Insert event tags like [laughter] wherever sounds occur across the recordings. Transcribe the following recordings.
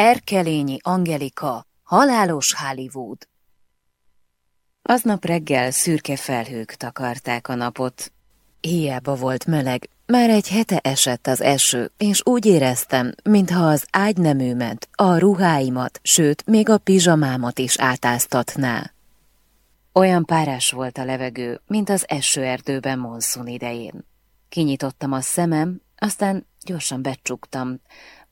Erkelényi Angelika, halálos Hollywood. Aznap reggel szürke felhők takarták a napot. Hiába volt meleg, már egy hete esett az eső, és úgy éreztem, mintha az ágyneműmet, a ruháimat, sőt, még a pizsamámat is átáztatná. Olyan párás volt a levegő, mint az esőerdőben monszun idején. Kinyitottam a szemem, aztán gyorsan becsuktam.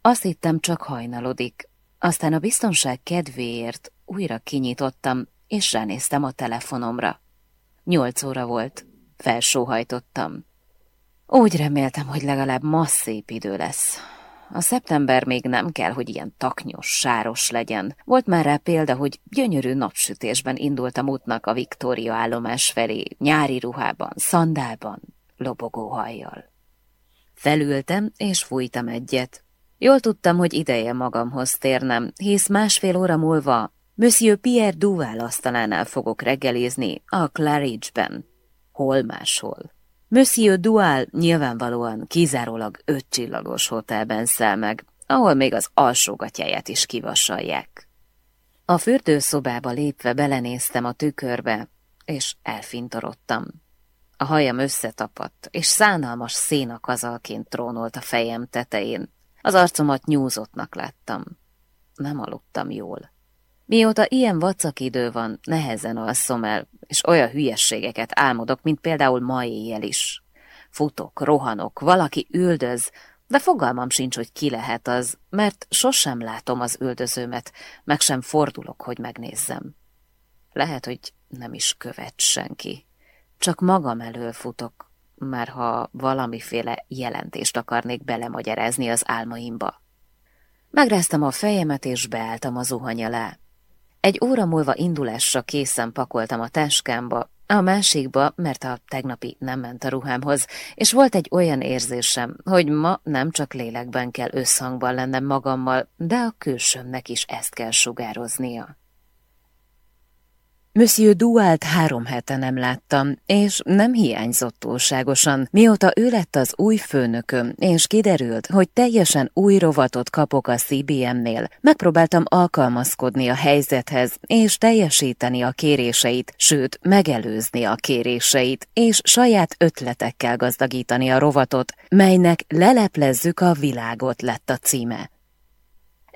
Azt hittem, csak hajnalodik. Aztán a biztonság kedvéért újra kinyitottam, és ránéztem a telefonomra. Nyolc óra volt. Felsóhajtottam. Úgy reméltem, hogy legalább ma szép idő lesz. A szeptember még nem kell, hogy ilyen taknyos, sáros legyen. Volt már rá példa, hogy gyönyörű napsütésben indultam útnak a Viktória állomás felé, nyári ruhában, szandálban, lobogó hajjal. Felültem, és fújtam egyet. Jól tudtam, hogy ideje magamhoz térnem, hisz másfél óra múlva Monsieur Pierre Duval asztalánál fogok reggelizni a Claridge-ben. Hol máshol. Monsieur Dual nyilvánvalóan kizárólag ötcsillagos hotelben száll meg, ahol még az alsógatyáját is kivassalják. A fürdőszobába lépve belenéztem a tükörbe, és elfintorodtam. A hajam összetapadt, és szánalmas szénakazalként trónolt a fejem tetején. Az arcomat nyúzottnak láttam. Nem aludtam jól. Mióta ilyen vacak idő van, nehezen alszom el, és olyan hülyességeket álmodok, mint például ma éjjel is. Futok, rohanok, valaki üldöz, de fogalmam sincs, hogy ki lehet az, mert sosem látom az üldözőmet, meg sem fordulok, hogy megnézzem. Lehet, hogy nem is követ senki. Csak magam elől futok, már ha valamiféle jelentést akarnék belemagyarázni az álmaimba. Megráztam a fejemet, és beálltam a zuhany alá. Egy óra múlva indulásra készen pakoltam a táskámba, a másikba, mert a tegnapi nem ment a ruhámhoz, és volt egy olyan érzésem, hogy ma nem csak lélekben kell összhangban lennem magammal, de a külsőmnek is ezt kell sugároznia. Monsieur Dualt három hete nem láttam, és nem hiányzott túlságosan, mióta ő lett az új főnököm, és kiderült, hogy teljesen új rovatot kapok a CBM-nél. Megpróbáltam alkalmazkodni a helyzethez, és teljesíteni a kéréseit, sőt, megelőzni a kéréseit, és saját ötletekkel gazdagítani a rovatot, melynek leleplezzük a világot lett a címe.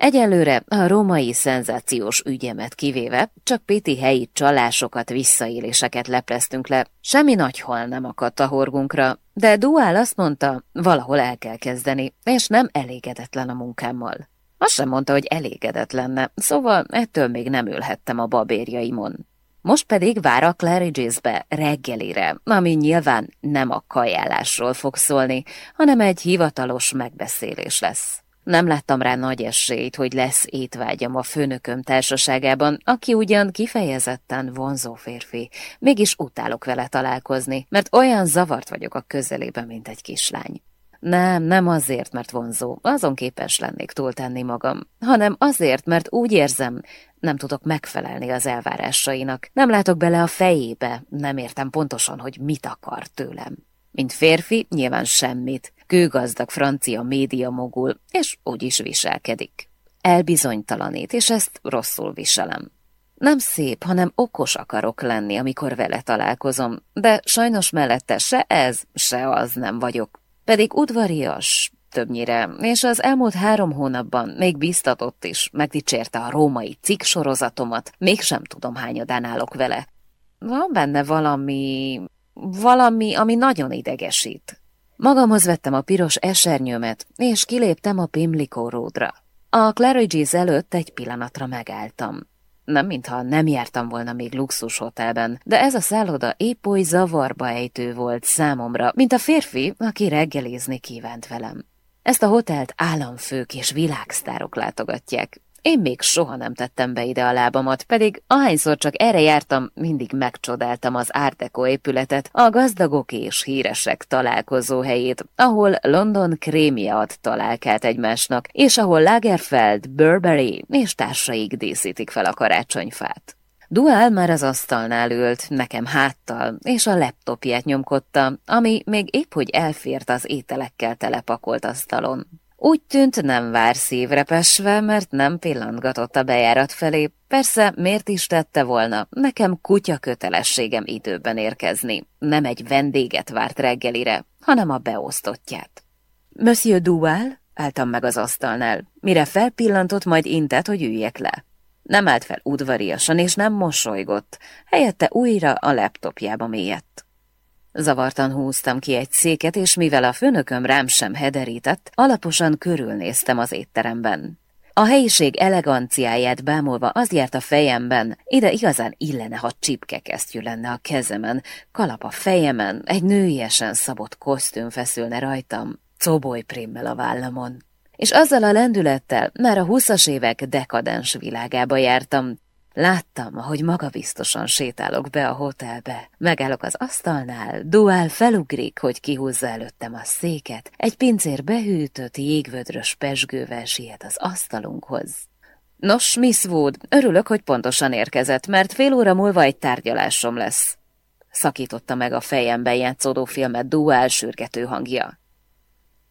Egyelőre a római szenzációs ügyemet kivéve csak Péti helyi csalásokat, visszaéléseket lepleztünk le. Semmi nagy hal nem akadt a horgunkra, de Duál azt mondta, valahol el kell kezdeni, és nem elégedetlen a munkámmal. Azt sem mondta, hogy elégedett lenne, szóval ettől még nem ülhettem a babérjaimon. Most pedig vár a Claridges-be reggelire, ami nyilván nem a kajálásról fog szólni, hanem egy hivatalos megbeszélés lesz. Nem láttam rá nagy esélyt, hogy lesz étvágyam a főnököm társaságában, aki ugyan kifejezetten vonzó férfi, mégis utálok vele találkozni, mert olyan zavart vagyok a közelében, mint egy kislány. Nem, nem azért, mert vonzó, azon képes lennék túltenni magam, hanem azért, mert úgy érzem, nem tudok megfelelni az elvárásainak, nem látok bele a fejébe, nem értem pontosan, hogy mit akar tőlem. Mint férfi, nyilván semmit, kőgazdag francia média mogul, és úgy is viselkedik. Elbizonytalanít, és ezt rosszul viselem. Nem szép, hanem okos akarok lenni, amikor vele találkozom, de sajnos mellette se ez, se az nem vagyok. Pedig udvarias, többnyire, és az elmúlt három hónapban még biztatott is, megdicsérte a római cikk sorozatomat, mégsem tudom hányadán állok vele. Van benne valami... valami, ami nagyon idegesít. Magamhoz vettem a piros esernyőmet, és kiléptem a Pimlico Roadra. A Claridge's előtt egy pillanatra megálltam. Nem mintha nem jártam volna még luxushotelben, de ez a szálloda épp oly zavarba ejtő volt számomra, mint a férfi, aki reggelizni kívánt velem. Ezt a hotelt államfők és világsztárok látogatják, én még soha nem tettem be ide a lábamat, pedig ahányszor csak erre jártam, mindig megcsodáltam az Art Deco épületet, a gazdagok és híresek találkozó helyét, ahol London krémje ad találkát egymásnak, és ahol Lagerfeld, Burberry és társaik díszítik fel a karácsonyfát. Duál már az asztalnál ült, nekem háttal, és a laptopját nyomkodta, ami még épp hogy elfért az ételekkel telepakolt asztalon. Úgy tűnt nem vár szívrepesve, mert nem pillantgatott a bejárat felé. Persze, miért is tette volna? Nekem kutya kötelességem időben érkezni. Nem egy vendéget várt reggelire, hanem a beosztottját. Monsieur Duval? Álltam meg az asztalnál, mire felpillantott, majd intett, hogy üljek le. Nem állt fel udvariasan, és nem mosolygott, helyette újra a laptopjába mélyedt. Zavartan húztam ki egy széket, és mivel a főnököm rám sem hederített, alaposan körülnéztem az étteremben. A helyiség eleganciáját bámulva az járt a fejemben, ide igazán illene, ha csipkekesztyű lenne a kezemen, kalap a fejemen, egy nőiesen szabott kosztüm feszülne rajtam, primmel a vállamon. És azzal a lendülettel már a huszas évek dekadens világába jártam, Láttam, ahogy magabiztosan sétálok be a hotelbe. Megállok az asztalnál, duál felugrik, hogy kihúzza előttem a széket, egy pincér behűtött, jégvödrös pesgővel siet az asztalunkhoz. Nos, Miss Wood, örülök, hogy pontosan érkezett, mert fél óra múlva egy tárgyalásom lesz. Szakította meg a fejemben játszódó filmet duál sürgető hangja.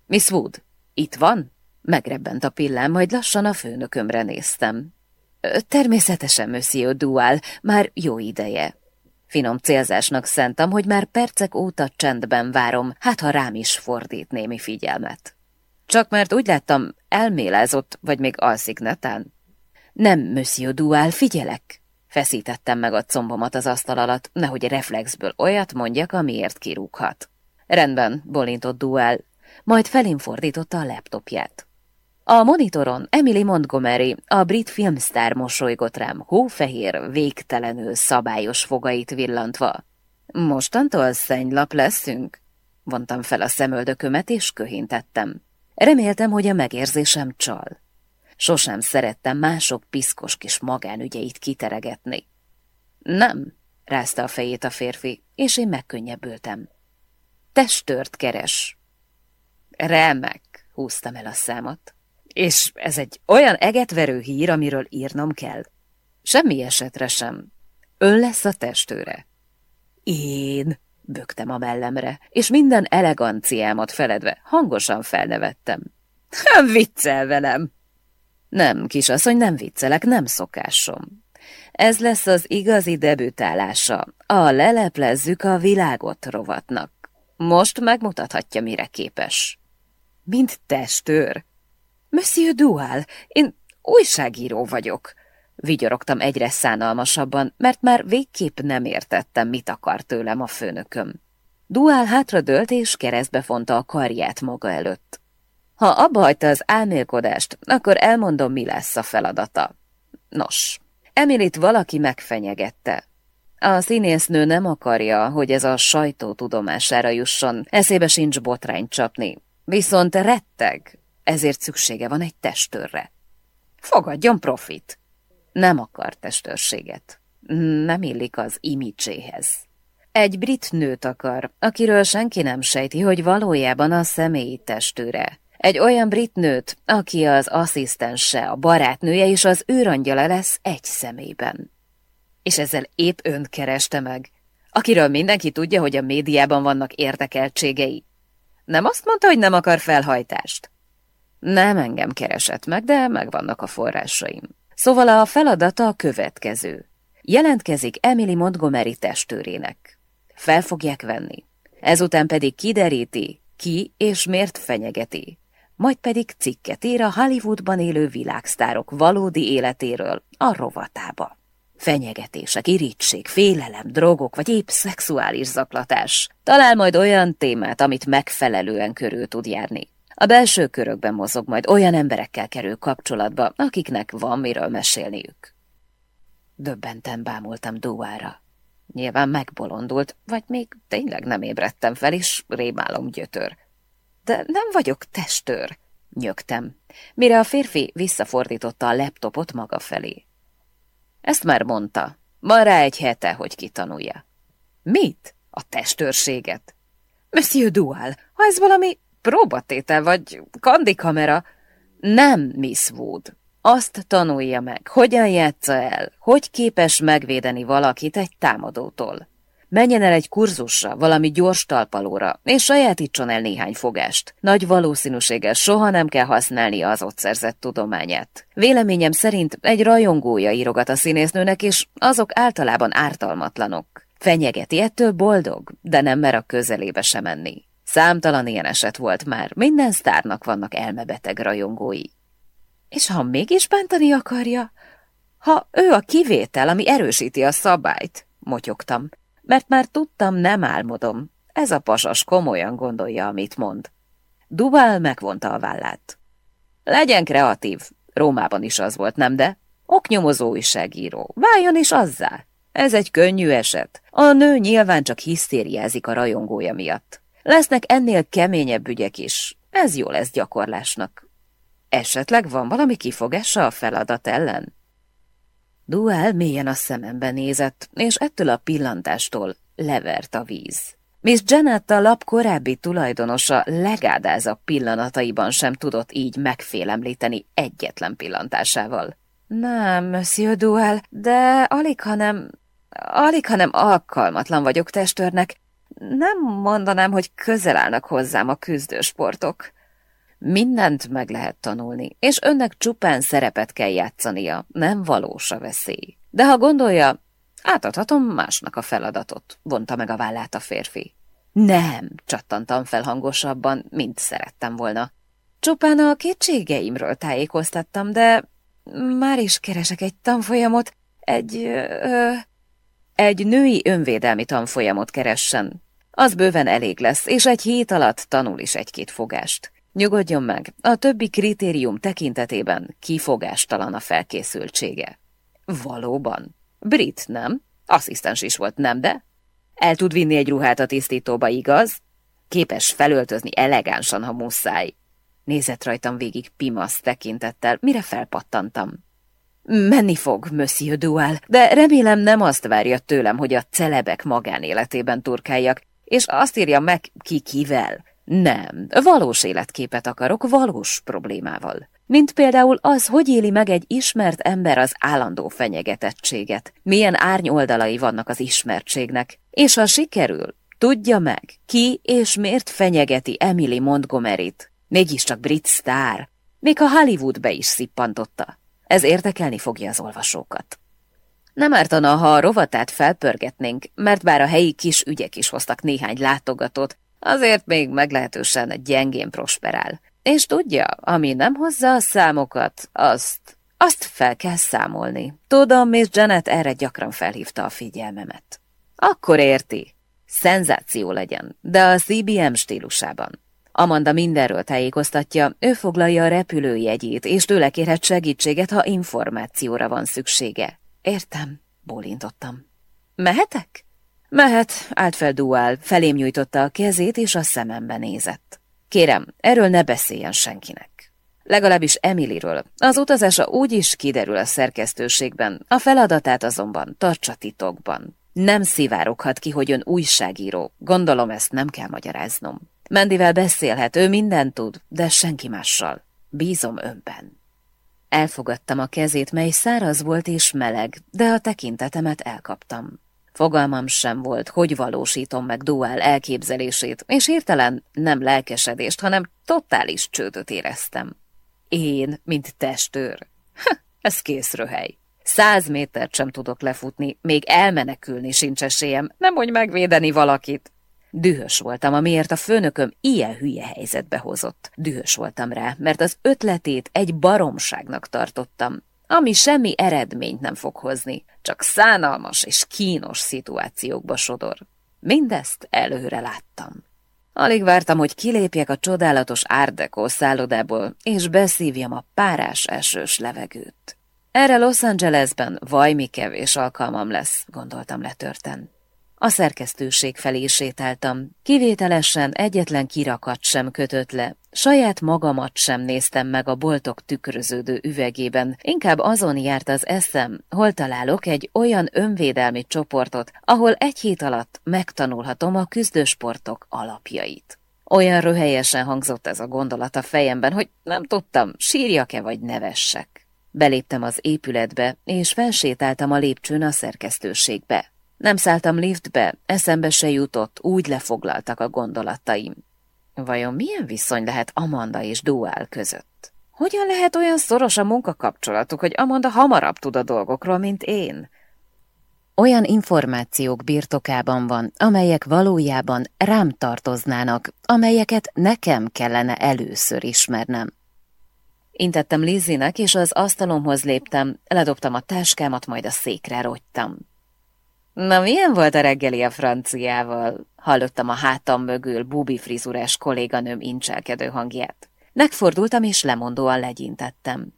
Miss Wood, itt van? Megrebbent a pillám, majd lassan a főnökömre néztem. Természetesen, Monsieur Dual, már jó ideje. Finom célzásnak szentem, hogy már percek óta csendben várom, hát ha rám is fordít némi figyelmet. Csak mert úgy láttam, elmélázott, vagy még alszik netán. Nem, Monsieur Dual, figyelek! Feszítettem meg a combomat az asztal alatt, nehogy reflexből olyat mondjak, amiért kirúghat. Rendben, bolintott Dual, majd felén fordította a laptopját. A monitoron Emily Montgomery, a brit filmsztár mosolygott rám, hófehér, végtelenül szabályos fogait villantva. Mostantól szennylap leszünk? Vontam fel a szemöldökömet, és köhintettem. Reméltem, hogy a megérzésem csal. Sosem szerettem mások piszkos kis magánügyeit kiteregetni. Nem, rázta a fejét a férfi, és én megkönnyebbültem. Testört keres. Remek, húztam el a számot. És ez egy olyan egetverő hír, amiről írnom kell. Semmi esetre sem. Ön lesz a testőre. Én, bögtem a mellemre, és minden eleganciámat feledve hangosan felnevettem. Nem viccel velem! Nem, kisasszony, nem viccelek, nem szokásom. Ez lesz az igazi debütálása. A leleplezzük a világot rovatnak. Most megmutathatja, mire képes. Mint testőr, Monsieur Dual, én újságíró vagyok. Vigyorogtam egyre szánalmasabban, mert már végképp nem értettem, mit akar tőlem a főnököm. Dual hátradőlt és keresztbe fonta a karját maga előtt. Ha abba az álmélkodást, akkor elmondom, mi lesz a feladata. Nos, Emilit valaki megfenyegette. A színésznő nem akarja, hogy ez a sajtó tudomására jusson, eszébe sincs botrányt csapni. Viszont retteg, ezért szüksége van egy testőrre. Fogadjon profit. Nem akar testőrséget. Nem illik az imidzséhez. Egy brit nőt akar, akiről senki nem sejti, hogy valójában a személyi testőre. Egy olyan brit nőt, aki az asszisztense, a barátnője és az őrangyala lesz egy személyben. És ezzel épp önt kereste meg, akiről mindenki tudja, hogy a médiában vannak érdekeltségei. Nem azt mondta, hogy nem akar felhajtást? Nem engem keresett meg, de megvannak a forrásaim. Szóval a feladata a következő. Jelentkezik Emily Montgomery testőrének. Fel fogják venni. Ezután pedig kideríti, ki és miért fenyegeti. Majd pedig cikket ír a Hollywoodban élő világsztárok valódi életéről a rovatába. Fenyegetések, irítség, félelem, drogok vagy épp szexuális zaklatás. Talál majd olyan témát, amit megfelelően körül tud járni. A belső körökben mozog, majd olyan emberekkel kerül kapcsolatba, akiknek van miről mesélniük. Döbbenten bámultam Duára. Nyilván megbolondult, vagy még tényleg nem ébredtem fel, és rémálom gyötör. De nem vagyok testőr, nyögtem, mire a férfi visszafordította a laptopot maga felé. Ezt már mondta. Ma rá egy hete, hogy kitanulja. Mit? A testőrséget? Monsieur Dual, ha ez valami Próbatétel vagy kandikamera? Nem, Miss Wood. Azt tanulja meg, hogyan játsza el, hogy képes megvédeni valakit egy támadótól. Menjen el egy kurzusra, valami gyors talpalóra, és sajátítson el néhány fogást. Nagy valószínűséggel soha nem kell használnia az ott szerzett tudományát. Véleményem szerint egy rajongója írogat a színésznőnek, és azok általában ártalmatlanok. Fenyegeti ettől boldog, de nem mer a közelébe se menni. Számtalan ilyen eset volt már, minden sztárnak vannak elmebeteg rajongói. És ha mégis bántani akarja? Ha ő a kivétel, ami erősíti a szabályt, motyogtam, mert már tudtam, nem álmodom. Ez a pasas komolyan gondolja, amit mond. Duval megvonta a vállát. Legyen kreatív, Rómában is az volt, nem de? Oknyomozó újságíró, váljon is azzá. Ez egy könnyű eset. A nő nyilván csak hisztériázik a rajongója miatt. Lesznek ennél keményebb ügyek is. Ez jó lesz gyakorlásnak. Esetleg van valami kifogása a feladat ellen? Duel mélyen a szemembe nézett, és ettől a pillantástól levert a víz. Miss Janet a lap korábbi tulajdonosa legádázabb pillanataiban sem tudott így megfélemlíteni egyetlen pillantásával. Nem, Monsieur Duel, de alig, hanem... alig, hanem alkalmatlan vagyok testőrnek. Nem mondanám, hogy közel állnak hozzám a küzdősportok. Mindent meg lehet tanulni, és önnek csupán szerepet kell játszania, nem valós a veszély. De ha gondolja, átadhatom másnak a feladatot, vonta meg a vállát a férfi. Nem, csattantam fel hangosabban, mint szerettem volna. Csupán a kétségeimről tájékoztattam, de már is keresek egy tanfolyamot, egy... Ö, egy női önvédelmi tanfolyamot keressen. Az bőven elég lesz, és egy hét alatt tanul is egy-két fogást. Nyugodjon meg, a többi kritérium tekintetében kifogástalan a felkészültsége. Valóban. Brit, nem? Asszisztens is volt, nem de? El tud vinni egy ruhát a tisztítóba, igaz? Képes felöltözni elegánsan, ha muszáj. Nézett rajtam végig pimasz tekintettel, mire felpattantam. Menni fog, Monsieur Dual, de remélem nem azt várja tőlem, hogy a celebek magánéletében turkáljak, és azt írja meg ki kivel. Nem, valós életképet akarok, valós problémával. Mint például az, hogy éli meg egy ismert ember az állandó fenyegetettséget. Milyen árnyoldalai vannak az ismertségnek. És ha sikerül, tudja meg, ki és miért fenyegeti Emily Montgomery-t. Mégiscsak brit sztár. Még a Hollywood be is szippantotta. Ez érdekelni fogja az olvasókat. Nem ártana, ha a rovatát felpörgetnénk, mert bár a helyi kis ügyek is hoztak néhány látogatót, Azért még meglehetősen gyengén prosperál. És tudja, ami nem hozza a számokat, azt, azt fel kell számolni. Tudom, Miss Janet erre gyakran felhívta a figyelmemet. Akkor érti. Szenzáció legyen, de a CBM stílusában. Amanda mindenről tájékoztatja, ő foglalja a repülőjegyét, és tőle kérhet segítséget, ha információra van szüksége. Értem, bólintottam. Mehetek? Mehet, állt fel Duál, felém nyújtotta a kezét, és a szemembe nézett. Kérem, erről ne beszéljen senkinek. Legalábbis Emilyről. Az utazása úgy is kiderül a szerkesztőségben, a feladatát azonban tartsa titokban. Nem szivároghat ki, hogy ön újságíró. Gondolom ezt nem kell magyaráznom. Mendivel beszélhet, ő mindent tud, de senki mással. Bízom önben. Elfogadtam a kezét, mely száraz volt és meleg, de a tekintetemet elkaptam. Fogalmam sem volt, hogy valósítom meg Duál elképzelését, és hirtelen nem lelkesedést, hanem totális csődöt éreztem. Én, mint testőr. Ha, ez kész röhely. Száz métert sem tudok lefutni, még elmenekülni sincs esélyem, nem hogy megvédeni valakit. Dühös voltam, amiért a főnököm ilyen hülye helyzetbe hozott. Dühös voltam rá, mert az ötletét egy baromságnak tartottam, ami semmi eredményt nem fog hozni, csak szánalmas és kínos szituációkba sodor. Mindezt előre láttam. Alig vártam, hogy kilépjek a csodálatos árdekó szállodából, és beszívjam a párás esős levegőt. Erre Los Angelesben vajmi kevés alkalmam lesz, gondoltam letörten. A szerkesztőség felé sétáltam, kivételesen egyetlen kirakat sem kötött le, saját magamat sem néztem meg a boltok tükröződő üvegében, inkább azon járt az eszem, hol találok egy olyan önvédelmi csoportot, ahol egy hét alatt megtanulhatom a küzdősportok alapjait. Olyan röhelyesen hangzott ez a gondolat a fejemben, hogy nem tudtam, sírjak-e vagy nevessek. Beléptem az épületbe, és felsétáltam a lépcsőn a szerkesztőségbe. Nem szálltam liftbe, eszembe se jutott, úgy lefoglaltak a gondolataim. Vajon milyen viszony lehet Amanda és Duál között? Hogyan lehet olyan szoros a munkakapcsolatuk, hogy Amanda hamarabb tud a dolgokról, mint én? Olyan információk birtokában van, amelyek valójában rám tartoznának, amelyeket nekem kellene először ismernem. Intettem Lizinek, és az asztalomhoz léptem, ledobtam a táskámat, majd a székre rogytam. Na, milyen volt a reggeli a franciával? Hallottam a hátam mögül bubi frizurás kolléganőm incselkedő hangját. Megfordultam, és lemondóan legyintettem.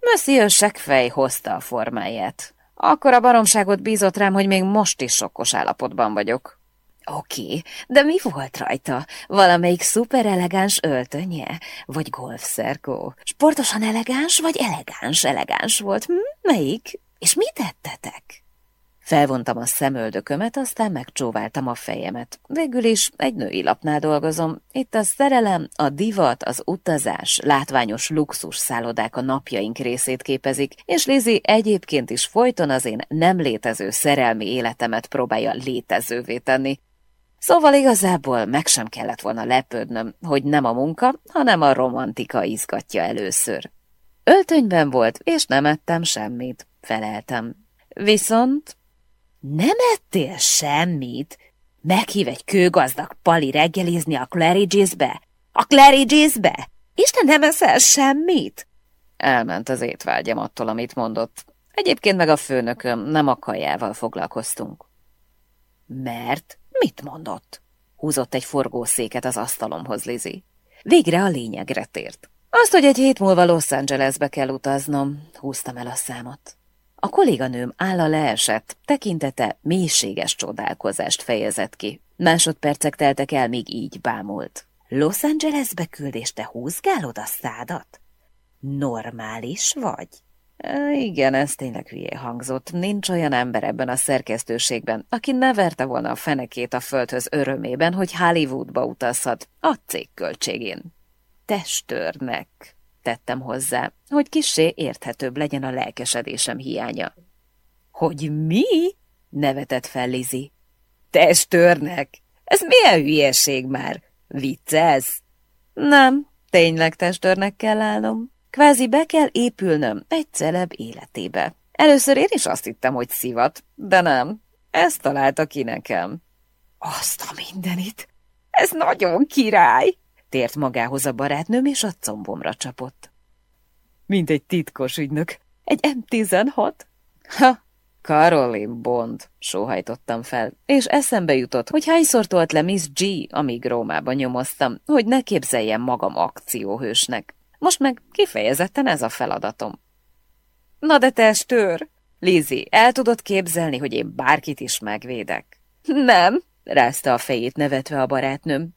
Monsieur Sekfej hozta a formáját. Akkor a baromságot bízott rám, hogy még most is sokkos állapotban vagyok. Oké, de mi volt rajta? Valamelyik szuper elegáns öltönye? Vagy golfszerkó? Sportosan elegáns, vagy elegáns elegáns volt? Hm? Melyik? És mit tettetek? Felvontam a szemöldökömet, aztán megcsóváltam a fejemet. Végül is egy női lapnál dolgozom. Itt a szerelem, a divat, az utazás, látványos luxus szállodák a napjaink részét képezik, és Lizi egyébként is folyton az én nem létező szerelmi életemet próbálja létezővé tenni. Szóval igazából meg sem kellett volna lepődnöm, hogy nem a munka, hanem a romantika izgatja először. Öltönyben volt, és nem ettem semmit, feleltem. Viszont nem ettél semmit? Meghív egy kőgazdag pali reggelizni a Claridges-be? A Claridges-be? Isten nem eszel semmit? Elment az étvágyam attól, amit mondott. Egyébként meg a főnököm, nem a kajával foglalkoztunk. Mert mit mondott? Húzott egy forgószéket az asztalomhoz, Lizi. Végre a lényegre tért. Azt, hogy egy hét múlva Los Angelesbe kell utaznom, húztam el a számot. A kolléganőm álla leesett, tekintete mélységes csodálkozást fejezett ki. Másodpercek teltek el, még így bámult. Los Angelesbe küld, és te húzgálod a szádat? Normális vagy? E, igen, ez tényleg hülye hangzott. Nincs olyan ember ebben a szerkesztőségben, aki ne verte volna a fenekét a földhöz örömében, hogy Hollywoodba utazhat a cég költségén. Testőrnek tettem hozzá, hogy kissé érthetőbb legyen a lelkesedésem hiánya. Hogy mi? nevetett fel Lizi. Testőrnek? Ez milyen hülyeség már? Viccelsz? Nem, tényleg testőrnek kell állnom. Kvázi be kell épülnöm egy celeb életébe. Először én is azt hittem, hogy szivat, de nem. Ezt találta ki nekem. Azt a mindenit! Ez nagyon király! Tért magához a barátnőm, és a combomra csapott. Mint egy titkos ügynök. Egy M16? Ha, Caroline Bond, sóhajtottam fel, és eszembe jutott, hogy hányszor tolt le Miss G, amíg Rómába nyomoztam, hogy ne képzeljem magam akcióhősnek. Most meg kifejezetten ez a feladatom. Na de testőr! Lizi, el tudod képzelni, hogy én bárkit is megvédek? Nem, rázta a fejét nevetve a barátnőm.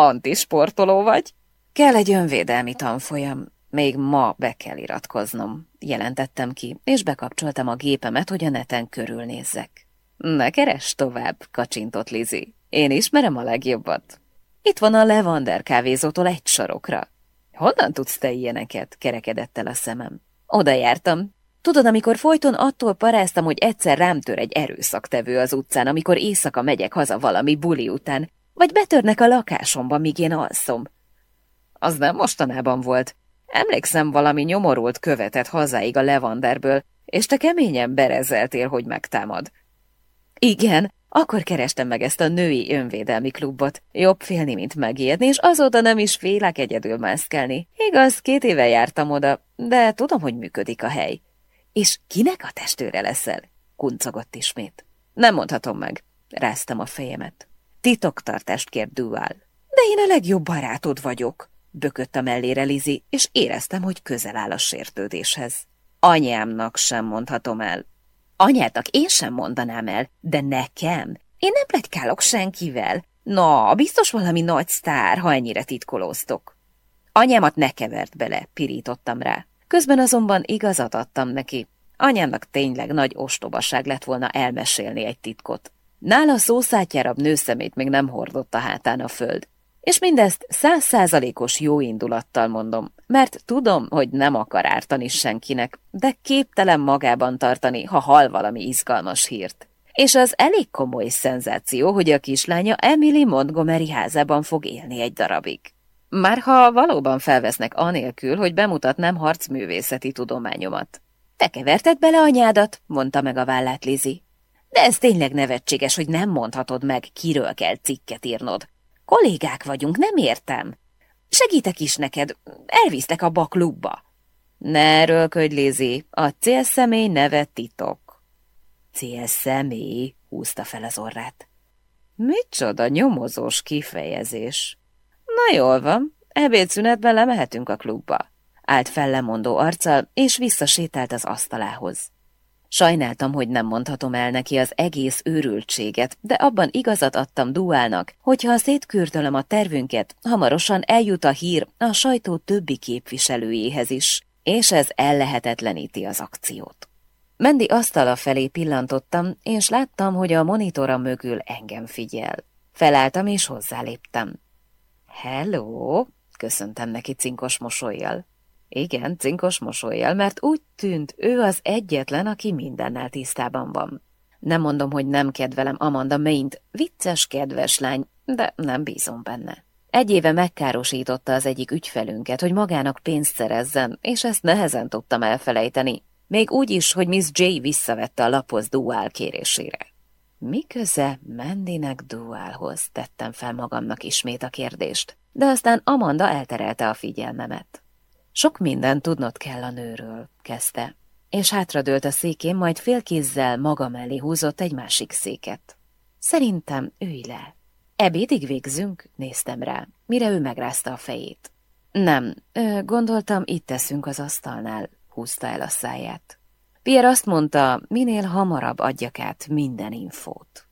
Antisportoló vagy? Kell egy önvédelmi tanfolyam. Még ma be kell iratkoznom, jelentettem ki, és bekapcsoltam a gépemet, hogy a neten körülnézzek. Ne keres tovább, kacsintott Lizi. Én ismerem a legjobbat. Itt van a Levander kávézótól egy sarokra. Honnan tudsz te ilyeneket? kerekedett el a szemem. Oda jártam. Tudod, amikor folyton attól paráztam, hogy egyszer rám tör egy erőszaktevő az utcán, amikor éjszaka megyek haza valami buli után, vagy betörnek a lakásomba, míg én alszom. Az nem mostanában volt. Emlékszem, valami nyomorult követett hazáig a Levanderből, és te keményen berezeltél, hogy megtámad. Igen, akkor kerestem meg ezt a női önvédelmi klubot. Jobb félni, mint megijedni, és azóta nem is félek egyedül mászkálni. Igaz, két éve jártam oda, de tudom, hogy működik a hely. És kinek a testőre leszel? Kuncogott ismét. Nem mondhatom meg. Ráztam a fejemet. Titoktartást kért Duval. De én a legjobb barátod vagyok. Bökött a mellére Lizi, és éreztem, hogy közel áll a sértődéshez. Anyámnak sem mondhatom el. Anyátok én sem mondanám el, de nekem? Én nem plegykálok senkivel. Na, biztos valami nagy sztár, ha ennyire titkolóztok. Anyámat ne kevert bele, pirítottam rá. Közben azonban igazat adtam neki. Anyámnak tényleg nagy ostobaság lett volna elmesélni egy titkot. Nála szószátjárabb nőszemét még nem hordott a hátán a föld. És mindezt százszázalékos jó indulattal mondom, mert tudom, hogy nem akar ártani senkinek, de képtelen magában tartani, ha hal valami izgalmas hírt. És az elég komoly szenzáció, hogy a kislánya Emily Montgomery házában fog élni egy darabig. Már ha valóban felvesznek anélkül, hogy bemutatnám harcművészeti tudományomat. Te keverted bele anyádat, mondta meg a vállát Lizi. De ez tényleg nevetséges, hogy nem mondhatod meg, kiről kell cikket írnod. Kollégák vagyunk, nem értem. Segítek is neked, elvisztek a baklubba. Ne erőlködj, Lizi, a célszemély neve titok. Célszemély, húzta fel az orrát. Micsoda nyomozós kifejezés. Na jól van, ebédszünetben lemehetünk a klubba. Állt fel lemondó arccal, és visszasétált az asztalához. Sajnáltam, hogy nem mondhatom el neki az egész őrültséget, de abban igazat adtam Duálnak, hogyha szétkürtölöm a tervünket, hamarosan eljut a hír a sajtó többi képviselőjéhez is, és ez ellehetetleníti az akciót. Mendi asztala felé pillantottam, és láttam, hogy a monitora mögül engem figyel. Felálltam és hozzáléptem. Hello, köszöntem neki cinkos mosolyjal. Igen, cinkos mosolyjal, mert úgy tűnt, ő az egyetlen, aki mindennel tisztában van. Nem mondom, hogy nem kedvelem Amanda Maint, vicces, kedves lány, de nem bízom benne. Egy éve megkárosította az egyik ügyfelünket, hogy magának pénzt szerezzen, és ezt nehezen tudtam elfelejteni. Még úgy is, hogy Miss J visszavette a lapoz Duál kérésére. Mi köze Mendinek Duálhoz? Tettem fel magamnak ismét a kérdést, de aztán Amanda elterelte a figyelmemet. Sok mindent tudnod kell a nőről, kezdte, és hátradőlt a székén, majd félkézzel maga mellé húzott egy másik széket. Szerintem ülj le. Ebédig végzünk? Néztem rá, mire ő megrázta a fejét. Nem, gondoltam, itt teszünk az asztalnál, húzta el a száját. Pierre azt mondta, minél hamarabb adjak át minden infót.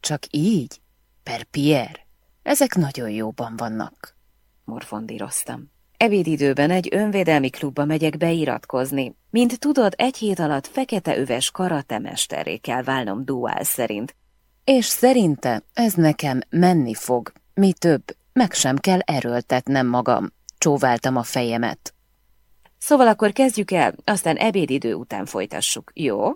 Csak így? Per Pierre? Ezek nagyon jóban vannak, morfondíroztam. Ebédidőben egy önvédelmi klubba megyek beiratkozni. Mint tudod, egy hét alatt fekete öves karatemesterré kell válnom duál szerint. És szerinte ez nekem menni fog. Mi több, meg sem kell erőltetnem magam. Csóváltam a fejemet. Szóval akkor kezdjük el, aztán ebédidő után folytassuk, jó?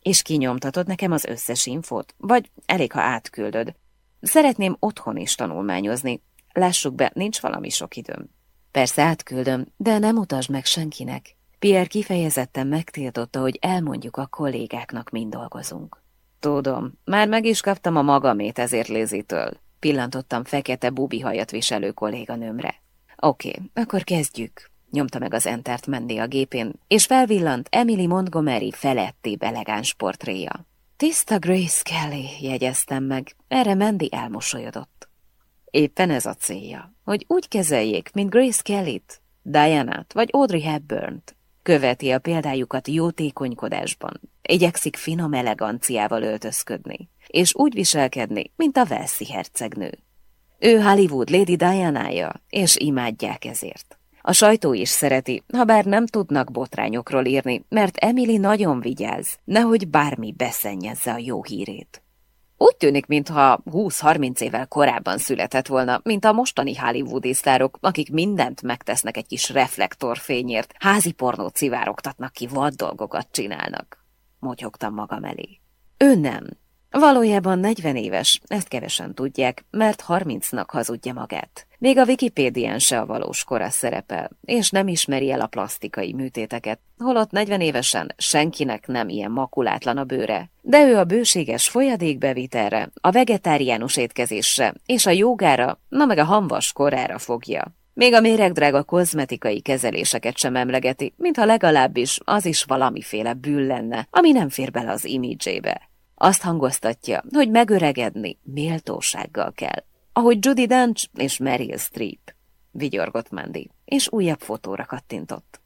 És kinyomtatod nekem az összes infót? Vagy elég, ha átküldöd? Szeretném otthon is tanulmányozni. Lássuk be, nincs valami sok időm. Persze átküldöm, de nem utasd meg senkinek. Pierre kifejezetten megtiltotta, hogy elmondjuk a kollégáknak, mind dolgozunk. Tudom, már meg is kaptam a magamét ezért Lézitől. Pillantottam fekete bubi hajat viselő kolléganőmre. Oké, akkor kezdjük. Nyomta meg az entert Mendi a gépén, és felvillant Emily Montgomery feletti elegáns portréja. Tiszta Grace Kelly, jegyeztem meg, erre Mendi elmosolyodott. Éppen ez a célja, hogy úgy kezeljék, mint Grace Kelly-t, Diana-t vagy Audrey Hepburn-t. Követi a példájukat jótékonykodásban, igyekszik finom eleganciával öltözködni, és úgy viselkedni, mint a Velszi hercegnő. Ő Hollywood Lady Diana-ja, és imádják ezért. A sajtó is szereti, ha bár nem tudnak botrányokról írni, mert Emily nagyon vigyáz, nehogy bármi beszennyezze a jó hírét. Úgy tűnik, mintha 20-30 évvel korábban született volna, mint a mostani hollywoodi sztárok, akik mindent megtesznek egy kis reflektorfényért, házi pornót szivárogtatnak ki, vad dolgokat csinálnak. Motyogtam magam elé. Ő nem. Valójában 40 éves, ezt kevesen tudják, mert 30-nak hazudja magát. Még a Wikipédián se a valós kora szerepel, és nem ismeri el a plastikai műtéteket, holott 40 évesen senkinek nem ilyen makulátlan a bőre. De ő a bőséges folyadékbevitelre, a vegetáriánus étkezésre és a jogára, na meg a hamvas korára fogja. Még a méregdrága kozmetikai kezeléseket sem emlegeti, mintha legalábbis az is valamiféle bűn lenne, ami nem fér bele az imidzsébe. Azt hangoztatja, hogy megöregedni méltósággal kell ahogy Judy Dench és Meryl Streep, vigyorgott Mandy, és újabb fotóra kattintott.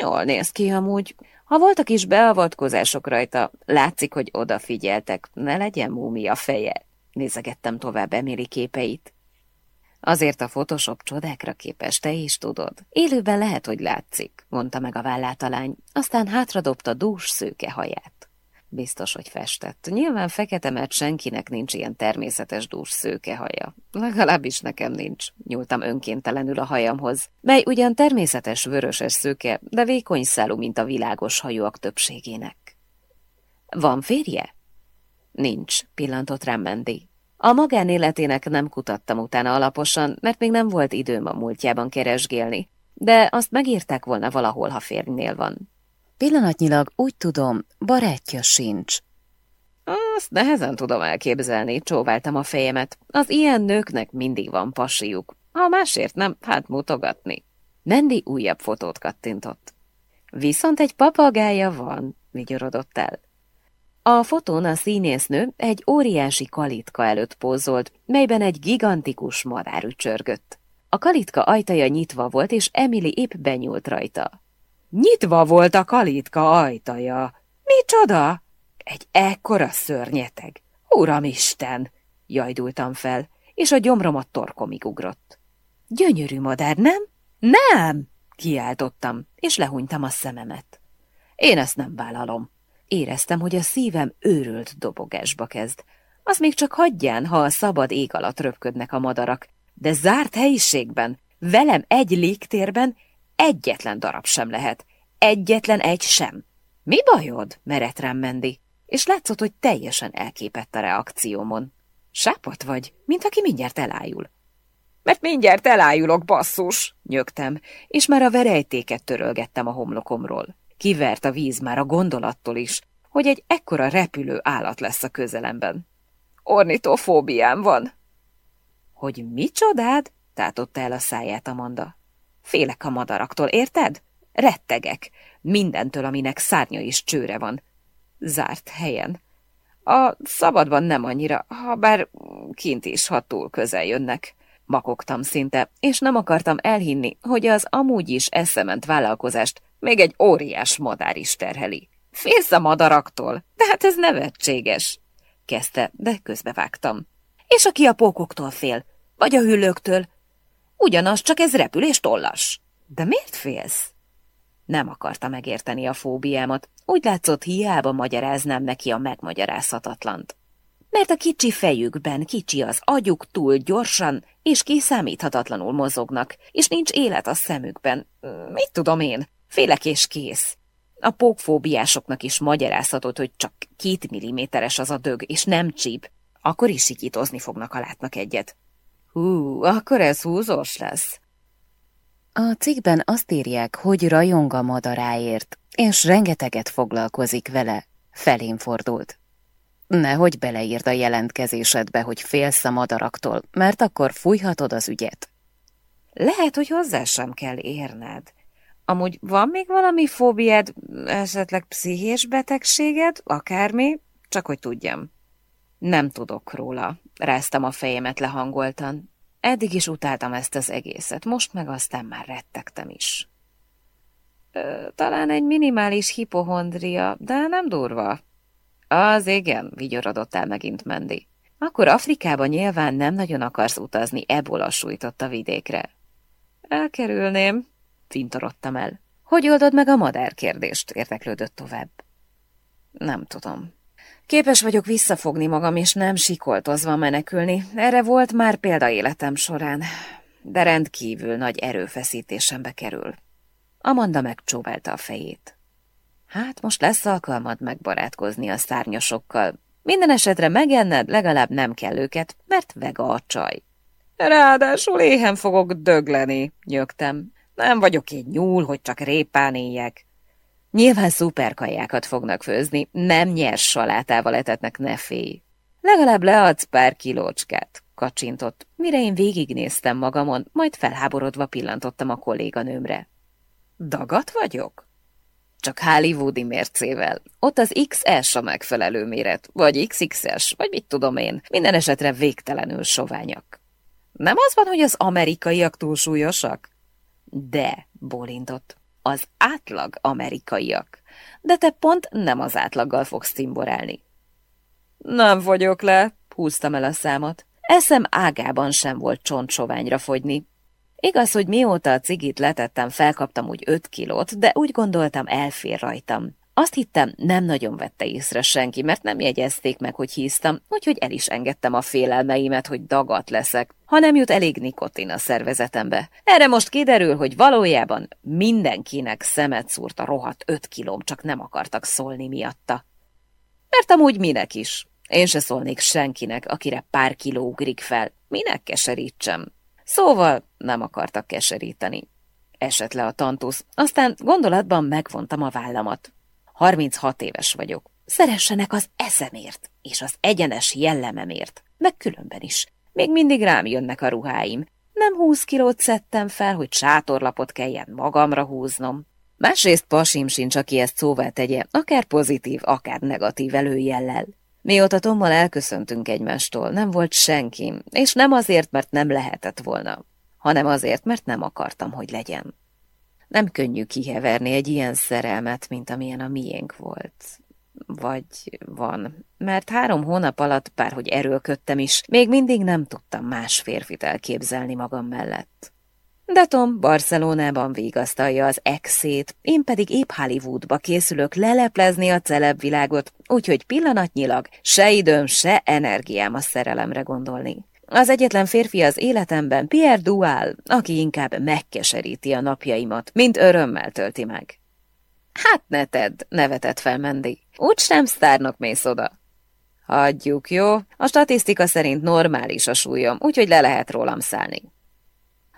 Jól néz ki amúgy. Ha voltak is beavatkozások rajta, látszik, hogy odafigyeltek, ne legyen múmia feje. Nézegettem tovább Emily képeit. Azért a Photoshop csodákra képes, te is tudod. Élőben lehet, hogy látszik, mondta meg a vállát a lány, aztán hátradobta dús szőke haját. Biztos, hogy festett. Nyilván fekete, mert senkinek nincs ilyen természetes dús szőke haja. Legalábbis nekem nincs. Nyúltam önkéntelenül a hajamhoz, mely ugyan természetes vöröses szőke, de vékony szálú, mint a világos hajóak többségének. Van férje? Nincs, pillantott rám Mendi. A magánéletének nem kutattam utána alaposan, mert még nem volt időm a múltjában keresgélni, de azt megírták volna valahol, ha férjnél van. Pillanatnyilag úgy tudom, barátja sincs. Azt nehezen tudom elképzelni, csóváltam a fejemet. Az ilyen nőknek mindig van pasiuk. Ha másért nem, hát mutogatni. Mendi újabb fotót kattintott. Viszont egy papagája van, vigyorodott el. A fotón a színésznő egy óriási kalitka előtt pózolt, melyben egy gigantikus madár ücsörgött. A kalitka ajtaja nyitva volt, és Emily épp benyúlt rajta. Nyitva volt a kalitka ajtaja. Micsoda? Egy ekkora szörnyeteg. Uramisten! Jajdultam fel, és a gyomromat torkomig ugrott. Gyönyörű madár, nem? Nem! Kiáltottam, és lehunytam a szememet. Én ezt nem vállalom. Éreztem, hogy a szívem őrült dobogásba kezd. Az még csak hagyján, ha a szabad ég alatt röpködnek a madarak, de zárt helyiségben, velem egy légtérben egyetlen darab sem lehet. Egyetlen egy sem. Mi bajod? merett rám Mendi, és látszott, hogy teljesen elképett a reakciómon. Sápat vagy, mint aki mindjárt elájul. Mert mindjárt elájulok, basszus, nyögtem, és már a verejtéket törölgettem a homlokomról. Kivert a víz már a gondolattól is, hogy egy ekkora repülő állat lesz a közelemben. Ornitofóbiám van. Hogy micsodád? tátotta el a száját Amanda. Félek a madaraktól, érted? Rettegek. Mindentől, aminek szárnya is csőre van. Zárt helyen. A szabadban nem annyira, ha bár kint is, ha túl közel jönnek. Makogtam szinte, és nem akartam elhinni, hogy az amúgy is eszement vállalkozást még egy óriás madár is terheli. Félsz a madaraktól, tehát ez nevetséges, kezdte, de közbevágtam. És aki a pókoktól fél, vagy a hüllőktől, ugyanaz, csak ez repül és tollas. De miért félsz? Nem akarta megérteni a fóbiámat, úgy látszott, hiába magyaráznám neki a megmagyarázhatatlant. Mert a kicsi fejükben kicsi az agyuk túl gyorsan és kiszámíthatatlanul mozognak, és nincs élet a szemükben. Mit tudom én? Félek és kész. A pókfóbiásoknak is magyarázhatod, hogy csak két milliméteres az a dög, és nem csíp. Akkor is sikítozni fognak, ha látnak egyet. Hú, akkor ez húzós lesz. A cikkben azt írják, hogy rajong a madaráért, és rengeteget foglalkozik vele. Felén fordult. Nehogy beleírd a jelentkezésedbe, hogy félsz a madaraktól, mert akkor fújhatod az ügyet. Lehet, hogy hozzá sem kell érned. Amúgy van még valami fóbiád, esetleg pszichés betegséged, akármi, csak hogy tudjam. Nem tudok róla, ráztam a fejemet lehangoltan. Eddig is utáltam ezt az egészet, most meg aztán már rettegtem is. Ö, talán egy minimális hipohondria, de nem durva. Az igen, vigyorodott el megint Mendi. Akkor Afrikában nyilván nem nagyon akarsz utazni, ebola sújtott a vidékre. Elkerülném, fintorodtam el. Hogy oldod meg a madár kérdést? érdeklődött tovább. Nem tudom. Képes vagyok visszafogni magam, és nem sikoltozva menekülni. Erre volt már példa életem során, de rendkívül nagy erőfeszítésembe kerül. Amanda megcsóválta a fejét. Hát most lesz alkalmad megbarátkozni a szárnyasokkal. Minden esetre megenned, legalább nem kell őket, mert vega a csaj. Ráadásul éhen fogok dögleni, nyögtem. Nem vagyok egy nyúl, hogy csak répán éljek. Nyilván szuperkajákat fognak főzni, nem nyers salátával etetnek, ne félj. Legalább leadsz pár kilócskát, kacsintott, mire én végignéztem magamon, majd felháborodva pillantottam a kolléganőmre. Dagat vagyok? Csak hollywoodi mércével. Ott az XS a megfelelő méret, vagy XXS, vagy mit tudom én, minden esetre végtelenül soványak. Nem az van, hogy az amerikaiak túlsúlyosak? De, bólintott, az átlag amerikaiak. De te pont nem az átlaggal fogsz cimborálni. Nem vagyok le, húztam el a számot. Eszem ágában sem volt csontsoványra fogyni. Igaz, hogy mióta a cigit letettem, felkaptam úgy öt kilót, de úgy gondoltam, elfér rajtam. Azt hittem, nem nagyon vette észre senki, mert nem jegyezték meg, hogy híztam, úgyhogy el is engedtem a félelmeimet, hogy dagat leszek, ha nem jut elég nikotin a szervezetembe. Erre most kiderül, hogy valójában mindenkinek szemet szúrt a rohadt öt kilóm, csak nem akartak szólni miatta. Mert amúgy minek is. Én se szólnék senkinek, akire pár kiló ugrik fel. Minek keserítsem? Szóval nem akartak keseríteni. Esett le a tantusz, aztán gondolatban megvontam a vállamat. 36 éves vagyok. Szeressenek az eszemért, és az egyenes jellememért, meg különben is. Még mindig rám jönnek a ruháim. Nem húsz kilót szedtem fel, hogy sátorlapot kelljen magamra húznom. Másrészt pasim sincs, aki ezt szóvá tegye, akár pozitív, akár negatív előjellel. Mióta Tommal elköszöntünk egymástól, nem volt senki, és nem azért, mert nem lehetett volna, hanem azért, mert nem akartam, hogy legyen. Nem könnyű kiheverni egy ilyen szerelmet, mint amilyen a miénk volt. Vagy van, mert három hónap alatt, bárhogy erőlködtem is, még mindig nem tudtam más férfit elképzelni magam mellett. De Tom Barcelonában vigasztalja az exét, én pedig épp Hollywoodba készülök leleplezni a celebvilágot, úgyhogy pillanatnyilag se időm, se energiám a szerelemre gondolni. Az egyetlen férfi az életemben Pierre Dual, aki inkább megkeseríti a napjaimat, mint örömmel tölti meg. Hát ne tedd, nevetett fel Mendi. Úgy sem sztárnak mész oda. Hagyjuk, jó? A statisztika szerint normális a súlyom, úgyhogy le lehet rólam szállni.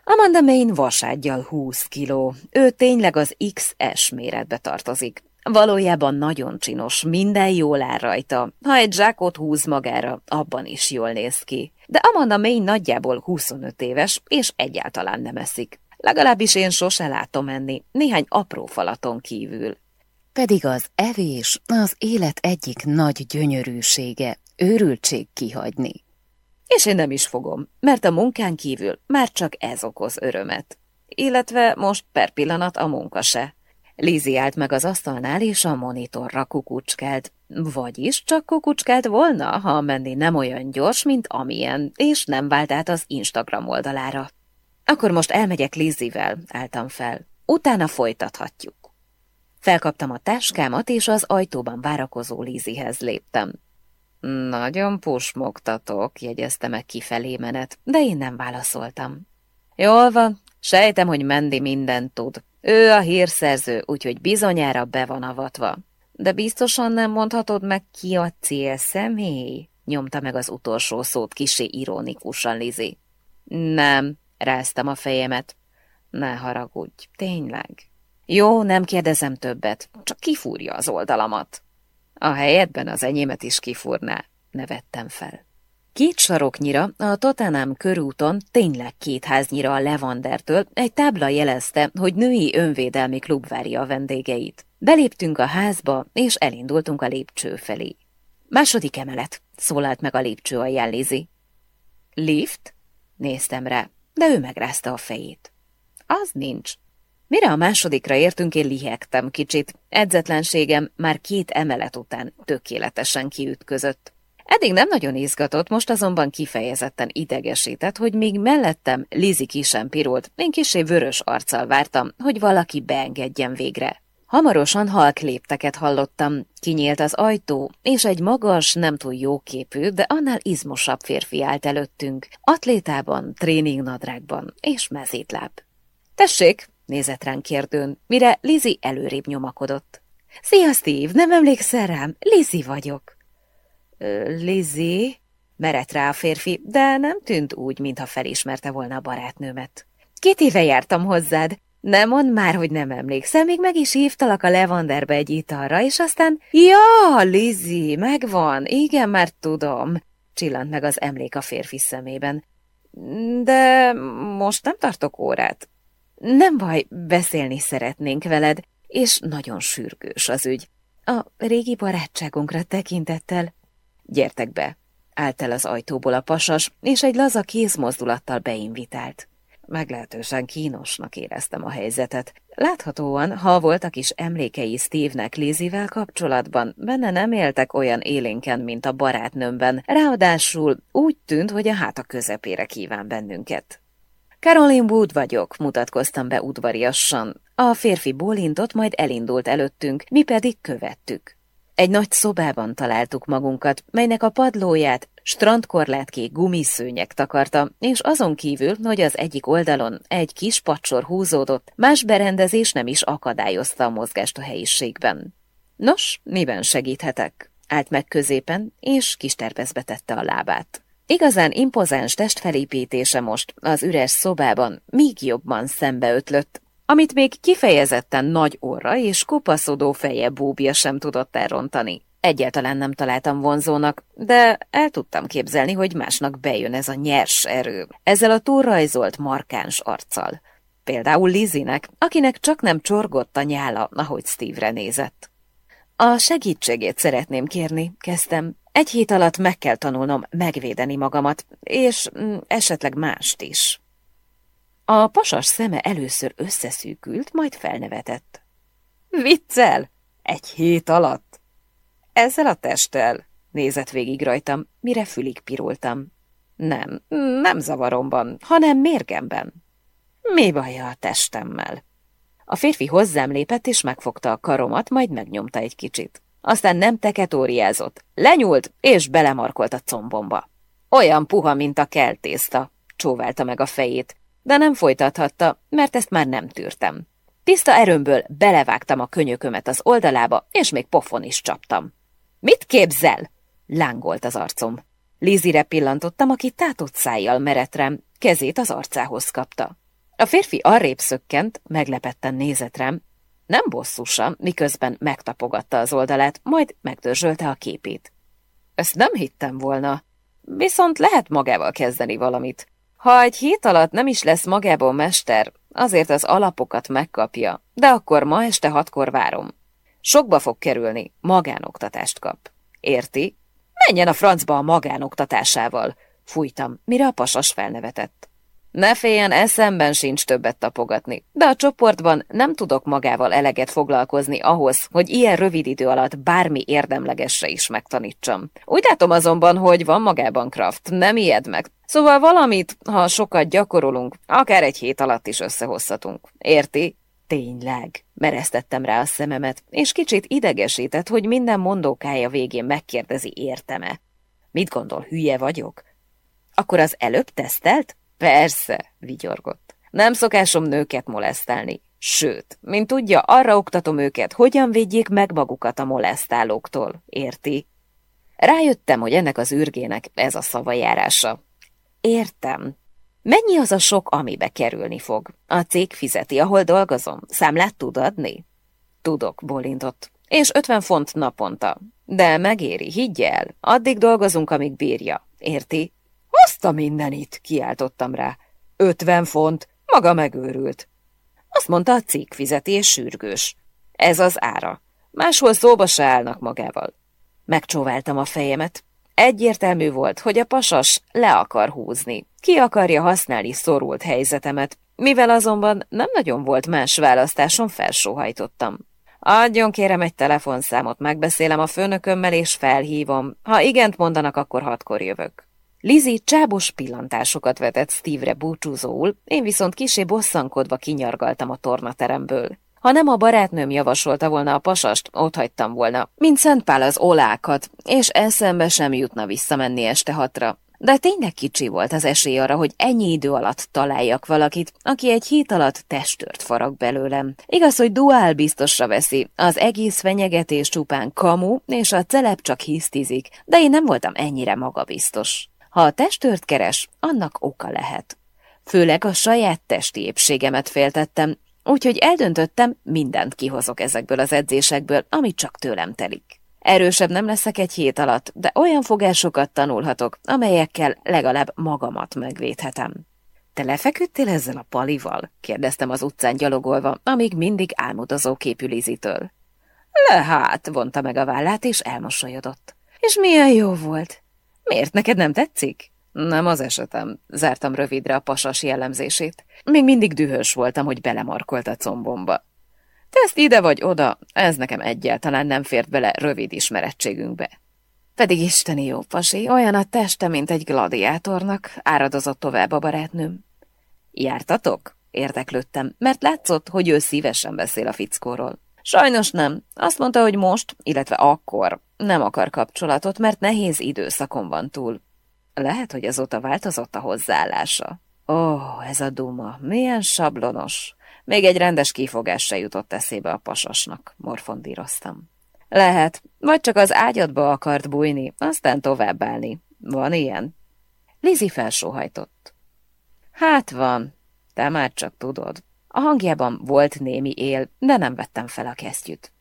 Amanda Main vasádgyal 20 kiló. Ő tényleg az XS méretbe tartozik. Valójában nagyon csinos, minden jól áll rajta. Ha egy zsákot húz magára, abban is jól néz ki. De Amanda Main nagyjából 25 éves, és egyáltalán nem eszik. Legalábbis én sose látom enni, néhány apró falaton kívül. Pedig az evés az élet egyik nagy gyönyörűsége, őrültség kihagyni. És én nem is fogom, mert a munkán kívül már csak ez okoz örömet. Illetve most per pillanat a munka se. Lizi állt meg az asztalnál, és a monitorra kukucskált. Vagyis csak kukucskált volna, ha menni nem olyan gyors, mint amilyen, és nem vált át az Instagram oldalára. Akkor most elmegyek Lizivel, álltam fel. Utána folytathatjuk. Felkaptam a táskámat, és az ajtóban várakozó Lizihez léptem. Nagyon pusmogtatok, jegyezte meg kifelé menet, de én nem válaszoltam. Jól van, sejtem, hogy Mendi mindent tud. Ő a hírszerző, úgyhogy bizonyára be van avatva. De biztosan nem mondhatod meg, ki a cél személy? Nyomta meg az utolsó szót kisé ironikusan Lizi. Nem, ráztam a fejemet. Ne haragudj, tényleg. Jó, nem kérdezem többet, csak kifúrja az oldalamat. A helyedben az enyémet is kifúrná, nevettem fel. Két saroknyira a Tottenham körúton, tényleg két háznyira a Levandertől egy tábla jelezte, hogy női önvédelmi klub várja a vendégeit. Beléptünk a házba, és elindultunk a lépcső felé. Második emelet, szólalt meg a lépcső a jellézi. Lift? Néztem rá, de ő megrázta a fejét. Az nincs. Mire a másodikra értünk, én lihegtem kicsit. Edzetlenségem már két emelet után tökéletesen kiütközött. Eddig nem nagyon izgatott, most azonban kifejezetten idegesített, hogy még mellettem Lizi ki sem pirolt, én kisé vörös arccal vártam, hogy valaki beengedjen végre. Hamarosan halk lépteket hallottam, kinyílt az ajtó, és egy magas, nem túl jóképű, de annál izmosabb férfi állt előttünk, atlétában, tréningnadrágban és mezítláb. Tessék, nézett ránk kérdőn, mire Lizi előrébb nyomakodott. Szia, Steve, nem emlékszel rám? Lizi vagyok. Lizi? Merett rá a férfi, de nem tűnt úgy, mintha felismerte volna a barátnőmet. Két éve jártam hozzád. Nem mondd már, hogy nem emlékszem, még meg is hívtalak a Levanderbe egy italra, és aztán... Ja, Lizi, megvan, igen, már tudom, csillant meg az emlék a férfi szemében. De most nem tartok órát. Nem baj, beszélni szeretnénk veled, és nagyon sürgős az ügy. A régi barátságunkra tekintettel Gyertek be! Állt el az ajtóból a pasas, és egy laza kézmozdulattal beinvitált. Meglehetősen kínosnak éreztem a helyzetet. Láthatóan, ha voltak is emlékei Steve-nek Lizivel kapcsolatban, benne nem éltek olyan élénken, mint a barátnőmben, ráadásul úgy tűnt, hogy a háta közepére kíván bennünket. Caroline Wood vagyok, mutatkoztam be udvariassan. A férfi bólintott, majd elindult előttünk, mi pedig követtük. Egy nagy szobában találtuk magunkat, melynek a padlóját strandkorlátkék gumiszőnyek takarta, és azon kívül, hogy az egyik oldalon egy kis pacsor húzódott, más berendezés nem is akadályozta a mozgást a helyiségben. Nos, miben segíthetek? Állt meg középen, és kis terpezbe tette a lábát. Igazán impozáns testfelépítése most az üres szobában még jobban szembeötlött, amit még kifejezetten nagy orra és kopaszodó feje búbja sem tudott elrontani. Egyáltalán nem találtam vonzónak, de el tudtam képzelni, hogy másnak bejön ez a nyers erő, ezzel a túlrajzolt markáns arccal. Például Lizinek, akinek csak nem csorgott a nyála, ahogy Steve-re nézett. A segítségét szeretném kérni, kezdtem. Egy hét alatt meg kell tanulnom megvédeni magamat, és mm, esetleg mást is. A pasas szeme először összeszűkült, majd felnevetett. Viccel? Egy hét alatt? Ezzel a testtel? Nézett végig rajtam, mire fülig pirultam. Nem, nem zavaromban, hanem mérgemben. Mi baja a testemmel? A férfi hozzám lépett és megfogta a karomat, majd megnyomta egy kicsit. Aztán nem teketóriázott, lenyúlt és belemarkolt a combomba. Olyan puha, mint a keltészta, csóválta meg a fejét, de nem folytathatta, mert ezt már nem tűrtem. Tiszta erőmből belevágtam a könyökömet az oldalába, és még pofon is csaptam. Mit képzel? Lángolt az arcom. Lizire pillantottam, aki tátott szájjal merett rám, kezét az arcához kapta. A férfi arrébb szökkent, meglepetten nézett rám, nem bosszusan, miközben megtapogatta az oldalát, majd megdörzsölte a képét. Ezt nem hittem volna, viszont lehet magával kezdeni valamit. Ha egy hét alatt nem is lesz magából mester, azért az alapokat megkapja, de akkor ma este hatkor várom. Sokba fog kerülni, magánoktatást kap. Érti? Menjen a francba a magánoktatásával, fújtam, mire a pasas felnevetett. Ne féljen, eszemben sincs többet tapogatni, de a csoportban nem tudok magával eleget foglalkozni ahhoz, hogy ilyen rövid idő alatt bármi érdemlegesre is megtanítsam. Úgy látom azonban, hogy van magában kraft, nem ijed meg. Szóval valamit, ha sokat gyakorolunk, akár egy hét alatt is összehozhatunk. Érti? Tényleg, mereztettem rá a szememet, és kicsit idegesített, hogy minden mondókája végén megkérdezi érteme. Mit gondol, hülye vagyok? Akkor az előbb tesztelt? Persze, vigyorgott. Nem szokásom nőket molesztálni. Sőt, mint tudja, arra oktatom őket, hogyan védjék meg magukat a molesztálóktól, érti? Rájöttem, hogy ennek az űrgének ez a szavajárása. Értem. Mennyi az a sok, amibe kerülni fog? A cég fizeti, ahol dolgozom. Számlát tud adni? Tudok, bolintott. És 50 font naponta. De megéri, higgy el. Addig dolgozunk, amíg bírja. Érti? Azt a mindenit, kiáltottam rá. Ötven font, maga megőrült. Azt mondta, a cég fizeti és sürgős. Ez az ára. Máshol szóba se állnak magával. Megcsóváltam a fejemet. Egyértelmű volt, hogy a pasas le akar húzni. Ki akarja használni szorult helyzetemet, mivel azonban nem nagyon volt más választáson, felsóhajtottam. Adjon kérem egy telefonszámot, megbeszélem a főnökömmel és felhívom. Ha igent mondanak, akkor hatkor jövök. Lizi csábos pillantásokat vetett Steve-re búcsúzóul, én viszont kisé bosszankodva kinyargaltam a tornateremből. Ha nem a barátnőm javasolta volna a pasast, ott hagytam volna, mint Szentpál az olákat, és eszembe sem jutna visszamenni este hatra. De tényleg kicsi volt az esély arra, hogy ennyi idő alatt találjak valakit, aki egy hét alatt testört farag belőlem. Igaz, hogy duál biztosra veszi, az egész fenyegetés csupán kamu, és a celep csak hisztizik, de én nem voltam ennyire magabiztos. Ha a testőrt keres, annak oka lehet. Főleg a saját testi épségemet féltettem, úgyhogy eldöntöttem, mindent kihozok ezekből az edzésekből, amit csak tőlem telik. Erősebb nem leszek egy hét alatt, de olyan fogásokat tanulhatok, amelyekkel legalább magamat megvédhetem. Te lefeküdtél ezzel a palival? kérdeztem az utcán gyalogolva, amíg mindig álmodozó képű Lizitől. Le hát, vonta meg a vállát, és elmosolyodott. És milyen jó volt. Miért neked nem tetszik? Nem az esetem, zártam rövidre a pasas jellemzését. Még mindig dühös voltam, hogy belemarkolt a combomba. Teszt ide vagy oda, ez nekem egyáltalán nem fért bele rövid ismerettségünkbe. Pedig isteni jó pasi, olyan a teste, mint egy gladiátornak, áradozott tovább a barátnőm. Jártatok? Érdeklődtem, mert látszott, hogy ő szívesen beszél a fickóról. Sajnos nem. Azt mondta, hogy most, illetve akkor nem akar kapcsolatot, mert nehéz időszakon van túl. Lehet, hogy azóta változott a hozzáállása. Ó, oh, ez a duma, milyen sablonos. Még egy rendes kifogás se jutott eszébe a pasasnak, morfondíroztam. Lehet, vagy csak az ágyadba akart bújni, aztán továbbállni. Van ilyen? Lizi felsóhajtott. Hát van, te már csak tudod. A hangjában volt némi él, de nem vettem fel a kesztyűt.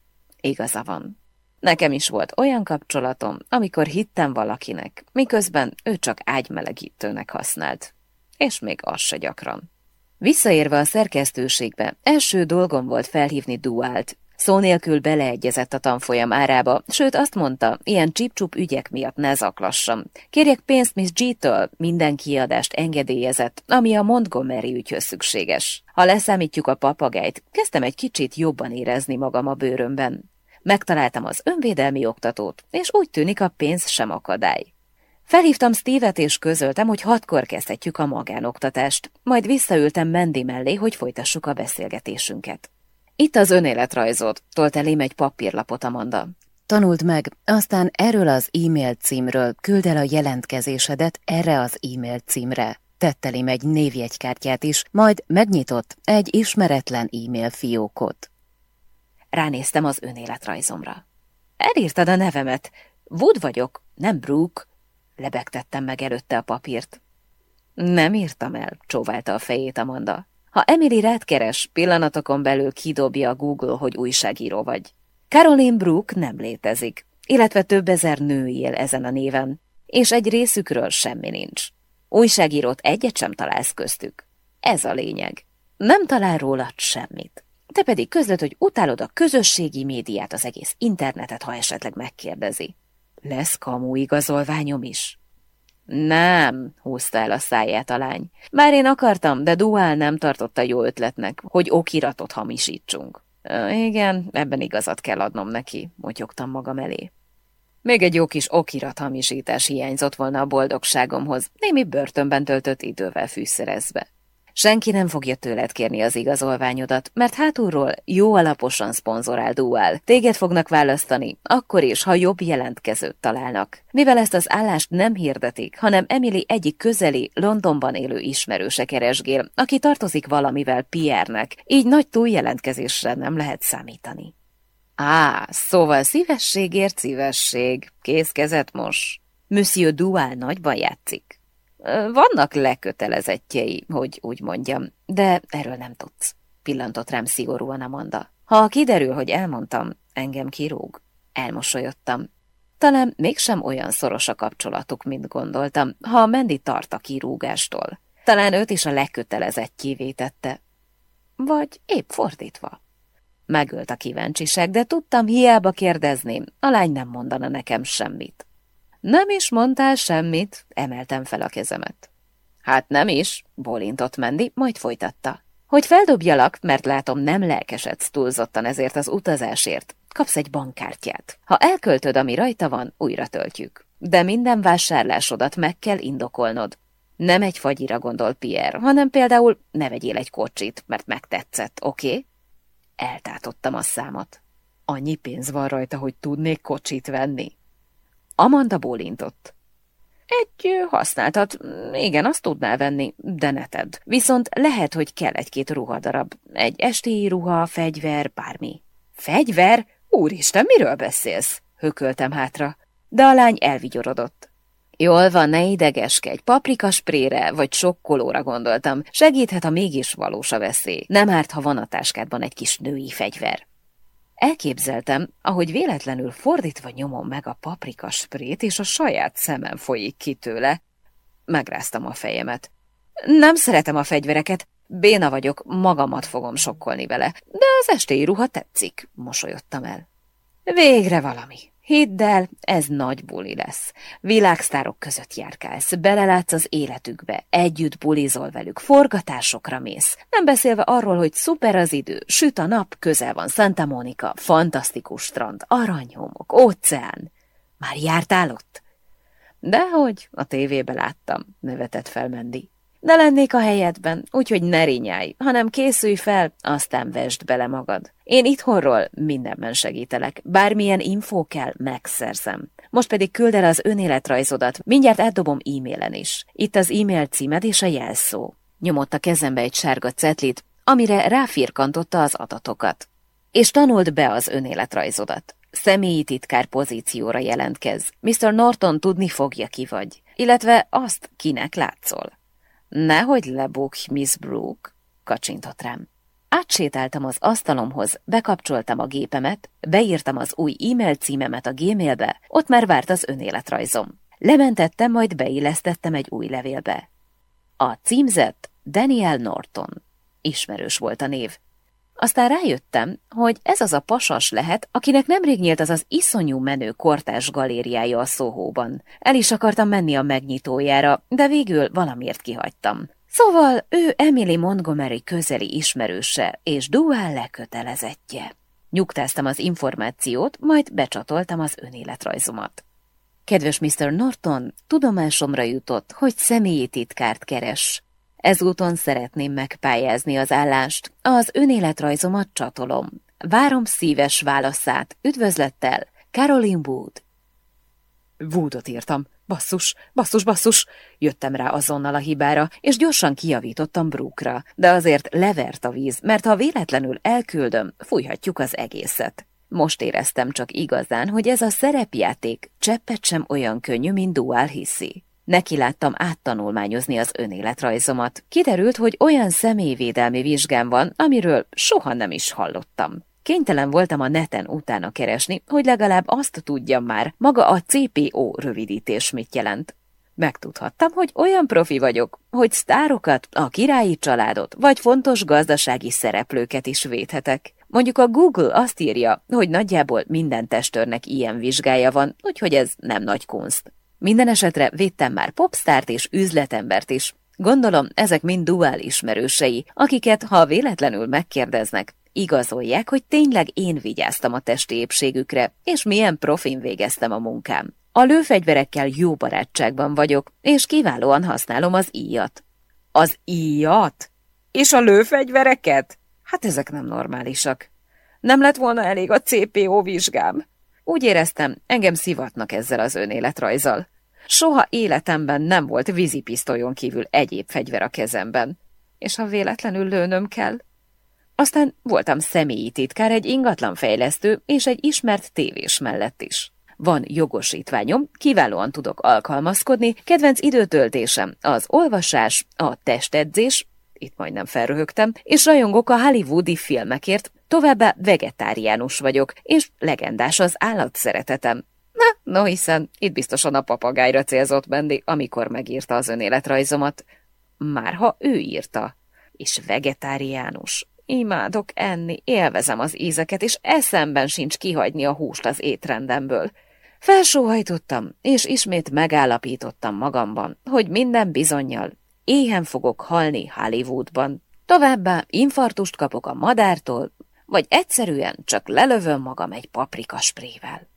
Igaza van. Nekem is volt olyan kapcsolatom, amikor hittem valakinek, miközben ő csak ágymelegítőnek használt. És még az se gyakran. Visszaérve a szerkesztőségbe, első dolgom volt felhívni Duált. Szó nélkül beleegyezett a tanfolyam árába, sőt azt mondta, ilyen csipcsup ügyek miatt ne zaklassam. Kérjek pénzt Miss G-től, minden kiadást engedélyezett, ami a Montgomery ügyhöz szükséges. Ha leszámítjuk a papagájt, kezdtem egy kicsit jobban érezni magam a bőrömben. Megtaláltam az önvédelmi oktatót, és úgy tűnik a pénz sem akadály. Felhívtam Steve-et és közöltem, hogy hatkor kezdhetjük a magánoktatást, majd visszaültem Mendi mellé, hogy folytassuk a beszélgetésünket. Itt az önéletrajzod, tolt elém egy papírlapot Amanda. Tanult meg, aztán erről az e-mail címről küld el a jelentkezésedet erre az e-mail címre. Tett elém egy névjegykártyát is, majd megnyitott egy ismeretlen e-mail fiókot. Ránéztem az önéletrajzomra. Elírtad a nevemet. Wood vagyok, nem Brooke. Lebegtettem meg előtte a papírt. Nem írtam el, csóválta a fejét Amanda. Ha Emily rád keres, pillanatokon belül kidobja a Google, hogy újságíró vagy. Caroline Brooke nem létezik, illetve több ezer nő él ezen a néven, és egy részükről semmi nincs. Újságírót egyet sem találsz köztük. Ez a lényeg. Nem talál rólad semmit. Te pedig közlöd, hogy utálod a közösségi médiát, az egész internetet, ha esetleg megkérdezi. Lesz kamu igazolványom is? Nem, húzta el a száját a lány. Már én akartam, de Duál nem tartotta jó ötletnek, hogy okiratot hamisítsunk. Igen, ebben igazat kell adnom neki, motyogtam magam elé. Még egy jó kis okirat hamisítás hiányzott volna a boldogságomhoz, némi börtönben töltött idővel fűszerezve. Senki nem fogja tőled kérni az igazolványodat, mert hátulról jó alaposan szponzorál Dual. Téged fognak választani, akkor is, ha jobb jelentkezőt találnak. Mivel ezt az állást nem hirdetik, hanem Emily egyik közeli, Londonban élő ismerőse keresgél, aki tartozik valamivel Pierre-nek, így nagy túljelentkezésre nem lehet számítani. Á, szóval szívességért szívesség, kész kezet mos. Monsieur Dual nagyban játszik. Vannak lekötelezettjei, hogy úgy mondjam, de erről nem tudsz. Pillantott rám szigorúan Amanda. Ha kiderül, hogy elmondtam, engem kirúg. Elmosolyodtam. Talán mégsem olyan szoros a kapcsolatuk, mint gondoltam, ha Mendi tart a kirúgástól. Talán őt is a lekötelezettjévé tette. Vagy épp fordítva. Megölt a kíváncsiság, de tudtam, hiába kérdezném, a lány nem mondana nekem semmit. Nem is mondtál semmit, emeltem fel a kezemet. Hát nem is, bólintott Mendi, majd folytatta. Hogy feldobjalak, mert látom nem lelkesedsz túlzottan ezért az utazásért, kapsz egy bankkártyát. Ha elköltöd, ami rajta van, újra töltjük. De minden vásárlásodat meg kell indokolnod. Nem egy fagyira gondol Pierre, hanem például ne vegyél egy kocsit, mert megtetszett, oké? Okay? Eltátottam a számot. Annyi pénz van rajta, hogy tudnék kocsit venni. Amanda bólintott. Egy használtat, igen, azt tudnál venni, de ne tedd. Viszont lehet, hogy kell egy-két ruhadarab. Egy estéi ruha, fegyver, bármi. Fegyver? Úristen, miről beszélsz? Hököltem hátra. De a lány elvigyorodott. Jól van, ne idegeskedj, paprika sprére vagy sokkolóra gondoltam. Segíthet, ha mégis valós a veszély. Nem árt, ha van a táskádban egy kis női fegyver. Elképzeltem, ahogy véletlenül fordítva nyomom meg a paprika sprét, és a saját szemem folyik ki tőle. Megráztam a fejemet. Nem szeretem a fegyvereket, béna vagyok, magamat fogom sokkolni vele, de az estéi ruha tetszik, mosolyodtam el. Végre valami. Hidd el, ez nagy buli lesz. Világsztárok között járkálsz, belelátsz az életükbe, együtt bulizol velük, forgatásokra mész. Nem beszélve arról, hogy szuper az idő, süt a nap, közel van Santa Monica, fantasztikus strand, aranyhomok, óceán. Már jártál ott? Dehogy, a tévébe láttam, nevetett fel Mendi. De lennék a helyedben, úgyhogy ne rinyálj, hanem készülj fel, aztán vesd bele magad. Én itthonról mindenben segítelek, bármilyen infó kell, megszerzem. Most pedig küld el az önéletrajzodat, mindjárt átdobom e-mailen is. Itt az e-mail címed és a jelszó. Nyomott a kezembe egy sárga cetlit, amire ráfirkantotta az adatokat. És tanuld be az önéletrajzodat. személyi titkár pozícióra jelentkez. Mr. Norton tudni fogja ki vagy, illetve azt, kinek látszol. Nehogy lebukj, Miss Brooke, kacsintott rám. Átsétáltam az asztalomhoz, bekapcsoltam a gépemet, beírtam az új e-mail címemet a gmailbe, ott már várt az önéletrajzom. Lementettem, majd beillesztettem egy új levélbe. A címzett Daniel Norton. Ismerős volt a név. Aztán rájöttem, hogy ez az a pasas lehet, akinek nemrég nyílt az az iszonyú menő kortás galériája a szóhóban. El is akartam menni a megnyitójára, de végül valamiért kihagytam. Szóval ő Emily Montgomery közeli ismerőse és duál lekötelezettje. Nyugtáztam az információt, majd becsatoltam az önéletrajzomat. Kedves Mr. Norton, tudomásomra jutott, hogy személyi titkárt keres. Ezúton szeretném megpályázni az állást, az önéletrajzomat csatolom. Várom szíves válaszát. Üdvözlettel, Caroline Wood. Woodot írtam. Basszus, basszus, basszus! Jöttem rá azonnal a hibára, és gyorsan kijavítottam Brooke-ra, de azért levert a víz, mert ha véletlenül elküldöm, fújhatjuk az egészet. Most éreztem csak igazán, hogy ez a szerepjáték cseppet sem olyan könnyű, mint Dual hiszi. Neki láttam áttanulmányozni az önéletrajzomat. Kiderült, hogy olyan személyvédelmi vizsgám van, amiről soha nem is hallottam. Kénytelen voltam a neten utána keresni, hogy legalább azt tudjam már, maga a CPO rövidítés mit jelent. Megtudhattam, hogy olyan profi vagyok, hogy sztárokat, a királyi családot vagy fontos gazdasági szereplőket is védhetek. Mondjuk a Google azt írja, hogy nagyjából minden testőrnek ilyen vizsgája van, úgyhogy ez nem nagy kunst. Minden esetre védtem már popstárt és üzletembert is. Gondolom, ezek mind duál ismerősei, akiket, ha véletlenül megkérdeznek, igazolják, hogy tényleg én vigyáztam a testi épségükre, és milyen profin végeztem a munkám. A lőfegyverekkel jó barátságban vagyok, és kiválóan használom az íjat. Az íjat? És a lőfegyvereket? Hát ezek nem normálisak. Nem lett volna elég a CPO vizsgám. Úgy éreztem, engem szivatnak ezzel az önéletrajzal. Soha életemben nem volt vízipisztolyon kívül egyéb fegyver a kezemben. És ha véletlenül lőnöm kell? Aztán voltam személyi titkár egy ingatlanfejlesztő és egy ismert tévés mellett is. Van jogosítványom, kiválóan tudok alkalmazkodni, kedvenc időtöltésem az olvasás, a testedzés, itt majdnem felröhögtem, és rajongok a hollywoodi filmekért, továbbá vegetáriánus vagyok, és legendás az állatszeretetem. Na, no hiszen itt biztosan a papagájra célzott Bendi, amikor megírta az önéletrajzomat. Már ha ő írta. És vegetáriánus. Imádok enni, élvezem az ízeket, és eszemben sincs kihagyni a húst az étrendemből. Felsóhajtottam, és ismét megállapítottam magamban, hogy minden bizonyal éhen fogok halni Hollywoodban. Továbbá infartust kapok a madártól, vagy egyszerűen csak lelövöm magam egy paprikasprével.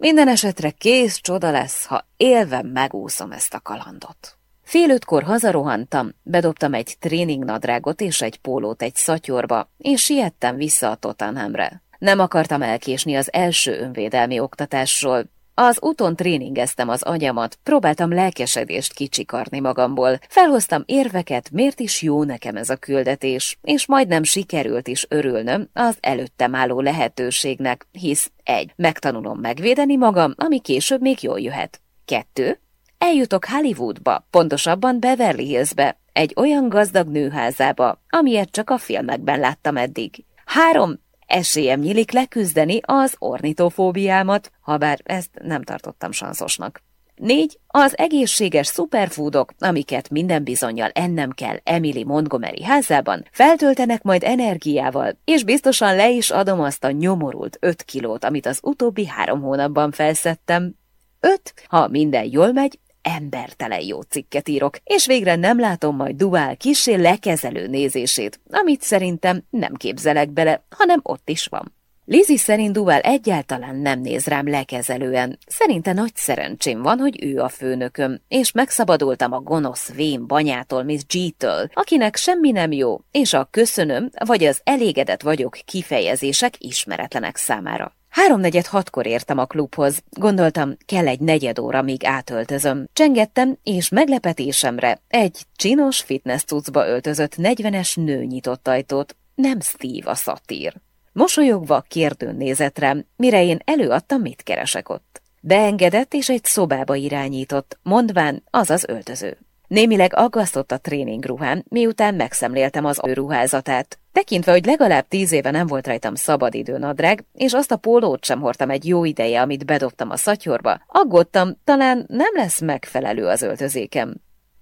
Minden esetre kész csoda lesz, ha élve megúszom ezt a kalandot. Fél ötkor hazarohantam, bedobtam egy tréningnadrágot és egy pólót egy szatyorba, és siettem vissza a Tottenhamre. Nem akartam elkésni az első önvédelmi oktatásról, az úton tréningeztem az agyamat, próbáltam lelkesedést kicsikarni magamból, felhoztam érveket, miért is jó nekem ez a küldetés, és majdnem sikerült is örülnöm az előttem álló lehetőségnek, hisz egy, megtanulom megvédeni magam, ami később még jól jöhet. Kettő, eljutok Hollywoodba, pontosabban Beverly Hillsbe, egy olyan gazdag nőházába, amilyet csak a filmekben láttam eddig. Három, esélyem nyílik leküzdeni az ornitofóbiámat, habár ezt nem tartottam sanszosnak. Négy, az egészséges szuperfoodok, amiket minden bizonyal ennem kell Emily Montgomery házában, feltöltenek majd energiával, és biztosan le is adom azt a nyomorult öt kilót, amit az utóbbi három hónapban felszettem. Öt, ha minden jól megy, embertelen jó cikket írok, és végre nem látom majd duál kisé lekezelő nézését, amit szerintem nem képzelek bele, hanem ott is van. Lizi szerint Duval egyáltalán nem néz rám lekezelően. Szerinte nagy szerencsém van, hogy ő a főnököm, és megszabadultam a gonosz vén banyától, Miss G-től, akinek semmi nem jó, és a köszönöm, vagy az elégedett vagyok kifejezések ismeretlenek számára. Háromnegyed hatkor értem a klubhoz. Gondoltam, kell egy negyed óra, míg átöltözöm. Csengettem, és meglepetésemre egy csinos fitness cuccba öltözött negyvenes nő nyitott ajtót. Nem Steve a szatír. Mosolyogva kérdőn nézett rám, mire én előadtam, mit keresek ott. Beengedett és egy szobába irányított, mondván az az öltöző. Némileg aggasztott a tréningruhán, miután megszemléltem az ő ruházatát. Tekintve, hogy legalább tíz éve nem volt rajtam szabadidő nadrág, és azt a pólót sem hordtam egy jó ideje, amit bedobtam a szatyorba, aggódtam, talán nem lesz megfelelő az öltözékem.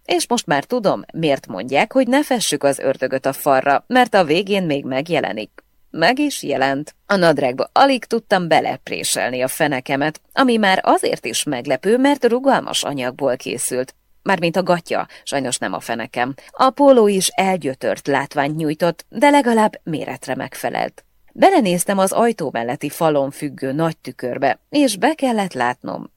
És most már tudom, miért mondják, hogy ne fessük az ördögöt a farra, mert a végén még megjelenik. Meg is jelent. A nadrágba alig tudtam belepréselni a fenekemet, ami már azért is meglepő, mert rugalmas anyagból készült, mármint a gatya, sajnos nem a fenekem. A póló is elgyötört látványt nyújtott, de legalább méretre megfelelt. Belenéztem az ajtó melletti falon függő nagy tükörbe, és be kellett látnom.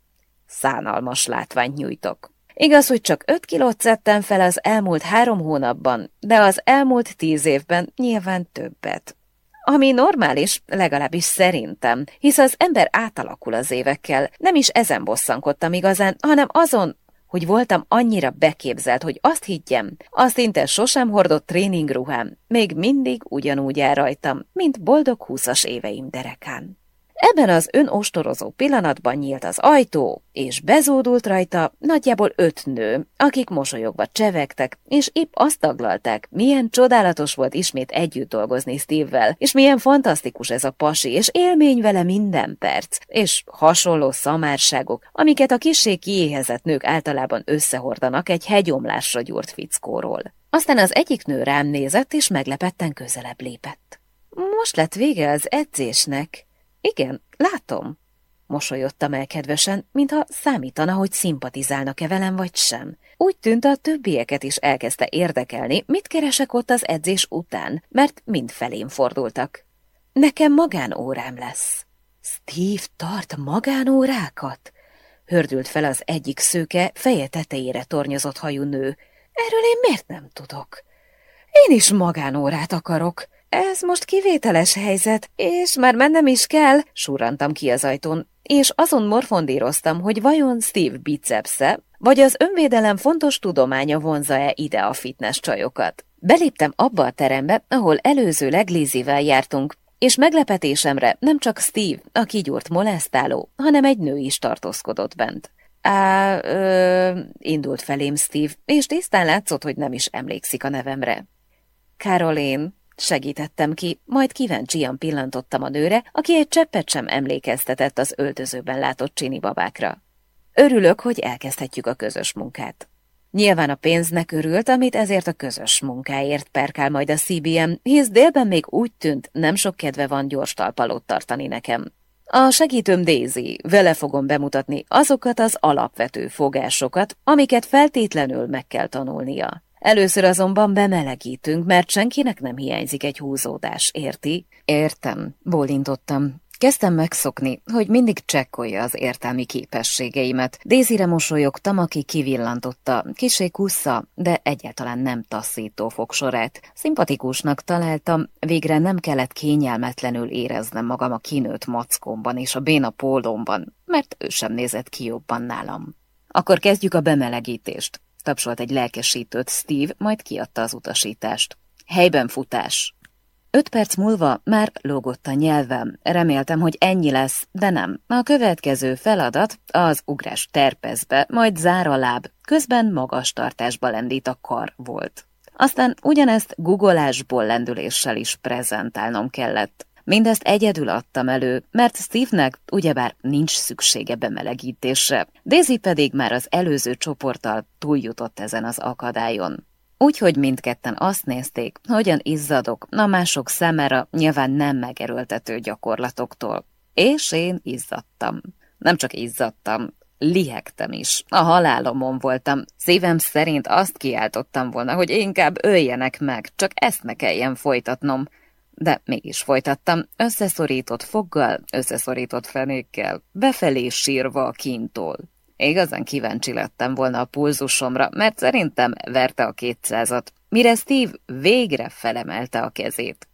Szánalmas látványt nyújtok. Igaz, hogy csak öt kilót szedtem fel az elmúlt három hónapban, de az elmúlt tíz évben nyilván többet. Ami normális, legalábbis szerintem, hisz az ember átalakul az évekkel. Nem is ezen bosszankodtam igazán, hanem azon, hogy voltam annyira beképzelt, hogy azt higgyem, azt szinte sosem hordott tréningruhám, még mindig ugyanúgy áll rajtam, mint boldog húszas éveim derekán. Ebben az önostorozó pillanatban nyílt az ajtó, és bezódult rajta nagyjából öt nő, akik mosolyogva csevegtek, és épp azt taglalták, milyen csodálatos volt ismét együtt dolgozni Steve-vel, és milyen fantasztikus ez a pasi, és élmény vele minden perc, és hasonló szamárságok, amiket a kissé kiéhezett nők általában összehordanak egy hegyomlásra gyúrt fickóról. Aztán az egyik nő rám nézett, és meglepetten közelebb lépett. Most lett vége az edzésnek, igen, látom. Mosolyodtam el kedvesen, mintha számítana, hogy szimpatizálnak-e velem vagy sem. Úgy tűnt, a többieket is elkezdte érdekelni, mit keresek ott az edzés után, mert mind felém fordultak. Nekem magánórám lesz. Steve tart magánórákat? Hördült fel az egyik szőke, feje tetejére tornyozott hajú nő. Erről én miért nem tudok? Én is magánórát akarok. Ez most kivételes helyzet, és már mennem is kell, surrantam ki az ajtón, és azon morfondíroztam, hogy vajon Steve bicepsze, vagy az önvédelem fontos tudománya vonza-e ide a fitness csajokat. Beléptem abba a terembe, ahol előzőleg Lizivel jártunk, és meglepetésemre nem csak Steve, a kigyúrt molesztáló, hanem egy nő is tartózkodott bent. Á, ö, indult felém Steve, és tisztán látszott, hogy nem is emlékszik a nevemre. Caroline, Segítettem ki, majd kíváncsian pillantottam a nőre, aki egy cseppet sem emlékeztetett az öltözőben látott csini babákra. Örülök, hogy elkezdhetjük a közös munkát. Nyilván a pénznek örült, amit ezért a közös munkáért perkál majd a CBM, hisz délben még úgy tűnt, nem sok kedve van gyors talpalót tartani nekem. A segítőm Daisy, vele fogom bemutatni azokat az alapvető fogásokat, amiket feltétlenül meg kell tanulnia. Először azonban bemelegítünk, mert senkinek nem hiányzik egy húzódás, érti? Értem, bólintottam. Kezdtem megszokni, hogy mindig csekkolja az értelmi képességeimet. Dézire mosolyogtam, aki kivillantotta, kisé kussza, de egyáltalán nem taszító fogsorát. Szimpatikusnak találtam, végre nem kellett kényelmetlenül éreznem magam a kinőtt mackómban és a béna pólómban, mert ő sem nézett ki jobban nálam. Akkor kezdjük a bemelegítést. Tapsolt egy lelkesítőt Steve, majd kiadta az utasítást. Helyben futás. Öt perc múlva már lógott a nyelvem. Reméltem, hogy ennyi lesz, de nem. A következő feladat az ugrás terpezbe, majd zár a láb, közben magas tartásba lendít a kar volt. Aztán ugyanezt googolásból lendüléssel is prezentálnom kellett. Mindezt egyedül adtam elő, mert Steve-nek ugyebár nincs szüksége bemelegítésre, Daisy pedig már az előző csoporttal túljutott ezen az akadályon. Úgyhogy mindketten azt nézték, hogyan izzadok a mások szemére nyilván nem megerőltető gyakorlatoktól. És én izzadtam. Nem csak izzadtam, lihegtem is. A halálomon voltam. Szívem szerint azt kiáltottam volna, hogy inkább öljenek meg, csak ezt ne kelljen folytatnom de mégis folytattam, összeszorított foggal, összeszorított fenékkel, befelé sírva a kintól. Igazán kíváncsi lettem volna a pulzusomra, mert szerintem verte a kétszázat, mire Steve végre felemelte a kezét.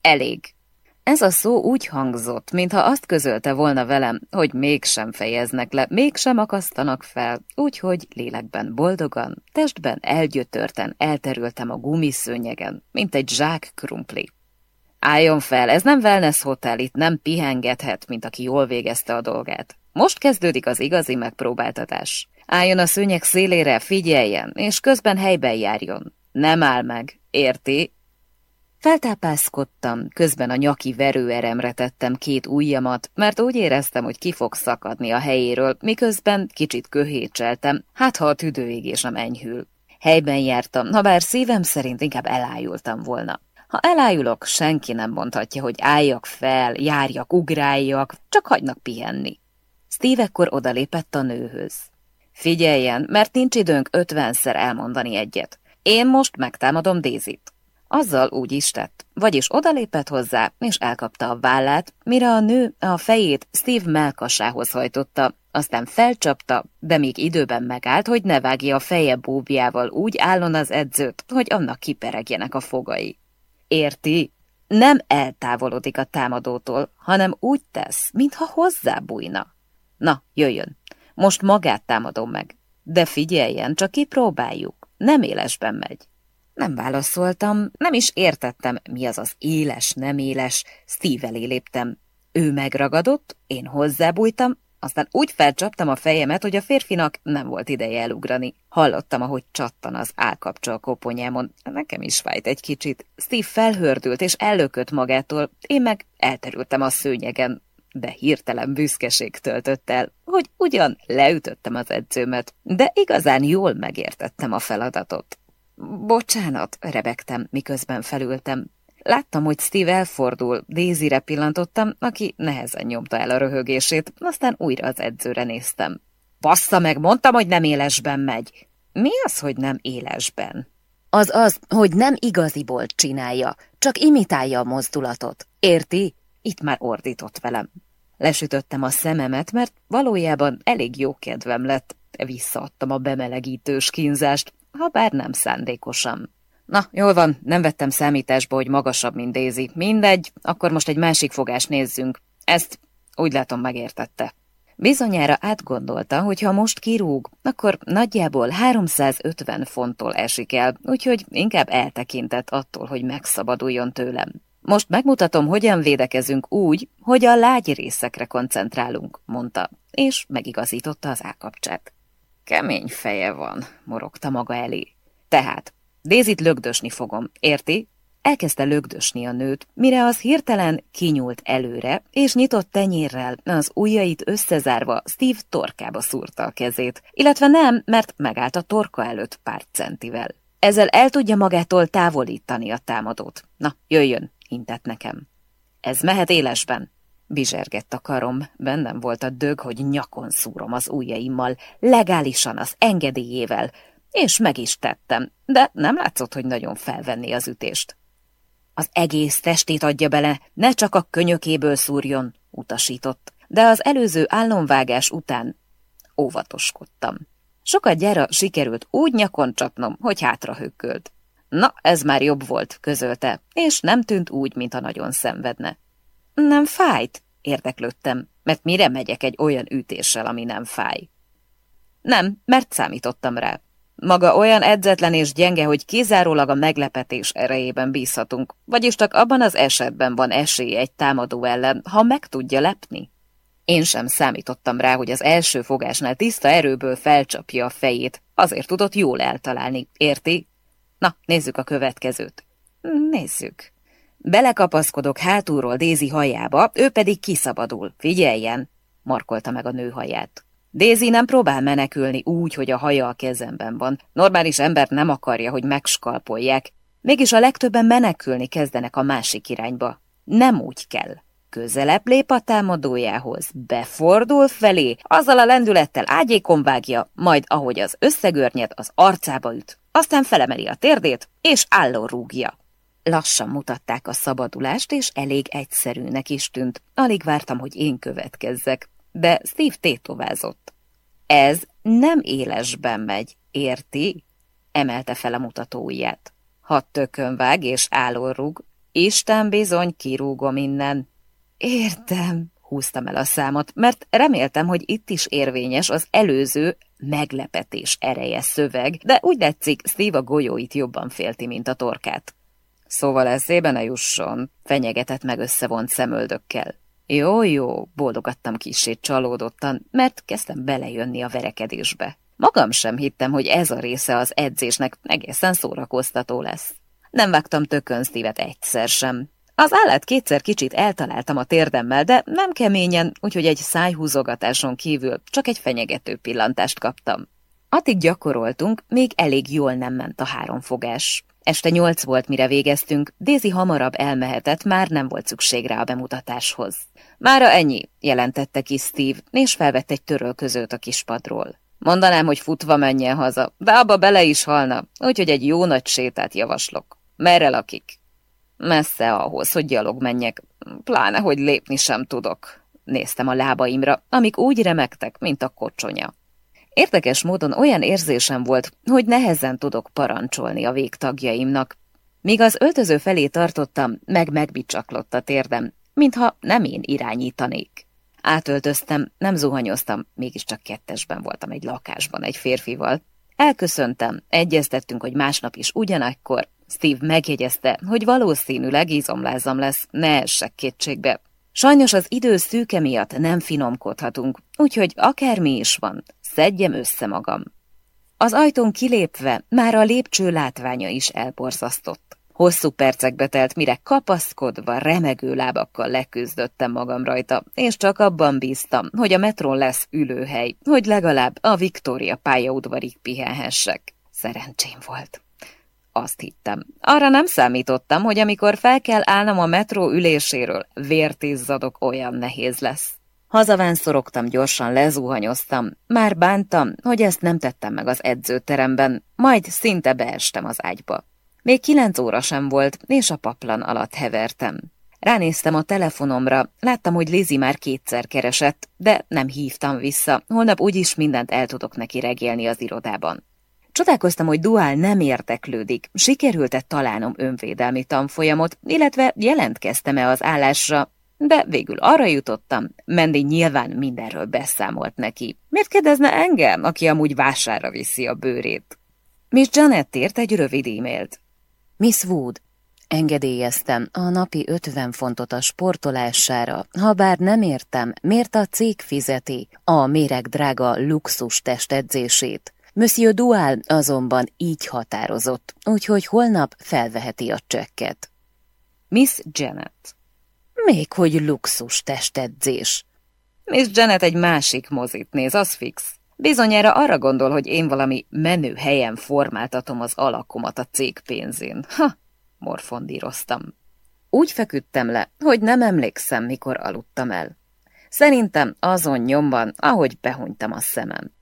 Elég. Ez a szó úgy hangzott, mintha azt közölte volna velem, hogy mégsem fejeznek le, mégsem akasztanak fel, úgyhogy lélekben boldogan, testben elgyötörten elterültem a gumiszőnyegen, mint egy zsák krumpli. Álljon fel, ez nem wellness hotel, itt nem pihengethet, mint aki jól végezte a dolgát. Most kezdődik az igazi megpróbáltatás. Álljon a szőnyek szélére, figyeljen, és közben helyben járjon. Nem áll meg, érti? Feltápászkodtam, közben a nyaki verőeremre tettem két ujjamat, mert úgy éreztem, hogy ki fog szakadni a helyéről, miközben kicsit köhécseltem, hát ha a tüdőégésem enyhül. Helyben jártam, ha bár szívem szerint inkább elájultam volna. Ha elájulok, senki nem mondhatja, hogy álljak fel, járjak, ugráljak, csak hagynak pihenni. Steve ekkor odalépett a nőhöz. Figyeljen, mert nincs időnk ötvenszer elmondani egyet. Én most megtámadom Dézit. Azzal úgy is tett, vagyis odalépett hozzá, és elkapta a vállát, mire a nő a fejét Steve melkasához hajtotta, aztán felcsapta, de még időben megállt, hogy ne vágja a feje búbjával úgy állon az edzőt, hogy annak kiperegjenek a fogai. Érti? Nem eltávolodik a támadótól, hanem úgy tesz, mintha hozzábújna. Na, jöjjön, most magát támadom meg. De figyeljen, csak kipróbáljuk, nem élesben megy. Nem válaszoltam, nem is értettem, mi az az éles, nem éles, Steve elé léptem. Ő megragadott, én hozzábújtam, aztán úgy felcsaptam a fejemet, hogy a férfinak nem volt ideje elugrani. Hallottam, ahogy csattan az állkapcsa a koponyámon. Nekem is fájt egy kicsit. Steve felhördült és ellökött magától, én meg elterültem a szőnyegen, de hirtelen büszkeség töltött el, hogy ugyan leütöttem az edzőmet, de igazán jól megértettem a feladatot. Bocsánat, rebegtem, miközben felültem. Láttam, hogy Steve elfordul, Daisy-re pillantottam, aki nehezen nyomta el a röhögését, aztán újra az edzőre néztem. Bassza meg, mondtam, hogy nem élesben megy. Mi az, hogy nem élesben? Az az, hogy nem igaziból csinálja, csak imitálja a mozdulatot. Érti? Itt már ordított velem. Lesütöttem a szememet, mert valójában elég jó kedvem lett. Visszaadtam a bemelegítős kínzást, ha bár nem szándékosan. Na, jól van, nem vettem számításba, hogy magasabb, mint Daisy. Mindegy, akkor most egy másik fogást nézzünk. Ezt úgy látom megértette. Bizonyára átgondolta, hogy ha most kirúg, akkor nagyjából 350 fonttól esik el, úgyhogy inkább eltekintett attól, hogy megszabaduljon tőlem. Most megmutatom, hogyan védekezünk úgy, hogy a lágy részekre koncentrálunk, mondta, és megigazította az állkapcsát. Kemény feje van, morogta maga elé. Tehát, Dézit lögdösni fogom, érti? Elkezdte lögdösni a nőt, mire az hirtelen kinyúlt előre, és nyitott tenyérrel, az ujjait összezárva Steve torkába szúrta a kezét, illetve nem, mert megállt a torka előtt pár centivel. Ezzel el tudja magától távolítani a támadót. Na, jöjjön, intett nekem. Ez mehet élesben. Bizsergett a karom, bennem volt a dög, hogy nyakon szúrom az ujjaimmal, legálisan az engedélyével, és meg is tettem, de nem látszott, hogy nagyon felvenné az ütést. Az egész testét adja bele, ne csak a könyökéből szúrjon, utasított, de az előző álomvágás után óvatoskodtam. Sokat gyára sikerült úgy nyakon csapnom, hogy hátra hökkölt. Na, ez már jobb volt, közölte, és nem tűnt úgy, mintha nagyon szenvedne. Nem fájt, érdeklődtem, mert mire megyek egy olyan ütéssel, ami nem fáj. Nem, mert számítottam rá. Maga olyan edzetlen és gyenge, hogy kizárólag a meglepetés erejében bízhatunk, vagyis csak abban az esetben van esély egy támadó ellen, ha meg tudja lepni. Én sem számítottam rá, hogy az első fogásnál tiszta erőből felcsapja a fejét, azért tudott jól eltalálni, érti? Na, nézzük a következőt. Nézzük. Belekapaszkodok hátulról Dézi hajába, ő pedig kiszabadul. Figyeljen! Markolta meg a nő haját. Dézi nem próbál menekülni úgy, hogy a haja a kezemben van. Normális ember nem akarja, hogy megskalpolják. Mégis a legtöbben menekülni kezdenek a másik irányba. Nem úgy kell. Közelebb lép a támadójához, befordul felé, azzal a lendülettel ágyékon vágja, majd ahogy az összegörnyed az arcába üt, aztán felemeli a térdét, és álló rúgja. Lassan mutatták a szabadulást, és elég egyszerűnek is tűnt. Alig vártam, hogy én következzek, de Steve tétovázott. Ez nem élesben megy, érti? Emelte fel a mutatóujját. Ha tökön vág és álló rúg, Isten bizony kirúgom innen. Értem, húztam el a számot, mert reméltem, hogy itt is érvényes az előző meglepetés ereje szöveg, de úgy látszik, Steve a golyóit jobban félti, mint a torkát. Szóval eszébe ne jusson, fenyegetett meg összevont szemöldökkel. Jó, jó, bólogattam kissé csalódottan, mert kezdtem belejönni a verekedésbe. Magam sem hittem, hogy ez a része az edzésnek egészen szórakoztató lesz. Nem vágtam tökön szívet egyszer sem. Az állat kétszer kicsit eltaláltam a térdemmel, de nem keményen, úgyhogy egy szájhúzogatáson kívül csak egy fenyegető pillantást kaptam. Addig gyakoroltunk, még elég jól nem ment a háromfogás. Este nyolc volt, mire végeztünk, Dézi hamarabb elmehetett, már nem volt szükség rá a bemutatáshoz. Mára ennyi, jelentette ki Steve, és felvett egy törölközőt a kispadról. Mondanám, hogy futva menjen haza, de abba bele is halna, úgyhogy egy jó nagy sétát javaslok. Merre lakik? Messze ahhoz, hogy gyalog menjek, pláne, hogy lépni sem tudok. Néztem a lábaimra, amik úgy remektek, mint a kocsonya. Érdekes módon olyan érzésem volt, hogy nehezen tudok parancsolni a végtagjaimnak. Míg az öltöző felé tartottam, meg megbicsaklott a térdem, mintha nem én irányítanék. Átöltöztem, nem zuhanyoztam, mégiscsak kettesben voltam egy lakásban egy férfival. Elköszöntem, egyeztettünk, hogy másnap is ugyanakkor. Steve megjegyezte, hogy valószínűleg izomlázam lesz, ne essek kétségbe. Sajnos az idő szűke miatt nem finomkodhatunk, úgyhogy akármi is van, szedjem össze magam. Az ajtón kilépve már a lépcső látványa is elborzasztott. Hosszú percekbe telt, mire kapaszkodva, remegő lábakkal leküzdöttem magam rajta, és csak abban bíztam, hogy a metron lesz ülőhely, hogy legalább a Viktória pályaudvarig pihenhessek. Szerencsém volt. Azt hittem. Arra nem számítottam, hogy amikor fel kell állnom a metró üléséről, vértizzadok olyan nehéz lesz. Hazaván szorogtam, gyorsan lezuhanyoztam. Már bántam, hogy ezt nem tettem meg az edzőteremben, majd szinte beestem az ágyba. Még kilenc óra sem volt, és a paplan alatt hevertem. Ránéztem a telefonomra, láttam, hogy Lizi már kétszer keresett, de nem hívtam vissza, holnap úgyis mindent el tudok neki regélni az irodában. Csodálkoztam, hogy Duál nem érdeklődik, sikerült-e találnom önvédelmi tanfolyamot, illetve jelentkeztem-e az állásra, de végül arra jutottam, Mendi nyilván mindenről beszámolt neki. Miért kérdezne engem, aki amúgy vására viszi a bőrét? Miss Janet írt egy rövid e-mailt. Miss Wood, engedélyeztem a napi 50 fontot a sportolására, ha bár nem értem, miért a cég fizeti a méregdrága luxus testedzését. Monsieur Dual azonban így határozott, úgyhogy holnap felveheti a csekket. Miss Janet még hogy luxus testedzés. Miss Janet egy másik mozit néz, az fix. Bizonyára arra gondol, hogy én valami menő helyen formáltatom az alakomat a cég pénzén. Ha, morfondíroztam. Úgy feküdtem le, hogy nem emlékszem, mikor aludtam el. Szerintem azon nyomban, ahogy behunytam a szemem.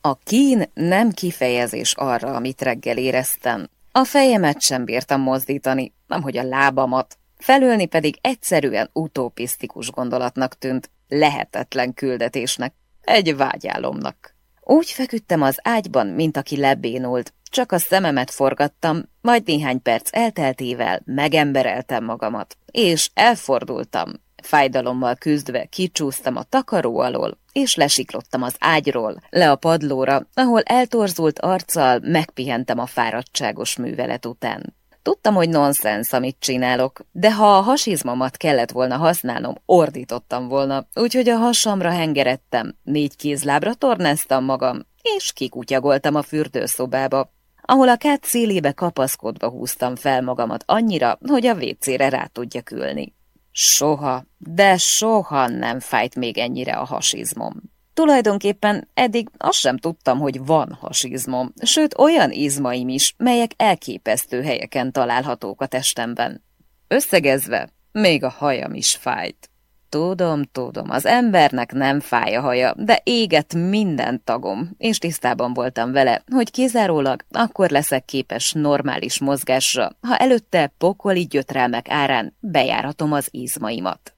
A kín nem kifejezés arra, amit reggel éreztem. A fejemet sem bírtam mozdítani, nemhogy a lábamat, felülni pedig egyszerűen utopisztikus gondolatnak tűnt, lehetetlen küldetésnek, egy vágyálomnak. Úgy feküdtem az ágyban, mint aki lebénult, csak a szememet forgattam, majd néhány perc elteltével megembereltem magamat, és elfordultam, Fájdalommal küzdve kicsúsztam a takaró alól, és lesiklottam az ágyról, le a padlóra, ahol eltorzult arccal megpihentem a fáradtságos művelet után. Tudtam, hogy nonsens, amit csinálok, de ha a hasizmomat kellett volna használnom, ordítottam volna, úgyhogy a hasamra hengeredtem, négy kézlábra tornáztam magam, és kikutyagoltam a fürdőszobába, ahol a kát szélébe kapaszkodva húztam fel magamat annyira, hogy a vécére rá tudjak ülni. Soha, de soha nem fájt még ennyire a hasizmom. Tulajdonképpen eddig azt sem tudtam, hogy van hasizmom, sőt olyan izmaim is, melyek elképesztő helyeken találhatók a testemben. Összegezve, még a hajam is fájt. Tudom, tudom, az embernek nem fáj a haja, de éget minden tagom, és tisztában voltam vele, hogy kizárólag akkor leszek képes normális mozgásra, ha előtte pokoli gyötrelmek árán bejáratom az izmaimat.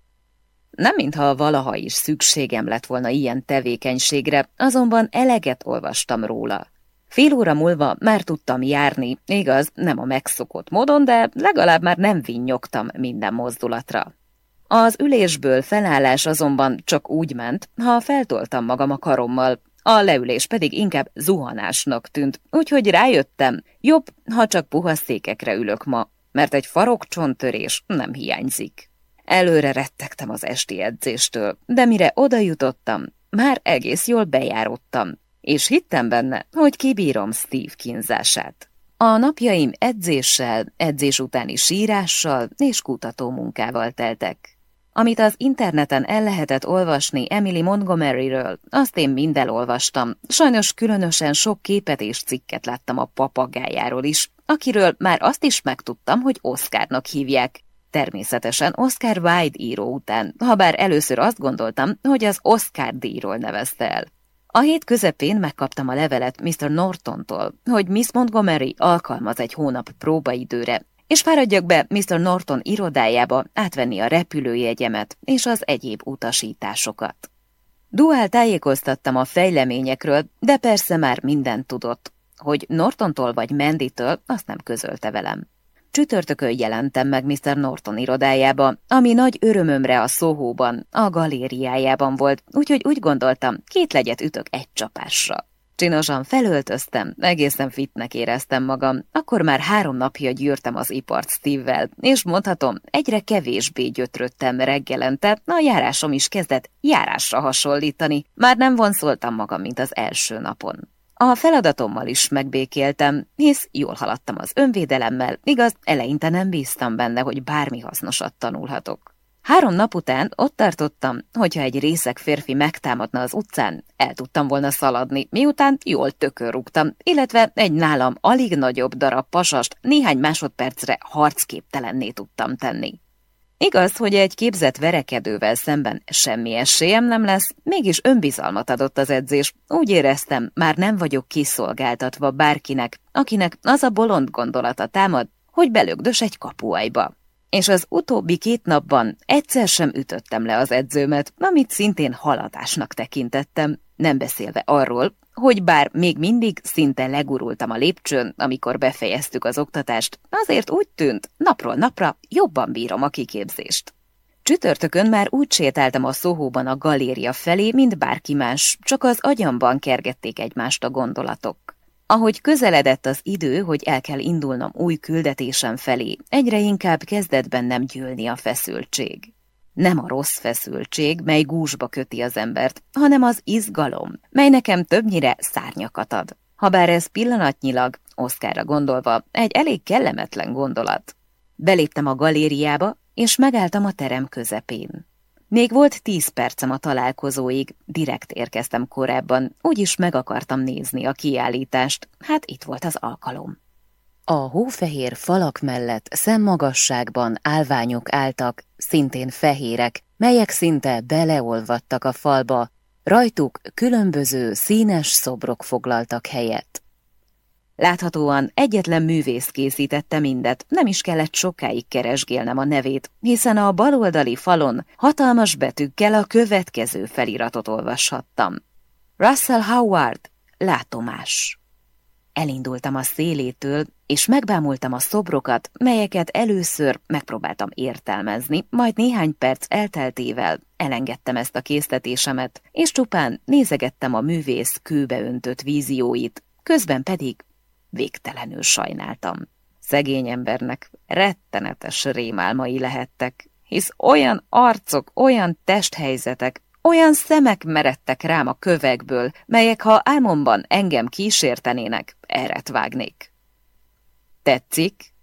Nem mintha valaha is szükségem lett volna ilyen tevékenységre, azonban eleget olvastam róla. Fél óra múlva már tudtam járni, igaz, nem a megszokott módon, de legalább már nem vinnyogtam minden mozdulatra. Az ülésből felállás azonban csak úgy ment, ha feltoltam magam a karommal, A leülés pedig inkább zuhanásnak tűnt, úgyhogy rájöttem, jobb, ha csak puha székekre ülök ma, mert egy farokcsontörés nem hiányzik. Előre rettegtem az esti edzéstől, de mire oda jutottam, már egész jól bejárodtam, és hittem benne, hogy kibírom Steve kínzását. A napjaim edzéssel, edzés utáni sírással és kutató munkával teltek. Amit az interneten el lehetett olvasni Emily Montgomeryről, azt én mind elolvastam. Sajnos különösen sok képet és cikket láttam a papagájáról is, akiről már azt is megtudtam, hogy Oscarnak hívják. Természetesen Oscar Wilde író után, ha bár először azt gondoltam, hogy az Oscar díjról nevezte el. A hét közepén megkaptam a levelet Mr. Nortontól, hogy Miss Montgomery alkalmaz egy hónap próbaidőre, és fáradjak be Mr. Norton irodájába átvenni a repülőjegyemet és az egyéb utasításokat. Duál tájékoztattam a fejleményekről, de persze már mindent tudott. Hogy Nortontól vagy Menditől, azt nem közölte velem. Csütörtökön jelentem meg Mr. Norton irodájába, ami nagy örömömre a szóhóban, a galériájában volt, úgyhogy úgy gondoltam, két legyet ütök egy csapásra. Csinosan felöltöztem, egészen fitnek éreztem magam, akkor már három napja gyűrtem az ipart Steve-vel, és mondhatom, egyre kevésbé gyötröttem reggelente, a járásom is kezdett járásra hasonlítani, már nem vonszoltam magam, mint az első napon. A feladatommal is megbékéltem, hisz jól haladtam az önvédelemmel, igaz, eleinte nem bíztam benne, hogy bármi hasznosat tanulhatok. Három nap után ott tartottam, hogyha egy részek férfi megtámadna az utcán, el tudtam volna szaladni, miután jól tökörrúgtam, illetve egy nálam alig nagyobb darab pasast néhány másodpercre harcképtelenné tudtam tenni. Igaz, hogy egy képzett verekedővel szemben semmi esélyem nem lesz, mégis önbizalmat adott az edzés. Úgy éreztem, már nem vagyok kiszolgáltatva bárkinek, akinek az a bolond gondolata támad, hogy belögdös egy kapuajba. És az utóbbi két napban egyszer sem ütöttem le az edzőmet, amit szintén haladásnak tekintettem, nem beszélve arról, hogy bár még mindig szinte legurultam a lépcsőn, amikor befejeztük az oktatást, azért úgy tűnt, napról napra jobban bírom a kiképzést. Csütörtökön már úgy sétáltam a szóhóban a galéria felé, mint bárki más, csak az agyamban kergették egymást a gondolatok. Ahogy közeledett az idő, hogy el kell indulnom új küldetésem felé, egyre inkább kezdett bennem gyűlni a feszültség. Nem a rossz feszültség, mely gúzsba köti az embert, hanem az izgalom, mely nekem többnyire szárnyakat ad. Habár ez pillanatnyilag, Oszkára gondolva, egy elég kellemetlen gondolat. Beléptem a galériába, és megálltam a terem közepén. Még volt tíz percem a találkozóig, direkt érkeztem korábban, úgyis meg akartam nézni a kiállítást, hát itt volt az alkalom. A hófehér falak mellett szemmagasságban állványok álltak, szintén fehérek, melyek szinte beleolvadtak a falba, rajtuk különböző színes szobrok foglaltak helyet. Láthatóan egyetlen művész készítette mindet, nem is kellett sokáig keresgélnem a nevét, hiszen a baloldali falon hatalmas betűkkel a következő feliratot olvashattam. Russell Howard, látomás. Elindultam a szélétől, és megbámultam a szobrokat, melyeket először megpróbáltam értelmezni, majd néhány perc elteltével elengedtem ezt a késztetésemet, és csupán nézegettem a művész kőbe öntött vízióit, közben pedig végtelenül sajnáltam. Szegény embernek rettenetes rémálmai lehettek, hisz olyan arcok, olyan testhelyzetek, olyan szemek meredtek rám a kövekből, melyek ha álmomban engem kísértenének, eret vágnék. Tetszik?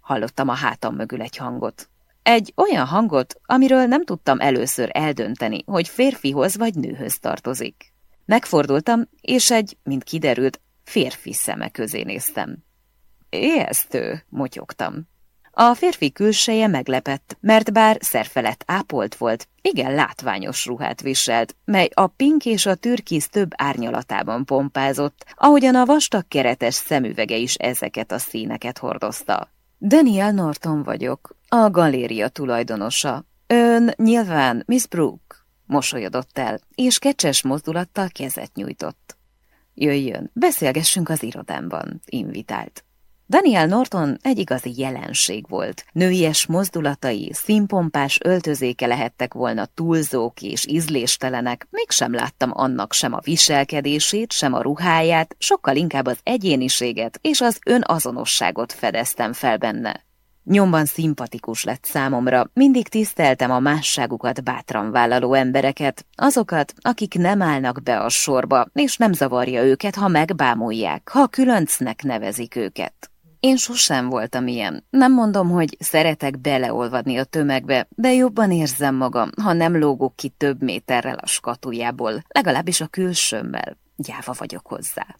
Hallottam a hátam mögül egy hangot. Egy olyan hangot, amiről nem tudtam először eldönteni, hogy férfihoz vagy nőhöz tartozik. Megfordultam, és egy, mint kiderült, férfi szeme közé néztem. Éheztő, motyogtam. A férfi külseje meglepett, mert bár szerfelett ápolt volt, igen látványos ruhát viselt, mely a pink és a türkisz több árnyalatában pompázott, ahogyan a vastag keretes szemüvege is ezeket a színeket hordozta. Daniel Norton vagyok, a galéria tulajdonosa. Ön nyilván Miss Brooke, mosolyodott el, és kecses mozdulattal kezet nyújtott. Jöjjön, beszélgessünk az irodámban, invitált. Daniel Norton egy igazi jelenség volt. Nőies mozdulatai, színpompás öltözéke lehettek volna túlzók és ízléstelenek, mégsem láttam annak sem a viselkedését, sem a ruháját, sokkal inkább az egyéniséget és az önazonosságot fedeztem fel benne. Nyomban szimpatikus lett számomra, mindig tiszteltem a másságukat bátran vállaló embereket, azokat, akik nem állnak be a sorba, és nem zavarja őket, ha megbámulják, ha különcnek nevezik őket. Én sosem voltam ilyen. Nem mondom, hogy szeretek beleolvadni a tömegbe, de jobban érzem magam, ha nem lógok ki több méterrel a skatujából, legalábbis a külsőmmel. Gyáva vagyok hozzá.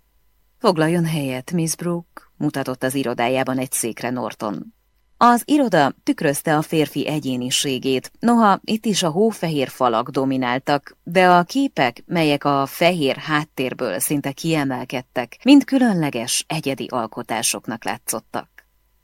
Foglaljon helyet, Miss Brooke, mutatott az irodájában egy székre Norton. Az iroda tükrözte a férfi egyéniségét, noha itt is a hófehér falak domináltak, de a képek, melyek a fehér háttérből szinte kiemelkedtek, mind különleges, egyedi alkotásoknak látszottak.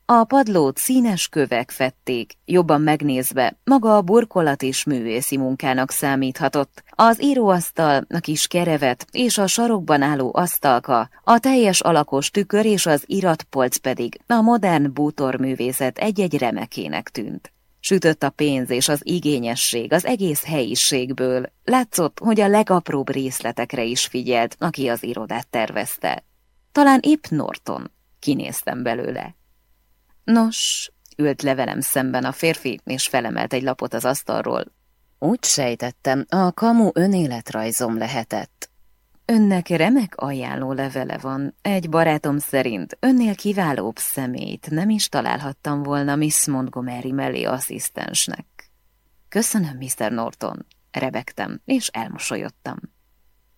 A padlót színes kövek fették, jobban megnézve maga a burkolat is művészi munkának számíthatott. Az íróasztal, a kis kerevet és a sarokban álló asztalka, a teljes alakos tükör és az iratpolc pedig a modern bútorművészet egy-egy remekének tűnt. Sütött a pénz és az igényesség az egész helyiségből. Látszott, hogy a legapróbb részletekre is figyelt, aki az irodát tervezte. Talán épp Norton. Kinéztem belőle. Nos, ült le velem szemben a férfi, és felemelt egy lapot az asztalról. Úgy sejtettem, a kamu önéletrajzom lehetett. Önnek remek ajánló levele van. Egy barátom szerint önnél kiválóbb személyt nem is találhattam volna Miss Montgomery mellé asszisztensnek. Köszönöm, Mr. Norton, rebegtem, és elmosolyodtam.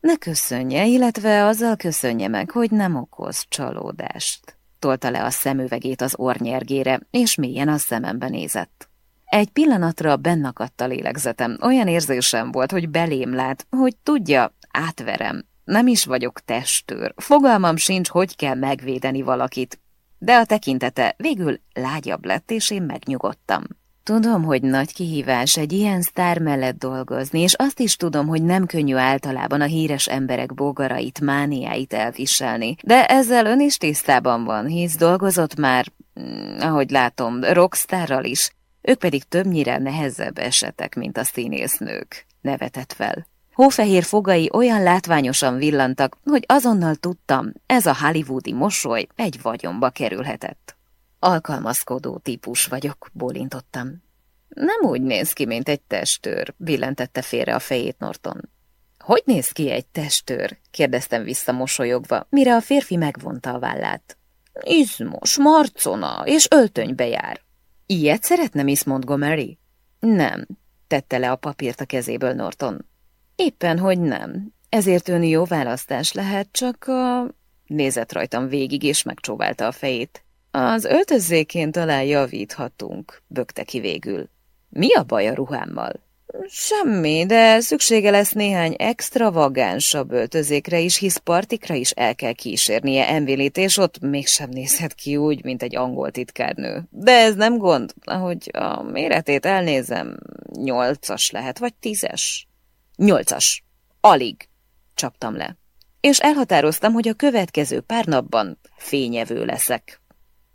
Ne köszönje, illetve azzal köszönje meg, hogy nem okoz csalódást tolta le a szemüvegét az ornyergére, és mélyen a szemembe nézett. Egy pillanatra bennakadt a lélegzetem, olyan érzésem volt, hogy belém lát, hogy tudja, átverem. Nem is vagyok testőr, fogalmam sincs, hogy kell megvédeni valakit, de a tekintete végül lágyabb lett, és én megnyugodtam. Tudom, hogy nagy kihívás egy ilyen sztár mellett dolgozni, és azt is tudom, hogy nem könnyű általában a híres emberek bogarait, mániáit elviselni. De ezzel ön is tisztában van, hisz dolgozott már, mm, ahogy látom, rockstárral is. Ők pedig többnyire nehezebb esetek, mint a színésznők. Nevetett fel. Hófehér fogai olyan látványosan villantak, hogy azonnal tudtam, ez a hollywoodi mosoly egy vagyonba kerülhetett. Alkalmazkodó típus vagyok, bólintottam. Nem úgy néz ki, mint egy testőr, billentette félre a fejét Norton. Hogy néz ki egy testőr? kérdeztem vissza mosolyogva, mire a férfi megvonta a vállát. Izmos, marcona, és öltönybe jár. Ilyet szeretne Miss Montgomery? Nem, tette le a papírt a kezéből Norton. Éppen, hogy nem. Ezért ön jó választás lehet, csak a... Nézett rajtam végig, és megcsóválta a fejét. Az öltözékén talán javíthatunk, bökte ki végül. Mi a baj a ruhámmal? Semmi, de szüksége lesz néhány extravagánsabb öltözékre is, hisz partikra is el kell kísérnie Envilit, és ott mégsem nézhet ki úgy, mint egy angol titkárnő. De ez nem gond, ahogy a méretét elnézem, nyolcas lehet, vagy tízes. Nyolcas. Alig. Csaptam le. És elhatároztam, hogy a következő pár napban fényevő leszek.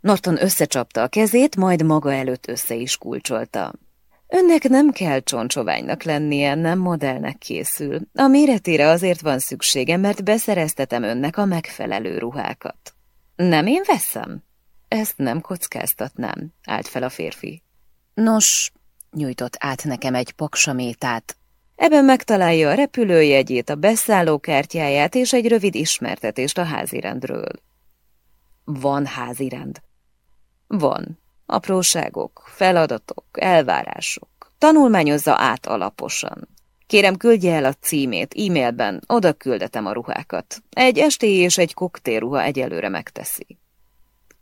Norton összecsapta a kezét, majd maga előtt össze is kulcsolta. Önnek nem kell csoncsoványnak lennie, nem modellnek készül. A méretére azért van szüksége, mert beszereztetem önnek a megfelelő ruhákat. Nem én veszem? Ezt nem kockáztatnám, állt fel a férfi. Nos, nyújtott át nekem egy paksamétát. Ebben megtalálja a repülőjegyét, a beszállókártyáját és egy rövid ismertetést a házirendről. Van házirend. Van. Apróságok, feladatok, elvárások. Tanulmányozza át alaposan. Kérem, küldje el a címét e-mailben, oda küldetem a ruhákat. Egy esti és egy koktélruha egyelőre megteszi.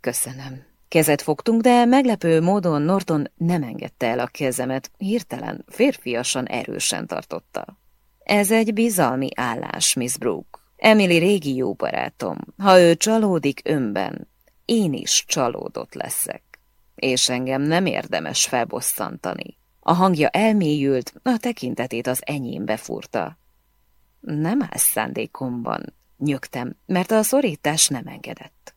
Köszönöm. Kezet fogtunk, de meglepő módon Norton nem engedte el a kezemet, hirtelen, férfiasan erősen tartotta. Ez egy bizalmi állás, Miss Brooke. Emily régi jó barátom. Ha ő csalódik önben, én is csalódott leszek, és engem nem érdemes felbosszantani. A hangja elmélyült, a tekintetét az enyémbe furta. Nem áll szándékomban, nyögtem, mert a szorítás nem engedett.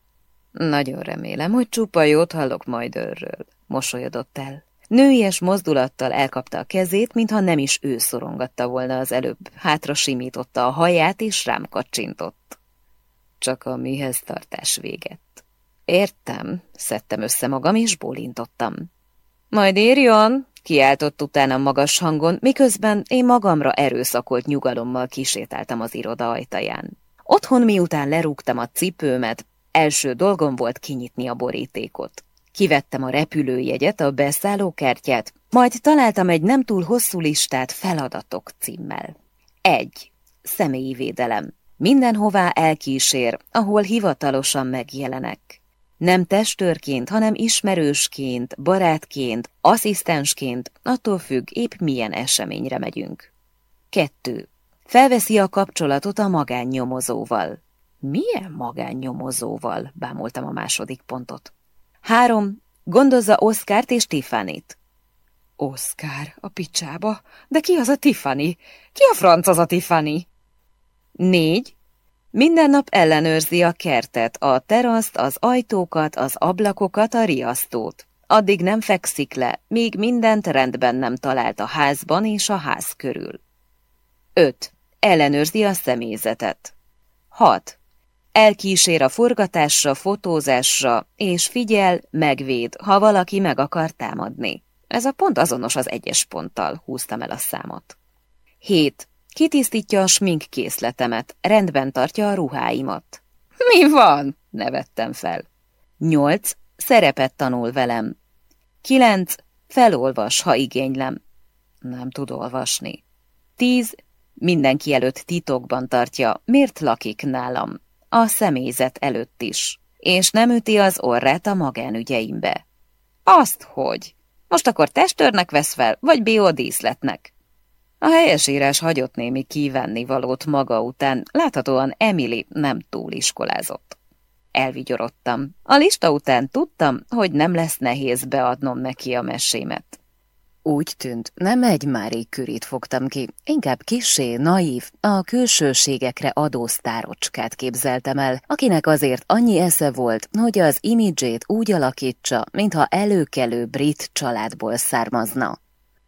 Nagyon remélem, hogy csupa jót hallok majd őről, mosolyodott el. Nőies mozdulattal elkapta a kezét, mintha nem is ő szorongatta volna az előbb. Hátra simította a haját, és rám kacsintott. Csak a mihez tartás véget. Értem, szedtem össze magam, és bólintottam. Majd írjon, kiáltott utána magas hangon, miközben én magamra erőszakolt nyugalommal kisétáltam az iroda ajtaján. Otthon miután lerúgtam a cipőmet, első dolgom volt kinyitni a borítékot. Kivettem a repülőjegyet, a beszállókártyát, majd találtam egy nem túl hosszú listát feladatok címmel. 1. Személyi védelem. Mindenhová elkísér, ahol hivatalosan megjelenek. Nem testőrként, hanem ismerősként, barátként, asszisztensként, attól függ, épp milyen eseményre megyünk. 2. Felveszi a kapcsolatot a magánnyomozóval. Milyen magánnyomozóval? Bámultam a második pontot. Három. Gondozza Oszkárt és Tiffany-t. Oszkár, a picsába? De ki az a Tiffany? Ki a franc az a Tiffany? Négy. Minden nap ellenőrzi a kertet, a teraszt, az ajtókat, az ablakokat, a riasztót. Addig nem fekszik le, míg mindent rendben nem talált a házban és a ház körül. 5. Ellenőrzi a személyzetet. 6. Elkísér a forgatásra, fotózásra, és figyel, megvéd, ha valaki meg akar támadni. Ez a pont azonos az egyes ponttal, húztam el a számot. 7. Kitisztítja a smink készletemet, rendben tartja a ruháimat. Mi van? nevettem fel. 8. Szerepet tanul velem. 9. Felolvas, ha igénylem. Nem tud olvasni. 10. Mindenki előtt titokban tartja, miért lakik nálam a személyzet előtt is, és nem üti az orrát a magánügyeimbe. Azt hogy? Most akkor testőrnek vesz fel, vagy B.O. A helyesírás hagyott némi kivenni valót maga után, láthatóan Emily nem túl iskolázott. Elvigyorodtam. A lista után tudtam, hogy nem lesz nehéz beadnom neki a mesémet. Úgy tűnt, nem egy Mári Kürit fogtam ki, inkább kisé, naív, a külsőségekre adó sztárocskát képzeltem el, akinek azért annyi esze volt, hogy az imidzsét úgy alakítsa, mintha előkelő brit családból származna.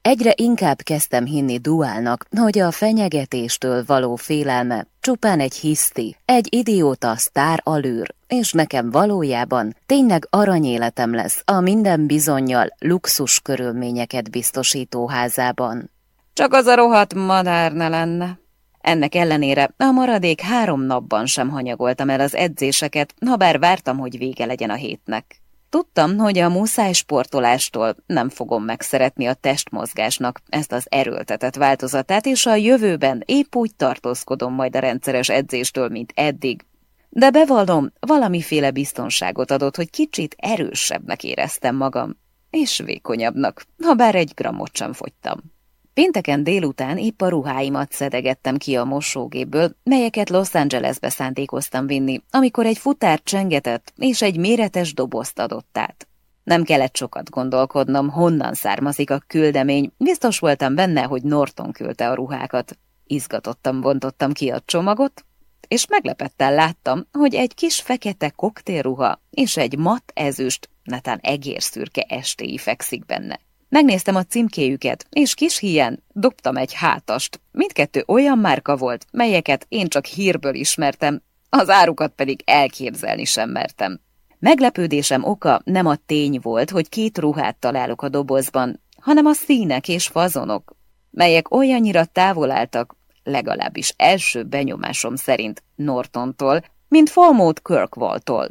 Egyre inkább kezdtem hinni duálnak, hogy a fenyegetéstől való félelme csupán egy hiszti, egy idióta sztár alűr, és nekem valójában tényleg aranyéletem lesz a minden bizonyal luxus körülményeket biztosító házában. Csak az a rohadt madár ne lenne. Ennek ellenére a maradék három napban sem hanyagoltam el az edzéseket, ha bár vártam, hogy vége legyen a hétnek. Tudtam, hogy a muszáj sportolástól nem fogom megszeretni a testmozgásnak ezt az erőltetett változatát, és a jövőben épp úgy tartózkodom majd a rendszeres edzéstől, mint eddig. De bevallom, valamiféle biztonságot adott, hogy kicsit erősebbnek éreztem magam, és vékonyabbnak, ha bár egy grammot sem fogytam. Pénteken délután épp a ruháimat szedegettem ki a mosógéből, melyeket Los Angelesbe szándékoztam vinni, amikor egy futár csengetett, és egy méretes dobozt adott át. Nem kellett sokat gondolkodnom, honnan származik a küldemény, biztos voltam benne, hogy Norton küldte a ruhákat. Izgatottan bontottam ki a csomagot, és meglepettel láttam, hogy egy kis fekete koktélruha és egy matt ezüst, netán egérszürke estéi fekszik benne. Megnéztem a címkéjüket, és kis híjen dobtam egy hátast. Mindkettő olyan márka volt, melyeket én csak hírből ismertem, az árukat pedig elképzelni sem mertem. Meglepődésem oka nem a tény volt, hogy két ruhát találok a dobozban, hanem a színek és fazonok, melyek olyannyira távol álltak, legalábbis első benyomásom szerint Nortontól, mint Falmouth Kirkwall-tól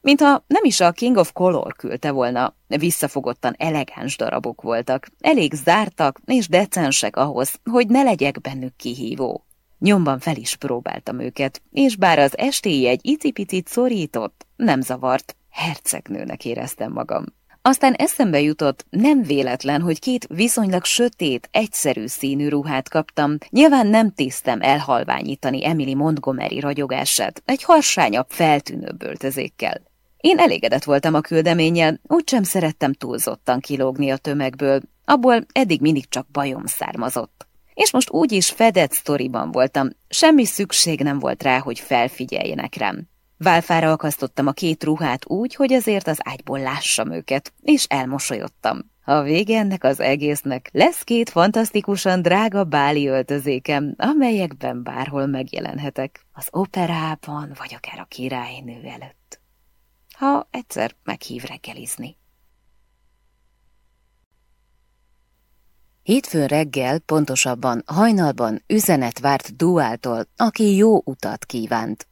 mintha nem is a King of Color küldte volna, visszafogottan elegáns darabok voltak, elég zártak és decensek ahhoz, hogy ne legyek bennük kihívó. Nyomban fel is próbáltam őket, és bár az estéi egy icipicit szorított, nem zavart, hercegnőnek éreztem magam. Aztán eszembe jutott, nem véletlen, hogy két viszonylag sötét, egyszerű színű ruhát kaptam. Nyilván nem tisztem elhalványítani Emily Montgomery ragyogását egy harsányabb, feltűnőbb öltözékkel. Én elégedett voltam a küldeménnyel, úgysem szerettem túlzottan kilógni a tömegből, abból eddig mindig csak bajom származott. És most úgy is fedett sztoriban voltam, semmi szükség nem volt rá, hogy felfigyeljenek rám. Válfára akasztottam a két ruhát úgy, hogy azért az ágyból lássam őket, és elmosolyodtam. A vége ennek az egésznek lesz két fantasztikusan drága báli öltözékem, amelyekben bárhol megjelenhetek, az operában, vagy akár a királynő előtt. Ha egyszer meghív reggelizni. Hétfőn reggel, pontosabban hajnalban üzenet várt Duáltól, aki jó utat kívánt.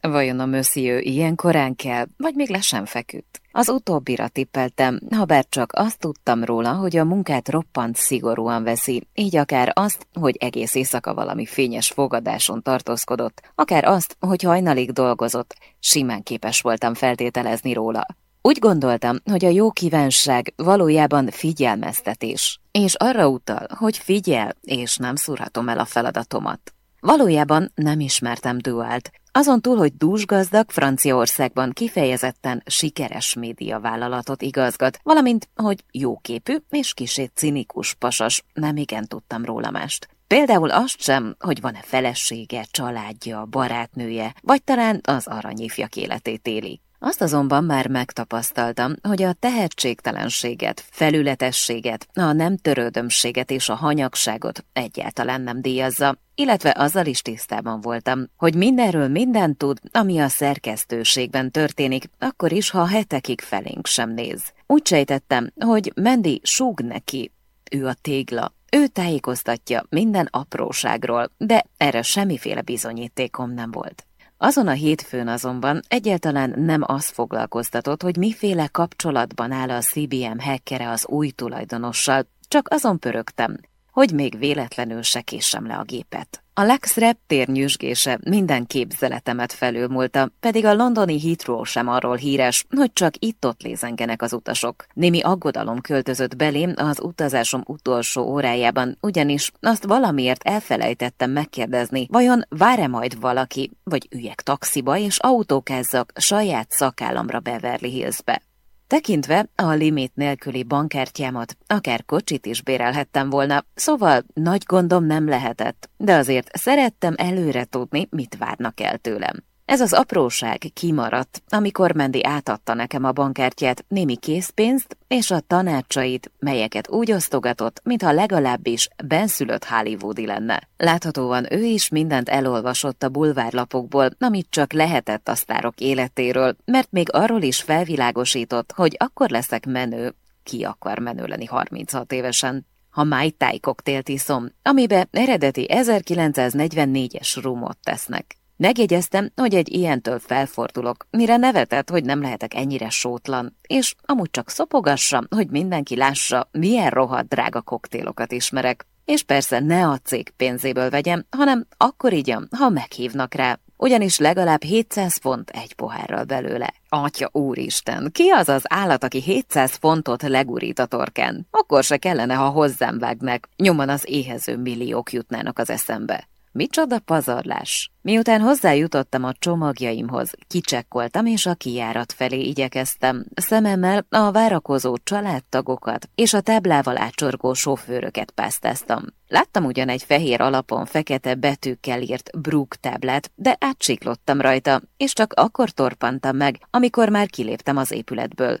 Vajon a monsieur ilyen korán kell, vagy még le sem feküdt? Az utóbbira tippeltem, ha bár csak azt tudtam róla, hogy a munkát roppant szigorúan veszi, így akár azt, hogy egész éjszaka valami fényes fogadáson tartózkodott, akár azt, hogy hajnalig dolgozott, simán képes voltam feltételezni róla. Úgy gondoltam, hogy a jó kívánság valójában figyelmeztetés, és arra utal, hogy figyel, és nem szúrhatom el a feladatomat. Valójában nem ismertem Dualt, azon túl, hogy dúsgazdag Franciaországban kifejezetten sikeres médiavállalatot igazgat, valamint, hogy jóképű és kisét cinikus pasas, nem igen tudtam róla mást. Például azt sem, hogy van-e felesége, családja, barátnője, vagy talán az aranyifjak életét éli. Azt azonban már megtapasztaltam, hogy a tehetségtelenséget, felületességet, a nem törődömséget és a hanyagságot egyáltalán nem díjazza, illetve azzal is tisztában voltam, hogy mindenről mindent tud, ami a szerkesztőségben történik, akkor is, ha hetekig felénk sem néz. Úgy sejtettem, hogy Mendi súg neki, ő a tégla, ő tájékoztatja minden apróságról, de erre semmiféle bizonyítékom nem volt. Azon a hétfőn azonban egyáltalán nem az foglalkoztatott, hogy miféle kapcsolatban áll a CBM hackere az új tulajdonossal, csak azon pörögtem, hogy még véletlenül se késem le a gépet. A Lex reptér nyüzsgése minden képzeletemet felülmúlta, pedig a londoni Heathrow sem arról híres, hogy csak itt-ott lézengenek az utasok. Némi aggodalom költözött belém az utazásom utolsó órájában, ugyanis azt valamiért elfelejtettem megkérdezni, vajon vár-e majd valaki, vagy üljek taxiba és autókázzak saját szakállamra Beverly Hillsbe. Tekintve a limit nélküli bankkártyámat, akár kocsit is bérelhettem volna, szóval nagy gondom nem lehetett, de azért szerettem előre tudni, mit várnak el tőlem. Ez az apróság kimaradt, amikor Mendi átadta nekem a bankkártyát, némi készpénzt és a tanácsait, melyeket úgy osztogatott, mintha legalábbis benszülött Hollywoodi lenne. Láthatóan ő is mindent elolvasott a bulvárlapokból, amit csak lehetett a sztárok életéről, mert még arról is felvilágosított, hogy akkor leszek menő, ki akar menő lenni 36 évesen ha Mai Tai koktélt iszom, amibe eredeti 1944-es rumot tesznek. Megjegyeztem, hogy egy ilyentől felfordulok, mire nevetett, hogy nem lehetek ennyire sótlan, és amúgy csak szopogassam, hogy mindenki lássa, milyen rohadt drága koktélokat ismerek. És persze ne a cég pénzéből vegyem, hanem akkor igyam, ha meghívnak rá, ugyanis legalább 700 font egy pohárral belőle. Atya úristen, ki az az állat, aki 700 fontot legurít a torkán? Akkor se kellene, ha hozzám vágnak, nyomon az éhező milliók jutnának az eszembe. Micsoda pazarlás! Miután hozzájutottam a csomagjaimhoz, kicsekkoltam és a kijárat felé igyekeztem, szememmel a várakozó családtagokat és a táblával átsorgó sofőröket pásztáztam. Láttam ugyan egy fehér alapon fekete betűkkel írt Brook táblát, de átsiklottam rajta, és csak akkor torpantam meg, amikor már kiléptem az épületből.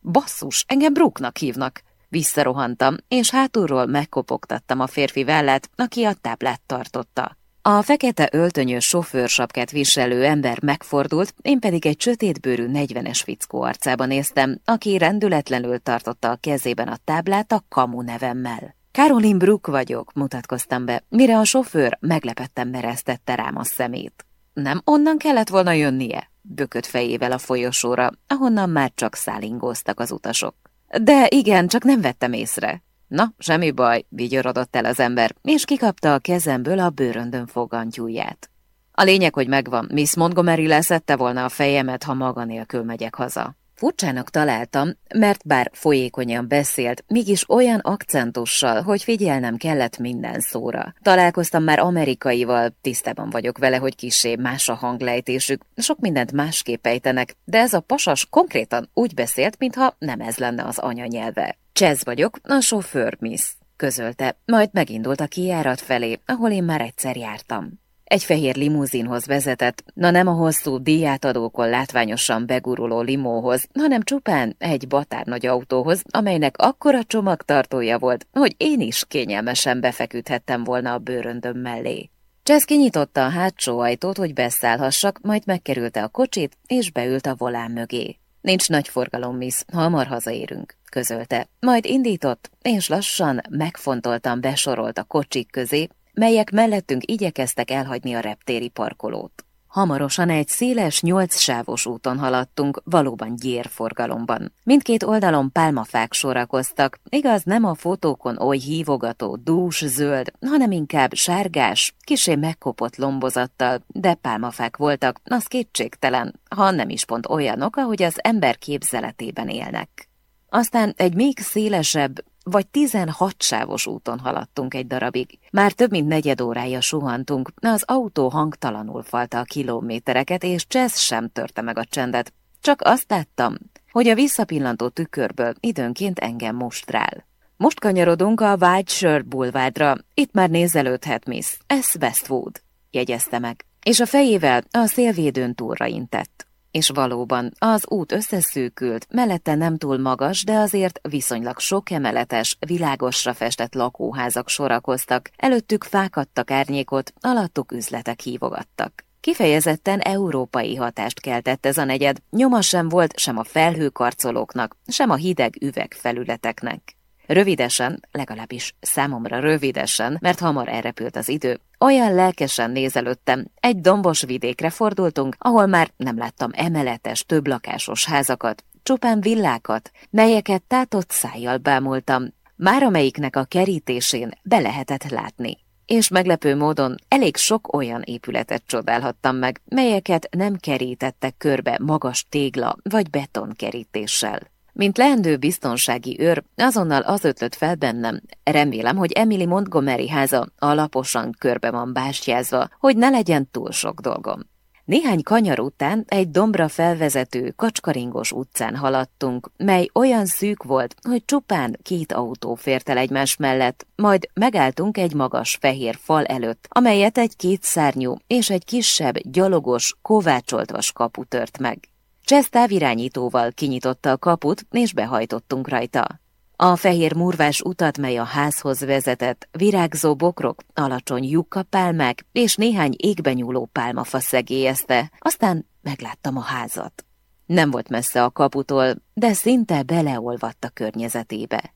Basszus, engem Brooknak hívnak! Visszarohantam, és hátulról megkopogtattam a férfi vállát, aki a táblát tartotta. A fekete öltönyös sofőrsapkát viselő ember megfordult, én pedig egy sötétbőrű negyvenes fickó arcába néztem, aki rendületlenül tartotta a kezében a táblát a kamu nevemmel. Caroline Brook vagyok, mutatkoztam be, mire a sofőr meglepetten mereztette rám a szemét. Nem onnan kellett volna jönnie? Bökött fejével a folyosóra, ahonnan már csak szálingóztak az utasok. De igen, csak nem vettem észre. Na, semmi baj, vigyorodott el az ember, és kikapta a kezemből a bőröndön fogantyúját. A lényeg, hogy megvan, Miss Montgomery leszette volna a fejemet, ha maga nélkül megyek haza. Furcsának találtam, mert bár folyékonyan beszélt, mégis olyan akcentussal, hogy figyelnem kellett minden szóra. Találkoztam már amerikaival, tisztában vagyok vele, hogy kisé más a hanglejtésük, sok mindent másképp ejtenek, de ez a pasas konkrétan úgy beszélt, mintha nem ez lenne az anyanyelve. Csez vagyok, a sofőr, miss, közölte, majd megindult a kijárat felé, ahol én már egyszer jártam. Egy fehér limuzinhoz vezetett, na nem a hosszú díjátadókon látványosan beguruló limóhoz, hanem csupán egy batárnagy autóhoz, amelynek akkora csomagtartója volt, hogy én is kényelmesen befeküdhettem volna a bőröndöm mellé. Csesz kinyitotta a hátsó ajtót, hogy beszállhassak, majd megkerülte a kocsit, és beült a volán mögé. Nincs nagy forgalom, miss, hamar hazaérünk, közölte. Majd indított, és lassan, megfontoltan besorolt a kocsik közé, melyek mellettünk igyekeztek elhagyni a reptéri parkolót. Hamarosan egy széles, nyolc sávos úton haladtunk, valóban gyérforgalomban. Mindkét oldalon pálmafák sorakoztak, igaz nem a fotókon oly hívogató, dús zöld, hanem inkább sárgás, kisé megkopott lombozattal, de pálmafák voltak, az kétségtelen, ha nem is pont olyanok, ahogy az ember képzeletében élnek. Aztán egy még szélesebb, vagy tizenhat sávos úton haladtunk egy darabig. Már több mint negyed órája suhantunk, az autó hangtalanul falta a kilométereket, és Csesz sem törte meg a csendet. Csak azt láttam, hogy a visszapillantó tükörből időnként engem mostrál. Most kanyarodunk a White Shirt bulvádra, itt már nézelődhet, miss, ez Westwood, jegyezte meg, és a fejével a szélvédőn túlra intett. És valóban, az út összeszűkült, mellette nem túl magas, de azért viszonylag sok emeletes, világosra festett lakóházak sorakoztak, előttük fák adtak árnyékot, alattuk üzletek hívogattak. Kifejezetten európai hatást keltett ez a negyed, nyoma sem volt sem a felhőkarcolóknak, sem a hideg üvegfelületeknek. Rövidesen, legalábbis számomra rövidesen, mert hamar elrepült az idő, olyan lelkesen nézelődtem, egy dombos vidékre fordultunk, ahol már nem láttam emeletes, többlakásos házakat, csupán villákat, melyeket tátott szájjal bámultam, már amelyiknek a kerítésén be lehetett látni. És meglepő módon elég sok olyan épületet csodálhattam meg, melyeket nem kerítettek körbe magas tégla vagy betonkerítéssel. Mint leendő biztonsági őr, azonnal az ötlött fel bennem. Remélem, hogy Emily Montgomery háza alaposan körbe van bástyázva, hogy ne legyen túl sok dolgom. Néhány kanyar után egy dombra felvezető, kacskaringos utcán haladtunk, mely olyan szűk volt, hogy csupán két autó fért el egymás mellett, majd megálltunk egy magas fehér fal előtt, amelyet egy kétszárnyú és egy kisebb, gyalogos, kovácsolt vas kapu tört meg. Csesz távirányítóval kinyitotta a kaput, és behajtottunk rajta. A fehér murvás utat, mely a házhoz vezetett, virágzó bokrok, alacsony jukkapálmák és néhány égben nyúló pálmafa szegélyezte, aztán megláttam a házat. Nem volt messze a kaputól, de szinte beleolvadt a környezetébe.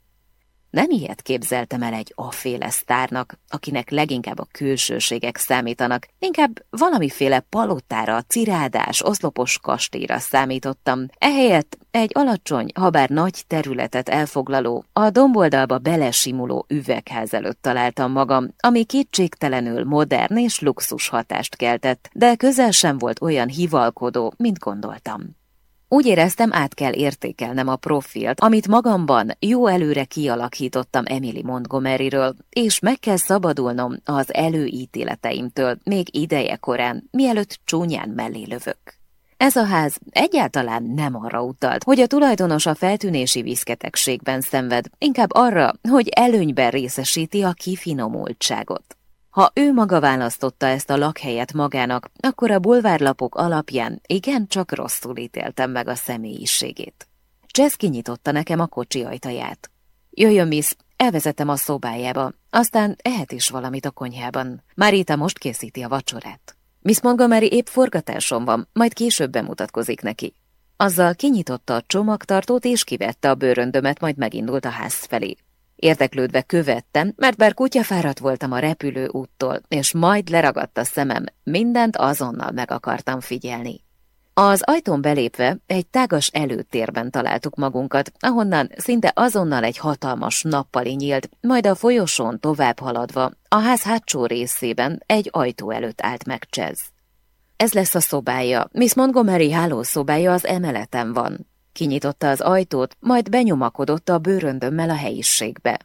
Nem ilyet képzeltem el egy afféle sztárnak, akinek leginkább a külsőségek számítanak, inkább valamiféle palotára, cirádás, oszlopos kastélyra számítottam. Ehelyett egy alacsony, habár nagy területet elfoglaló, a domboldalba belesimuló üvegház előtt találtam magam, ami kétségtelenül modern és luxus hatást keltett, de közel sem volt olyan hivalkodó, mint gondoltam. Úgy éreztem, át kell értékelnem a profilt, amit magamban jó előre kialakítottam Emily Montgomeryről, és meg kell szabadulnom az előítéleteimtől még ideje korán, mielőtt csúnyán mellé lövök. Ez a ház egyáltalán nem arra utalt, hogy a tulajdonos a feltűnési viszketegségben szenved, inkább arra, hogy előnyben részesíti a kifinomultságot. Ha ő maga választotta ezt a lakhelyet magának, akkor a bulvárlapok alapján igen csak rosszul ítéltem meg a személyiségét. Jess kinyitotta nekem a kocsi ajtaját. Jöjjön, miss, elvezetem a szobájába, aztán ehet is valamit a konyhában. Marita most készíti a vacsorát. Miss Montgomery épp forgatáson van, majd később bemutatkozik neki. Azzal kinyitotta a csomagtartót és kivette a bőröndömet, majd megindult a ház felé. Érdeklődve követtem, mert bár kutyafáradt voltam a repülő úttól, és majd leragadt a szemem, mindent azonnal meg akartam figyelni. Az ajtón belépve egy tágas előtérben találtuk magunkat, ahonnan szinte azonnal egy hatalmas nappali nyílt, majd a folyosón tovább haladva a ház hátsó részében egy ajtó előtt állt meg Csez. Ez lesz a szobája, Miss Montgomery hálószobája az emeleten van. Kinyitotta az ajtót, majd benyomakodott a bőröndömmel a helyiségbe.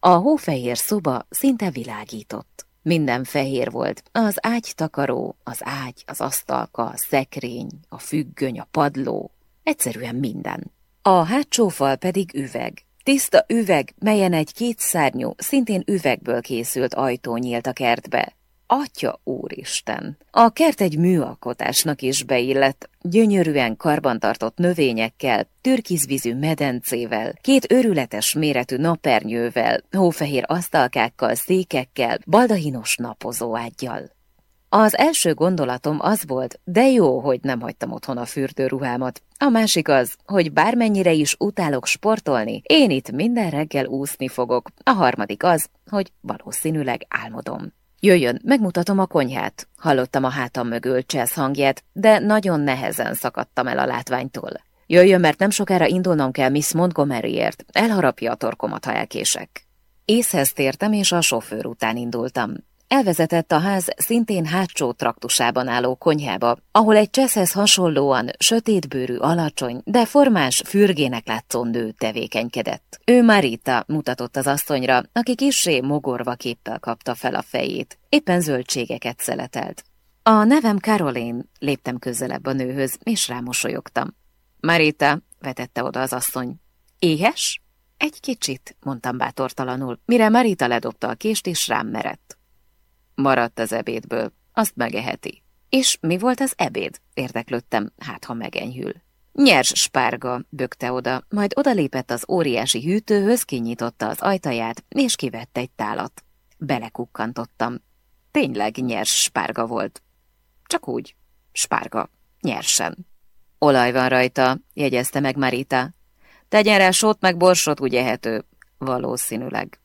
A hófehér szoba szinte világított. Minden fehér volt, az ágytakaró, az ágy, az asztalka, a szekrény, a függöny, a padló, egyszerűen minden. A hátsó fal pedig üveg. Tiszta üveg, melyen egy kétszárnyú, szintén üvegből készült ajtó nyílt a kertbe. Atya úristen! A kert egy műalkotásnak is beillett, gyönyörűen karbantartott növényekkel, türkizvízű medencével, két örületes méretű napernyővel, hófehér asztalkákkal, székekkel, baldahinos napozóágyjal. Az első gondolatom az volt, de jó, hogy nem hagytam otthon a fürdőruhámat. A másik az, hogy bármennyire is utálok sportolni, én itt minden reggel úszni fogok. A harmadik az, hogy valószínűleg álmodom. Jöjjön, megmutatom a konyhát. Hallottam a hátam mögül csesz hangját, de nagyon nehezen szakadtam el a látványtól. Jöjjön, mert nem sokára indulnom kell Miss Montgomeryért. Elharapja a torkomat, ha elkések. Észhez tértem, és a sofőr után indultam. Elvezetett a ház szintén hátsó traktusában álló konyhába, ahol egy cseszhez hasonlóan sötétbőrű, alacsony, de formás fürgének látszó nő tevékenykedett. Ő Marita mutatott az asszonyra, aki kissé mogorva képpel kapta fel a fejét. Éppen zöldségeket szeletelt. A nevem Caroline, léptem közelebb a nőhöz, és rámosolyogtam. Marita, vetette oda az asszony. Éhes? Egy kicsit, mondtam bátortalanul, mire Marita ledobta a kést, és rám merett. Maradt az ebédből, azt megeheti. És mi volt az ebéd? Érdeklődtem, hát ha megenyhül. Nyers spárga, bökte oda, majd odalépett az óriási hűtőhöz, kinyitotta az ajtaját, és kivette egy tálat. Belekukkantottam. Tényleg nyers spárga volt. Csak úgy. Spárga. Nyersen. Olaj van rajta, jegyezte meg Marita. Tegyen rá sót meg borsot, úgy ehető. Valószínűleg.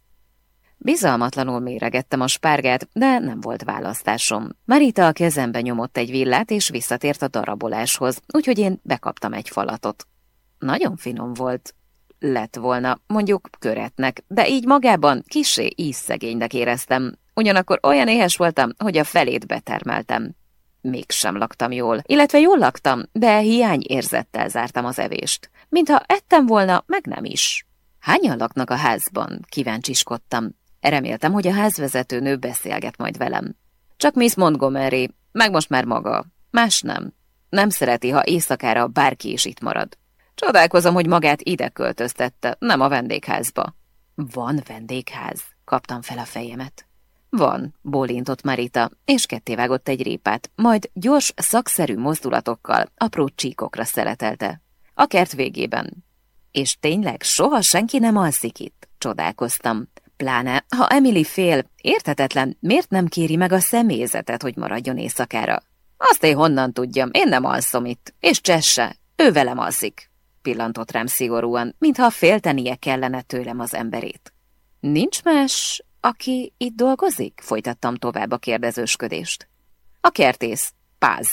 Bizalmatlanul méregettem a spárgát, de nem volt választásom. Marita a kezembe nyomott egy villát, és visszatért a daraboláshoz, úgyhogy én bekaptam egy falatot. Nagyon finom volt. Lett volna, mondjuk köretnek, de így magában kisé ízszegénynek éreztem. Ugyanakkor olyan éhes voltam, hogy a felét betermeltem. Mégsem laktam jól, illetve jól laktam, de hiány érzettel zártam az evést. Mintha ettem volna, meg nem is. Hányan laknak a házban? Kíváncsiskodtam. Reméltem, hogy a házvezető nő beszélget majd velem. Csak Miss Montgomery, meg most már maga. Más nem. Nem szereti, ha éjszakára bárki is itt marad. Csodálkozom, hogy magát ide költöztette, nem a vendégházba. Van vendégház? Kaptam fel a fejemet. Van, bólintott Marita, és kettévágott egy répát, majd gyors, szakszerű mozdulatokkal apró csíkokra szeretelte. A kert végében. És tényleg soha senki nem alszik itt, csodálkoztam. Pláne, ha Emily fél, érthetetlen, miért nem kéri meg a személyzetet, hogy maradjon éjszakára? Azt én honnan tudjam, én nem alszom itt, és Csesse, ő velem alszik. Pillantott rám szigorúan, mintha féltenie kellene tőlem az emberét. Nincs más, aki itt dolgozik? Folytattam tovább a kérdezősködést. A kertész, Páz,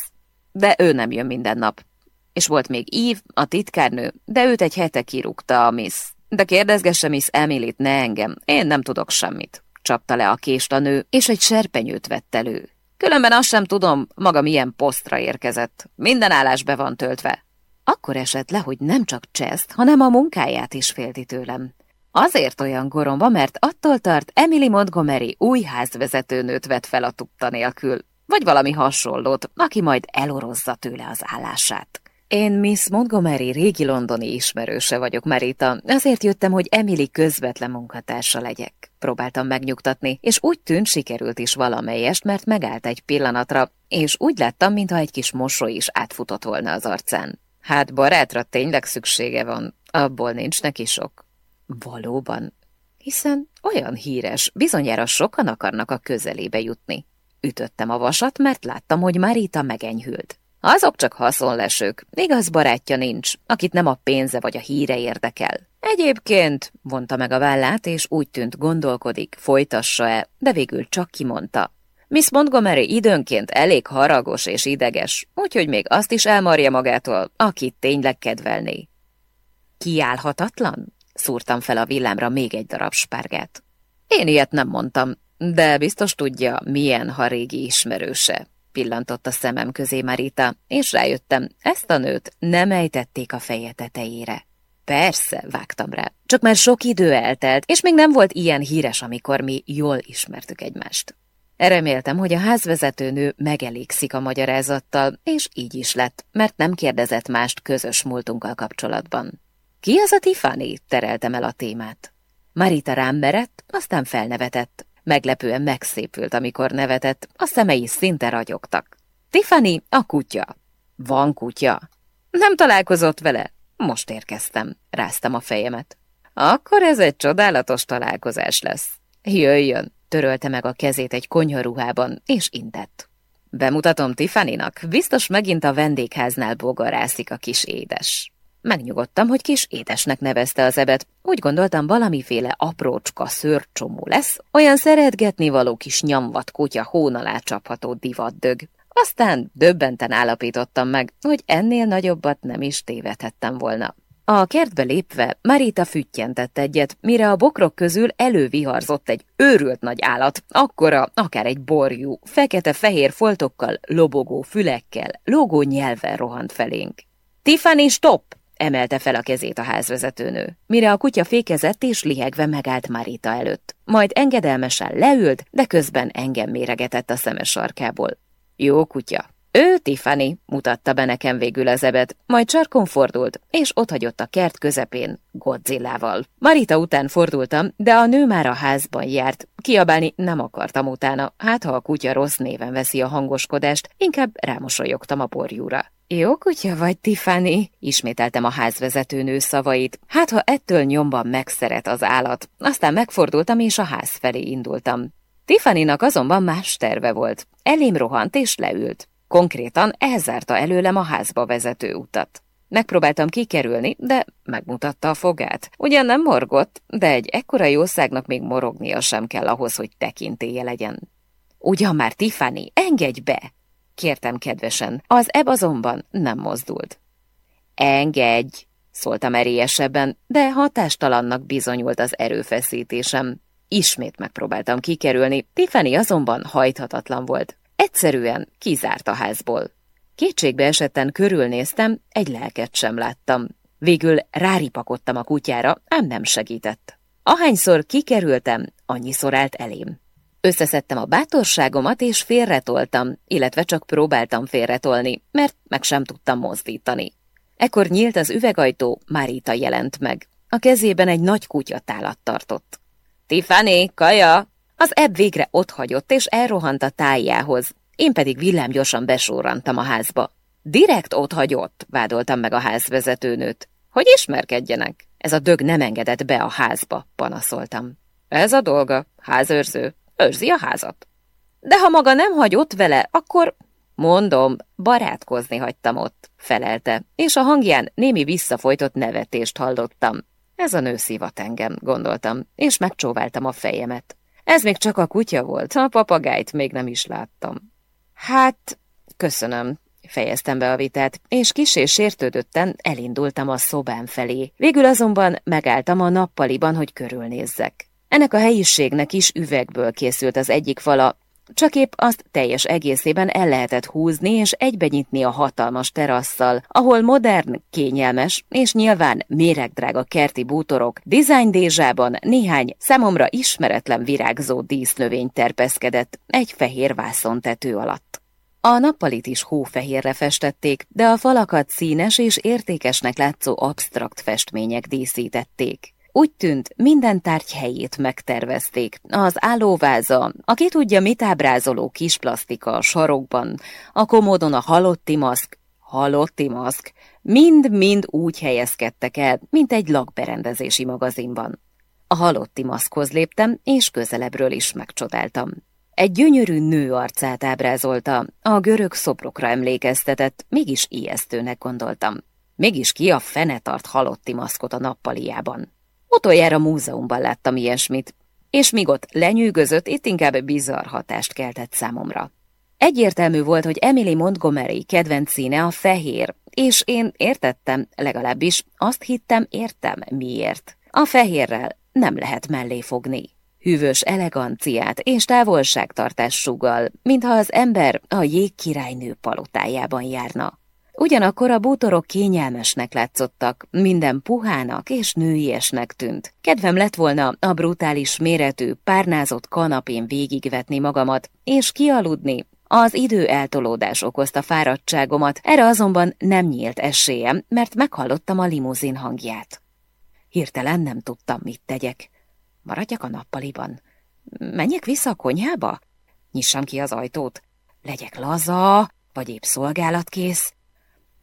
de ő nem jön minden nap. És volt még Ív, a titkárnő, de őt egy hete kirúgta a Miss de kérdezgesse Miss Emilit, ne engem, én nem tudok semmit. Csapta le a kést a nő, és egy serpenyőt vett elő. Különben azt sem tudom, maga milyen posztra érkezett. Minden állás be van töltve. Akkor esett le, hogy nem csak Cseszt, hanem a munkáját is félti tőlem. Azért olyan goromba, mert attól tart Emily Montgomery új házvezetőnőt vett fel a tudta nélkül, vagy valami hasonlót, aki majd elorozza tőle az állását. Én Miss Montgomery régi londoni ismerőse vagyok, Marita, azért jöttem, hogy Emily közvetlen munkatársa legyek. Próbáltam megnyugtatni, és úgy tűnt, sikerült is valamelyest, mert megállt egy pillanatra, és úgy láttam, mintha egy kis mosoly is átfutott volna az arcán. Hát barátra tényleg szüksége van, abból nincs neki sok. Valóban, hiszen olyan híres, bizonyára sokan akarnak a közelébe jutni. Ütöttem a vasat, mert láttam, hogy Marita megenyhült. Azok csak haszonlesők, igaz barátja nincs, akit nem a pénze vagy a híre érdekel. Egyébként, vonta meg a vállát, és úgy tűnt gondolkodik, folytassa-e, de végül csak kimondta. Miss Montgomery időnként elég haragos és ideges, úgyhogy még azt is elmarja magától, akit tényleg kedvelné. Kiállhatatlan? Szúrtam fel a villámra még egy darab spárgát. Én ilyet nem mondtam, de biztos tudja, milyen, ha régi ismerőse pillantott a szemem közé Marita, és rájöttem, ezt a nőt nem ejtették a feje tetejére. Persze, vágtam rá, csak már sok idő eltelt, és még nem volt ilyen híres, amikor mi jól ismertük egymást. Reméltem, hogy a házvezetőnő megelégszik a magyarázattal, és így is lett, mert nem kérdezett mást közös múltunkkal kapcsolatban. Ki az a Tiffany? tereltem el a témát. Marita rám merett, aztán felnevetett. Meglepően megszépült, amikor nevetett, a szemei szinte ragyogtak. Tiffany, a kutya. Van kutya. Nem találkozott vele? Most érkeztem, ráztam a fejemet. Akkor ez egy csodálatos találkozás lesz. Jöjjön, törölte meg a kezét egy konyharuhában, és intett. Bemutatom Tiffanynak, biztos megint a vendégháznál bogarászik a kis édes. Megnyugodtam, hogy kis édesnek nevezte az ebet. Úgy gondoltam, valamiféle aprócska szőrcsomó lesz, olyan szeretgetni való kis nyamvat kutya hón csapható divatdög. Aztán döbbenten állapítottam meg, hogy ennél nagyobbat nem is tévedhettem volna. A kertbe lépve Marita füttyentett egyet, mire a bokrok közül előviharzott egy őrült nagy állat, akkora, akár egy borjú, fekete-fehér foltokkal, lobogó fülekkel, lógó nyelven rohant felénk. Tiffany, stop! Emelte fel a kezét a házvezetőnő, mire a kutya fékezett és lihegve megállt Marita előtt. Majd engedelmesen leült, de közben engem méregetett a szemes sarkából. Jó kutya. Ő Tiffany, mutatta be nekem végül az ebet, majd csarkon fordult, és otthagyott a kert közepén Godzillával. Marita után fordultam, de a nő már a házban járt. Kiabálni nem akartam utána, hát ha a kutya rossz néven veszi a hangoskodást, inkább rámosolyogtam a borjúra. Jó kutya vagy, Tiffany? Ismételtem a házvezetőnő szavait. Hát, ha ettől nyomban megszeret az állat. Aztán megfordultam, és a ház felé indultam. Tiffanynak azonban más terve volt. Elém rohant és leült. Konkrétan elzárta előlem a házba vezető utat. Megpróbáltam kikerülni, de megmutatta a fogát. Ugyan nem morgott, de egy ekkora jószágnak még morognia sem kell ahhoz, hogy tekintélye legyen. Ugyan már, Tiffany, engedj be! Kértem kedvesen, az eb azonban nem mozdult. Engedj! szóltam erélyesebben, de hatástalannak bizonyult az erőfeszítésem. Ismét megpróbáltam kikerülni, Tiffany azonban hajthatatlan volt. Egyszerűen kizárt a házból. Kétségbe esetten körülnéztem, egy lelket sem láttam. Végül ráripakodtam a kutyára, ám nem segített. Ahányszor kikerültem, annyiszor állt elém. Összeszedtem a bátorságomat, és félretoltam, illetve csak próbáltam félretolni, mert meg sem tudtam mozdítani. Ekkor nyílt az üvegajtó, Márita jelent meg. A kezében egy nagy kutyatálat tartott. Tiffany, kaja! Az ebb végre otthagyott, és elrohant a tájjához. Én pedig villámgyorsan besórantam a házba. Direkt otthagyott, vádoltam meg a házvezetőnőt. Hogy ismerkedjenek? Ez a dög nem engedett be a házba, panaszoltam. Ez a dolga, házőrző, őrzi a házat. De ha maga nem hagy ott vele, akkor... Mondom, barátkozni hagytam ott, felelte, és a hangján némi visszafolytott nevetést hallottam. Ez a nő szívat engem, gondoltam, és megcsóváltam a fejemet. Ez még csak a kutya volt, a papagájt még nem is láttam. Hát, köszönöm, fejeztem be a vitát, és kis és sértődötten elindultam a szobám felé. Végül azonban megálltam a nappaliban, hogy körülnézzek. Ennek a helyiségnek is üvegből készült az egyik fala, csak épp azt teljes egészében el lehetett húzni és egybenyitni a hatalmas terasszal, ahol modern, kényelmes és nyilván méregdrága kerti bútorok dizájndézsában néhány számomra ismeretlen virágzó dísznövény terpeszkedett egy fehér vászontető alatt. A nappalit is hófehérre festették, de a falakat színes és értékesnek látszó absztrakt festmények díszítették. Úgy tűnt, minden tárgy helyét megtervezték. Az állóváza, aki tudja, mit ábrázoló kis plastika a sarokban, a komódon a halotti maszk, halotti maszk, mind-mind úgy helyezkedtek el, mint egy lakberendezési magazinban. A halotti maszkhoz léptem, és közelebbről is megcsodáltam. Egy gyönyörű nő arcát ábrázolta, a görög szobrokra emlékeztetett, mégis ijesztőnek gondoltam. Mégis ki a fene tart halotti maszkot a nappaliában? Utoljára múzeumban láttam ilyesmit, és míg ott lenyűgözött, itt inkább bizarr hatást keltett számomra. Egyértelmű volt, hogy Emily Montgomery kedvenc színe a fehér, és én értettem, legalábbis azt hittem értem miért. A fehérrel nem lehet mellé fogni. Hűvös eleganciát és távolságtartás sugal, mintha az ember a jégkirálynő palotájában járna. Ugyanakkor a bútorok kényelmesnek látszottak, minden puhának és nőiesnek tűnt. Kedvem lett volna a brutális méretű, párnázott kanapén végigvetni magamat, és kialudni. Az idő eltolódás okozta fáradtságomat, erre azonban nem nyílt esélyem, mert meghallottam a limuzin hangját. Hirtelen nem tudtam, mit tegyek. Maradjak a nappaliban. Menjek vissza a konyhába? Nyissam ki az ajtót? Legyek laza, vagy épp szolgálatkész?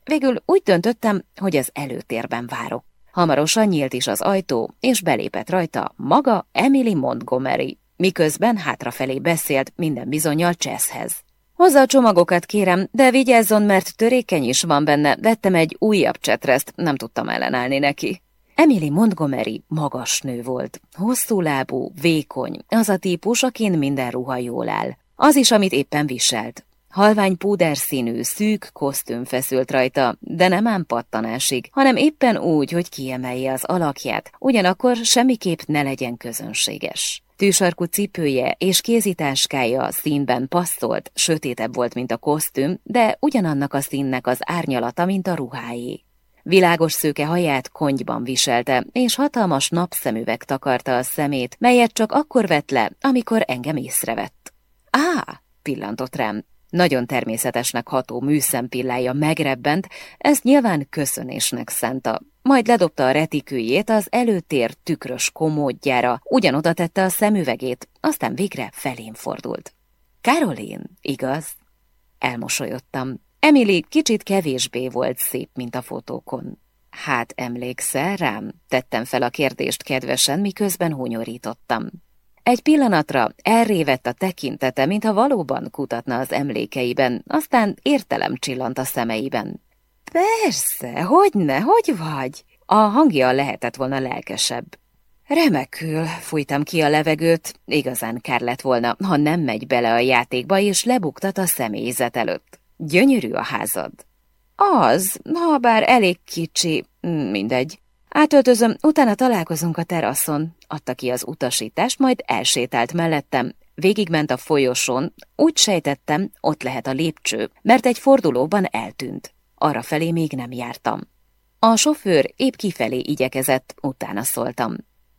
Végül úgy döntöttem, hogy az előtérben várok. Hamarosan nyílt is az ajtó, és belépett rajta maga Emily Montgomery, miközben hátrafelé beszélt minden bizonyal Chesshez. Hozza a csomagokat, kérem, de vigyázzon, mert törékeny is van benne, vettem egy újabb csetreszt, nem tudtam ellenállni neki. Emily Montgomery magas nő volt, hosszú lábú, vékony, az a típus, akin minden ruha jól áll. Az is, amit éppen viselt. Halvány púderszínű, szűk kosztüm feszült rajta, de nem ám pattanásig, hanem éppen úgy, hogy kiemelje az alakját, ugyanakkor semmiképp ne legyen közönséges. Tűsarkú cipője és kézitáskája színben passzolt, sötétebb volt, mint a kosztüm, de ugyanannak a színnek az árnyalata, mint a ruháé. Világos szőke haját konyban viselte, és hatalmas napszemüveg takarta a szemét, melyet csak akkor vett le, amikor engem észrevett. Á, pillantott rám. Nagyon természetesnek ható műszempillája megrebbent, ezt nyilván köszönésnek szánta. Majd ledobta a retikűjét az előtér tükrös komódjára, ugyanoda tette a szemüvegét, aztán végre felén fordult. Karolin, igaz? Elmosolyodtam. Emily kicsit kevésbé volt szép, mint a fotókon. Hát emlékszel rám? Tettem fel a kérdést kedvesen, miközben hunyorítottam. Egy pillanatra elrévett a tekintete, mintha valóban kutatna az emlékeiben, aztán értelem csillant a szemeiben. Persze, hogyne, hogy vagy? A hangja lehetett volna lelkesebb. Remekül, fújtam ki a levegőt, igazán kár lett volna, ha nem megy bele a játékba és lebuktat a személyzet előtt. Gyönyörű a házad. Az, ha bár elég kicsi, mindegy. Átöltözöm, utána találkozunk a teraszon, adta ki az utasítást, majd elsétált mellettem, végigment a folyosón, úgy sejtettem, ott lehet a lépcső, mert egy fordulóban eltűnt. Arra felé még nem jártam. A sofőr épp kifelé igyekezett, utána szóltam.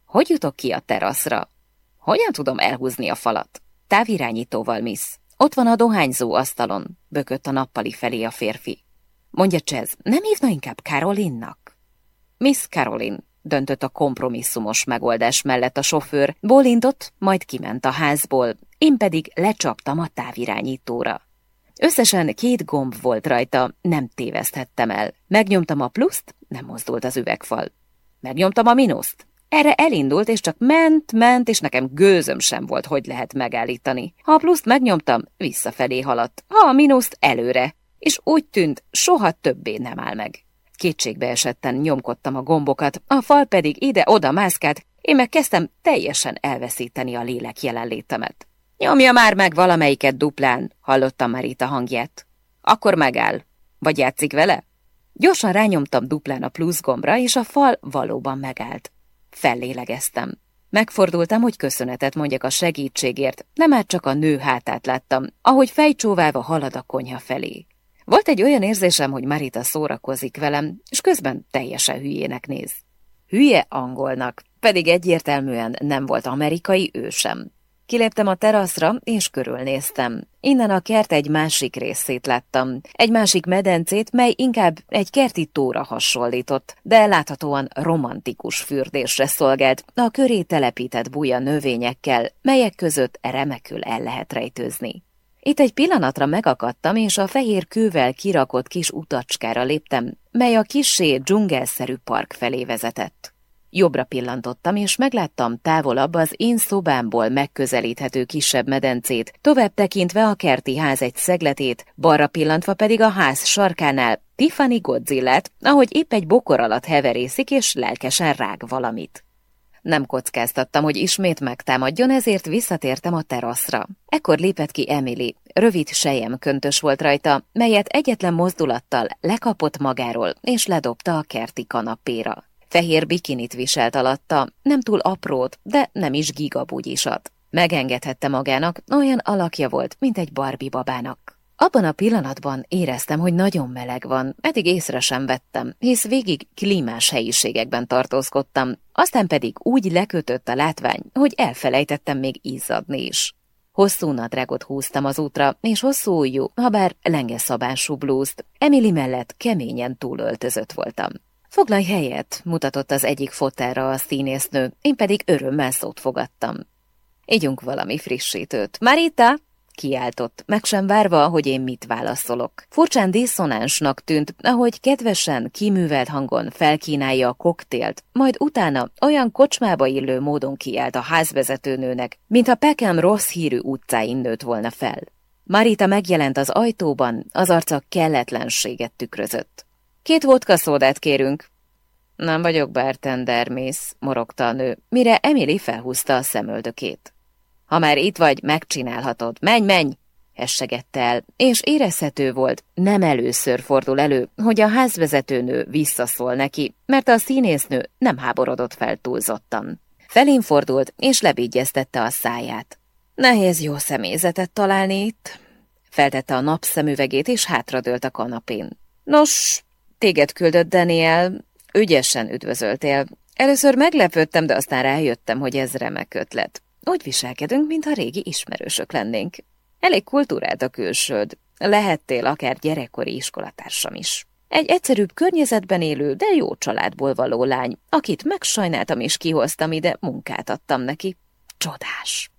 Hogy jutok ki a teraszra? Hogyan tudom elhúzni a falat? Távirányítóval, miss. Ott van a dohányzó asztalon, bökött a nappali felé a férfi. Mondja Csez, nem hívna inkább Carolinnak? Miss Caroline, döntött a kompromisszumos megoldás mellett a sofőr, bólintott, majd kiment a házból, én pedig lecsaptam a távirányítóra. Összesen két gomb volt rajta, nem téveszthettem el. Megnyomtam a pluszt, nem mozdult az üvegfal. Megnyomtam a minuszt, erre elindult, és csak ment, ment, és nekem gőzöm sem volt, hogy lehet megállítani. Ha a pluszt megnyomtam, visszafelé haladt, ha a minuszt előre, és úgy tűnt, soha többé nem áll meg. Kétségbe esetten nyomkodtam a gombokat, a fal pedig ide-oda mászkált, én meg kezdtem teljesen elveszíteni a lélek jelenlétemet. Nyomja már meg valamelyiket duplán, hallottam Marita hangját. Akkor megáll. Vagy játszik vele? Gyorsan rányomtam duplán a plusz gombra, és a fal valóban megállt. Fellélegeztem. Megfordultam, hogy köszönetet mondjak a segítségért, nem már csak a nő hátát láttam, ahogy fejcsóválva halad a konyha felé. Volt egy olyan érzésem, hogy Marita szórakozik velem, és közben teljesen hülyének néz. Hülye angolnak, pedig egyértelműen nem volt amerikai ő sem. Kiléptem a teraszra, és körülnéztem. Innen a kert egy másik részét láttam. Egy másik medencét, mely inkább egy kerti tóra hasonlított, de láthatóan romantikus fürdésre szolgált, a köré telepített buja növényekkel, melyek között remekül el lehet rejtőzni. Itt egy pillanatra megakadtam, és a fehér kővel kirakott kis utacskára léptem, mely a kisé dzsungelszerű park felé vezetett. Jobbra pillantottam, és megláttam távolabb az én szobámból megközelíthető kisebb medencét, tovább tekintve a kerti ház egy szegletét, balra pillantva pedig a ház sarkánál Tiffany Godzillát, ahogy épp egy bokor alatt heverészik, és lelkesen rág valamit. Nem kockáztattam, hogy ismét megtámadjon, ezért visszatértem a teraszra. Ekkor lépett ki Emily, rövid sejem köntös volt rajta, melyet egyetlen mozdulattal lekapott magáról, és ledobta a kerti kanapéra. Fehér bikinit viselt alatta, nem túl aprót, de nem is gigabugyisat. Megengedhette magának, olyan alakja volt, mint egy Barbie babának. Abban a pillanatban éreztem, hogy nagyon meleg van, eddig észre sem vettem, hisz végig klímás helyiségekben tartózkodtam, aztán pedig úgy lekötött a látvány, hogy elfelejtettem még izzadni is. Hosszú nadrágot húztam az útra, és hosszú ujjú, habár lengeszabású blúzt, Emily mellett keményen túlöltözött voltam. Foglalj helyet, mutatott az egyik fotelra a színésznő, én pedig örömmel szót fogadtam. Ígyunk valami frissítőt. Marita! Kiáltott, meg sem várva, hogy én mit válaszolok. Furcsán diszonánsnak tűnt, ahogy kedvesen, kiművelt hangon felkínálja a koktélt, majd utána olyan kocsmába illő módon kiált a házvezetőnőnek, mintha Pekem rossz hírű utcáin nőtt volna fel. Marita megjelent az ajtóban, az arca kelletlenséget tükrözött. Két vodka szódát kérünk. Nem vagyok bartender, mész, morogta a nő, mire Emily felhúzta a szemöldökét. Ha már itt vagy, megcsinálhatod. Menj, menj! Hessegette el, és érezhető volt, nem először fordul elő, hogy a házvezetőnő visszaszól neki, mert a színésznő nem háborodott fel túlzottan. Felén fordult, és lebígyeztette a száját. Nehéz jó személyzetet találni itt. Feltette a napszemüvegét, és hátradőlt a kanapén. Nos, téged küldött Daniel, ügyesen üdvözöltél. Először meglepődtem, de aztán rájöttem, hogy ez remek ötlet. Úgy viselkedünk, mintha régi ismerősök lennénk. Elég kultúrált a külsőd. Lehettél akár gyerekkori iskolatársam is. Egy egyszerűbb környezetben élő, de jó családból való lány, akit megsajnáltam és kihoztam ide, munkát adtam neki. Csodás!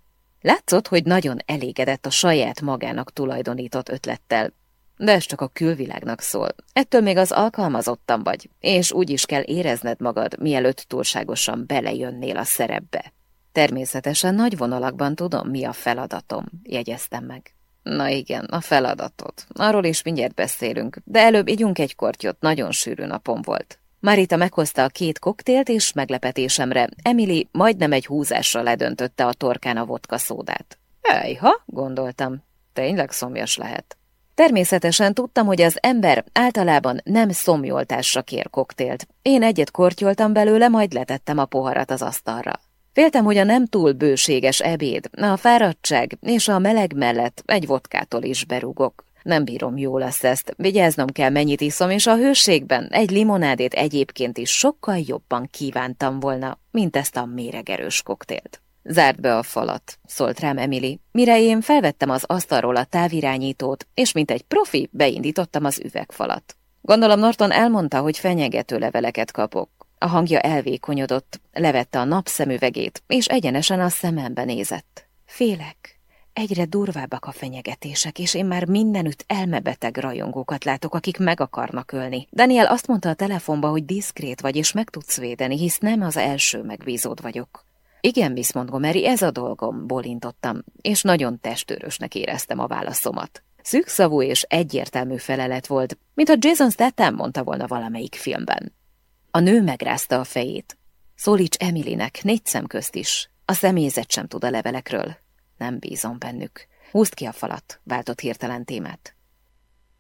Látszott, hogy nagyon elégedett a saját magának tulajdonított ötlettel. De ez csak a külvilágnak szól. Ettől még az alkalmazottam vagy, és úgy is kell érezned magad, mielőtt túlságosan belejönnél a szerepbe. Természetesen nagy vonalakban tudom, mi a feladatom, jegyeztem meg. Na igen, a feladatod. Arról is mindjárt beszélünk, de előbb ígyunk egy kortyot, nagyon sűrű napom volt. Marita meghozta a két koktélt, és meglepetésemre Emily majdnem egy húzásra ledöntötte a torkán a vodka szódát. Ejha, gondoltam, tényleg szomjas lehet. Természetesen tudtam, hogy az ember általában nem szomjoltásra kér koktélt. Én egyet kortyoltam belőle, majd letettem a poharat az asztalra. Féltem, hogy a nem túl bőséges ebéd, a fáradtság és a meleg mellett egy vodkától is berúgok. Nem bírom, jó lesz ezt, vigyáznom kell, mennyit iszom, és a hőségben egy limonádét egyébként is sokkal jobban kívántam volna, mint ezt a méregerős koktélt. Zárd be a falat, szólt rám Emily, mire én felvettem az asztalról a távirányítót, és mint egy profi beindítottam az üvegfalat. Gondolom Norton elmondta, hogy fenyegető leveleket kapok, a hangja elvékonyodott, levette a napszemüvegét, és egyenesen a szemembe nézett. Félek. Egyre durvábbak a fenyegetések, és én már mindenütt elmebeteg rajongókat látok, akik meg akarnak ölni. Daniel azt mondta a telefonba, hogy diszkrét vagy, és meg tudsz védeni, hisz nem az első megbízód vagyok. Igen, Miss Montgomery, ez a dolgom, bolintottam, és nagyon testőrösnek éreztem a válaszomat. Szűkszavú és egyértelmű felelet volt, mint a Jason Statham mondta volna valamelyik filmben. A nő megrázta a fejét. Szólíts Emilynek, négy szem közt is. A személyzet sem tud a levelekről. Nem bízom bennük. Húzd ki a falat, váltott hirtelen témát.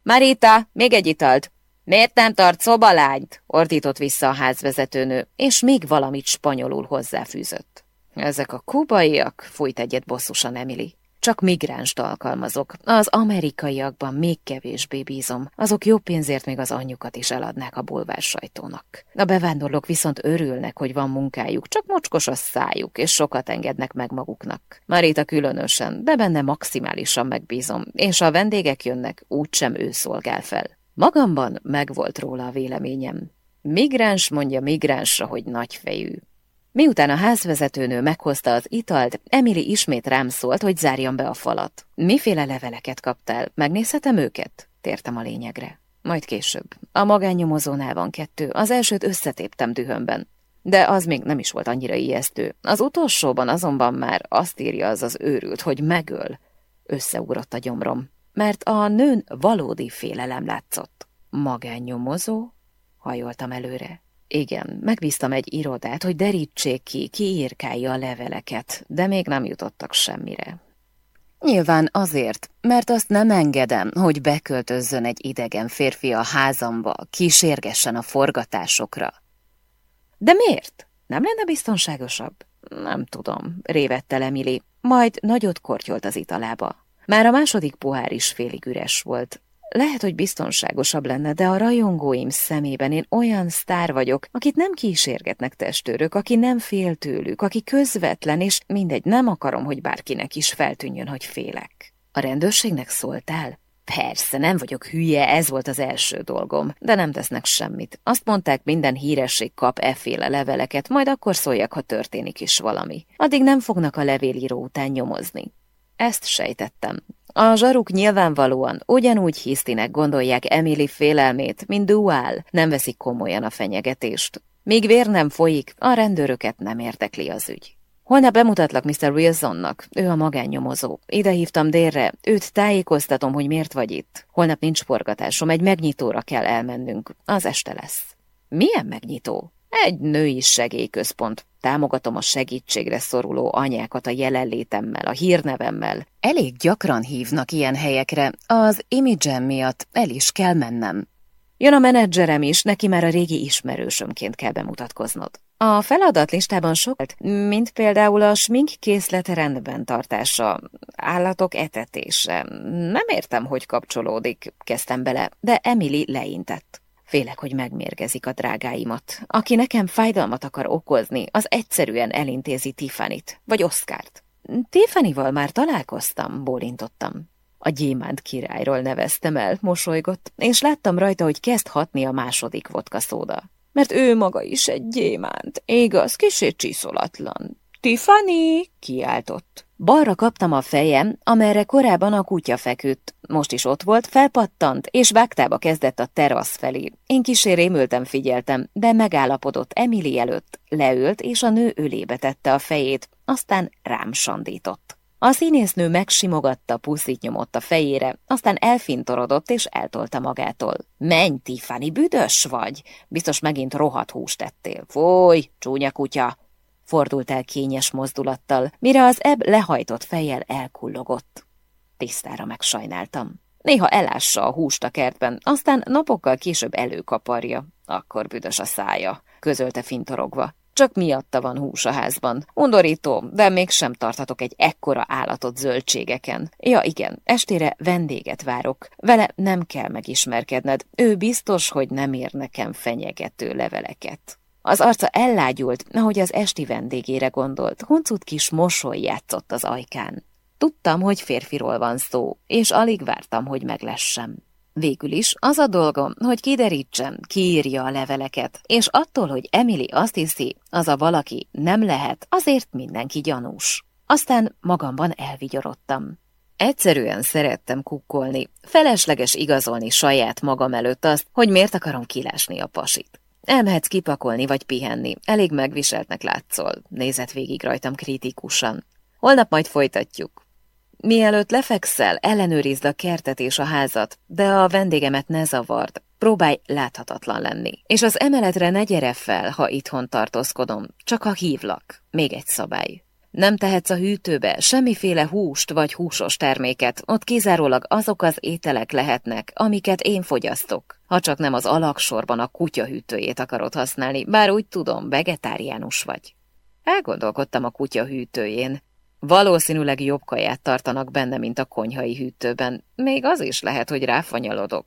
Marita, még egy italt! Miért nem tart szobalányt? ordított vissza a házvezetőnő, és még valamit spanyolul hozzáfűzött. Ezek a kubaiak, fújt egyet bosszusan Emily. Csak migránst alkalmazok. Az amerikaiakban még kevésbé bízom. Azok jobb pénzért még az anyjukat is eladnák a bulvár sajtónak. A bevándorlók viszont örülnek, hogy van munkájuk, csak mocskos a szájuk, és sokat engednek meg maguknak. Marita különösen, de benne maximálisan megbízom, és a vendégek jönnek, úgysem ő szolgál fel. Magamban megvolt róla a véleményem. Migráns mondja migránsra, hogy nagyfejű. Miután a házvezetőnő meghozta az italt, Emily ismét rám szólt, hogy zárjam be a falat. Miféle leveleket kaptál? Megnézhetem őket? Tértem a lényegre. Majd később. A magánnyomozónál van kettő, az elsőt összetéptem dühömben. De az még nem is volt annyira ijesztő. Az utolsóban azonban már azt írja az az őrült, hogy megöl. Összeugrott a gyomrom, mert a nőn valódi félelem látszott. Magánnyomozó? Hajoltam előre. Igen, megbíztam egy irodát, hogy derítsék ki, kiírkálja a leveleket, de még nem jutottak semmire. Nyilván azért, mert azt nem engedem, hogy beköltözzön egy idegen férfi a házamba, kísérgessen a forgatásokra. De miért? Nem lenne biztonságosabb? Nem tudom, révett el Emily, majd nagyot kortyolt az italába. Már a második pohár is félig üres volt, lehet, hogy biztonságosabb lenne, de a rajongóim szemében én olyan sztár vagyok, akit nem kísérgetnek testőrök, aki nem fél tőlük, aki közvetlen, és mindegy, nem akarom, hogy bárkinek is feltűnjön, hogy félek. A rendőrségnek szóltál? Persze, nem vagyok hülye, ez volt az első dolgom, de nem tesznek semmit. Azt mondták, minden híresség kap efféle leveleket, majd akkor szóljak, ha történik is valami. Addig nem fognak a levélíró után nyomozni. Ezt sejtettem. A zsaruk nyilvánvalóan ugyanúgy hisztinek gondolják Emily félelmét, mint Duál, nem veszik komolyan a fenyegetést. Míg vér nem folyik, a rendőröket nem értekli az ügy. Holnap bemutatlak Mr. Wilsonnak, ő a magánnyomozó. Ide hívtam délre, őt tájékoztatom, hogy miért vagy itt. Holnap nincs forgatásom, egy megnyitóra kell elmennünk, az este lesz. Milyen megnyitó? Egy női segélyközpont. Támogatom a segítségre szoruló anyákat a jelenlétemmel, a hírnevemmel. Elég gyakran hívnak ilyen helyekre, az imidzsem miatt el is kell mennem. Jön a menedzserem is, neki már a régi ismerősömként kell bemutatkoznod. A feladatlistában sok, mint például a smink készlet rendben tartása, állatok etetése. Nem értem, hogy kapcsolódik, kezdtem bele, de Emily leintett. Félek, hogy megmérgezik a drágáimat. Aki nekem fájdalmat akar okozni, az egyszerűen elintézi Tiffany-t, vagy Oszkárt. Tiffany-val már találkoztam, bólintottam. A gyémánt királyról neveztem el, mosolygott, és láttam rajta, hogy kezd hatni a második vodka szóda. Mert ő maga is egy gyémánt, igaz, kisé csiszolatlan. Tiffany! kiáltott. Balra kaptam a fejem, amerre korábban a kutya feküdt. Most is ott volt, felpattant, és vágtába kezdett a terasz felé. Én kisé rémültem figyeltem, de megállapodott Emily előtt, leült, és a nő ölébe tette a fejét, aztán rám sandított. A színésznő megsimogatta, puszit nyomott a fejére, aztán elfintorodott és eltolta magától. Menj, Tiffany, büdös vagy! Biztos megint rohadt húst tettél. Fúj, csúnya kutya! Fordult el kényes mozdulattal, mire az ebb lehajtott fejjel elkullogott. Tisztára megsajnáltam. Néha elássa a húst a kertben, aztán napokkal később előkaparja. Akkor büdös a szája, közölte fintorogva. Csak miatta van hús a házban. Undorító, de mégsem tarthatok egy ekkora állatot zöldségeken. Ja igen, estére vendéget várok. Vele nem kell megismerkedned. Ő biztos, hogy nem ér nekem fenyegető leveleket. Az arca ellágyult, ahogy az esti vendégére gondolt. Huncut kis mosoly játszott az ajkán. Tudtam, hogy férfiról van szó, és alig vártam, hogy meglessem. Végül is az a dolgom, hogy kiderítsem, kiírja a leveleket, és attól, hogy Emily azt hiszi, az a valaki nem lehet, azért mindenki gyanús. Aztán magamban elvigyorodtam. Egyszerűen szerettem kukkolni, felesleges igazolni saját magam előtt azt, hogy miért akarom kilásni a pasit. Elmehetsz kipakolni vagy pihenni, elég megviseltnek látszol, nézett végig rajtam kritikusan. Holnap majd folytatjuk. Mielőtt lefekszel, ellenőrizd a kertet és a házat, de a vendégemet ne zavard. Próbálj láthatatlan lenni. És az emeletre ne gyere fel, ha itthon tartózkodom, csak ha hívlak. Még egy szabály. Nem tehetsz a hűtőbe semmiféle húst vagy húsos terméket, ott kizárólag azok az ételek lehetnek, amiket én fogyasztok. Ha csak nem az alaksorban a kutya hűtőjét akarod használni, bár úgy tudom, vegetáriánus vagy. Elgondolkodtam a kutya hűtőjén, Valószínűleg jobb kaját tartanak benne, mint a konyhai hűtőben. Még az is lehet, hogy ráfanyalodok.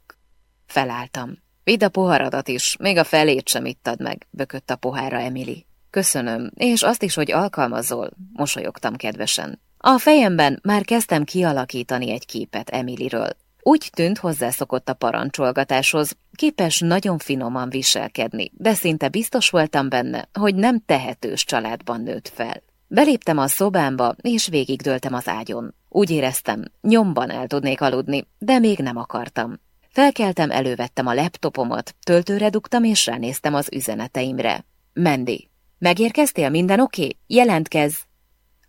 Felálltam. Vidd a poharadat is, még a felét sem ittad meg, bökött a pohára Emily. Köszönöm, és azt is, hogy alkalmazol, mosolyogtam kedvesen. A fejemben már kezdtem kialakítani egy képet Emilyről. Úgy tűnt hozzászokott a parancsolgatáshoz, képes nagyon finoman viselkedni, de szinte biztos voltam benne, hogy nem tehetős családban nőtt fel. Beléptem a szobámba, és végigdöltem az ágyon. Úgy éreztem, nyomban el tudnék aludni, de még nem akartam. Felkeltem, elővettem a laptopomat, töltőre dugtam, és ránéztem az üzeneteimre. Mendi, megérkeztél? Minden oké? Okay? Jelentkez!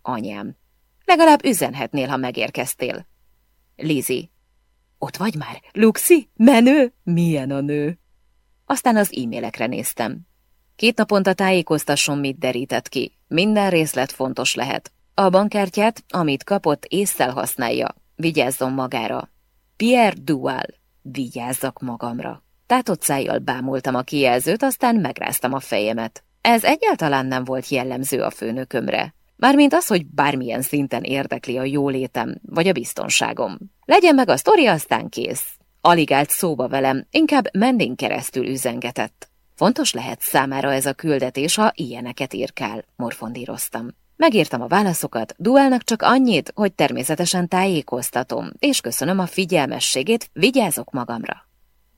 Anyám. Legalább üzenhetnél, ha megérkeztél. Lizi. Ott vagy már? Luxi? Menő? Milyen a nő? Aztán az e-mailekre néztem. Két naponta tájékoztasson, mit derített ki. Minden részlet fontos lehet. A bankkártyát, amit kapott, észszel használja. Vigyázzon magára. Pierre Dual. Vigyázzak magamra. Tátott szájjal bámultam a kijelzőt, aztán megráztam a fejemet. Ez egyáltalán nem volt jellemző a főnökömre. Mármint az, hogy bármilyen szinten érdekli a jólétem, vagy a biztonságom. Legyen meg a sztori, aztán kész. Alig állt szóba velem, inkább mendén keresztül üzengetett. Fontos lehet számára ez a küldetés, ha ilyeneket írkál, morfondíroztam. Megírtam a válaszokat, duálnak csak annyit, hogy természetesen tájékoztatom, és köszönöm a figyelmességét, vigyázok magamra.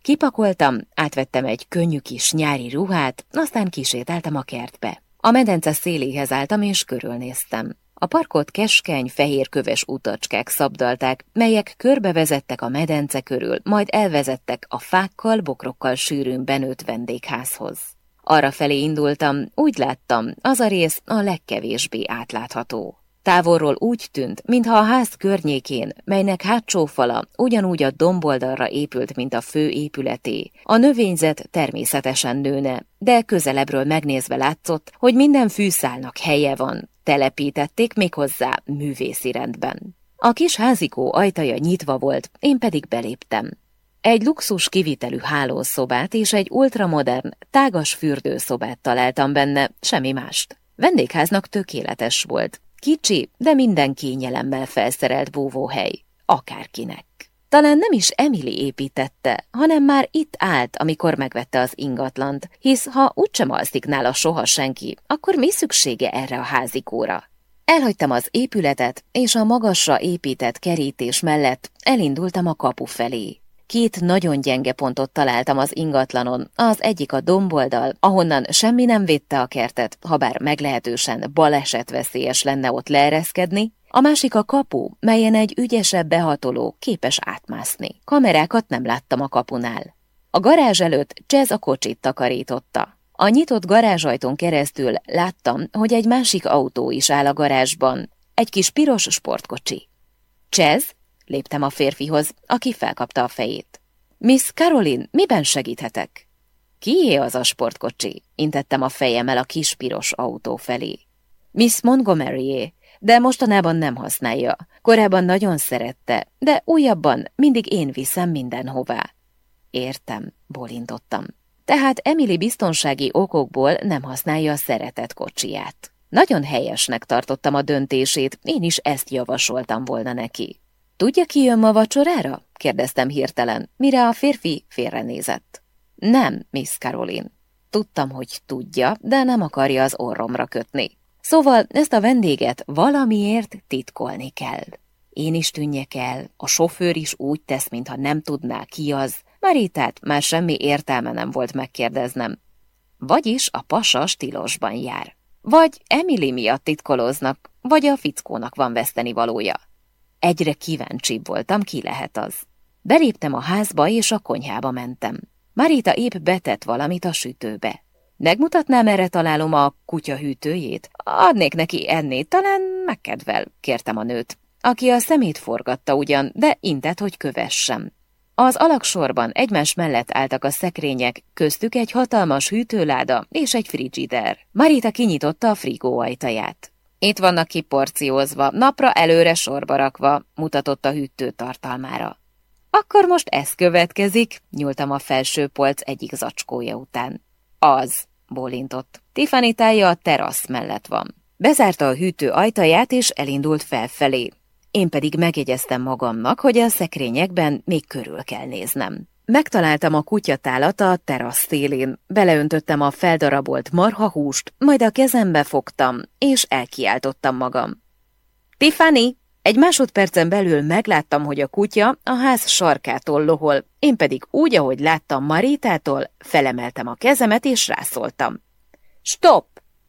Kipakoltam, átvettem egy könnyű kis nyári ruhát, aztán kisétáltam a kertbe. A medence széléhez álltam és körülnéztem. A parkot keskeny, fehérköves utacskák szabdalták, melyek körbevezettek a medence körül, majd elvezettek a fákkal, bokrokkal sűrűn benőtt vendégházhoz. Arra felé indultam, úgy láttam, az a rész a legkevésbé átlátható. Távolról úgy tűnt, mintha a ház környékén, melynek hátsó fala ugyanúgy a domboldalra épült, mint a fő épületé. A növényzet természetesen nőne, de közelebbről megnézve látszott, hogy minden fűszálnak helye van, telepítették méghozzá művészi rendben. A kis házikó ajtaja nyitva volt, én pedig beléptem. Egy luxus kivitelű hálószobát és egy ultramodern, tágas fürdőszobát találtam benne, semmi mást. Vendégháznak tökéletes volt. Kicsi, de minden kényelemmel felszerelt búvóhely. Akárkinek. Talán nem is Emily építette, hanem már itt állt, amikor megvette az ingatlant, hisz ha úgysem alszik nála soha senki, akkor mi szüksége erre a házikóra? Elhagytam az épületet, és a magasra épített kerítés mellett elindultam a kapu felé. Két nagyon gyenge pontot találtam az ingatlanon, az egyik a domboldal, ahonnan semmi nem védte a kertet, ha bár meglehetősen balesetveszélyes lenne ott leereszkedni, a másik a kapu, melyen egy ügyesebb behatoló képes átmászni. Kamerákat nem láttam a kapunál. A garázs előtt Csez a kocsit takarította. A nyitott garázsajtón keresztül láttam, hogy egy másik autó is áll a garázsban, egy kis piros sportkocsi. Csez? Léptem a férfihoz, aki felkapta a fejét. Miss Caroline, miben segíthetek? Kié az a sportkocsi? Intettem a fejemmel a kis piros autó felé. Miss Montgomeryé, de mostanában nem használja. Korábban nagyon szerette, de újabban mindig én viszem mindenhová. Értem, bolintottam. Tehát Emily biztonsági okokból nem használja a szeretett kocsiját. Nagyon helyesnek tartottam a döntését, én is ezt javasoltam volna neki. Tudja, ki jön ma vacsorára? kérdeztem hirtelen, mire a férfi félrenézett. Nem, Miss Caroline. Tudtam, hogy tudja, de nem akarja az orromra kötni. Szóval ezt a vendéget valamiért titkolni kell. Én is tűnjek el, a sofőr is úgy tesz, mintha nem tudná ki az. Maritát már semmi értelme nem volt megkérdeznem. Vagyis a pasa stílosban jár. Vagy Emily miatt titkolóznak, vagy a fickónak van veszteni valója. Egyre kíváncsibb voltam, ki lehet az. Beléptem a házba, és a konyhába mentem. Marita épp betett valamit a sütőbe. Megmutatnám, erre találom a kutya hűtőjét? Adnék neki enni, talán megkedvel, kértem a nőt, aki a szemét forgatta ugyan, de intett, hogy kövessem. Az alaksorban egymás mellett álltak a szekrények, köztük egy hatalmas hűtőláda és egy frigider. Marita kinyitotta a frigó ajtaját. Itt vannak kiporciózva, napra előre sorba rakva, mutatott a hűtő tartalmára. Akkor most ez következik, nyúltam a felső polc egyik zacskója után. Az, bólintott. Tiffany tája a terasz mellett van. Bezárta a hűtő ajtaját, és elindult felfelé. Én pedig megjegyeztem magamnak, hogy a szekrényekben még körül kell néznem. Megtaláltam a kutyatálat a terasz beleöntöttem a feldarabolt marhahúst, majd a kezembe fogtam, és elkiáltottam magam. Tiffany! Egy másodpercen belül megláttam, hogy a kutya a ház sarkától lohol, én pedig úgy, ahogy láttam Maritától, felemeltem a kezemet és rászóltam. Stop!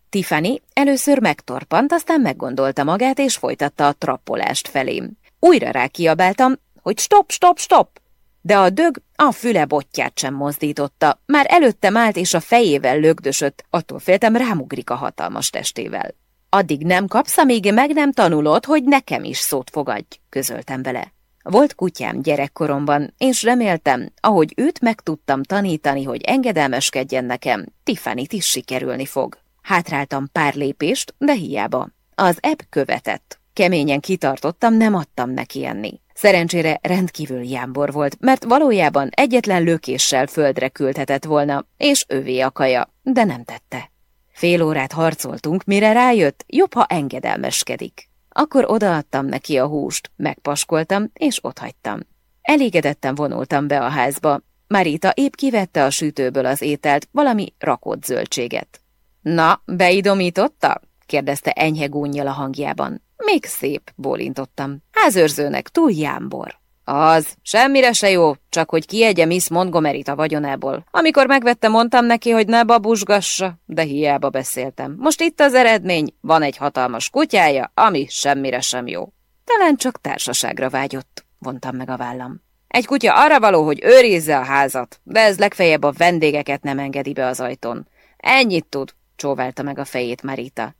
Tiffany először megtorpant, aztán meggondolta magát és folytatta a trappolást felém. Újra rákiabáltam, hogy stop, stop, stop! De a dög a füle botját sem mozdította, már előttem állt és a fejével lögdösött, attól féltem rámugrik a hatalmas testével. Addig nem kapsz, amíg meg nem tanulod, hogy nekem is szót fogadj, közöltem vele. Volt kutyám gyerekkoromban, és reméltem, ahogy őt meg tudtam tanítani, hogy engedelmeskedjen nekem, tiffany is sikerülni fog. Hátráltam pár lépést, de hiába. Az ebb követett. Keményen kitartottam, nem adtam neki enni. Szerencsére rendkívül jámbor volt, mert valójában egyetlen lökéssel földre küldhetett volna, és övé a kaja, de nem tette. Fél órát harcoltunk, mire rájött, jobb, ha engedelmeskedik. Akkor odaadtam neki a húst, megpaskoltam, és otthagytam. Elégedetten vonultam be a házba. Marita épp kivette a sütőből az ételt, valami rakott zöldséget. Na, beidomította? kérdezte enyhe gúnyjal a hangjában. Még szép, bólintottam. Házőrzőnek túl jámbor. Az, semmire se jó, csak hogy kiegye Miss montgomery a vagyonából. Amikor megvette, mondtam neki, hogy ne babusgassa, de hiába beszéltem. Most itt az eredmény, van egy hatalmas kutyája, ami semmire sem jó. Talán csak társaságra vágyott, vontam meg a vállam. Egy kutya arra való, hogy őrizze a házat, de ez legfeljebb a vendégeket nem engedi be az ajtón. Ennyit tud, csóválta meg a fejét Marita.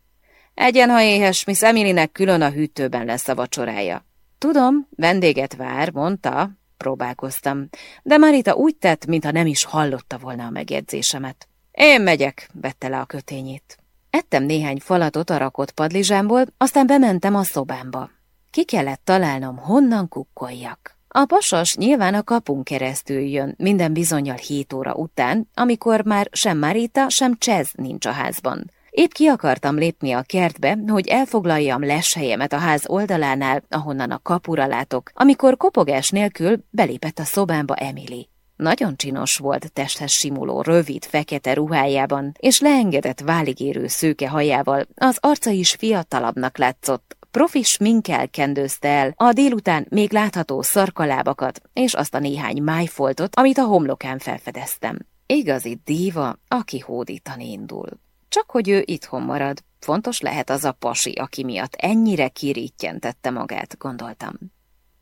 Egyen, ha éhes, Miss Emilynek külön a hűtőben lesz a vacsorája. Tudom, vendéget vár, mondta, próbálkoztam, de Marita úgy tett, mintha nem is hallotta volna a megjegyzésemet. Én megyek, vette le a kötényét. Ettem néhány falatot a rakott padlizsámból, aztán bementem a szobámba. Ki kellett találnom, honnan kukkoljak. A pasas nyilván a kapun keresztül jön, minden bizonyal hét óra után, amikor már sem Marita, sem Csez nincs a házban. Épp ki akartam lépni a kertbe, hogy elfoglaljam leshelyemet a ház oldalánál, ahonnan a kapura látok, amikor kopogás nélkül belépett a szobámba Emily. Nagyon csinos volt testhez simuló, rövid, fekete ruhájában, és leengedett váligérő szőke hajával, az arca is fiatalabbnak látszott, profi sminkel kendőzte el a délután még látható szarkalábakat és azt a néhány májfoltot, amit a homlokán felfedeztem. Igazi díva, aki hódítani indul. Csak hogy ő itthon marad, fontos lehet az a pasi, aki miatt ennyire kirítjentette magát, gondoltam.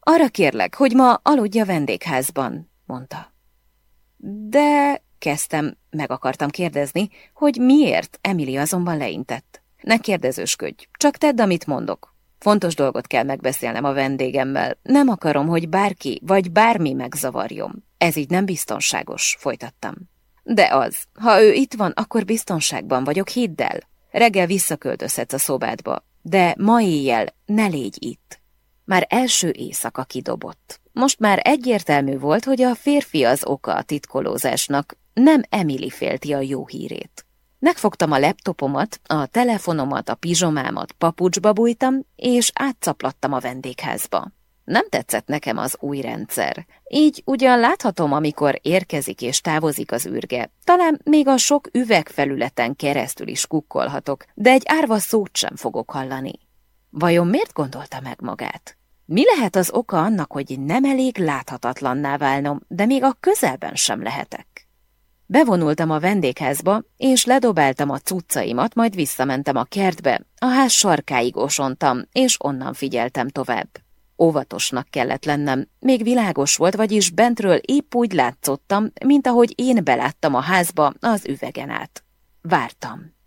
Arra kérlek, hogy ma aludja vendégházban, mondta. De, kezdtem, meg akartam kérdezni, hogy miért, Emily azonban leintett. Ne kérdezősködj, csak tedd, amit mondok. Fontos dolgot kell megbeszélnem a vendégemmel. Nem akarom, hogy bárki vagy bármi megzavarjon. Ez így nem biztonságos, folytattam. De az, ha ő itt van, akkor biztonságban vagyok, hidd el. Reggel visszaköltözhetsz a szobádba, de ma éjjel ne légy itt. Már első éjszaka kidobott. Most már egyértelmű volt, hogy a férfi az oka a titkolózásnak, nem Emily félti a jó hírét. Megfogtam a laptopomat, a telefonomat, a pizsomámat, papucsba bújtam, és átszaplattam a vendégházba. Nem tetszett nekem az új rendszer. Így ugyan láthatom, amikor érkezik és távozik az űrge. Talán még a sok üvegfelületen keresztül is kukkolhatok, de egy árva szót sem fogok hallani. Vajon miért gondolta meg magát? Mi lehet az oka annak, hogy nem elég láthatatlanná válnom, de még a közelben sem lehetek? Bevonultam a vendégházba, és ledobáltam a cuccaimat, majd visszamentem a kertbe, a ház sarkáig osontam, és onnan figyeltem tovább. Óvatosnak kellett lennem, még világos volt, vagyis bentről épp úgy látszottam, mint ahogy én beláttam a házba az üvegen át. Vártam.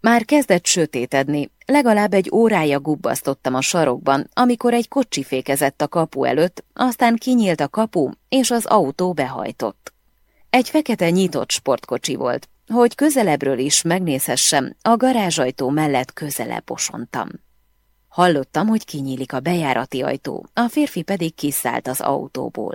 Már kezdett sötétedni, legalább egy órája gubbasztottam a sarokban, amikor egy kocsi fékezett a kapu előtt, aztán kinyílt a kapu, és az autó behajtott. Egy fekete nyitott sportkocsi volt, hogy közelebbről is megnézhessem, a garázsajtó mellett közelebb osontam. Hallottam, hogy kinyílik a bejárati ajtó, a férfi pedig kiszállt az autóból.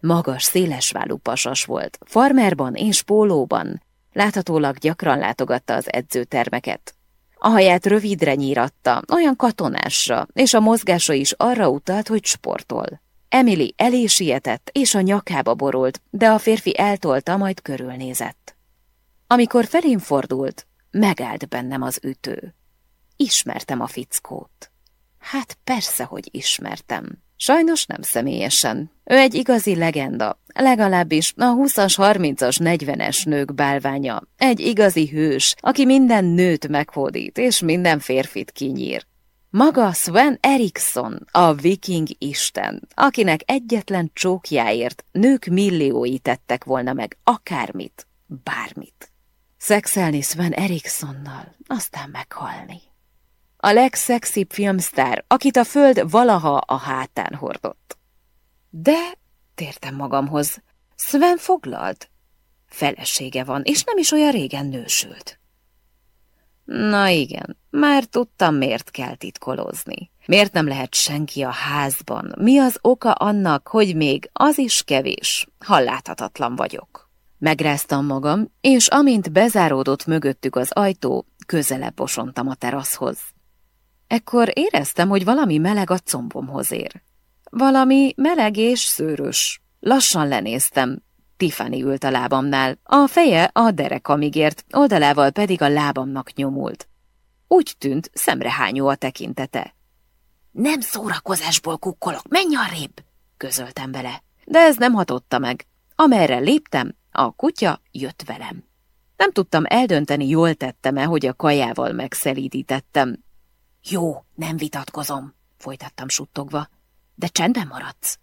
Magas, szélesválú pasas volt, farmerban és pólóban, láthatólag gyakran látogatta az edzőtermeket. A haját rövidre nyíratta, olyan katonásra, és a mozgása is arra utalt, hogy sportol. Emily elé sietett, és a nyakába borult, de a férfi eltolta, majd körülnézett. Amikor felén fordult, megállt bennem az ütő. Ismertem a fickót. Hát persze, hogy ismertem. Sajnos nem személyesen. Ő egy igazi legenda, legalábbis a 20-as, 30-as, 40-es nők bálványa. Egy igazi hős, aki minden nőt meghódít, és minden férfit kinyír. Maga Sven Eriksson, a viking isten, akinek egyetlen csókjáért nők milliói tettek volna meg akármit, bármit. Szexelni Sven Erikssonnal, aztán meghalni. A legszexibb filmsztár, akit a föld valaha a hátán hordott. De, tértem magamhoz, Sven foglalt. Felesége van, és nem is olyan régen nősült. Na igen, már tudtam, miért kell titkolózni. Miért nem lehet senki a házban? Mi az oka annak, hogy még az is kevés, ha láthatatlan vagyok? Megráztam magam, és amint bezáródott mögöttük az ajtó, közelebb osontam a teraszhoz. Ekkor éreztem, hogy valami meleg a combomhoz ér. Valami meleg és szőrös. Lassan lenéztem, Tiffany ült a lábamnál, a feje a derekamig ért, oldalával pedig a lábamnak nyomult. Úgy tűnt, szemrehányó a tekintete. Nem szórakozásból kukkolok, menj arrébb, közöltem vele. De ez nem hatotta meg. Amerre léptem, a kutya jött velem. Nem tudtam eldönteni, jól tettem-e, hogy a kajával megszelítítettem. Jó, nem vitatkozom, folytattam suttogva, de csendben maradsz.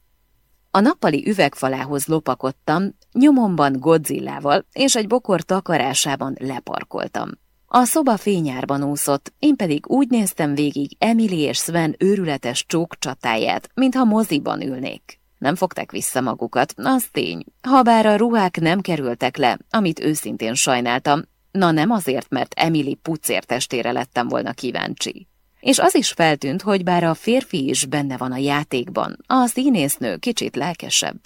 A nappali üvegfalához lopakodtam, nyomomban Godzillával és egy bokor takarásában leparkoltam. A szoba fényárban úszott, én pedig úgy néztem végig Emily és Sven őrületes csókcsatáját, mintha moziban ülnék. Nem fogták vissza magukat, az tény. Habár a ruhák nem kerültek le, amit őszintén sajnáltam, na nem azért, mert Emily pucértestére lettem volna kíváncsi. És az is feltűnt, hogy bár a férfi is benne van a játékban, a színésznő kicsit lelkesebb.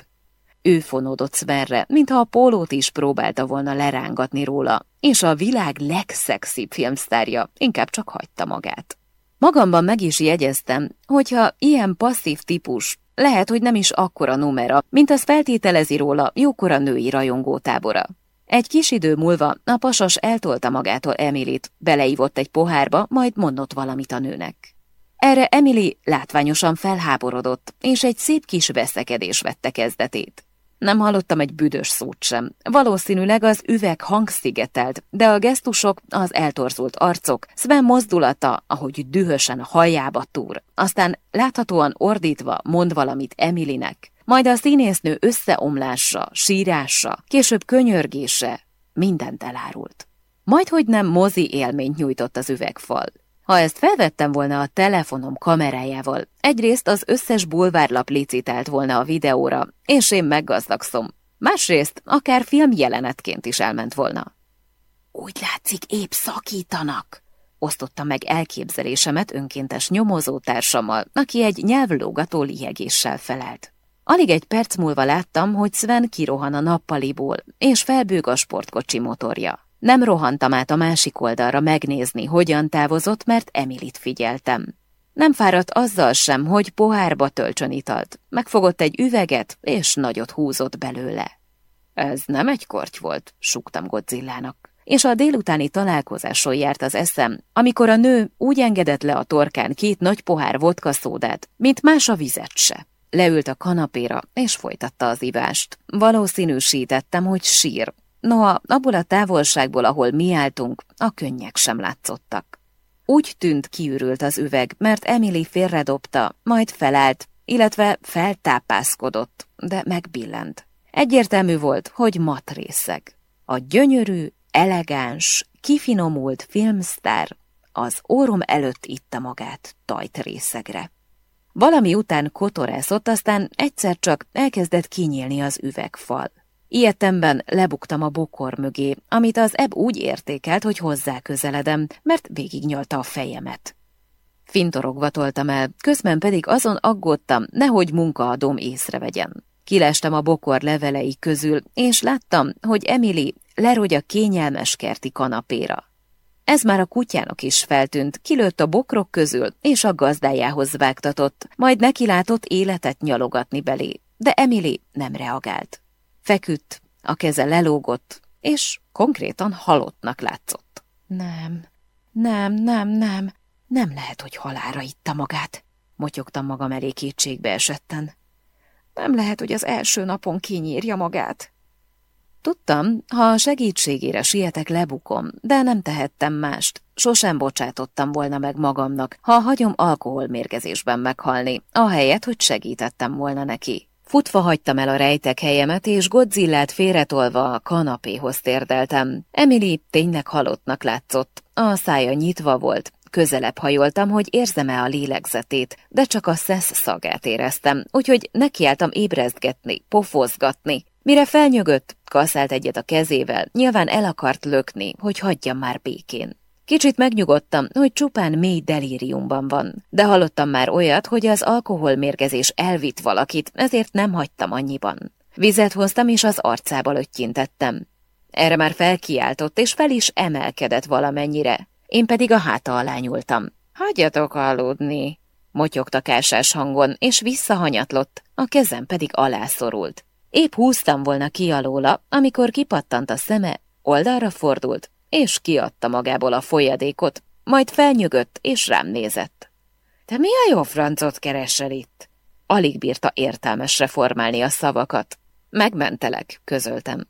Ő fonódott Svenre, mintha a pólót is próbálta volna lerángatni róla, és a világ legszexibb filmsztárja inkább csak hagyta magát. Magamban meg is jegyeztem, hogyha ilyen passzív típus, lehet, hogy nem is akkora numera, mint az feltételezi róla jókora női rajongótábora. Egy kis idő múlva a pasas eltolta magától Emilit, beleívott egy pohárba, majd mondott valamit a nőnek. Erre Emily látványosan felháborodott, és egy szép kis veszekedés vette kezdetét. Nem hallottam egy büdös szót sem. Valószínűleg az üveg hangszigetelt, de a gesztusok, az eltorzult arcok, Sven mozdulata, ahogy dühösen hajába túr, aztán láthatóan ordítva mond valamit Emilynek, majd a színésznő összeomlása, sírása, később könyörgése, mindent elárult. Majd hogy nem mozi élményt nyújtott az üvegfal. Ha ezt felvettem volna a telefonom kamerájával, egyrészt az összes bulvárlap licitált volna a videóra, és én meggazdagszom. Másrészt akár film jelenetként is elment volna. Úgy látszik, épp szakítanak, osztotta meg elképzelésemet önkéntes nyomozótársammal, aki egy nyelvlógató liegéssel felelt. Alig egy perc múlva láttam, hogy Sven kirohan a nappaliból, és felbőg a sportkocsi motorja. Nem rohantam át a másik oldalra megnézni, hogyan távozott, mert Emilit figyeltem. Nem fáradt azzal sem, hogy pohárba töltsön italt. Megfogott egy üveget, és nagyot húzott belőle. Ez nem egy korty volt, suktam Godzillának. És a délutáni találkozáson járt az eszem, amikor a nő úgy engedett le a torkán két nagy pohár vodka szódát, mint más a vizet se. Leült a kanapéra, és folytatta az ivást. Valószínűsítettem, hogy sír, Noha abból a távolságból, ahol mi álltunk, a könnyek sem látszottak. Úgy tűnt kiürült az üveg, mert Emily félredobta, majd felállt, illetve feltápászkodott, de megbillent. Egyértelmű volt, hogy matrészeg. A gyönyörű, elegáns, kifinomult filmsztár az órom előtt itta magát tajtrészegre. Valami után kotorászott, aztán egyszer csak elkezdett kinyílni az üvegfal. Ilyetemben lebuktam a bokor mögé, amit az ebb úgy értékelt, hogy hozzá közeledem, mert végignyalta a fejemet. Fintorogva toltam el, közben pedig azon aggódtam, nehogy munkaadóm észrevegyen. Kilestem a bokor levelei közül, és láttam, hogy Emily lerogy a kényelmes kerti kanapéra. Ez már a kutyának is feltűnt, kilőtt a bokrok közül, és a gazdájához vágtatott, majd nekilátott életet nyalogatni belé, de Emily nem reagált. Feküdt, a keze lelógott, és konkrétan halottnak látszott. Nem, nem, nem, nem, nem lehet, hogy halára itta magát, motyogtam magam elé kétségbe esetten. Nem lehet, hogy az első napon kinyírja magát. Tudtam, ha segítségére sietek, lebukom, de nem tehettem mást. Sosem bocsátottam volna meg magamnak, ha hagyom alkoholmérgezésben meghalni, ahelyett, hogy segítettem volna neki. Futva hagytam el a rejtek helyemet, és Godzillát félretolva a kanapéhoz térdeltem. Emily tényleg halottnak látszott. A szája nyitva volt. Közelebb hajoltam, hogy érzem-e a lélegzetét, de csak a szesz szagát éreztem, úgyhogy nekiálltam ébrezgetni, pofozgatni. Mire felnyögött, kaszált egyet a kezével, nyilván el akart lökni, hogy hagyjam már békén. Kicsit megnyugodtam, hogy csupán mély delíriumban van, de hallottam már olyat, hogy az alkoholmérgezés elvitt valakit, ezért nem hagytam annyiban. Vizet hoztam, és az arcába löttyintettem. Erre már felkiáltott, és fel is emelkedett valamennyire. Én pedig a háta alá nyúltam. Hagyjatok aludni, motyogta kásás hangon, és visszahanyatlott, a kezem pedig alászorult. Épp húztam volna ki alóla, amikor kipattant a szeme, oldalra fordult, és kiadta magából a folyadékot, majd felnyögött és rám nézett. Te mi a jó francot keresel itt? Alig bírta értelmesre formálni a szavakat. Megmentelek, közöltem.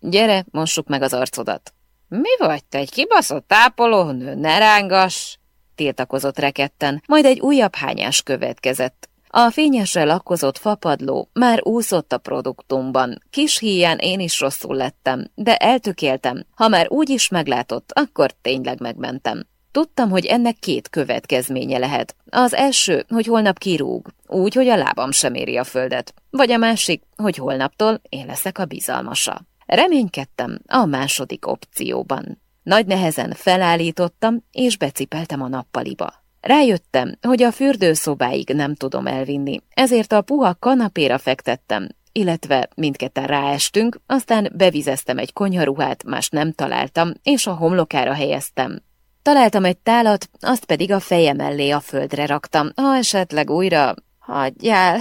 Gyere, mossuk meg az arcodat. Mi vagy te, egy kibaszott tápolónő, ne rángass! tiltakozott reketten, majd egy újabb hányás következett. A fényesre lakkozott fapadló már úszott a produktumban. Kis híján én is rosszul lettem, de eltökéltem. Ha már úgy is meglátott, akkor tényleg megmentem. Tudtam, hogy ennek két következménye lehet. Az első, hogy holnap kirúg, úgy, hogy a lábam sem éri a földet. Vagy a másik, hogy holnaptól én leszek a bizalmasa. Reménykedtem a második opcióban. Nagy nehezen felállítottam, és becipeltem a nappaliba. Rájöttem, hogy a fürdőszobáig nem tudom elvinni, ezért a puha kanapéra fektettem, illetve mindketten ráestünk, aztán bevizeztem egy konyharuhát, más nem találtam, és a homlokára helyeztem. Találtam egy tálat, azt pedig a feje mellé a földre raktam, ha esetleg újra hagyjál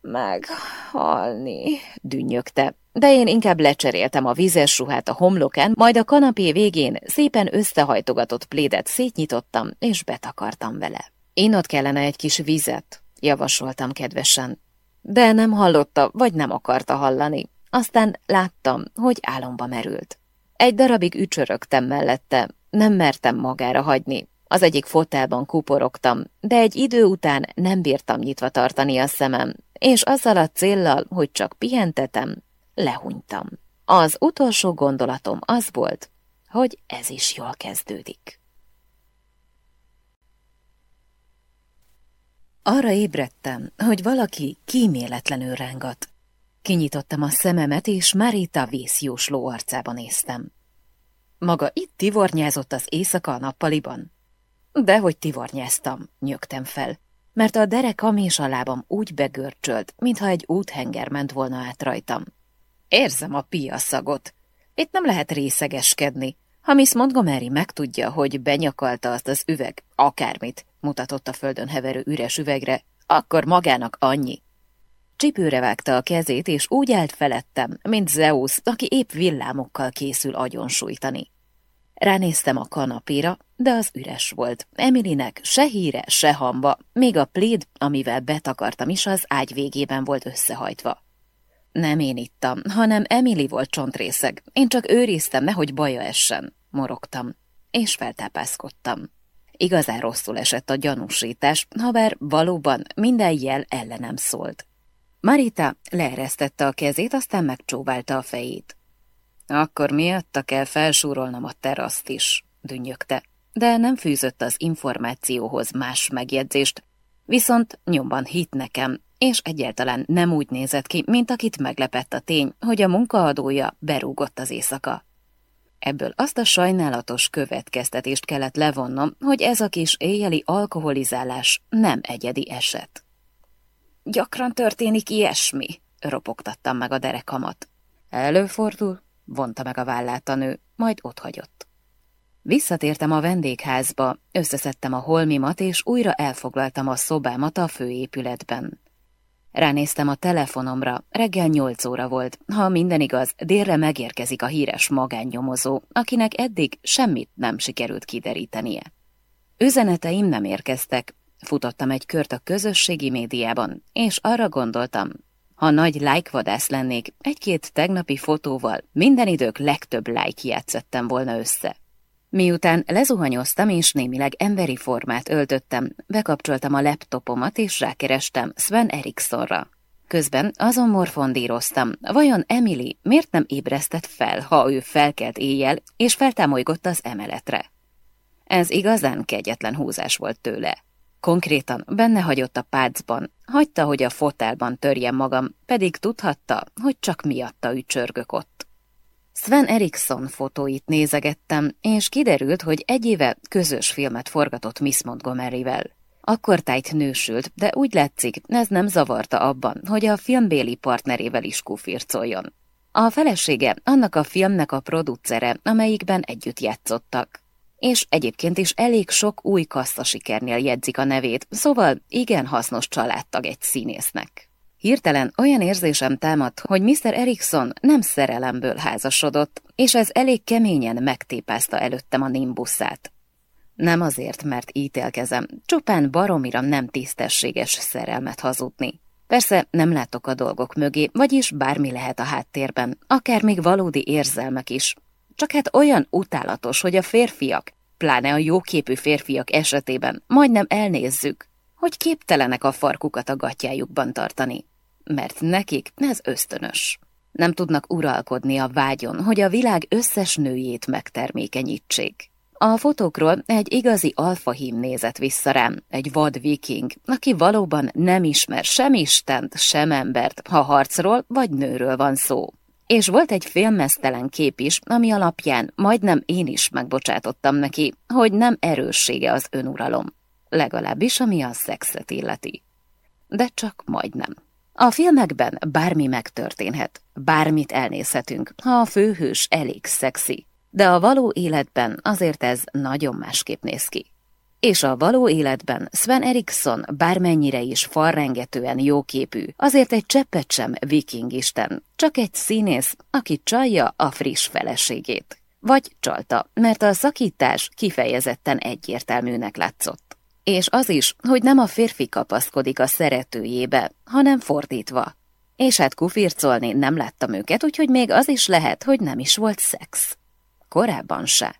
meghalni, dünnyögte. De én inkább lecseréltem a vízes ruhát a homlokán, majd a kanapé végén szépen összehajtogatott plédet szétnyitottam, és betakartam vele. Innot kellene egy kis vizet, javasoltam kedvesen. De nem hallotta, vagy nem akarta hallani. Aztán láttam, hogy álomba merült. Egy darabig ücsörögtem mellette, nem mertem magára hagyni. Az egyik fotelban kuporogtam, de egy idő után nem bírtam nyitva tartani a szemem, és azzal a céllal, hogy csak pihentetem, lehunytam. Az utolsó gondolatom az volt, hogy ez is jól kezdődik. Arra ébredtem, hogy valaki kíméletlenül rángat. Kinyitottam a szememet, és Marita vészjósló arcába néztem. Maga itt tivornyázott az éjszaka a nappaliban? Dehogy tivornyáztam, nyögtem fel, mert a derekam és a lábam úgy begörcsölt, mintha egy úthenger ment volna át rajtam. Érzem a piaszagot. Itt nem lehet részegeskedni. Ha Miss Montgomery megtudja, hogy benyakalta azt az üveg, akármit, mutatott a földön heverő üres üvegre, akkor magának annyi. Csipőre vágta a kezét, és úgy állt felettem, mint Zeus, aki épp villámokkal készül agyonsújtani. Ránéztem a kanapéra, de az üres volt. Emilinek se híre, se hamba, még a pléd, amivel betakartam is, az ágy végében volt összehajtva. Nem én ittam, hanem Emily volt csontrészeg. Én csak őriztem, nehogy baja essen. Morogtam, és feltápászkodtam. Igazán rosszul esett a gyanúsítás, habár valóban minden jel ellenem szólt. Marita leeresztette a kezét, aztán megcsóválta a fejét. Akkor miatta kell felsúrolnom a teraszt is, dünnyögte, de nem fűzött az információhoz más megjegyzést, viszont nyomban hit nekem, és egyáltalán nem úgy nézett ki, mint akit meglepett a tény, hogy a munkaadója berúgott az éjszaka. Ebből azt a sajnálatos következtetést kellett levonnom, hogy ez a kis éjjeli alkoholizálás nem egyedi eset. Gyakran történik ilyesmi, ropogtattam meg a derekamat. Előfordul, vonta meg a vállát a nő, majd otthagyott. Visszatértem a vendégházba, összeszedtem a holmimat, és újra elfoglaltam a szobámat a főépületben. Ránéztem a telefonomra, reggel nyolc óra volt. Ha minden igaz, délre megérkezik a híres magánnyomozó, akinek eddig semmit nem sikerült kiderítenie. Üzeneteim nem érkeztek, futottam egy kört a közösségi médiában, és arra gondoltam, ha nagy like-vadász lennék, egy-két tegnapi fotóval minden idők legtöbb like játszottam volna össze. Miután lezuhanyoztam és némileg emberi formát öltöttem, bekapcsoltam a laptopomat és rákerestem Sven Ericssonra. Közben azon morfondíroztam, vajon Emily miért nem ébresztett fel, ha ő felkelt éjjel, és feltámolygott az emeletre. Ez igazán kegyetlen húzás volt tőle. Konkrétan benne hagyott a pácban, hagyta, hogy a fotelban törjem magam, pedig tudhatta, hogy csak miatta ücsörgök ott. Sven Eriksson fotóit nézegettem, és kiderült, hogy egy éve közös filmet forgatott Miss Montgomery-vel. Akkor tájt nősült, de úgy látszik, ez nem zavarta abban, hogy a filmbéli partnerével is kufircoljon. A felesége annak a filmnek a producere, amelyikben együtt játszottak. És egyébként is elég sok új kassza sikernél jegyzik a nevét, szóval igen hasznos családtag egy színésznek. Hirtelen olyan érzésem támadt, hogy Mr. Erikson nem szerelemből házasodott, és ez elég keményen megtépázta előttem a nimbuszát. Nem azért, mert ítélkezem, csupán baromira nem tisztességes szerelmet hazudni. Persze nem látok a dolgok mögé, vagyis bármi lehet a háttérben, akár még valódi érzelmek is. Csak hát olyan utálatos, hogy a férfiak, pláne a jóképű férfiak esetében majdnem elnézzük, hogy képtelenek a farkukat a gatyájukban tartani. Mert nekik ez ösztönös. Nem tudnak uralkodni a vágyon, hogy a világ összes nőjét megtermékenyítsék. A fotókról egy igazi alfahím nézett vissza rám, egy vad viking, aki valóban nem ismer sem Istent, sem embert, ha harcról vagy nőről van szó. És volt egy félmeztelen kép is, ami alapján majdnem én is megbocsátottam neki, hogy nem erőssége az önuralom. Legalábbis ami a szexet illeti. De csak majdnem. A filmekben bármi megtörténhet, bármit elnézhetünk, ha a főhős elég szexi de a való életben azért ez nagyon másképp néz ki. És a való életben Sven Eriksson bármennyire is falrengetően jóképű, azért egy cseppet sem vikingisten, csak egy színész, aki csalja a friss feleségét. Vagy csalta, mert a szakítás kifejezetten egyértelműnek látszott. És az is, hogy nem a férfi kapaszkodik a szeretőjébe, hanem fordítva. És hát kufircolni nem láttam őket, úgyhogy még az is lehet, hogy nem is volt szex. Korábban se.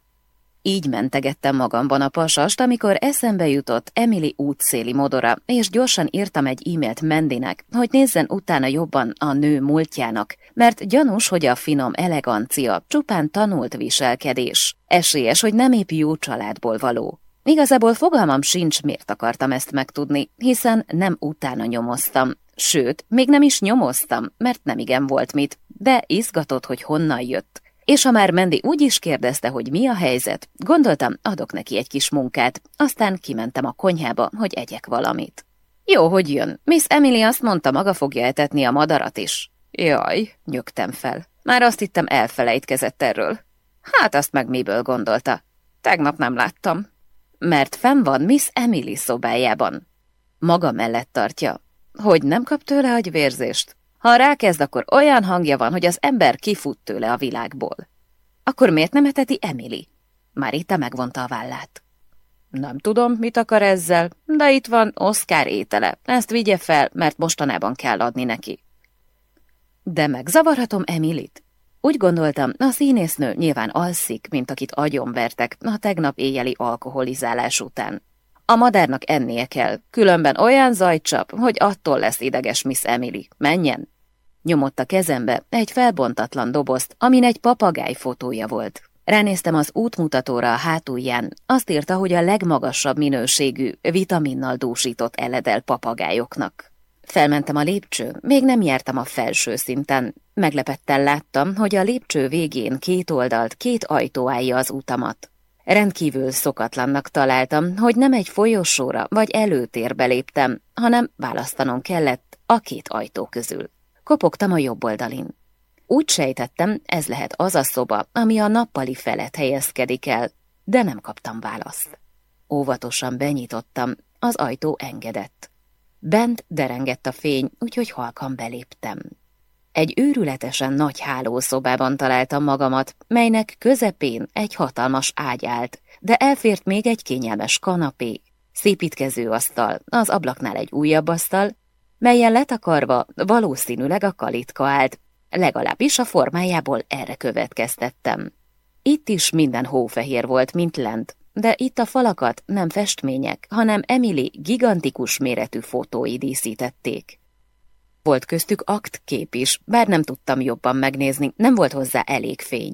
Így mentegettem magamban a pasast, amikor eszembe jutott Emily útszéli modora, és gyorsan írtam egy e-mailt Mendinek, hogy nézzen utána jobban a nő múltjának, mert gyanús, hogy a finom elegancia csupán tanult viselkedés. Esélyes, hogy nem épp jó családból való. Igazából fogalmam sincs, miért akartam ezt megtudni, hiszen nem utána nyomoztam. Sőt, még nem is nyomoztam, mert nem igen volt mit, de izgatott, hogy honnan jött. És ha már Mendi úgy is kérdezte, hogy mi a helyzet, gondoltam, adok neki egy kis munkát, aztán kimentem a konyhába, hogy egyek valamit. Jó, hogy jön. Miss Emily azt mondta, maga fogja etetni a madarat is. Jaj, nyögtem fel. Már azt hittem elfelejtkezett erről. Hát azt meg miből gondolta. Tegnap nem láttam. Mert fenn van Miss Emily szobájában. Maga mellett tartja. Hogy nem kap tőle agyvérzést? Ha rákezd, akkor olyan hangja van, hogy az ember kifut tőle a világból. Akkor miért nem eteti Emily? Marita megvonta a vállát. Nem tudom, mit akar ezzel, de itt van Oscar étele. Ezt vigye fel, mert mostanában kell adni neki. De megzavarhatom Emilit? Úgy gondoltam, a színésznő nyilván alszik, mint akit agyonvertek a tegnap éjjeli alkoholizálás után. A madárnak ennie kell, különben olyan zajcsap, hogy attól lesz ideges Miss Emily. Menjen! Nyomott a kezembe egy felbontatlan dobozt, amin egy papagáj fotója volt. Ránéztem az útmutatóra a hátulján, azt írta, hogy a legmagasabb minőségű, vitaminnal dúsított eledel papagájoknak. Felmentem a lépcső, még nem jártam a felső szinten. Meglepetten láttam, hogy a lépcső végén két oldalt, két ajtó állja az utamat. Rendkívül szokatlannak találtam, hogy nem egy folyosóra vagy előtérbe léptem, hanem választanom kellett a két ajtó közül. Kopogtam a jobb oldalin. Úgy sejtettem, ez lehet az a szoba, ami a nappali felett helyezkedik el, de nem kaptam választ. Óvatosan benyitottam, az ajtó engedett. Bent derengett a fény, úgyhogy halkan beléptem. Egy őrületesen nagy hálószobában találtam magamat, melynek közepén egy hatalmas ágy állt, de elfért még egy kényelmes kanapé, szépítkező asztal, az ablaknál egy újabb asztal, melyen letakarva valószínűleg a kalitka állt, legalábbis a formájából erre következtettem. Itt is minden hófehér volt, mint lent, de itt a falakat nem festmények, hanem Emily gigantikus méretű fotói díszítették. Volt köztük aktkép is, bár nem tudtam jobban megnézni, nem volt hozzá elég fény.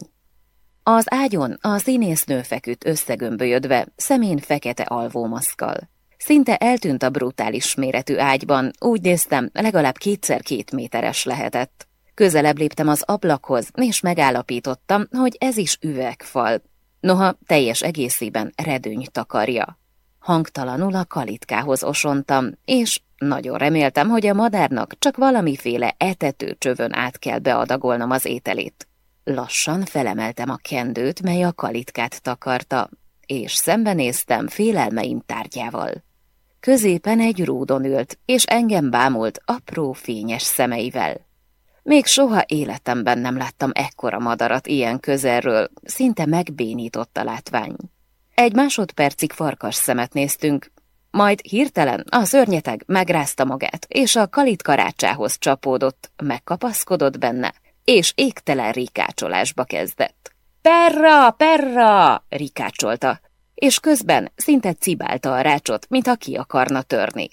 Az ágyon a színésznő feküdt összegömbölyödve, szemén fekete alvómaszkal. Szinte eltűnt a brutális méretű ágyban, úgy néztem, legalább kétszer két méteres lehetett. Közelebb léptem az ablakhoz, és megállapítottam, hogy ez is üvegfal. Noha teljes egészében redőny takarja. Hangtalanul a kalitkához osontam, és nagyon reméltem, hogy a madárnak csak valamiféle etető csövön át kell beadagolnom az ételét. Lassan felemeltem a kendőt, mely a kalitkát takarta, és szembenéztem félelmeim tárgyával. Középen egy rúdon ült, és engem bámult apró fényes szemeivel. Még soha életemben nem láttam ekkora madarat ilyen közelről, szinte megbénított a látvány. Egy másodpercig farkas szemet néztünk, majd hirtelen a szörnyeteg megrázta magát, és a kalit karácsához csapódott, megkapaszkodott benne, és égtelen rikácsolásba kezdett. Perra, perra, rikácsolta, és közben szinte cibálta a rácsot, mintha ki akarna törni.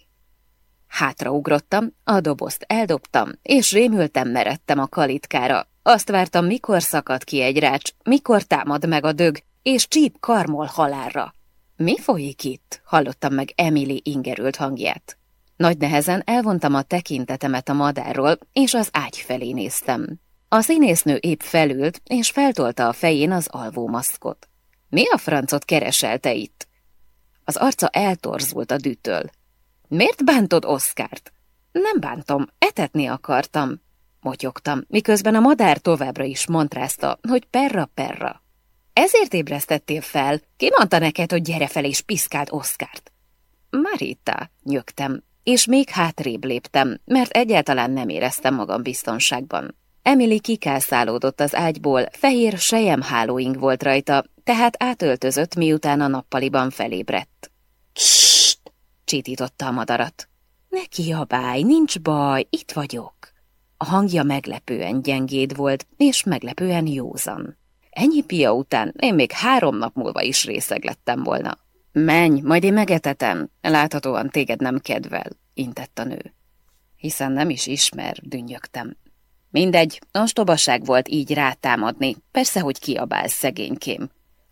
Hátraugrottam, a dobozt eldobtam, és rémültem meredtem a kalitkára. Azt vártam, mikor szakad ki egy rács, mikor támad meg a dög, és csíp karmol halálra. Mi folyik itt? Hallottam meg Emily ingerült hangját. Nagy nehezen elvontam a tekintetemet a madárról, és az ágy felé néztem. A színésznő épp felült, és feltolta a fején az alvó maszkot. Mi a francot kereselte itt? Az arca eltorzult a dűtől. Miért bántod Oszkárt? Nem bántom, etetni akartam. Motyogtam, miközben a madár továbbra is montrázta, hogy perra-perra. Ezért ébresztettél fel? Ki mondta neked, hogy gyere fel és piszkáld Oszkárt? Marita, nyögtem, és még hátrébb léptem, mert egyáltalán nem éreztem magam biztonságban. Emily kikászálódott az ágyból, fehér sejemhálóink volt rajta, tehát átöltözött, miután a nappaliban felébredt. Csitította a madarat. Ne kiabálj, nincs baj, itt vagyok. A hangja meglepően gyengéd volt, és meglepően józan. Ennyi pia után én még három nap múlva is részeg lettem volna. Menj, majd én megetetem, láthatóan téged nem kedvel, intett a nő. Hiszen nem is ismer, dünnyögtem. Mindegy, ostobaság volt így rátámadni, persze, hogy kiabálsz szegénykém.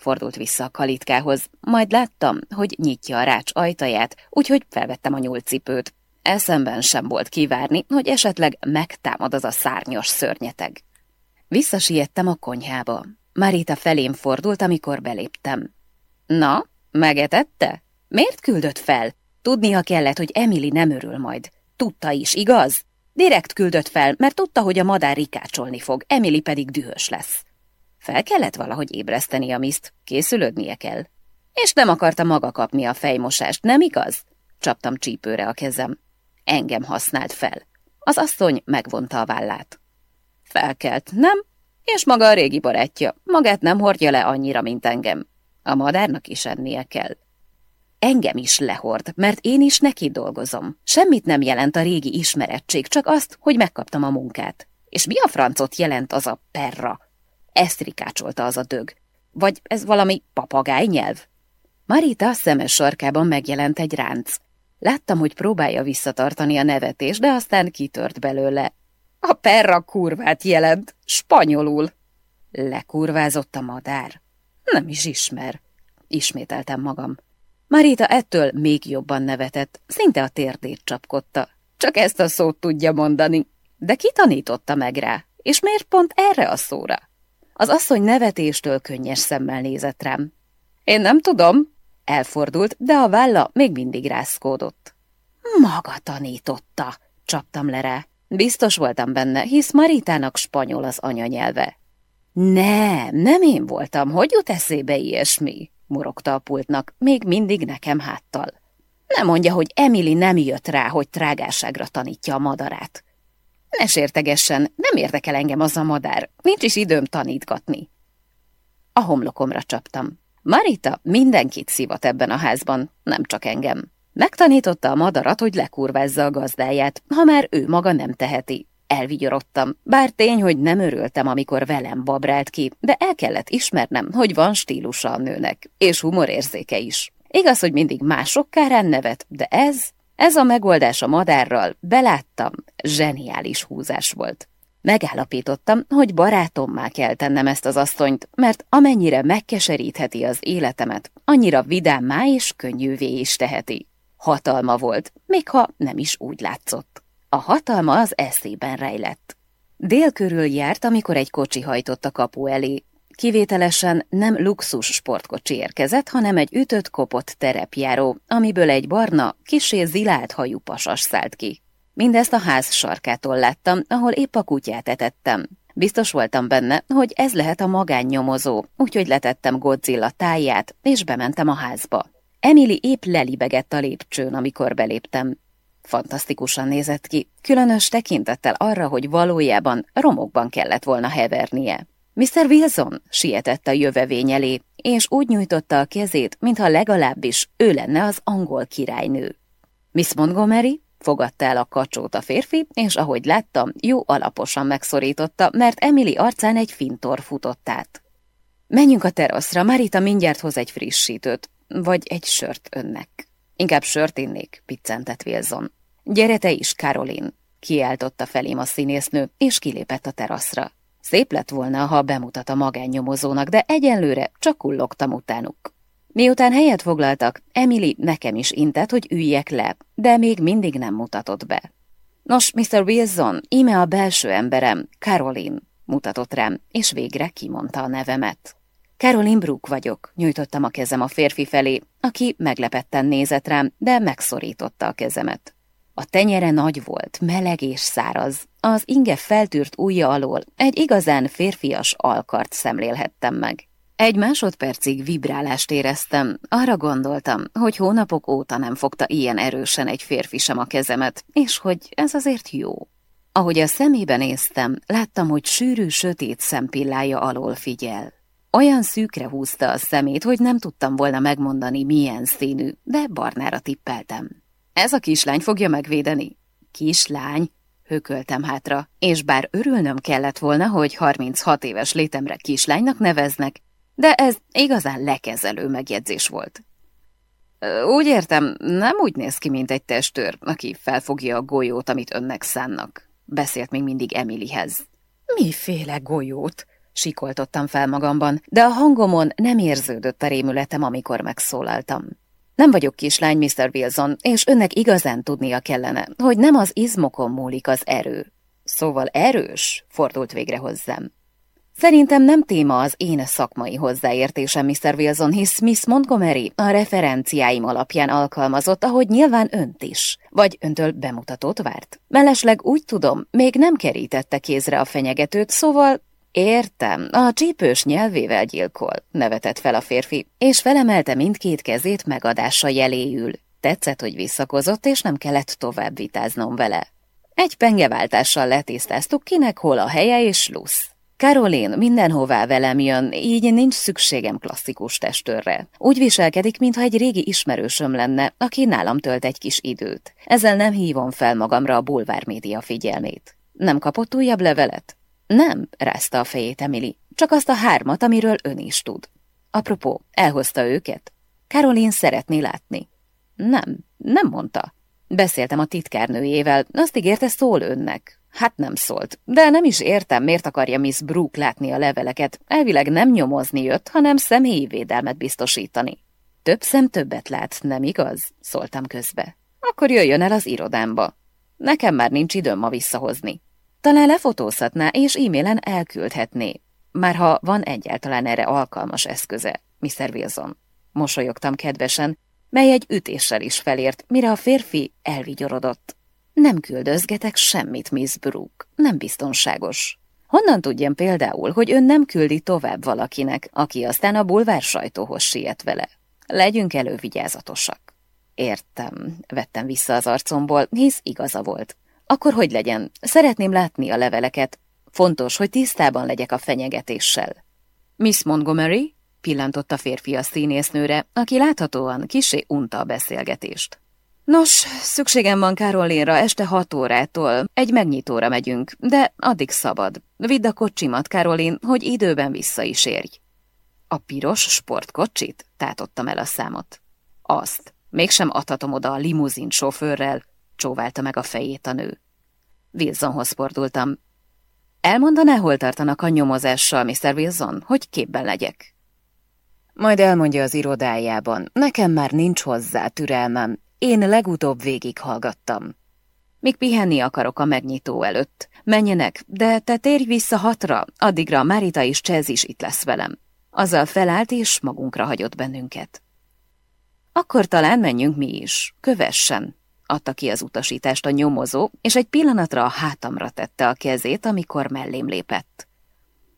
Fordult vissza a kalitkához, majd láttam, hogy nyitja a rács ajtaját, úgyhogy felvettem a nyúlcipőt. Eszemben sem volt kivárni, hogy esetleg megtámad az a szárnyos szörnyeteg. Visszasiettem a konyhába. Marita felém fordult, amikor beléptem. Na, megetette? Miért küldött fel? Tudnia kellett, hogy Emily nem örül majd. Tudta is, igaz? Direkt küldött fel, mert tudta, hogy a madár rikácsolni fog, Emily pedig dühös lesz. Fel kellett valahogy ébreszteni a miszt, készülődnie kell. És nem akarta maga kapni a fejmosást, nem igaz? Csaptam csípőre a kezem. Engem használt fel. Az asszony megvonta a vállát. Felkelt, nem? És maga a régi barátja, magát nem hordja le annyira, mint engem. A madárnak is ennie kell. Engem is lehord, mert én is neki dolgozom. Semmit nem jelent a régi ismerettség, csak azt, hogy megkaptam a munkát. És mi a francot jelent az a perra? Ezt rikácsolta az a dög. Vagy ez valami papagáj nyelv? Marita szemes sarkában megjelent egy ránc. Láttam, hogy próbálja visszatartani a nevetés, de aztán kitört belőle. A perra kurvát jelent, spanyolul. Lekurvázott a madár. Nem is ismer. Ismételtem magam. Marita ettől még jobban nevetett, szinte a térdét csapkodta. Csak ezt a szót tudja mondani. De ki tanította meg rá? És miért pont erre a szóra? Az asszony nevetéstől könnyes szemmel nézett rám. Én nem tudom. Elfordult, de a válla még mindig rászkódott. Maga tanította, csaptam le rá. Biztos voltam benne, hisz Maritának spanyol az anyanyelve. Nem, nem én voltam, hogy jut eszébe ilyesmi? murogta a pultnak, még mindig nekem háttal. Nem mondja, hogy Emily nem jött rá, hogy trágáságra tanítja a madarát. Ne sértegessen, nem érdekel engem az a madár, nincs is időm tanítgatni. A homlokomra csaptam. Marita mindenkit szívat ebben a házban, nem csak engem. Megtanította a madarat, hogy lekurvázza a gazdáját, ha már ő maga nem teheti. Elvigyorodtam, bár tény, hogy nem örültem, amikor velem babrált ki, de el kellett ismernem, hogy van stílusa a nőnek, és humorérzéke is. Igaz, hogy mindig mások kárán nevet, de ez, ez a megoldás a madárral, beláttam, zseniális húzás volt. Megállapítottam, hogy barátommá kell tennem ezt az asszonyt, mert amennyire megkeserítheti az életemet, annyira vidámmá és könnyűvé is teheti. Hatalma volt, még ha nem is úgy látszott. A hatalma az eszében rejlett. Dél körül járt, amikor egy kocsi hajtott a kapu elé. Kivételesen nem luxus sportkocsi érkezett, hanem egy ütött kopott terepjáró, amiből egy barna, kisé zilált hajú pasas szállt ki. Mindezt a ház sarkától láttam, ahol épp a kutyát etettem. Biztos voltam benne, hogy ez lehet a magánnyomozó, úgyhogy letettem Godzilla táját, és bementem a házba. Emily épp lelibegett a lépcsőn, amikor beléptem. Fantasztikusan nézett ki, különös tekintettel arra, hogy valójában romokban kellett volna hevernie. Mr. Wilson sietett a jövevény elé, és úgy nyújtotta a kezét, mintha legalábbis ő lenne az angol királynő. Miss Montgomery fogadta el a kacsót a férfi, és ahogy láttam, jó alaposan megszorította, mert Emily arcán egy fintor futott át. Menjünk a teraszra, Marita mindjárt hoz egy frissítőt, vagy egy sört önnek. Inkább sört innék, piccentett Wilson. Gyere te is, Caroline, kiáltotta felém a színésznő, és kilépett a teraszra. Szép lett volna, ha bemutat a magánnyomozónak, de egyenlőre csak kullogtam utánuk. Miután helyet foglaltak, Emily nekem is intett, hogy üljek le, de még mindig nem mutatott be. Nos, Mr. Wilson, íme a belső emberem, Caroline, mutatott rám, és végre kimondta a nevemet. Caroline Brook vagyok, nyújtottam a kezem a férfi felé, aki meglepetten nézett rám, de megszorította a kezemet. A tenyere nagy volt, meleg és száraz. Az inge feltűrt ujja alól egy igazán férfias alkart szemlélhettem meg. Egy másodpercig vibrálást éreztem, arra gondoltam, hogy hónapok óta nem fogta ilyen erősen egy férfi sem a kezemet, és hogy ez azért jó. Ahogy a szemébe néztem, láttam, hogy sűrű, sötét szempillája alól figyel. Olyan szűkre húzta a szemét, hogy nem tudtam volna megmondani, milyen színű, de barnára tippeltem. Ez a kislány fogja megvédeni. Kislány? Hököltem hátra, és bár örülnöm kellett volna, hogy 36 éves létemre kislánynak neveznek, de ez igazán lekezelő megjegyzés volt. Úgy értem, nem úgy néz ki, mint egy testőr, aki felfogja a golyót, amit önnek szánnak. Beszélt még mindig Emilyhez. Miféle golyót? Sikoltottam fel magamban, de a hangomon nem érződött a rémületem, amikor megszólaltam. Nem vagyok kislány, Mr. Wilson, és önnek igazán tudnia kellene, hogy nem az izmokon múlik az erő. Szóval erős, fordult végre hozzám. Szerintem nem téma az én szakmai hozzáértésem, Mr. Wilson, hisz Miss Montgomery a referenciáim alapján alkalmazott, ahogy nyilván önt is. Vagy öntől bemutatót várt. Mellesleg úgy tudom, még nem kerítette kézre a fenyegetőt, szóval Értem, a csípős nyelvével gyilkol, nevetett fel a férfi, és felemelte mindkét kezét megadása jeléül. Tetszett, hogy visszakozott, és nem kellett tovább vitáznom vele. Egy pengeváltással letisztáztuk, kinek hol a helye és lusz. Karolin mindenhová velem jön, így nincs szükségem klasszikus testőrre. Úgy viselkedik, mintha egy régi ismerősöm lenne, aki nálam tölt egy kis időt. Ezzel nem hívom fel magamra a bulvár média figyelmét. Nem kapott újabb levelet? Nem, rázta a fejét Emily, csak azt a hármat, amiről ön is tud. Apropó, elhozta őket? Caroline szeretné látni. Nem, nem mondta. Beszéltem a titkárnőjével, azt ígérte szól önnek. Hát nem szólt, de nem is értem, miért akarja Miss Brooke látni a leveleket. Elvileg nem nyomozni jött, hanem személyi védelmet biztosítani. Több szem többet lát, nem igaz? Szóltam közbe. Akkor jöjjön el az irodámba. Nekem már nincs időm ma visszahozni. Talán lefotózhatná és e-mailen elküldhetné, már ha van egyáltalán erre alkalmas eszköze, Mr. Wilson. Mosolyogtam kedvesen, mely egy ütéssel is felért, mire a férfi elvigyorodott. Nem küldözgetek semmit, Miss Brooke, nem biztonságos. Honnan tudjam például, hogy ön nem küldi tovább valakinek, aki aztán a bulvár sajtóhoz siet vele? Legyünk elővigyázatosak. Értem, vettem vissza az arcomból, hisz igaza volt. Akkor hogy legyen? Szeretném látni a leveleket. Fontos, hogy tisztában legyek a fenyegetéssel. Miss Montgomery? pillantott a férfi a színésznőre, aki láthatóan kisé unta a beszélgetést. Nos, szükségem van Karolinra este hat órától. Egy megnyitóra megyünk, de addig szabad. Vidd a kocsimat, Karolin, hogy időben vissza is érj. A piros sportkocsit? Tátottam el a számot. Azt. Mégsem adhatom oda a limuzin sofőrrel, csóválta meg a fejét a nő. Wilsonhoz fordultam. Elmondaná, hol tartanak a nyomozással, Mr. Wilson, hogy képben legyek? Majd elmondja az irodájában. Nekem már nincs hozzá türelmem. Én legutóbb végighallgattam. Még pihenni akarok a megnyitó előtt. Menjenek, de te térj vissza hatra, addigra Marita és Csez is itt lesz velem. Azzal felállt és magunkra hagyott bennünket. Akkor talán menjünk mi is, kövessen, adta ki az utasítást a nyomozó, és egy pillanatra a hátamra tette a kezét, amikor mellém lépett.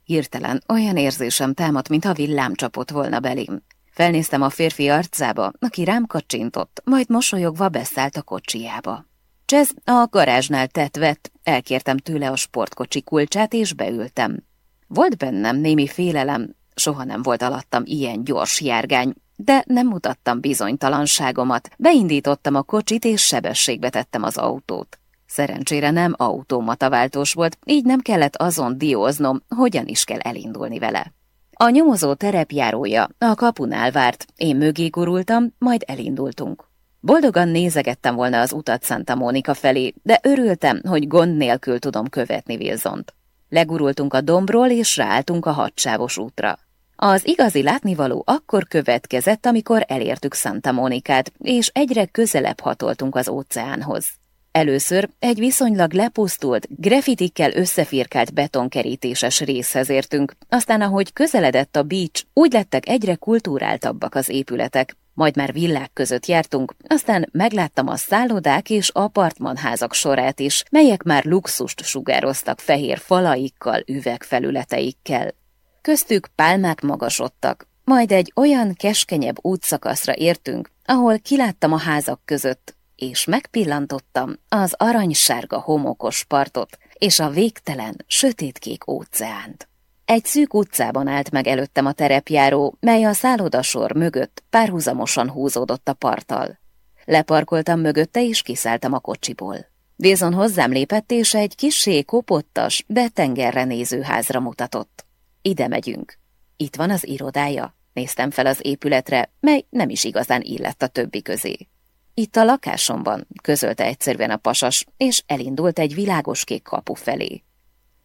Hirtelen olyan érzésem támadt, mintha villám csapott volna belém. Felnéztem a férfi arcába, aki rám kacsintott, majd mosolyogva beszállt a kocsijába. Csez a garázsnál tett elkértem tőle a sportkocsi kulcsát, és beültem. Volt bennem némi félelem, soha nem volt alattam ilyen gyors járgány, de nem mutattam bizonytalanságomat. Beindítottam a kocsit, és sebességbe tettem az autót. Szerencsére nem automataváltós volt, így nem kellett azon dióznom, hogyan is kell elindulni vele. A nyomozó terepjárója a kapunál várt, én mögé gurultam, majd elindultunk. Boldogan nézegettem volna az utat Santa Monica felé, de örültem, hogy gond nélkül tudom követni Wilsont. Legurultunk a dombról, és ráálltunk a hadsávos útra. Az igazi látnivaló akkor következett, amikor elértük Santa Monicát, és egyre közelebb hatoltunk az óceánhoz. Először egy viszonylag lepusztult, grafitikkel összefirkált betonkerítéses részhez értünk, aztán ahogy közeledett a beach, úgy lettek egyre kultúráltabbak az épületek, majd már villák között jártunk, aztán megláttam a szállodák és apartmanházak sorát is, melyek már luxust sugároztak fehér falaikkal, üvegfelületeikkel. Köztük pálmák magasodtak, majd egy olyan keskenyebb útszakaszra értünk, ahol kiláttam a házak között, és megpillantottam az aranysárga homokos partot és a végtelen, sötétkék óceánt. Egy szűk utcában állt meg előttem a terepjáró, mely a szállodasor mögött párhuzamosan húzódott a parttal. Leparkoltam mögötte, és kiszálltam a kocsiból. Wilson hozzám lépett, és egy kisé kopottas, de tengerre néző házra mutatott. Ide megyünk. Itt van az irodája. Néztem fel az épületre, mely nem is igazán illett a többi közé. Itt a lakásomban, közölte egyszerűen a pasas, és elindult egy világos kék kapu felé.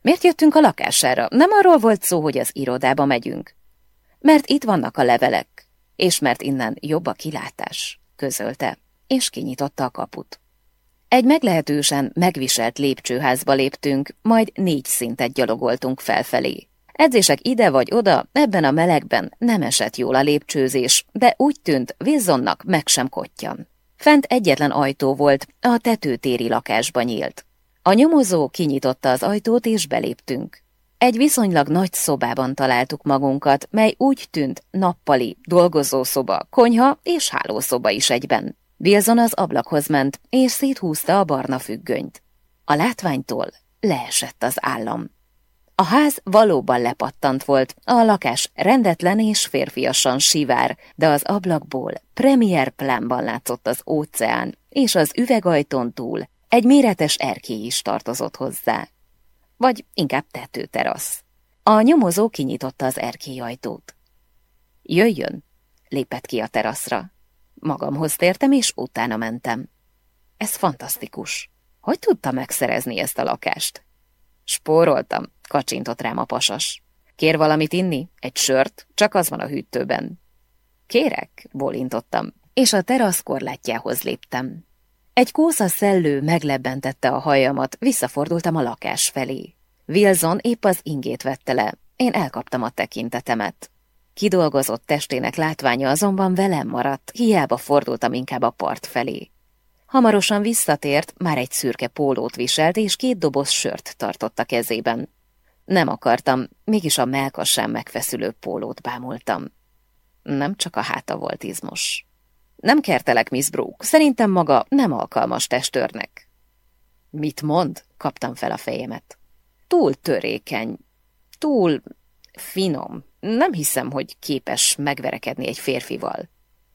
Miért jöttünk a lakására? Nem arról volt szó, hogy az irodába megyünk. Mert itt vannak a levelek, és mert innen jobb a kilátás, közölte, és kinyitotta a kaput. Egy meglehetősen megviselt lépcsőházba léptünk, majd négy szintet gyalogoltunk felfelé. Edzések ide vagy oda, ebben a melegben nem esett jól a lépcsőzés, de úgy tűnt, Wilsonnak meg sem kottyan. Fent egyetlen ajtó volt, a tetőtéri lakásba nyílt. A nyomozó kinyitotta az ajtót, és beléptünk. Egy viszonylag nagy szobában találtuk magunkat, mely úgy tűnt nappali, dolgozószoba, konyha és hálószoba is egyben. Wilson az ablakhoz ment, és széthúzta a barna függönyt. A látványtól leesett az állam. A ház valóban lepattant volt, a lakás rendetlen és férfiasan sivár, de az ablakból premier plánban látszott az óceán, és az üvegajtón túl egy méretes erkély is tartozott hozzá. Vagy inkább tetőterasz. A nyomozó kinyitotta az erkélyajtót. Jöjjön, lépett ki a teraszra. Magamhoz tértem, és utána mentem. Ez fantasztikus. Hogy tudta megszerezni ezt a lakást? Spóroltam, kacsintott rám a pasas. Kér valamit inni? Egy sört? Csak az van a hűtőben. Kérek, bólintottam, és a terasz korlátjához léptem. Egy kósza szellő meglebbentette a hajamat, visszafordultam a lakás felé. Wilson épp az ingét vette le, én elkaptam a tekintetemet. Kidolgozott testének látványa azonban velem maradt, hiába fordultam inkább a part felé. Hamarosan visszatért, már egy szürke pólót viselt, és két doboz sört tartott a kezében. Nem akartam, mégis a melkasán megfeszülő pólót bámultam. Nem csak a háta volt izmos. Nem kertelek, Miss Brooke, szerintem maga nem alkalmas testőrnek. Mit mond? Kaptam fel a fejemet. Túl törékeny, túl finom. Nem hiszem, hogy képes megverekedni egy férfival.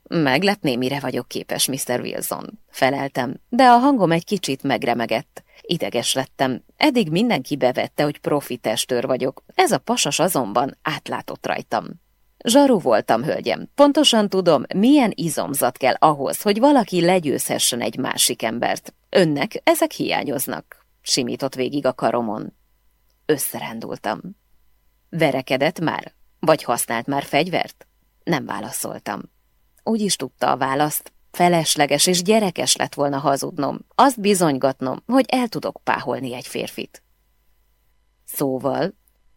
Meglepné, mire vagyok képes, Mr. Wilson. Feleltem, de a hangom egy kicsit megremegett. Ideges lettem. Eddig mindenki bevette, hogy profi testőr vagyok. Ez a pasas azonban átlátott rajtam. Zsaru voltam, hölgyem. Pontosan tudom, milyen izomzat kell ahhoz, hogy valaki legyőzhessen egy másik embert. Önnek ezek hiányoznak. Simított végig a karomon. Összerándultam. Verekedett már? Vagy használt már fegyvert? Nem válaszoltam. Úgy is tudta a választ. Felesleges és gyerekes lett volna hazudnom. Azt bizonygatnom, hogy el tudok páholni egy férfit. Szóval,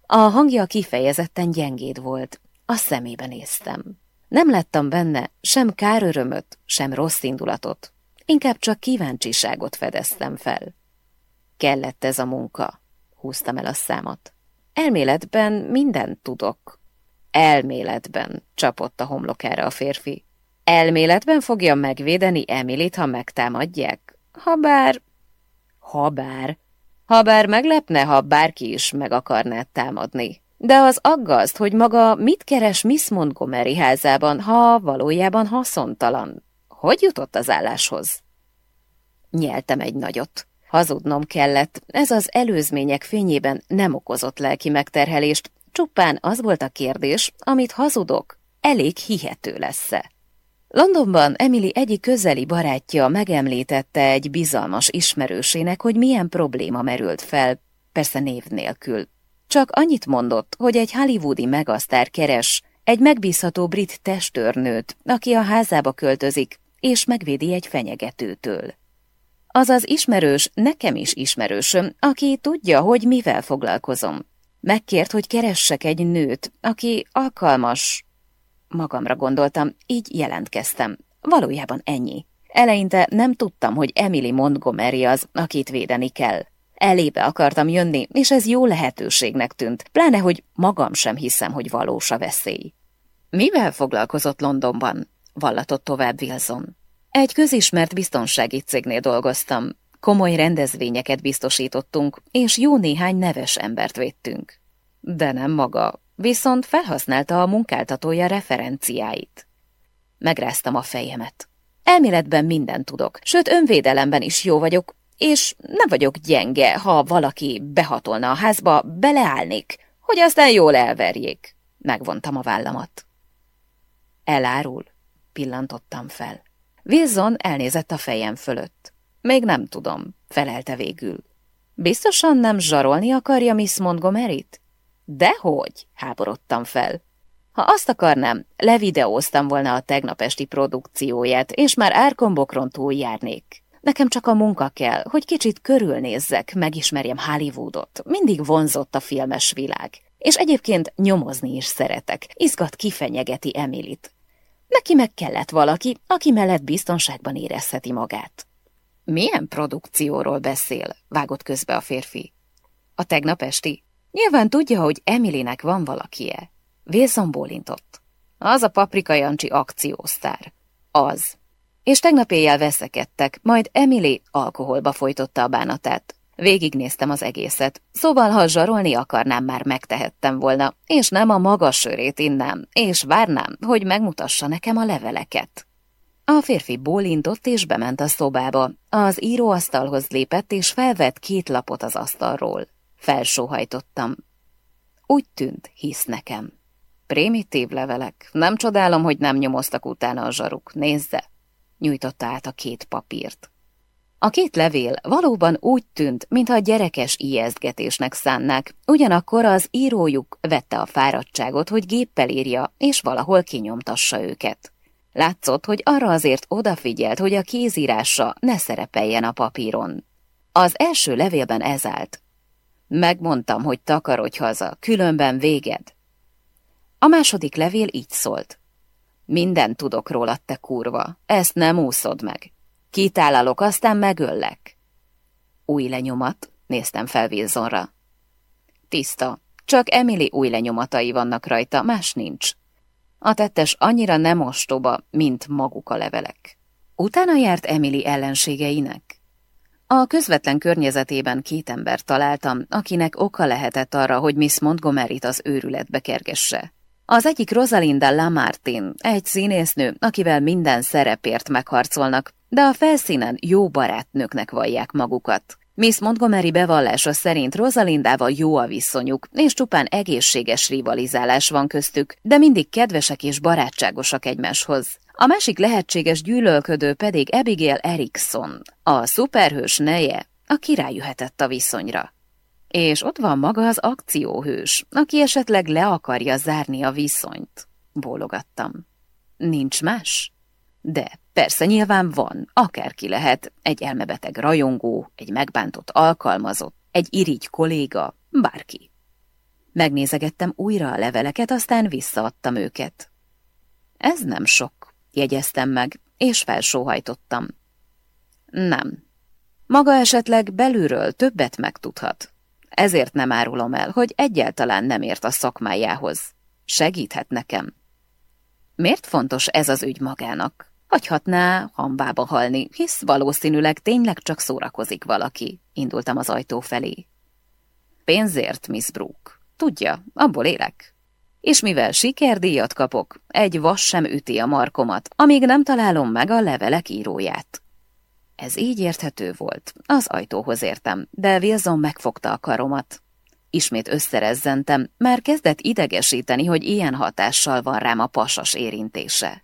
a hangja kifejezetten gyengéd volt, a szemébe néztem. Nem lettem benne sem kárörömöt, sem rossz indulatot. Inkább csak kíváncsiságot fedeztem fel. Kellett ez a munka. Húztam el a számot. Elméletben mindent tudok. Elméletben csapott a homlokára a férfi. Elméletben fogja megvédeni Emilit, ha megtámadják? Habár... Habár... Habár meglepne, ha bárki is meg akarná támadni. De az aggaszt, hogy maga mit keres Miss Montgomery házában, ha valójában haszontalan. Hogy jutott az álláshoz? Nyeltem egy nagyot. Hazudnom kellett, ez az előzmények fényében nem okozott lelki megterhelést, csupán az volt a kérdés, amit hazudok, elég hihető lesz-e. Londonban Emily egyik közeli barátja megemlítette egy bizalmas ismerősének, hogy milyen probléma merült fel, persze név nélkül. Csak annyit mondott, hogy egy hollywoodi megasztár keres, egy megbízható brit testőrnőt, aki a házába költözik, és megvédi egy fenyegetőtől. Az az ismerős nekem is ismerősöm, aki tudja, hogy mivel foglalkozom. Megkért, hogy keressek egy nőt, aki alkalmas. Magamra gondoltam, így jelentkeztem. Valójában ennyi. Eleinte nem tudtam, hogy Emily Montgomery az, akit védeni kell. Elébe akartam jönni, és ez jó lehetőségnek tűnt, pláne, hogy magam sem hiszem, hogy valós a veszély. Mivel foglalkozott Londonban? Vallatott tovább Wilson. Egy közismert biztonsági cégnél dolgoztam. Komoly rendezvényeket biztosítottunk, és jó néhány neves embert védtünk. De nem maga, viszont felhasználta a munkáltatója referenciáit. Megráztam a fejemet. Elméletben mindent tudok, sőt önvédelemben is jó vagyok, és nem vagyok gyenge, ha valaki behatolna a házba, beleállnék, hogy aztán jól elverjék. Megvontam a vállamat. Elárul, pillantottam fel. Wilson elnézett a fejem fölött. Még nem tudom, felelte végül. Biztosan nem zsarolni akarja Miss Montgomery-t? Dehogy, háborodtam fel. Ha azt akarnám, levideóztam volna a tegnap esti produkcióját, és már árkombokron túl járnék. Nekem csak a munka kell, hogy kicsit körülnézzek, megismerjem Hollywoodot. Mindig vonzott a filmes világ. És egyébként nyomozni is szeretek. Izgat kifenyegeti Emilit. Neki meg kellett valaki, aki mellett biztonságban érezheti magát. Milyen produkcióról beszél? vágott közbe a férfi. A tegnap esti? Nyilván tudja, hogy Emilynek van valakie. Wilson bólintott. Az a paprika Jancsi akciósztár. Az. És tegnap éjjel veszekedtek, majd Emily alkoholba folytotta a bánatát. Végignéztem az egészet, szóval ha zsarolni akarnám, már megtehettem volna, és nem a magas sörét innám, és várnám, hogy megmutassa nekem a leveleket. A férfi bólintott és bement a szobába. Az íróasztalhoz lépett és felvett két lapot az asztalról. Felsóhajtottam. Úgy tűnt, hisz nekem. Primitív levelek. Nem csodálom, hogy nem nyomoztak utána a zsaruk. Nézze! Nyújtotta át a két papírt. A két levél valóban úgy tűnt, mintha gyerekes ijesztgetésnek szánnák, ugyanakkor az írójuk vette a fáradtságot, hogy géppel írja, és valahol kinyomtassa őket. Látszott, hogy arra azért odafigyelt, hogy a kézírása ne szerepeljen a papíron. Az első levélben ez állt. Megmondtam, hogy takarodj haza, különben véged. A második levél így szólt. Minden tudok rólad, te kurva, ezt nem úszod meg. Kitálalok, aztán megöllek. Új lenyomat, néztem fel Wilsonra. Tiszta, csak Emily új lenyomatai vannak rajta, más nincs. A tettes annyira nem ostoba, mint maguk a levelek. Utána járt Emily ellenségeinek. A közvetlen környezetében két ember találtam, akinek oka lehetett arra, hogy Miss Montgomery-t az őrületbe kergesse. Az egyik Rosalinda Lamartin, egy színésznő, akivel minden szerepért megharcolnak, de a felszínen jó barátnőknek vallják magukat. Miss Montgomery bevallása szerint Rosalindával jó a viszonyuk, és csupán egészséges rivalizálás van köztük, de mindig kedvesek és barátságosak egymáshoz. A másik lehetséges gyűlölködő pedig Abigail Erikson, a szuperhős neje, aki rájöhetett a viszonyra. És ott van maga az akcióhős, aki esetleg le akarja zárni a viszonyt. Bólogattam. Nincs más? De persze nyilván van, akárki lehet, egy elmebeteg rajongó, egy megbántott alkalmazott, egy irigy kolléga, bárki. Megnézegettem újra a leveleket, aztán visszaadtam őket. Ez nem sok, jegyeztem meg, és felsóhajtottam. Nem. Maga esetleg belülről többet megtudhat. Ezért nem árulom el, hogy egyáltalán nem ért a szakmájához. Segíthet nekem. Miért fontos ez az ügy magának? Hagyhatná hambába halni, hisz valószínűleg tényleg csak szórakozik valaki. Indultam az ajtó felé. Pénzért, Miss Brooke. tudja, abból élek. És mivel sikerdíjat kapok, egy vas sem üti a markomat, amíg nem találom meg a levelek íróját. Ez így érthető volt. Az ajtóhoz értem, de Wilson megfogta a karomat. Ismét összerezzentem, már kezdett idegesíteni, hogy ilyen hatással van rám a pasas érintése.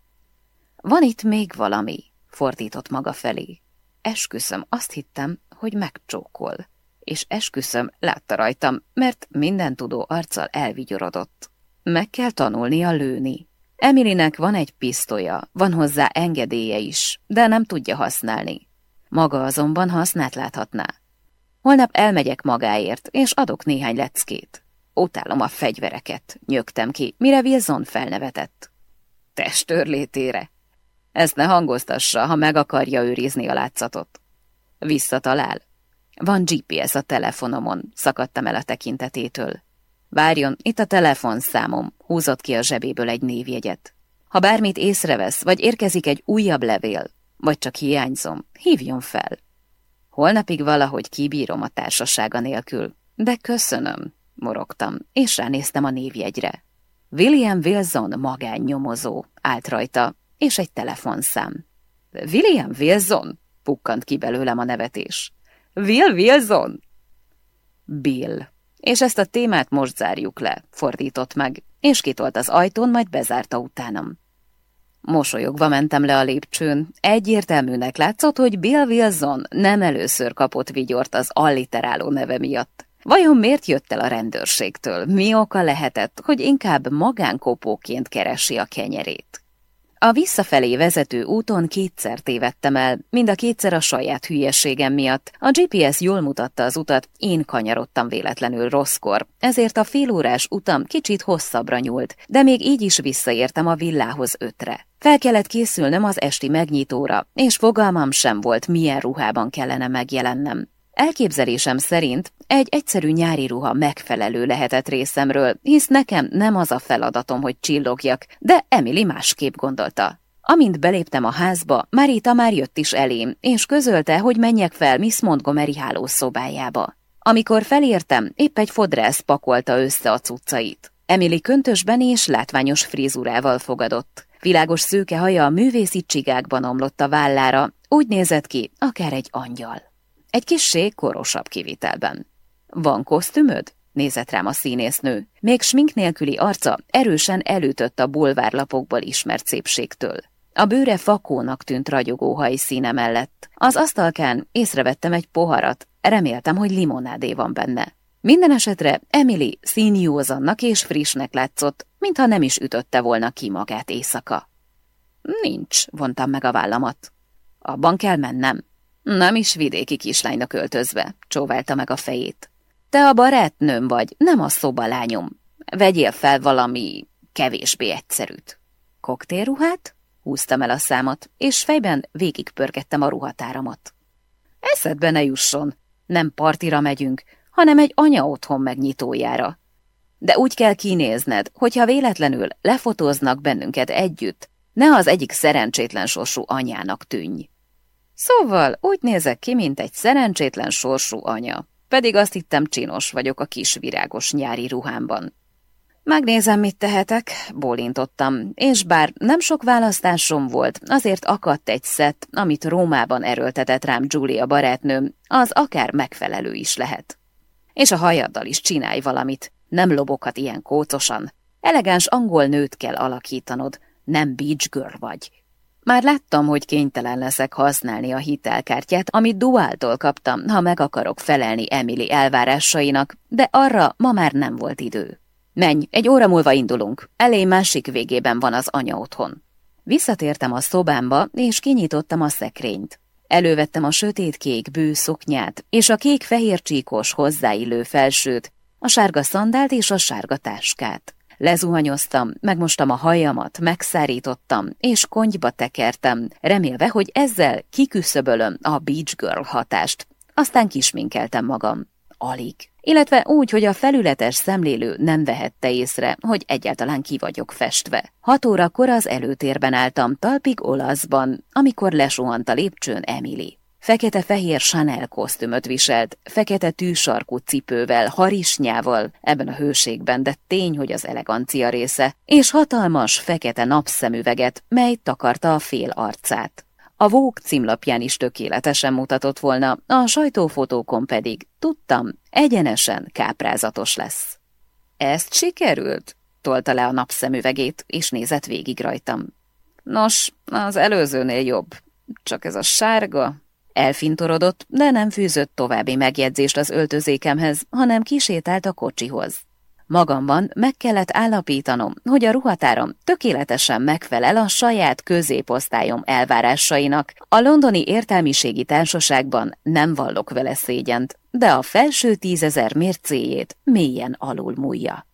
Van itt még valami, fordított maga felé. Esküszöm, azt hittem, hogy megcsókol. És esküszöm, látta rajtam, mert minden tudó arccal elvigyorodott. Meg kell tanulnia lőni. Emilynek van egy pisztolya, van hozzá engedélye is, de nem tudja használni. Maga azonban hasznát láthatná. Holnap elmegyek magáért, és adok néhány leckét. Utálom a fegyvereket, nyögtem ki, mire Wilson felnevetett. Testörlétére. Ezt ne hangoztassa, ha meg akarja őrizni a látszatot. Visszatalál. Van GPS a telefonomon, szakadtam el a tekintetétől. Várjon, itt a telefonszámom, húzott ki a zsebéből egy névjegyet. Ha bármit észrevesz, vagy érkezik egy újabb levél, vagy csak hiányzom, hívjon fel. Holnapig valahogy kibírom a társasága nélkül, de köszönöm, morogtam, és ránéztem a névjegyre. William Wilson magánnyomozó állt rajta, és egy telefonszám. William Wilson? pukkant ki belőlem a nevetés. Will Wilson? Bill. És ezt a témát most zárjuk le, fordított meg, és kitolt az ajtón, majd bezárta utánam. Mosolyogva mentem le a lépcsőn. Egyértelműnek látszott, hogy Bill Wilson nem először kapott vigyort az alliteráló neve miatt. Vajon miért jött el a rendőrségtől? Mi oka lehetett, hogy inkább magánkopóként keresi a kenyerét? A visszafelé vezető úton kétszer tévedtem el, mind a kétszer a saját hülyességem miatt. A GPS jól mutatta az utat, én kanyarodtam véletlenül rosszkor, ezért a félórás utam kicsit hosszabbra nyúlt, de még így is visszaértem a villához ötre. Fel kellett készülnöm az esti megnyitóra, és fogalmam sem volt, milyen ruhában kellene megjelennem. Elképzelésem szerint egy egyszerű nyári ruha megfelelő lehetett részemről, hisz nekem nem az a feladatom, hogy csillogjak, de Emily másképp gondolta. Amint beléptem a házba, Marita már jött is elém, és közölte, hogy menjek fel Miss Montgomery hálószobájába. Amikor felértem, épp egy fodrász pakolta össze a cuccait. Emily köntösben és látványos frizurával fogadott. Világos szőke haja a művészi csigákban omlott a vállára, úgy nézett ki, akár egy angyal. Egy kissé korosabb kivitelben. Van kosztümöd? Nézett rám a színésznő. Még smink nélküli arca erősen elütött a bulvárlapokból ismert szépségtől. A bőre fakónak tűnt ragyogó hajszíne mellett. Az asztalkán észrevettem egy poharat, reméltem, hogy limonádé van benne. Minden esetre Emily színjózannak és frissnek látszott, mintha nem is ütötte volna ki magát éjszaka. Nincs, vontam meg a vállamat. Abban kell mennem. Nem is vidéki kislánynak öltözve, csóválta meg a fejét. Te a barátnőm vagy, nem a szobalányom. Vegyél fel valami kevésbé egyszerűt. Koktélruhát? Húztam el a számot, és fejben végigpörgettem a ruhatáramat. Eszedbe ne jusson, nem partira megyünk, hanem egy anya otthon megnyitójára. De úgy kell kinézned, hogyha véletlenül lefotóznak bennünket együtt, ne az egyik szerencsétlen sorsú anyának tűnj. Szóval úgy nézek ki, mint egy szerencsétlen sorsú anya, pedig azt hittem csinos vagyok a kis virágos nyári ruhámban. Megnézem, mit tehetek, bólintottam, és bár nem sok választásom volt, azért akadt egy szett, amit Rómában erőltetett rám Julia barátnőm, az akár megfelelő is lehet. És a hajaddal is csinálj valamit, nem loboghat ilyen kócosan. Elegáns angol nőt kell alakítanod, nem beach girl vagy. Már láttam, hogy kénytelen leszek használni a hitelkártyát, amit Duáltól kaptam, ha meg akarok felelni Emily elvárásainak, de arra ma már nem volt idő. Menj, egy óra múlva indulunk. Elé másik végében van az anya otthon. Visszatértem a szobámba, és kinyitottam a szekrényt. Elővettem a sötétkék bő szoknyát, és a kék-fehér csíkos hozzáillő felsőt, a sárga szandált és a sárga táskát. Lezuhanyoztam, megmostam a hajamat, megszárítottam, és konyba tekertem, remélve, hogy ezzel kiküszöbölöm a Beach Girl hatást. Aztán kisminkeltem magam. Alig. Illetve úgy, hogy a felületes szemlélő nem vehette észre, hogy egyáltalán ki vagyok festve. Hat órakor az előtérben álltam talpig olaszban, amikor lesuhant a lépcsőn Emily. Fekete-fehér Chanel kosztümöt viselt, fekete tűsarkú cipővel, harisnyával, ebben a hőségben, de tény, hogy az elegancia része, és hatalmas, fekete napszemüveget, mely takarta a fél arcát. A Vogue címlapján is tökéletesen mutatott volna, a sajtófotókon pedig, tudtam, egyenesen káprázatos lesz. Ezt sikerült? Tolta le a napszemüvegét, és nézett végig rajtam. Nos, az előzőnél jobb. Csak ez a sárga... Elfintorodott, de nem fűzött további megjegyzést az öltözékemhez, hanem kisétált a kocsihoz. Magamban meg kellett állapítanom, hogy a ruhatárom tökéletesen megfelel a saját középosztályom elvárásainak. A londoni értelmiségi társaságban nem vallok vele szégyent, de a felső tízezer mércéjét mélyen alul múlja.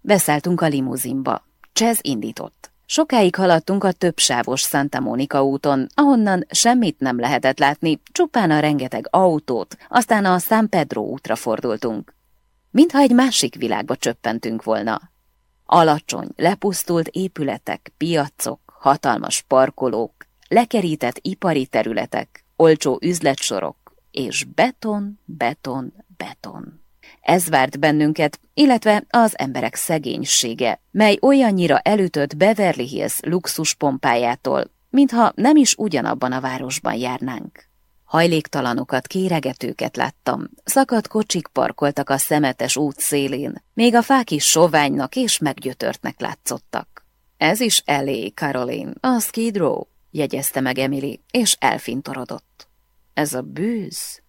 Beszálltunk a limuzinba. Csez indított. Sokáig haladtunk a többsávos Santa Monica úton, ahonnan semmit nem lehetett látni, csupán a rengeteg autót, aztán a San Pedro útra fordultunk. Mintha egy másik világba csöppentünk volna. Alacsony, lepusztult épületek, piacok, hatalmas parkolók, lekerített ipari területek, olcsó üzletsorok, és beton, beton, beton. Ez várt bennünket, illetve az emberek szegénysége, mely olyannyira elütött Beverly Hills luxuspompájától, mintha nem is ugyanabban a városban járnánk. Hajléktalanokat, kéregetőket láttam, szakadt kocsik parkoltak a szemetes út szélén, még a fák is soványnak és meggyötörtnek látszottak. Ez is elé, Caroline, a Skid Row, jegyezte meg Emily, és elfintorodott. Ez a bűz?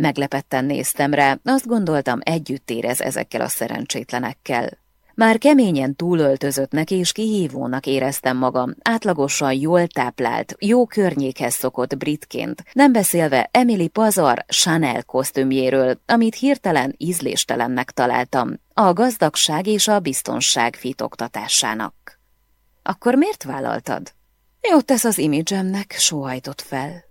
Meglepetten néztem rá, azt gondoltam, együtt érez ezekkel a szerencsétlenekkel. Már keményen túlöltözöttnek és kihívónak éreztem magam, átlagosan jól táplált, jó környékhez szokott britként, nem beszélve Emily Pazar Chanel kosztümjéről, amit hirtelen ízléstelennek találtam, a gazdagság és a biztonság fitoktatásának. Akkor miért vállaltad? Jót tesz az imidzsemnek, sóhajtott fel.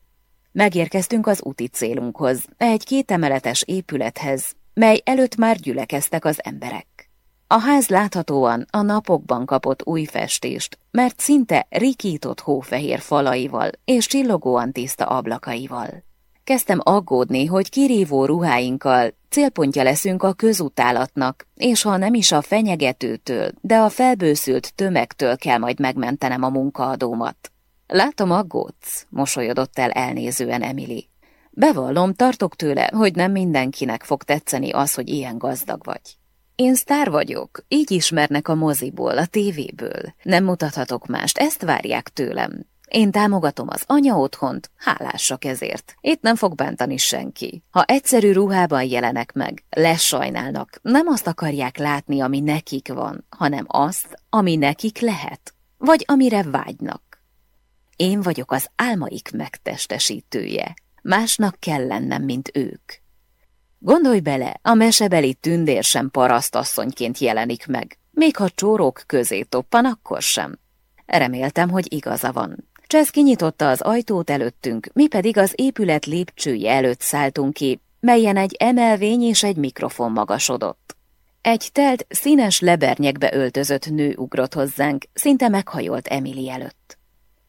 Megérkeztünk az úti célunkhoz, egy kétemeletes épülethez, mely előtt már gyülekeztek az emberek. A ház láthatóan a napokban kapott új festést, mert szinte rikított hófehér falaival és csillogóan tiszta ablakaival. Kezdtem aggódni, hogy kirívó ruháinkkal célpontja leszünk a közutálatnak, és ha nem is a fenyegetőtől, de a felbőszült tömegtől kell majd megmentenem a munkaadómat. Látom, aggódsz, mosolyodott el elnézően Emily. Bevallom, tartok tőle, hogy nem mindenkinek fog tetszeni az, hogy ilyen gazdag vagy. Én sztár vagyok, így ismernek a moziból, a tévéből. Nem mutathatok mást, ezt várják tőlem. Én támogatom az anya otthont, hálásak ezért. Itt nem fog bántani senki. Ha egyszerű ruhában jelenek meg, lesajnálnak, nem azt akarják látni, ami nekik van, hanem azt, ami nekik lehet, vagy amire vágynak. Én vagyok az álmaik megtestesítője. Másnak kell lennem, mint ők. Gondolj bele, a mesebeli tündér sem parasztasszonyként jelenik meg, még ha csórók közé toppan, akkor sem. Reméltem, hogy igaza van. Csesz kinyitotta az ajtót előttünk, mi pedig az épület lépcsője előtt szálltunk ki, melyen egy emelvény és egy mikrofon magasodott. Egy telt, színes lebernyekbe öltözött nő ugrott hozzánk, szinte meghajolt Emily előtt.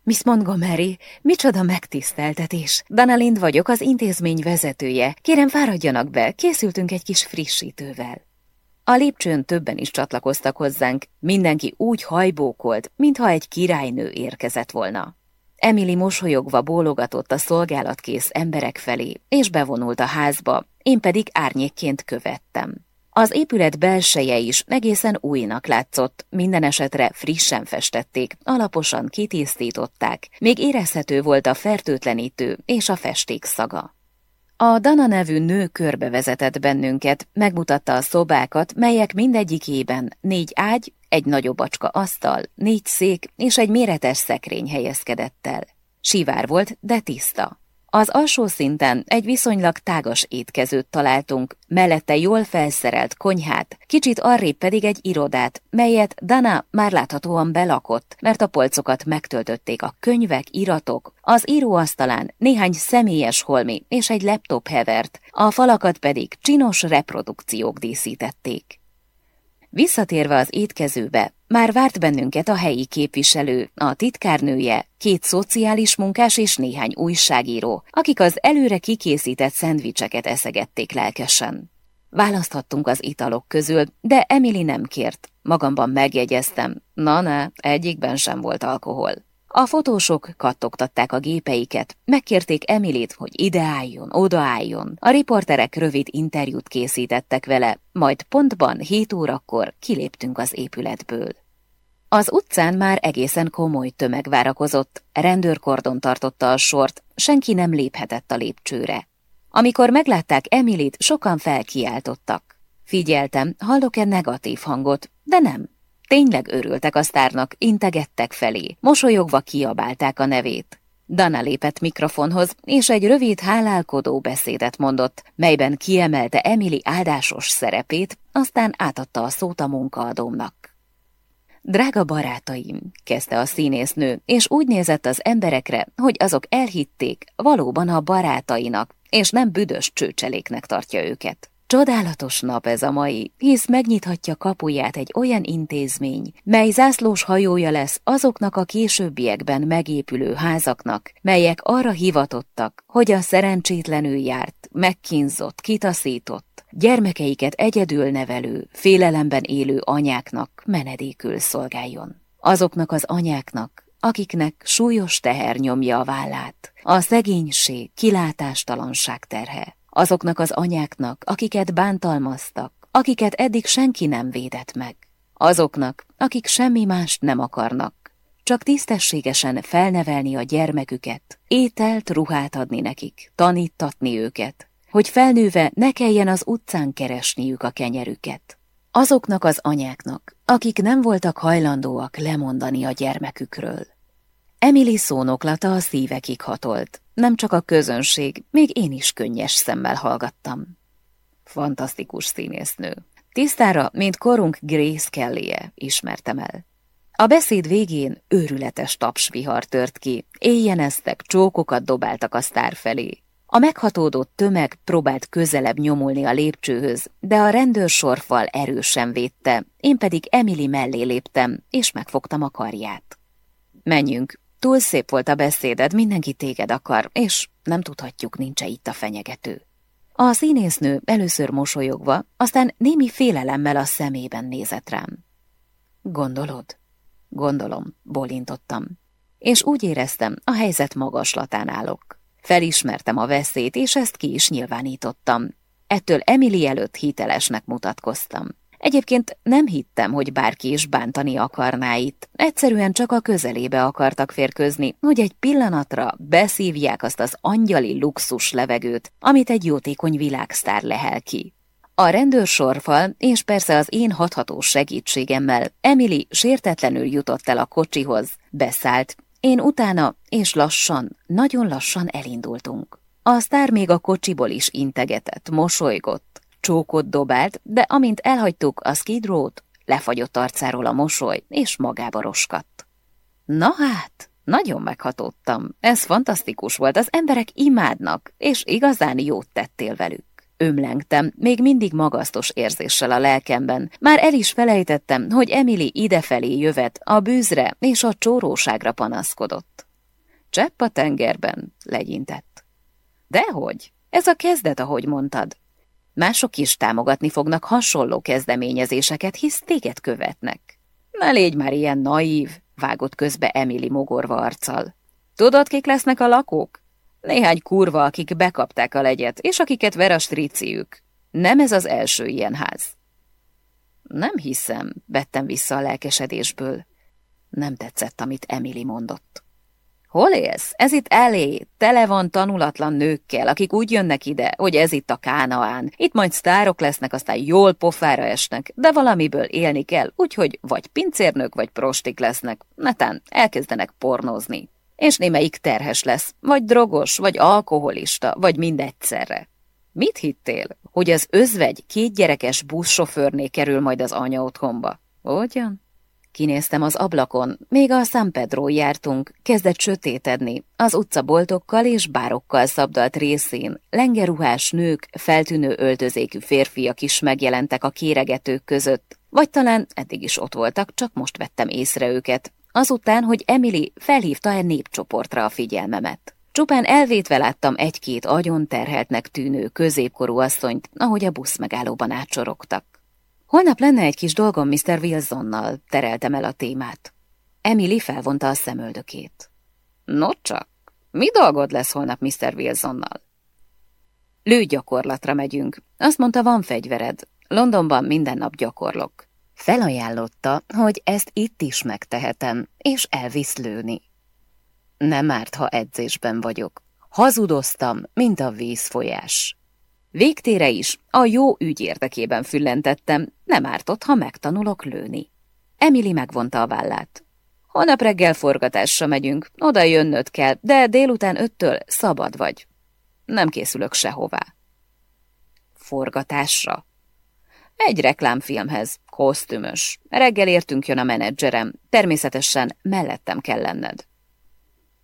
Miss Montgomery, micsoda megtiszteltetés. Danalind vagyok, az intézmény vezetője. Kérem, fáradjanak be, készültünk egy kis frissítővel. A lépcsőn többen is csatlakoztak hozzánk, mindenki úgy hajbókolt, mintha egy királynő érkezett volna. Emily mosolyogva bólogatott a szolgálatkész emberek felé, és bevonult a házba, én pedig árnyékként követtem. Az épület belseje is egészen újnak látszott, minden esetre frissen festették, alaposan kitisztították, még érezhető volt a fertőtlenítő és a festék szaga. A Dana nevű nő körbevezetett bennünket, megmutatta a szobákat, melyek mindegyikében négy ágy, egy nagyobb acska asztal, négy szék és egy méretes szekrény helyezkedett el. Sivár volt, de tiszta. Az alsó szinten egy viszonylag tágas étkezőt találtunk, mellette jól felszerelt konyhát, kicsit arrébb pedig egy irodát, melyet Dana már láthatóan belakott, mert a polcokat megtöltötték a könyvek, iratok, az íróasztalán néhány személyes holmi és egy laptop hevert, a falakat pedig csinos reprodukciók díszítették. Visszatérve az étkezőbe, már várt bennünket a helyi képviselő, a titkárnője, két szociális munkás és néhány újságíró, akik az előre kikészített szendvicseket eszegették lelkesen. Választhattunk az italok közül, de Emily nem kért. Magamban megjegyeztem, na ne, egyikben sem volt alkohol. A fotósok kattogtatták a gépeiket, megkérték Emilit, hogy ide álljon. A riporterek rövid interjút készítettek vele, majd pontban 7 órakor kiléptünk az épületből. Az utcán már egészen komoly tömeg várakozott, rendőrkordon tartotta a sort, senki nem léphetett a lépcsőre. Amikor meglátták Emilit, sokan felkiáltottak. Figyeltem, hallok-e negatív hangot, de nem. Tényleg örültek a sztárnak, integettek felé, mosolyogva kiabálták a nevét. Dana lépett mikrofonhoz, és egy rövid hálálkodó beszédet mondott, melyben kiemelte Emily áldásos szerepét, aztán átadta a szót a munkaadómnak. Drága barátaim, kezdte a színésznő, és úgy nézett az emberekre, hogy azok elhitték, valóban a barátainak, és nem büdös csőcseléknek tartja őket. Csodálatos nap ez a mai, hisz megnyithatja kapuját egy olyan intézmény, mely zászlós hajója lesz azoknak a későbbiekben megépülő házaknak, melyek arra hivatottak, hogy a szerencsétlenül járt, megkínzott, kitaszított, gyermekeiket egyedül nevelő, félelemben élő anyáknak menedékül szolgáljon. Azoknak az anyáknak, akiknek súlyos teher nyomja a vállát, a szegénység, kilátástalanság terhe azoknak az anyáknak, akiket bántalmaztak, akiket eddig senki nem védett meg, azoknak, akik semmi mást nem akarnak, csak tisztességesen felnevelni a gyermeküket, ételt, ruhát adni nekik, tanítatni őket, hogy felnőve ne kelljen az utcán keresniük a kenyerüket. Azoknak az anyáknak, akik nem voltak hajlandóak lemondani a gyermekükről. Emily szónoklata a szívekig hatolt, nem csak a közönség, még én is könnyes szemmel hallgattam. Fantasztikus színésznő. Tisztára, mint korunk Grace kelly -e, ismertem el. A beszéd végén őrületes tapsvihar tört ki, éjjeneztek, csókokat dobáltak a sztár felé. A meghatódott tömeg próbált közelebb nyomulni a lépcsőhöz, de a rendőrsorfal erősen védte, én pedig Emily mellé léptem, és megfogtam a karját. Menjünk, Túl szép volt a beszéded, mindenki téged akar, és nem tudhatjuk, nincs -e itt a fenyegető. A színésznő először mosolyogva, aztán némi félelemmel a szemében nézett rám. Gondolod? Gondolom, bolintottam. És úgy éreztem, a helyzet magaslatán állok. Felismertem a veszélyt, és ezt ki is nyilvánítottam. Ettől Emily előtt hitelesnek mutatkoztam. Egyébként nem hittem, hogy bárki is bántani akarná itt. Egyszerűen csak a közelébe akartak férkőzni, hogy egy pillanatra beszívják azt az angyali luxus levegőt, amit egy jótékony világsztár lehel ki. A rendőrsorfal, és persze az én hathatós segítségemmel Emily sértetlenül jutott el a kocsihoz, beszállt, én utána, és lassan, nagyon lassan elindultunk. A sztár még a kocsiból is integetett, mosolygott, Csókot dobált, de amint elhagytuk a Skid Row-t, lefagyott arcáról a mosoly, és magába roskadt. Na hát, nagyon meghatódtam. Ez fantasztikus volt, az emberek imádnak, és igazán jót tettél velük. Ömlengtem, még mindig magasztos érzéssel a lelkemben. Már el is felejtettem, hogy Emily idefelé jövet, a bűzre és a csóróságra panaszkodott. Csepp a tengerben, legyintett. Dehogy, ez a kezdet, ahogy mondtad. Mások is támogatni fognak hasonló kezdeményezéseket, hisz téged követnek. Ne légy már ilyen naív, vágott közbe Emily mogorva arccal. Tudod, kik lesznek a lakók? Néhány kurva, akik bekapták a legyet, és akiket ver a striciük. Nem ez az első ilyen ház. Nem hiszem, vettem vissza a lelkesedésből. Nem tetszett, amit Emily mondott. Hol élsz? Ez itt elé, tele van tanulatlan nőkkel, akik úgy jönnek ide, hogy ez itt a Kánaán. Itt majd sztárok lesznek, aztán jól pofára esnek, de valamiből élni kell, úgyhogy vagy pincérnök, vagy prostik lesznek, netán elkezdenek pornozni. És némelyik terhes lesz, vagy drogos, vagy alkoholista, vagy mindegyszerre. Mit hittél, hogy az özvegy két gyerekes buszsofőrné kerül majd az anya otthonba? Ugyan? Kinéztem az ablakon, még a San Pedro jártunk, kezdett sötétedni, az utcaboltokkal és bárokkal szabdalt részén, lengeruhás nők, feltűnő öltözékű férfiak is megjelentek a kéregetők között, Vagy talán eddig is ott voltak, csak most vettem észre őket, azután, hogy Emily felhívta egy népcsoportra a figyelmemet. Csupán elvétve láttam egy-két agyon terheltnek tűnő középkorú asszonyt, ahogy a busz megállóban átsorogtak. Holnap lenne egy kis dolgom Mr. Wilsonnal, tereltem el a témát. Emily felvonta a szemöldökét. No csak, mi dolgod lesz holnap Mr. Wilsonnal? Lőgyakorlatra megyünk. Azt mondta, van fegyvered. Londonban minden nap gyakorlok. Felajánlotta, hogy ezt itt is megtehetem, és elvisz lőni. Nem árt, ha edzésben vagyok. Hazudoztam, mint a vízfolyás. Végtére is a jó ügy érdekében füllentettem, nem ártott, ha megtanulok lőni. Emily megvonta a vállát. Holnap reggel forgatásra megyünk, oda jönnöd kell, de délután öttől szabad vagy. Nem készülök sehová. Forgatásra? Egy reklámfilmhez, kosztümös. Reggel értünk jön a menedzserem, természetesen mellettem kell lenned.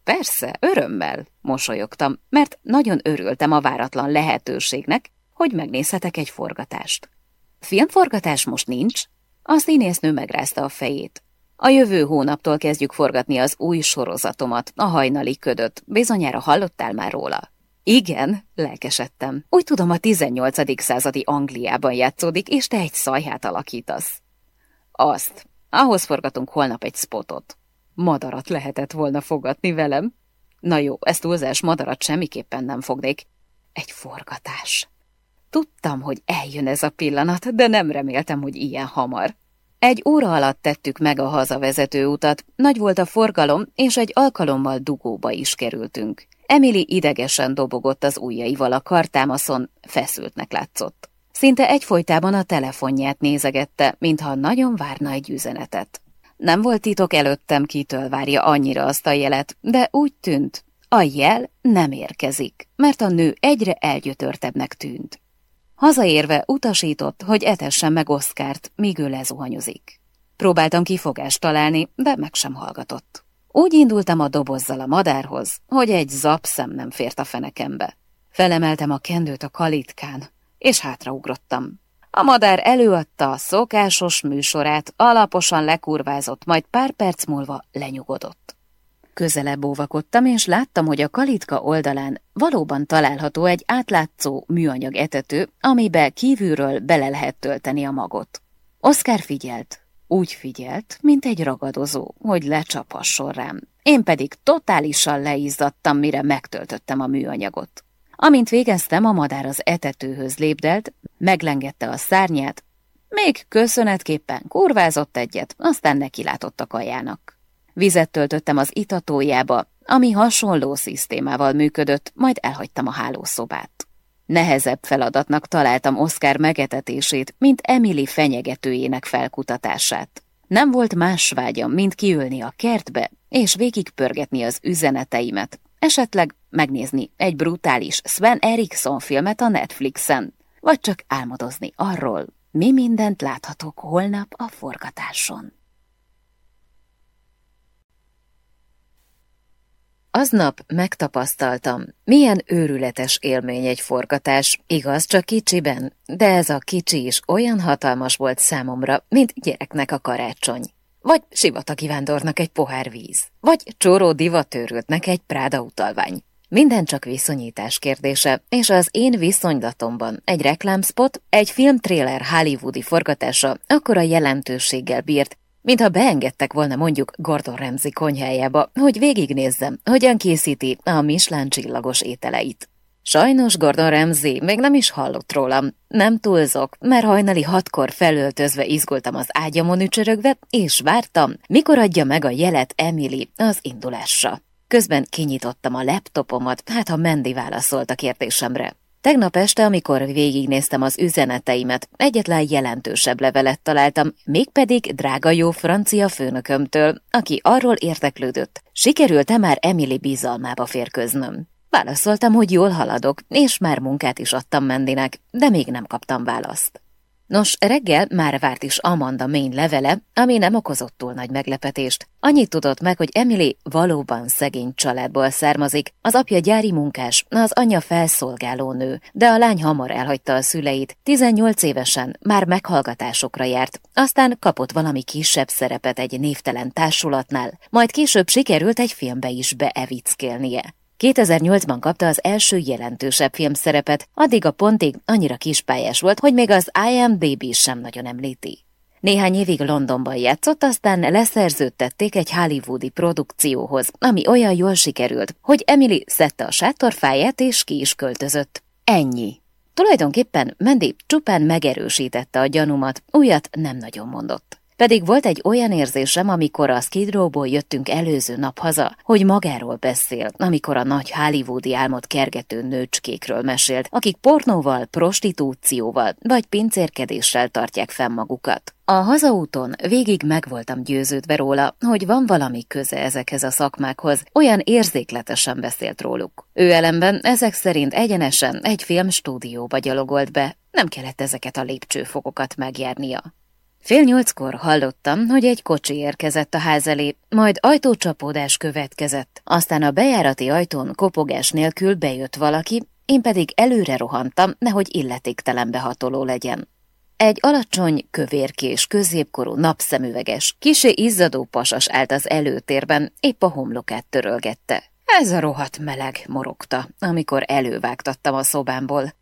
Persze, örömmel, mosolyogtam, mert nagyon örültem a váratlan lehetőségnek, hogy megnézhetek egy forgatást. Filmforgatás most nincs? A színésznő megrázta a fejét. A jövő hónaptól kezdjük forgatni az új sorozatomat, a hajnali ködöt. Bizonyára hallottál már róla. Igen, lelkesedtem. Úgy tudom, a 18. századi Angliában játszódik, és te egy szajhát alakítasz. Azt. Ahhoz forgatunk holnap egy spotot. Madarat lehetett volna fogatni velem. Na jó, ezt túlzás madarat semmiképpen nem fognék. Egy forgatás. Tudtam, hogy eljön ez a pillanat, de nem reméltem, hogy ilyen hamar. Egy óra alatt tettük meg a hazavezető utat, nagy volt a forgalom, és egy alkalommal dugóba is kerültünk. Emily idegesen dobogott az ujjaival a kartámaszon, feszültnek látszott. Szinte egyfolytában a telefonját nézegette, mintha nagyon várna egy üzenetet. Nem volt titok előttem, kitől várja annyira azt a jelet, de úgy tűnt, a jel nem érkezik, mert a nő egyre elgyötörtebbnek tűnt. Hazaérve utasított, hogy etessen meg Oszkárt, míg ő lezuhanyozik. Próbáltam kifogást találni, de meg sem hallgatott. Úgy indultam a dobozzal a madárhoz, hogy egy zapszem nem fért a fenekembe. Felemeltem a kendőt a kalitkán, és hátraugrottam. A madár előadta a szokásos műsorát, alaposan lekurvázott, majd pár perc múlva lenyugodott. Közelebb óvakodtam, és láttam, hogy a kalitka oldalán valóban található egy átlátszó műanyag etető, amibe kívülről bele lehet tölteni a magot. Oszkár figyelt, úgy figyelt, mint egy ragadozó, hogy lecsapasson rám. Én pedig totálisan leizzadtam, mire megtöltöttem a műanyagot. Amint végeztem, a madár az etetőhöz lépdelt, meglengette a szárnyát, még köszönetképpen kurvázott egyet, aztán nekilátott a kajának. Vizet töltöttem az itatójába, ami hasonló szisztémával működött, majd elhagytam a hálószobát. Nehezebb feladatnak találtam Oscar megetetését, mint Emily fenyegetőjének felkutatását. Nem volt más vágyam, mint kiülni a kertbe, és végigpörgetni az üzeneteimet, esetleg megnézni egy brutális Sven Eriksson filmet a Netflixen, vagy csak álmodozni arról, mi mindent láthatok holnap a forgatáson. Aznap megtapasztaltam, milyen őrületes élmény egy forgatás, igaz, csak kicsiben, de ez a kicsi is olyan hatalmas volt számomra, mint gyereknek a karácsony. Vagy sivatagi vándornak egy pohár víz, vagy csóró divatőrültnek egy práda utalvány. Minden csak viszonyítás kérdése, és az én viszonylatomban egy reklámspot, egy filmtréler hollywoodi forgatása akkora jelentőséggel bírt, mintha beengedtek volna mondjuk Gordon Ramsay konyhájába, hogy végignézzem, hogyan készíti a Michelin csillagos ételeit. Sajnos Gordon Ramsay még nem is hallott rólam. Nem túlzok, mert hajnali hatkor felöltözve izgultam az ágyamon ücsörögve, és vártam, mikor adja meg a jelet Emily az indulásra. Közben kinyitottam a laptopomat, hát ha Mendi válaszolt a kérdésemre. Tegnap este, amikor végignéztem az üzeneteimet, egyetlen jelentősebb levelet találtam, mégpedig drága jó francia főnökömtől, aki arról érteklődött, sikerült-e már Emily bizalmába férköznöm. Válaszoltam, hogy jól haladok, és már munkát is adtam Mendinek, de még nem kaptam választ. Nos, reggel már várt is Amanda Main levele, ami nem okozott túl nagy meglepetést. Annyit tudott meg, hogy Emily valóban szegény családból származik, az apja gyári munkás, az anyja felszolgáló nő, de a lány hamar elhagyta a szüleit, 18 évesen már meghallgatásokra járt, aztán kapott valami kisebb szerepet egy névtelen társulatnál, majd később sikerült egy filmbe is beevickélnie. 2008-ban kapta az első jelentősebb filmszerepet, addig a pontig annyira kispályás volt, hogy még az IMDb sem nagyon említi. Néhány évig Londonban játszott, aztán leszerződtették egy hollywoodi produkcióhoz, ami olyan jól sikerült, hogy Emily szedte a sátorfáját és ki is költözött. Ennyi. Tulajdonképpen Mandy csupán megerősítette a gyanumat, újat nem nagyon mondott. Pedig volt egy olyan érzésem, amikor a Skid Row-ból jöttünk előző nap haza, hogy magáról beszél, amikor a nagy hollywoodi álmot kergető nőcskékről mesélt, akik pornóval, prostitúcióval vagy pincérkedéssel tartják fenn magukat. A hazaúton végig meg voltam győződve róla, hogy van valami köze ezekhez a szakmákhoz, olyan érzékletesen beszélt róluk. Ő ellenben ezek szerint egyenesen egy filmstúdióba gyalogolt be, nem kellett ezeket a lépcsőfokokat megjárnia. Fél nyolckor hallottam, hogy egy kocsi érkezett a ház elé, majd ajtócsapódás következett. Aztán a bejárati ajtón kopogás nélkül bejött valaki, én pedig előre rohantam, nehogy illetéktelen behatoló legyen. Egy alacsony, kövérkés, középkorú, napszemüveges, kisé izzadó pasas állt az előtérben, épp a homlokát törölgette. Ez a rohadt meleg, morogta, amikor elővágtattam a szobámból.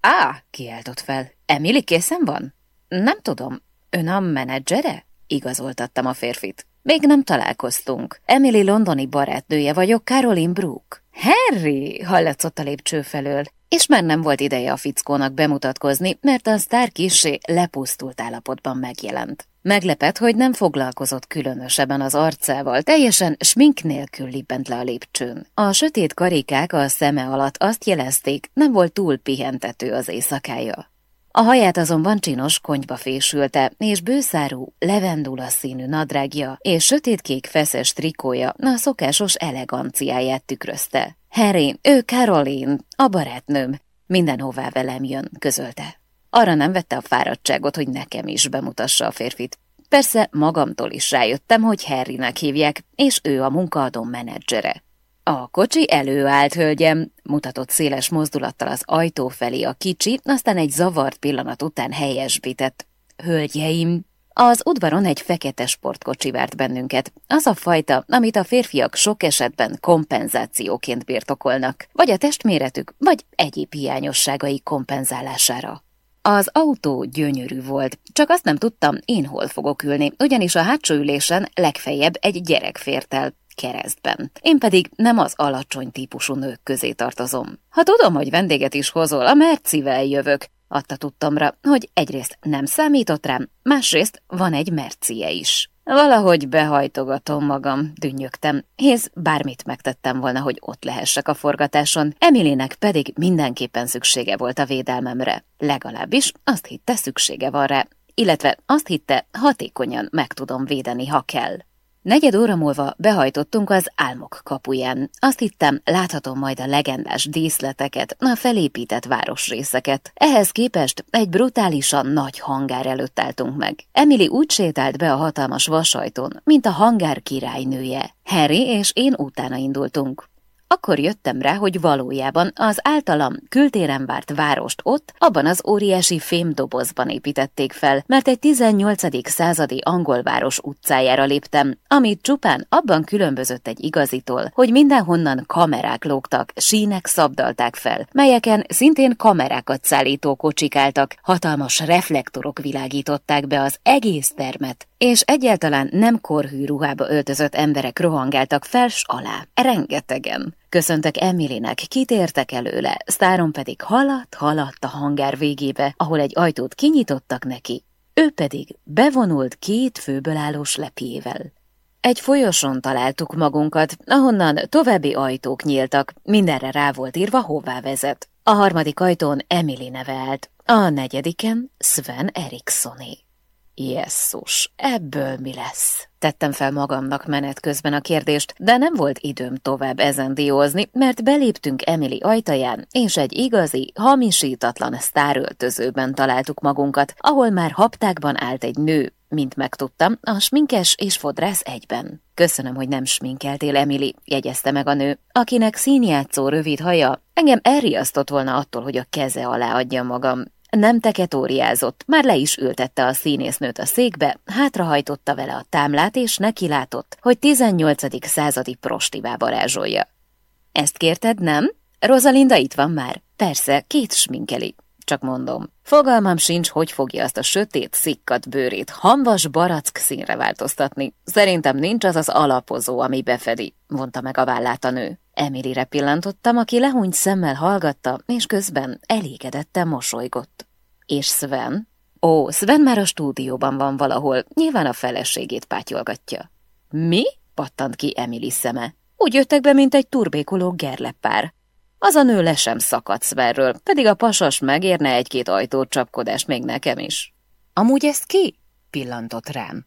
Á, kiáltott fel. Emily készen van? Nem tudom, Ön a menedzsere? Igazoltattam a férfit. Még nem találkoztunk. Emily londoni barátnője vagyok, Caroline Brooke. Harry! hallatszott a lépcső felől, és már nem volt ideje a fickónak bemutatkozni, mert a sztár kisé lepusztult állapotban megjelent. Meglepett, hogy nem foglalkozott különösebben az arcával, teljesen smink nélkül libbent le a lépcsőn. A sötét karikák a szeme alatt azt jelezték, nem volt túl pihentető az éjszakája. A haját azonban csinos konyba fésülte, és bőszárú, levendula színű nadrágja és sötétkék feszes trikója a szokásos eleganciáját tükrözte. Harry, ő Caroline, a barátnőm, mindenhová velem jön, közölte. Arra nem vette a fáradtságot, hogy nekem is bemutassa a férfit. Persze magamtól is rájöttem, hogy Harrynek hívják, és ő a munkaadó menedzsere. A kocsi előállt, hölgyem, mutatott széles mozdulattal az ajtó felé a kicsi, aztán egy zavart pillanat után helyesbített. Hölgyeim, az udvaron egy fekete sportkocsi várt bennünket, az a fajta, amit a férfiak sok esetben kompenzációként birtokolnak, vagy a testméretük, vagy egyéb hiányosságai kompenzálására. Az autó gyönyörű volt, csak azt nem tudtam, én hol fogok ülni, ugyanis a hátsó ülésen legfeljebb egy gyerek fért el, keresztben. Én pedig nem az alacsony típusú nők közé tartozom. Ha tudom, hogy vendéget is hozol, a Mercivel jövök, adta tudtomra, hogy egyrészt nem számított rám, másrészt van egy Mercie is. Valahogy behajtogatom magam, dünnyögtem, hisz bármit megtettem volna, hogy ott lehessek a forgatáson, Emilének pedig mindenképpen szüksége volt a védelmemre. Legalábbis azt hitte szüksége van rá, illetve azt hitte hatékonyan meg tudom védeni, ha kell. Negyed óra múlva behajtottunk az álmok kapuján. Azt hittem, láthatom majd a legendás díszleteket, a felépített városrészeket. Ehhez képest egy brutálisan nagy hangár előtt álltunk meg. Emily úgy sétált be a hatalmas vasajtón, mint a hangár királynője. Harry és én utána indultunk. Akkor jöttem rá, hogy valójában az általam kültéren várt várost ott, abban az óriási fémdobozban építették fel, mert egy 18. századi angol város utcájára léptem, amit csupán abban különbözött egy igazitól, hogy mindenhonnan kamerák lógtak, sínek szabdalták fel, melyeken szintén kamerákat szállító kocsik álltak, hatalmas reflektorok világították be az egész termet, és egyáltalán nem korhű ruhába öltözött emberek rohangáltak fels alá, rengetegen. Köszöntek Emilynek, kitértek előle, sztáron pedig haladt, haladt a hangár végébe, ahol egy ajtót kinyitottak neki, ő pedig bevonult két főből álló slepjével. Egy folyoson találtuk magunkat, ahonnan további ajtók nyíltak, mindenre rá volt írva, hová vezet. A harmadik ajtón Emily neve állt, a negyediken Sven Erikssoné. Jesszus, ebből mi lesz? Tettem fel magamnak menet közben a kérdést, de nem volt időm tovább ezen diózni, mert beléptünk Emily ajtaján, és egy igazi, hamisítatlan sztáröltözőben találtuk magunkat, ahol már haptákban állt egy nő, mint megtudtam, a sminkes és fodrász egyben. Köszönöm, hogy nem sminkeltél, Emily, jegyezte meg a nő, akinek színjátszó rövid haja engem elriasztott volna attól, hogy a keze alá adja magam. Nem teketóriázott, már le is ültette a színésznőt a székbe, hátrahajtotta vele a támlát, és nekilátott, hogy 18. századi prostivá varázsolja. Ezt kérted, nem? Rosalinda itt van már. Persze, két sminkeli. Csak mondom, fogalmam sincs, hogy fogja azt a sötét, szikkat bőrét hamvas barack színre változtatni. Szerintem nincs az az alapozó, ami befedi, mondta meg a vállát a nő. Emilire pillantottam, aki lehúnyt szemmel hallgatta, és közben elégedetten mosolygott. És Sven? Ó, Sven már a stúdióban van valahol, nyilván a feleségét pátyolgatja. Mi? pattant ki Emily szeme. Úgy jöttek be, mint egy turbékoló gerlepár. Az a nő le sem szakadt Svenről, pedig a pasas megérne egy-két ajtót csapkodás még nekem is. Amúgy ezt ki? pillantott rám.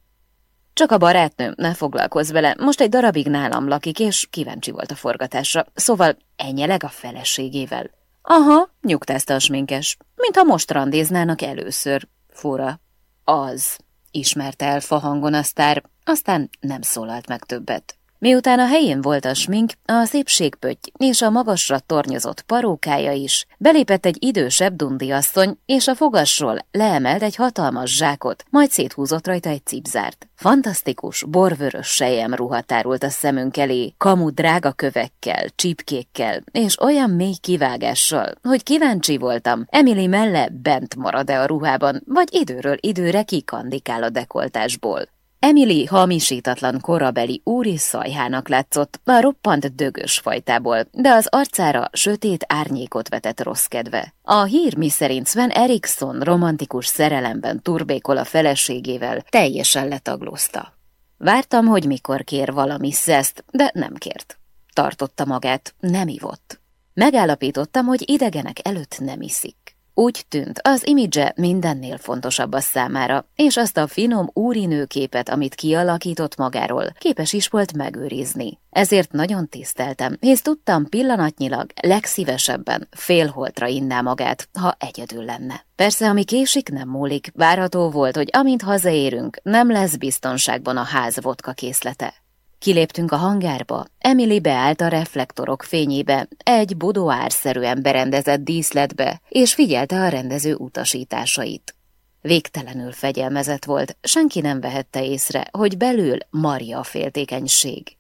Csak a barátnőm, ne foglalkozz vele, most egy darabig nálam lakik, és kíváncsi volt a forgatásra, szóval enyeleg a feleségével. Aha, nyugtázta a sminkes, mintha most randéznának először. Fura. Az, ismerte el fahangon a sztár, aztán nem szólalt meg többet. Miután a helyén volt a smink, a szépségpötty és a magasra tornyozott parókája is, belépett egy idősebb dundiasszony, és a fogasról leemelt egy hatalmas zsákot, majd széthúzott rajta egy cipzárt. Fantasztikus, borvörös sejem ruhatárult a szemünk elé, kamu drága kövekkel, csipkékkel, és olyan mély kivágással, hogy kíváncsi voltam, Emily melle bent marad-e a ruhában, vagy időről időre kikandikál a dekoltásból. Emily hamisítatlan korabeli úri szajhának látszott, a roppant dögös fajtából, de az arcára sötét árnyékot vetett rossz kedve. A hír miszerint Sven Erikson romantikus szerelemben turbékol a feleségével, teljesen letaglózta. Vártam, hogy mikor kér valami szeszt, de nem kért. Tartotta magát, nem ivott. Megállapítottam, hogy idegenek előtt nem iszik. Úgy tűnt, az imidzse mindennél fontosabb a számára, és azt a finom úrinőképet, amit kialakított magáról, képes is volt megőrizni. Ezért nagyon tiszteltem, hisz tudtam pillanatnyilag legszívesebben félholtra inná magát, ha egyedül lenne. Persze, ami késik, nem múlik. Várható volt, hogy amint hazaérünk, nem lesz biztonságban a ház vodka készlete. Kiléptünk a hangárba, Emily beállt a reflektorok fényébe, egy bodoárszerűen berendezett díszletbe, és figyelte a rendező utasításait. Végtelenül fegyelmezett volt, senki nem vehette észre, hogy belül Maria féltékenység.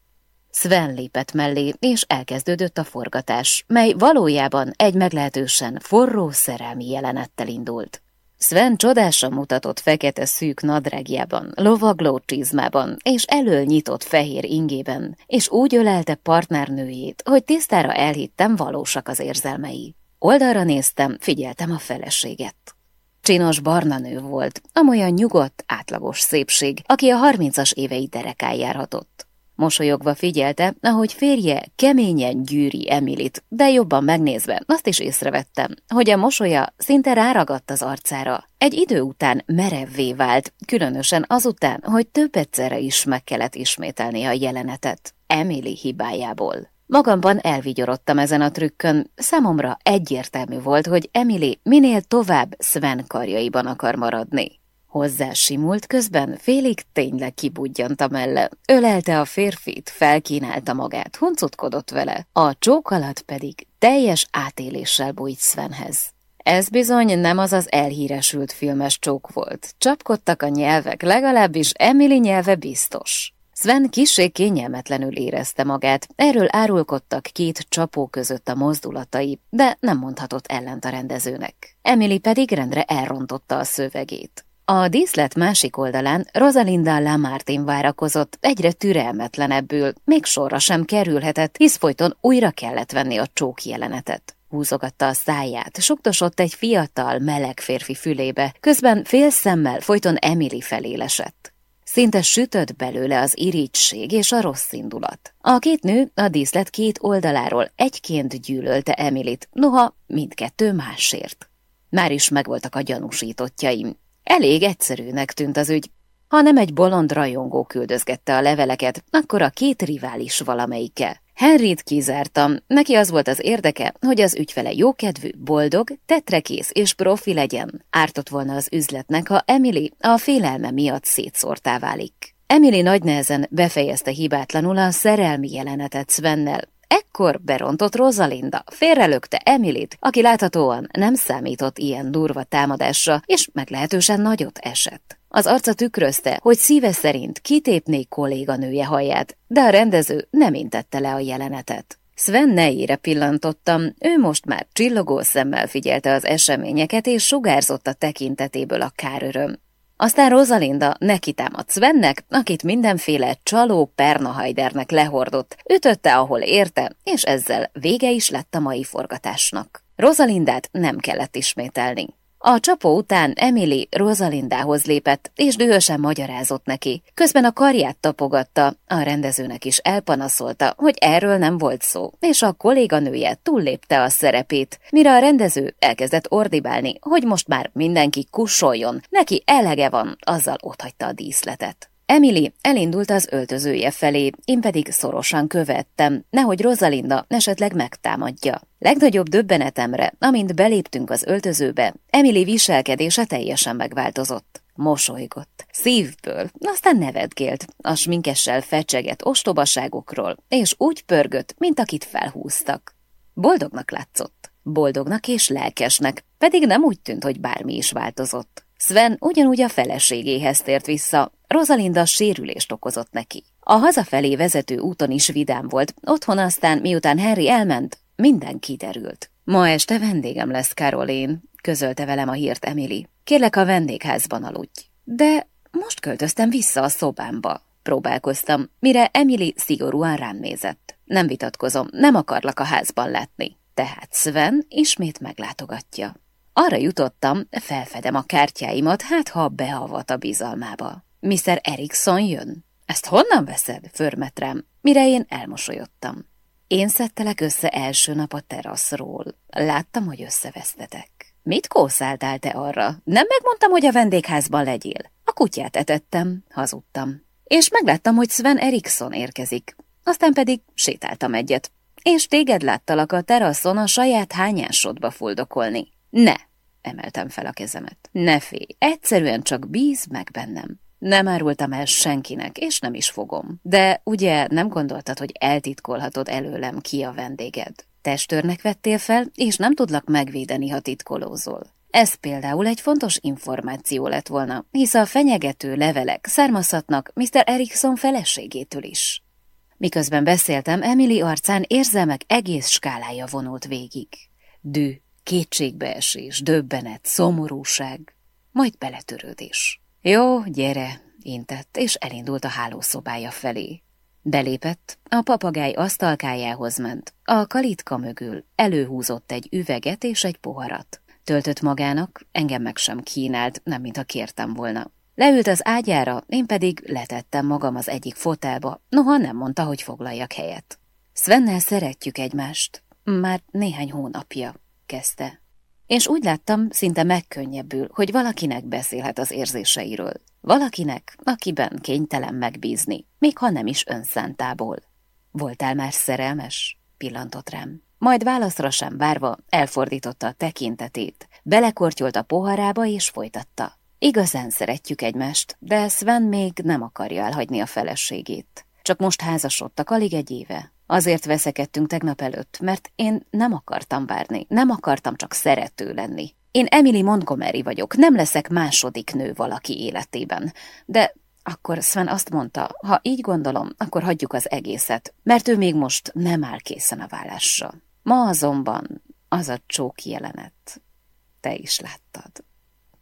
Sven lépett mellé, és elkezdődött a forgatás, mely valójában egy meglehetősen forró szerelmi jelenettel indult. Sven csodásan mutatott fekete szűk nadrágjában, lovagló csizmában és elől nyitott fehér ingében, és úgy ölelte partnernőjét, hogy tisztára elhittem valósak az érzelmei. Oldalra néztem, figyeltem a feleséget. Csinos barna nő volt, amolyan nyugodt, átlagos szépség, aki a harmincas évei derekán járhatott. Mosolyogva figyelte, ahogy férje keményen gyűri Emilit, de jobban megnézve azt is észrevettem, hogy a mosolya szinte ráragadt az arcára. Egy idő után merevvé vált, különösen azután, hogy több egyszerre is meg kellett ismételni a jelenetet. Emily hibájából. Magamban elvigyorodtam ezen a trükkön, számomra egyértelmű volt, hogy Emily minél tovább Sven karjaiban akar maradni. Hozzá simult, közben félig tényleg kibudjant melle. Ölelte a férfit, felkínálta magát, huncutkodott vele, a csók alatt pedig teljes átéléssel bújt Svenhez. Ez bizony nem az az elhíresült filmes csók volt. Csapkodtak a nyelvek, legalábbis Emily nyelve biztos. Sven kisé kényelmetlenül érezte magát, erről árulkodtak két csapó között a mozdulatai, de nem mondhatott ellent a rendezőnek. Emily pedig rendre elrontotta a szövegét. A díszlet másik oldalán Rosalinda Lamartin várakozott, egyre türelmetlenebbül, még sorra sem kerülhetett, hisz folyton újra kellett venni a csók jelenetet. Húzogatta a száját, sokdosott egy fiatal, meleg férfi fülébe, közben fél szemmel folyton Emily felé lesett. Szinte sütött belőle az irigység és a rossz indulat. A két nő a díszlet két oldaláról egyként gyűlölte Emilit, noha mindkettő másért. Már is megvoltak a gyanúsítottjaim, Elég egyszerűnek tűnt az ügy. Ha nem egy bolond rajongó küldözgette a leveleket, akkor a két rivális valamelyike. Henryt kizártam, neki az volt az érdeke, hogy az ügyfele jókedvű, boldog, tetrekész és profi legyen. Ártott volna az üzletnek, ha Emily a félelme miatt szétszórtá válik. Emily nagy nehezen befejezte hibátlanul a szerelmi jelenetet Svennel, Ekkor berontott Rosalinda, félrelökte Emilit, aki láthatóan nem számított ilyen durva támadásra, és meglehetősen nagyot esett. Az arca tükrözte, hogy szíve szerint kitépné kolléganője haját, de a rendező nem intette le a jelenetet. Sven nejére pillantottam, ő most már csillogó szemmel figyelte az eseményeket, és sugárzott a tekintetéből a káröröm. Aztán Rosalinda neki támadt Svennek, akit mindenféle csaló Pernahajdernek lehordott, ütötte, ahol érte, és ezzel vége is lett a mai forgatásnak. Rosalindát nem kellett ismételni. A csapó után Emily Rosalindához lépett, és dühösen magyarázott neki. Közben a karját tapogatta, a rendezőnek is elpanaszolta, hogy erről nem volt szó, és a kolléganője túllépte a szerepét, mire a rendező elkezdett ordibálni, hogy most már mindenki kussoljon, neki elege van, azzal otthagyta a díszletet. Emily elindult az öltözője felé, én pedig szorosan követtem, nehogy Rosalinda esetleg megtámadja. Legnagyobb döbbenetemre, amint beléptünk az öltözőbe, Emily viselkedése teljesen megváltozott. Mosolygott, szívből, aztán nevetgélt, a sminkessel fecsegett ostobaságokról, és úgy pörgött, mint akit felhúztak. Boldognak látszott, boldognak és lelkesnek, pedig nem úgy tűnt, hogy bármi is változott. Sven ugyanúgy a feleségéhez tért vissza, Rosalinda sérülést okozott neki. A hazafelé vezető úton is vidám volt, otthon aztán, miután Harry elment, minden kiderült. Ma este vendégem lesz, Caroline, közölte velem a hírt Emily. Kérlek, a vendégházban aludj. De most költöztem vissza a szobámba. Próbálkoztam, mire Emily szigorúan rám nézett. Nem vitatkozom, nem akarlak a házban látni. Tehát Sven ismét meglátogatja. Arra jutottam, felfedem a kártyáimat, hát ha beavat a bizalmába. Mr. Erikson jön? Ezt honnan veszed? Förmet rám, mire én elmosolyodtam. Én szedtelek össze első nap a teraszról. Láttam, hogy összevesztetek. Mit kószáltál te arra? Nem megmondtam, hogy a vendégházban legyél. A kutyát etettem, hazudtam. És megláttam, hogy Sven Erikson érkezik. Aztán pedig sétáltam egyet. És téged láttalak a teraszon a saját hányásodba fuldokolni. Ne, emeltem fel a kezemet. Ne félj, egyszerűen csak bíz meg bennem. Nem árultam el senkinek, és nem is fogom. De ugye nem gondoltad, hogy eltitkolhatod előlem ki a vendéged? Testőrnek vettél fel, és nem tudlak megvédeni, ha titkolózol. Ez például egy fontos információ lett volna, hisz a fenyegető levelek származhatnak Mr. Erikson feleségétől is. Miközben beszéltem, Emily arcán érzelmek egész skálája vonult végig. Dű, kétségbeesés, döbbenet, szomorúság, majd beletörődés. Jó, gyere, intett, és elindult a hálószobája felé. Belépett, a papagáj asztalkájához ment, a kalitka mögül előhúzott egy üveget és egy poharat. Töltött magának, engem meg sem kínált, nem mintha kértem volna. Leült az ágyára, én pedig letettem magam az egyik fotelba, noha nem mondta, hogy foglaljak helyet. Svennel szeretjük egymást, már néhány hónapja kezdte. És úgy láttam, szinte megkönnyebbül, hogy valakinek beszélhet az érzéseiről. Valakinek, akiben kénytelen megbízni, még ha nem is önszántából. Voltál már szerelmes? Pillantott rám. Majd válaszra sem várva elfordította a tekintetét, belekortyolt a poharába és folytatta. Igazán szeretjük egymást, de Sven még nem akarja elhagyni a feleségét. Csak most házasodtak alig egy éve. Azért veszekedtünk tegnap előtt, mert én nem akartam várni, nem akartam csak szerető lenni. Én Emily Montgomery vagyok, nem leszek második nő valaki életében. De akkor Sven azt mondta, ha így gondolom, akkor hagyjuk az egészet, mert ő még most nem áll készen a vállásra. Ma azonban az a csók jelenet. Te is láttad.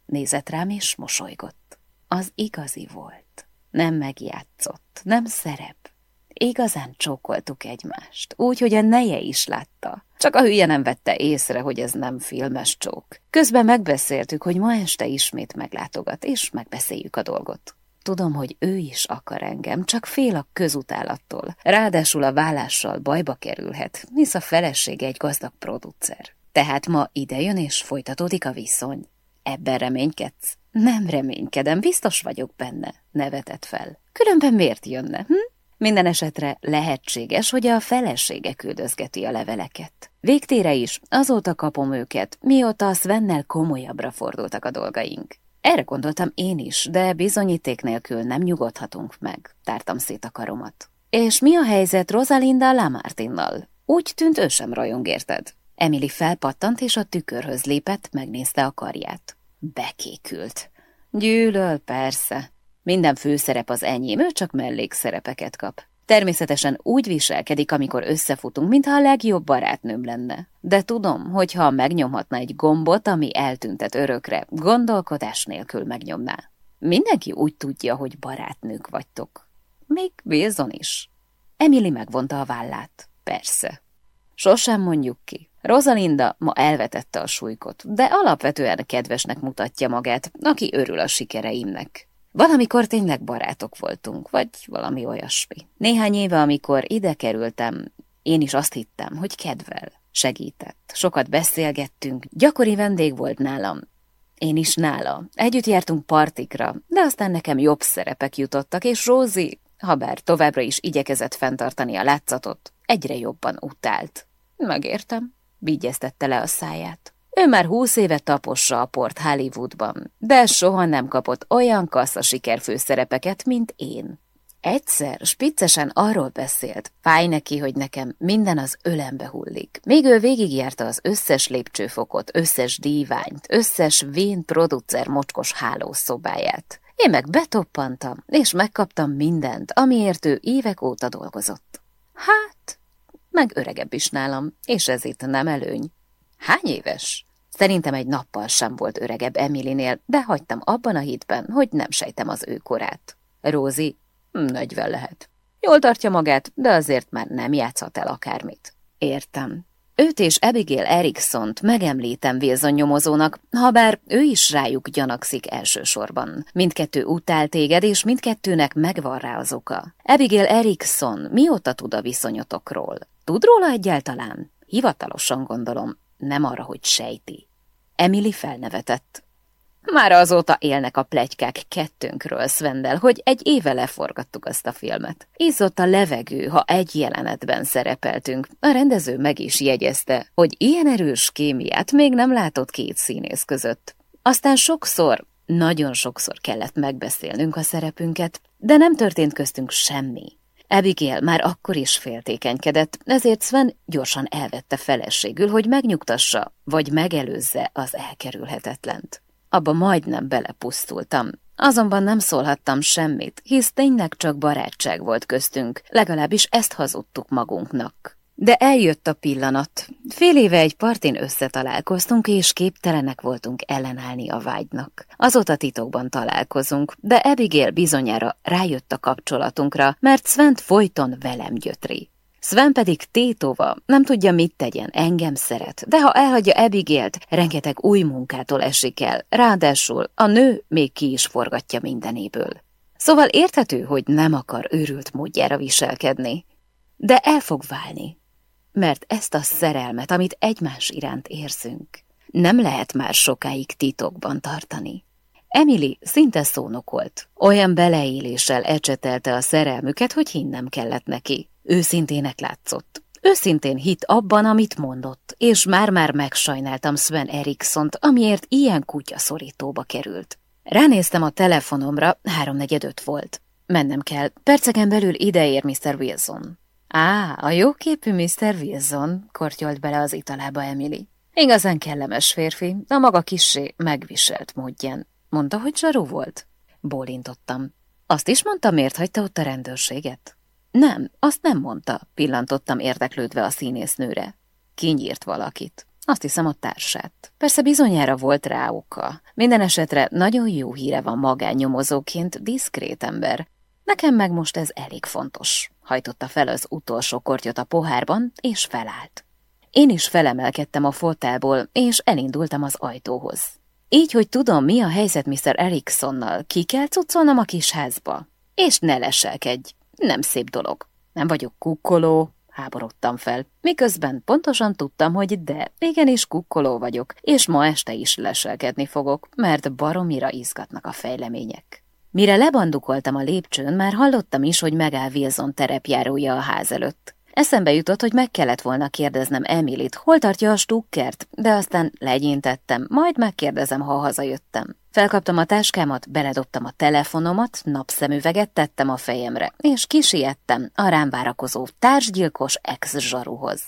Nézett rám és mosolygott. Az igazi volt. Nem megjátszott, nem szerep. Igazán csókoltuk egymást, úgy, hogy a neje is látta. Csak a hülye nem vette észre, hogy ez nem filmes csók. Közben megbeszéltük, hogy ma este ismét meglátogat, és megbeszéljük a dolgot. Tudom, hogy ő is akar engem, csak fél a közutálattól. Ráadásul a vállással bajba kerülhet, hisz a felesége egy gazdag producer. Tehát ma idejön és folytatódik a viszony. Ebben reménykedsz? Nem reménykedem, biztos vagyok benne, nevetett fel. Különben miért jönne, hm? Minden esetre lehetséges, hogy a felesége küldözgeti a leveleket. Végtére is, azóta kapom őket, mióta a Svennel komolyabbra fordultak a dolgaink. Erre gondoltam én is, de bizonyíték nélkül nem nyugodhatunk meg, tártam szét a karomat. És mi a helyzet Rosalinda Lamartinnal? Úgy tűnt, ő sem rajong érted. Emily felpattant, és a tükörhöz lépett, megnézte a karját. Bekékült. Gyűlöl, persze. Minden főszerep az enyém, ő csak mellékszerepeket kap. Természetesen úgy viselkedik, amikor összefutunk, mintha a legjobb barátnőm lenne. De tudom, hogy ha megnyomhatna egy gombot, ami eltüntet örökre, gondolkodás nélkül megnyomná. Mindenki úgy tudja, hogy barátnők vagytok. Még Wilson is. Emily megvonta a vállát. Persze. Sosem mondjuk ki. Rosalinda ma elvetette a súlykot, de alapvetően kedvesnek mutatja magát, aki örül a sikereimnek. Valamikor tényleg barátok voltunk, vagy valami olyasmi. Néhány éve, amikor ide kerültem, én is azt hittem, hogy kedvel, segített. Sokat beszélgettünk, gyakori vendég volt nálam. Én is nála. Együtt jártunk partikra, de aztán nekem jobb szerepek jutottak, és Rózi, ha bár továbbra is igyekezett fenntartani a látszatot, egyre jobban utált. Megértem, vigyeztette le a száját. Ő már húsz éve tapossa a port Hollywoodban, de soha nem kapott olyan kassza sikerfőszerepeket, mint én. Egyszer spiccesen arról beszélt, fáj neki, hogy nekem minden az ölembe hullik. Még ő végigjárta az összes lépcsőfokot, összes díványt, összes vén producer mocskos hálószobáját. Én meg betoppantam, és megkaptam mindent, amiért ő évek óta dolgozott. Hát, meg öregebb is nálam, és ez itt nem előny. Hány éves? Szerintem egy nappal sem volt öregebb Emilinél, de hagytam abban a hitben, hogy nem sejtem az ő korát. Rózi negyven lehet. Jól tartja magát, de azért már nem játszhat el akármit. Értem. Őt és Abigail Eriksont megemlítem Wilson nyomozónak, ha ő is rájuk gyanakszik elsősorban. Mindkettő utál téged, és mindkettőnek megvan rá az oka. Abigail Erikson mióta tud a viszonyotokról? Tud róla egyáltalán? Hivatalosan gondolom, nem arra, hogy sejti. Emily felnevetett. Már azóta élnek a plegykák kettőnkről, Svendel, hogy egy éve leforgattuk azt a filmet. Izzott a levegő, ha egy jelenetben szerepeltünk. A rendező meg is jegyezte, hogy ilyen erős kémiát még nem látott két színész között. Aztán sokszor, nagyon sokszor kellett megbeszélnünk a szerepünket, de nem történt köztünk semmi. Abigail már akkor is féltékenykedett, ezért Sven gyorsan elvette feleségül, hogy megnyugtassa, vagy megelőzze az elkerülhetetlent. Abba majdnem belepusztultam. Azonban nem szólhattam semmit, hisz tényleg csak barátság volt köztünk, legalábbis ezt hazudtuk magunknak. De eljött a pillanat. Fél éve egy partin összetalálkoztunk, és képtelenek voltunk ellenállni a vágynak. Azóta titokban találkozunk, de Abigail bizonyára rájött a kapcsolatunkra, mert Svent folyton velem gyötri. Sven pedig tétova, nem tudja, mit tegyen, engem szeret, de ha elhagyja Abigailt, rengeteg új munkától esik el, ráadásul a nő még ki is forgatja mindenéből. Szóval érthető, hogy nem akar őrült módjára viselkedni, de el fog válni, mert ezt a szerelmet, amit egymás iránt érzünk, nem lehet már sokáig titokban tartani. Emily szinte szónokolt, olyan beleéléssel ecsetelte a szerelmüket, hogy hinnem kellett neki. Őszintének látszott. Őszintén hit abban, amit mondott, és már-már megsajnáltam Sven Eriksont, amiért ilyen kutyaszorítóba került. Ránéztem a telefonomra, háromnegyed volt. Mennem kell, perceken belül ideér Mr. Wilson. Á, a jóképű Mr. Wilson, kortyolt bele az italába Emily. Igazán kellemes férfi, a maga kissé megviselt módján. Mondta, hogy zsarú volt? Bólintottam. Azt is mondta, miért hagyta ott a rendőrséget? Nem, azt nem mondta, pillantottam érdeklődve a színésznőre. Kinyírt valakit. Azt hiszem a társát. Persze bizonyára volt rá oka. Minden esetre nagyon jó híre van magánnyomozóként, diszkrét ember. Nekem meg most ez elég fontos. Hajtotta fel az utolsó kortyot a pohárban, és felállt. Én is felemelkedtem a fotelból, és elindultam az ajtóhoz. Így, hogy tudom, mi a helyzet Mr. Eriksonnal, ki kell cuccolnom a kis házba. És ne leselkedj, nem szép dolog. Nem vagyok kukkoló, Háborodtam fel, miközben pontosan tudtam, hogy de, igenis kukkoló vagyok, és ma este is leselkedni fogok, mert baromira izgatnak a fejlemények. Mire lebandukoltam a lépcsőn, már hallottam is, hogy megáll Wilson terepjárója a ház előtt. Eszembe jutott, hogy meg kellett volna kérdeznem Emilit, hol tartja a stukkert, de aztán legyintettem, majd megkérdezem, ha hazajöttem. Felkaptam a táskámat, beledobtam a telefonomat, napszemüveget tettem a fejemre, és kisiettem a rám várakozó társgyilkos ex-zsaruhoz.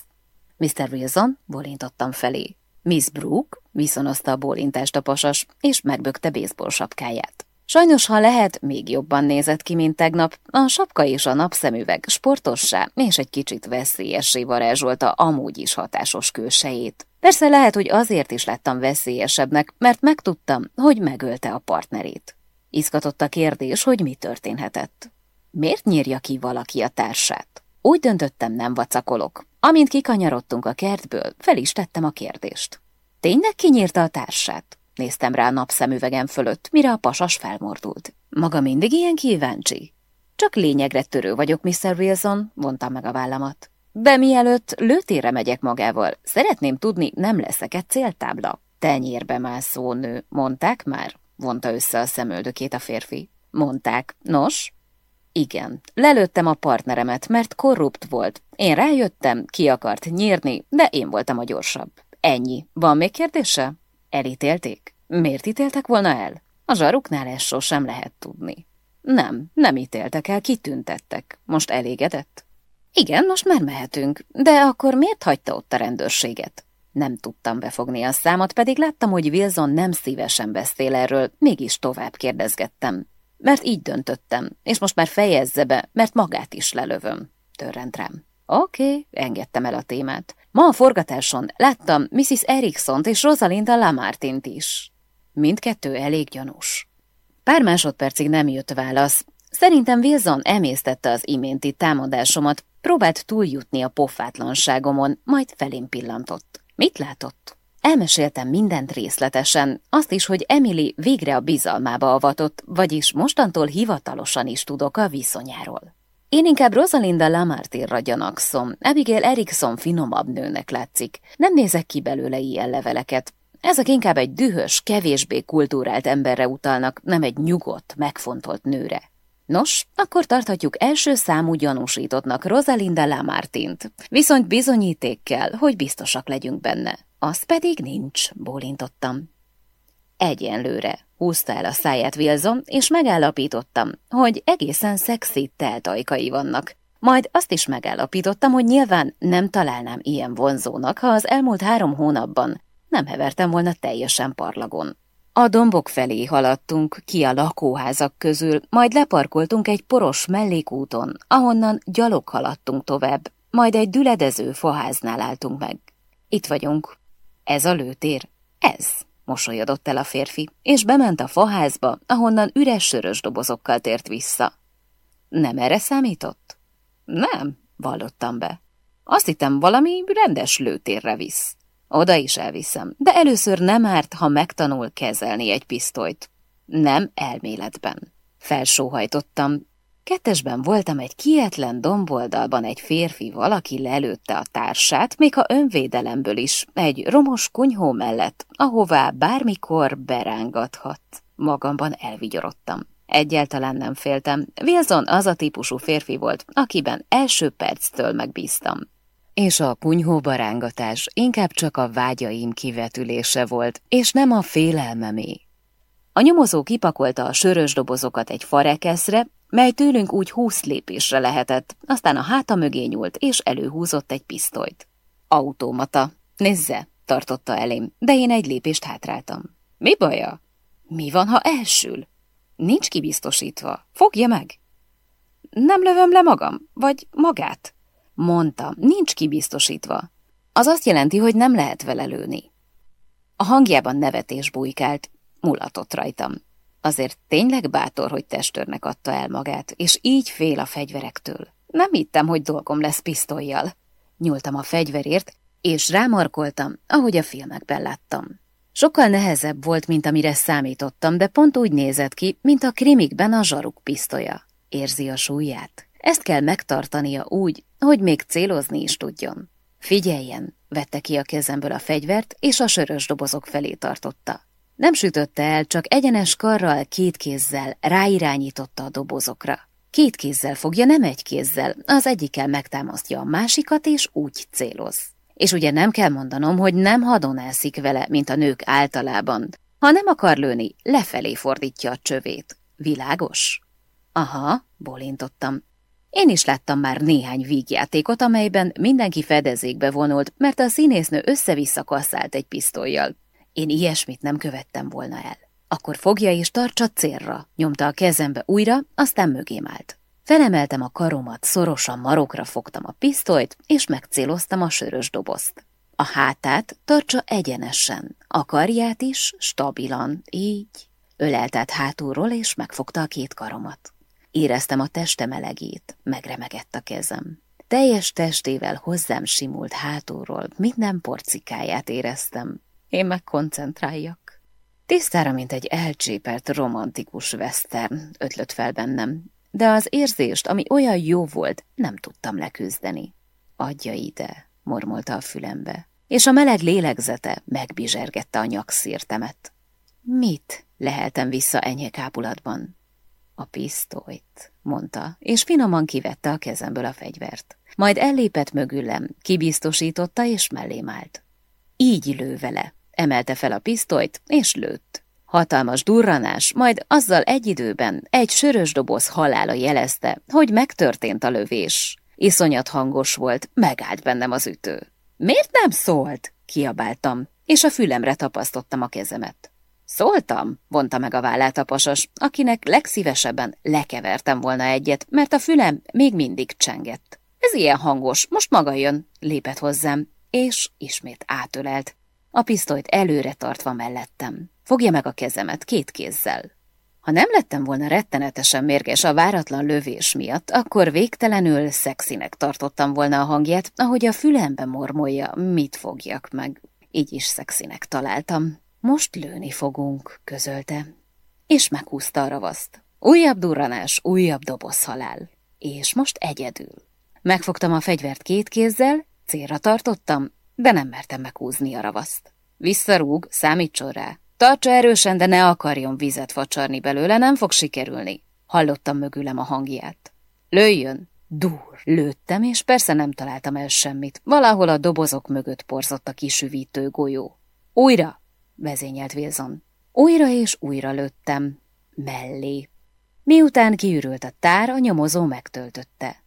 Mr. Wilson, bolintottam felé. Miss Brooke viszonozta a bólintást a pasas, és megbökte baseball sapkáját. Sajnos, ha lehet, még jobban nézett ki, mint tegnap. A sapka és a napszemüveg sportossá és egy kicsit veszélyessé varázsolta amúgy is hatásos külsejét. Persze lehet, hogy azért is lettem veszélyesebbnek, mert megtudtam, hogy megölte a partnerét. Izgatott a kérdés, hogy mi történhetett. Miért nyírja ki valaki a társát? Úgy döntöttem, nem vacakolok. Amint kikanyarodtunk a kertből, fel is tettem a kérdést. Tényleg kinyírta a társát? Néztem rá a napszemüvegem fölött, mire a pasas felmordult. Maga mindig ilyen kíváncsi? Csak lényegre törő vagyok, Mr. Wilson, vontam meg a vállamat. De mielőtt lőtérre megyek magával, szeretném tudni, nem leszek egy céltábla. Tenyérbe mászó nő, mondták már? Vonta össze a szemöldökét a férfi. Mondták. Nos? Igen, lelőttem a partneremet, mert korrupt volt. Én rájöttem, ki akart nyírni, de én voltam a gyorsabb. Ennyi. Van még kérdése? Elítélték? Miért ítéltek volna el? A zsaruknál ezt sosem lehet tudni. Nem, nem ítéltek el, kitüntettek. Most elégedett? Igen, most már mehetünk, de akkor miért hagyta ott a rendőrséget? Nem tudtam befogni a számot, pedig láttam, hogy Wilson nem szívesen beszél erről, mégis tovább kérdezgettem. Mert így döntöttem, és most már fejezze be, mert magát is lelövöm. Törrent rám. Oké, okay, engedtem el a témát. Ma a forgatáson láttam Mrs. Eriksont és Rosalinda Lamartint is. Mindkettő elég gyanús. Pár másodpercig nem jött válasz. Szerintem Wilson emésztette az iménti támadásomat, próbált túljutni a pofátlanságomon, majd felém pillantott. Mit látott? Elmeséltem mindent részletesen, azt is, hogy Emily végre a bizalmába avatott, vagyis mostantól hivatalosan is tudok a viszonyáról. Én inkább Rosalinda Lamartirra gyanakszom, Abigail Erikson finomabb nőnek látszik. Nem nézek ki belőle ilyen leveleket. Ezek inkább egy dühös, kevésbé kultúrált emberre utalnak, nem egy nyugodt, megfontolt nőre. Nos, akkor tarthatjuk első számú gyanúsítottnak Rosalinda Lamartint, viszont bizonyíték kell, hogy biztosak legyünk benne. Az pedig nincs, bólintottam. Egyenlőre húzta el a száját Wilson, és megállapítottam, hogy egészen szexi teltajkai vannak. Majd azt is megállapítottam, hogy nyilván nem találnám ilyen vonzónak, ha az elmúlt három hónapban nem hevertem volna teljesen parlagon. A dombok felé haladtunk, ki a lakóházak közül, majd leparkoltunk egy poros mellékúton, ahonnan gyalog haladtunk tovább, majd egy düledező faháznál álltunk meg. Itt vagyunk. Ez a lőtér? Ez mosolyodott el a férfi, és bement a faházba, ahonnan üres sörös dobozokkal tért vissza. Nem erre számított? Nem, vallottam be. Azt hittem, valami rendes lőtérre visz. Oda is elviszem, de először nem árt, ha megtanul kezelni egy pisztolyt. Nem elméletben. Felsóhajtottam, Kettesben voltam egy kietlen domboldalban egy férfi valaki lelőtte a társát, még ha önvédelemből is, egy romos kunyhó mellett, ahová bármikor berángathat. Magamban elvigyorodtam. Egyáltalán nem féltem. Wilson az a típusú férfi volt, akiben első perctől megbíztam. És a kunyhóba rángatás inkább csak a vágyaim kivetülése volt, és nem a félelmemé. A nyomozó kipakolta a sörös dobozokat egy farekeszre, mely tőlünk úgy húsz lépésre lehetett, aztán a háta mögé nyúlt, és előhúzott egy pisztolyt. Automata. Nézze, tartotta elém, de én egy lépést hátráltam. Mi baja? Mi van, ha elsül? Nincs kibiztosítva. Fogja meg! Nem lövöm le magam, vagy magát? Mondtam, nincs kibiztosítva. Az azt jelenti, hogy nem lehet vele lőni. A hangjában nevetés bujkált, mulatott rajtam. Azért tényleg bátor, hogy testőrnek adta el magát, és így fél a fegyverektől. Nem hittem, hogy dolgom lesz pisztolyjal. Nyúltam a fegyverért, és rámarkoltam, ahogy a filmekben láttam. Sokkal nehezebb volt, mint amire számítottam, de pont úgy nézett ki, mint a krimikben a zsaruk pisztolya. Érzi a súlyát? Ezt kell megtartania úgy, hogy még célozni is tudjon. Figyeljen, vette ki a kezemből a fegyvert, és a sörös dobozok felé tartotta. Nem sütötte el, csak egyenes karral, két kézzel ráirányította a dobozokra. Két kézzel fogja, nem egy kézzel, az egyikkel megtámasztja a másikat, és úgy céloz. És ugye nem kell mondanom, hogy nem hadon elszik vele, mint a nők általában. Ha nem akar lőni, lefelé fordítja a csövét. Világos? Aha, bolintottam. Én is láttam már néhány vígjátékot, amelyben mindenki fedezékbe vonult, mert a színésznő össze-vissza kasszált egy pisztolyjal. Én ilyesmit nem követtem volna el. Akkor fogja és tartsa célra, nyomta a kezembe újra, aztán mögém állt. Felemeltem a karomat, szorosan marokra fogtam a pisztolyt, és megcéloztam a sörös dobozt. A hátát tartsa egyenesen, a karját is stabilan, így. Ölelt hátulról, és megfogta a két karomat. Éreztem a teste melegét, megremegett a kezem. Teljes testével hozzám simult hátulról, minden porcikáját éreztem. Én meg koncentráljak. Tisztára, mint egy elcsépelt romantikus western ötlött fel bennem, de az érzést, ami olyan jó volt, nem tudtam leküzdeni. Adja ide, mormolta a fülembe, és a meleg lélegzete megbizsergette a nyakszírtemet. Mit? leheltem vissza enyhe kápulatban. A pisztolyt, mondta, és finoman kivette a kezemből a fegyvert. Majd ellépett mögülem, kibiztosította és mellém állt. Így lő vele. Emelte fel a pisztolyt, és lőtt. Hatalmas durranás, majd azzal egy időben egy sörös doboz halála jelezte, hogy megtörtént a lövés. Iszonyat hangos volt, megállt bennem az ütő. Miért nem szólt? kiabáltam, és a fülemre tapasztottam a kezemet. Szóltam, vonta meg a vállát a pasas, akinek legszívesebben lekevertem volna egyet, mert a fülem még mindig csengett. Ez ilyen hangos, most maga jön, lépett hozzám, és ismét átölelt. A pisztolyt előre tartva mellettem. Fogja meg a kezemet két kézzel. Ha nem lettem volna rettenetesen mérges a váratlan lövés miatt, akkor végtelenül szexinek tartottam volna a hangját, ahogy a fülembe mormolja, mit fogjak meg. Így is szexinek találtam. Most lőni fogunk, közölte. És meghúzta a ravaszt. Újabb durranás, újabb dobozhalál. És most egyedül. Megfogtam a fegyvert két kézzel, célra tartottam, de nem mertem meghúzni a ravaszt. Visszarúg, számítson rá. Tartsa erősen, de ne akarjon vizet facsarni belőle, nem fog sikerülni. Hallottam mögülem a hangját. Lőjön! Dur! Lőttem, és persze nem találtam el semmit. Valahol a dobozok mögött porzott a kisüvítő golyó. Újra! vezényelt Wilson. Újra és újra lőttem. Mellé. Miután kiürült a tár, a nyomozó megtöltötte.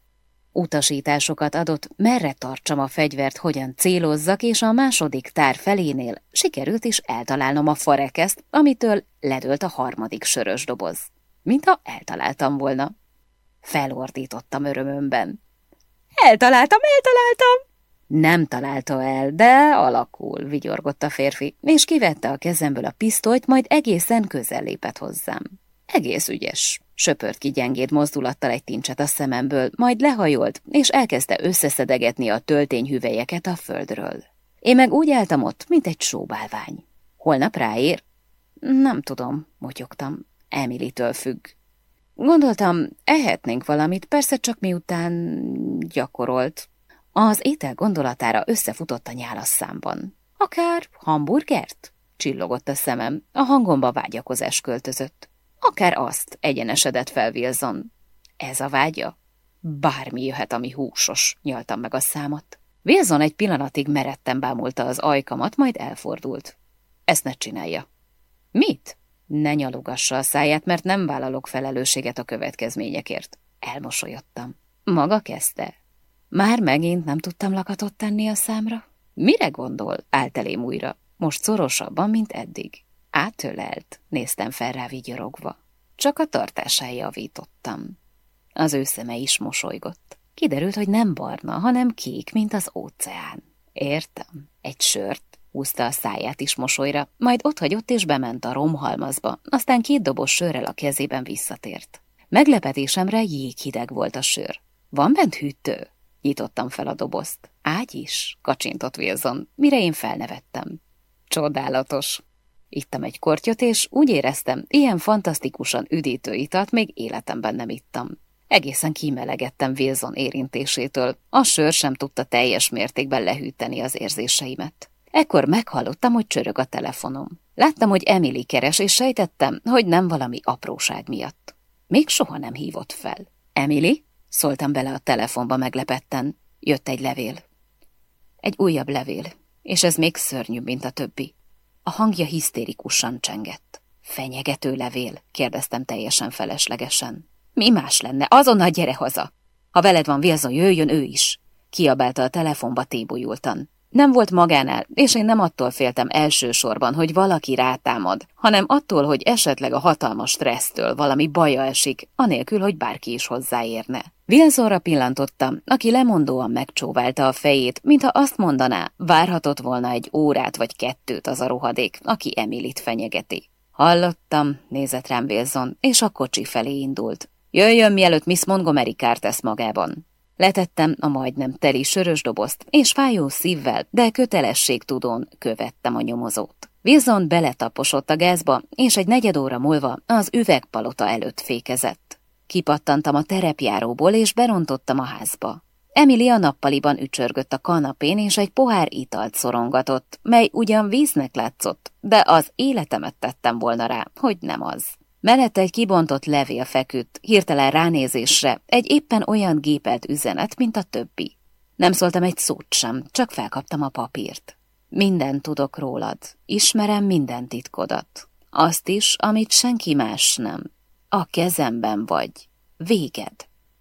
Utasításokat adott, merre tartsam a fegyvert, hogyan célozzak, és a második tár felénél sikerült is eltalálnom a farekeszt, amitől ledőlt a harmadik sörös doboz. Mintha eltaláltam volna. Felordítottam örömömben. Eltaláltam, eltaláltam! Nem találta el, de alakul, vigyorgott a férfi, és kivette a kezemből a pisztolyt, majd egészen közel lépett hozzám. Egész ügyes. Söpört ki gyengéd mozdulattal egy tincset a szememből, majd lehajolt, és elkezdte összeszedegetni a töltényhüvelyeket a földről. Én meg úgy álltam ott, mint egy sóbálvány. Holnap ráér? Nem tudom, motyogtam. Emilitől függ. Gondoltam, ehetnénk valamit, persze csak miután gyakorolt. Az étel gondolatára összefutott a nyálasszámban. Akár hamburgert? Csillogott a szemem, a hangomba vágyakozás költözött. Akár azt egyenesedett fel Wilson. Ez a vágya? Bármi jöhet, ami húsos, nyaltam meg a számot. Wilson egy pillanatig meretten bámulta az ajkamat, majd elfordult. Ezt ne csinálja. Mit? Ne nyalogassa a száját, mert nem vállalok felelősséget a következményekért. Elmosolyodtam. Maga kezdte. Már megint nem tudtam lakatot tenni a számra? Mire gondol? Állt elém újra. Most szorosabban, mint eddig. Átölelt, néztem fel rá vigyorogva. Csak a tartásán javítottam. Az ő szeme is mosolygott. Kiderült, hogy nem barna, hanem kék, mint az óceán. Értem. Egy sört, húzta a száját is mosolyra, majd otthagyott és bement a romhalmazba, aztán két dobos sörrel a kezében visszatért. Meglepetésemre jéghideg volt a sör. Van bent hűtő? Nyitottam fel a dobozt. Ágy is? Kacsintott Wilson, mire én felnevettem. Csodálatos, Ittam egy kortyot, és úgy éreztem, ilyen fantasztikusan üdítő italt még életemben nem ittam. Egészen kimelegettem Wilson érintésétől, a sör sem tudta teljes mértékben lehűteni az érzéseimet. Ekkor meghallottam, hogy csörög a telefonom. Láttam, hogy Emily keres, és sejtettem, hogy nem valami apróság miatt. Még soha nem hívott fel. Emily? Szóltam bele a telefonba meglepetten. Jött egy levél. Egy újabb levél, és ez még szörnyűbb, mint a többi. A hangja hisztérikusan csengett. Fenyegető levél? kérdeztem teljesen feleslegesen. Mi más lenne? Azonnal gyere haza! Ha veled van Wilson, jöjjön ő is! Kiabálta a telefonba tébolyultan. Nem volt magánál, és én nem attól féltem elsősorban, hogy valaki rátámad, hanem attól, hogy esetleg a hatalmas stressztől valami baja esik, anélkül, hogy bárki is hozzáérne. Wilsonra pillantottam, aki lemondóan megcsóválta a fejét, mintha azt mondaná, várhatott volna egy órát vagy kettőt az a rohadék, aki Emilit fenyegeti. Hallottam, nézett rám Wilson, és a kocsi felé indult. Jöjjön, mielőtt Miss Montgomery kárt tesz magában. Letettem a majdnem teli sörös dobozt, és fájó szívvel, de kötelességtudón követtem a nyomozót. Wilson beletaposott a gázba, és egy negyed óra múlva az üvegpalota előtt fékezett. Kipattantam a terepjáróból, és berontottam a házba. Emilia nappaliban ücsörgött a kanapén, és egy pohár italt szorongatott, mely ugyan víznek látszott, de az életemet tettem volna rá, hogy nem az. Mellette egy kibontott levél feküdt, hirtelen ránézésre, egy éppen olyan gépelt üzenet, mint a többi. Nem szóltam egy szót sem, csak felkaptam a papírt. Minden tudok rólad, ismerem minden titkodat. Azt is, amit senki más nem. A kezemben vagy. Véged.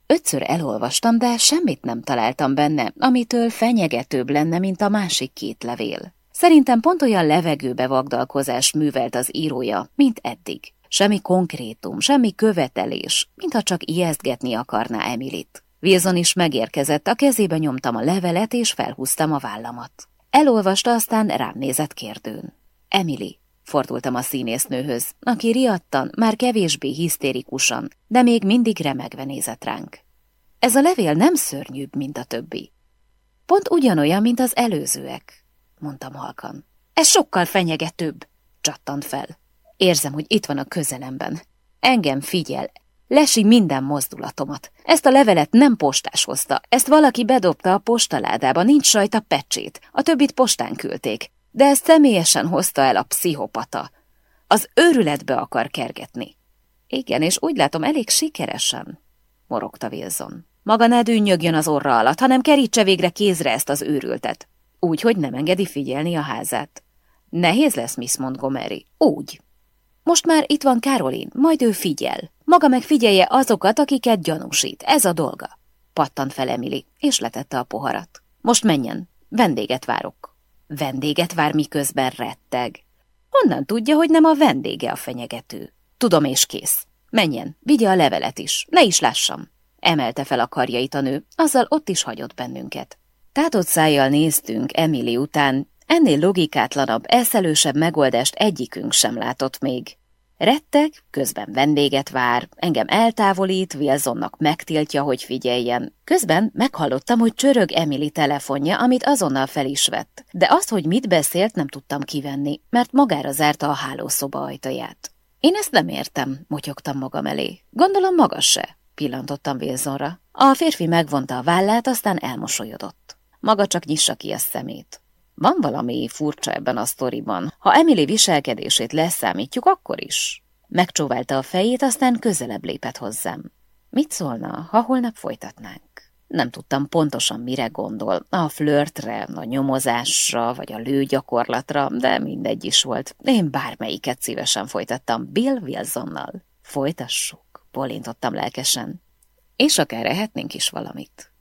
Ötször elolvastam, de semmit nem találtam benne, amitől fenyegetőbb lenne, mint a másik két levél. Szerintem pont olyan levegőbe vagdalkozás művelt az írója, mint eddig. Semmi konkrétum, semmi követelés, mintha csak ijesztgetni akarná Emilit. Wilson is megérkezett, a kezébe nyomtam a levelet, és felhúztam a vállamat. Elolvasta, aztán rám nézett kérdőn. Emily, fordultam a színésznőhöz, aki riadtan, már kevésbé hisztérikusan, de még mindig remegve nézett ránk. Ez a levél nem szörnyűbb, mint a többi. Pont ugyanolyan, mint az előzőek, mondtam halkan. Ez sokkal fenyegetőbb, csattant fel. Érzem, hogy itt van a közelemben. Engem figyel, lesi minden mozdulatomat. Ezt a levelet nem postás hozta, ezt valaki bedobta a postaládába, nincs sajta pecsét, a többit postán küldték, de ezt személyesen hozta el a pszichopata. Az őrületbe akar kergetni. Igen, és úgy látom, elég sikeresen, morogta Wilson. Maga ne dűnyögjön az orra alatt, hanem kerítse végre kézre ezt az őrültet. Úgy, hogy nem engedi figyelni a házát. Nehéz lesz, Miss Montgomery. Úgy. Most már itt van Károlin, majd ő figyel. Maga meg figyelje azokat, akiket gyanúsít. Ez a dolga. Pattant fel Emily, és letette a poharat. Most menjen, vendéget várok. Vendéget vár, miközben retteg. Honnan tudja, hogy nem a vendége a fenyegető? Tudom, és kész. Menjen, vigye a levelet is, ne is lássam. Emelte fel a karjait a nő, azzal ott is hagyott bennünket. Tátott szájjal néztünk Emily után, ennél logikátlanabb, eszelősebb megoldást egyikünk sem látott még. Retteg, közben vendéget vár, engem eltávolít, Wilsonnak megtiltja, hogy figyeljen. Közben meghallottam, hogy csörög Emily telefonja, amit azonnal fel is vett. De azt, hogy mit beszélt, nem tudtam kivenni, mert magára zárta a hálószoba ajtaját. Én ezt nem értem, motyogtam magam elé. Gondolom maga se, pillantottam Wilsonra. A férfi megvonta a vállát, aztán elmosolyodott. Maga csak nyissa ki a szemét. Van valami furcsa ebben a sztoriban. Ha Emily viselkedését leszámítjuk, akkor is. Megcsóválta a fejét, aztán közelebb lépett hozzám. Mit szólna, ha holnap folytatnánk? Nem tudtam pontosan, mire gondol. A flörtre, a nyomozásra, vagy a lőgyakorlatra, de mindegy is volt. Én bármelyiket szívesen folytattam Bill Wilsonnal. Folytassuk, bolintottam lelkesen. És akár ehetnénk is valamit.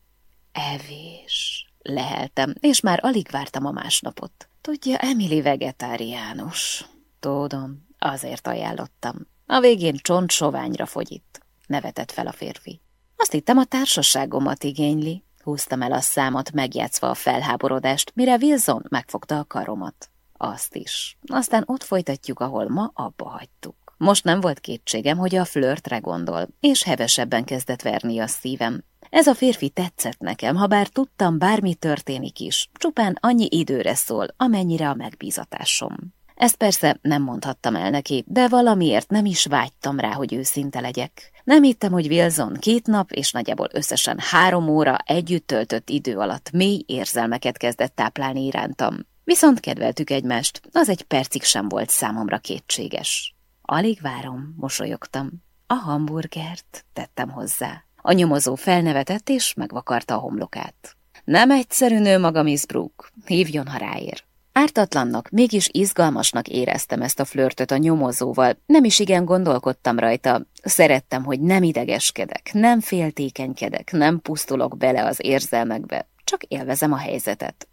Evés leheltem, és már alig vártam a másnapot. Tudja, Emily vegetáriánus. Tudom, azért ajánlottam. A végén csontsoványra fogyit. Nevetett fel a férfi. Azt hittem, a társaságomat igényli. Húztam el a számot, megjátszva a felháborodást, mire Wilson megfogta a karomat. Azt is. Aztán ott folytatjuk, ahol ma abba hagytuk. Most nem volt kétségem, hogy a flörtre gondol, és hevesebben kezdett verni a szívem. Ez a férfi tetszett nekem, ha bár tudtam, bármi történik is, csupán annyi időre szól, amennyire a megbízatásom. Ezt persze nem mondhattam el neki, de valamiért nem is vágytam rá, hogy őszinte legyek. Nem hittem, hogy Wilson két nap és nagyjából összesen három óra együtt töltött idő alatt mély érzelmeket kezdett táplálni irántam. Viszont kedveltük egymást, az egy percig sem volt számomra kétséges. Alig várom, mosolyogtam. A hamburgert tettem hozzá. A nyomozó felnevetett és megvakarta a homlokát. Nem egyszerű nő maga, Miss Brooke. Hívjon, ha ráér. Ártatlannak, mégis izgalmasnak éreztem ezt a flörtöt a nyomozóval, nem is igen gondolkodtam rajta. Szerettem, hogy nem idegeskedek, nem féltékenykedek, nem pusztulok bele az érzelmekbe, csak élvezem a helyzetet.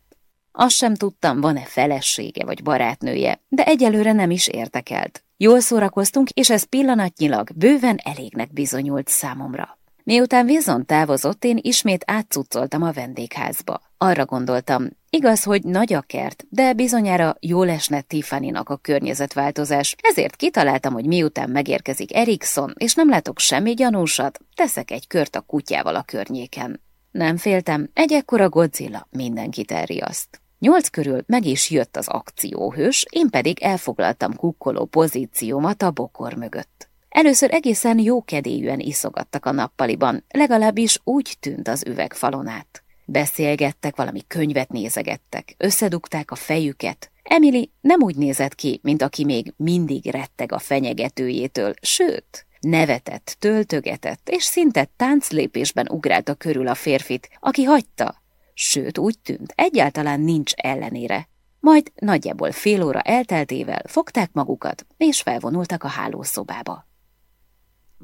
Azt sem tudtam, van-e felesége vagy barátnője, de egyelőre nem is értekelt. Jól szórakoztunk, és ez pillanatnyilag bőven elégnek bizonyult számomra. Miután Wilson távozott, én ismét átcuccoltam a vendégházba. Arra gondoltam, igaz, hogy nagy a kert, de bizonyára jól esne Tiffany-nak a környezetváltozás, ezért kitaláltam, hogy miután megérkezik Erikson, és nem látok semmi gyanúsat, teszek egy kört a kutyával a környéken. Nem féltem, egy ekkora Godzilla mindenkit elriaszt. Nyolc körül meg is jött az akcióhős, én pedig elfoglaltam kukkoló pozíciómat a bokor mögött. Először egészen jókedélyűen iszogattak a nappaliban, legalábbis úgy tűnt az üvegfalon át. Beszélgettek, valami könyvet nézegettek, összedugták a fejüket. Emily nem úgy nézett ki, mint aki még mindig retteg a fenyegetőjétől, sőt, nevetett, töltögetett, és szinte tánclépésben ugrálta körül a férfit, aki hagyta. Sőt, úgy tűnt, egyáltalán nincs ellenére. Majd nagyjából fél óra elteltével fogták magukat, és felvonultak a hálószobába.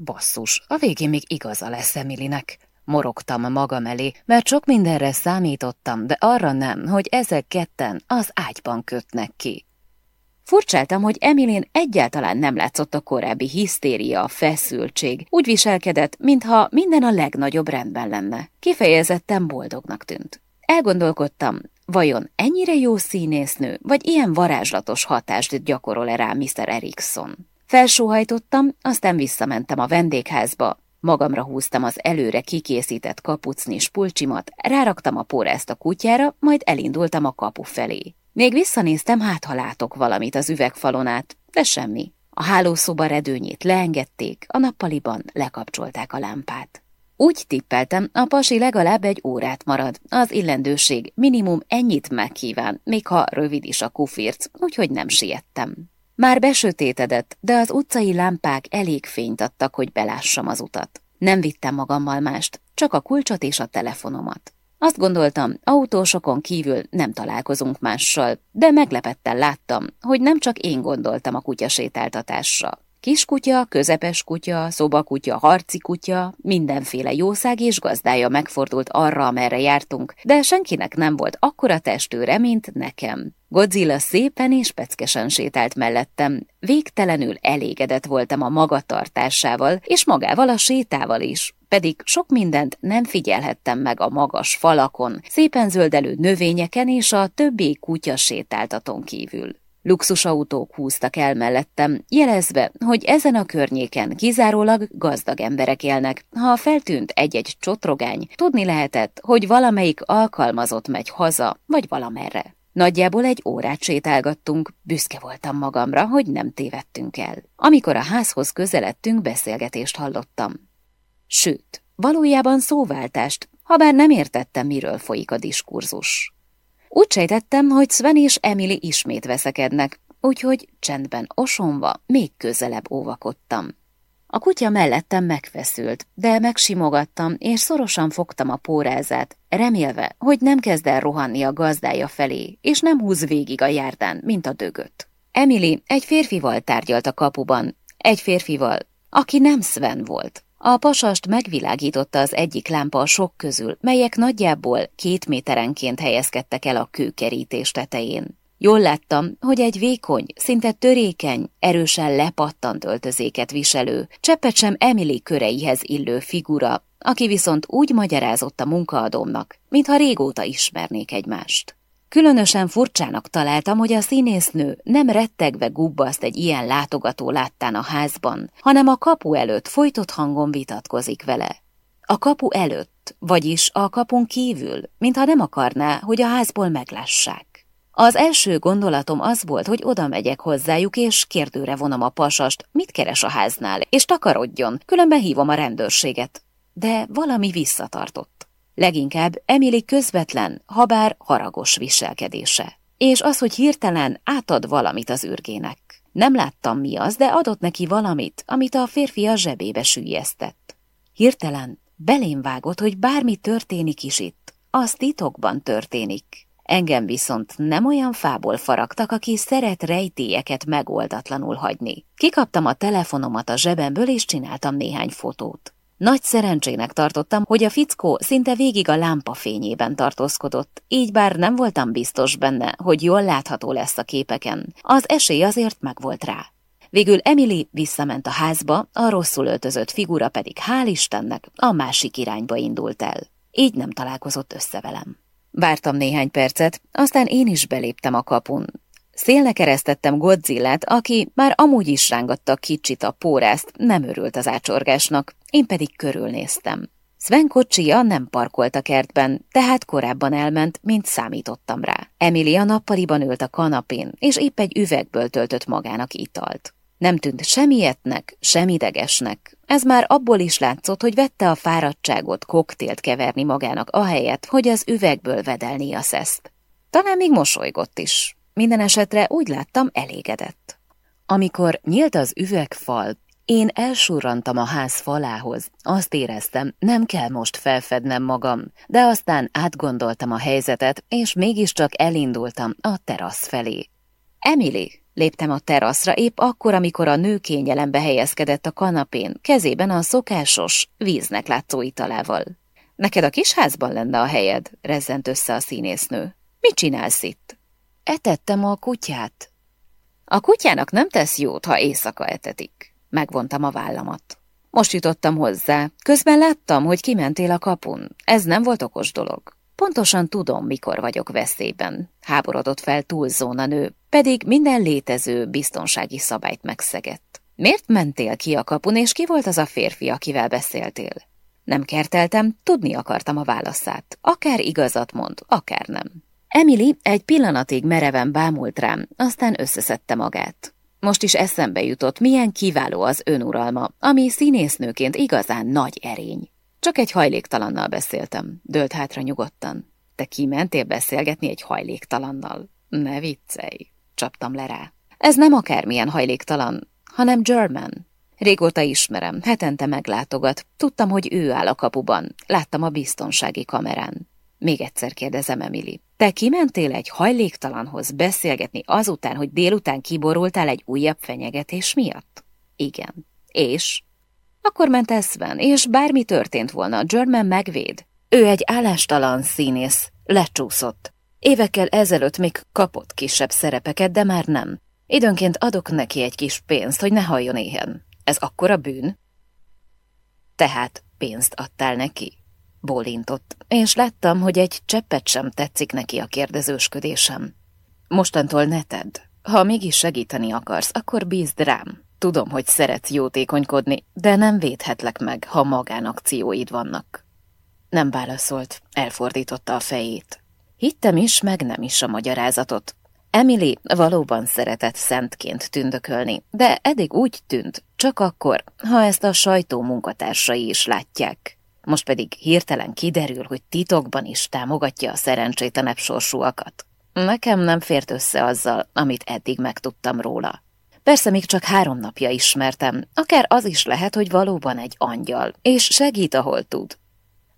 Basszus, a végén még igaza lesz Emilinek. Morogtam magam elé, mert sok mindenre számítottam, de arra nem, hogy ezek ketten az ágyban kötnek ki. Furcsáltam, hogy Emilén egyáltalán nem látszott a korábbi hisztéria, feszültség. Úgy viselkedett, mintha minden a legnagyobb rendben lenne. Kifejezetten boldognak tűnt. Elgondolkodtam, vajon ennyire jó színésznő, vagy ilyen varázslatos hatást gyakorol-e rá Mr. Erikson? Felsóhajtottam, aztán visszamentem a vendégházba. Magamra húztam az előre kikészített kapucnis pulcsimat, ráraktam a pórázt a kutyára, majd elindultam a kapu felé. Még visszanéztem, hát ha látok valamit az üvegfalon át, de semmi. A hálószoba redőnyét leengedték, a nappaliban lekapcsolták a lámpát. Úgy tippeltem, a pasi legalább egy órát marad, az illendőség minimum ennyit megkíván, még ha rövid is a kufirc, úgyhogy nem siettem. Már besötétedett, de az utcai lámpák elég fényt adtak, hogy belássam az utat. Nem vittem magammal mást, csak a kulcsot és a telefonomat. Azt gondoltam, autósokon kívül nem találkozunk mással, de meglepetten láttam, hogy nem csak én gondoltam a kutyasétáltatásra. Kiskutya, közepes kutya, szobakutya, harci kutya, mindenféle jószág és gazdája megfordult arra, amerre jártunk, de senkinek nem volt akkora testőre, mint nekem. Godzilla szépen és peckesen sétált mellettem, végtelenül elégedett voltam a magatartásával, és magával a sétával is, pedig sok mindent nem figyelhettem meg a magas falakon, szépen zöldelő növényeken és a többi kutya sétáltaton kívül. Luxusautók húztak el mellettem, jelezve, hogy ezen a környéken kizárólag gazdag emberek élnek. Ha feltűnt egy-egy csotrogány, tudni lehetett, hogy valamelyik alkalmazott megy haza, vagy valamerre. Nagyjából egy órát sétálgattunk, büszke voltam magamra, hogy nem tévedtünk el. Amikor a házhoz közeledtünk, beszélgetést hallottam. Sőt, valójában szóváltást, habár nem értettem, miről folyik a diskurzus. Úgy sejtettem, hogy Sven és Emily ismét veszekednek, úgyhogy csendben osonva még közelebb óvakodtam. A kutya mellettem megfeszült, de megsimogattam, és szorosan fogtam a pórázát, remélve, hogy nem kezd el rohanni a gazdája felé, és nem húz végig a járdán, mint a dögöt. Emily egy férfival tárgyalt a kapuban, egy férfival, aki nem Sven volt. A pasast megvilágította az egyik lámpa a sok közül, melyek nagyjából két méterenként helyezkedtek el a kőkerítés tetején. Jól láttam, hogy egy vékony, szinte törékeny, erősen lepattant öltözéket viselő, cseppet sem Emily köreihez illő figura, aki viszont úgy magyarázott a munkaadómnak, mintha régóta ismernék egymást. Különösen furcsának találtam, hogy a színésznő nem rettegve gubbaszt egy ilyen látogató láttán a házban, hanem a kapu előtt folytott hangon vitatkozik vele. A kapu előtt, vagyis a kapun kívül, mintha nem akarná, hogy a házból meglássák. Az első gondolatom az volt, hogy oda megyek hozzájuk, és kérdőre vonom a pasast, mit keres a háznál, és takarodjon, különben hívom a rendőrséget. De valami visszatartott. Leginkább Emily közvetlen, habár haragos viselkedése. És az, hogy hirtelen átad valamit az űrgének. Nem láttam mi az, de adott neki valamit, amit a férfi a zsebébe sűjesztett. Hirtelen belém vágott, hogy bármi történik is itt, az titokban történik. Engem viszont nem olyan fából faragtak, aki szeret rejtélyeket megoldatlanul hagyni. Kikaptam a telefonomat a zsebemből, és csináltam néhány fotót. Nagy szerencsének tartottam, hogy a fickó szinte végig a lámpa fényében tartózkodott, így bár nem voltam biztos benne, hogy jól látható lesz a képeken. Az esély azért megvolt rá. Végül Emily visszament a házba, a rosszul öltözött figura pedig hál' Istennek a másik irányba indult el. Így nem találkozott össze velem. Vártam néhány percet, aztán én is beléptem a kapun. Szélnek keresztettem Godzillát, aki már amúgy is rángatta kicsit a pórázt, nem örült az ácsorgásnak, én pedig körülnéztem. Sven kocsija nem parkolt a kertben, tehát korábban elment, mint számítottam rá. Emilia nappaliban ült a kanapén, és épp egy üvegből töltött magának italt. Nem tűnt sem ilyetnek, sem idegesnek. Ez már abból is látszott, hogy vette a fáradtságot koktélt keverni magának ahelyett, hogy az üvegből vedelni a szeszt. Talán még mosolygott is. Minden esetre úgy láttam elégedett. Amikor nyílt az üvegfal, én elsurrantam a ház falához. Azt éreztem, nem kell most felfednem magam, de aztán átgondoltam a helyzetet, és mégiscsak elindultam a terasz felé. Emily, Léptem a teraszra épp akkor, amikor a nő kényelembe helyezkedett a kanapén, kezében a szokásos, víznek látszó italával. Neked a kis házban lenne a helyed, rezzent össze a színésznő. Mit csinálsz itt? Etettem a kutyát. A kutyának nem tesz jót, ha éjszaka etetik. Megvontam a vállamat. Most jutottam hozzá. Közben láttam, hogy kimentél a kapun. Ez nem volt okos dolog. Pontosan tudom, mikor vagyok veszélyben. Háborodott fel túlzón a nő, pedig minden létező biztonsági szabályt megszegett. Miért mentél ki a kapun, és ki volt az a férfi, akivel beszéltél? Nem kerteltem, tudni akartam a válaszát. Akár igazat mond, akár nem. Emily egy pillanatig mereven bámult rám, aztán összeszedte magát. Most is eszembe jutott, milyen kiváló az önuralma, ami színésznőként igazán nagy erény. Csak egy hajléktalannal beszéltem, dölt hátra nyugodtan. Te kimentél beszélgetni egy hajléktalannal? Ne viccelj, csaptam le rá. Ez nem akármilyen hajléktalan, hanem German. Régóta ismerem, hetente meglátogat. Tudtam, hogy ő áll a kapuban. Láttam a biztonsági kamerán. Még egyszer kérdezem, Emily. Te kimentél egy hajléktalanhoz beszélgetni azután, hogy délután kiborultál egy újabb fenyegetés miatt? Igen. És? Akkor ment Eszven, és bármi történt volna, German megvéd. Ő egy állástalan színész, lecsúszott. Évekkel ezelőtt még kapott kisebb szerepeket, de már nem. Időnként adok neki egy kis pénzt, hogy ne halljon éhen. Ez akkora bűn? Tehát pénzt adtál neki? Bólintott, és láttam, hogy egy cseppet sem tetszik neki a kérdezősködésem. Mostantól ne tedd. Ha mégis segíteni akarsz, akkor bízd rám. Tudom, hogy szeretsz jótékonykodni, de nem védhetlek meg, ha magánakcióid vannak. Nem válaszolt, elfordította a fejét. Hittem is, meg nem is a magyarázatot. Emily valóban szeretett szentként tündökölni, de eddig úgy tűnt, csak akkor, ha ezt a sajtó munkatársai is látják. Most pedig hirtelen kiderül, hogy titokban is támogatja a szerencsétlenebb sorsúakat. Nekem nem fért össze azzal, amit eddig megtudtam róla. Persze még csak három napja ismertem, akár az is lehet, hogy valóban egy angyal, és segít, ahol tud.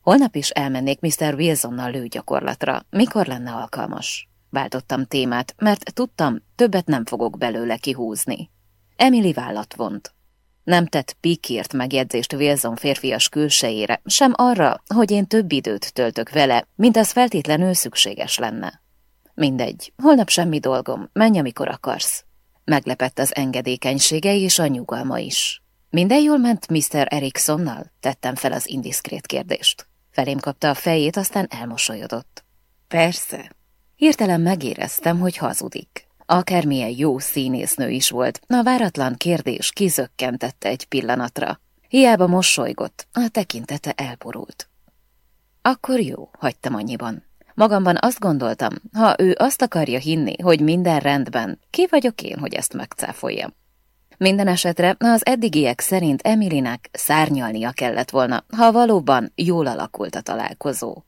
Holnap is elmennék Mr. Wilsonnal lőgyakorlatra. Mikor lenne alkalmas? Váltottam témát, mert tudtam, többet nem fogok belőle kihúzni. Emily vállat vont. Nem tett pikírt megjegyzést Wilson férfias külsejére, sem arra, hogy én több időt töltök vele, mint az feltétlenül szükséges lenne. Mindegy, holnap semmi dolgom, menj, amikor akarsz. Meglepett az engedékenysége és a nyugalma is. Minden jól ment Mr. Eriksonnal? Tettem fel az indiszkrét kérdést. Felém kapta a fejét, aztán elmosolyodott. Persze. Hirtelen megéreztem, hogy hazudik. Akármilyen jó színésznő is volt, a váratlan kérdés kizökkentette egy pillanatra. Hiába mosolygott, a tekintete elborult. Akkor jó, hagytam annyiban. Magamban azt gondoltam, ha ő azt akarja hinni, hogy minden rendben, ki vagyok én, hogy ezt megcáfoljam. Minden esetre az eddigiek szerint Emilinek szárnyalnia kellett volna, ha valóban jól alakult a találkozó.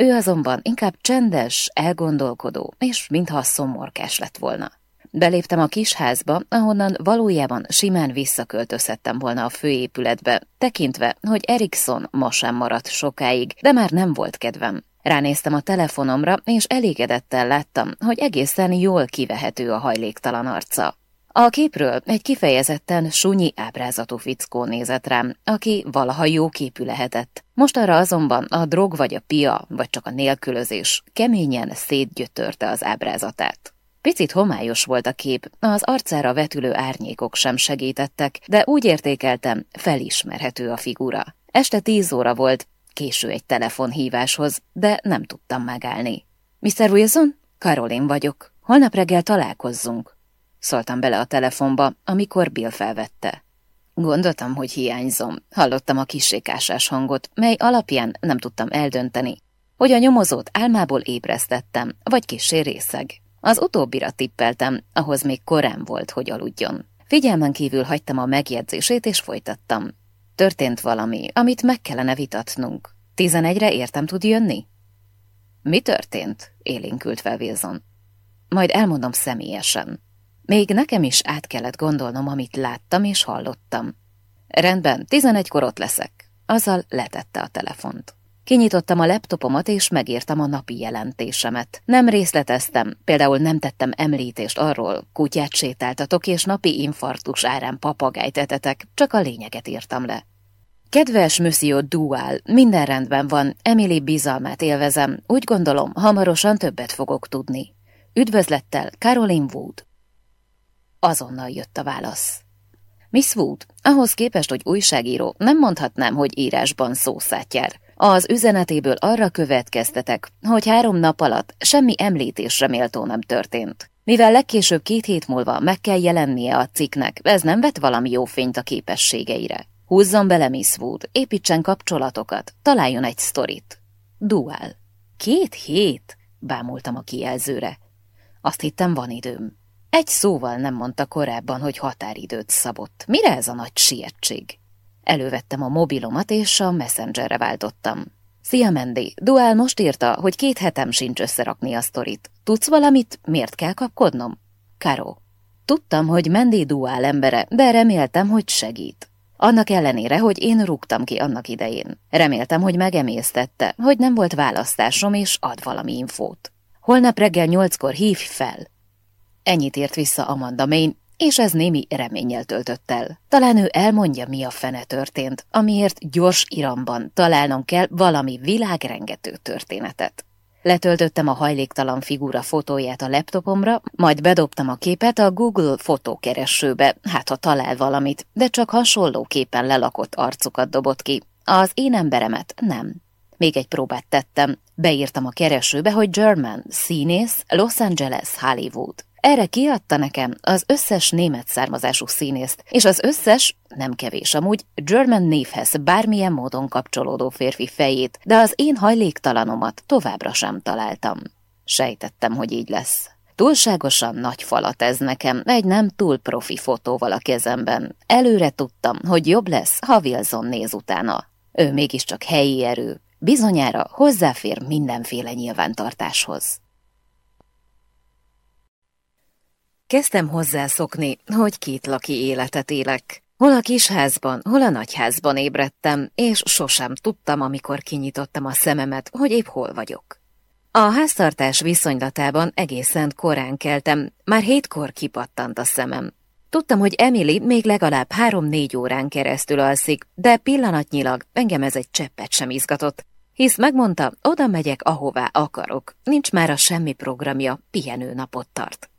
Ő azonban inkább csendes, elgondolkodó, és mintha szomorkás lett volna. Beléptem a kis házba, ahonnan valójában simán visszaköltözhettem volna a főépületbe, tekintve, hogy Erikson ma sem maradt sokáig, de már nem volt kedvem. Ránéztem a telefonomra, és elégedettel láttam, hogy egészen jól kivehető a hajléktalan arca. A képről egy kifejezetten sunyi ábrázatú fickó nézett rám, aki valaha jó képű lehetett. Most arra azonban a drog vagy a pia, vagy csak a nélkülözés keményen szétgyötörte az ábrázatát. Picit homályos volt a kép, az arcára vetülő árnyékok sem segítettek, de úgy értékeltem, felismerhető a figura. Este tíz óra volt, késő egy telefonhíváshoz, de nem tudtam megállni. Mr. Wilson? Caroline vagyok. Holnap reggel találkozzunk. Szóltam bele a telefonba, amikor Bill felvette. Gondoltam, hogy hiányzom. Hallottam a kisékásás hangot, mely alapján nem tudtam eldönteni, hogy a nyomozót álmából ébresztettem, vagy kisé részeg. Az utóbbira tippeltem, ahhoz még korán volt, hogy aludjon. Figyelmen kívül hagytam a megjegyzését, és folytattam. Történt valami, amit meg kellene vitatnunk. Tizenegyre értem tud jönni? Mi történt? élénkült fel Wilson. Majd elmondom személyesen. Még nekem is át kellett gondolnom, amit láttam és hallottam. Rendben, tizenegykor ott leszek. Azzal letette a telefont. Kinyitottam a laptopomat, és megírtam a napi jelentésemet. Nem részleteztem, például nem tettem említést arról, kutyát sétáltatok, és napi infarktus árán papagájt etetek, csak a lényeget írtam le. Kedves Monsieur Dual, minden rendben van, Emily bizalmát élvezem, úgy gondolom, hamarosan többet fogok tudni. Üdvözlettel, Caroline Wood. Azonnal jött a válasz. Miss Wood, ahhoz képest, hogy újságíró, nem mondhatnám, hogy írásban szószát jár. Az üzenetéből arra következtetek, hogy három nap alatt semmi említésre méltó nem történt. Mivel legkésőbb két hét múlva meg kell jelennie a cikknek, ez nem vet valami jó fényt a képességeire. Húzzon bele Miss Wood, építsen kapcsolatokat, találjon egy sztorit. Duál. Két hét? Bámultam a kijelzőre. Azt hittem, van időm. Egy szóval nem mondta korábban, hogy határidőt szabott. Mire ez a nagy sietség? Elővettem a mobilomat, és a messengerre váltottam. Szia, Mendi! Duál most írta, hogy két hetem sincs összerakni a sztorit. Tudsz valamit? Miért kell kapkodnom? Karo. Tudtam, hogy Mendi Duál embere, de reméltem, hogy segít. Annak ellenére, hogy én rúgtam ki annak idején. Reméltem, hogy megemésztette, hogy nem volt választásom, és ad valami infót. Holnap reggel nyolckor hívj fel. Ennyit ért vissza Amanda Main, és ez némi reménnyel töltött el. Talán ő elmondja, mi a fene történt, amiért gyors iramban találnom kell valami világrengető történetet. Letöltöttem a hajléktalan figura fotóját a laptopomra, majd bedobtam a képet a Google fotókeresőbe, hát ha talál valamit, de csak hasonlóképpen lelakott arcokat dobott ki. Az én emberemet nem. Még egy próbát tettem, beírtam a keresőbe, hogy German, színész, Los Angeles, Hollywood. Erre kiadta nekem az összes német származású színészt, és az összes, nem kevés amúgy, German névhez bármilyen módon kapcsolódó férfi fejét, de az én hajléktalanomat továbbra sem találtam. Sejtettem, hogy így lesz. Túlságosan nagy falat ez nekem, egy nem túl profi fotóval a kezemben. Előre tudtam, hogy jobb lesz, ha Wilson néz utána. Ő mégiscsak helyi erő, bizonyára hozzáfér mindenféle nyilvántartáshoz. Kezdtem hozzászokni, hogy két laki életet élek. Hol a kisházban, hol a nagyházban ébredtem, és sosem tudtam, amikor kinyitottam a szememet, hogy épp hol vagyok. A háztartás viszonylatában egészen korán keltem, már hétkor kipattant a szemem. Tudtam, hogy Emily még legalább három-négy órán keresztül alszik, de pillanatnyilag engem ez egy cseppet sem izgatott, hisz megmondta, oda megyek, ahová akarok, nincs már a semmi programja, pihenő napot tart.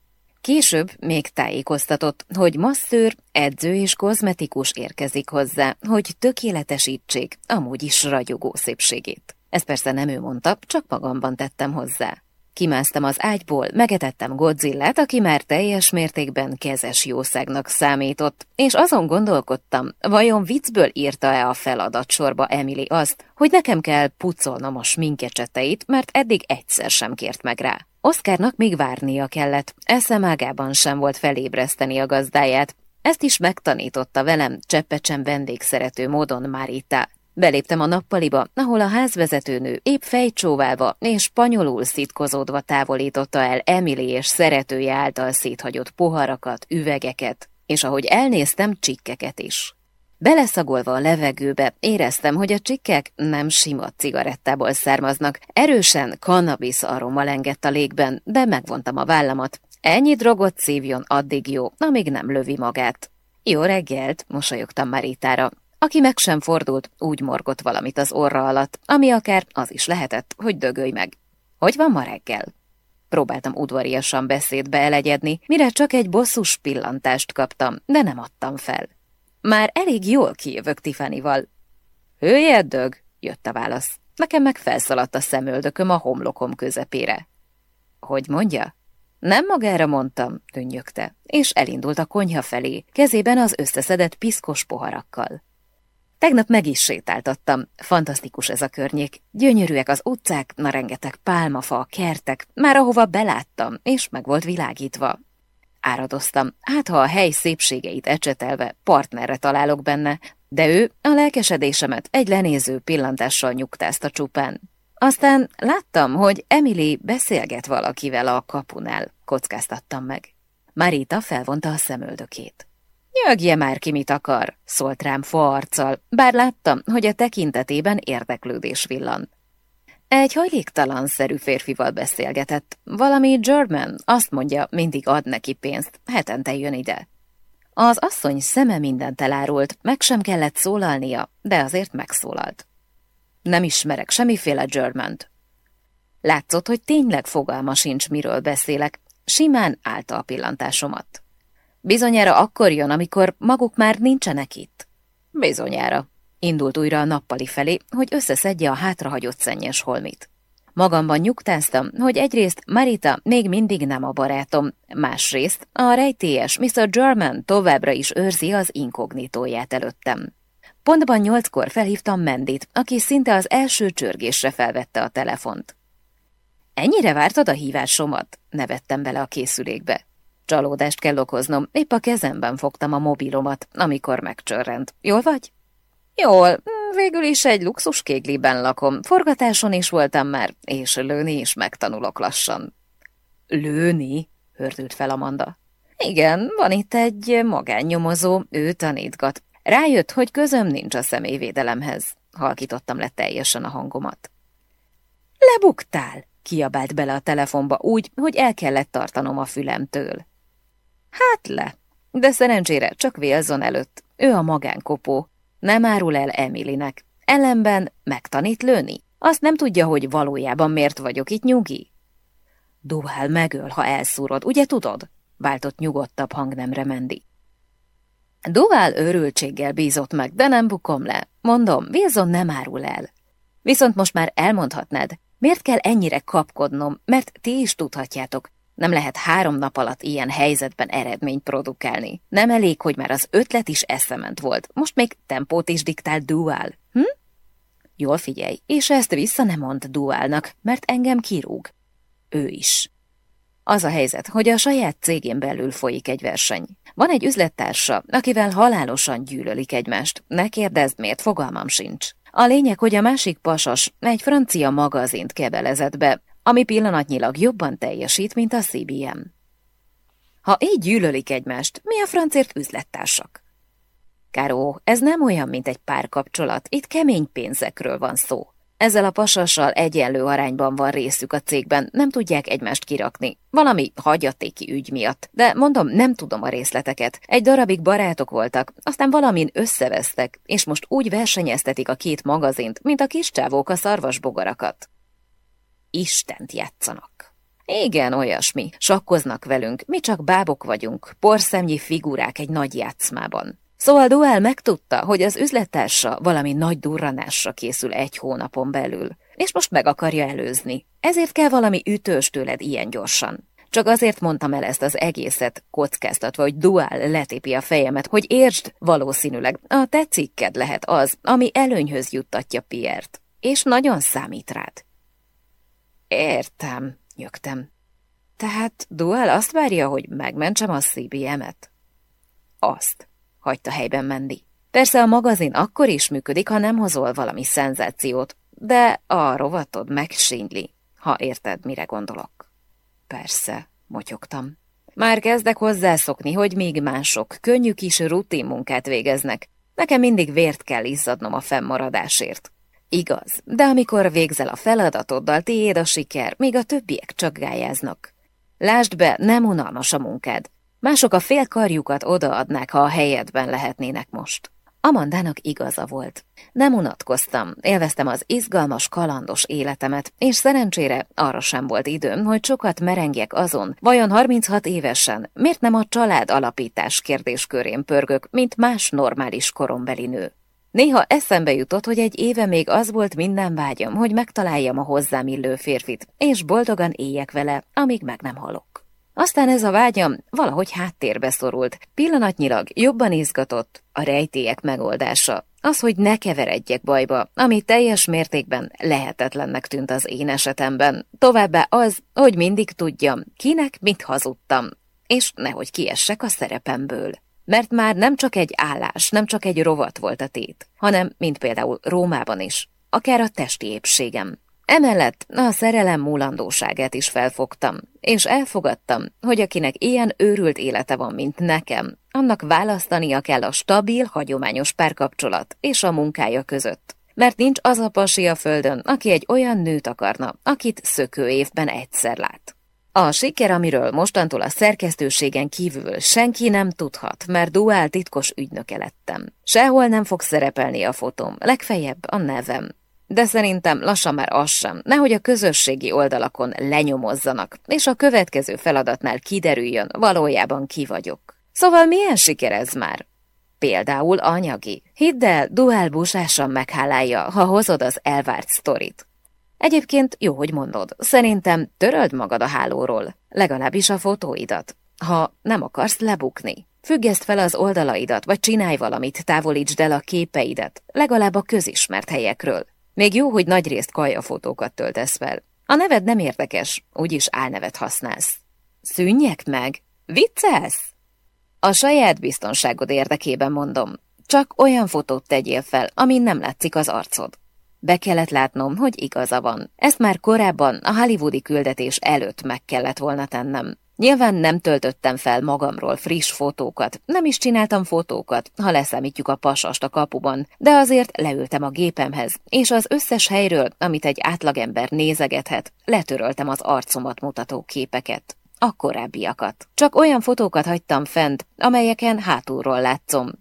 Később még tájékoztatott, hogy masszőr, edző és kozmetikus érkezik hozzá, hogy tökéletesítsék amúgy is ragyogó szépségét. Ezt persze nem ő mondta, csak magamban tettem hozzá. Kimásztam az ágyból, megetettem Godzillát, aki már teljes mértékben kezes jószágnak számított, és azon gondolkodtam, vajon viccből írta-e a feladatsorba Emily azt, hogy nekem kell pucolnom a sminkecseteit, mert eddig egyszer sem kért meg rá. Oszkárnak még várnia kellett, eszemágában sem volt felébreszteni a gazdáját, ezt is megtanította velem cseppecsen vendégszerető módon Marita. Beléptem a nappaliba, ahol a házvezetőnő épp fejcsóválva és spanyolul szitkozódva távolította el Emily és szeretője által széthagyott poharakat, üvegeket, és ahogy elnéztem, csikkeket is. Beleszagolva a levegőbe, éreztem, hogy a csikkek nem sima cigarettából származnak, erősen kannabisz aroma lengett a légben, de megvontam a vállamat. Ennyi drogot szívjon addig jó, amíg nem lövi magát. Jó reggelt, mosolyogtam Maritára. Aki meg sem fordult, úgy morgott valamit az orra alatt, ami akár az is lehetett, hogy dögölj meg. Hogy van ma reggel? Próbáltam udvariasan beszédbe elegyedni, mire csak egy bosszus pillantást kaptam, de nem adtam fel. Már elég jól kijövök Tiffanyval. Hője, dög, jött a válasz. Nekem meg felszaladt a szemöldököm a homlokom közepére. Hogy mondja? Nem magára mondtam, tűnjögte, és elindult a konyha felé, kezében az összeszedett piszkos poharakkal. Tegnap meg is sétáltattam. Fantasztikus ez a környék. Gyönyörűek az utcák, na rengeteg pálmafa, kertek, már ahova beláttam, és meg volt világítva. Áradoztam, hát ha a hely szépségeit ecsetelve partnerre találok benne, de ő a lelkesedésemet egy lenéző pillantással nyugtázta csupán. Aztán láttam, hogy Emily beszélget valakivel a kapunál, kockáztattam meg. Marita felvonta a szemöldökét. Nyögje már ki, mit akar, szólt rám arccal, bár láttam, hogy a tekintetében érdeklődés villan. Egy hajléktalanszerű férfival beszélgetett. Valami German, azt mondja, mindig ad neki pénzt, hetente jön ide. Az asszony szeme mindent elárult, meg sem kellett szólalnia, de azért megszólalt. Nem ismerek semmiféle Germant. Látszott, hogy tényleg fogalma sincs, miről beszélek, simán állta a pillantásomat. Bizonyára akkor jön, amikor maguk már nincsenek itt. Bizonyára. Indult újra a nappali felé, hogy összeszedje a hátrahagyott szennyes holmit. Magamban nyugtáztam, hogy egyrészt Marita még mindig nem a barátom, másrészt a rejtélyes Mr. German továbbra is őrzi az inkognitóját előttem. Pontban nyolckor felhívtam Mendit, aki szinte az első csörgésre felvette a telefont. Ennyire vártad a hívásomat? nevettem bele a készülékbe. Csalódást kell okoznom, épp a kezemben fogtam a mobilomat, amikor megcsörrent. Jól vagy? Jól, végül is egy luxus kégliben lakom, forgatáson is voltam már, és lőni is megtanulok lassan. Lőni? hördült fel Amanda. Igen, van itt egy magánnyomozó, ő tanítgat. Rájött, hogy közöm nincs a személyvédelemhez. Halkítottam le teljesen a hangomat. Lebuktál, kiabált bele a telefonba úgy, hogy el kellett tartanom a fülemtől. Hát le, de szerencsére csak Wilson előtt. Ő a magánkopó. Nem árul el Emilynek. Ellenben megtanít lőni. Azt nem tudja, hogy valójában miért vagyok itt nyugi. Duhál megöl, ha elszúrod, ugye tudod? Váltott nyugodtabb hangnemre Mendi. Duval őrültséggel bízott meg, de nem bukom le. Mondom, Wilson nem árul el. Viszont most már elmondhatnád, miért kell ennyire kapkodnom, mert ti is tudhatjátok, nem lehet három nap alatt ilyen helyzetben eredményt produkálni. Nem elég, hogy már az ötlet is eszement volt, most még tempót is diktál Dual. Hm? Jól figyelj, és ezt vissza nem mond Dualnak, mert engem kirúg. Ő is. Az a helyzet, hogy a saját cégén belül folyik egy verseny. Van egy üzlettársa, akivel halálosan gyűlölik egymást. Ne kérdezd, miért fogalmam sincs. A lényeg, hogy a másik pasas egy francia magazint kebelezett be, ami pillanatnyilag jobban teljesít, mint a CBM. Ha így gyűlölik egymást, mi a francért üzlettársak? Káró, ez nem olyan, mint egy párkapcsolat, itt kemény pénzekről van szó. Ezzel a pasassal egyenlő arányban van részük a cégben, nem tudják egymást kirakni. Valami hagyatéki ügy miatt, de mondom, nem tudom a részleteket. Egy darabig barátok voltak, aztán valamin összevesztek, és most úgy versenyeztetik a két magazint, mint a kis csávók a szarvasbogarakat. Istent játszanak. Igen, olyasmi. Sakkoznak velünk, mi csak bábok vagyunk, porszemnyi figurák egy nagy játszmában. Szóval Duel megtudta, hogy az üzlettársa valami nagy durranásra készül egy hónapon belül. és most meg akarja előzni. Ezért kell valami ütős tőled ilyen gyorsan. Csak azért mondtam el ezt az egészet, kockáztatva, hogy Duál letépi a fejemet, hogy értsd, valószínűleg a te cikked lehet az, ami előnyhöz juttatja Piert, és nagyon számít rád. Értem, nyögtem. Tehát Duál azt várja, hogy megmentsem a CBM-et? Azt, hagyta helyben Mendi. Persze a magazin akkor is működik, ha nem hozol valami szenzációt, de a rovatod megsínyli, ha érted, mire gondolok. Persze, motyogtam. Már kezdek hozzászokni, hogy még mások könnyű kis rutin munkát végeznek. Nekem mindig vért kell izzadnom a fennmaradásért. Igaz, de amikor végzel a feladatoddal, tiéd a siker, még a többiek csak gályáznak. Lásd be, nem unalmas a munkád. Mások a fél karjukat odaadnák, ha a helyedben lehetnének most. Amandának igaza volt. Nem unatkoztam, élveztem az izgalmas, kalandos életemet, és szerencsére arra sem volt időm, hogy sokat merengjek azon, vajon 36 évesen miért nem a család alapítás kérdéskörén pörgök, mint más normális korombeli nő. Néha eszembe jutott, hogy egy éve még az volt minden vágyam, hogy megtaláljam a hozzám illő férfit, és boldogan éljek vele, amíg meg nem halok. Aztán ez a vágyam valahogy háttérbe szorult, pillanatnyilag jobban izgatott a rejtélyek megoldása. Az, hogy ne keveredjek bajba, ami teljes mértékben lehetetlennek tűnt az én esetemben. Továbbá az, hogy mindig tudjam, kinek mit hazudtam, és nehogy kiessek a szerepemből. Mert már nem csak egy állás, nem csak egy rovat volt a tét, hanem, mint például Rómában is, akár a testi épségem. Emellett a szerelem múlandóságát is felfogtam, és elfogadtam, hogy akinek ilyen őrült élete van, mint nekem, annak választania kell a stabil, hagyományos párkapcsolat és a munkája között. Mert nincs az a pasi a földön, aki egy olyan nőt akarna, akit szökő évben egyszer lát. A siker, amiről mostantól a szerkesztőségen kívül senki nem tudhat, mert duál titkos ügynöke lettem. Sehol nem fog szerepelni a fotóm, legfeljebb a nevem, de szerintem lassan már az sem, nehogy a közösségi oldalakon lenyomozzanak, és a következő feladatnál kiderüljön, valójában ki vagyok. Szóval milyen siker ez már? Például anyagi. Hidd el, Duál búsásan meghálálja, ha hozod az elvárt sztorit. Egyébként jó, hogy mondod. Szerintem töröld magad a hálóról, legalábbis a fotóidat, ha nem akarsz lebukni. Függeszt fel az oldalaidat, vagy csinálj valamit, távolítsd el a képeidet, legalább a közismert helyekről. Még jó, hogy nagyrészt kajafotókat töltesz fel. A neved nem érdekes, úgyis álnevet használsz. Szűnjek meg? Viccelsz? A saját biztonságod érdekében mondom. Csak olyan fotót tegyél fel, amin nem látszik az arcod. Be kellett látnom, hogy igaza van. Ezt már korábban a hollywoodi küldetés előtt meg kellett volna tennem. Nyilván nem töltöttem fel magamról friss fotókat, nem is csináltam fotókat, ha leszámítjuk a pasast a kapuban, de azért leültem a gépemhez, és az összes helyről, amit egy átlagember nézegethet, letöröltem az arcomat mutató képeket. A korábbiakat. Csak olyan fotókat hagytam fent, amelyeken hátulról látszom,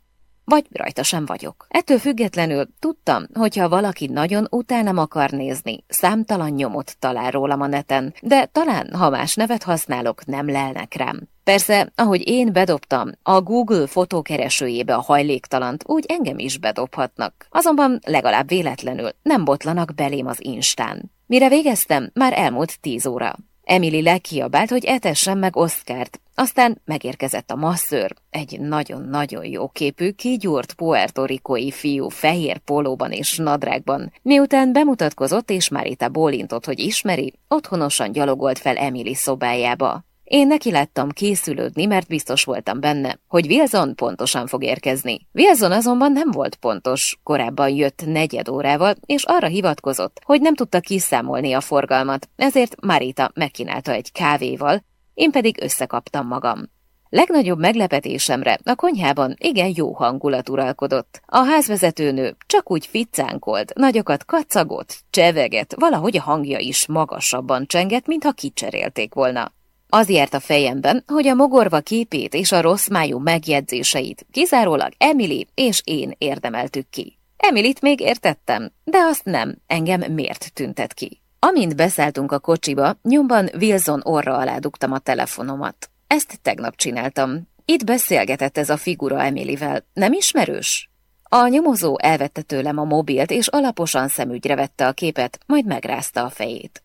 vagy rajta sem vagyok. Ettől függetlenül tudtam, hogyha valaki nagyon utánam akar nézni, számtalan nyomot talál rólam a neten, de talán, ha más nevet használok, nem lelnek rám. Persze, ahogy én bedobtam a Google fotókeresőjébe a hajléktalant, úgy engem is bedobhatnak. Azonban legalább véletlenül nem botlanak belém az Instán. Mire végeztem, már elmúlt tíz óra. Emily lekiabált, hogy etessen meg Oszkárt, aztán megérkezett a masszőr, egy nagyon-nagyon jó képű, kigyúrt puertorikói fiú fehér pólóban és nadrágban. Miután bemutatkozott és Marita bólintott, hogy ismeri, otthonosan gyalogolt fel Emily szobájába. Én neki láttam készülődni, mert biztos voltam benne, hogy Wilson pontosan fog érkezni. Wilson azonban nem volt pontos, korábban jött negyed órával, és arra hivatkozott, hogy nem tudta kiszámolni a forgalmat, ezért Marita megkínálta egy kávéval, én pedig összekaptam magam. Legnagyobb meglepetésemre a konyhában igen jó hangulat uralkodott. A házvezetőnő csak úgy ficcánkolt, nagyokat kacagott, cseveget, valahogy a hangja is magasabban csengett, mintha kicserélték volna. Az járt a fejemben, hogy a mogorva képét és a rossz májú megjegyzéseit kizárólag Emily és én érdemeltük ki. Emilit még értettem, de azt nem, engem miért tüntet ki. Amint beszálltunk a kocsiba, nyomban Wilson orra alá dugtam a telefonomat. Ezt tegnap csináltam. Itt beszélgetett ez a figura Emilyvel. Nem ismerős? A nyomozó elvette tőlem a mobilt, és alaposan szemügyre vette a képet, majd megrázta a fejét.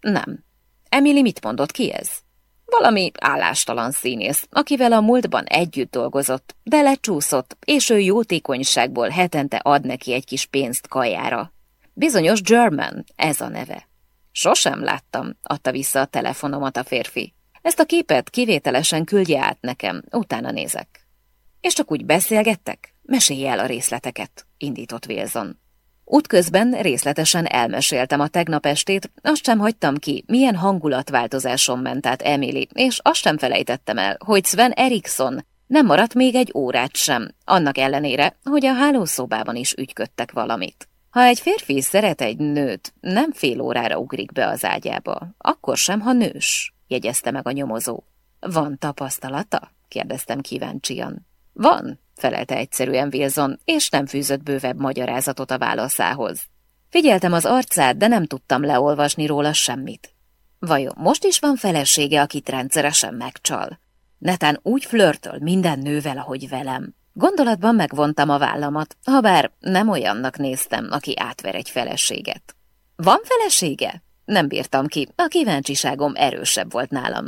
Nem. Emily mit mondott ki ez? Valami állástalan színész, akivel a múltban együtt dolgozott, de lecsúszott, és ő jótékonyságból hetente ad neki egy kis pénzt kajára. Bizonyos German, ez a neve. Sosem láttam, adta vissza a telefonomat a férfi. Ezt a képet kivételesen küldje át nekem, utána nézek. És csak úgy beszélgettek? Mesélj el a részleteket, indított Wilson. Útközben részletesen elmeséltem a tegnap estét, azt sem hagytam ki, milyen hangulatváltozáson ment át Emily, és azt sem felejtettem el, hogy Sven Erikson nem maradt még egy órát sem, annak ellenére, hogy a hálószobában is ügyködtek valamit. Ha egy férfi szeret egy nőt, nem fél órára ugrik be az ágyába, akkor sem, ha nős, jegyezte meg a nyomozó. Van tapasztalata? kérdeztem kíváncsian. Van, felelte egyszerűen Wilson, és nem fűzött bővebb magyarázatot a válaszához. Figyeltem az arcát, de nem tudtam leolvasni róla semmit. Vajon most is van felesége, akit rendszeresen megcsal? Netán úgy flörtöl minden nővel, ahogy velem. Gondolatban megvontam a vállamat, ha bár nem olyannak néztem, aki átver egy feleséget. Van felesége? Nem bírtam ki, a kíváncsiságom erősebb volt nálam.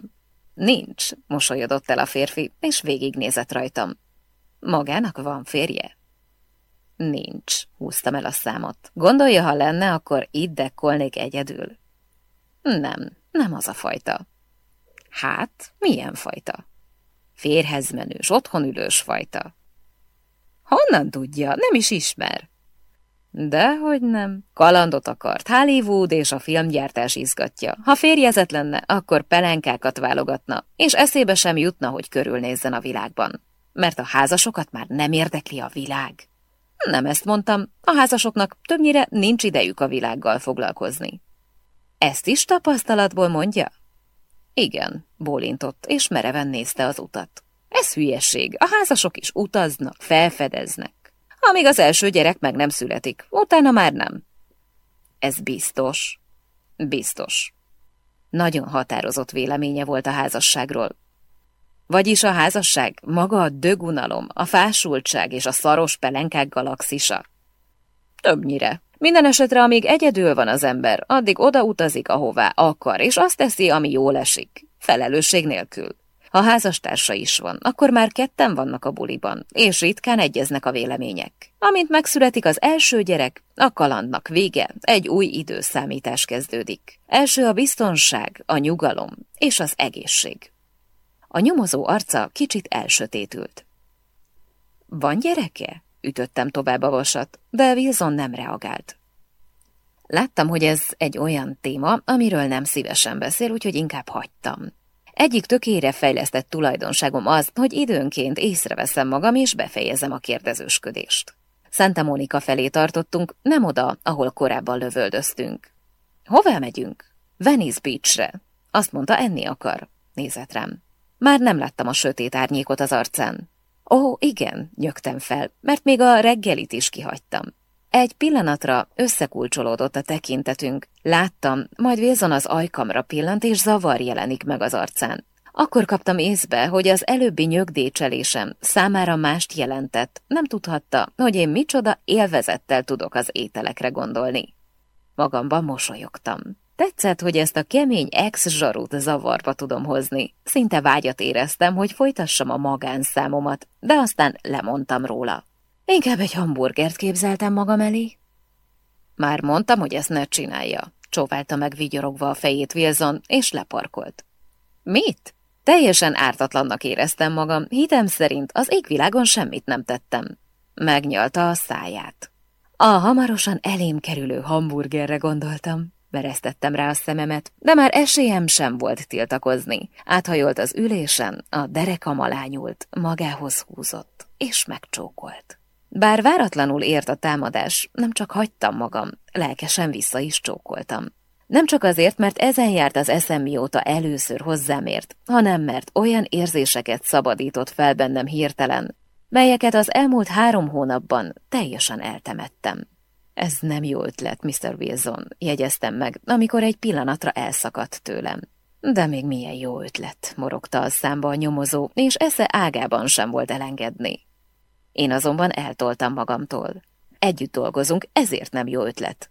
Nincs, mosolyodott el a férfi, és végignézett rajtam. Magának van férje? Nincs, húztam el a számot. Gondolja, ha lenne, akkor itt dekkolnék egyedül. Nem, nem az a fajta. Hát, milyen fajta? Férhez menős, otthon ülős fajta. Honnan tudja? Nem is ismer. Dehogy nem. Kalandot akart. Hollywood és a filmgyártás izgatja. Ha férjezet lenne, akkor pelenkákat válogatna, és eszébe sem jutna, hogy körülnézzen a világban mert a házasokat már nem érdekli a világ. Nem ezt mondtam, a házasoknak többnyire nincs idejük a világgal foglalkozni. Ezt is tapasztalatból mondja? Igen, bólintott, és mereven nézte az utat. Ez hülyeség, a házasok is utaznak, felfedeznek. Amíg az első gyerek meg nem születik, utána már nem. Ez biztos. Biztos. Nagyon határozott véleménye volt a házasságról, vagyis a házasság, maga a dögunalom, a fásultság és a szaros pelenkák galaxisa? Többnyire. Minden esetre, amíg egyedül van az ember, addig oda utazik, ahová akar, és azt teszi, ami jól esik. Felelősség nélkül. Ha házastársa is van, akkor már ketten vannak a buliban, és ritkán egyeznek a vélemények. Amint megszületik az első gyerek, a kalandnak vége, egy új időszámítás kezdődik. Első a biztonság, a nyugalom és az egészség. A nyomozó arca kicsit elsötétült. Van gyereke? Ütöttem tovább a vasat, de Wilson nem reagált. Láttam, hogy ez egy olyan téma, amiről nem szívesen beszél, úgyhogy inkább hagytam. Egyik tökére fejlesztett tulajdonságom az, hogy időnként észreveszem magam és befejezem a kérdezősködést. Santa Monica felé tartottunk, nem oda, ahol korábban lövöldöztünk. Hová megyünk? Venice Beachre. Azt mondta, enni akar. Nézett rám. Már nem láttam a sötét árnyékot az arcán. Ó, igen, nyögtem fel, mert még a reggelit is kihagytam. Egy pillanatra összekulcsolódott a tekintetünk, láttam, majd Wilson az ajkamra pillant, és zavar jelenik meg az arcán. Akkor kaptam észbe, hogy az előbbi nyögdécselésem számára mást jelentett, nem tudhatta, hogy én micsoda élvezettel tudok az ételekre gondolni. Magamban mosolyogtam. Tetszett, hogy ezt a kemény ex-zsarút zavarba tudom hozni. Szinte vágyat éreztem, hogy folytassam a magánszámomat, de aztán lemondtam róla. Inkább egy hamburgert képzeltem magam elé. Már mondtam, hogy ezt ne csinálja. Csóválta meg vigyorogva a fejét Wilson, és leparkolt. Mit? Teljesen ártatlannak éreztem magam, hitem szerint az égvilágon semmit nem tettem. Megnyalta a száját. A hamarosan elém kerülő hamburgerre gondoltam. Veresztettem rá a szememet, de már esélyem sem volt tiltakozni. Áthajolt az ülésen, a derekam alá nyúlt, magához húzott, és megcsókolt. Bár váratlanul ért a támadás, nem csak hagytam magam, lelkesen vissza is csókoltam. Nem csak azért, mert ezen járt az eszem mióta először hozzám ért, hanem mert olyan érzéseket szabadított fel bennem hirtelen, melyeket az elmúlt három hónapban teljesen eltemettem. Ez nem jó ötlet, Mr. Wilson, jegyeztem meg, amikor egy pillanatra elszakadt tőlem. De még milyen jó ötlet, morogta a számba a nyomozó, és esze ágában sem volt elengedni. Én azonban eltoltam magamtól. Együtt dolgozunk, ezért nem jó ötlet.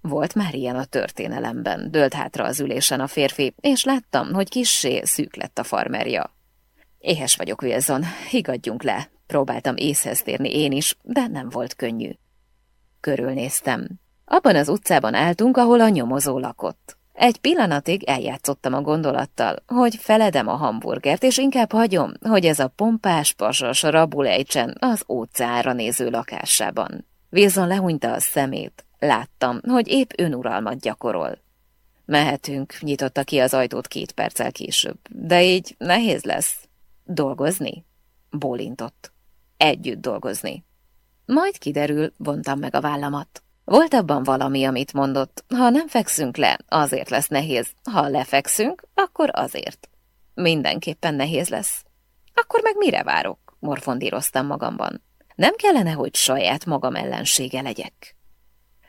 Volt már ilyen a történelemben, dőlt hátra az ülésen a férfi, és láttam, hogy kissé szűk lett a farmerja. Éhes vagyok, Wilson, higadjunk le. Próbáltam észhez térni én is, de nem volt könnyű. Körülnéztem. Abban az utcában álltunk, ahol a nyomozó lakott. Egy pillanatig eljátszottam a gondolattal, hogy feledem a hamburgert, és inkább hagyom, hogy ez a pompás pasas rabulejtsen az óceánra néző lakásában. Wilson lehúnyta a szemét. Láttam, hogy épp önuralmat gyakorol. Mehetünk, nyitotta ki az ajtót két perccel később. De így nehéz lesz. Dolgozni? Bólintott. Együtt dolgozni. Majd kiderül, vontam meg a vállamat. Volt abban valami, amit mondott. Ha nem fekszünk le, azért lesz nehéz. Ha lefekszünk, akkor azért. Mindenképpen nehéz lesz. Akkor meg mire várok? Morfondíroztam magamban. Nem kellene, hogy saját magam ellensége legyek.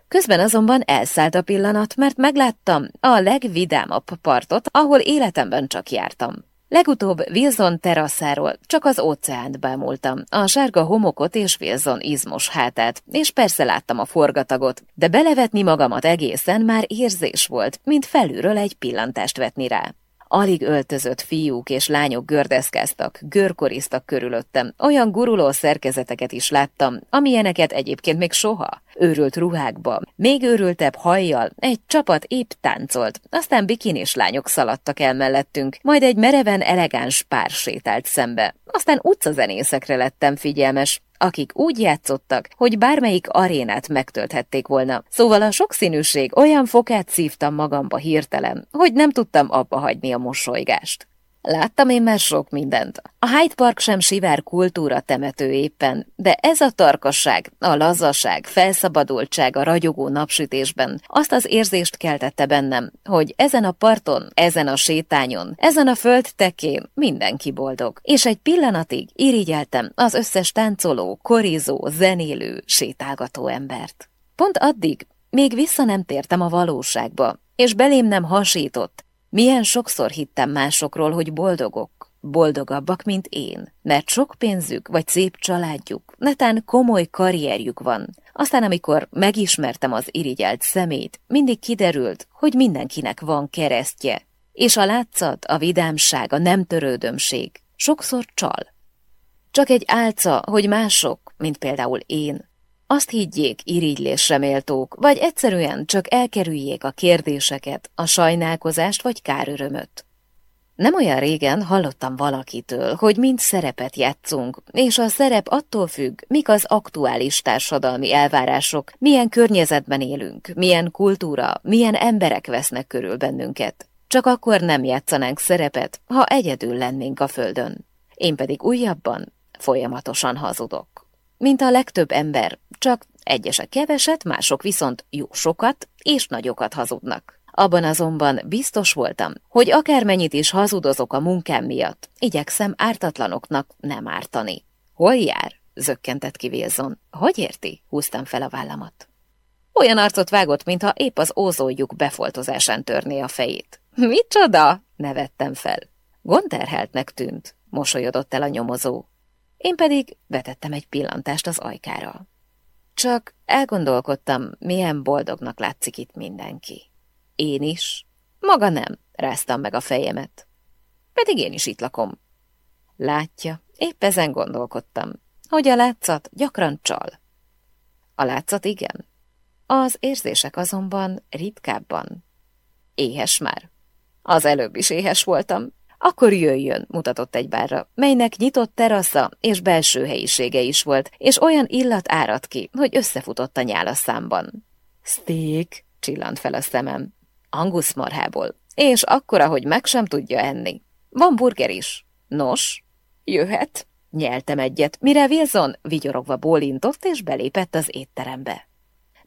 Közben azonban elszállt a pillanat, mert megláttam a legvidámabb partot, ahol életemben csak jártam. Legutóbb Wilson teraszáról csak az óceánt bámultam, a sárga homokot és Wilson izmos hátát, és persze láttam a forgatagot, de belevetni magamat egészen már érzés volt, mint felülről egy pillantást vetni rá. Alig öltözött fiúk és lányok gördeszkáztak, görkoriztak körülöttem, olyan guruló szerkezeteket is láttam, amilyeneket egyébként még soha. Őrült ruhákba, még őrültebb hajjal, egy csapat épp táncolt, aztán bikinis lányok szaladtak el mellettünk, majd egy mereven elegáns pár sétált szembe. Aztán utcazenészekre lettem figyelmes, akik úgy játszottak, hogy bármelyik arénát megtölthették volna. Szóval a sokszínűség olyan fokát szívtam magamba hirtelen, hogy nem tudtam abba hagyni a mosolygást. Láttam én már sok mindent. A Hyde Park sem sivár kultúra temető éppen, de ez a tarkasság, a lazaság, felszabadultság a ragyogó napsütésben azt az érzést keltette bennem, hogy ezen a parton, ezen a sétányon, ezen a föld tekén mindenki boldog. És egy pillanatig irigyeltem az összes táncoló, korizó, zenélő, sétálgató embert. Pont addig, még vissza nem tértem a valóságba, és belém nem hasított, milyen sokszor hittem másokról, hogy boldogok, boldogabbak, mint én, mert sok pénzük vagy szép családjuk, netán komoly karrierjük van. Aztán, amikor megismertem az irigyelt szemét, mindig kiderült, hogy mindenkinek van keresztje, és a látszat, a vidámság, a nem törődömség sokszor csal. Csak egy álca, hogy mások, mint például én, azt higgyék, irigylésre méltók, vagy egyszerűen csak elkerüljék a kérdéseket, a sajnálkozást vagy kárörömöt. Nem olyan régen hallottam valakitől, hogy mind szerepet játszunk, és a szerep attól függ, mik az aktuális társadalmi elvárások, milyen környezetben élünk, milyen kultúra, milyen emberek vesznek körül bennünket. Csak akkor nem játszanánk szerepet, ha egyedül lennénk a földön. Én pedig újabban folyamatosan hazudok mint a legtöbb ember, csak egyesek keveset, mások viszont jó sokat és nagyokat hazudnak. Abban azonban biztos voltam, hogy akármennyit is hazudozok a munkám miatt, igyekszem ártatlanoknak nem ártani. Hol jár? zökkentett ki Wilson. Hogy érti? Húztam fel a vállamat. Olyan arcot vágott, mintha épp az ózójuk befoltozásán törné a fejét. Micsoda? nevettem fel. Gonterheltnek tűnt, mosolyodott el a nyomozó. Én pedig vetettem egy pillantást az ajkára. Csak elgondolkodtam, milyen boldognak látszik itt mindenki. Én is. Maga nem, ráztam meg a fejemet. Pedig én is itt lakom. Látja, épp ezen gondolkodtam, hogy a látszat gyakran csal. A látszat igen, az érzések azonban ritkábban. Éhes már. Az előbb is éhes voltam, akkor jöjjön, mutatott egy bárra, melynek nyitott terasza és belső helyisége is volt, és olyan illat árad ki, hogy összefutott a nyál a számban. Steak, csillant fel a szemem. Angus marhából, és akkora, hogy meg sem tudja enni. Van burger is. Nos, jöhet. Nyeltem egyet, mire Wilson vigyorogva bólintott és belépett az étterembe.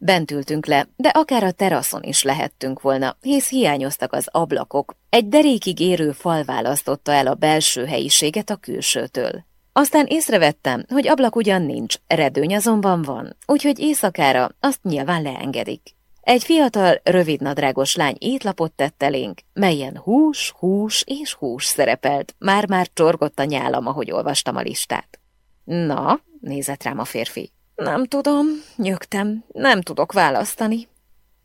Bent ültünk le, de akár a teraszon is lehettünk volna, hisz hiányoztak az ablakok. Egy derékig érő fal választotta el a belső helyiséget a külsőtől. Aztán észrevettem, hogy ablak ugyan nincs, redőny azonban van, úgyhogy éjszakára azt nyilván leengedik. Egy fiatal, rövidnadrágos lány étlapot tett elénk, melyen hús, hús és hús szerepelt, már-már csorgott a nyálam, ahogy olvastam a listát. Na, nézett rám a férfi. Nem tudom, nyögtem, nem tudok választani.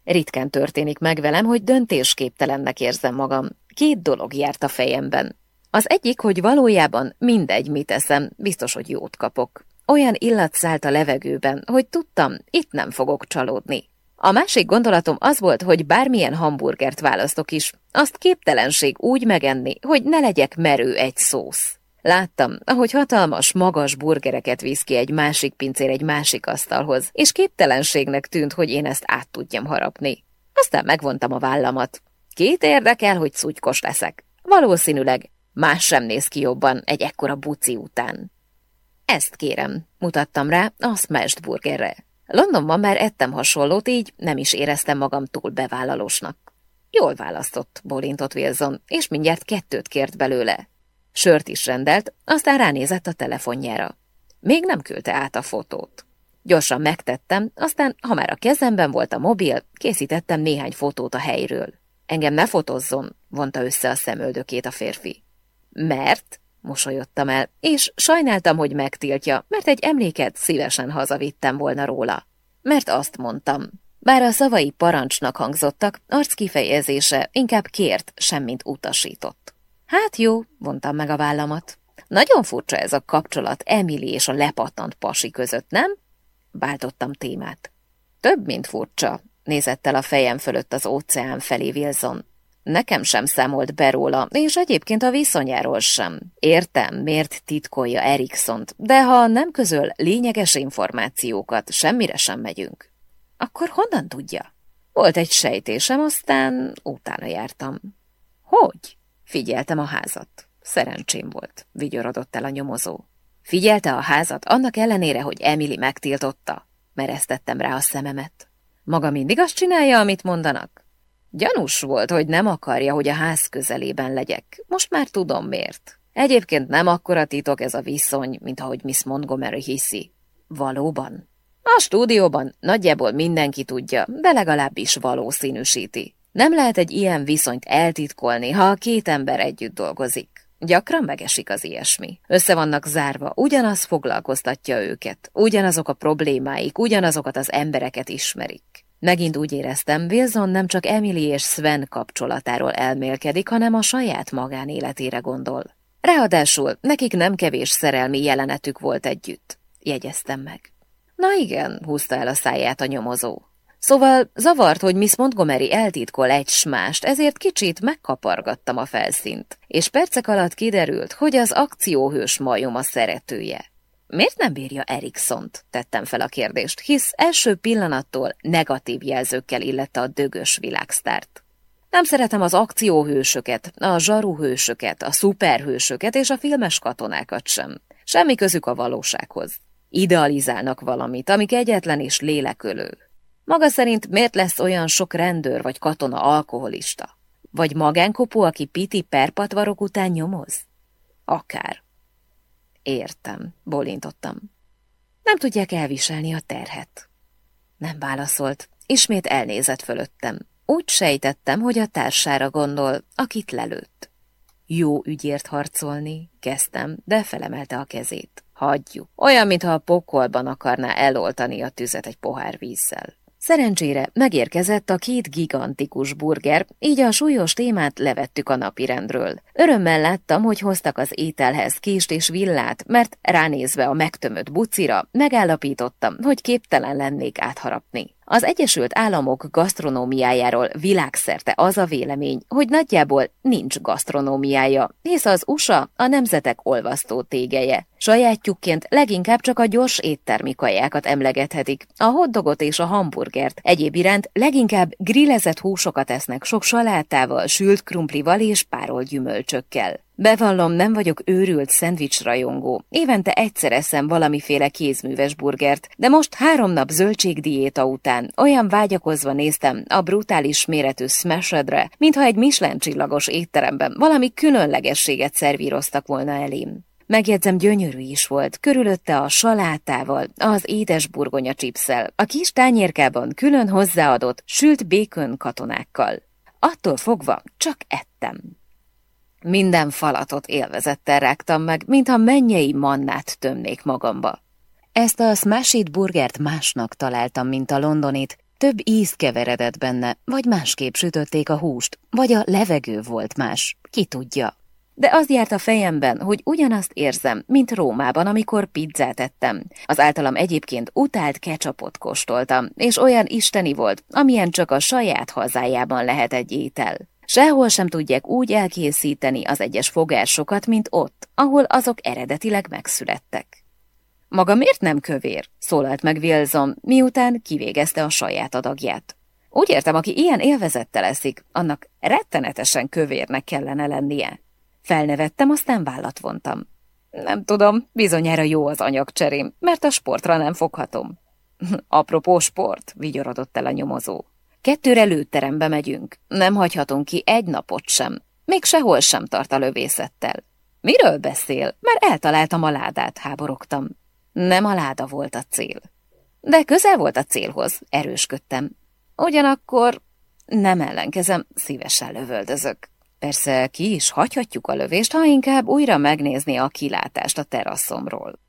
Ritkán történik meg velem, hogy döntésképtelennek érzem magam. Két dolog járt a fejemben. Az egyik, hogy valójában mindegy, mit eszem, biztos, hogy jót kapok. Olyan illat szállt a levegőben, hogy tudtam, itt nem fogok csalódni. A másik gondolatom az volt, hogy bármilyen hamburgert választok is, azt képtelenség úgy megenni, hogy ne legyek merő egy szósz. Láttam, ahogy hatalmas, magas burgereket visz ki egy másik pincér egy másik asztalhoz, és képtelenségnek tűnt, hogy én ezt át tudjam harapni. Aztán megvontam a vállamat. Két érdekel, hogy szúgykos leszek. Valószínűleg más sem néz ki jobban egy ekkora buci után. Ezt kérem, mutattam rá a smashed burgerre. Londonban már ettem hasonlót, így nem is éreztem magam túl bevállalósnak. Jól választott, bólintott Wilson, és mindjárt kettőt kért belőle. Sört is rendelt, aztán ránézett a telefonjára. Még nem küldte át a fotót. Gyorsan megtettem, aztán, ha már a kezemben volt a mobil, készítettem néhány fotót a helyről. Engem ne fotozzon, vonta össze a szemöldökét a férfi. Mert, mosolyodtam el, és sajnáltam, hogy megtiltja, mert egy emléket szívesen hazavittem volna róla. Mert azt mondtam. Bár a szavai parancsnak hangzottak, arckifejezése inkább kért, semmint utasított. Hát jó, vontam meg a vállamat. Nagyon furcsa ez a kapcsolat Emily és a lepattant pasi között, nem? Váltottam témát. Több, mint furcsa, nézett el a fejem fölött az óceán felé Wilson. Nekem sem számolt be róla, és egyébként a viszonyáról sem. Értem, miért titkolja Eriksont, de ha nem közöl lényeges információkat, semmire sem megyünk. Akkor honnan tudja? Volt egy sejtésem, aztán utána jártam. Hogy? Figyeltem a házat. Szerencsém volt, vigyorodott el a nyomozó. Figyelte a házat, annak ellenére, hogy Emily megtiltotta. Mereztettem rá a szememet. Maga mindig azt csinálja, amit mondanak? Gyanús volt, hogy nem akarja, hogy a ház közelében legyek. Most már tudom miért. Egyébként nem akkora titok ez a viszony, mint ahogy Miss Montgomery hiszi. Valóban. A stúdióban nagyjából mindenki tudja, de legalábbis valószínűsíti. Nem lehet egy ilyen viszonyt eltitkolni, ha a két ember együtt dolgozik. Gyakran megesik az ilyesmi. Össze vannak zárva, ugyanaz foglalkoztatja őket, ugyanazok a problémáik, ugyanazokat az embereket ismerik. Megint úgy éreztem, Wilson nem csak Emily és Sven kapcsolatáról elmélkedik, hanem a saját magánéletére gondol. Ráadásul nekik nem kevés szerelmi jelenetük volt együtt, jegyeztem meg. Na igen, húzta el a száját a nyomozó. Szóval zavart, hogy Miss Montgomery eltitkol egy smást, ezért kicsit megkapargattam a felszínt, és percek alatt kiderült, hogy az akcióhős majom a szeretője. Miért nem bírja Eriksont? Tettem fel a kérdést, hisz első pillanattól negatív jelzőkkel illette a dögös világsztárt. Nem szeretem az akcióhősöket, a zsaruhősöket, a szuperhősöket és a filmes katonákat sem. Semmi közük a valósághoz. Idealizálnak valamit, amik egyetlen és lélekölő. Maga szerint miért lesz olyan sok rendőr vagy katona alkoholista? Vagy magánkopó, aki piti perpatvarok után nyomoz? Akár. Értem, bolintottam. Nem tudják elviselni a terhet. Nem válaszolt, ismét elnézett fölöttem. Úgy sejtettem, hogy a társára gondol, akit lelőtt. Jó ügyért harcolni, kezdtem, de felemelte a kezét. Hagyjuk. Olyan, mintha a pokolban akarná eloltani a tüzet egy pohár vízzel. Szerencsére megérkezett a két gigantikus burger, így a súlyos témát levettük a napirendről. Örömmel láttam, hogy hoztak az ételhez kést és villát, mert ránézve a megtömött bucira megállapítottam, hogy képtelen lennék átharapni. Az Egyesült Államok gasztronómiájáról világszerte az a vélemény, hogy nagyjából nincs gasztronómiája, hisz az USA a nemzetek olvasztó tégeje. Sajátjukként leginkább csak a gyors éttermi kajákat emlegethetik, a hotdogot és a hamburgert. Egyéb iránt leginkább grillezett húsokat esznek sok salátával, sült krumplival és párolt gyümölcsökkel. Bevallom, nem vagyok őrült szendvics rajongó. Évente egyszer eszem valamiféle kézműves burgert, de most három nap zöldségdiéta után olyan vágyakozva néztem a brutális méretű smashedre, mintha egy Michelin csillagos étteremben valami különlegességet szervíroztak volna elém. Megjegyzem, gyönyörű is volt, körülötte a salátával, az édes burgonya csipszel, a kis tányérkában külön hozzáadott, sült békön katonákkal. Attól fogva csak ettem. Minden falatot élvezettel rágtam meg, mintha mennyei mannát tömnék magamba. Ezt a Smash burgert másnak találtam, mint a londonit, több íz keveredett benne, vagy másképp sütötték a húst, vagy a levegő volt más, ki tudja. De az járt a fejemben, hogy ugyanazt érzem, mint Rómában, amikor pizzát ettem. Az általam egyébként utált ketchupot kóstoltam, és olyan isteni volt, amilyen csak a saját hazájában lehet egy étel. Sehol sem tudják úgy elkészíteni az egyes fogásokat, mint ott, ahol azok eredetileg megszülettek. Maga miért nem kövér? szólalt meg Wilson, miután kivégezte a saját adagját. Úgy értem, aki ilyen élvezettel eszik, annak rettenetesen kövérnek kellene lennie. Felnevettem, aztán vállat vontam. Nem tudom, bizonyára jó az anyagcserém, mert a sportra nem foghatom. [laughs] Apropó sport, vigyorodott el a nyomozó. Kettőre lőterembe megyünk, nem hagyhatunk ki egy napot sem. Még sehol sem tart a lövészettel. Miről beszél? Mert eltaláltam a ládát, háborogtam. Nem a láda volt a cél. De közel volt a célhoz, erősködtem. Ugyanakkor nem ellenkezem, szívesen lövöldözök. Persze ki is hagyhatjuk a lövést, ha inkább újra megnézni a kilátást a teraszomról.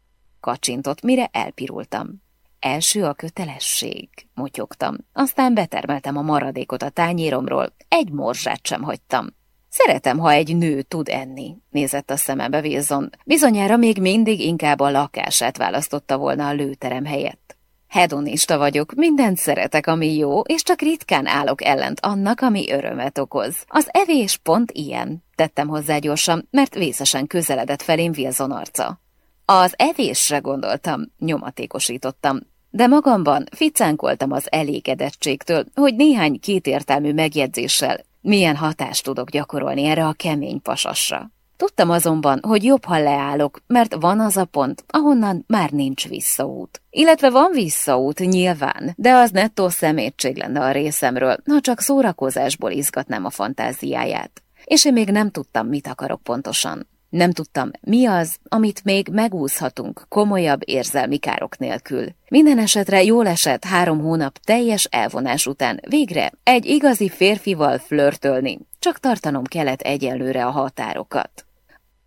Kacsintott, mire elpirultam. Első a kötelesség, motyogtam. Aztán betermeltem a maradékot a tányéromról, egy morzsát sem hagytam. Szeretem, ha egy nő tud enni, nézett a szemembe Wilson. Bizonyára még mindig inkább a lakását választotta volna a lőterem helyett. Hedonista vagyok, mindent szeretek, ami jó, és csak ritkán állok ellent annak, ami örömet okoz. Az evés pont ilyen, tettem hozzá gyorsan, mert vészesen közeledett felém Wilson arca. Az evésre gondoltam, nyomatékosítottam, de magamban ficánkoltam az elégedettségtől, hogy néhány kétértelmű megjegyzéssel milyen hatást tudok gyakorolni erre a kemény pasasra. Tudtam azonban, hogy jobb, ha leállok, mert van az a pont, ahonnan már nincs visszaút. Illetve van visszaút, nyilván, de az nettó szemétség lenne a részemről, ha csak szórakozásból izgatnám a fantáziáját. És én még nem tudtam, mit akarok pontosan. Nem tudtam, mi az, amit még megúszhatunk komolyabb érzelmi károk nélkül. Minden esetre jól esett három hónap teljes elvonás után végre egy igazi férfival flörtölni, csak tartanom kellett egyelőre a határokat.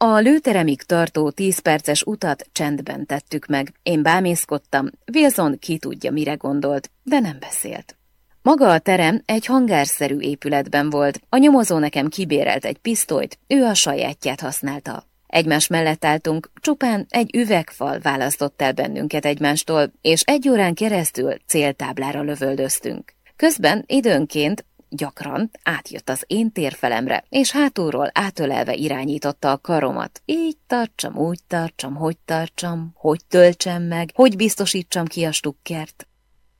A lőteremig tartó tíz perces utat csendben tettük meg. Én bámészkodtam, Wilson ki tudja, mire gondolt, de nem beszélt. Maga a terem egy hangárszerű épületben volt, a nyomozó nekem kibérelt egy pisztolyt, ő a sajátját használta. Egymás mellett álltunk, csupán egy üvegfal választott el bennünket egymástól, és egy órán keresztül céltáblára lövöldöztünk. Közben időnként gyakran átjött az én térfelemre, és hátulról átölelve irányította a karomat. Így tartsam, úgy tartsam, hogy tartsam, hogy töltsem meg, hogy biztosítsam ki a stukkert.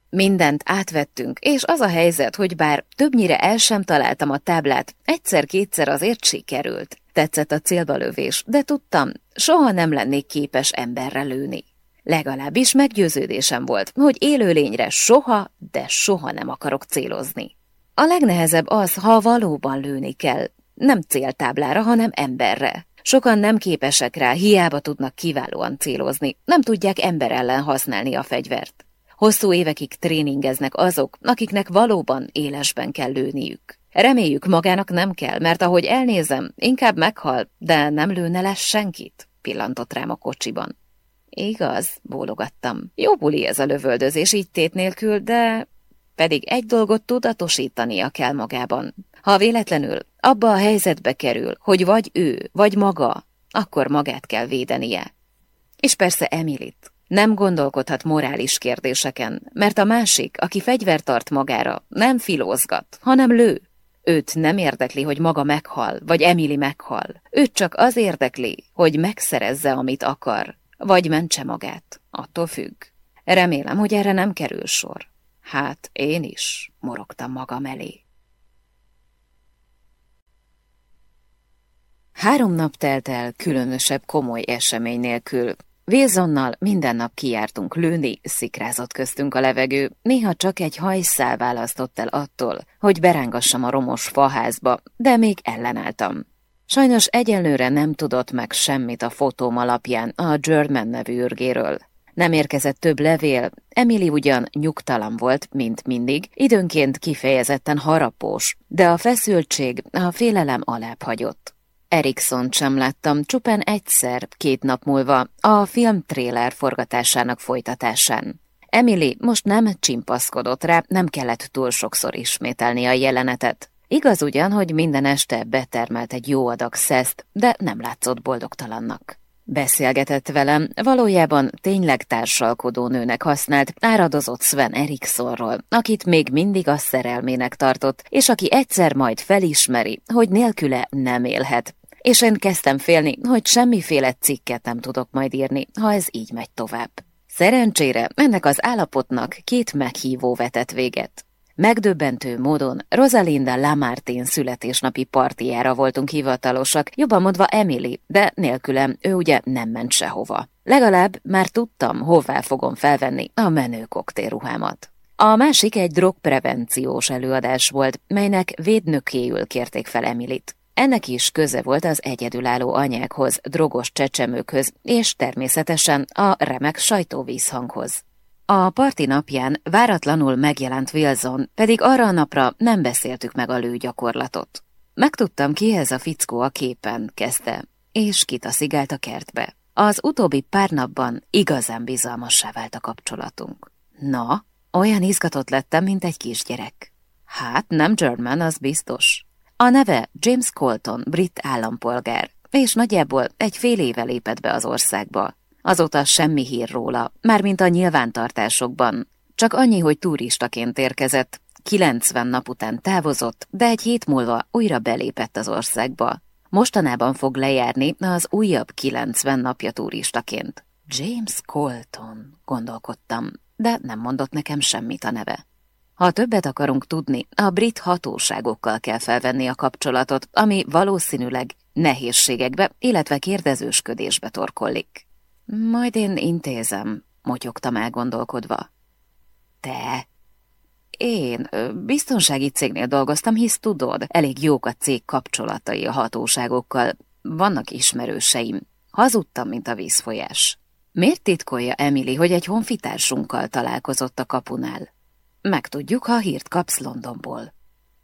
Mindent átvettünk, és az a helyzet, hogy bár többnyire el sem találtam a táblát, egyszer-kétszer azért sikerült. Tetszett a célba lövés, de tudtam, soha nem lennék képes emberre lőni. Legalábbis meggyőződésem volt, hogy élőlényre soha, de soha nem akarok célozni. A legnehezebb az, ha valóban lőni kell, nem céltáblára, hanem emberre. Sokan nem képesek rá, hiába tudnak kiválóan célozni, nem tudják ember ellen használni a fegyvert. Hosszú évekig tréningeznek azok, akiknek valóban élesben kell lőniük. Reméljük magának nem kell, mert ahogy elnézem, inkább meghal, de nem lőne le senkit, pillantott rám a kocsiban. Igaz, bólogattam. Jó buli ez a lövöldözés így tét nélkül, de pedig egy dolgot tudatosítania kell magában. Ha véletlenül abba a helyzetbe kerül, hogy vagy ő, vagy maga, akkor magát kell védenie. És persze Emilit. Nem gondolkodhat morális kérdéseken, mert a másik, aki fegyvert tart magára, nem filózgat, hanem lő. Őt nem érdekli, hogy maga meghal, vagy Emily meghal. Őt csak az érdekli, hogy megszerezze, amit akar, vagy mentse magát. Attól függ. Remélem, hogy erre nem kerül sor. Hát én is, morogtam magam elé. Három nap telt el különösebb komoly esemény nélkül, Wilsonnal minden nap kijártunk lőni, szikrázott köztünk a levegő, néha csak egy hajszál választott el attól, hogy berángassam a romos faházba, de még ellenálltam. Sajnos egyenlőre nem tudott meg semmit a fotóm alapján a German nevű ürgéről. Nem érkezett több levél, Emily ugyan nyugtalan volt, mint mindig, időnként kifejezetten harapós, de a feszültség, a félelem alább hagyott. Erikson sem láttam, csupán egyszer, két nap múlva, a film tréler forgatásának folytatásán. Emily most nem csimpaszkodott rá, nem kellett túl sokszor ismételni a jelenetet. Igaz ugyan, hogy minden este betermelt egy jó adag szeszt, de nem látszott boldogtalannak. Beszélgetett velem, valójában tényleg társalkodó nőnek használt, áradozott Sven Erikssonról, akit még mindig a szerelmének tartott, és aki egyszer majd felismeri, hogy nélküle nem élhet. És én kezdtem félni, hogy semmiféle cikket nem tudok majd írni, ha ez így megy tovább. Szerencsére ennek az állapotnak két meghívó vetett véget. Megdöbbentő módon Rosalinda Lamartin születésnapi partiára voltunk hivatalosak, jobban mondva Emily, de nélkülem ő ugye nem ment sehova. Legalább már tudtam, hová fogom felvenni a menő koktélruhámat. A másik egy drogprevenciós előadás volt, melynek védnökéül kérték fel Emilit. Ennek is köze volt az egyedülálló anyákhoz, drogos csecsemőkhöz, és természetesen a remek sajtóvízhanghoz. A parti napján váratlanul megjelent Wilson, pedig arra a napra nem beszéltük meg a lőgyakorlatot. Megtudtam, ki ez a fickó a képen, kezdte, és kitaszigált a kertbe. Az utóbbi pár napban igazán bizalmassá vált a kapcsolatunk. Na, olyan izgatott lettem, mint egy kisgyerek. Hát, nem German, az biztos. A neve James Colton, brit állampolgár, és nagyjából egy fél éve lépett be az országba. Azóta semmi hír róla, mármint a nyilvántartásokban. Csak annyi, hogy turistaként érkezett, 90 nap után távozott, de egy hét múlva újra belépett az országba. Mostanában fog lejárni az újabb 90 napja turistaként. James Colton, gondolkodtam, de nem mondott nekem semmit a neve. Ha többet akarunk tudni, a brit hatóságokkal kell felvenni a kapcsolatot, ami valószínűleg nehézségekbe, illetve kérdezősködésbe torkollik. Majd én intézem, motyogtam elgondolkodva. Te? Én biztonsági cégnél dolgoztam, hisz tudod, elég jók a cég kapcsolatai a hatóságokkal. Vannak ismerőseim. Hazudtam, mint a vízfolyás. Miért titkolja Emily, hogy egy honfitársunkkal találkozott a kapunál? Megtudjuk, ha hírt kapsz Londonból.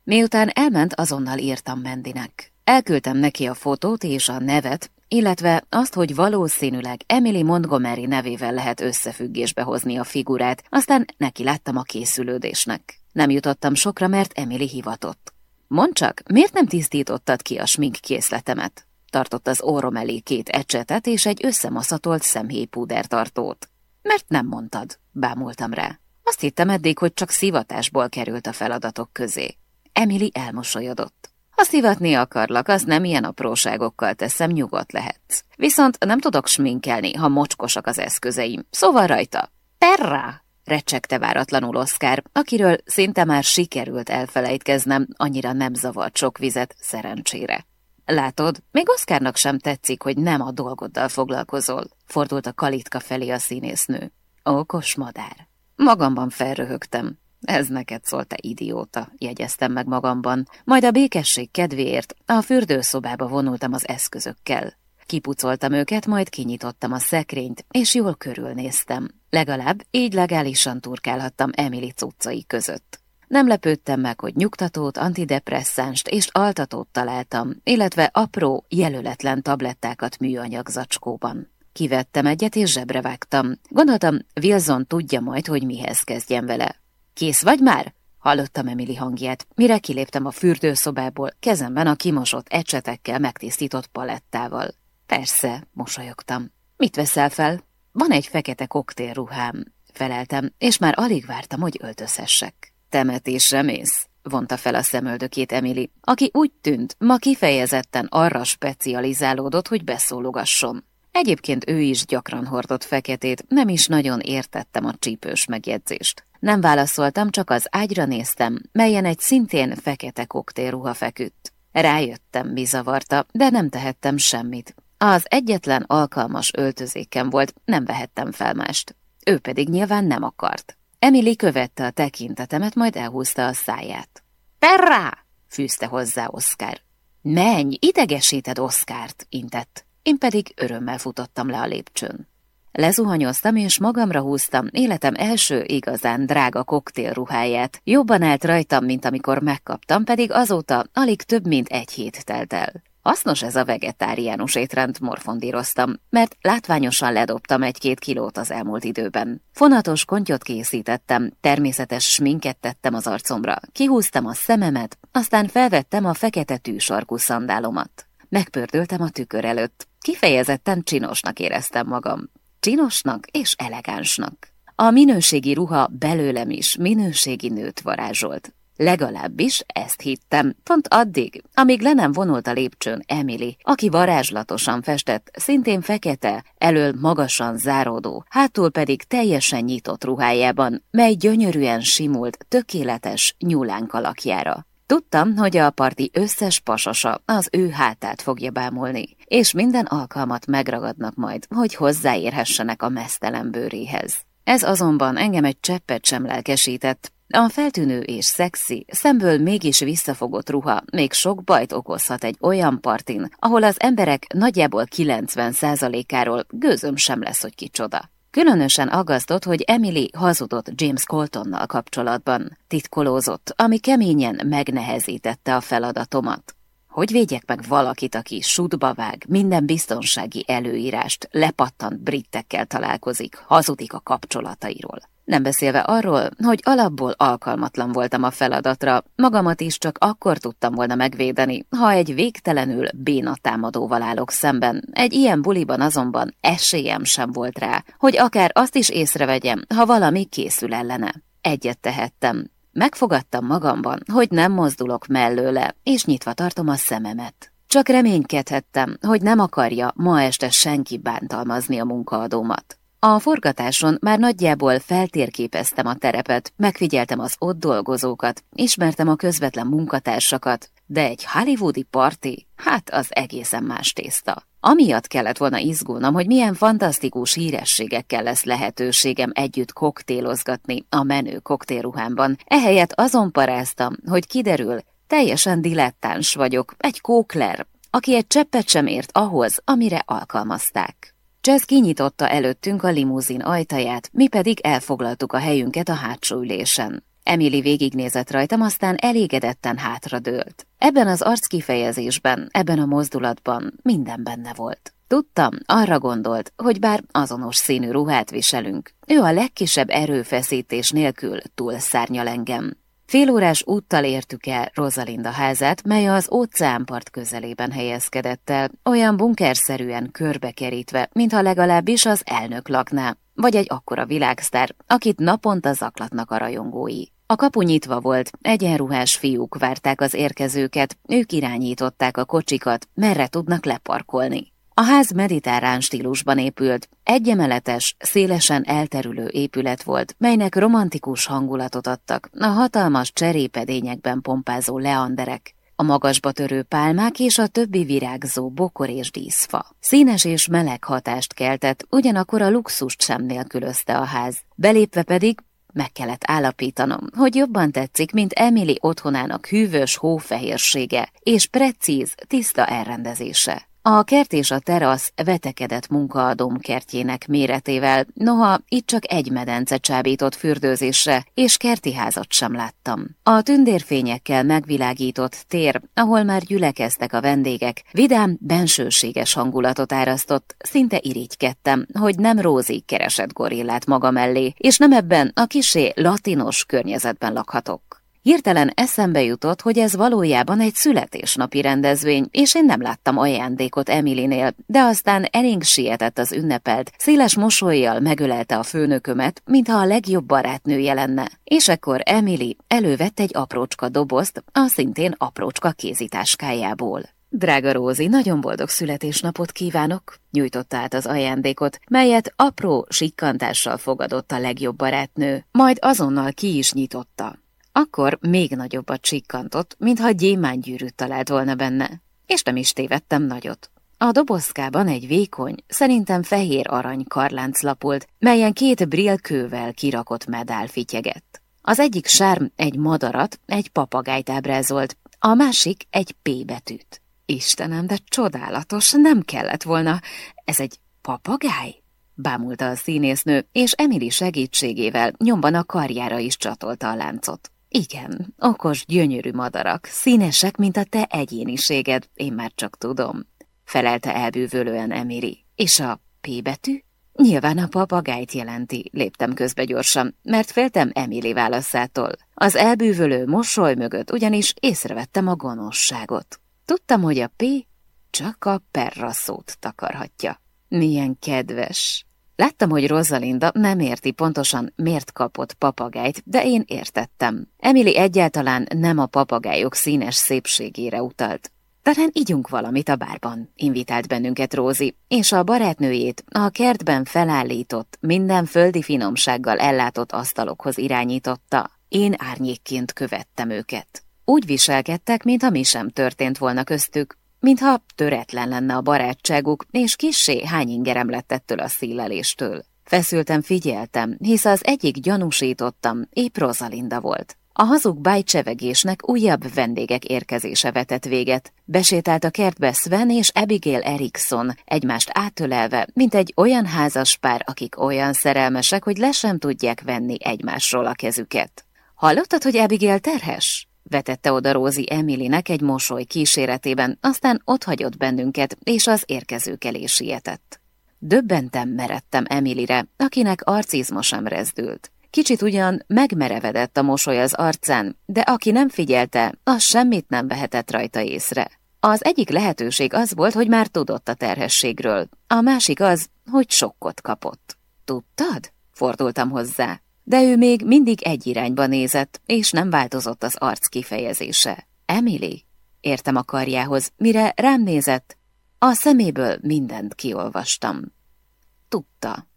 Miután elment, azonnal írtam Mendinek. Elküldtem neki a fotót és a nevet, illetve azt, hogy valószínűleg Emily Montgomery nevével lehet összefüggésbe hozni a figurát, aztán neki láttam a készülődésnek. Nem jutottam sokra, mert Emily hivatott. Mondd csak, miért nem tisztítottad ki a smink készletemet? Tartott az orrom elé két ecsetet és egy összemaszatolt szemhéjpúdertartót. Mert nem mondtad, bámultam rá. Azt hittem eddig, hogy csak szivatásból került a feladatok közé. Emily elmosolyodott. Ha szivatni akarlak, az nem ilyen apróságokkal teszem, nyugodt lehetsz. Viszont nem tudok sminkelni, ha mocskosak az eszközeim. Szóval rajta. Perra! recsegte váratlanul Oszkár, akiről szinte már sikerült elfelejtkeznem, annyira nem zavart sok vizet, szerencsére. Látod, még Oszkárnak sem tetszik, hogy nem a dolgoddal foglalkozol, fordult a kalitka felé a színésznő. Okos madár. Magamban felröhögtem. Ez neked szólt, te idióta, jegyeztem meg magamban. Majd a békesség kedvéért a fürdőszobába vonultam az eszközökkel. Kipucoltam őket, majd kinyitottam a szekrényt, és jól körülnéztem. Legalább így legálisan turkálhattam Emily cuccai között. Nem lepődtem meg, hogy nyugtatót, antidepresszánst és altatót találtam, illetve apró, jelöletlen tablettákat műanyag zacskóban. Kivettem egyet és zsebre vágtam. Gondoltam, Wilson tudja majd, hogy mihez kezdjem vele. Kész vagy már? Hallottam Emily hangját, mire kiléptem a fürdőszobából, kezemben a kimosott ecsetekkel megtisztított palettával. Persze, mosolyogtam. Mit veszel fel? Van egy fekete koktélruhám, feleltem, és már alig vártam, hogy öltözhessek. Temetésre mész? vonta fel a szemöldökét Emily, aki úgy tűnt, ma kifejezetten arra specializálódott, hogy beszólogasson. Egyébként ő is gyakran hordott feketét, nem is nagyon értettem a csípős megjegyzést. Nem válaszoltam, csak az ágyra néztem, melyen egy szintén fekete koktélruha feküdt. Rájöttem, bizavarta, de nem tehettem semmit. Az egyetlen alkalmas öltözékem volt, nem vehettem fel mást. Ő pedig nyilván nem akart. Emily követte a tekintetemet, majd elhúzta a száját. Perrá! fűzte hozzá Oszkár. Menj, idegesíted Oszkárt, intett. Én pedig örömmel futottam le a lépcsőn. Lezuhanyoztam és magamra húztam életem első igazán drága koktélruháját. Jobban állt rajtam, mint amikor megkaptam, pedig azóta alig több mint egy hét telt el. Hasznos ez a vegetáriánus étrend, morfondíroztam, mert látványosan ledobtam egy-két kilót az elmúlt időben. Fonatos kontyot készítettem, természetes sminket tettem az arcomra, kihúztam a szememet, aztán felvettem a fekete tűsarkú szandálomat. Megpördültem a tükör előtt. Kifejezetten csinosnak éreztem magam. Csinosnak és elegánsnak. A minőségi ruha belőlem is minőségi nőt varázsolt. Legalábbis ezt hittem, pont addig, amíg le nem vonult a lépcsőn Emily, aki varázslatosan festett, szintén fekete, elől magasan záródó, hátul pedig teljesen nyitott ruhájában, mely gyönyörűen simult, tökéletes nyúlánk alakjára. Tudtam, hogy a parti összes pasasa az ő hátát fogja bámulni, és minden alkalmat megragadnak majd, hogy hozzáérhessenek a mesztelen bőréhez. Ez azonban engem egy cseppet sem lelkesített, a feltűnő és szexi, szemből mégis visszafogott ruha még sok bajt okozhat egy olyan partin, ahol az emberek nagyjából 90%-áról gőzöm sem lesz, hogy kicsoda. Különösen aggasztott, hogy Emily hazudott James Coltonnal kapcsolatban. Titkolózott, ami keményen megnehezítette a feladatomat. Hogy védjek meg valakit, aki sútba vág, minden biztonsági előírást, lepattant brittekkel találkozik, hazudik a kapcsolatairól. Nem beszélve arról, hogy alapból alkalmatlan voltam a feladatra, magamat is csak akkor tudtam volna megvédeni, ha egy végtelenül béna támadóval állok szemben. Egy ilyen buliban azonban esélyem sem volt rá, hogy akár azt is észrevegyem, ha valami készül ellene. Egyet tehettem. Megfogadtam magamban, hogy nem mozdulok mellőle, és nyitva tartom a szememet. Csak reménykedhettem, hogy nem akarja ma este senki bántalmazni a munkaadómat. A forgatáson már nagyjából feltérképeztem a terepet, megfigyeltem az ott dolgozókat, ismertem a közvetlen munkatársakat, de egy hollywoodi parti, hát az egészen más tészta. Amiatt kellett volna izgulnom, hogy milyen fantasztikus hírességekkel lesz lehetőségem együtt koktélozgatni a menő koktélruhámban. Ehelyett azon paráztam, hogy kiderül, teljesen dilettáns vagyok, egy kókler, aki egy cseppet sem ért ahhoz, amire alkalmazták. Jazz kinyitotta előttünk a limuzin ajtaját, mi pedig elfoglaltuk a helyünket a hátsó ülésen. Emily végignézett rajtam, aztán elégedetten hátradőlt. Ebben az arckifejezésben, ebben a mozdulatban minden benne volt. Tudtam, arra gondolt, hogy bár azonos színű ruhát viselünk, ő a legkisebb erőfeszítés nélkül túlszárnyal engem. Félórás úttal értük el Rosalinda házát, mely az óceánpart közelében helyezkedett el, olyan bunkerszerűen körbekerítve, mintha legalábbis az elnök lakná, vagy egy akkora világsztár, akit naponta zaklatnak a rajongói. A kapu nyitva volt, egyenruhás fiúk várták az érkezőket, ők irányították a kocsikat, merre tudnak leparkolni. A ház mediterrán stílusban épült, egyemeletes, szélesen elterülő épület volt, melynek romantikus hangulatot adtak a hatalmas cserépedényekben pompázó leanderek, a magasba törő pálmák és a többi virágzó bokor és díszfa. Színes és meleg hatást keltett, ugyanakkor a luxust sem nélkülözte a ház. Belépve pedig meg kellett állapítanom, hogy jobban tetszik, mint Emily otthonának hűvös hófehérsége és precíz, tiszta elrendezése. A kert és a terasz vetekedett munkaadóm kertjének méretével, noha itt csak egy medence csábított fürdőzésre, és kerti házat sem láttam. A tündérfényekkel megvilágított tér, ahol már gyülekeztek a vendégek, vidám, bensőséges hangulatot árasztott, szinte irigykedtem, hogy nem Rózi keresett gorillát maga mellé, és nem ebben a kisé latinos környezetben lakhatok. Hirtelen eszembe jutott, hogy ez valójában egy születésnapi rendezvény, és én nem láttam ajándékot Emilinél, de aztán elénk sietett az ünnepelt, széles mosolyjal megölelte a főnökömet, mintha a legjobb barátnője lenne. És ekkor Emily elővett egy aprócska dobozt, a szintén aprócska kézitáskájából. Drága Rózi, nagyon boldog születésnapot kívánok! Nyújtotta át az ajándékot, melyet apró sikkantással fogadott a legjobb barátnő, majd azonnal ki is nyitotta. Akkor még nagyobbat csikkantott, mintha gyémánygyűrűt talált volna benne. És nem is tévedtem nagyot. A dobozkában egy vékony, szerintem fehér arany karlánc lapult, melyen két brillkővel kirakott medál fityegett. Az egyik sárm egy madarat, egy papagájt ábrázolt, a másik egy P betűt. Istenem, de csodálatos, nem kellett volna. Ez egy papagáj? Bámulta a színésznő, és Emily segítségével nyomban a karjára is csatolta a láncot. Igen, okos, gyönyörű madarak, színesek, mint a te egyéniséged, én már csak tudom, felelte elbűvölően Emiri. És a P betű? Nyilván a papagájt jelenti, léptem közbe gyorsan, mert féltem Emily válaszától. Az elbűvölő mosoly mögött ugyanis észrevettem a gonoszságot. Tudtam, hogy a P csak a perra szót takarhatja. Milyen kedves! Láttam, hogy Rosalinda nem érti pontosan, miért kapott papagájt, de én értettem. Emily egyáltalán nem a papagájok színes szépségére utalt. Talán ígyunk valamit a bárban, invitált bennünket Rózi, és a barátnőjét a kertben felállított, minden földi finomsággal ellátott asztalokhoz irányította. Én árnyékként követtem őket. Úgy viselkedtek, mintha mi sem történt volna köztük, mintha töretlen lenne a barátságuk, és kissé hány ingerem lett ettől a szíleléstől. Feszültem, figyeltem, hisz az egyik gyanúsítottam, épp Rosalinda volt. A hazug bájcsevegésnek újabb vendégek érkezése vetett véget. Besétált a kertbe Sven és Abigail Erikson, egymást átölelve, mint egy olyan házas pár, akik olyan szerelmesek, hogy le sem tudják venni egymásról a kezüket. Hallottad, hogy Abigail terhes? Vetette oda Rózi Emilynek egy mosoly kíséretében, aztán hagyott bennünket, és az érkezők elé sietett. Döbbentem meredtem Emilyre, akinek arcizmosan rezdült. Kicsit ugyan megmerevedett a mosoly az arcán, de aki nem figyelte, az semmit nem vehetett rajta észre. Az egyik lehetőség az volt, hogy már tudott a terhességről, a másik az, hogy sokkot kapott. Tudtad? Fordultam hozzá. De ő még mindig egy irányba nézett, és nem változott az arc kifejezése. Emily? Értem a karjához, mire rám nézett, a szeméből mindent kiolvastam. Tudta.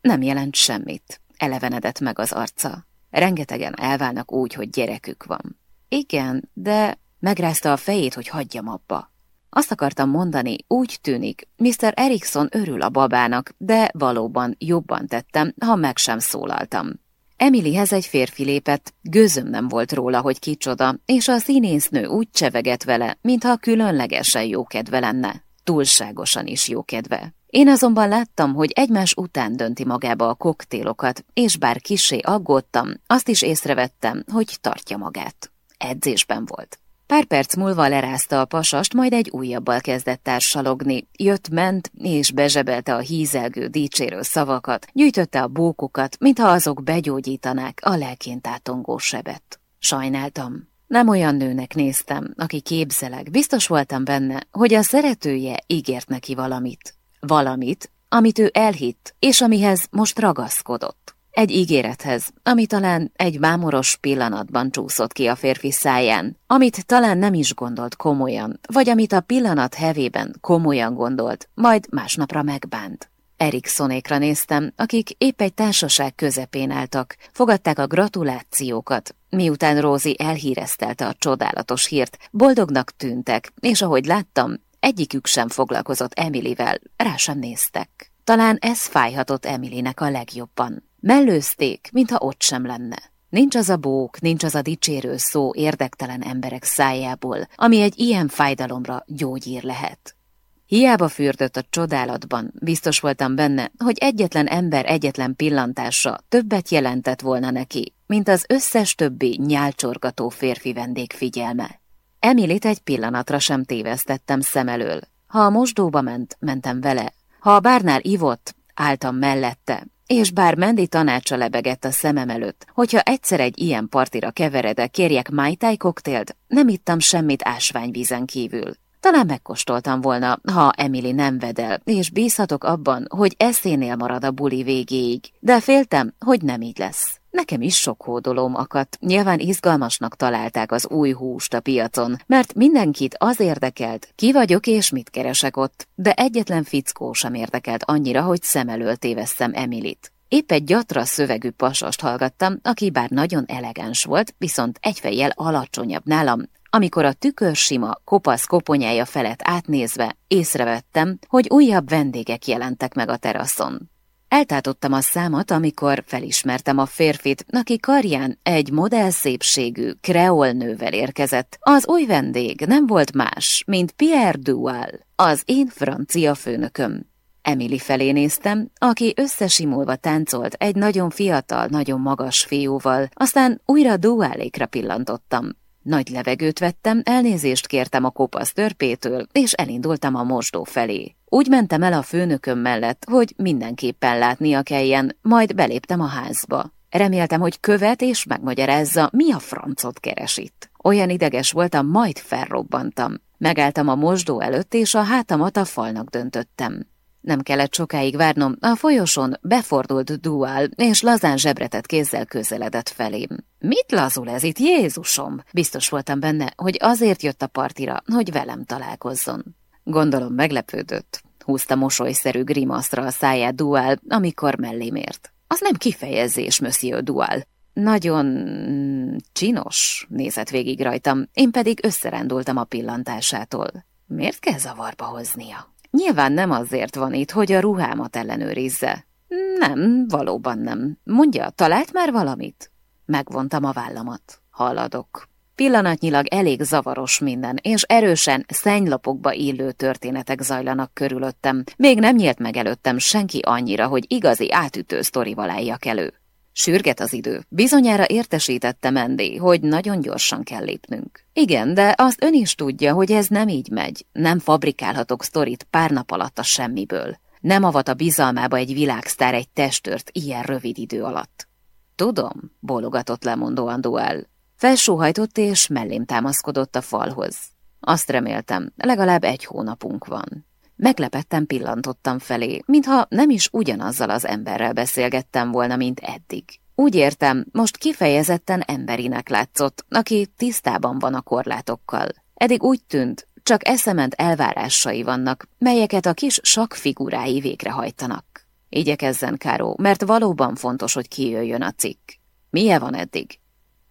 Nem jelent semmit elevenedett meg az arca. Rengetegen elválnak úgy, hogy gyerekük van. Igen, de megrázta a fejét, hogy hagyjam abba. Azt akartam mondani, úgy tűnik, Mr. Erikson örül a babának, de valóban jobban tettem, ha meg sem szólaltam. Emilyhez egy férfi lépett, gőzöm nem volt róla, hogy kicsoda, és a színésznő úgy cseveget vele, mintha különlegesen jó kedve lenne. Túlságosan is jó kedve. Én azonban láttam, hogy egymás után dönti magába a koktélokat, és bár kisé aggódtam, azt is észrevettem, hogy tartja magát. Edzésben volt. Pár perc múlva lerázta a pasast, majd egy újabbal kezdett társalogni. Jött-ment, és bezsebelte a hízelgő, dicsérő szavakat, gyűjtötte a bókokat, mintha azok begyógyítanák a lelként átongó sebet. Sajnáltam. Nem olyan nőnek néztem, aki képzeleg. Biztos voltam benne, hogy a szeretője ígért neki valamit. Valamit, amit ő elhitt, és amihez most ragaszkodott. Egy ígérethez, ami talán egy mámoros pillanatban csúszott ki a férfi száján, amit talán nem is gondolt komolyan, vagy amit a pillanat hevében komolyan gondolt, majd másnapra megbánt. Eriksonékra néztem, akik épp egy társaság közepén álltak, fogadták a gratulációkat, miután Rózi elhíreztelte a csodálatos hírt, boldognak tűntek, és ahogy láttam, Egyikük sem foglalkozott Emilyvel, rá sem néztek. Talán ez fájhatott Emilynek a legjobban. Mellőzték, mintha ott sem lenne. Nincs az a bók, nincs az a dicsérő szó érdektelen emberek szájából, ami egy ilyen fájdalomra gyógyír lehet. Hiába fürdött a csodálatban, biztos voltam benne, hogy egyetlen ember egyetlen pillantása többet jelentett volna neki, mint az összes többi nyálcsorgató férfi vendég figyelme. Emilit egy pillanatra sem tévesztettem szem elől. Ha a mosdóba ment, mentem vele. Ha a bárnál ivott, álltam mellette. És bár Mendi tanácsa lebegett a szemem előtt, hogyha egyszer egy ilyen partira keveredek, kérjek Tai koktélt, nem ittam semmit ásványvízen kívül. Talán megkóstoltam volna, ha Emily nem vedel, és bízhatok abban, hogy eszénél marad a buli végéig, de féltem, hogy nem így lesz. Nekem is sok hódolóm akadt. Nyilván izgalmasnak találták az új húst a piacon, mert mindenkit az érdekelt, ki vagyok és mit keresek ott, de egyetlen fickó sem érdekelt annyira, hogy szem elől tévesszem Emilit. Épp egy gyatra szövegű pasast hallgattam, aki bár nagyon elegáns volt, viszont egyfejjel alacsonyabb nálam, amikor a tükör sima, kopasz koponyája felett átnézve észrevettem, hogy újabb vendégek jelentek meg a teraszon. Eltátottam a számat, amikor felismertem a férfit, aki karján egy modell szépségű kreol nővel érkezett. Az új vendég nem volt más, mint Pierre Dual, az én francia főnököm. Emily felé néztem, aki összesimulva táncolt egy nagyon fiatal, nagyon magas fiúval, aztán újra duálékra pillantottam. Nagy levegőt vettem, elnézést kértem a kopasz törpétől, és elindultam a mosdó felé. Úgy mentem el a főnököm mellett, hogy mindenképpen látnia kelljen, majd beléptem a házba. Reméltem, hogy követ és megmagyarázza, mi a francot keres itt. Olyan ideges voltam, majd felrobbantam. Megálltam a mosdó előtt, és a hátamat a falnak döntöttem. Nem kellett sokáig várnom, a folyosón befordult duál, és lazán zsebretett kézzel közeledett felém. Mit lazul ez itt, Jézusom? Biztos voltam benne, hogy azért jött a partira, hogy velem találkozzon. Gondolom meglepődött. Húzta mosolyszerű grimaszra a száját duál, amikor mellém ért. Az nem kifejezés, Monsieur Dual. Nagyon csinos, nézett végig rajtam, én pedig összerendultam a pillantásától. Miért kell zavarba hoznia? Nyilván nem azért van itt, hogy a ruhámat ellenőrizze. Nem, valóban nem. Mondja, talált már valamit? Megvontam a vállamat. Haladok. Pillanatnyilag elég zavaros minden, és erősen szennylapokba illő történetek zajlanak körülöttem. Még nem nyílt meg előttem senki annyira, hogy igazi átütő sztorival álljak elő. Sürget az idő. Bizonyára értesítette Mendi, hogy nagyon gyorsan kell lépnünk. Igen, de azt ön is tudja, hogy ez nem így megy. Nem fabrikálhatok sztorit pár nap alatt a semmiből. Nem avat a bizalmába egy világsztár egy testört ilyen rövid idő alatt. Tudom, bólogatott lemondóan Duel. Felsóhajtott és mellém támaszkodott a falhoz. Azt reméltem, legalább egy hónapunk van. Meglepettem pillantottam felé, mintha nem is ugyanazzal az emberrel beszélgettem volna, mint eddig. Úgy értem, most kifejezetten emberinek látszott, aki tisztában van a korlátokkal. Eddig úgy tűnt, csak eszement elvárásai vannak, melyeket a kis sak figurái végrehajtanak. Igyekezzen, Káró, mert valóban fontos, hogy kijöjjön a cikk. Milyen van eddig?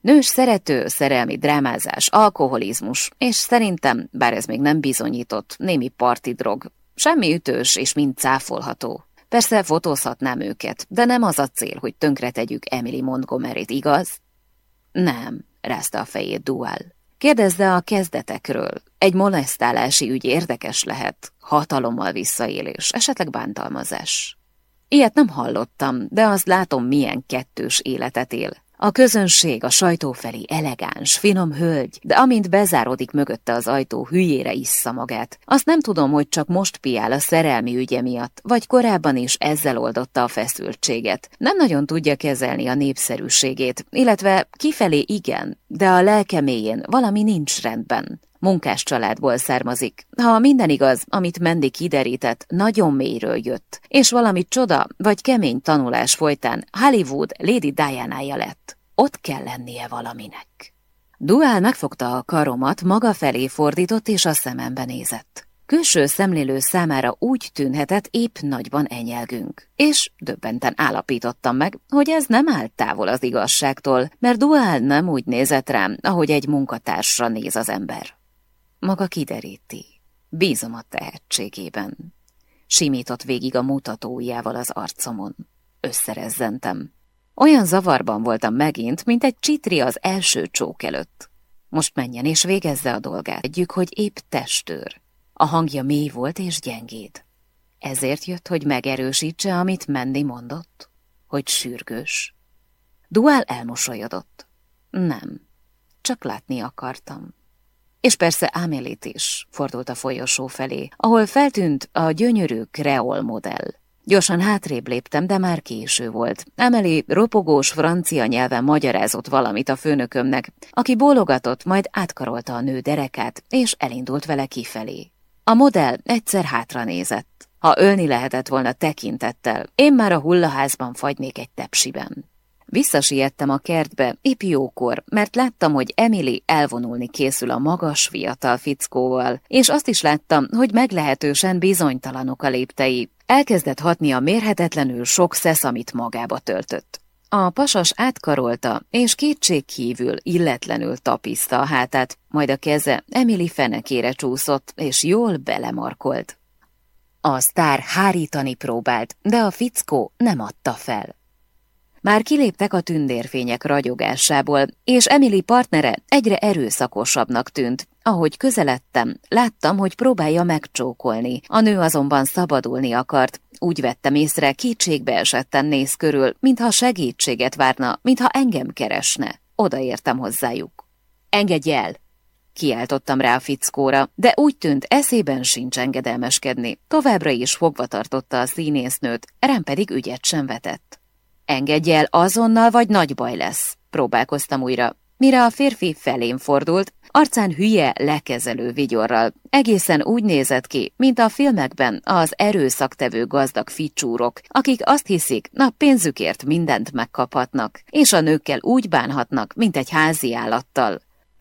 Nős szerető, szerelmi drámázás, alkoholizmus, és szerintem, bár ez még nem bizonyított, némi parti drog, Semmi ütős és mind cáfolható. Persze fotózhatnám őket, de nem az a cél, hogy tönkretegyük Emily Montgomery-t, igaz? Nem, rázta a fejét Dual. Kérdezze a kezdetekről. Egy molesztálási ügy érdekes lehet, hatalommal visszaélés, esetleg bántalmazás. Ilyet nem hallottam, de azt látom, milyen kettős életet él. A közönség a sajtó felé elegáns, finom hölgy, de amint bezárodik mögötte az ajtó, hülyére issza magát. Azt nem tudom, hogy csak most piál a szerelmi ügye miatt, vagy korábban is ezzel oldotta a feszültséget. Nem nagyon tudja kezelni a népszerűségét, illetve kifelé igen, de a lelke mélyén valami nincs rendben. Munkás családból származik. Ha minden igaz, amit Mendi kiderített, nagyon mélyről jött, és valami csoda vagy kemény tanulás folytán Hollywood Lady Diana-ja lett. Ott kell lennie valaminek. Duál megfogta a karomat, maga felé fordított és a szemembe nézett. Külső szemlélő számára úgy tűnhetett, épp nagyban enyelgünk. És döbbenten állapítottam meg, hogy ez nem állt távol az igazságtól, mert Duál nem úgy nézett rám, ahogy egy munkatársra néz az ember. Maga kideríti. Bízom a tehetségében. Simított végig a mutatójával az arcomon. Összerezzentem. Olyan zavarban voltam megint, mint egy csitri az első csók előtt. Most menjen és végezze a dolgát. Együk, hogy épp testőr. A hangja mély volt és gyengéd. Ezért jött, hogy megerősítse, amit Mendi mondott? Hogy sürgős. Duál elmosolyodott. Nem, csak látni akartam. És persze Amélit is fordult a folyosó felé, ahol feltűnt a gyönyörű kreol modell. Gyorsan hátrébb léptem, de már késő volt. Emeli ropogós francia nyelven magyarázott valamit a főnökömnek, aki bólogatott, majd átkarolta a nő derekát, és elindult vele kifelé. A modell egyszer hátra nézett. Ha ölni lehetett volna tekintettel, én már a hullaházban fagynék egy tepsiben. Visszasiettem a kertbe, épp jókor, mert láttam, hogy Emily elvonulni készül a magas fiatal fickóval, és azt is láttam, hogy meglehetősen bizonytalanok a léptei. Elkezdett hatni a mérhetetlenül sok szesz, amit magába töltött. A pasas átkarolta, és kétségkívül illetlenül tapiszta a hátát, majd a keze Emily fenekére csúszott, és jól belemarkolt. A sztár hárítani próbált, de a fickó nem adta fel. Már kiléptek a tündérfények ragyogásából, és Emily partnere egyre erőszakosabbnak tűnt, Ahogy közeledtem, láttam, hogy próbálja megcsókolni. A nő azonban szabadulni akart. Úgy vettem észre, kétségbe esetten néz körül, mintha segítséget várna, mintha engem keresne. Odaértem hozzájuk. Engedj el! Kiáltottam rá a fickóra, de úgy tűnt, eszében sincs engedelmeskedni. Továbbra is fogva tartotta a színésznőt, rám pedig ügyet sem vetett. Engedj el azonnal, vagy nagy baj lesz, próbálkoztam újra, mire a férfi felém fordult, arcán hülye, lekezelő vigyorral. Egészen úgy nézett ki, mint a filmekben az erőszaktevő gazdag ficsúrok, akik azt hiszik, na pénzükért mindent megkaphatnak, és a nőkkel úgy bánhatnak, mint egy házi állattal.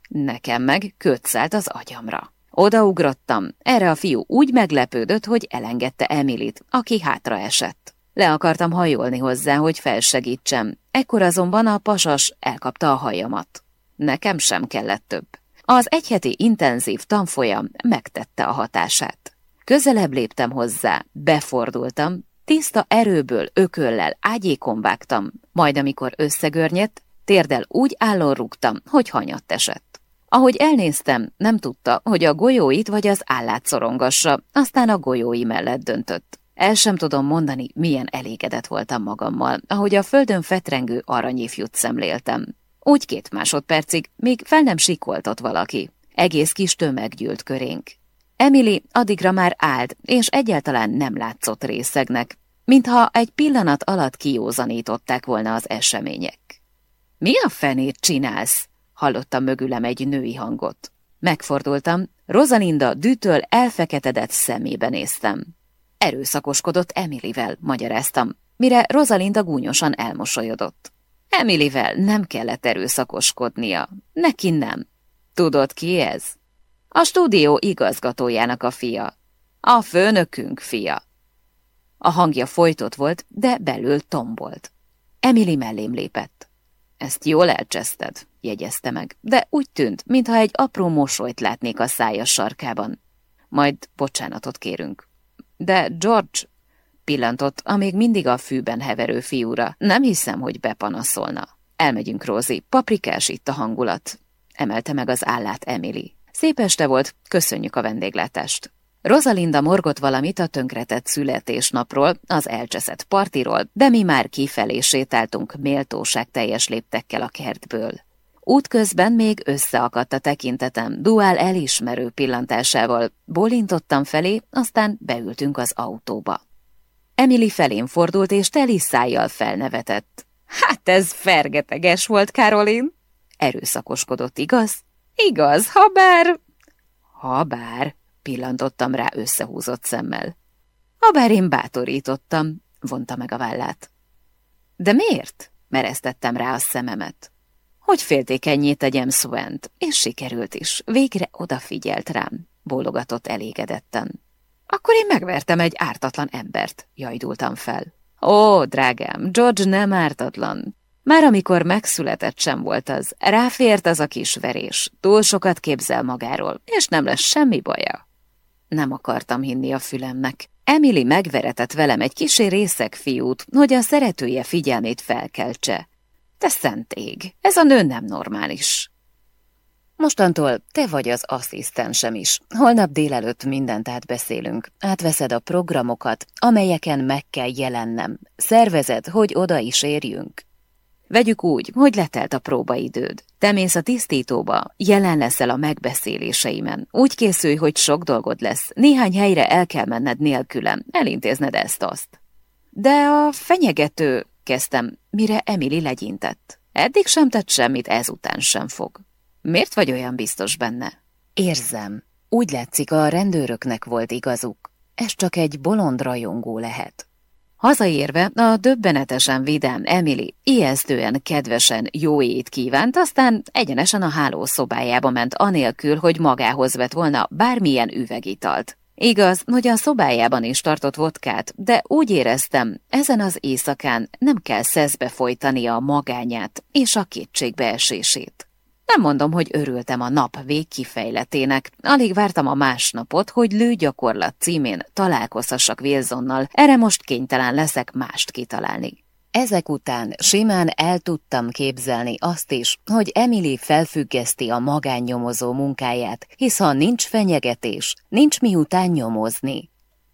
Nekem meg kötszelt az agyamra. Odaugrottam, erre a fiú úgy meglepődött, hogy elengedte Emilit, aki hátra esett. Le akartam hajolni hozzá, hogy felsegítsem, ekkor azonban a pasas elkapta a hajamat. Nekem sem kellett több. Az egyheti intenzív tanfolyam megtette a hatását. Közelebb léptem hozzá, befordultam, tiszta erőből, ököllel ágyékon vágtam, majd amikor összegörnyedt, térdel úgy állon rúgtam, hogy hanyatt esett. Ahogy elnéztem, nem tudta, hogy a golyóit vagy az állát szorongassa, aztán a golyói mellett döntött. El sem tudom mondani, milyen elégedett voltam magammal, ahogy a földön fetrengő aranyifjút szemléltem. Úgy két másodpercig, még fel nem sikoltott valaki. Egész kis tömeg gyűlt körénk. Emily addigra már állt, és egyáltalán nem látszott részegnek, mintha egy pillanat alatt kiózanították volna az események. Mi a fenét csinálsz? hallottam mögülem egy női hangot. Megfordultam, Rosalinda dűtől elfeketedett szemébe néztem. Erőszakoskodott Emilivel, magyaráztam, mire Rosalinda gúnyosan elmosolyodott. Emilivel nem kellett erőszakoskodnia. Neki nem. Tudod ki ez? A stúdió igazgatójának a fia. A főnökünk fia. A hangja folytott volt, de belül tombolt. Emily mellém lépett. Ezt jól elcseszted, jegyezte meg, de úgy tűnt, mintha egy apró mosolyt látnék a szája sarkában. Majd bocsánatot kérünk. De George pillantott a még mindig a fűben heverő fiúra. Nem hiszem, hogy bepanaszolna. Elmegyünk, Rózi, paprikás itt a hangulat. Emelte meg az állát Emily. Szép este volt, köszönjük a vendéglátást. Rosalinda morgott valamit a tönkretett születésnapról, az elcseszett partiról, de mi már kifelé sétáltunk méltóság teljes léptekkel a kertből. Útközben még összeakadt a tekintetem, duál elismerő pillantásával. Bólintottam felé, aztán beültünk az autóba. Emily felén fordult, és teli szájjal felnevetett. Hát ez fergeteges volt, Karolin. Erőszakoskodott, igaz? Igaz, ha bár... Ha bár, pillantottam rá összehúzott szemmel. Ha bár én bátorítottam, vonta meg a vállát. De miért? mereztettem rá a szememet. Hogy féltékenyé tegyem Swent, és sikerült is. Végre odafigyelt rám, bólogatott elégedetten. Akkor én megvertem egy ártatlan embert, jajdultam fel. Ó, drágám, George nem ártatlan. Már amikor megszületett sem volt az, ráfért az a kis verés, túl sokat képzel magáról, és nem lesz semmi baja. Nem akartam hinni a fülemnek. Emily megveretett velem egy kisé részeg fiút, hogy a szeretője figyelmét felkeltse. Te szent ég, ez a nő nem normális. Mostantól te vagy az asszisztensem is. Holnap délelőtt mindent átbeszélünk. Átveszed a programokat, amelyeken meg kell jelennem. Szervezed, hogy oda is érjünk. Vegyük úgy, hogy letelt a próbaidőd. Te mész a tisztítóba, jelen leszel a megbeszéléseimen. Úgy készülj, hogy sok dolgod lesz. Néhány helyre el kell menned nélkülem, elintézned ezt-azt. De a fenyegető, kezdtem, mire Emily legyintett. Eddig sem tett semmit, ezután sem fog. Miért vagy olyan biztos benne? Érzem. Úgy látszik, a rendőröknek volt igazuk. Ez csak egy bolond rajongó lehet. Hazaérve a döbbenetesen vidám Emily ijesztően kedvesen jó ét kívánt, aztán egyenesen a hálószobájába ment anélkül, hogy magához vett volna bármilyen üvegitalt. Igaz, hogy a szobájában is tartott vodkát, de úgy éreztem, ezen az éjszakán nem kell szeszbe folytani a magányát és a kétségbeesését. Nem mondom, hogy örültem a nap végkifejletének. Alig vártam a másnapot, hogy lőgyakorlat címén találkozhassak Wilsonnal, erre most kénytelen leszek mást kitalálni. Ezek után simán el tudtam képzelni azt is, hogy Emily felfüggeszti a magánnyomozó munkáját, hisz ha nincs fenyegetés, nincs miután nyomozni.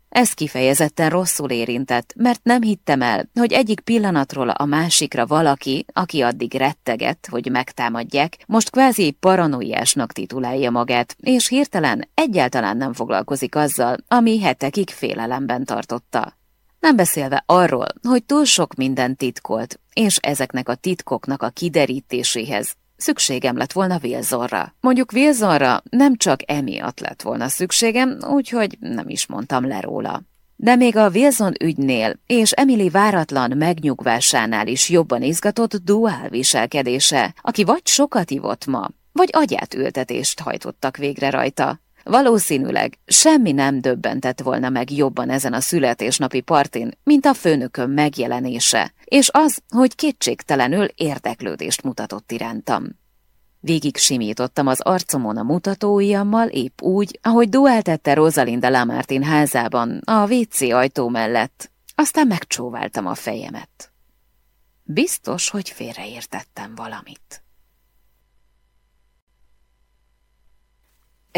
Ez kifejezetten rosszul érintett, mert nem hittem el, hogy egyik pillanatról a másikra valaki, aki addig rettegett, hogy megtámadják, most kvázi paranoiásnak titulálja magát, és hirtelen egyáltalán nem foglalkozik azzal, ami hetekig félelemben tartotta. Nem beszélve arról, hogy túl sok minden titkolt, és ezeknek a titkoknak a kiderítéséhez szükségem lett volna Wilsonra. Mondjuk Wilsonra nem csak emiatt lett volna szükségem, úgyhogy nem is mondtam le róla. De még a Wilson ügynél és Emily váratlan megnyugvásánál is jobban izgatott duál viselkedése, aki vagy sokat ivott ma, vagy agyát ültetést hajtottak végre rajta. Valószínűleg semmi nem döbbentett volna meg jobban ezen a születésnapi partin, mint a főnököm megjelenése, és az, hogy kétségtelenül érdeklődést mutatott irántam. Végig simítottam az arcomon a mutatóujjammal, épp úgy, ahogy duáltette Rosalinda Lamartin házában, a WC ajtó mellett. Aztán megcsóváltam a fejemet. Biztos, hogy félreértettem valamit.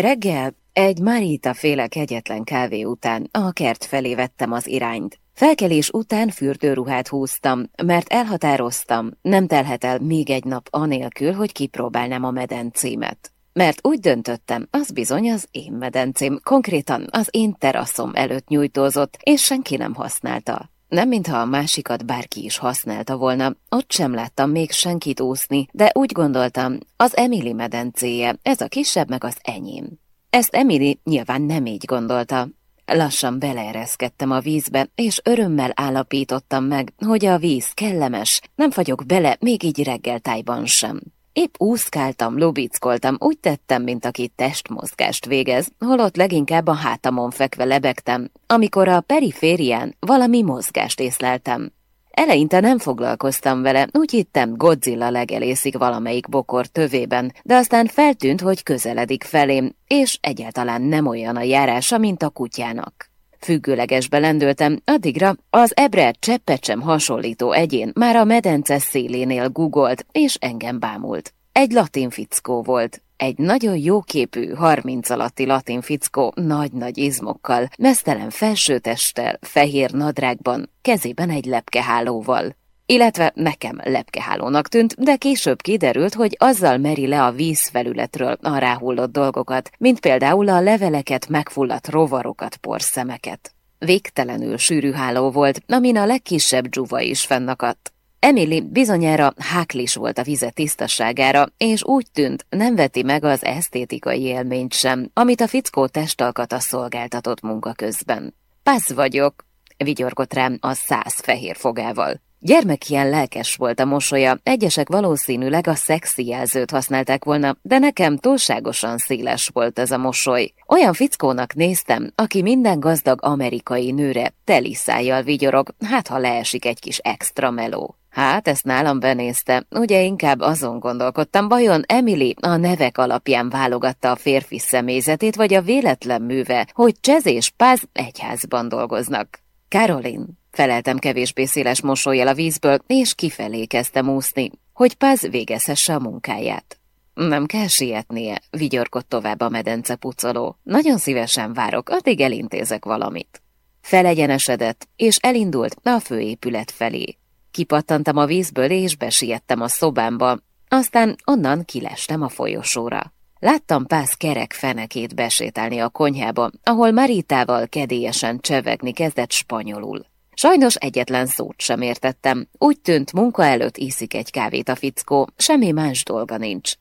Reggel egy Marita féle kegyetlen kávé után a kert felé vettem az irányt. Felkelés után fürdőruhát húztam, mert elhatároztam, nem telhet el még egy nap anélkül, hogy kipróbálnám a medencémet. Mert úgy döntöttem, az bizony az én medencém, konkrétan az én teraszom előtt nyújtózott, és senki nem használta. Nem mintha a másikat bárki is használta volna, ott sem láttam még senkit úszni, de úgy gondoltam, az Emily medencéje, ez a kisebb meg az enyém. Ezt Emily nyilván nem így gondolta. Lassan beleereszkedtem a vízbe, és örömmel állapítottam meg, hogy a víz kellemes, nem fagyok bele még így reggeltájban sem. Épp úszkáltam, lubickoltam, úgy tettem, mint aki testmozgást végez, holott leginkább a hátamon fekve lebegtem, amikor a periférián valami mozgást észleltem. Eleinte nem foglalkoztam vele, úgy hittem Godzilla legelészik valamelyik bokor tövében, de aztán feltűnt, hogy közeledik felém, és egyáltalán nem olyan a járása, mint a kutyának. Függőlegesbe lendültem, addigra az ebre cseppet sem hasonlító egyén már a medence szélénél gugolt, és engem bámult. Egy latin fickó volt, egy nagyon jóképű, harminc alatti latin fickó, nagy-nagy izmokkal, mesztelen felsőtesttel, fehér nadrágban, kezében egy lepkehálóval. Illetve nekem lepkehálónak tűnt, de később kiderült, hogy azzal meri le a vízfelületről a ráhullott dolgokat, mint például a leveleket, megfulladt rovarokat, porszemeket. Végtelenül sűrű háló volt, amin a legkisebb dzsuva is fennakadt. Emily bizonyára háklis volt a vize tisztaságára, és úgy tűnt, nem veti meg az esztétikai élményt sem, amit a fickó testalkata szolgáltatott munka közben. Pász vagyok, vigyorgott rám a száz fehér fogával. Gyermek ilyen lelkes volt a mosolya, egyesek valószínűleg a szexi jelzőt használták volna, de nekem túlságosan széles volt ez a mosoly. Olyan fickónak néztem, aki minden gazdag amerikai nőre teli szájjal vigyorog, hát ha leesik egy kis extra meló. Hát, ezt nálam benézte. Ugye inkább azon gondolkodtam, vajon Emily a nevek alapján válogatta a férfi személyzetét, vagy a véletlen műve, hogy Csez és Páz egyházban dolgoznak. Caroline, feleltem kevésbé széles mosolyjal a vízből, és kifelé kezdtem úszni, hogy Páz végezhesse a munkáját. Nem kell sietnie, vigyorgott tovább a medence pucoló. Nagyon szívesen várok, addig elintézek valamit. Felegyenesedett, és elindult a főépület felé. Kipattantam a vízből, és besiettem a szobámba, aztán onnan kilestem a folyosóra. Láttam Pász kerek fenekét besétálni a konyhába, ahol Maritával kedélyesen csevegni kezdett spanyolul. Sajnos egyetlen szót sem értettem. Úgy tűnt, munka előtt iszik egy kávét a fickó, semmi más dolga nincs.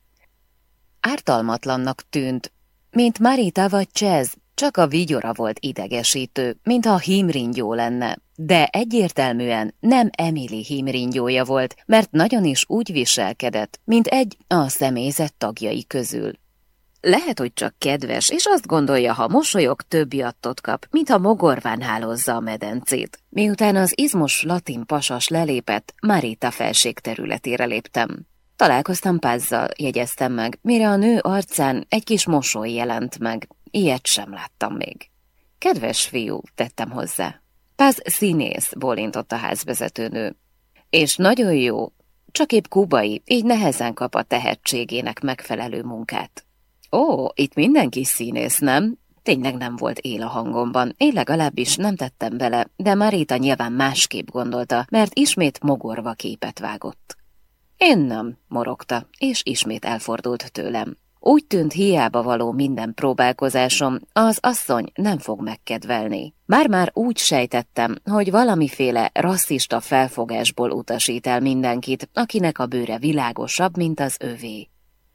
Ártalmatlannak tűnt, mint Marita vagy Csez, csak a vigyora volt idegesítő, mintha himringyó lenne, de egyértelműen nem Emily himringyója volt, mert nagyon is úgy viselkedett, mint egy a személyzet tagjai közül. Lehet, hogy csak kedves, és azt gondolja, ha mosolyog, több jattot kap, mintha mogorván hálozza a medencét. Miután az izmos latin pasas lelépett, Marita felség területére léptem. Találkoztam Pázzal, jegyeztem meg, mire a nő arcán egy kis mosoly jelent meg, Ilyet sem láttam még. Kedves fiú, tettem hozzá. Páz színész, bólintott a házvezetőnő. És nagyon jó, csak épp kubai, így nehezen kap a tehetségének megfelelő munkát. Ó, itt mindenki színész, nem? Tényleg nem volt él a hangomban, én legalábbis nem tettem bele, de Marita nyilván másképp gondolta, mert ismét mogorva képet vágott. Én nem, morogta, és ismét elfordult tőlem. Úgy tűnt hiába való minden próbálkozásom, az asszony nem fog megkedvelni. Már-már úgy sejtettem, hogy valamiféle rasszista felfogásból utasít el mindenkit, akinek a bőre világosabb, mint az övé.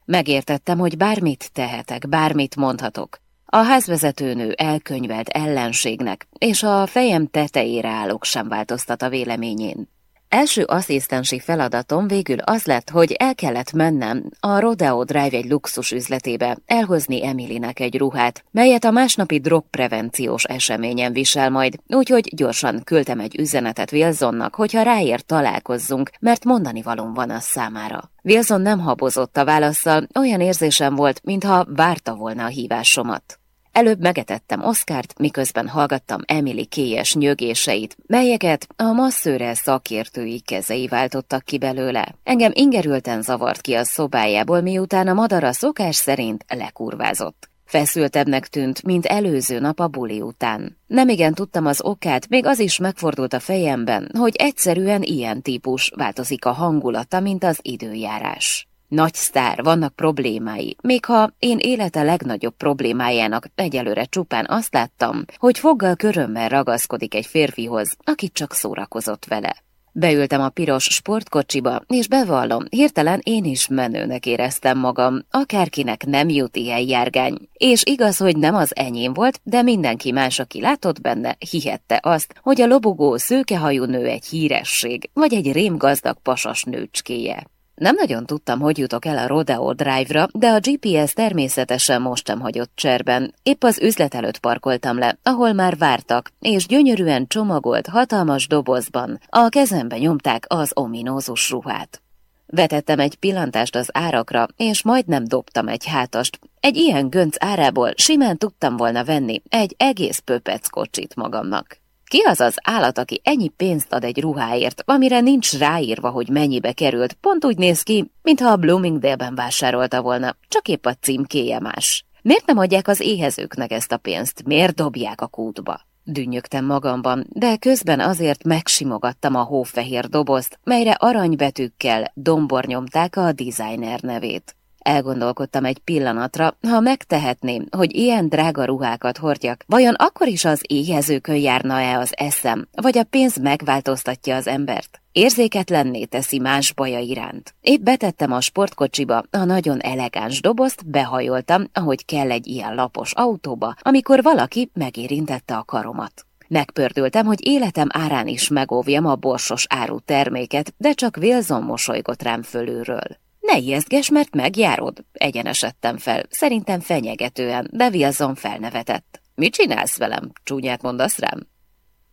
Megértettem, hogy bármit tehetek, bármit mondhatok. A házvezetőnő elkönyvelt ellenségnek, és a fejem tetejére állok sem változtat a véleményén. Első asszisztensi feladatom végül az lett, hogy el kellett mennem a Rodeo Drive egy luxus üzletébe, elhozni Emilinek egy ruhát, melyet a másnapi drogprevenciós eseményen visel majd, úgyhogy gyorsan küldtem egy üzenetet Wilsonnak, hogyha ráér találkozzunk, mert mondani valóm van az számára. Wilson nem habozott a válaszsal, olyan érzésem volt, mintha várta volna a hívásomat. Előbb megetettem Oszkárt, miközben hallgattam Emily kéjes nyögéseit, melyeket a masszőre szakértői kezei váltottak ki belőle. Engem ingerülten zavart ki a szobájából, miután a madara szokás szerint lekurvázott. Feszültebbnek tűnt, mint előző nap a buli után. Nemigen tudtam az okát, még az is megfordult a fejemben, hogy egyszerűen ilyen típus változik a hangulata, mint az időjárás. Nagy sztár, vannak problémái, még ha én élete legnagyobb problémájának egyelőre csupán azt láttam, hogy foggal körömmel ragaszkodik egy férfihoz, akit csak szórakozott vele. Beültem a piros sportkocsiba, és bevallom, hirtelen én is menőnek éreztem magam, akárkinek nem jut ilyen járgány. És igaz, hogy nem az enyém volt, de mindenki más, aki látott benne, hihette azt, hogy a lobogó szőkehajú nő egy híresség, vagy egy rémgazdag pasas nőcskéje. Nem nagyon tudtam, hogy jutok el a Rodeo Drive-ra, de a GPS természetesen most sem hagyott cserben. Épp az üzlet előtt parkoltam le, ahol már vártak, és gyönyörűen csomagolt, hatalmas dobozban a kezembe nyomták az ominózus ruhát. Vetettem egy pillantást az árakra, és majdnem dobtam egy hátast. Egy ilyen gönc árából simán tudtam volna venni egy egész pöpec kocsit magamnak. Ki az az állat, aki ennyi pénzt ad egy ruháért, amire nincs ráírva, hogy mennyibe került, pont úgy néz ki, mintha a Bloomingdale-ben vásárolta volna, csak épp a címkéje más. Miért nem adják az éhezőknek ezt a pénzt? Miért dobják a kútba? Dünnyögtem magamban, de közben azért megsimogattam a hófehér dobozt, melyre aranybetűkkel dombor nyomták a designer nevét. Elgondolkodtam egy pillanatra, ha megtehetném, hogy ilyen drága ruhákat hordjak, vajon akkor is az éhezőkön járna-e az eszem, vagy a pénz megváltoztatja az embert? Érzéketlenné teszi más baja iránt. Épp betettem a sportkocsiba a nagyon elegáns dobozt, behajoltam, ahogy kell egy ilyen lapos autóba, amikor valaki megérintette a karomat. Megpördültem, hogy életem árán is megóvjam a borsos áru terméket, de csak Wilson mosolygott rám fölülről. Ne ijesztges, mert megjárod. Egyenesedtem fel, szerintem fenyegetően, de Wilson felnevetett. Mit csinálsz velem? Csúnyát mondasz rám?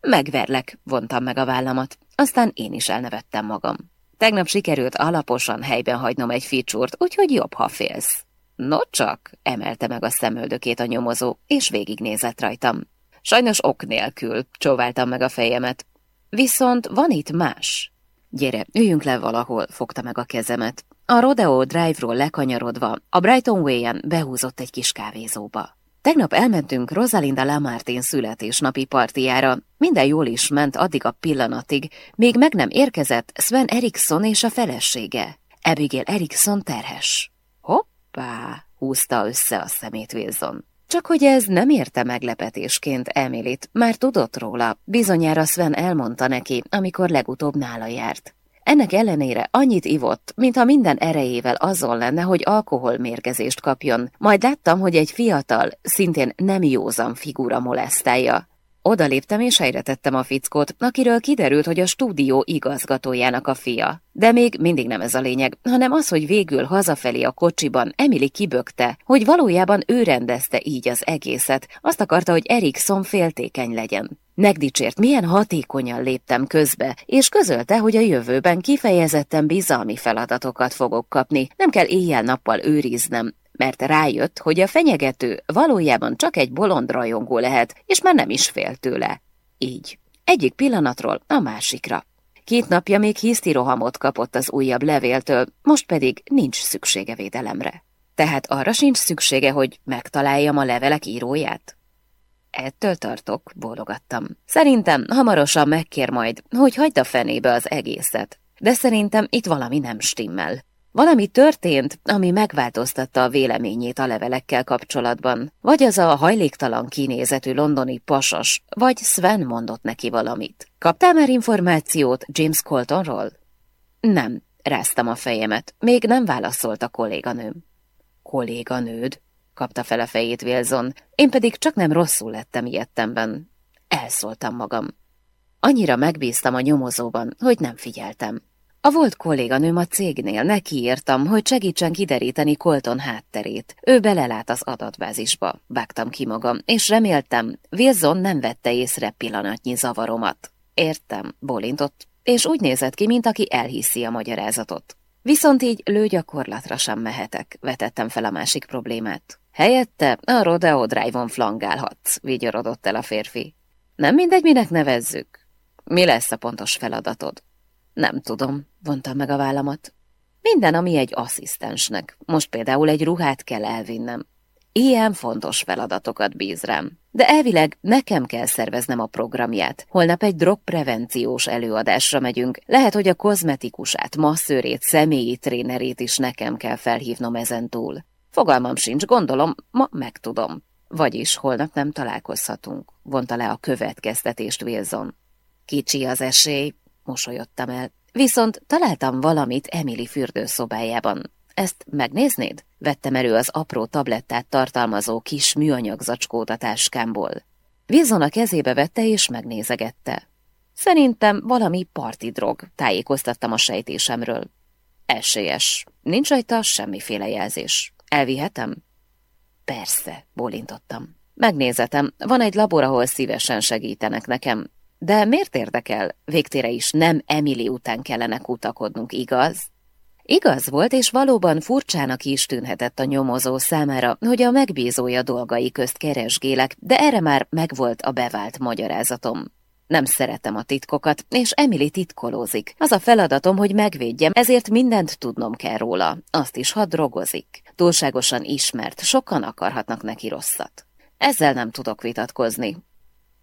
Megverlek, vontam meg a vállamat. Aztán én is elnevettem magam. Tegnap sikerült alaposan helyben hagynom egy ficsúrt, úgyhogy jobb, ha félsz. No csak, emelte meg a szemöldökét a nyomozó, és végignézett rajtam. Sajnos ok nélkül, csóváltam meg a fejemet. Viszont van itt más. Gyere, üljünk le valahol, fogta meg a kezemet. A Rodeo Drive-ról lekanyarodva, a Brighton Way-en behúzott egy kis kávézóba. Tegnap elmentünk Rosalinda Lamartin születésnapi partiára. Minden jól is ment addig a pillanatig, még meg nem érkezett Sven Erikson és a felesége. Abigail Erikson terhes. Hoppá, húzta össze a szemét Wilson. Csak hogy ez nem érte meglepetésként Emilit, már tudott róla, bizonyára Sven elmondta neki, amikor legutóbb nála járt. Ennek ellenére annyit ivott, mintha minden erejével azon lenne, hogy alkoholmérgezést kapjon. Majd láttam, hogy egy fiatal, szintén nem józan figura molesztálja. Oda léptem és helyre tettem a fickót, akiről kiderült, hogy a stúdió igazgatójának a fia. De még mindig nem ez a lényeg, hanem az, hogy végül hazafelé a kocsiban Emily kibökte, hogy valójában ő rendezte így az egészet. Azt akarta, hogy Erikson féltékeny legyen. Megdicsért, milyen hatékonyan léptem közbe, és közölte, hogy a jövőben kifejezetten bizalmi feladatokat fogok kapni, nem kell éjjel-nappal őriznem, mert rájött, hogy a fenyegető valójában csak egy bolond rajongó lehet, és már nem is fél tőle. Így. Egyik pillanatról a másikra. Két napja még hisztirohamot kapott az újabb levéltől, most pedig nincs szüksége védelemre. Tehát arra sincs szüksége, hogy megtaláljam a levelek íróját? Ettől tartok, bólogattam. Szerintem hamarosan megkér majd, hogy hagyd a fenébe az egészet. De szerintem itt valami nem stimmel. Valami történt, ami megváltoztatta a véleményét a levelekkel kapcsolatban. Vagy az a hajléktalan kinézetű londoni pasas, vagy Sven mondott neki valamit. Kaptál már információt James Coltonról? Nem, ráztam a fejemet. Még nem válaszolt a kolléganőm. Kolléganőd? Kapta fel a fejét Wilson, én pedig csak nem rosszul lettem ilyettemben. Elszóltam magam. Annyira megbíztam a nyomozóban, hogy nem figyeltem. A volt kolléganőm a cégnél, nekiírtam, hogy segítsen kideríteni Colton hátterét. Ő belelát az adatbázisba, vágtam ki magam, és reméltem, Wilson nem vette észre pillanatnyi zavaromat. Értem, bolintott, és úgy nézett ki, mint aki elhiszi a magyarázatot. Viszont így lőgyakorlatra sem mehetek, vetettem fel a másik problémát. Helyette a Rodeo Drive-on flangálhatsz, vigyorodott el a férfi. Nem mindegy, minek nevezzük. Mi lesz a pontos feladatod? Nem tudom, vontam meg a vállamat. Minden, ami egy asszisztensnek. Most például egy ruhát kell elvinnem. Ilyen fontos feladatokat bíz rám. De elvileg nekem kell szerveznem a programját. Holnap egy drogprevenciós előadásra megyünk. Lehet, hogy a kozmetikusát, masszőrét, személyi trénerét is nekem kell felhívnom ezentúl. Fogalmam sincs, gondolom, ma megtudom. Vagyis holnap nem találkozhatunk, vonta le a következtetést Wilson. Kicsi az esély, mosolyodtam el. Viszont találtam valamit Emily fürdőszobájában. Ezt megnéznéd? Vettem elő az apró tablettát tartalmazó kis műanyag zacskót a táskámból. Wilson a kezébe vette és megnézegette. Szerintem valami parti drog, tájékoztattam a sejtésemről. Esélyes. Nincs rajta semmiféle jelzés. Elvihetem? Persze, bólintottam. Megnézetem, van egy labor, ahol szívesen segítenek nekem. De miért érdekel? Végtére is nem Emily után kellene kutakodnunk, igaz? Igaz volt, és valóban furcsának is tűnhetett a nyomozó számára, hogy a megbízója dolgai közt keresgélek, de erre már megvolt a bevált magyarázatom. Nem szeretem a titkokat, és Emily titkolózik. Az a feladatom, hogy megvédjem, ezért mindent tudnom kell róla. Azt is, ha drogozik. Túlságosan ismert, sokan akarhatnak neki rosszat. Ezzel nem tudok vitatkozni.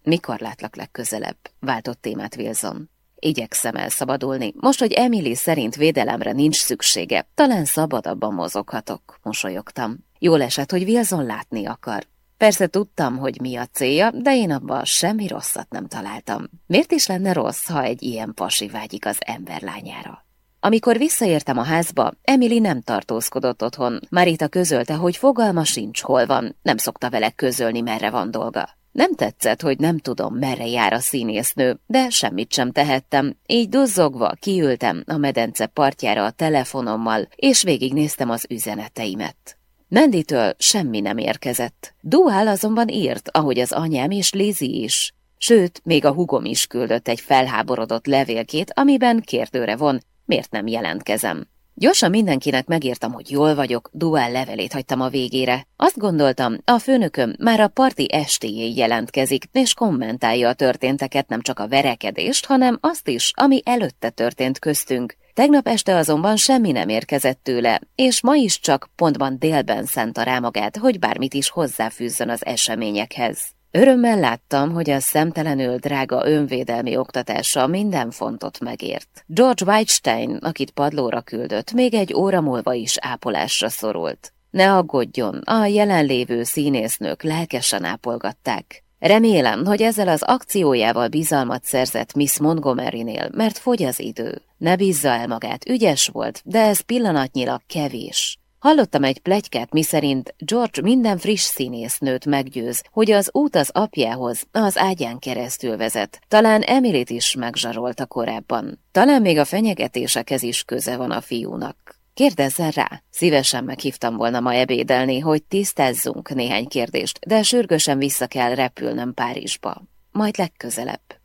Mikor látlak legközelebb? Váltott témát Wilson. Igyekszem elszabadulni. Most, hogy Emily szerint védelemre nincs szüksége, talán szabadabban mozoghatok, mosolyogtam. Jól esett, hogy Wilson látni akar. Persze tudtam, hogy mi a célja, de én abban semmi rosszat nem találtam. Miért is lenne rossz, ha egy ilyen pasi vágyik az emberlányára? Amikor visszaértem a házba, Emily nem tartózkodott otthon. Marita közölte, hogy fogalma sincs, hol van, nem szokta vele közölni, merre van dolga. Nem tetszett, hogy nem tudom, merre jár a színésznő, de semmit sem tehettem, így duzzogva kiültem a medence partjára a telefonommal, és végignéztem az üzeneteimet. Menditől semmi nem érkezett. Duál azonban írt, ahogy az anyám és Lizi is. Sőt, még a hugom is küldött egy felháborodott levélkét, amiben kérdőre von, miért nem jelentkezem. Gyorsan mindenkinek megírtam, hogy jól vagyok, duál levelét hagytam a végére. Azt gondoltam, a főnököm már a parti estéjéig jelentkezik, és kommentálja a történteket, nem csak a verekedést, hanem azt is, ami előtte történt köztünk. Tegnap este azonban semmi nem érkezett tőle, és ma is csak pontban délben szánta rá magát, hogy bármit is hozzáfűzzön az eseményekhez. Örömmel láttam, hogy a szemtelenül drága önvédelmi oktatása minden fontot megért. George Weitstein, akit padlóra küldött, még egy óra múlva is ápolásra szorult. Ne aggódjon, a jelenlévő színésznők lelkesen ápolgatták. Remélem, hogy ezzel az akciójával bizalmat szerzett Miss Montgomery-nél, mert fogy az idő. Ne bízza el magát, ügyes volt, de ez pillanatnyilag kevés. Hallottam egy plegykát, miszerint George minden friss színésznőt meggyőz, hogy az út az apjához az ágyán keresztül vezet. Talán Emilit is megzsarolta korábban. Talán még a fenyegetésekhez is köze van a fiúnak. Kérdezzen rá. Szívesen meghívtam volna ma ebédelni, hogy tisztázzunk néhány kérdést, de sürgősen vissza kell repülnöm Párizsba. Majd legközelebb.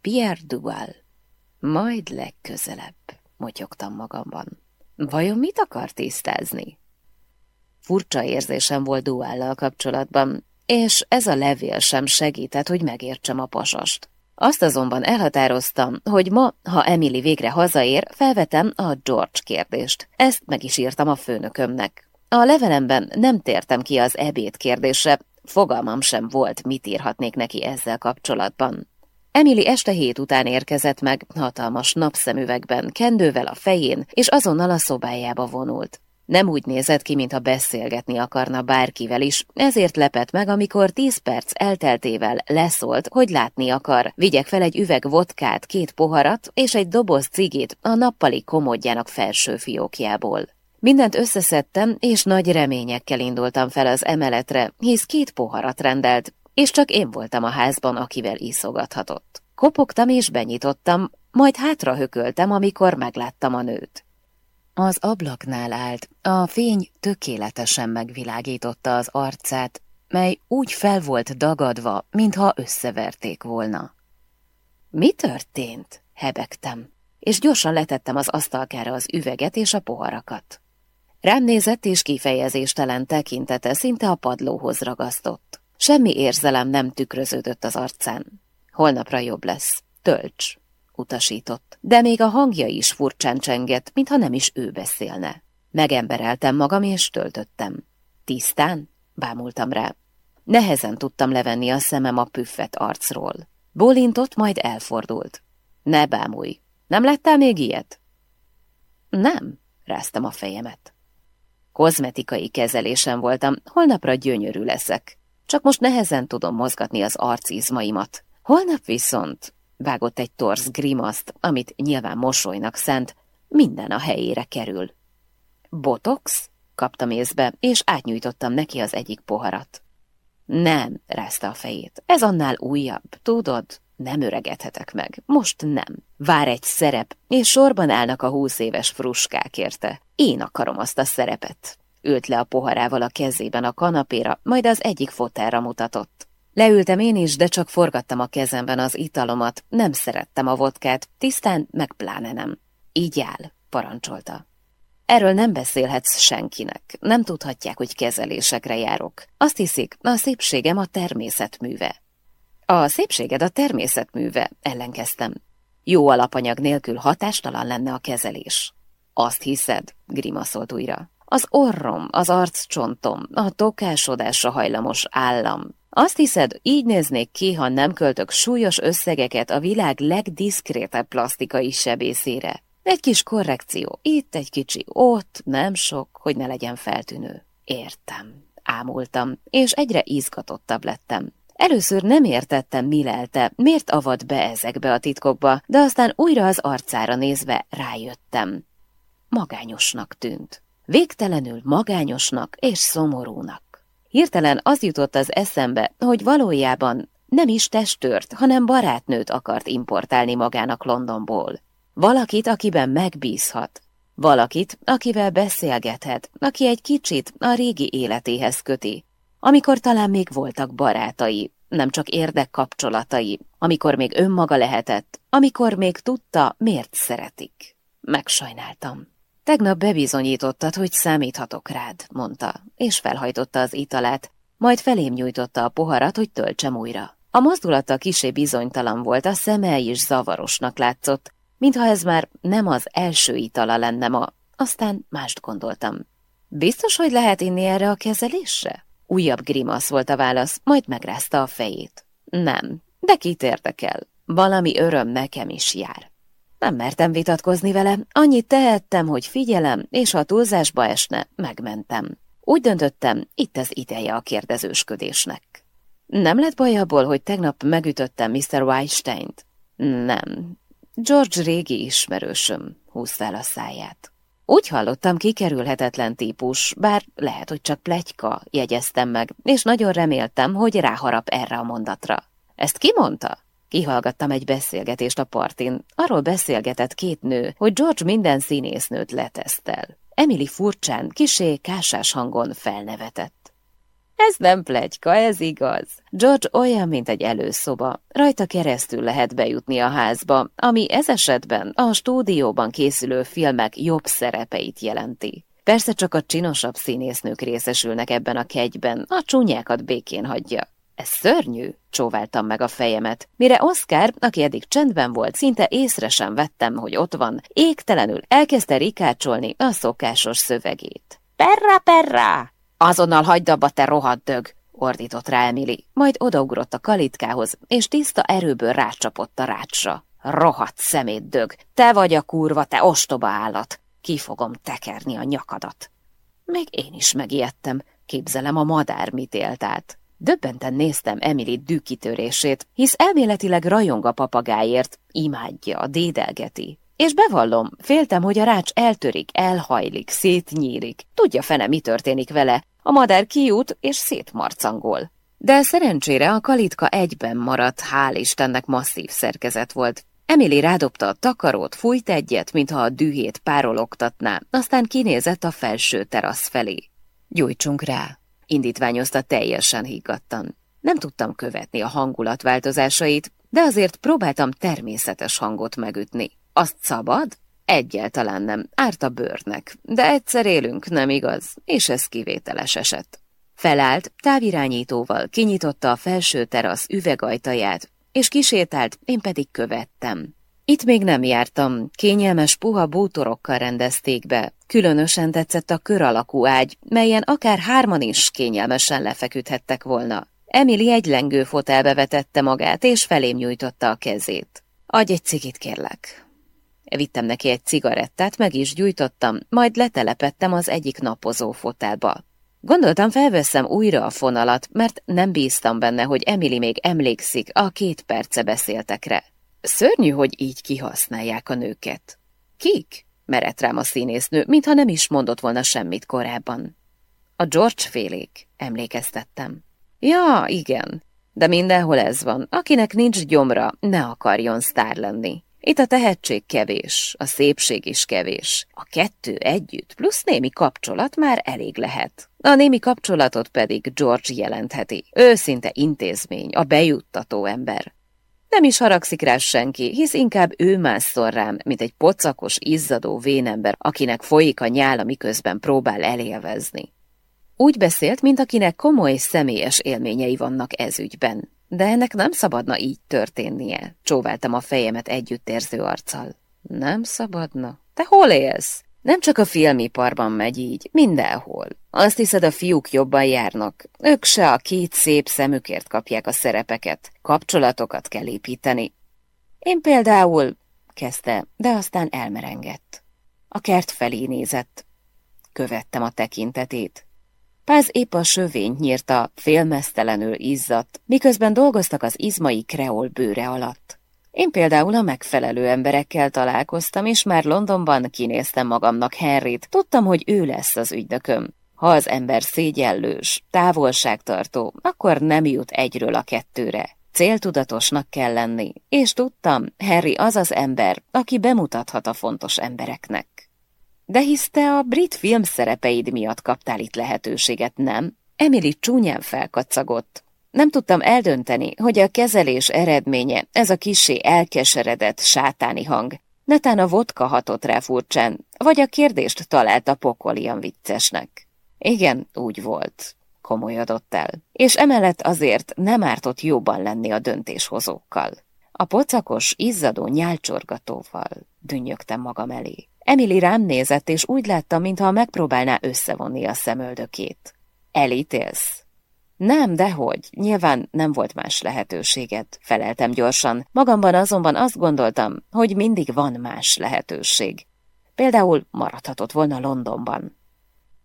Pierre Duval. Majd legközelebb, motyogtam magamban. Vajon mit akar tisztázni? Furcsa érzésem volt Duállal kapcsolatban, és ez a levél sem segített, hogy megértsem a pasast. Azt azonban elhatároztam, hogy ma, ha Emily végre hazaér, felvetem a George kérdést. Ezt meg is írtam a főnökömnek. A levelemben nem tértem ki az ebéd kérdésre, fogalmam sem volt, mit írhatnék neki ezzel kapcsolatban. Emily este hét után érkezett meg, hatalmas napszemüvegben, kendővel a fején, és azonnal a szobájába vonult. Nem úgy nézett ki, mintha beszélgetni akarna bárkivel is, ezért lepett meg, amikor tíz perc elteltével leszólt, hogy látni akar. Vigyek fel egy üveg vodkát, két poharat és egy doboz cigit a nappali komodjának felső fiókjából. Mindent összeszedtem, és nagy reményekkel indultam fel az emeletre, hisz két poharat rendelt, és csak én voltam a házban, akivel iszogathatott. Kopogtam és benyitottam, majd hátra hököltem, amikor megláttam a nőt. Az ablaknál állt, a fény tökéletesen megvilágította az arcát, mely úgy fel volt dagadva, mintha összeverték volna. Mi történt? hebegtem, és gyorsan letettem az asztalkára az üveget és a poharakat. Rám nézett és kifejezéstelen tekintete szinte a padlóhoz ragasztott. Semmi érzelem nem tükröződött az arcán. Holnapra jobb lesz. Tölts! utasított, de még a hangja is furcsán csengett, mintha nem is ő beszélne. Megembereltem magam, és töltöttem. Tisztán? Bámultam rá. Nehezen tudtam levenni a szemem a püffet arcról. Bólintott, majd elfordult. Ne bámulj! Nem láttál még ilyet? Nem, ráztam a fejemet. Kozmetikai kezelésen voltam, holnapra gyönyörű leszek. Csak most nehezen tudom mozgatni az arcizmaimat. Holnap viszont vágott egy torz grimaszt, amit nyilván mosolynak szent, minden a helyére kerül. Botox? kaptam észbe, és átnyújtottam neki az egyik poharat. Nem, rázta a fejét, ez annál újabb, tudod? Nem öregedhetek meg, most nem. Vár egy szerep, és sorban állnak a húsz éves fruskák érte. Én akarom azt a szerepet. Ült le a poharával a kezében a kanapéra, majd az egyik fotelra mutatott. Leültem én is, de csak forgattam a kezemben az italomat, nem szerettem a vodkát, tisztán meg pláne nem. Így áll, parancsolta. Erről nem beszélhetsz senkinek, nem tudhatják, hogy kezelésekre járok. Azt hiszik, a szépségem a természetműve. A szépséged a természetműve, ellenkeztem. Jó alapanyag nélkül hatástalan lenne a kezelés. Azt hiszed, grimaszolt újra. Az orrom, az arccsontom, a tokásodásra hajlamos állam, azt hiszed, így néznék ki, ha nem költök súlyos összegeket a világ legdiszkrétebb plastikai sebészére. Egy kis korrekció, itt egy kicsi, ott, nem sok, hogy ne legyen feltűnő. Értem, ámultam, és egyre izgatottabb lettem. Először nem értettem, mi lelte, miért avat be ezekbe a titkokba, de aztán újra az arcára nézve rájöttem. Magányosnak tűnt. Végtelenül magányosnak és szomorúnak. Hirtelen az jutott az eszembe, hogy valójában nem is testőrt, hanem barátnőt akart importálni magának Londonból. Valakit, akiben megbízhat. Valakit, akivel beszélgethet, aki egy kicsit a régi életéhez köti. Amikor talán még voltak barátai, nem csak érdekkapcsolatai, amikor még önmaga lehetett, amikor még tudta, miért szeretik. Megsajnáltam. Tegnap bebizonyítottad, hogy számíthatok rád, mondta, és felhajtotta az italát, majd felém nyújtotta a poharat, hogy töltsem újra. A mozdulata kisé bizonytalan volt, a szeme is zavarosnak látszott, mintha ez már nem az első itala lenne ma, aztán mást gondoltam. Biztos, hogy lehet inni erre a kezelésre? Újabb grimasz volt a válasz, majd megrázta a fejét. Nem, de kit érdekel? Valami öröm nekem is jár. Nem mertem vitatkozni vele, annyit tehettem, hogy figyelem, és ha túlzásba esne, megmentem. Úgy döntöttem, itt az ideje a kérdezősködésnek. Nem lett baj abból, hogy tegnap megütöttem Mr. Weinstein-t? Nem. George régi ismerősöm, húzta el a száját. Úgy hallottam, kikerülhetetlen típus, bár lehet, hogy csak plegyka, jegyeztem meg, és nagyon reméltem, hogy ráharap erre a mondatra. Ezt ki mondta? Kihallgattam egy beszélgetést a partin. Arról beszélgetett két nő, hogy George minden színésznőt letesztel. Emily furcsán, kisé, kásás hangon felnevetett. Ez nem plegyka, ez igaz. George olyan, mint egy előszoba. Rajta keresztül lehet bejutni a házba, ami ez esetben a stúdióban készülő filmek jobb szerepeit jelenti. Persze csak a csinosabb színésznők részesülnek ebben a kegyben, a csúnyákat békén hagyja. Ez szörnyű, csóváltam meg a fejemet, mire Oscar, aki eddig csendben volt, szinte észre sem vettem, hogy ott van, égtelenül elkezdte rikácsolni a szokásos szövegét. Perra, perra! Azonnal hagyd abba, te rohadt dög! ordított rá Emily, majd odaugrott a kalitkához, és tiszta erőből rácsapott a rácsra. Rohadt szemétdög, te vagy a kurva, te ostoba állat! Ki fogom tekerni a nyakadat! Még én is megijedtem, képzelem a madár mit élt át. Döbbenten néztem Emily dűkitörését, hisz elméletileg rajong a papagáért, imádja, dédelgeti. És bevallom, féltem, hogy a rács eltörik, elhajlik, szétnyílik. Tudja fene, mi történik vele. A madár kijut és szétmarcangol. De szerencsére a kalitka egyben maradt, hál' Istennek masszív szerkezet volt. Emily rádobta a takarót, fújt egyet, mintha a dühét párologtatná, aztán kinézett a felső terasz felé. Gyújtsunk rá, indítványozta teljesen higgadtan. Nem tudtam követni a hangulat változásait, de azért próbáltam természetes hangot megütni. Azt szabad? Egyáltalán nem, árt a bőrnek, de egyszer élünk, nem igaz, és ez kivételes eset. Felállt, távirányítóval kinyitotta a felső terasz üvegajtaját, és kisétált, én pedig követtem. Itt még nem jártam, kényelmes puha bútorokkal rendezték be. Különösen tetszett a kör alakú ágy, melyen akár hárman is kényelmesen lefeküdhettek volna. Emily egy lengő fotelbe vetette magát, és felém nyújtotta a kezét. Adj egy cigit, kérlek. Vittem neki egy cigarettát, meg is gyújtottam, majd letelepettem az egyik napozó fotelba. Gondoltam, felveszem újra a fonalat, mert nem bíztam benne, hogy Emily még emlékszik a két perce beszéltekre. Szörnyű, hogy így kihasználják a nőket. Kik? Merett rám a színésznő, mintha nem is mondott volna semmit korábban. A George félék, emlékeztettem. Ja, igen, de mindenhol ez van. Akinek nincs gyomra, ne akarjon sztár lenni. Itt a tehetség kevés, a szépség is kevés. A kettő együtt, plusz némi kapcsolat már elég lehet. A némi kapcsolatot pedig George jelentheti. Őszinte intézmény, a bejuttató ember. Nem is haragszik rá senki, hisz inkább ő mászol rám, mint egy pocakos, izzadó vénember, akinek folyik a nyála, miközben próbál elélvezni. Úgy beszélt, mint akinek komoly személyes élményei vannak ezügyben. De ennek nem szabadna így történnie, csóváltam a fejemet együttérző arccal. Nem szabadna? Te hol élsz? Nem csak a filmiparban megy így, mindenhol. Azt hiszed, a fiúk jobban járnak. Ők se a két szép szemükért kapják a szerepeket. Kapcsolatokat kell építeni. Én például, kezdte, de aztán elmerengett. A kert felé nézett. Követtem a tekintetét. Páz épp a sövényt nyírta, félmeztelenül izzadt, miközben dolgoztak az izmai kreol bőre alatt. Én például a megfelelő emberekkel találkoztam, és már Londonban kinéztem magamnak Henryt, tudtam, hogy ő lesz az ügynököm. Ha az ember szégyellős, távolságtartó, akkor nem jut egyről a kettőre. Céltudatosnak kell lenni, és tudtam, Harry az az ember, aki bemutathat a fontos embereknek. De hisz te a brit film szerepeid miatt kaptál itt lehetőséget, nem? Emily csúnyán felkacagott. Nem tudtam eldönteni, hogy a kezelés eredménye ez a kisé elkeseredett sátáni hang. Netán a vodka hatott rá furcsán, vagy a kérdést találta pokolian viccesnek. Igen, úgy volt, komolyodott el, és emellett azért nem ártott jobban lenni a döntéshozókkal. A pocakos, izzadó nyálcsorgatóval dünnyögtem magam elé. Emily rám nézett, és úgy láttam, mintha megpróbálná összevonni a szemöldökét. Elítélsz? Nem, dehogy. Nyilván nem volt más lehetőséged, feleltem gyorsan. Magamban azonban azt gondoltam, hogy mindig van más lehetőség. Például maradhatott volna Londonban.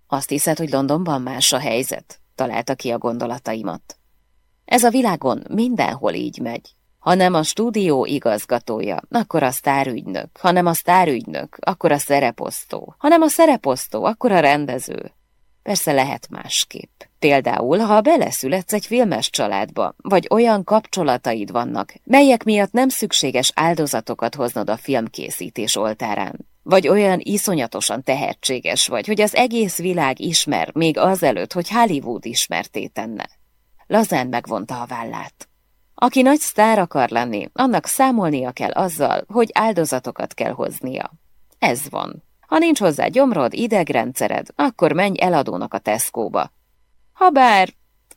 Azt hiszed, hogy Londonban más a helyzet? Találta ki a gondolataimat. Ez a világon mindenhol így megy. Ha nem a stúdió igazgatója, akkor a sztárügynök. Ha nem a sztárügynök, akkor a szereposztó. Ha nem a szereposztó, akkor a rendező. Persze lehet másképp. Például, ha beleszületsz egy filmes családba, vagy olyan kapcsolataid vannak, melyek miatt nem szükséges áldozatokat hoznod a filmkészítés oltárán, vagy olyan iszonyatosan tehetséges vagy, hogy az egész világ ismer, még azelőtt, hogy Hollywood ismerté tenne. Lazán megvonta a vállát. Aki nagy sztár akar lenni, annak számolnia kell azzal, hogy áldozatokat kell hoznia. Ez van. Ha nincs hozzá gyomrod, idegrendszered, akkor menj eladónak a Tesco-ba. Habár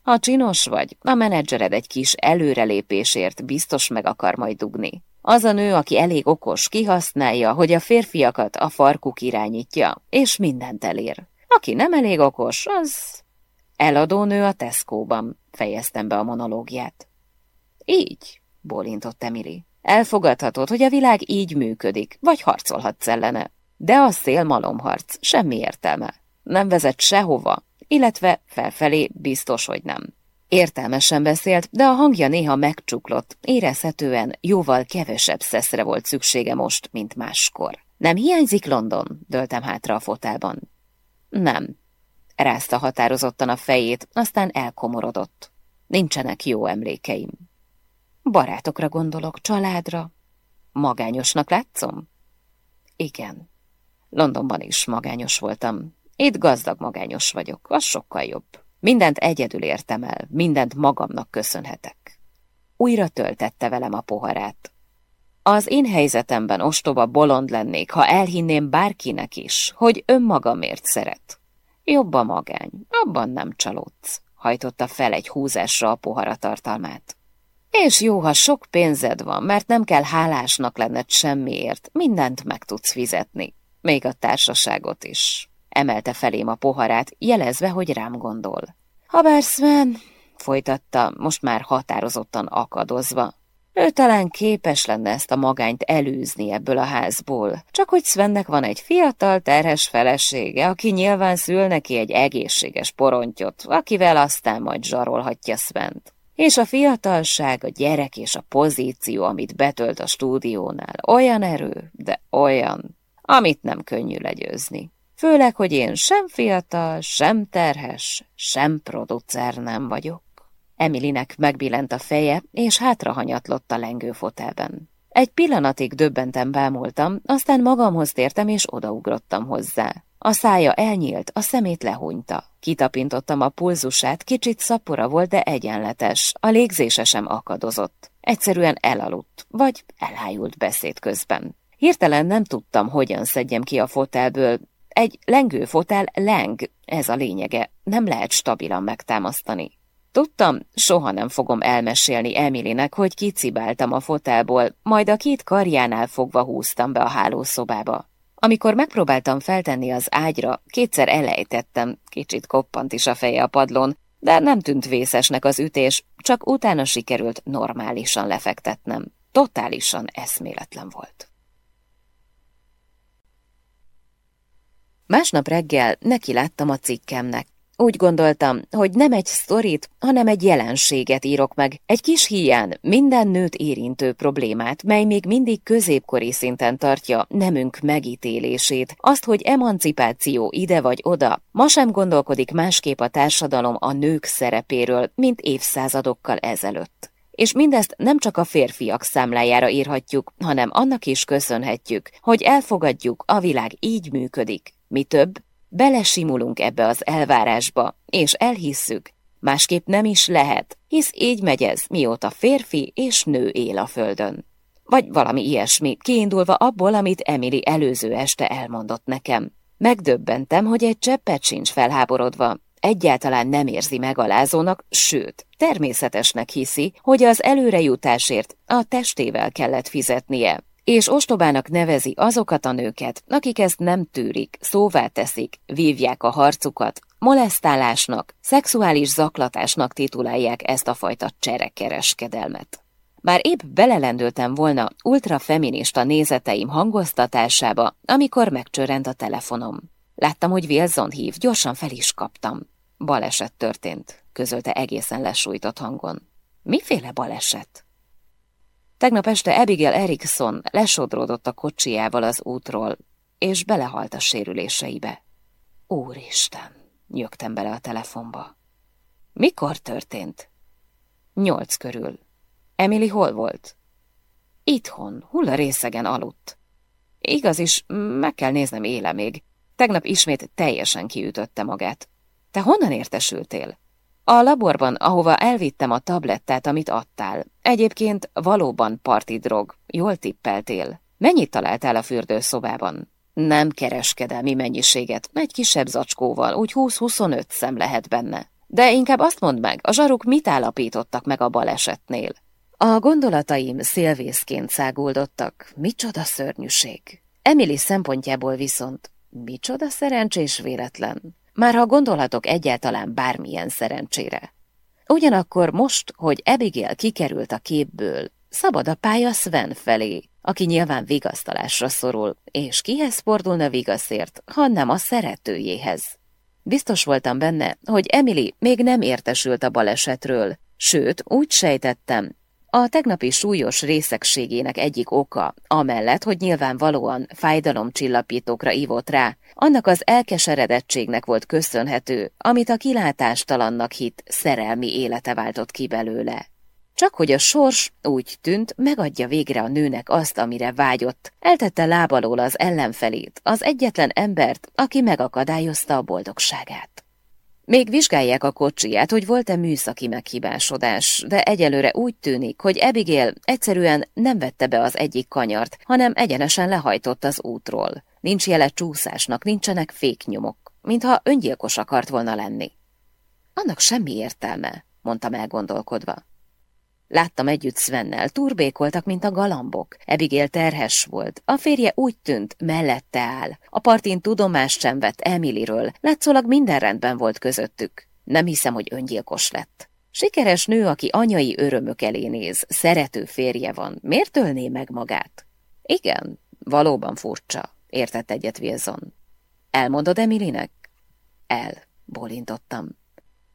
Ha csinos vagy, a menedzsered egy kis előrelépésért biztos meg akar majd dugni. Az a nő, aki elég okos, kihasználja, hogy a férfiakat a farkuk irányítja, és mindent elér. Aki nem elég okos, az... Eladó nő a Tesco-ban, fejeztem be a monológiát. Így, bólintott Emily. Elfogadhatod, hogy a világ így működik, vagy harcolhatsz ellene. De a szél malomharc, semmi értelme. Nem vezet sehova, illetve felfelé biztos, hogy nem. Értelmesen beszélt, de a hangja néha megcsuklott, érezhetően jóval kevesebb szeszre volt szüksége most, mint máskor. Nem hiányzik London? Döltem hátra a fotában. Nem. Rázta határozottan a fejét, aztán elkomorodott. Nincsenek jó emlékeim. Barátokra gondolok, családra. Magányosnak látszom? Igen. Londonban is magányos voltam. Itt gazdag magányos vagyok, az sokkal jobb. Mindent egyedül értem el, mindent magamnak köszönhetek. Újra töltette velem a poharát. Az én helyzetemben ostoba bolond lennék, ha elhinném bárkinek is, hogy önmagamért szeret. Jobb a magány, abban nem csalódsz, hajtotta fel egy húzásra a pohara tartalmát. És jó, ha sok pénzed van, mert nem kell hálásnak lenned semmiért, mindent meg tudsz fizetni, még a társaságot is. Emelte felém a poharát, jelezve, hogy rám gondol. Habár Sven, folytatta, most már határozottan akadozva, ő talán képes lenne ezt a magányt elűzni ebből a házból, csak hogy Svennek van egy fiatal, terhes felesége, aki nyilván szül neki egy egészséges porontyot, akivel aztán majd zsarolhatja Svent. És a fiatalság, a gyerek és a pozíció, amit betölt a stúdiónál, olyan erő, de olyan, amit nem könnyű legyőzni. Főleg, hogy én sem fiatal, sem terhes, sem producer nem vagyok. Emilinek megbillent a feje, és hátrahanyatlott a lengőfotelben. Egy pillanatig döbbenten bámultam, aztán magamhoz tértem, és odaugrottam hozzá. A szája elnyílt, a szemét lehúnyta. Kitapintottam a pulzusát, kicsit szapora volt, de egyenletes, a légzése sem akadozott. Egyszerűen elaludt, vagy elájult beszéd közben. Hirtelen nem tudtam, hogyan szedjem ki a fotelből. Egy lengő fotel leng, ez a lényege, nem lehet stabilan megtámasztani. Tudtam, soha nem fogom elmesélni Emilynek, hogy kicibáltam a fotelból, majd a két karjánál fogva húztam be a hálószobába. Amikor megpróbáltam feltenni az ágyra, kétszer elejtettem, kicsit koppant is a feje a padlón, de nem tűnt vészesnek az ütés, csak utána sikerült normálisan lefektetnem. Totálisan eszméletlen volt. Másnap reggel neki láttam a cikkemnek. Úgy gondoltam, hogy nem egy sztorit, hanem egy jelenséget írok meg, egy kis hián minden nőt érintő problémát, mely még mindig középkori szinten tartja nemünk megítélését, azt, hogy emancipáció ide vagy oda, ma sem gondolkodik másképp a társadalom a nők szerepéről, mint évszázadokkal ezelőtt. És mindezt nem csak a férfiak számlájára írhatjuk, hanem annak is köszönhetjük, hogy elfogadjuk, a világ így működik. Mi több, Belesimulunk ebbe az elvárásba, és elhisszük, másképp nem is lehet, hisz így megy ez, mióta férfi és nő él a földön. Vagy valami ilyesmi, kiindulva abból, amit Emily előző este elmondott nekem. Megdöbbentem, hogy egy cseppet sincs felháborodva, egyáltalán nem érzi megalázónak, sőt, természetesnek hiszi, hogy az előrejutásért a testével kellett fizetnie, és ostobának nevezi azokat a nőket, akik ezt nem tűrik, szóvá teszik, vívják a harcukat, molesztálásnak, szexuális zaklatásnak titulálják ezt a fajta cserekereskedelmet. Már épp belelendültem volna ultrafeminista nézeteim hangoztatásába, amikor megcsörrent a telefonom. Láttam, hogy Wilson hív, gyorsan fel is kaptam. Baleset történt, közölte egészen lesújtott hangon. Miféle baleset? Tegnap este Abigail Erikson lesodródott a kocsijával az útról, és belehalt a sérüléseibe. Úristen, nyögtem bele a telefonba. Mikor történt? Nyolc körül. Emily hol volt? Itthon, hulla részegen aludt. Igaz is, meg kell néznem éle még. Tegnap ismét teljesen kiütötte magát. Te honnan értesültél? A laborban, ahova elvittem a tablettát, amit adtál. Egyébként valóban parti drog. Jól tippeltél. Mennyit találtál a fürdőszobában? Nem kereskedelmi mennyiséget, egy kisebb zacskóval, úgy 20-25 szem lehet benne. De inkább azt mondd meg, a zsaruk mit állapítottak meg a balesetnél? A gondolataim szélvészként száguldottak. Micsoda szörnyűség. Emily szempontjából viszont micsoda szerencsés véletlen. Már ha gondolhatok egyáltalán bármilyen szerencsére. Ugyanakkor most, hogy Abigail kikerült a képből, szabad a pálya Sven felé, aki nyilván vigasztalásra szorul, és kihez fordulna vigaszért, ha nem a szeretőjéhez. Biztos voltam benne, hogy Emily még nem értesült a balesetről, sőt, úgy sejtettem, a tegnapi súlyos részegségének egyik oka, amellett, hogy nyilvánvalóan fájdalomcsillapítókra ívott rá, annak az elkeseredettségnek volt köszönhető, amit a kilátástalannak hit szerelmi élete váltott ki belőle. Csak hogy a sors úgy tűnt, megadja végre a nőnek azt, amire vágyott, eltette lábalól az ellenfelét, az egyetlen embert, aki megakadályozta a boldogságát. Még vizsgálják a kocsiját, hogy volt-e műszaki meghibásodás, de egyelőre úgy tűnik, hogy Abigail egyszerűen nem vette be az egyik kanyart, hanem egyenesen lehajtott az útról. Nincs jele csúszásnak, nincsenek féknyomok, mintha öngyilkos akart volna lenni. Annak semmi értelme, mondtam elgondolkodva. Láttam együtt Svennel, turbékoltak, mint a galambok. Ebigél terhes volt. A férje úgy tűnt, mellette áll. A partin tudomást sem vett Emilyről, látszólag minden rendben volt közöttük. Nem hiszem, hogy öngyilkos lett. Sikeres nő, aki anyai örömök elé néz, szerető férje van, miért ölné meg magát? Igen, valóban furcsa, értett egyet Wilson. Elmondod Emilynek? El, bolintottam.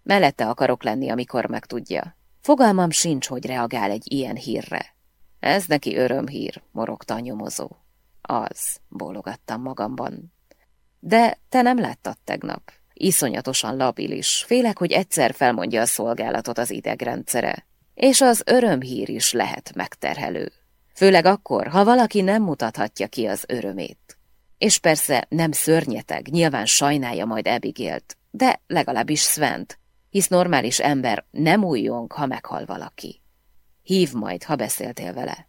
Mellette akarok lenni, amikor megtudja. Fogalmam sincs, hogy reagál egy ilyen hírre. Ez neki örömhír, morogta a nyomozó. Az, bólogattam magamban. De te nem láttad tegnap. Iszonyatosan labilis, félek, hogy egyszer felmondja a szolgálatot az idegrendszere. És az örömhír is lehet megterhelő. Főleg akkor, ha valaki nem mutathatja ki az örömét. És persze nem szörnyeteg, nyilván sajnálja majd Ebigélt, de legalábbis Svent, hisz normális ember nem újjong, ha meghal valaki. Hív majd, ha beszéltél vele.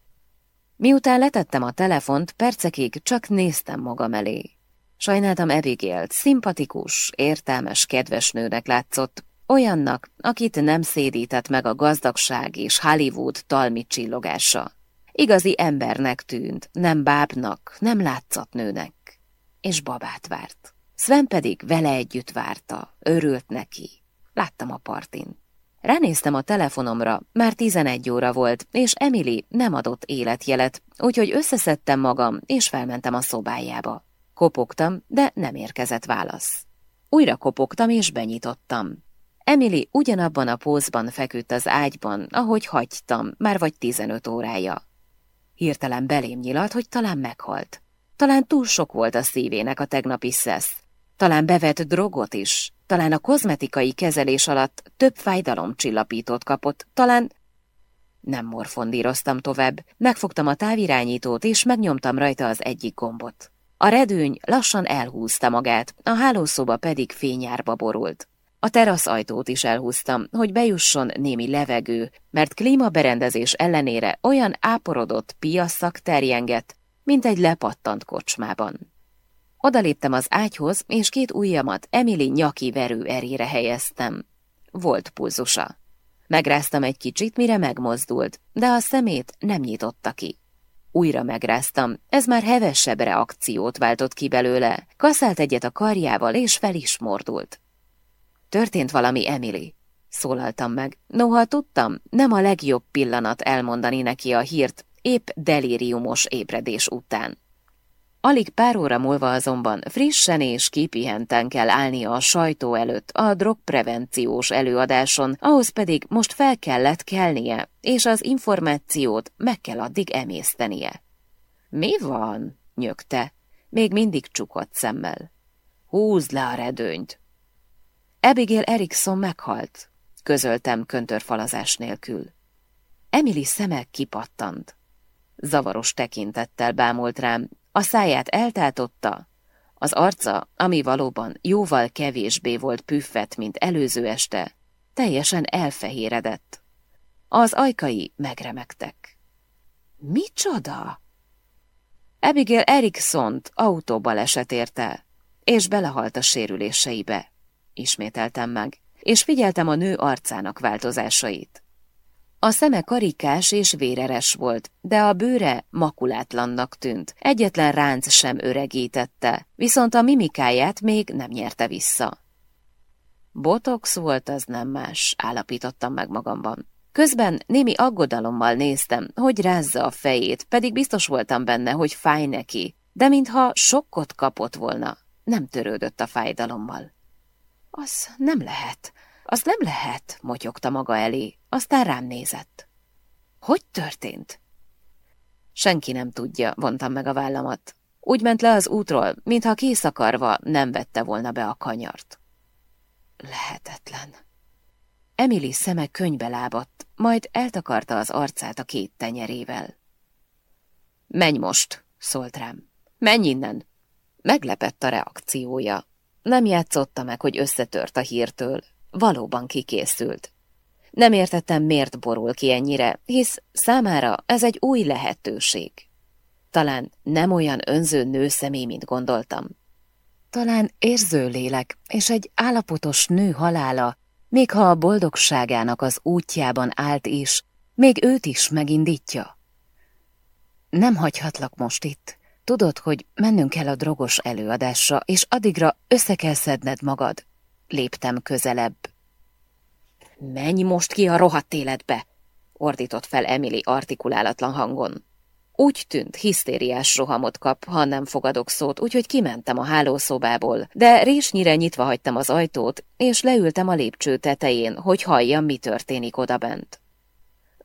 Miután letettem a telefont, percekig csak néztem magam elé. Sajnáltam Ebigélt, szimpatikus, értelmes, kedves nőnek látszott, olyannak, akit nem szédített meg a gazdagság és Hollywood talmi csillogása. Igazi embernek tűnt, nem bábnak, nem látszott nőnek. És babát várt. Sven pedig vele együtt várta, örült neki. Láttam a partin. Ránéztem a telefonomra, már 11 óra volt, és Emily nem adott életjelet, úgyhogy összeszedtem magam, és felmentem a szobájába. Kopogtam, de nem érkezett válasz. Újra kopogtam, és benyitottam. Emily ugyanabban a pózban feküdt az ágyban, ahogy hagytam, már vagy 15 órája. Hirtelen belém nyilalt, hogy talán meghalt. Talán túl sok volt a szívének a tegnapi szesz. Talán bevett drogot is. Talán a kozmetikai kezelés alatt több fájdalomcsillapítót kapott, talán... Nem morfondíroztam tovább, megfogtam a távirányítót, és megnyomtam rajta az egyik gombot. A redőny lassan elhúzta magát, a hálószoba pedig fényárba borult. A teraszajtót is elhúztam, hogy bejusson némi levegő, mert klímaberendezés ellenére olyan áporodott piasszak terjengett, mint egy lepattant kocsmában. Odaléptem az ágyhoz, és két ujjamat Emily nyaki verő erére helyeztem. Volt pulzusa. Megráztam egy kicsit, mire megmozdult, de a szemét nem nyitotta ki. Újra megráztam, ez már hevesebb reakciót váltott ki belőle, kaszált egyet a karjával, és fel is mordult. Történt valami, Emily, szólaltam meg. Noha tudtam, nem a legjobb pillanat elmondani neki a hírt, épp delíriumos ébredés után. Alig pár óra múlva azonban frissen és kipihenten kell állnia a sajtó előtt a drogprevenciós előadáson, ahhoz pedig most fel kellett kelnie, és az információt meg kell addig emésztenie. Mi van? nyögte, még mindig csukott szemmel. Húzd le a redőnyt! Abigail Erikson meghalt, közöltem köntörfalazás nélkül. Emily szeme kipattant. Zavaros tekintettel bámult rám, a száját eltátotta, az arca, ami valóban jóval kevésbé volt püffet, mint előző este, teljesen elfehéredett. Az ajkai megremegtek. Micsoda? Abigail Eriksont autóbaleset érte, és belehalt a sérüléseibe. Ismételtem meg. és figyeltem a nő arcának változásait. A szeme karikás és véreres volt, de a bőre makulátlannak tűnt, egyetlen ránc sem öregítette, viszont a mimikáját még nem nyerte vissza. Botox volt az nem más, állapítottam meg magamban. Közben némi aggodalommal néztem, hogy rázza a fejét, pedig biztos voltam benne, hogy fáj neki, de mintha sokkot kapott volna, nem törődött a fájdalommal. Az nem lehet, az nem lehet, motyogta maga elé, aztán rám nézett. Hogy történt? Senki nem tudja, vontam meg a vállamat. Úgy ment le az útról, mintha készakarva nem vette volna be a kanyart. Lehetetlen. Emily szeme könybe lábadt, majd eltakarta az arcát a két tenyerével. Menj most, szólt rám. Menj innen! Meglepett a reakciója. Nem játszotta meg, hogy összetört a hírtől. Valóban kikészült. Nem értettem, miért borul ki ennyire, hisz számára ez egy új lehetőség. Talán nem olyan önző nőszemély, mint gondoltam. Talán érző lélek, és egy állapotos nő halála, még ha a boldogságának az útjában állt is, még őt is megindítja. Nem hagyhatlak most itt. Tudod, hogy mennünk kell a drogos előadásra, és addigra össze kell szedned magad. Léptem közelebb. Menj most ki a rohadt életbe! ordított fel Emily artikulálatlan hangon. Úgy tűnt, hisztériás rohamot kap, ha nem fogadok szót, úgyhogy kimentem a hálószobából, de résnyire nyitva hagytam az ajtót, és leültem a lépcső tetején, hogy halljam, mi történik odabent.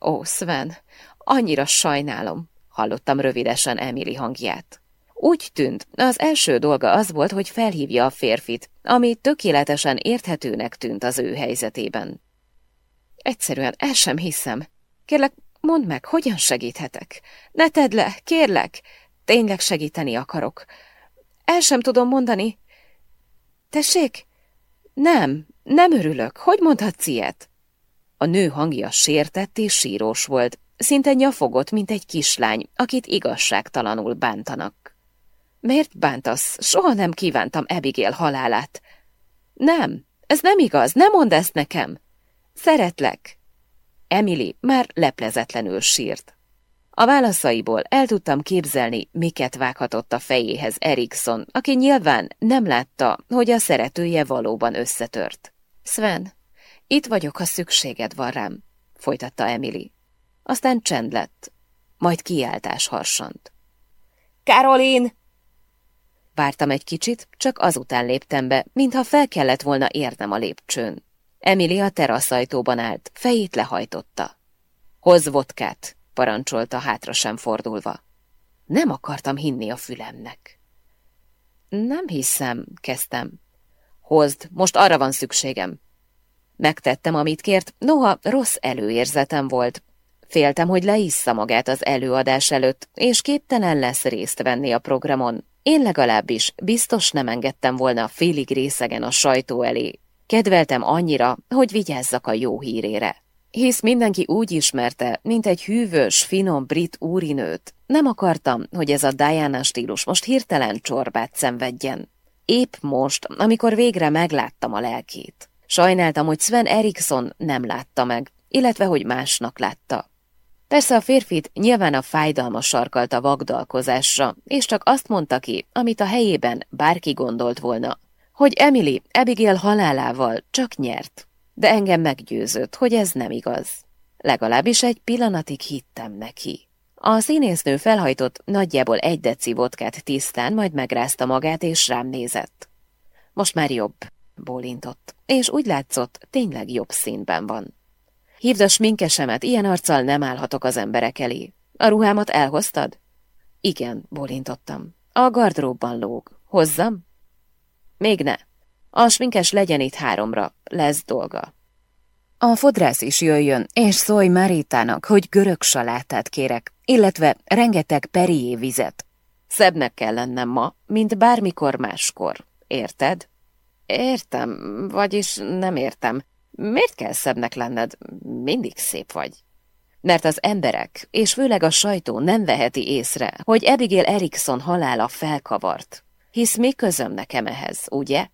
Ó, Sven, annyira sajnálom, hallottam rövidesen Emily hangját. Úgy tűnt, az első dolga az volt, hogy felhívja a férfit, ami tökéletesen érthetőnek tűnt az ő helyzetében. Egyszerűen el sem hiszem. Kérlek, mondd meg, hogyan segíthetek? Ne tedd le, kérlek! Tényleg segíteni akarok. El sem tudom mondani. Tessék? Nem, nem örülök. Hogy mondhatsz ilyet? A nő hangja sértett és sírós volt, szinte nyafogott, mint egy kislány, akit igazságtalanul bántanak. Miért bántasz? Soha nem kívántam Abigail halálát. Nem, ez nem igaz, nem mondd ezt nekem. Szeretlek. Emily már leplezetlenül sírt. A válaszaiból el tudtam képzelni, miket vághatott a fejéhez Erikson, aki nyilván nem látta, hogy a szeretője valóban összetört. Sven, itt vagyok, ha szükséged van rám, folytatta Emily. Aztán csend lett, majd kiáltás harsant. Karolin! Vártam egy kicsit, csak azután léptem be, mintha fel kellett volna érnem a lépcsőn. Emily a teraszajtóban állt, fejét lehajtotta. Hozz vodkát, parancsolta hátra sem fordulva. Nem akartam hinni a fülemnek. Nem hiszem, kezdtem. Hozd, most arra van szükségem. Megtettem, amit kért, noha rossz előérzetem volt. Féltem, hogy leissza magát az előadás előtt, és képtelen lesz részt venni a programon. Én legalábbis biztos nem engedtem volna félig részegen a sajtó elé, Kedveltem annyira, hogy vigyázzak a jó hírére. Hisz mindenki úgy ismerte, mint egy hűvös, finom brit úrinőt. Nem akartam, hogy ez a Diana stílus most hirtelen csorbát szenvedjen. Épp most, amikor végre megláttam a lelkét. Sajnáltam, hogy Sven Erikson nem látta meg, illetve hogy másnak látta. Persze a férfit nyilván a fájdalma sarkalta vagdalkozásra, és csak azt mondta ki, amit a helyében bárki gondolt volna, hogy Emily Abigail halálával csak nyert, de engem meggyőzött, hogy ez nem igaz. Legalábbis egy pillanatig hittem neki. A színésznő felhajtott nagyjából egy deci vodkát tisztán, majd megrázta magát és rám nézett. Most már jobb, bólintott, és úgy látszott, tényleg jobb színben van. Hívd a sminkesemet, ilyen arccal nem állhatok az emberek elé. A ruhámat elhoztad? Igen, bólintottam. A gardróbban lóg. Hozzam? Még ne. A sminkes legyen itt háromra, lesz dolga. A fodrász is jöjjön, és szólj Maritának, hogy görög salátát kérek, illetve rengeteg perié vizet. Szebbnek kell lennem ma, mint bármikor máskor. Érted? Értem, vagyis nem értem. Miért kell szebbnek lenned? Mindig szép vagy. Mert az emberek, és főleg a sajtó nem veheti észre, hogy Abigail Erikson halála felkavart, hisz mi közöm nekem ehhez, ugye?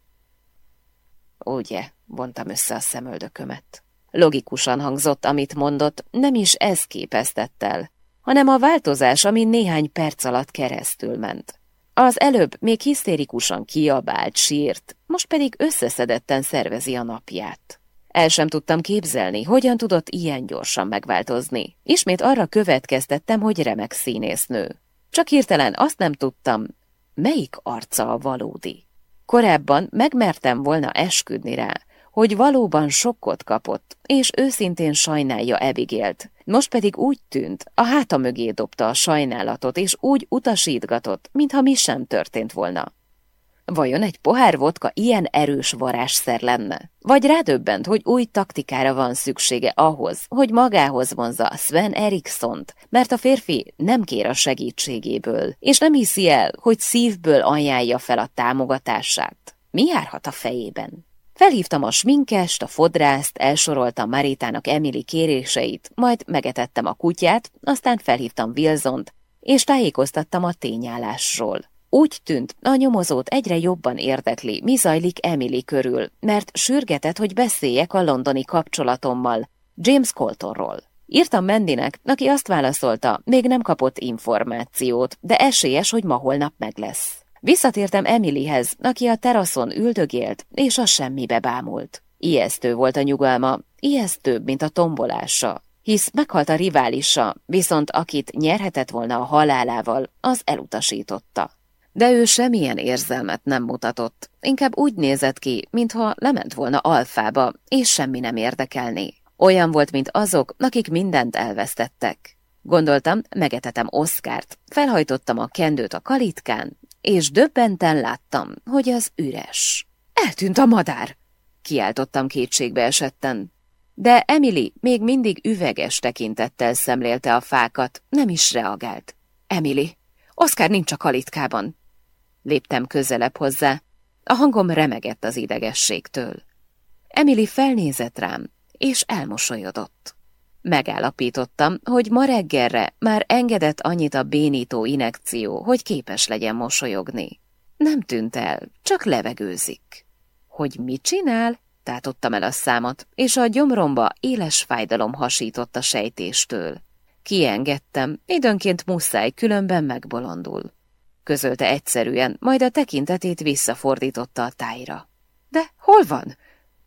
Ugye, vontam össze a szemöldökömet. Logikusan hangzott, amit mondott, nem is ez képeztett el, hanem a változás, ami néhány perc alatt keresztül ment. Az előbb még hisztérikusan kiabált, sírt, most pedig összeszedetten szervezi a napját. El sem tudtam képzelni, hogyan tudott ilyen gyorsan megváltozni. Ismét arra következtettem, hogy remek színésznő. Csak hirtelen azt nem tudtam, melyik arca a valódi. Korábban megmertem volna esküdni rá, hogy valóban sokkot kapott, és őszintén sajnálja Ebigélt. Most pedig úgy tűnt, a háta mögé dobta a sajnálatot, és úgy utasítgatott, mintha mi sem történt volna. Vajon egy pohár vodka ilyen erős varásszer lenne? Vagy rádöbbent, hogy új taktikára van szüksége ahhoz, hogy magához vonza Sven Erikssont, mert a férfi nem kér a segítségéből, és nem hiszi el, hogy szívből ajánlja fel a támogatását. Mi járhat a fejében? Felhívtam a sminkest, a fodrászt, elsoroltam Maritának Emily kéréseit, majd megetettem a kutyát, aztán felhívtam Wilsont, és tájékoztattam a tényállásról. Úgy tűnt, a nyomozót egyre jobban érdekli, mi zajlik Emily körül, mert sürgetett, hogy beszéljek a londoni kapcsolatommal, James Coltonról. Írtam Mendinek, aki azt válaszolta, még nem kapott információt, de esélyes, hogy ma-holnap meg lesz. Visszatértem Emilyhez, aki a teraszon üldögélt, és a semmibe bámult. Ijesztő volt a nyugalma, ijesztőbb, mint a tombolása, hisz meghalt a riválisa, viszont akit nyerhetett volna a halálával, az elutasította. De ő semmilyen érzelmet nem mutatott, inkább úgy nézett ki, mintha lement volna alfába, és semmi nem érdekelné. Olyan volt, mint azok, akik mindent elvesztettek. Gondoltam, megetetem Oszkárt, felhajtottam a kendőt a kalitkán, és döbbenten láttam, hogy az üres. Eltűnt a madár! Kiáltottam kétségbe esetten. De Emily még mindig üveges tekintettel szemlélte a fákat, nem is reagált. Emily, Oszkár nincs a kalitkában. Léptem közelebb hozzá, a hangom remegett az idegességtől. Emily felnézett rám, és elmosolyodott. Megállapítottam, hogy ma reggelre már engedett annyit a bénító inekció, hogy képes legyen mosolyogni. Nem tűnt el, csak levegőzik. Hogy mit csinál? Tátottam el a számot, és a gyomromba éles fájdalom hasított a sejtéstől. Kiengedtem, időnként muszáj, különben megbolondul. Közölte egyszerűen, majd a tekintetét visszafordította a tájra. De hol van?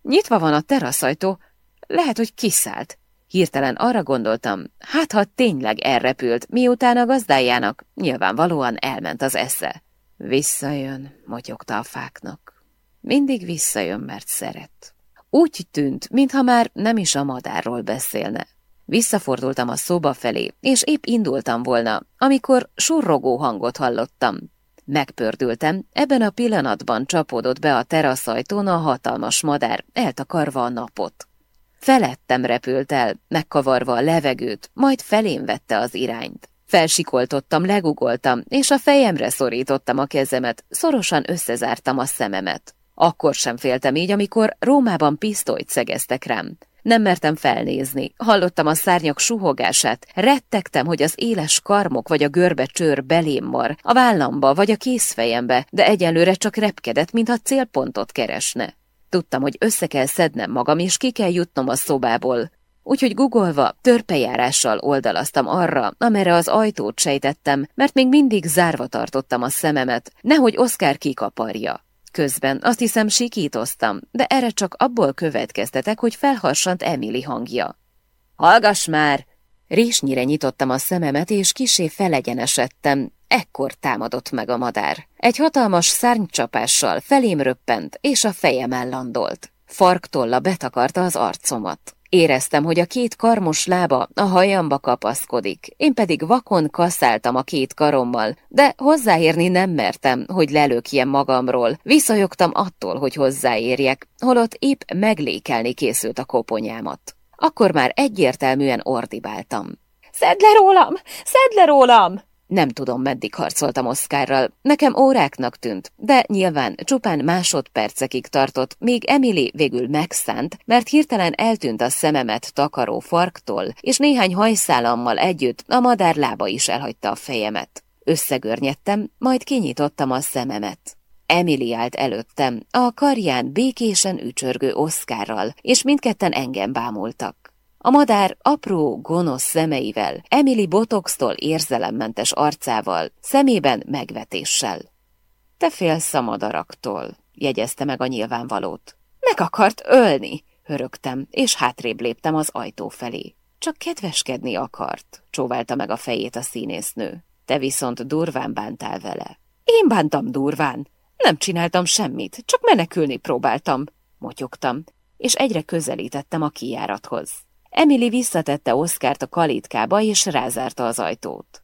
Nyitva van a teraszajtó, lehet, hogy kiszállt. Hirtelen arra gondoltam, hát ha tényleg elrepült, miután a gazdájának nyilvánvalóan elment az esze. Visszajön, motyogta a fáknak. Mindig visszajön, mert szeret. Úgy tűnt, mintha már nem is a madárról beszélne. Visszafordultam a szoba felé, és épp indultam volna, amikor surrogó hangot hallottam. Megpördültem, ebben a pillanatban csapódott be a teraszajtón a hatalmas madár, eltakarva a napot. Felettem repült el, megkavarva a levegőt, majd felém vette az irányt. Felsikoltottam, legugoltam, és a fejemre szorítottam a kezemet, szorosan összezártam a szememet. Akkor sem féltem így, amikor Rómában pisztolyt szegeztek rám. Nem mertem felnézni, hallottam a szárnyak suhogását, rettegtem, hogy az éles karmok vagy a görbe csőr belém mar, a vállamba vagy a készfejembe, de egyelőre csak repkedett, mintha célpontot keresne. Tudtam, hogy össze kell szednem magam, és ki kell jutnom a szobából. Úgyhogy guggolva, törpejárással oldalaztam arra, amerre az ajtót sejtettem, mert még mindig zárva tartottam a szememet, nehogy Oszkár kikaparja. Közben azt hiszem sikítoztam, de erre csak abból következtetek, hogy felharsant Emily hangja. Hallgass már! Résnyire nyitottam a szememet, és kisé felegyenesedtem, Ekkor támadott meg a madár. Egy hatalmas szárnycsapással felém röppent, és a fejem ellandolt. Farktolla betakarta az arcomat. Éreztem, hogy a két karmos lába a hajamba kapaszkodik, én pedig vakon kaszáltam a két karommal, de hozzáérni nem mertem, hogy lelökjem magamról, visszajogtam attól, hogy hozzáérjek, holott épp meglékelni készült a koponyámat. Akkor már egyértelműen ordibáltam. Szedd le rólam! Szedd le rólam! Nem tudom, meddig harcoltam Oszkárral. Nekem óráknak tűnt, de nyilván csupán másodpercekig tartott, míg Emily végül megszánt, mert hirtelen eltűnt a szememet takaró farktól, és néhány hajszálammal együtt a madár lába is elhagyta a fejemet. Összegörnyedtem, majd kinyitottam a szememet. Emily állt előttem, a karján békésen ücsörgő Oszkárral, és mindketten engem bámultak. A madár apró, gonosz szemeivel, Emily botoxtól érzelemmentes arcával, szemében megvetéssel. Te félsz a madaraktól, jegyezte meg a nyilvánvalót. Meg akart ölni, hörögtem, és hátrébb léptem az ajtó felé. Csak kedveskedni akart, csóválta meg a fejét a színésznő. Te viszont durván bántál vele. Én bántam durván. Nem csináltam semmit, csak menekülni próbáltam. Motyogtam, és egyre közelítettem a kijárathoz. Emily visszatette Oszkárt a kalitkába, és rázárta az ajtót.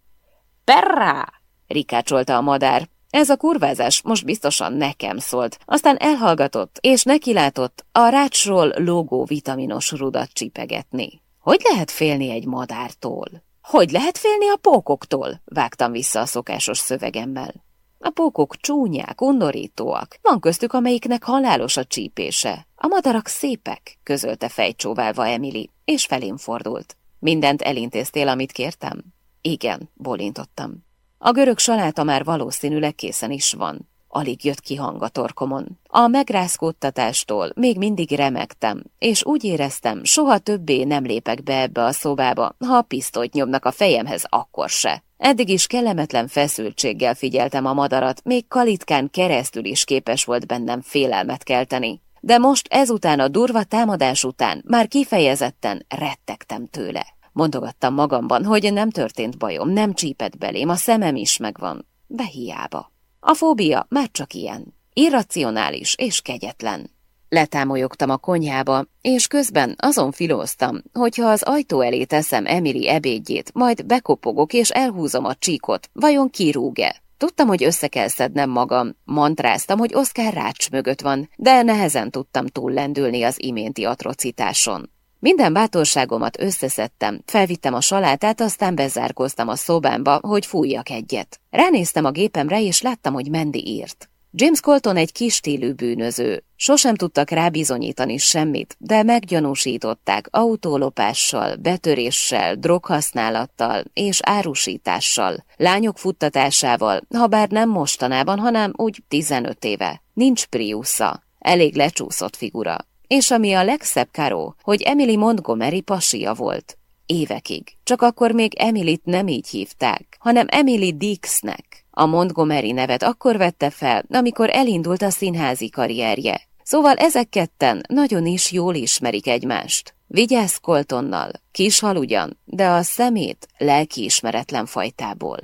Perrá! rikácsolta a madár. Ez a kurvázás most biztosan nekem szólt. Aztán elhallgatott, és nekilátott a rácsról lógó vitaminos rudat csipegetni. Hogy lehet félni egy madártól? Hogy lehet félni a pókoktól? Vágtam vissza a szokásos szövegemmel. A pókok csúnyák, undorítóak, van köztük, amelyiknek halálos a csípése. A madarak szépek, közölte fejcsóválva Emily, és felém fordult. Mindent elintéztél, amit kértem? Igen, bolintottam. A görög saláta már valószínűleg készen is van. Alig jött ki hang a torkomon. A megrázkódtatástól még mindig remektem, és úgy éreztem, soha többé nem lépek be ebbe a szobába, ha a pisztolyt nyomnak a fejemhez, akkor se. Eddig is kellemetlen feszültséggel figyeltem a madarat, még kalitkán keresztül is képes volt bennem félelmet kelteni. De most ezután a durva támadás után már kifejezetten rettegtem tőle. Mondogattam magamban, hogy nem történt bajom, nem csípett belém, a szemem is megvan, de hiába. A fóbia már csak ilyen, irracionális és kegyetlen. Letámolyogtam a konyhába, és közben azon filóztam, hogyha az ajtó elé teszem Emily ebédjét, majd bekopogok és elhúzom a csíkot, vajon kirúg-e? Tudtam, hogy össze kell szednem magam, mantráztam, hogy Oszkár rács mögött van, de nehezen tudtam túllendülni az iménti atrocitáson. Minden bátorságomat összeszedtem, felvittem a salátát, aztán bezárkoztam a szobámba, hogy fújjak egyet. Ránéztem a gépemre, és láttam, hogy Mendi írt. James Colton egy kis stílű bűnöző. Sosem tudtak rábizonyítani semmit, de meggyanúsították autólopással, betöréssel, droghasználattal és árusítással, lányok futtatásával, ha bár nem mostanában, hanem úgy 15 éve. Nincs Priusza. Elég lecsúszott figura. És ami a legszebb karó, hogy Emily Montgomery pasia volt. Évekig. Csak akkor még Emilit nem így hívták, hanem Emily Dixnek. A Montgomery nevet akkor vette fel, amikor elindult a színházi karrierje. Szóval ezek ketten nagyon is jól ismerik egymást. Vigyázz Coltonnal, kis hal ugyan, de a szemét lelkiismeretlen fajtából.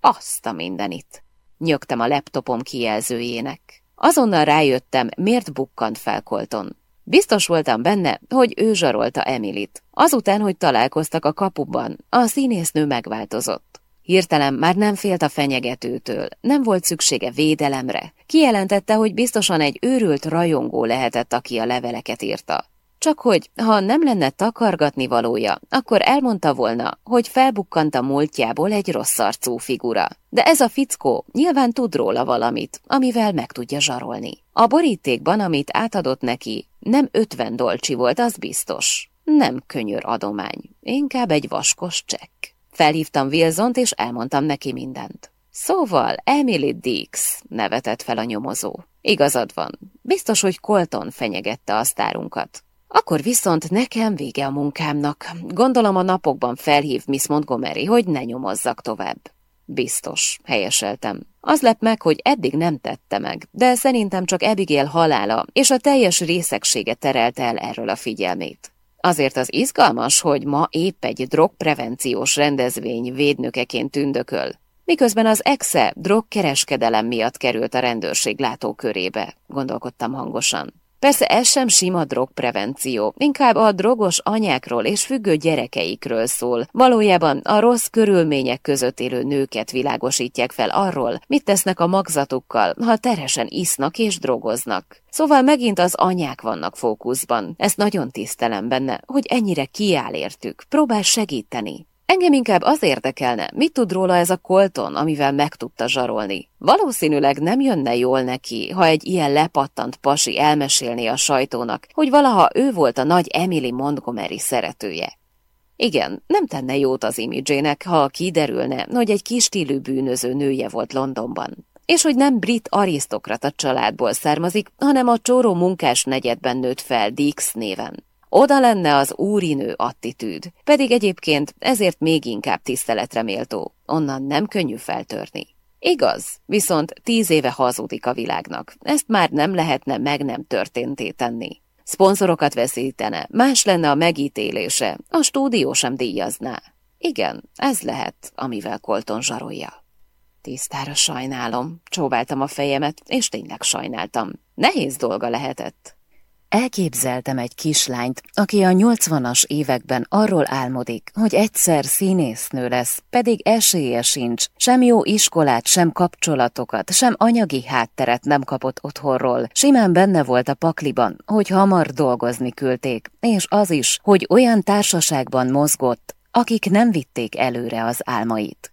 Azt a mindenit! Nyögtem a laptopom kijelzőjének. Azonnal rájöttem, miért bukkant fel Colton. Biztos voltam benne, hogy ő zsarolta Emilit. Azután, hogy találkoztak a kapuban, a színésznő megváltozott. Hirtelen már nem félt a fenyegetőtől, nem volt szüksége védelemre. Kijelentette, hogy biztosan egy őrült rajongó lehetett, aki a leveleket írta. Csak hogy, ha nem lenne takargatni valója, akkor elmondta volna, hogy felbukkant a múltjából egy rossz arcú figura. De ez a fickó nyilván tud róla valamit, amivel meg tudja zsarolni. A borítékban, amit átadott neki, nem ötven dolcsi volt, az biztos. Nem könyör adomány, inkább egy vaskos csekk. Felhívtam Wilsont, és elmondtam neki mindent. Szóval Emily Dix nevetett fel a nyomozó. Igazad van, biztos, hogy Colton fenyegette a sztárunkat. Akkor viszont nekem vége a munkámnak. Gondolom a napokban felhív Miss Montgomery, hogy ne nyomozzak tovább. Biztos, helyeseltem. Az lep meg, hogy eddig nem tette meg, de szerintem csak Abigail halála és a teljes részegsége terelte el erről a figyelmét. Azért az izgalmas, hogy ma épp egy drogprevenciós rendezvény védnökeként tündököl, miközben az exe drogkereskedelem miatt került a rendőrség látókörébe, gondolkodtam hangosan. Persze ez sem sima drogprevenció, inkább a drogos anyákról és függő gyerekeikről szól. Valójában a rossz körülmények között élő nőket világosítják fel arról, mit tesznek a magzatukkal, ha teresen isznak és drogoznak. Szóval megint az anyák vannak fókuszban. Ezt nagyon tisztelem benne, hogy ennyire kiáll értük, próbál segíteni. Engem inkább az érdekelne, mit tud róla ez a Colton, amivel meg tudta zsarolni. Valószínűleg nem jönne jól neki, ha egy ilyen lepattant pasi elmesélné a sajtónak, hogy valaha ő volt a nagy Emily Montgomery szeretője. Igen, nem tenne jót az imidzsének, ha kiderülne, hogy egy kis stílű bűnöző nője volt Londonban. és hogy nem brit arisztokrata családból származik, hanem a csóró munkás negyedben nőtt fel Dix néven. Oda lenne az úrinő attitűd, pedig egyébként ezért még inkább tiszteletre méltó, onnan nem könnyű feltörni. Igaz, viszont tíz éve hazudik a világnak, ezt már nem lehetne meg nem történté tenni. Szponzorokat veszítene, más lenne a megítélése, a stúdió sem díjazná. Igen, ez lehet, amivel Colton zsarolja. Tisztára sajnálom, csóváltam a fejemet, és tényleg sajnáltam. Nehéz dolga lehetett. Elképzeltem egy kislányt, aki a nyolcvanas években arról álmodik, hogy egyszer színésznő lesz, pedig esélye sincs, sem jó iskolát, sem kapcsolatokat, sem anyagi hátteret nem kapott otthonról. Simán benne volt a pakliban, hogy hamar dolgozni küldték, és az is, hogy olyan társaságban mozgott, akik nem vitték előre az álmait.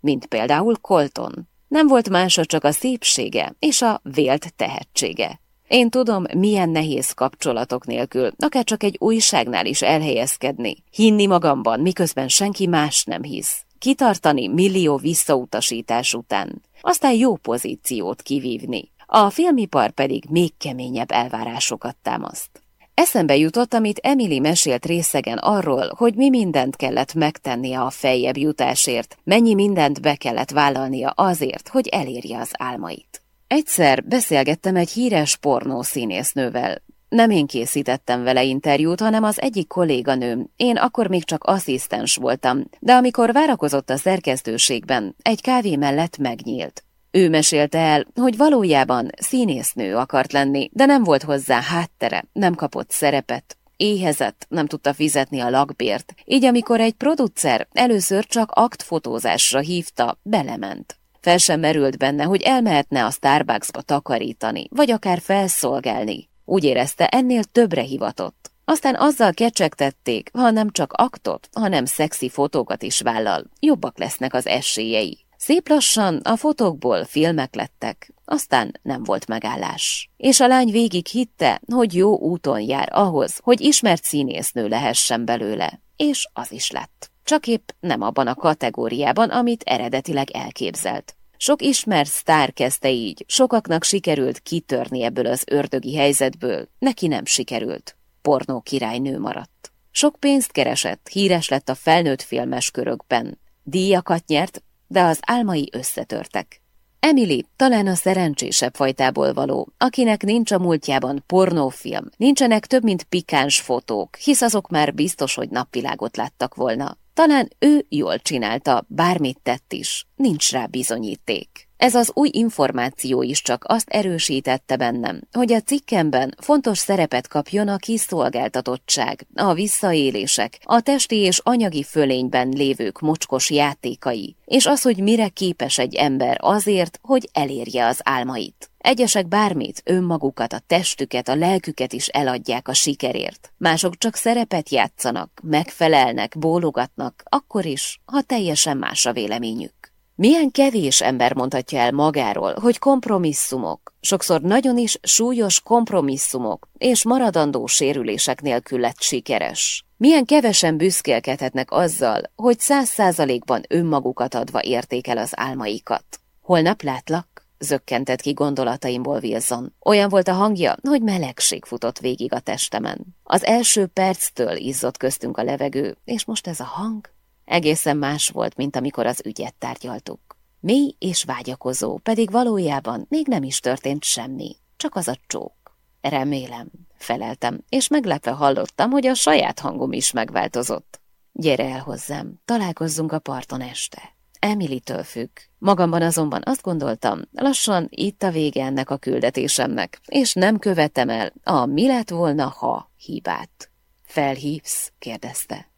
Mint például Colton. Nem volt másra csak a szépsége és a vélt tehetsége. Én tudom, milyen nehéz kapcsolatok nélkül, akár csak egy újságnál is elhelyezkedni, hinni magamban, miközben senki más nem hisz, kitartani millió visszautasítás után, aztán jó pozíciót kivívni. A filmipar pedig még keményebb elvárásokat támaszt. Eszembe jutott, amit Emily mesélt részegen arról, hogy mi mindent kellett megtennie a feljebb jutásért, mennyi mindent be kellett vállalnia azért, hogy elérje az álmait. Egyszer beszélgettem egy híres pornó színésznővel. Nem én készítettem vele interjút, hanem az egyik kolléganőm. Én akkor még csak asszisztens voltam, de amikor várakozott a szerkesztőségben, egy kávé mellett megnyílt. Ő mesélte el, hogy valójában színésznő akart lenni, de nem volt hozzá háttere, nem kapott szerepet, éhezett, nem tudta fizetni a lakbért, így amikor egy producer először csak aktfotózásra hívta, belement. Fel sem merült benne, hogy elmehetne a Starbucksba takarítani, vagy akár felszolgálni. Úgy érezte, ennél többre hivatott. Aztán azzal kecsegtették, ha nem csak aktot, hanem szexi fotókat is vállal, jobbak lesznek az esélyei. Szép lassan a fotókból filmek lettek, aztán nem volt megállás. És a lány végig hitte, hogy jó úton jár ahhoz, hogy ismert színésznő lehessen belőle, és az is lett. Csak épp nem abban a kategóriában, amit eredetileg elképzelt. Sok ismert sztár kezdte így, sokaknak sikerült kitörni ebből az ördögi helyzetből, neki nem sikerült. Pornó királynő maradt. Sok pénzt keresett, híres lett a felnőtt filmes körökben. Díjakat nyert, de az álmai összetörtek. Emily talán a szerencsésebb fajtából való, akinek nincs a múltjában pornófilm, nincsenek több mint pikáns fotók, hisz azok már biztos, hogy napvilágot láttak volna. Talán ő jól csinálta, bármit tett is, nincs rá bizonyíték. Ez az új információ is csak azt erősítette bennem, hogy a cikkemben fontos szerepet kapjon a kiszolgáltatottság, a visszaélések, a testi és anyagi fölényben lévők mocskos játékai, és az, hogy mire képes egy ember azért, hogy elérje az álmait. Egyesek bármit, önmagukat, a testüket, a lelküket is eladják a sikerért. Mások csak szerepet játszanak, megfelelnek, bólogatnak, akkor is, ha teljesen más a véleményük. Milyen kevés ember mondhatja el magáról, hogy kompromisszumok, sokszor nagyon is súlyos kompromisszumok és maradandó sérülések nélkül lett sikeres. Milyen kevesen büszkélkedhetnek azzal, hogy száz százalékban önmagukat adva érték el az álmaikat. Holnap látlak? Zökkentett ki gondolataimból Wilson. Olyan volt a hangja, hogy melegség futott végig a testemen. Az első perctől izzott köztünk a levegő, és most ez a hang egészen más volt, mint amikor az ügyet tárgyaltuk. Mély és vágyakozó, pedig valójában még nem is történt semmi, csak az a csók. Remélem, feleltem, és meglepve hallottam, hogy a saját hangom is megváltozott. Gyere el hozzám, találkozzunk a parton este. Emily-től függ. Magamban azonban azt gondoltam, lassan itt a vége ennek a küldetésemnek, és nem követem el a mi lett volna, ha hibát. Felhívsz? kérdezte.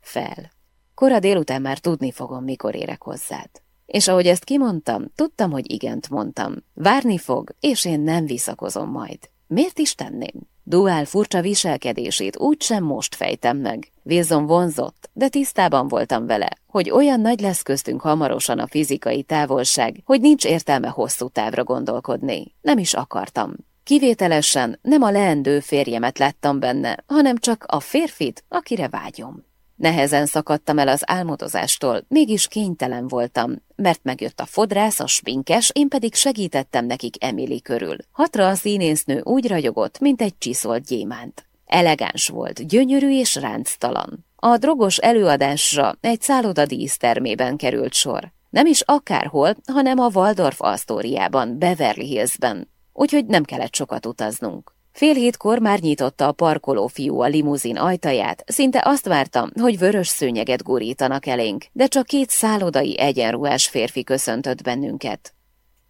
Fel. Kora délután már tudni fogom, mikor érek hozzád. És ahogy ezt kimondtam, tudtam, hogy igent mondtam. Várni fog, és én nem visszakozom majd. Miért is tenném? Duál furcsa viselkedését úgysem most fejtem meg. Wilson vonzott, de tisztában voltam vele, hogy olyan nagy lesz köztünk hamarosan a fizikai távolság, hogy nincs értelme hosszú távra gondolkodni. Nem is akartam. Kivételesen nem a leendő férjemet láttam benne, hanem csak a férfit, akire vágyom. Nehezen szakadtam el az álmodozástól, mégis kénytelen voltam, mert megjött a fodrász, a spinkes, én pedig segítettem nekik Emily körül. Hatra a színésznő úgy ragyogott, mint egy csiszolt gyémánt. Elegáns volt, gyönyörű és ránctalan. A drogos előadásra egy szálloda dísztermében került sor. Nem is akárhol, hanem a Waldorf Astoriában, Beverly Hillsben. Úgyhogy nem kellett sokat utaznunk. Fél hétkor már nyitotta a parkoló fiú a limuzin ajtaját, szinte azt vártam, hogy vörös szőnyeget gurítanak elénk, de csak két szállodai egyenruhás férfi köszöntött bennünket.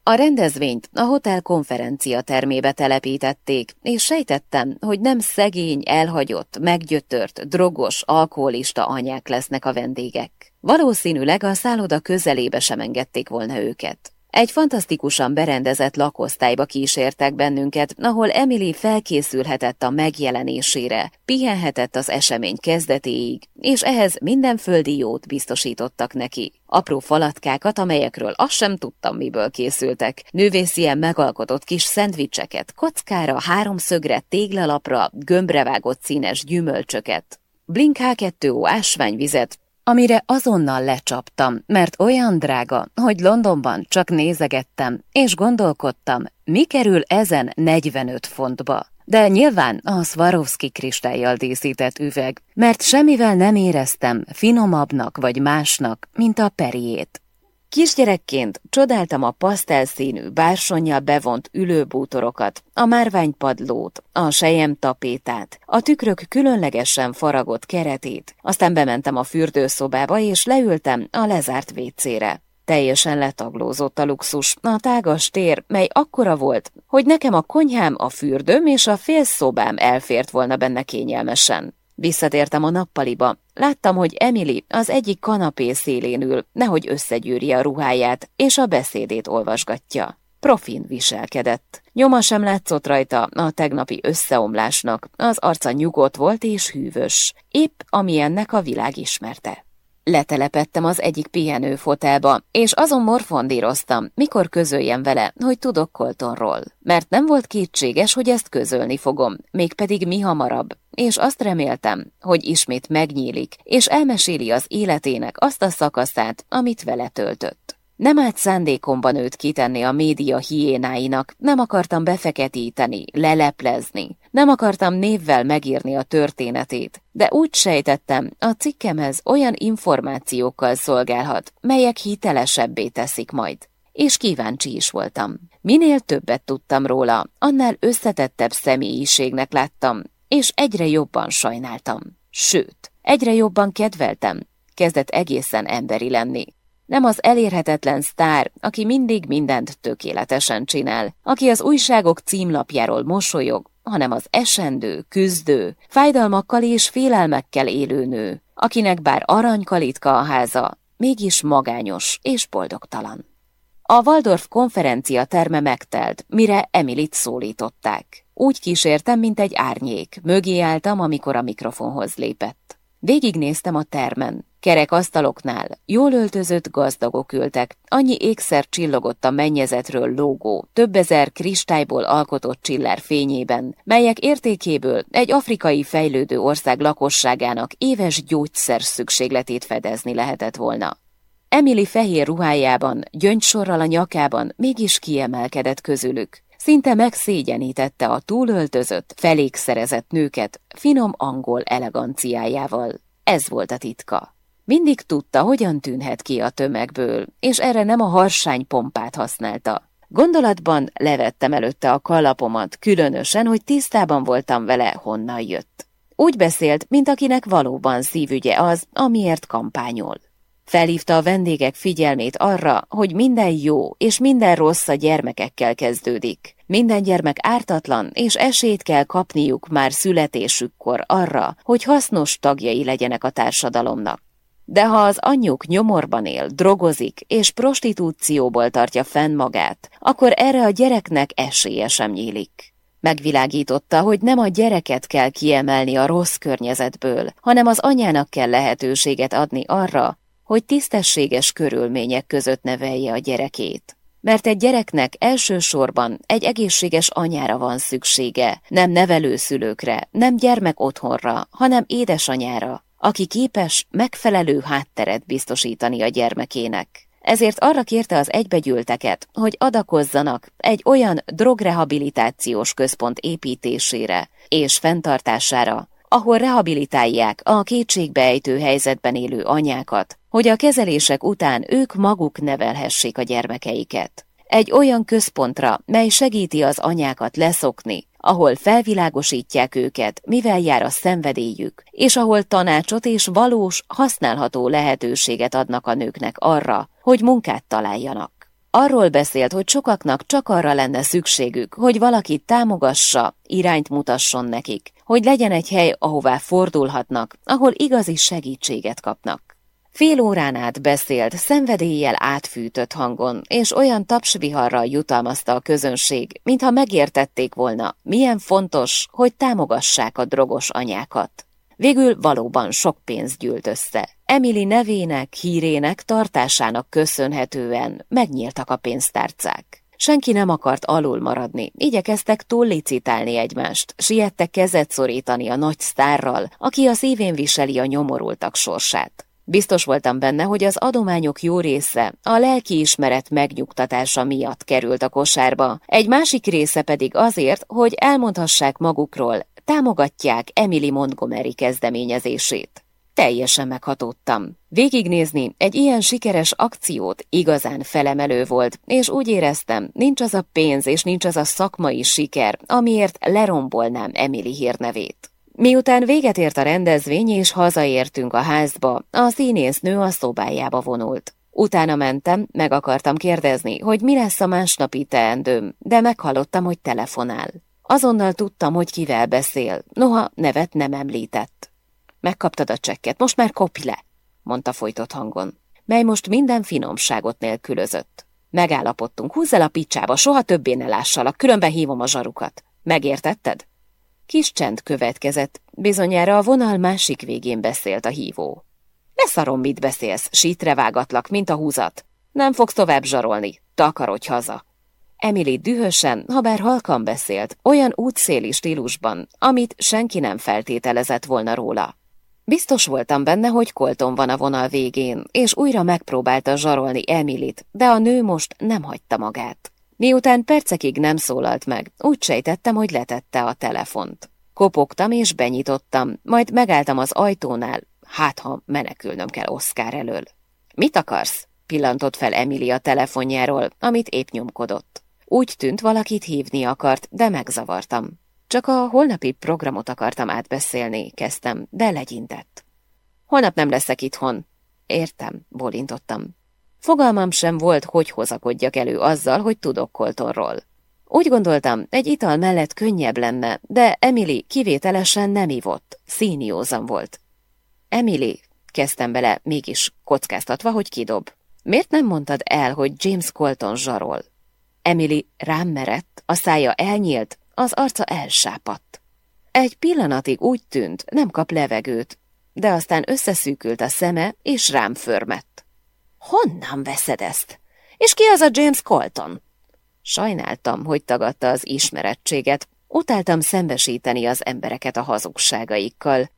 A rendezvényt a hotel konferencia termébe telepítették, és sejtettem, hogy nem szegény, elhagyott, meggyötört, drogos, alkoholista anyák lesznek a vendégek. Valószínűleg a szálloda közelébe sem engedték volna őket. Egy fantasztikusan berendezett lakosztályba kísértek bennünket, ahol Emily felkészülhetett a megjelenésére, pihenhetett az esemény kezdetéig, és ehhez minden földi jót biztosítottak neki. Apró falatkákat, amelyekről azt sem tudtam, miből készültek, nővészien megalkotott kis szendvicseket, kockára, háromszögre, téglalapra, gömbrevágott színes gyümölcsöket. Blink H2O ásványvizet, amire azonnal lecsaptam, mert olyan drága, hogy Londonban csak nézegettem, és gondolkodtam, mi kerül ezen 45 fontba. De nyilván a Swarovski kristályjal díszített üveg, mert semmivel nem éreztem finomabbnak vagy másnak, mint a periét. Kisgyerekként csodáltam a pasztelszínű, bársonyjal bevont ülőbútorokat, a márványpadlót, a sejem tapétát, a tükrök különlegesen faragott keretét, aztán bementem a fürdőszobába és leültem a lezárt vécére. Teljesen letaglózott a luxus, a tágas tér, mely akkora volt, hogy nekem a konyhám, a fürdőm és a félszobám elfért volna benne kényelmesen. Visszatértem a nappaliba. Láttam, hogy Emily az egyik kanapé szélén ül, nehogy összegyűrje a ruháját, és a beszédét olvasgatja. Profin viselkedett. Nyoma sem látszott rajta a tegnapi összeomlásnak, az arca nyugodt volt és hűvös, épp amilyennek a világ ismerte. Letelepettem az egyik pihenőfotelba, és azon morfondíroztam, mikor közöljem vele, hogy tudok Coltonról. Mert nem volt kétséges, hogy ezt közölni fogom, mégpedig mi hamarabb, és azt reméltem, hogy ismét megnyílik, és elmeséli az életének azt a szakaszát, amit vele töltött. Nem állt szándékomban őt kitenni a média hiénáinak, nem akartam befeketíteni, leleplezni, nem akartam névvel megírni a történetét, de úgy sejtettem, a cikkemhez olyan információkkal szolgálhat, melyek hitelesebbé teszik majd. És kíváncsi is voltam. Minél többet tudtam róla, annál összetettebb személyiségnek láttam, és egyre jobban sajnáltam. Sőt, egyre jobban kedveltem, kezdett egészen emberi lenni. Nem az elérhetetlen sztár, aki mindig mindent tökéletesen csinál, aki az újságok címlapjáról mosolyog, hanem az esendő, küzdő, fájdalmakkal és félelmekkel élő nő, akinek bár aranykalitka a háza, mégis magányos és boldogtalan. A Waldorf konferencia terme megtelt, mire Emilit szólították. Úgy kísértem, mint egy árnyék, mögé álltam, amikor a mikrofonhoz lépett. Végignéztem a termen, Kerek asztaloknál jól öltözött gazdagok ültek, annyi ékszer csillogott a mennyezetről lógó, több ezer kristályból alkotott csillár fényében, melyek értékéből egy afrikai fejlődő ország lakosságának éves gyógyszer szükségletét fedezni lehetett volna. Emily fehér ruhájában, gyöngysorral a nyakában mégis kiemelkedett közülük. Szinte megszégyenítette a túlöltözött, felékszerezett nőket finom angol eleganciájával. Ez volt a titka. Mindig tudta, hogyan tűnhet ki a tömegből, és erre nem a harsány pompát használta. Gondolatban levettem előtte a kalapomat, különösen, hogy tisztában voltam vele, honnan jött. Úgy beszélt, mint akinek valóban szívügye az, amiért kampányol. Felhívta a vendégek figyelmét arra, hogy minden jó és minden rossz a gyermekekkel kezdődik. Minden gyermek ártatlan, és esélyt kell kapniuk már születésükkor arra, hogy hasznos tagjai legyenek a társadalomnak. De ha az anyjuk nyomorban él, drogozik és prostitúcióból tartja fenn magát, akkor erre a gyereknek esélye sem nyílik. Megvilágította, hogy nem a gyereket kell kiemelni a rossz környezetből, hanem az anyának kell lehetőséget adni arra, hogy tisztességes körülmények között nevelje a gyerekét. Mert egy gyereknek elsősorban egy egészséges anyára van szüksége, nem nevelőszülőkre, nem gyermek otthonra, hanem édesanyára, aki képes megfelelő hátteret biztosítani a gyermekének. Ezért arra kérte az egybegyűlteket, hogy adakozzanak egy olyan drogrehabilitációs központ építésére és fenntartására, ahol rehabilitálják a kétségbeejtő helyzetben élő anyákat, hogy a kezelések után ők maguk nevelhessék a gyermekeiket. Egy olyan központra, mely segíti az anyákat leszokni, ahol felvilágosítják őket, mivel jár a szenvedélyük, és ahol tanácsot és valós, használható lehetőséget adnak a nőknek arra, hogy munkát találjanak. Arról beszélt, hogy sokaknak csak arra lenne szükségük, hogy valaki támogassa, irányt mutasson nekik, hogy legyen egy hely, ahová fordulhatnak, ahol igazi segítséget kapnak. Fél órán át beszélt, szenvedéllyel átfűtött hangon, és olyan tapsviharral jutalmazta a közönség, mintha megértették volna, milyen fontos, hogy támogassák a drogos anyákat. Végül valóban sok pénz gyűlt össze. Emily nevének, hírének, tartásának köszönhetően megnyíltak a pénztárcák. Senki nem akart alul maradni, igyekeztek túllicitálni egymást, siettek kezet szorítani a nagy sztárral, aki a szívén viseli a nyomorultak sorsát. Biztos voltam benne, hogy az adományok jó része a lelkiismeret megnyugtatása miatt került a kosárba, egy másik része pedig azért, hogy elmondhassák magukról, támogatják Emily Montgomery kezdeményezését. Teljesen meghatódtam. Végignézni egy ilyen sikeres akciót igazán felemelő volt, és úgy éreztem, nincs az a pénz és nincs az a szakmai siker, amiért lerombolnám Emily hírnevét. Miután véget ért a rendezvény és hazaértünk a házba, a színésznő a szobájába vonult. Utána mentem, meg akartam kérdezni, hogy mi lesz a másnapi teendőm, de meghallottam, hogy telefonál. Azonnal tudtam, hogy kivel beszél, noha nevet nem említett. Megkaptad a csekket, most már kopj le, mondta folytott hangon, mely most minden finomságot nélkülözött. Megállapodtunk, húzz el a picsába, soha többé ne lássalak, különben hívom a zsarukat. Megértetted? Kis csend következett, bizonyára a vonal másik végén beszélt a hívó. Ne szarom, mit beszélsz, sítre vágatlak, mint a húzat. Nem fogsz tovább zsarolni, takarodj haza. Emily dühösen, ha bár halkan beszélt, olyan útszéli stílusban, amit senki nem feltételezett volna róla. Biztos voltam benne, hogy Colton van a vonal végén, és újra megpróbálta zsarolni Emilit, de a nő most nem hagyta magát. Miután percekig nem szólalt meg, úgy sejtettem, hogy letette a telefont. Kopogtam és benyitottam, majd megálltam az ajtónál, hát ha menekülnöm kell Oscar elől. Mit akarsz? pillantott fel Emily a telefonjáról, amit épp nyomkodott. Úgy tűnt, valakit hívni akart, de megzavartam. Csak a holnapi programot akartam átbeszélni, kezdtem, de legyintett. Holnap nem leszek itthon. Értem, bolintottam. Fogalmam sem volt, hogy hozakodjak elő azzal, hogy tudok Coltonról. Úgy gondoltam, egy ital mellett könnyebb lenne, de Emily kivételesen nem ivott, színiózan volt. Emily, kezdtem bele, mégis kockáztatva, hogy kidob. Miért nem mondtad el, hogy James Colton zsarol? Emily rám merett, a szája elnyílt, az arca elsápadt. Egy pillanatig úgy tűnt, nem kap levegőt, de aztán összeszűkült a szeme, és rám förmett. Honnan veszed ezt? És ki az a James Colton? Sajnáltam, hogy tagadta az ismerettséget, utáltam szembesíteni az embereket a hazugságaikkal.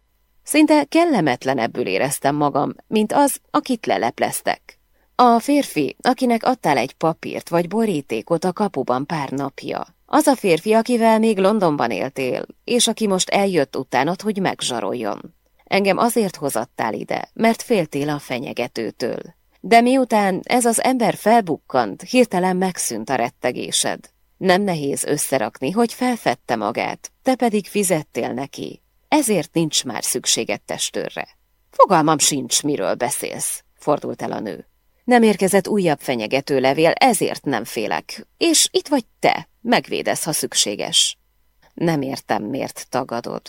Szinte kellemetlenebbül éreztem magam, mint az, akit lelepleztek. A férfi, akinek adtál egy papírt vagy borítékot a kapuban pár napja. Az a férfi, akivel még Londonban éltél, és aki most eljött utánod, hogy megzsaroljon. Engem azért hozattál ide, mert féltél a fenyegetőtől. De miután ez az ember felbukkant, hirtelen megszűnt a rettegésed. Nem nehéz összerakni, hogy felfedte magát, te pedig fizettél neki. Ezért nincs már szükséged testőrre. Fogalmam sincs, miről beszélsz, fordult el a nő. Nem érkezett újabb fenyegető levél, ezért nem félek. És itt vagy te, megvédesz, ha szükséges. Nem értem, miért tagadod.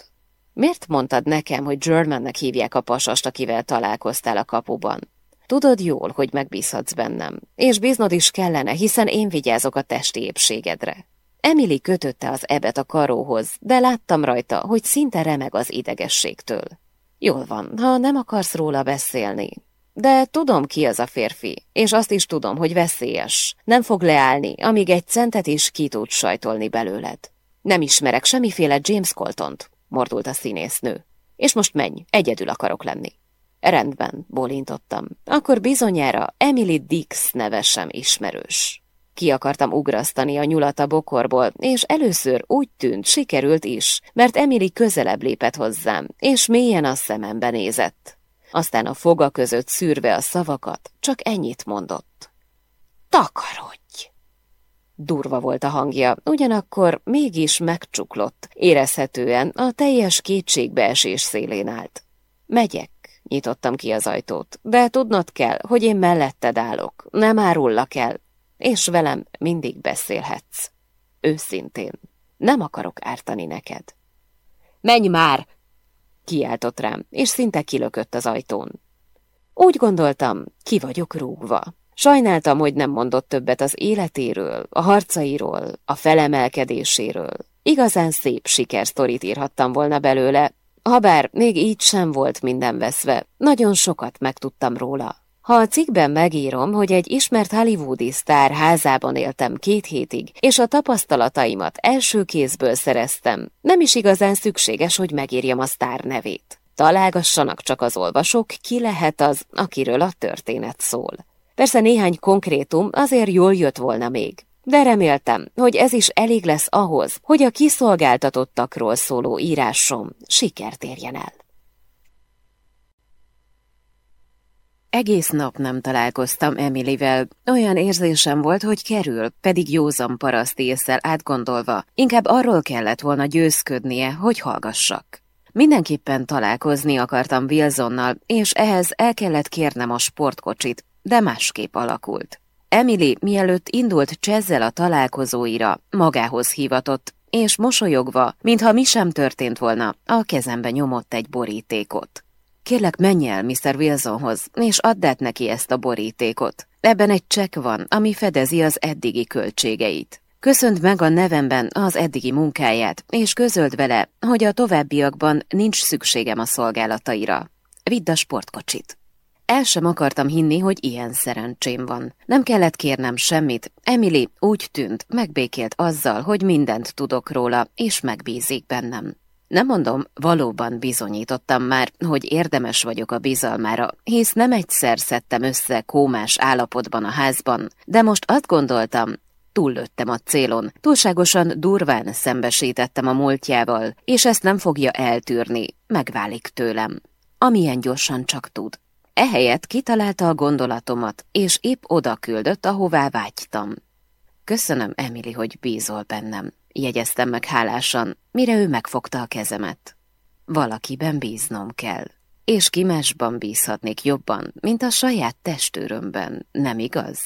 Miért mondtad nekem, hogy Germannek hívják a pasast, akivel találkoztál a kapuban? Tudod jól, hogy megbízhatsz bennem, és bíznod is kellene, hiszen én vigyázok a testi épségedre. Emily kötötte az ebet a karóhoz, de láttam rajta, hogy szinte remeg az idegességtől. Jól van, ha nem akarsz róla beszélni. De tudom, ki az a férfi, és azt is tudom, hogy veszélyes. Nem fog leállni, amíg egy centet is ki tud sajtolni belőled. Nem ismerek semmiféle James Coltont, mordult a színésznő. És most menj, egyedül akarok lenni. Rendben, bólintottam. Akkor bizonyára Emily Dix neve sem ismerős. Ki akartam ugrasztani a nyulat a bokorból, és először úgy tűnt, sikerült is, mert Emily közelebb lépett hozzám, és mélyen a szemembe nézett. Aztán a foga között szűrve a szavakat, csak ennyit mondott. Takarodj! Durva volt a hangja, ugyanakkor mégis megcsuklott, érezhetően a teljes kétségbeesés szélén állt. Megyek, nyitottam ki az ajtót, de tudnod kell, hogy én melletted állok, nem árullak el, és velem mindig beszélhetsz. Őszintén, nem akarok ártani neked. Menj már! Kiáltott rám, és szinte kilökött az ajtón. Úgy gondoltam, ki vagyok rúgva. Sajnáltam, hogy nem mondott többet az életéről, a harcairól, a felemelkedéséről. Igazán szép sikersztorit írhattam volna belőle, habár még így sem volt minden veszve, nagyon sokat megtudtam róla. Ha a cikkben megírom, hogy egy ismert hollywoodi sztár házában éltem két hétig, és a tapasztalataimat első kézből szereztem, nem is igazán szükséges, hogy megírjam a sztár nevét. Találgassanak csak az olvasók, ki lehet az, akiről a történet szól. Persze néhány konkrétum azért jól jött volna még, de reméltem, hogy ez is elég lesz ahhoz, hogy a kiszolgáltatottakról szóló írásom sikert érjen el. Egész nap nem találkoztam Emilivel. Olyan érzésem volt, hogy kerül, pedig józan paraszt észsel átgondolva. Inkább arról kellett volna győzködnie, hogy hallgassak. Mindenképpen találkozni akartam Wilsonnal, és ehhez el kellett kérnem a sportkocsit, de másképp alakult. Emily mielőtt indult Csezzel a találkozóira, magához hívatott, és mosolyogva, mintha mi sem történt volna, a kezembe nyomott egy borítékot. Kérlek, menj el Mr. Wilsonhoz, és add át neki ezt a borítékot. Ebben egy csekk van, ami fedezi az eddigi költségeit. Köszönt meg a nevemben az eddigi munkáját, és közöld vele, hogy a továbbiakban nincs szükségem a szolgálataira. Vidd a sportkocsit. El sem akartam hinni, hogy ilyen szerencsém van. Nem kellett kérnem semmit. Emily úgy tűnt, megbékélt azzal, hogy mindent tudok róla, és megbízik bennem. Nem mondom, valóban bizonyítottam már, hogy érdemes vagyok a bizalmára, hisz nem egyszer szedtem össze kómás állapotban a házban, de most azt gondoltam, túllőttem a célon, túlságosan durván szembesítettem a múltjával, és ezt nem fogja eltűrni, megválik tőlem. Amilyen gyorsan csak tud. Ehelyett kitalálta a gondolatomat, és épp oda küldött, ahová vágytam. Köszönöm, Emily, hogy bízol bennem jegyeztem meg hálásan, mire ő megfogta a kezemet. Valakiben bíznom kell, és ki másban bízhatnék jobban, mint a saját testőrömben, nem igaz?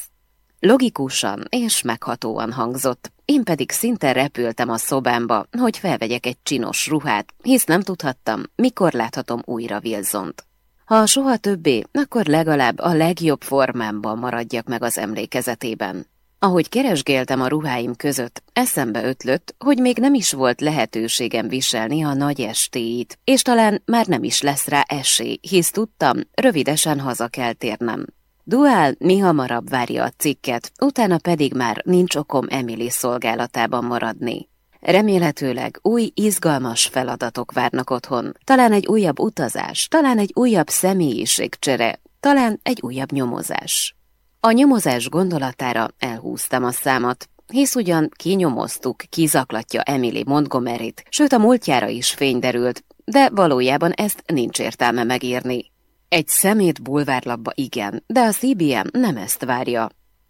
Logikusan és meghatóan hangzott, én pedig szinte repültem a szobámba, hogy felvegyek egy csinos ruhát, hisz nem tudhattam, mikor láthatom újra Wilsont. Ha soha többé, akkor legalább a legjobb formámban maradjak meg az emlékezetében. Ahogy keresgéltem a ruháim között, eszembe ötlött, hogy még nem is volt lehetőségem viselni a nagy estéit, és talán már nem is lesz rá esély, hisz tudtam, rövidesen haza kell térnem. Duál mi hamarabb várja a cikket, utána pedig már nincs okom Emily szolgálatában maradni. Remélhetőleg új, izgalmas feladatok várnak otthon, talán egy újabb utazás, talán egy újabb személyiségcsere, talán egy újabb nyomozás. A nyomozás gondolatára elhúztam a számat, hisz ugyan kinyomoztuk, kizaklatja Emily Montgomery-t, sőt a múltjára is fény derült, de valójában ezt nincs értelme megírni. Egy szemét bulvárlapba igen, de a CBM nem ezt várja.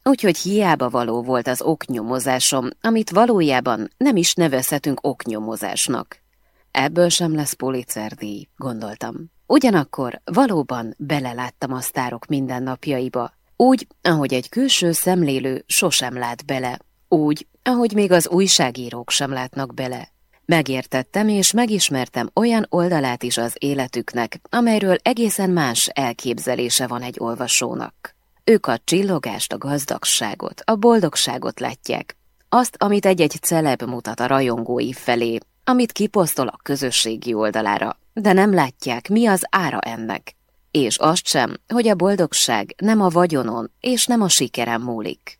Úgyhogy hiába való volt az oknyomozásom, amit valójában nem is nevezhetünk oknyomozásnak. Ebből sem lesz policerdíj, gondoltam. Ugyanakkor valóban beleláttam a sztárok mindennapjaiba, úgy, ahogy egy külső szemlélő sosem lát bele. Úgy, ahogy még az újságírók sem látnak bele. Megértettem és megismertem olyan oldalát is az életüknek, amelyről egészen más elképzelése van egy olvasónak. Ők a csillogást, a gazdagságot, a boldogságot látják. Azt, amit egy-egy celeb mutat a rajongói felé, amit kiposztol a közösségi oldalára, de nem látják, mi az ára ennek és azt sem, hogy a boldogság nem a vagyonon és nem a sikerem múlik.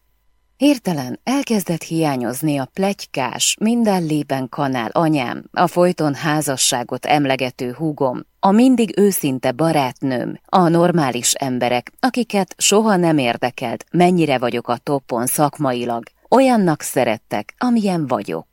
Hirtelen elkezdett hiányozni a plegykás, minden lében kanál anyám, a folyton házasságot emlegető húgom, a mindig őszinte barátnőm, a normális emberek, akiket soha nem érdekelt, mennyire vagyok a toppon szakmailag, olyannak szerettek, amilyen vagyok.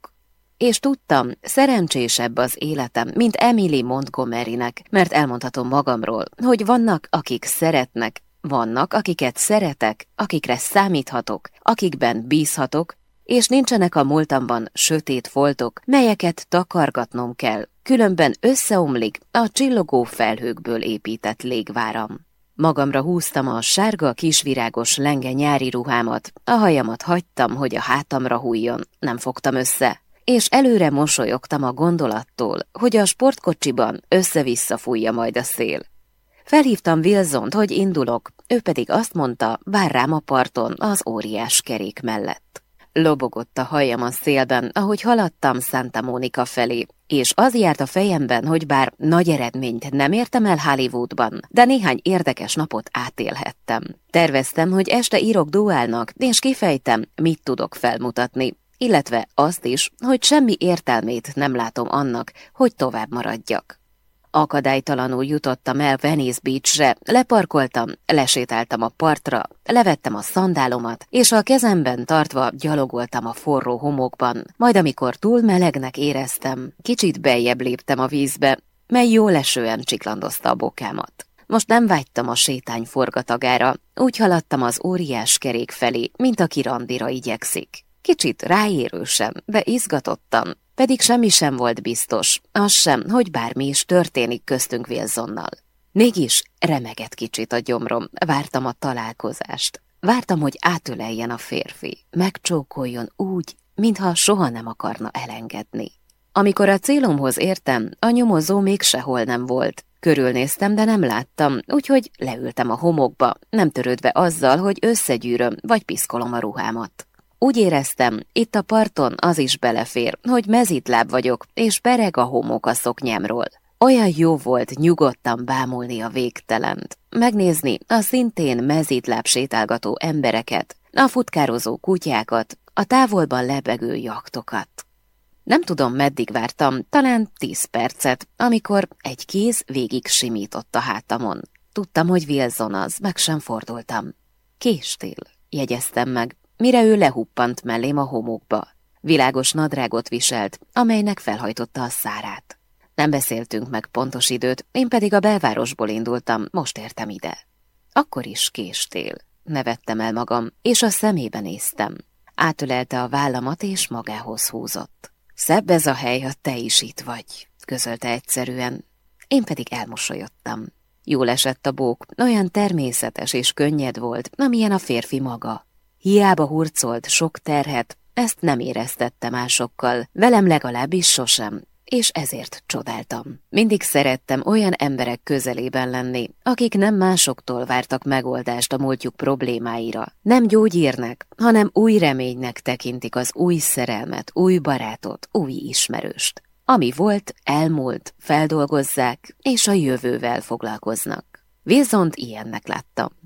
És tudtam, szerencsésebb az életem, mint Emily Montgomerynek, mert elmondhatom magamról, hogy vannak, akik szeretnek, vannak, akiket szeretek, akikre számíthatok, akikben bízhatok, és nincsenek a múltamban sötét foltok, melyeket takargatnom kell, különben összeomlik a csillogó felhőkből épített légváram. Magamra húztam a sárga kisvirágos lenge nyári ruhámat, a hajamat hagytam, hogy a hátamra hújjon, nem fogtam össze, és előre mosolyogtam a gondolattól, hogy a sportkocsiban össze-vissza fújja majd a szél. Felhívtam Wilsont, hogy indulok, ő pedig azt mondta, vár rám a parton, az óriás kerék mellett. Lobogott a hajam a szélben, ahogy haladtam Santa Monica felé, és az járt a fejemben, hogy bár nagy eredményt nem értem el Hollywoodban, de néhány érdekes napot átélhettem. Terveztem, hogy este írok duálnak, és kifejtem, mit tudok felmutatni, illetve azt is, hogy semmi értelmét nem látom annak, hogy tovább maradjak. Akadálytalanul jutottam el Venice Beachre, leparkoltam, lesétáltam a partra, levettem a szandálomat, és a kezemben tartva gyalogoltam a forró homokban, majd amikor túl melegnek éreztem, kicsit beljebb léptem a vízbe, mely jó lesően csiklandozta a bokámat. Most nem vágytam a sétány forgatagára, úgy haladtam az óriás kerék felé, mint aki randira igyekszik. Kicsit ráérősen, de izgatottan, pedig semmi sem volt biztos, az sem, hogy bármi is történik köztünk Wilsonnal. Mégis remegett kicsit a gyomrom, vártam a találkozást. Vártam, hogy átöleljen a férfi, megcsókoljon úgy, mintha soha nem akarna elengedni. Amikor a célomhoz értem, a nyomozó még sehol nem volt. Körülnéztem, de nem láttam, úgyhogy leültem a homokba, nem törődve azzal, hogy összegyűröm vagy piszkolom a ruhámat. Úgy éreztem, itt a parton az is belefér, hogy mezitláb vagyok, és bereg a homok a szoknyámról. Olyan jó volt nyugodtan bámulni a végtelent, megnézni a szintén mezitláb sétálgató embereket, a futkározó kutyákat, a távolban lebegő jaktokat. Nem tudom, meddig vártam, talán tíz percet, amikor egy kéz végig simított a hátamon. Tudtam, hogy Wilson az, meg sem fordultam. Késtél, jegyeztem meg, mire ő lehuppant mellém a homokba. Világos nadrágot viselt, amelynek felhajtotta a szárát. Nem beszéltünk meg pontos időt, én pedig a belvárosból indultam, most értem ide. Akkor is késtél. Nevettem el magam, és a szemébe néztem. Átölelte a vállamat, és magához húzott. Szebb ez a hely, ha te is itt vagy, közölte egyszerűen. Én pedig elmosolyodtam. Jól esett a bók, olyan természetes és könnyed volt, amilyen a férfi maga. Hiába hurcolt sok terhet, ezt nem éreztette másokkal, velem legalábbis sosem, és ezért csodáltam. Mindig szerettem olyan emberek közelében lenni, akik nem másoktól vártak megoldást a múltjuk problémáira. Nem gyógyírnek, hanem új reménynek tekintik az új szerelmet, új barátot, új ismerőst. Ami volt, elmúlt, feldolgozzák, és a jövővel foglalkoznak. Viszont ilyennek láttam.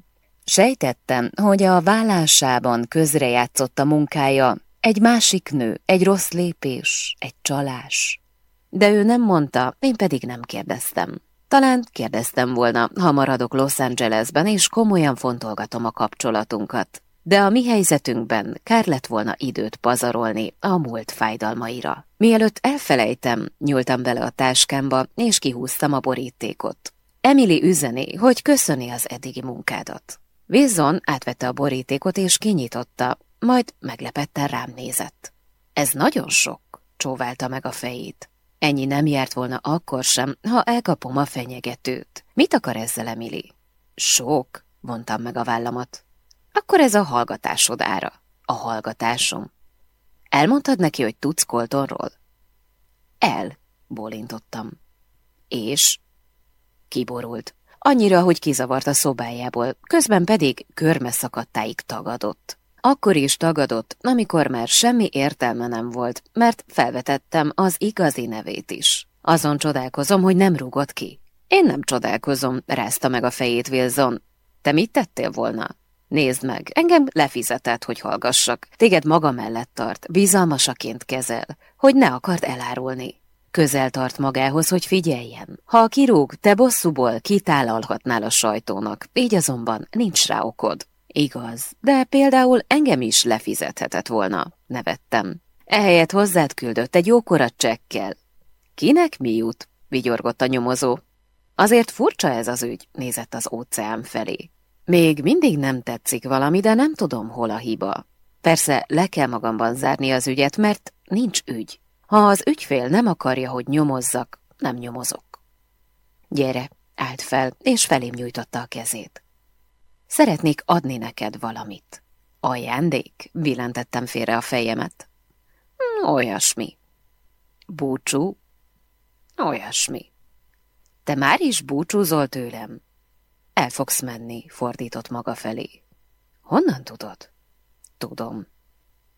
Sejtettem, hogy a vállásában közrejátszott a munkája, egy másik nő, egy rossz lépés, egy csalás. De ő nem mondta, én pedig nem kérdeztem. Talán kérdeztem volna, ha maradok Los Angelesben, és komolyan fontolgatom a kapcsolatunkat. De a mi helyzetünkben kár lett volna időt pazarolni a múlt fájdalmaira. Mielőtt elfelejtem, nyúltam bele a táskámba, és kihúztam a borítékot. Emily üzeni, hogy köszöni az eddigi munkádat. Wilson átvette a borítékot és kinyitotta, majd meglepetten rám nézett. Ez nagyon sok, csóválta meg a fejét. Ennyi nem járt volna akkor sem, ha elkapom a fenyegetőt. Mit akar ezzel, Emily? Sok, mondtam meg a vállamat. Akkor ez a hallgatásod ára. A hallgatásom. Elmondtad neki, hogy tudsz Coltonról? El, bólintottam. És? Kiborult annyira, hogy kizavart a szobájából, közben pedig körme szakadtáig tagadott. Akkor is tagadott, amikor már semmi értelme nem volt, mert felvetettem az igazi nevét is. Azon csodálkozom, hogy nem rúgott ki. Én nem csodálkozom, rázta meg a fejét Wilson. Te mit tettél volna? Nézd meg, engem lefizetett, hogy hallgassak. Téged maga mellett tart, bizalmasaként kezel, hogy ne akart elárulni. Közel tart magához, hogy figyeljen. Ha kirúg, te bosszúból kitálalhatnál a sajtónak, így azonban nincs rá okod. Igaz, de például engem is lefizethetett volna, nevettem. Ehelyett hozzád küldött egy jókora csekkel. Kinek mi jut? vigyorgott a nyomozó. Azért furcsa ez az ügy, nézett az óceán felé. Még mindig nem tetszik valami, de nem tudom, hol a hiba. Persze le kell magamban zárni az ügyet, mert nincs ügy. Ha az ügyfél nem akarja, hogy nyomozzak, nem nyomozok. Gyere, állt fel, és felém nyújtotta a kezét. Szeretnék adni neked valamit. Ajándék? Billentettem félre a fejemet. Hm, olyasmi. Búcsú? Olyasmi. Te már is búcsúzol tőlem? El fogsz menni, fordított maga felé. Honnan tudod? Tudom.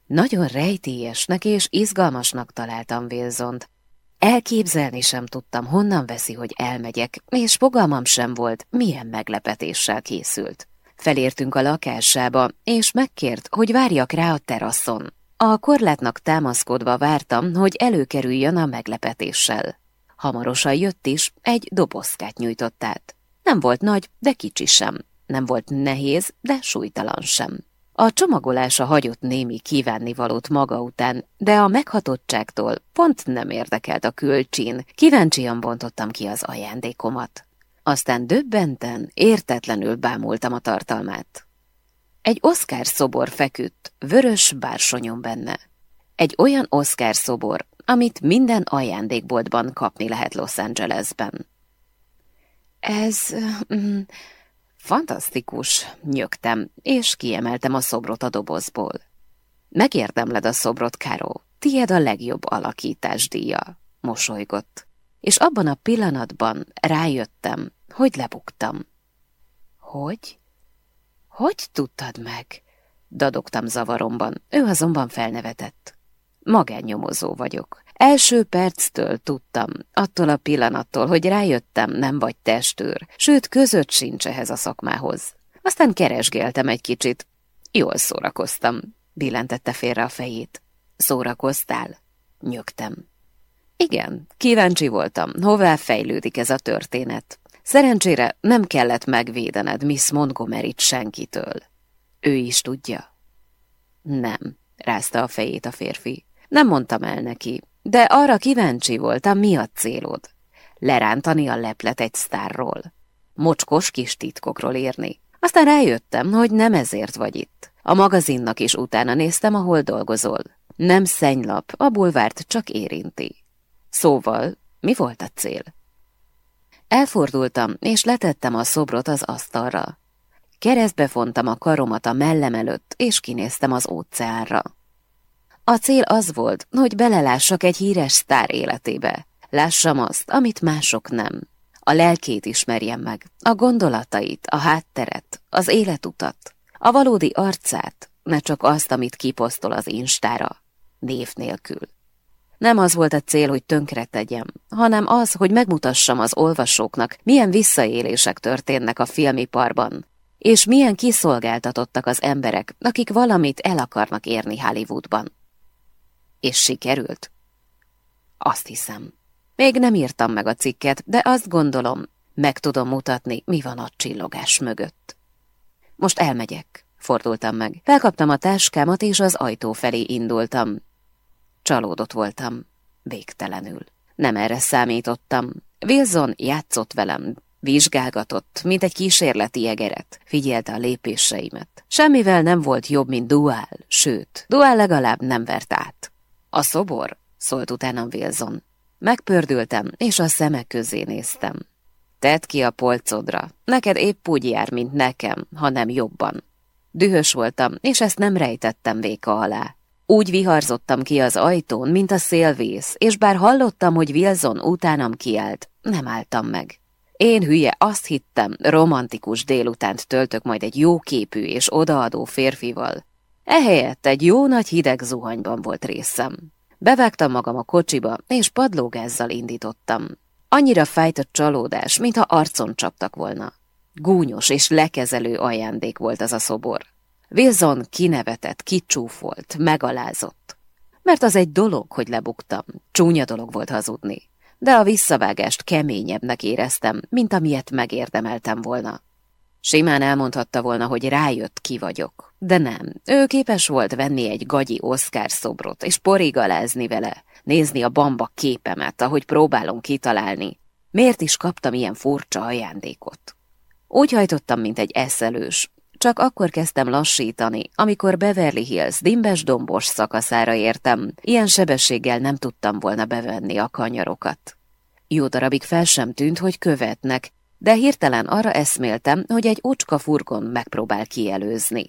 Nagyon rejtélyesnek és izgalmasnak találtam Wilsont. Elképzelni sem tudtam, honnan veszi, hogy elmegyek, és fogalmam sem volt, milyen meglepetéssel készült. Felértünk a lakásába, és megkért, hogy várjak rá a teraszon. A korlátnak támaszkodva vártam, hogy előkerüljön a meglepetéssel. Hamarosan jött is, egy dobozkát nyújtott át. Nem volt nagy, de kicsi sem. Nem volt nehéz, de súlytalan sem. A csomagolása hagyott némi kívánnivalót maga után, de a meghatottságtól pont nem érdekelt a külcsin, kíváncsian bontottam ki az ajándékomat. Aztán döbbenten, értetlenül bámultam a tartalmát. Egy Oscar szobor feküdt, vörös bársonyon benne. Egy olyan Oscar szobor, amit minden ajándékboltban kapni lehet Los Angelesben. Ez... Mm, fantasztikus, nyögtem, és kiemeltem a szobrot a dobozból. Megérdemled a szobrot, Káró, tied a legjobb alakítás díja, mosolygott. És abban a pillanatban rájöttem, hogy lebuktam. Hogy? Hogy tudtad meg? Dadogtam zavaromban, ő azonban felnevetett. Magánnyomozó vagyok. Első perctől tudtam, attól a pillanattól, hogy rájöttem, nem vagy testőr, sőt, között sincs ehhez a szakmához. Aztán keresgéltem egy kicsit. Jól szórakoztam, billentette félre a fejét. Szórakoztál? Nyögtem. Igen, kíváncsi voltam, hová fejlődik ez a történet. Szerencsére nem kellett megvédened Miss Montgomery-t senkitől. Ő is tudja? Nem, rázta a fejét a férfi. Nem mondtam el neki, de arra kíváncsi voltam, mi a célod. Lerántani a leplet egy sztárról. Mocskos kis titkokról írni. Aztán rájöttem, hogy nem ezért vagy itt. A magazinnak is utána néztem, ahol dolgozol. Nem szennylap, a bulvárt csak érinti. Szóval, mi volt a cél? Elfordultam, és letettem a szobrot az asztalra. Keresztbe fontam a karomat a mellem előtt, és kinéztem az óceánra. A cél az volt, hogy belelássak egy híres sztár életébe. Lássam azt, amit mások nem. A lelkét ismerjem meg, a gondolatait, a hátteret, az életutat, a valódi arcát, ne csak azt, amit kiposztol az instára, név nélkül. Nem az volt a cél, hogy tönkre tegyem, hanem az, hogy megmutassam az olvasóknak, milyen visszaélések történnek a filmiparban, és milyen kiszolgáltatottak az emberek, akik valamit el akarnak érni Hollywoodban. És sikerült? Azt hiszem. Még nem írtam meg a cikket, de azt gondolom, meg tudom mutatni, mi van a csillogás mögött. Most elmegyek, fordultam meg. Felkaptam a táskámat, és az ajtó felé indultam. Csalódott voltam, végtelenül. Nem erre számítottam. Wilson játszott velem, vizsgálgatott, mint egy kísérleti egeret, figyelte a lépéseimet. Semmivel nem volt jobb, mint Duál, sőt, Duál legalább nem vert át. A szobor? szólt utánam Wilson. Megpördültem, és a szemek közé néztem. Tedd ki a polcodra, neked épp úgy jár, mint nekem, hanem jobban. Dühös voltam, és ezt nem rejtettem véka alá. Úgy viharzottam ki az ajtón, mint a szélvész, és bár hallottam, hogy Wilson utánam kiált, nem álltam meg. Én hülye azt hittem, romantikus délutánt töltök majd egy jó képű és odaadó férfival, Ehelyett egy jó nagy hideg zuhanyban volt részem. Bevágtam magam a kocsiba, és padlógázzal indítottam. Annyira fájt a csalódás, mintha arcon csaptak volna. Gúnyos és lekezelő ajándék volt az a szobor. Wilson kinevetett, kicsúfolt, megalázott. Mert az egy dolog, hogy lebuktam. Csúnya dolog volt hazudni. De a visszavágást keményebbnek éreztem, mint amilyet megérdemeltem volna. Simán elmondhatta volna, hogy rájött, ki vagyok. De nem, ő képes volt venni egy gagyi Oscar szobrot, és porigalázni vele, nézni a bamba képemet, ahogy próbálom kitalálni. Miért is kaptam ilyen furcsa ajándékot? Úgy hajtottam, mint egy eszelős. Csak akkor kezdtem lassítani, amikor Beverly Hills dimbes dombos szakaszára értem. Ilyen sebességgel nem tudtam volna bevenni a kanyarokat. Jó darabig fel sem tűnt, hogy követnek, de hirtelen arra eszméltem, hogy egy ocska furgon megpróbál kielőzni.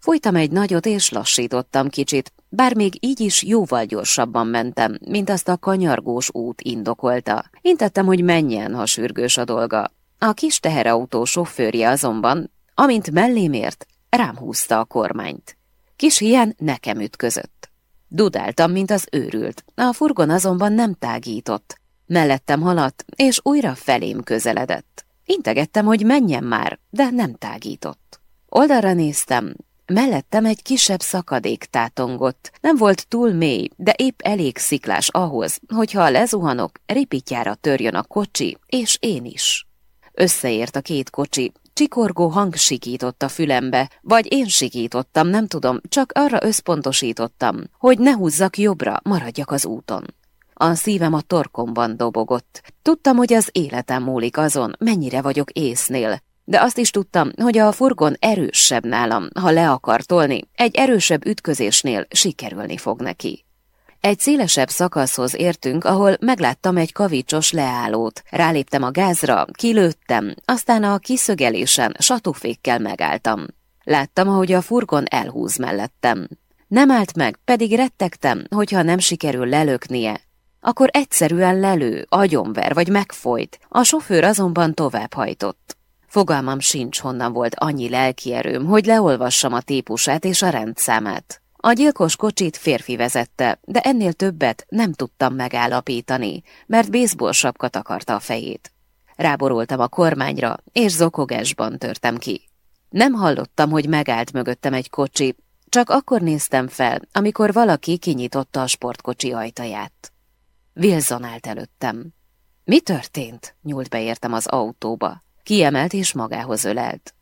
Fújtam egy nagyot és lassítottam kicsit, bár még így is jóval gyorsabban mentem, mint azt a kanyargós út indokolta. Intettem, hogy menjen, ha sürgős a dolga. A kis teherautó sofőrje azonban, amint mellém ért, rám húzta a kormányt. Kis hián nekem ütközött. Dudáltam, mint az őrült, a furgon azonban nem tágított. Mellettem haladt, és újra felém közeledett. Integettem, hogy menjen már, de nem tágított. Oldalra néztem, mellettem egy kisebb szakadék tátongott. Nem volt túl mély, de épp elég sziklás ahhoz, hogyha lezuhanok, ripityára törjön a kocsi, és én is. Összeért a két kocsi, csikorgó hang sikított a fülembe, vagy én sikítottam, nem tudom, csak arra összpontosítottam, hogy ne húzzak jobbra, maradjak az úton. A szívem a torkomban dobogott. Tudtam, hogy az életem múlik azon, mennyire vagyok észnél, de azt is tudtam, hogy a furgon erősebb nálam, ha le akar tolni, egy erősebb ütközésnél sikerülni fog neki. Egy szélesebb szakaszhoz értünk, ahol megláttam egy kavicsos leállót. Ráléptem a gázra, kilőttem, aztán a kiszögelésen satúfékkel megálltam. Láttam, ahogy a furgon elhúz mellettem. Nem állt meg, pedig rettegtem, hogyha nem sikerül lelöknie, akkor egyszerűen lelő, agyonver vagy megfojt, a sofőr azonban továbbhajtott. Fogalmam sincs, honnan volt annyi lelkierőm, hogy leolvassam a típusát és a rendszámát. A gyilkos kocsit férfi vezette, de ennél többet nem tudtam megállapítani, mert baseball sapkat akarta a fejét. Ráborultam a kormányra, és zokogásban törtem ki. Nem hallottam, hogy megállt mögöttem egy kocsi, csak akkor néztem fel, amikor valaki kinyitotta a sportkocsi ajtaját. Wilson állt előttem. Mi történt? Nyúlt beértem az autóba. Kiemelt és magához ölelt.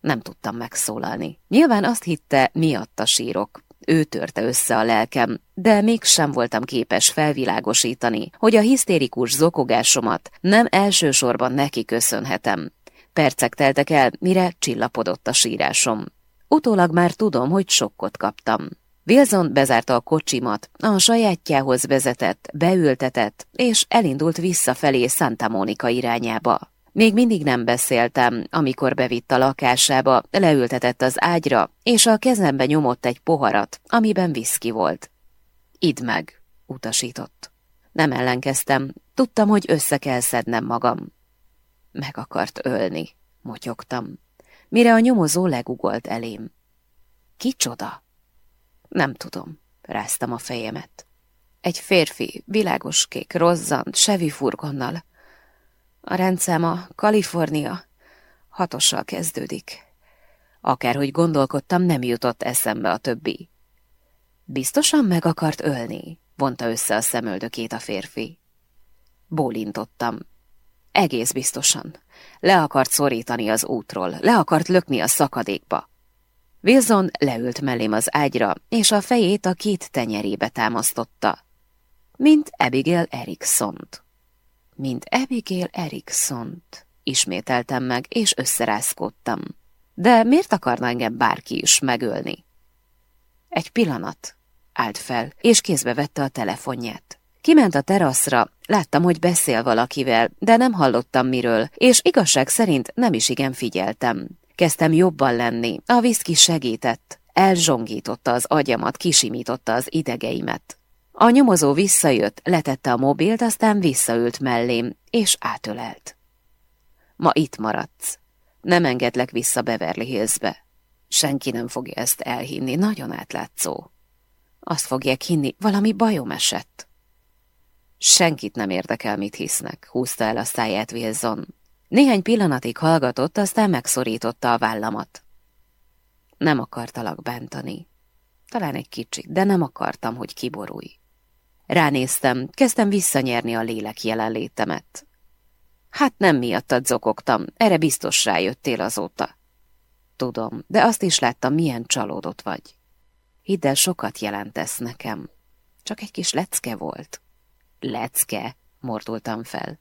Nem tudtam megszólalni. Nyilván azt hitte, miatta sírok. Ő törte össze a lelkem, de mégsem voltam képes felvilágosítani, hogy a hisztérikus zokogásomat nem elsősorban neki köszönhetem. Percek teltek el, mire csillapodott a sírásom. Utólag már tudom, hogy sokkot kaptam. Wilson bezárta a kocsimat, a sajátjához vezetett, beültetett, és elindult visszafelé Santa Monica irányába. Még mindig nem beszéltem, amikor bevitt a lakásába, leültetett az ágyra, és a kezembe nyomott egy poharat, amiben viszki volt. Idd meg, utasított. Nem ellenkeztem, tudtam, hogy össze kell szednem magam. Meg akart ölni, motyogtam, mire a nyomozó legugolt elém. Kicsoda? Nem tudom, ráztam a fejemet. Egy férfi, világos kék, rozzant, sevi furgonnal. A rendszám a Kalifornia hatossal kezdődik. Akárhogy gondolkodtam, nem jutott eszembe a többi. Biztosan meg akart ölni, vonta össze a szemöldökét a férfi. Bólintottam. Egész biztosan. Le akart szorítani az útról, le akart lökni a szakadékba. Wilson leült mellém az ágyra, és a fejét a két tenyerébe támasztotta. Mint Abigail Eriksont. Mint Abigail Eriksont, ismételtem meg, és összerázkodtam. De miért akarna engem bárki is megölni? Egy pillanat, állt fel, és kézbe vette a telefonját. Kiment a teraszra, láttam, hogy beszél valakivel, de nem hallottam miről, és igazság szerint nem is igen figyeltem. Kezdtem jobban lenni, a viszki segített. Elzsongította az agyamat, kisimította az idegeimet. A nyomozó visszajött, letette a mobilt, aztán visszaült mellém, és átölelt. Ma itt maradsz. Nem engedlek vissza Beverly Hillsbe. Senki nem fogja ezt elhinni, nagyon átlátszó. Azt fogják hinni, valami bajom esett. Senkit nem érdekel, mit hisznek, húzta el a száját Wilson. Néhány pillanatig hallgatott, aztán megszorította a vállamat. Nem akartalak bántani. Talán egy kicsit, de nem akartam, hogy kiborulj. Ránéztem, kezdtem visszanyerni a lélek jelenlétemet. Hát nem miattad zokogtam, erre biztos rájöttél azóta. Tudom, de azt is láttam, milyen csalódott vagy. Hidd el, sokat jelentesz nekem. Csak egy kis lecke volt. Lecke, mordultam fel.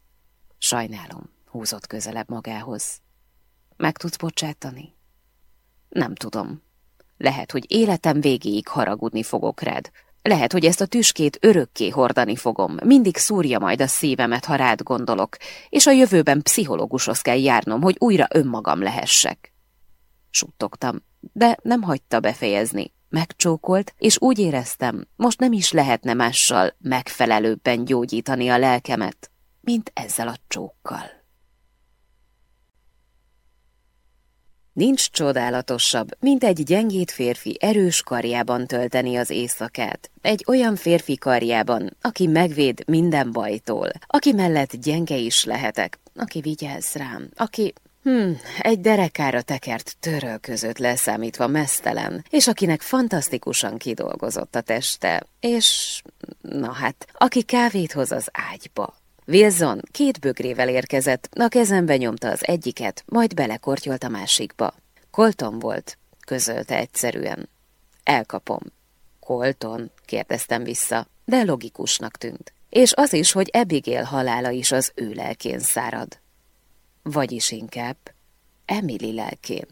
Sajnálom, húzott közelebb magához. Meg tudsz bocsátani? Nem tudom. Lehet, hogy életem végéig haragudni fogok rád. Lehet, hogy ezt a tüskét örökké hordani fogom, mindig szúrja majd a szívemet, ha rád gondolok, és a jövőben pszichológushoz kell járnom, hogy újra önmagam lehessek. Suttogtam, de nem hagyta befejezni. Megcsókolt, és úgy éreztem, most nem is lehetne mással megfelelőbben gyógyítani a lelkemet, mint ezzel a csókkal. Nincs csodálatosabb, mint egy gyengét férfi erős karjában tölteni az éjszakát. Egy olyan férfi karjában, aki megvéd minden bajtól, aki mellett gyenge is lehetek, aki vigyáz rám, aki Hmm, egy derekára tekert töröl között leszámítva mesztelen, és akinek fantasztikusan kidolgozott a teste, és, na hát, aki kávét hoz az ágyba. Wilson két bögrével érkezett, a kezembe nyomta az egyiket, majd belekortyolt a másikba. Colton volt, közölte egyszerűen. Elkapom. Colton? kérdeztem vissza, de logikusnak tűnt. És az is, hogy Abigail halála is az ő lelkén szárad. Vagyis inkább Emily lelkén.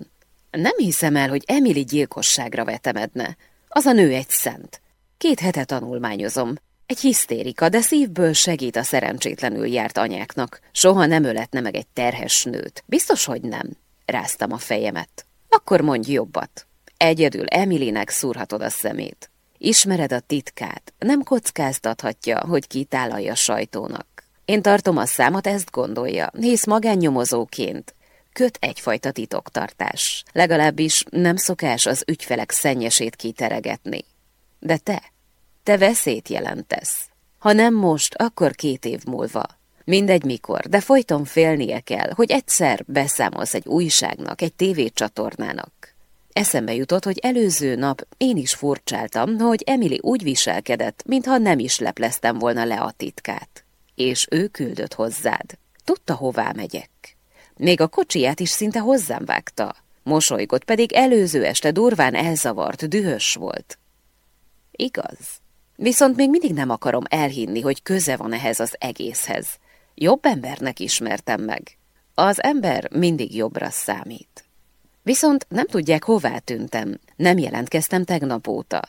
Nem hiszem el, hogy Emily gyilkosságra vetemedne. Az a nő egy szent. Két hete tanulmányozom. Egy hisztérika, de szívből segít a szerencsétlenül járt anyáknak. Soha nem öletne meg egy terhes nőt. Biztos, hogy nem. Ráztam a fejemet. Akkor mondj jobbat. Egyedül Emilynek szúrhatod a szemét. Ismered a titkát, nem kockáztathatja, hogy kitálalja sajtónak. Én tartom a számot, ezt gondolja, hisz magánnyomozóként köt egyfajta titoktartás. Legalábbis nem szokás az ügyfelek szennyesét kiteregetni. De te, te veszélyt jelentesz. Ha nem most, akkor két év múlva. Mindegy mikor, de folyton félnie kell, hogy egyszer beszámolsz egy újságnak, egy tévécsatornának. Eszembe jutott, hogy előző nap én is furcsáltam, hogy Emily úgy viselkedett, mintha nem is lepleztem volna le a titkát és ő küldött hozzád. Tudta, hová megyek. Még a kocsiját is szinte hozzám vágta. Mosolygott, pedig előző este durván elzavart, dühös volt. Igaz. Viszont még mindig nem akarom elhinni, hogy köze van ehhez az egészhez. Jobb embernek ismertem meg. Az ember mindig jobbra számít. Viszont nem tudják, hová tűntem. Nem jelentkeztem tegnap óta.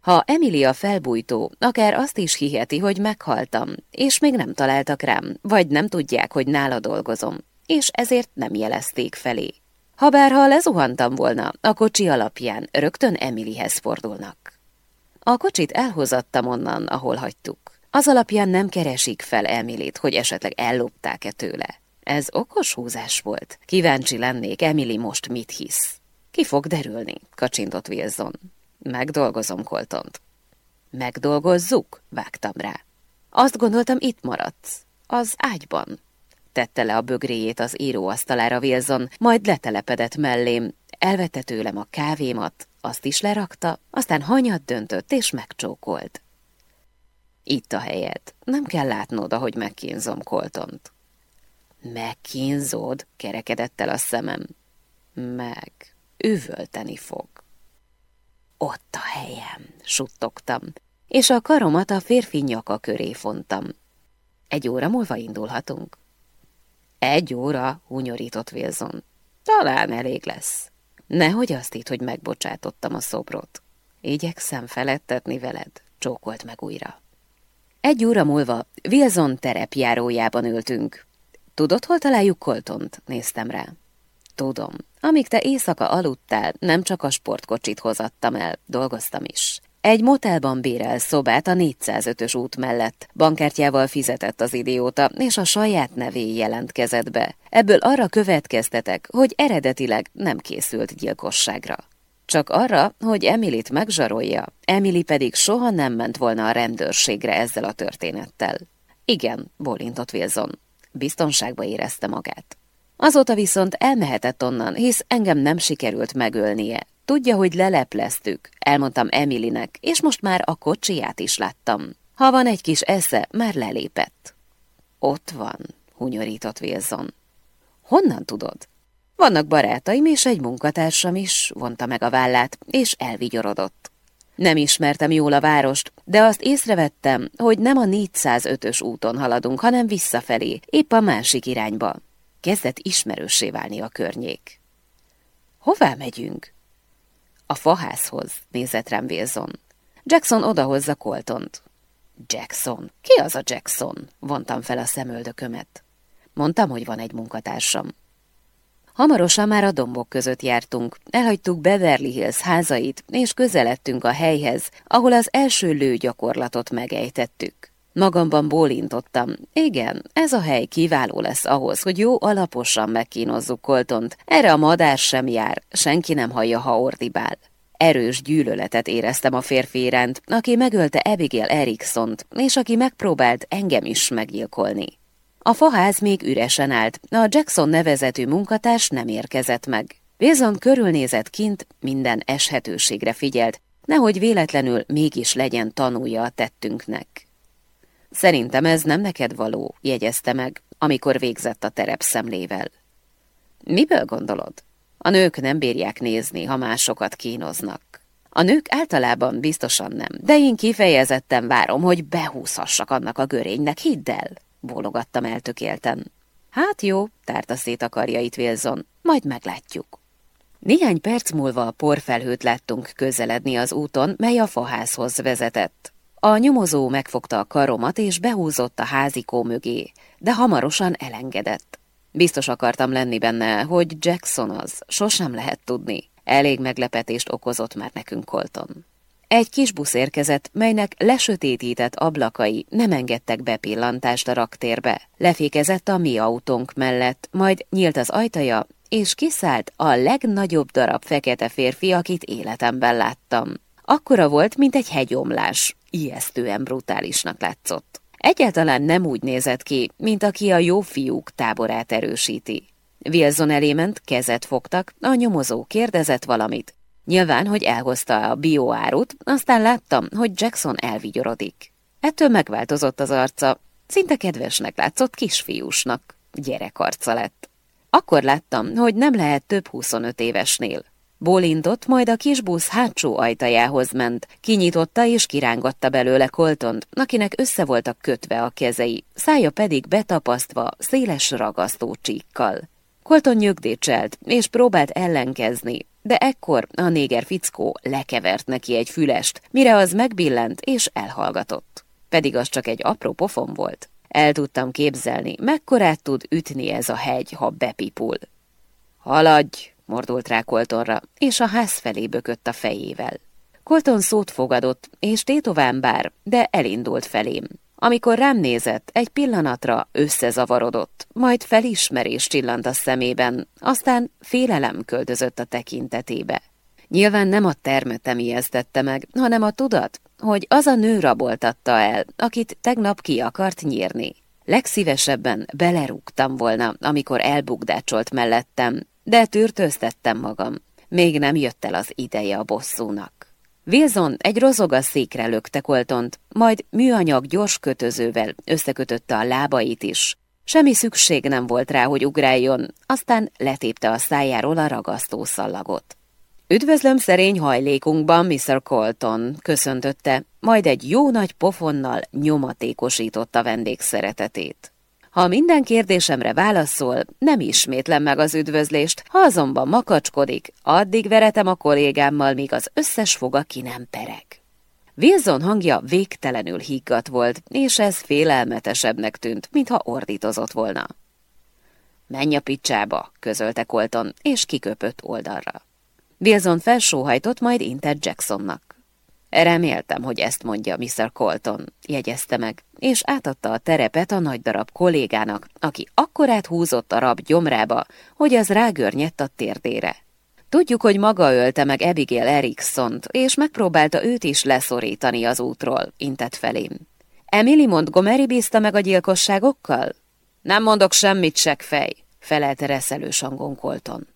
Ha Emilia felbújtó, akár azt is hiheti, hogy meghaltam, és még nem találtak rám, vagy nem tudják, hogy nála dolgozom, és ezért nem jelezték felé. Habár ha lezuhantam volna, a kocsi alapján rögtön Emilyhez fordulnak. A kocsit elhozattam onnan, ahol hagytuk. Az alapján nem keresik fel Emilit, hogy esetleg ellopták-e tőle. Ez okos húzás volt. Kíváncsi lennék, Emily most mit hisz. Ki fog derülni, kacsintott Wilson. Megdolgozom Coltont. Megdolgozzuk? Vágtam rá. Azt gondoltam, itt maradsz. Az ágyban. Tette le a bögréjét az íróasztalára Wilson, majd letelepedett mellém, elvette tőlem a kávémat, azt is lerakta, aztán hanyat döntött és megcsókolt. Itt a helyed. Nem kell látnod, ahogy megkínzom Coltont. Megkínzod? kerekedett el a szemem. Meg. Üvölteni fog. Ott a helyem, suttogtam, és a karomat a férfi nyaka köré fontam. Egy óra múlva indulhatunk. Egy óra, hunyorított Wilson. Talán elég lesz. Nehogy azt itt, hogy megbocsátottam a szobrot. Igyekszem felettetni veled, csókolt meg újra. Egy óra múlva Wilson terepjárójában ültünk. Tudod, hol találjuk Coltont? Néztem rá. Tudom. Amíg te éjszaka aludtál, nem csak a sportkocsit hozattam el, dolgoztam is. Egy motelban bérel szobát a 405-ös út mellett. Bankkártyával fizetett az idióta, és a saját nevé jelentkezett be. Ebből arra következtetek, hogy eredetileg nem készült gyilkosságra. Csak arra, hogy Emilit megzsarolja, Emily pedig soha nem ment volna a rendőrségre ezzel a történettel. Igen, bólintott Wilson. Biztonságba érezte magát. Azóta viszont elmehetett onnan, hisz engem nem sikerült megölnie. Tudja, hogy lelepleztük, elmondtam Emilinek, és most már a kocsiját is láttam. Ha van egy kis esze, már lelépett. Ott van, hunyorított Wilson. Honnan tudod? Vannak barátaim és egy munkatársam is, vonta meg a vállát, és elvigyorodott. Nem ismertem jól a várost, de azt észrevettem, hogy nem a 405-ös úton haladunk, hanem visszafelé, épp a másik irányba. Kezdett ismerőssé válni a környék. Hová megyünk? A faházhoz, nézett rám Wilson. Jackson odahozza Coltont. Jackson? Ki az a Jackson? Vontam fel a szemöldökömet. Mondtam, hogy van egy munkatársam. Hamarosan már a dombok között jártunk, elhagytuk Beverly Hills házait, és közeledtünk a helyhez, ahol az első lőgyakorlatot megejtettük. Magamban bólintottam. Igen, ez a hely kiváló lesz ahhoz, hogy jó alaposan megkínozzuk Coltont. Erre a madár sem jár, senki nem hallja, ha ordibál. Erős gyűlöletet éreztem a férfi iránt, aki megölte Abigail Eriksont, és aki megpróbált engem is meggyilkolni. A faház még üresen állt, a Jackson nevezetű munkatárs nem érkezett meg. Wilson körülnézett kint, minden eshetőségre figyelt, nehogy véletlenül mégis legyen tanúja a tettünknek. Szerintem ez nem neked való, jegyezte meg, amikor végzett a terepszemlével. Miből gondolod? A nők nem bírják nézni, ha másokat kínoznak. A nők általában biztosan nem, de én kifejezetten várom, hogy behúzhassak annak a görénynek, hidd el, bólogattam eltökélten. Hát jó, tárta szét a karjait Wilson, majd meglátjuk. Néhány perc múlva a porfelhőt láttunk közeledni az úton, mely a faházhoz vezetett. A nyomozó megfogta a karomat és behúzott a házikó mögé, de hamarosan elengedett. Biztos akartam lenni benne, hogy Jackson az, sosem lehet tudni. Elég meglepetést okozott már nekünk Colton. Egy kis busz érkezett, melynek lesötétített ablakai nem engedtek bepillantást a raktérbe. Lefékezett a mi autónk mellett, majd nyílt az ajtaja, és kiszállt a legnagyobb darab fekete férfi, akit életemben láttam. Akkora volt, mint egy hegyomlás, ijesztően brutálisnak látszott. Egyáltalán nem úgy nézett ki, mint aki a jó fiúk táborát erősíti. Wilson elé ment, kezet fogtak, a nyomozó kérdezett valamit. Nyilván, hogy elhozta a bioárut, aztán láttam, hogy Jackson elvigyorodik. Ettől megváltozott az arca, szinte kedvesnek látszott kisfiúsnak, gyerekarca lett. Akkor láttam, hogy nem lehet több 25 évesnél. Bólintott, majd a kis busz hátsó ajtajához ment, kinyitotta és kirángatta belőle Coltont, akinek össze voltak kötve a kezei, szája pedig betapasztva széles ragasztó csíkkal. Colton nyögdécselt, és próbált ellenkezni, de ekkor a néger fickó lekevert neki egy fülest, mire az megbillent és elhallgatott. Pedig az csak egy apró pofon volt. El tudtam képzelni, mekkorát tud ütni ez a hegy, ha bepipul. Haladj, mordult rá Coltonra, és a ház felé bökött a fejével. Colton szót fogadott, és tétován bár, de elindult felém. Amikor rám nézett, egy pillanatra összezavarodott, majd felismerés csillant a szemében, aztán félelem költözött a tekintetébe. Nyilván nem a termetem ijesztette meg, hanem a tudat, hogy az a nő raboltatta el, akit tegnap ki akart nyírni. Legszívesebben belerúgtam volna, amikor elbukdácsolt mellettem, de tűrtőztettem magam. Még nem jött el az ideje a bosszúnak. Wilson egy rozogas székre lökte Coltont, majd műanyag gyors kötözővel összekötötte a lábait is. Semmi szükség nem volt rá, hogy ugráljon, aztán letépte a szájáról a ragasztó szallagot. Üdvözlöm szerény hajlékunkban, Mr. Colton, köszöntötte, majd egy jó nagy pofonnal nyomatékosította vendég szeretetét. Ha minden kérdésemre válaszol, nem ismétlem meg az üdvözlést, ha azonban makacskodik, addig veretem a kollégámmal, míg az összes foga ki nem pereg. Wilson hangja végtelenül higgadt volt, és ez félelmetesebbnek tűnt, mintha ordítozott volna. Menj a picsába, közölte Colton, és kiköpött oldalra. Wilson felsóhajtott, majd intett Jacksonnak. Reméltem, hogy ezt mondja Mr. Colton, jegyezte meg, és átadta a terepet a nagy darab kollégának, aki akkorát húzott a rab gyomrába, hogy az rágörnyedt a térdére. Tudjuk, hogy maga ölte meg Abigail Eriksont, és megpróbálta őt is leszorítani az útról, intett felém. Emily Montgomery bízta meg a gyilkosságokkal? Nem mondok semmit, fej, felelte reszelős hangon Colton.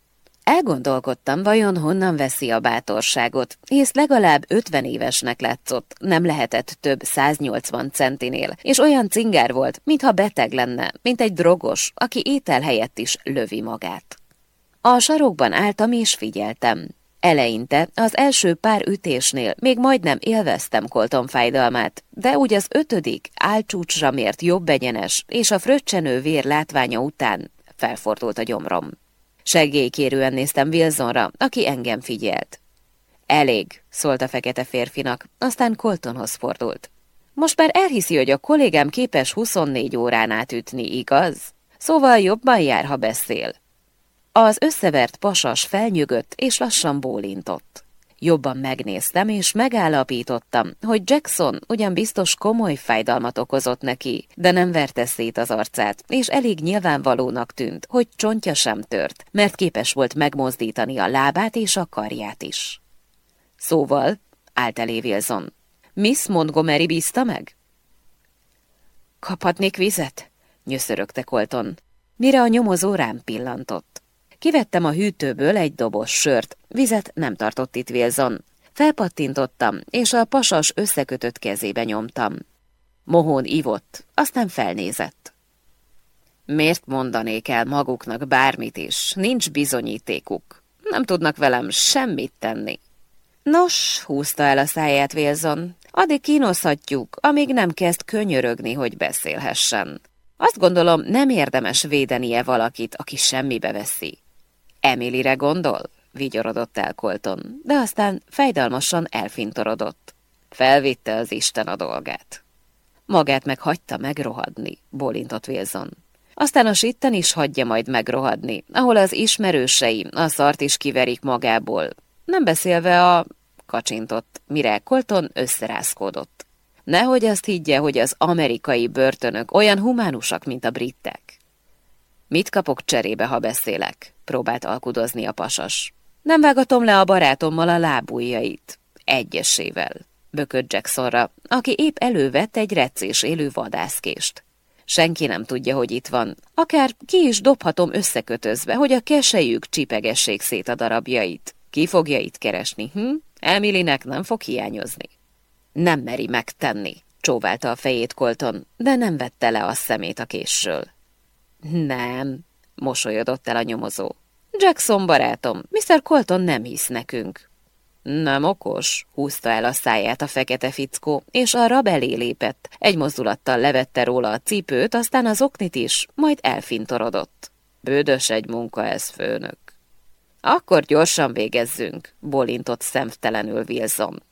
Elgondolkodtam, vajon honnan veszi a bátorságot, hisz legalább 50 évesnek látszott, nem lehetett több 180 centinél, és olyan cingár volt, mintha beteg lenne, mint egy drogos, aki étel helyett is lövi magát. A sarokban álltam és figyeltem. Eleinte, az első pár ütésnél még majdnem élveztem Colton fájdalmát, de úgy az ötödik, álcsúcsra mért jobb egyenes, és a fröccsenő vér látványa után felfordult a gyomrom. Segélykérően néztem Wilsonra, aki engem figyelt. Elég, szólt a fekete férfinak, aztán Coltonhoz fordult. Most már elhiszi, hogy a kollégám képes 24 órán átütni, igaz? Szóval jobban jár, ha beszél. Az összevert pasas felnyögött és lassan bólintott. Jobban megnéztem, és megállapítottam, hogy Jackson ugyan biztos komoly fájdalmat okozott neki, de nem verte szét az arcát, és elég nyilvánvalónak tűnt, hogy csontja sem tört, mert képes volt megmozdítani a lábát és a karját is. Szóval, állt elé Wilson, Miss Montgomery bízta meg? Kaphatnék vizet? nyöszörögte Colton, mire a nyomozó rám pillantott. Kivettem a hűtőből egy doboz sört, vizet nem tartott itt Wilson. Felpattintottam, és a pasas összekötött kezébe nyomtam. Mohón ivott, aztán felnézett. Miért mondanék el maguknak bármit is? Nincs bizonyítékuk. Nem tudnak velem semmit tenni. Nos, húzta el a száját Wilson. Addig kínoszhatjuk, amíg nem kezd könyörögni, hogy beszélhessen. Azt gondolom, nem érdemes védenie valakit, aki semmibe veszi. Emilire gondol? vigyorodott el Colton, de aztán fejdalmasan elfintorodott. Felvitte az Isten a dolgát. Magát meg hagyta megrohadni, bólintott Wilson. Aztán a sitten is hagyja majd megrohadni, ahol az ismerősei a szart is kiverik magából. Nem beszélve a... kacsintott, mire Colton összerázkódott. Nehogy azt higgye, hogy az amerikai börtönök olyan humánusak, mint a britek. Mit kapok cserébe, ha beszélek? Próbált alkudozni a pasas. Nem vágatom le a barátommal a lábujjait. Egyesével. Bökött Jacksonra, aki épp elővett egy recés élő vadászkést. Senki nem tudja, hogy itt van. Akár ki is dobhatom összekötözve, hogy a kesejük csipegessék szét a darabjait. Ki fogja itt keresni, hm? Emilinek nem fog hiányozni. Nem meri megtenni, csóválta a fejét Colton, de nem vette le a szemét a késről. Nem, mosolyodott el a nyomozó. Jackson barátom, Mr. Colton nem hisz nekünk. Nem okos, húzta el a száját a fekete fickó, és a rab elé lépett. Egy mozdulattal levette róla a cipőt, aztán az oknit is, majd elfintorodott. Bődös egy munka ez, főnök. Akkor gyorsan végezzünk, bolintott szemtelenül Wilson.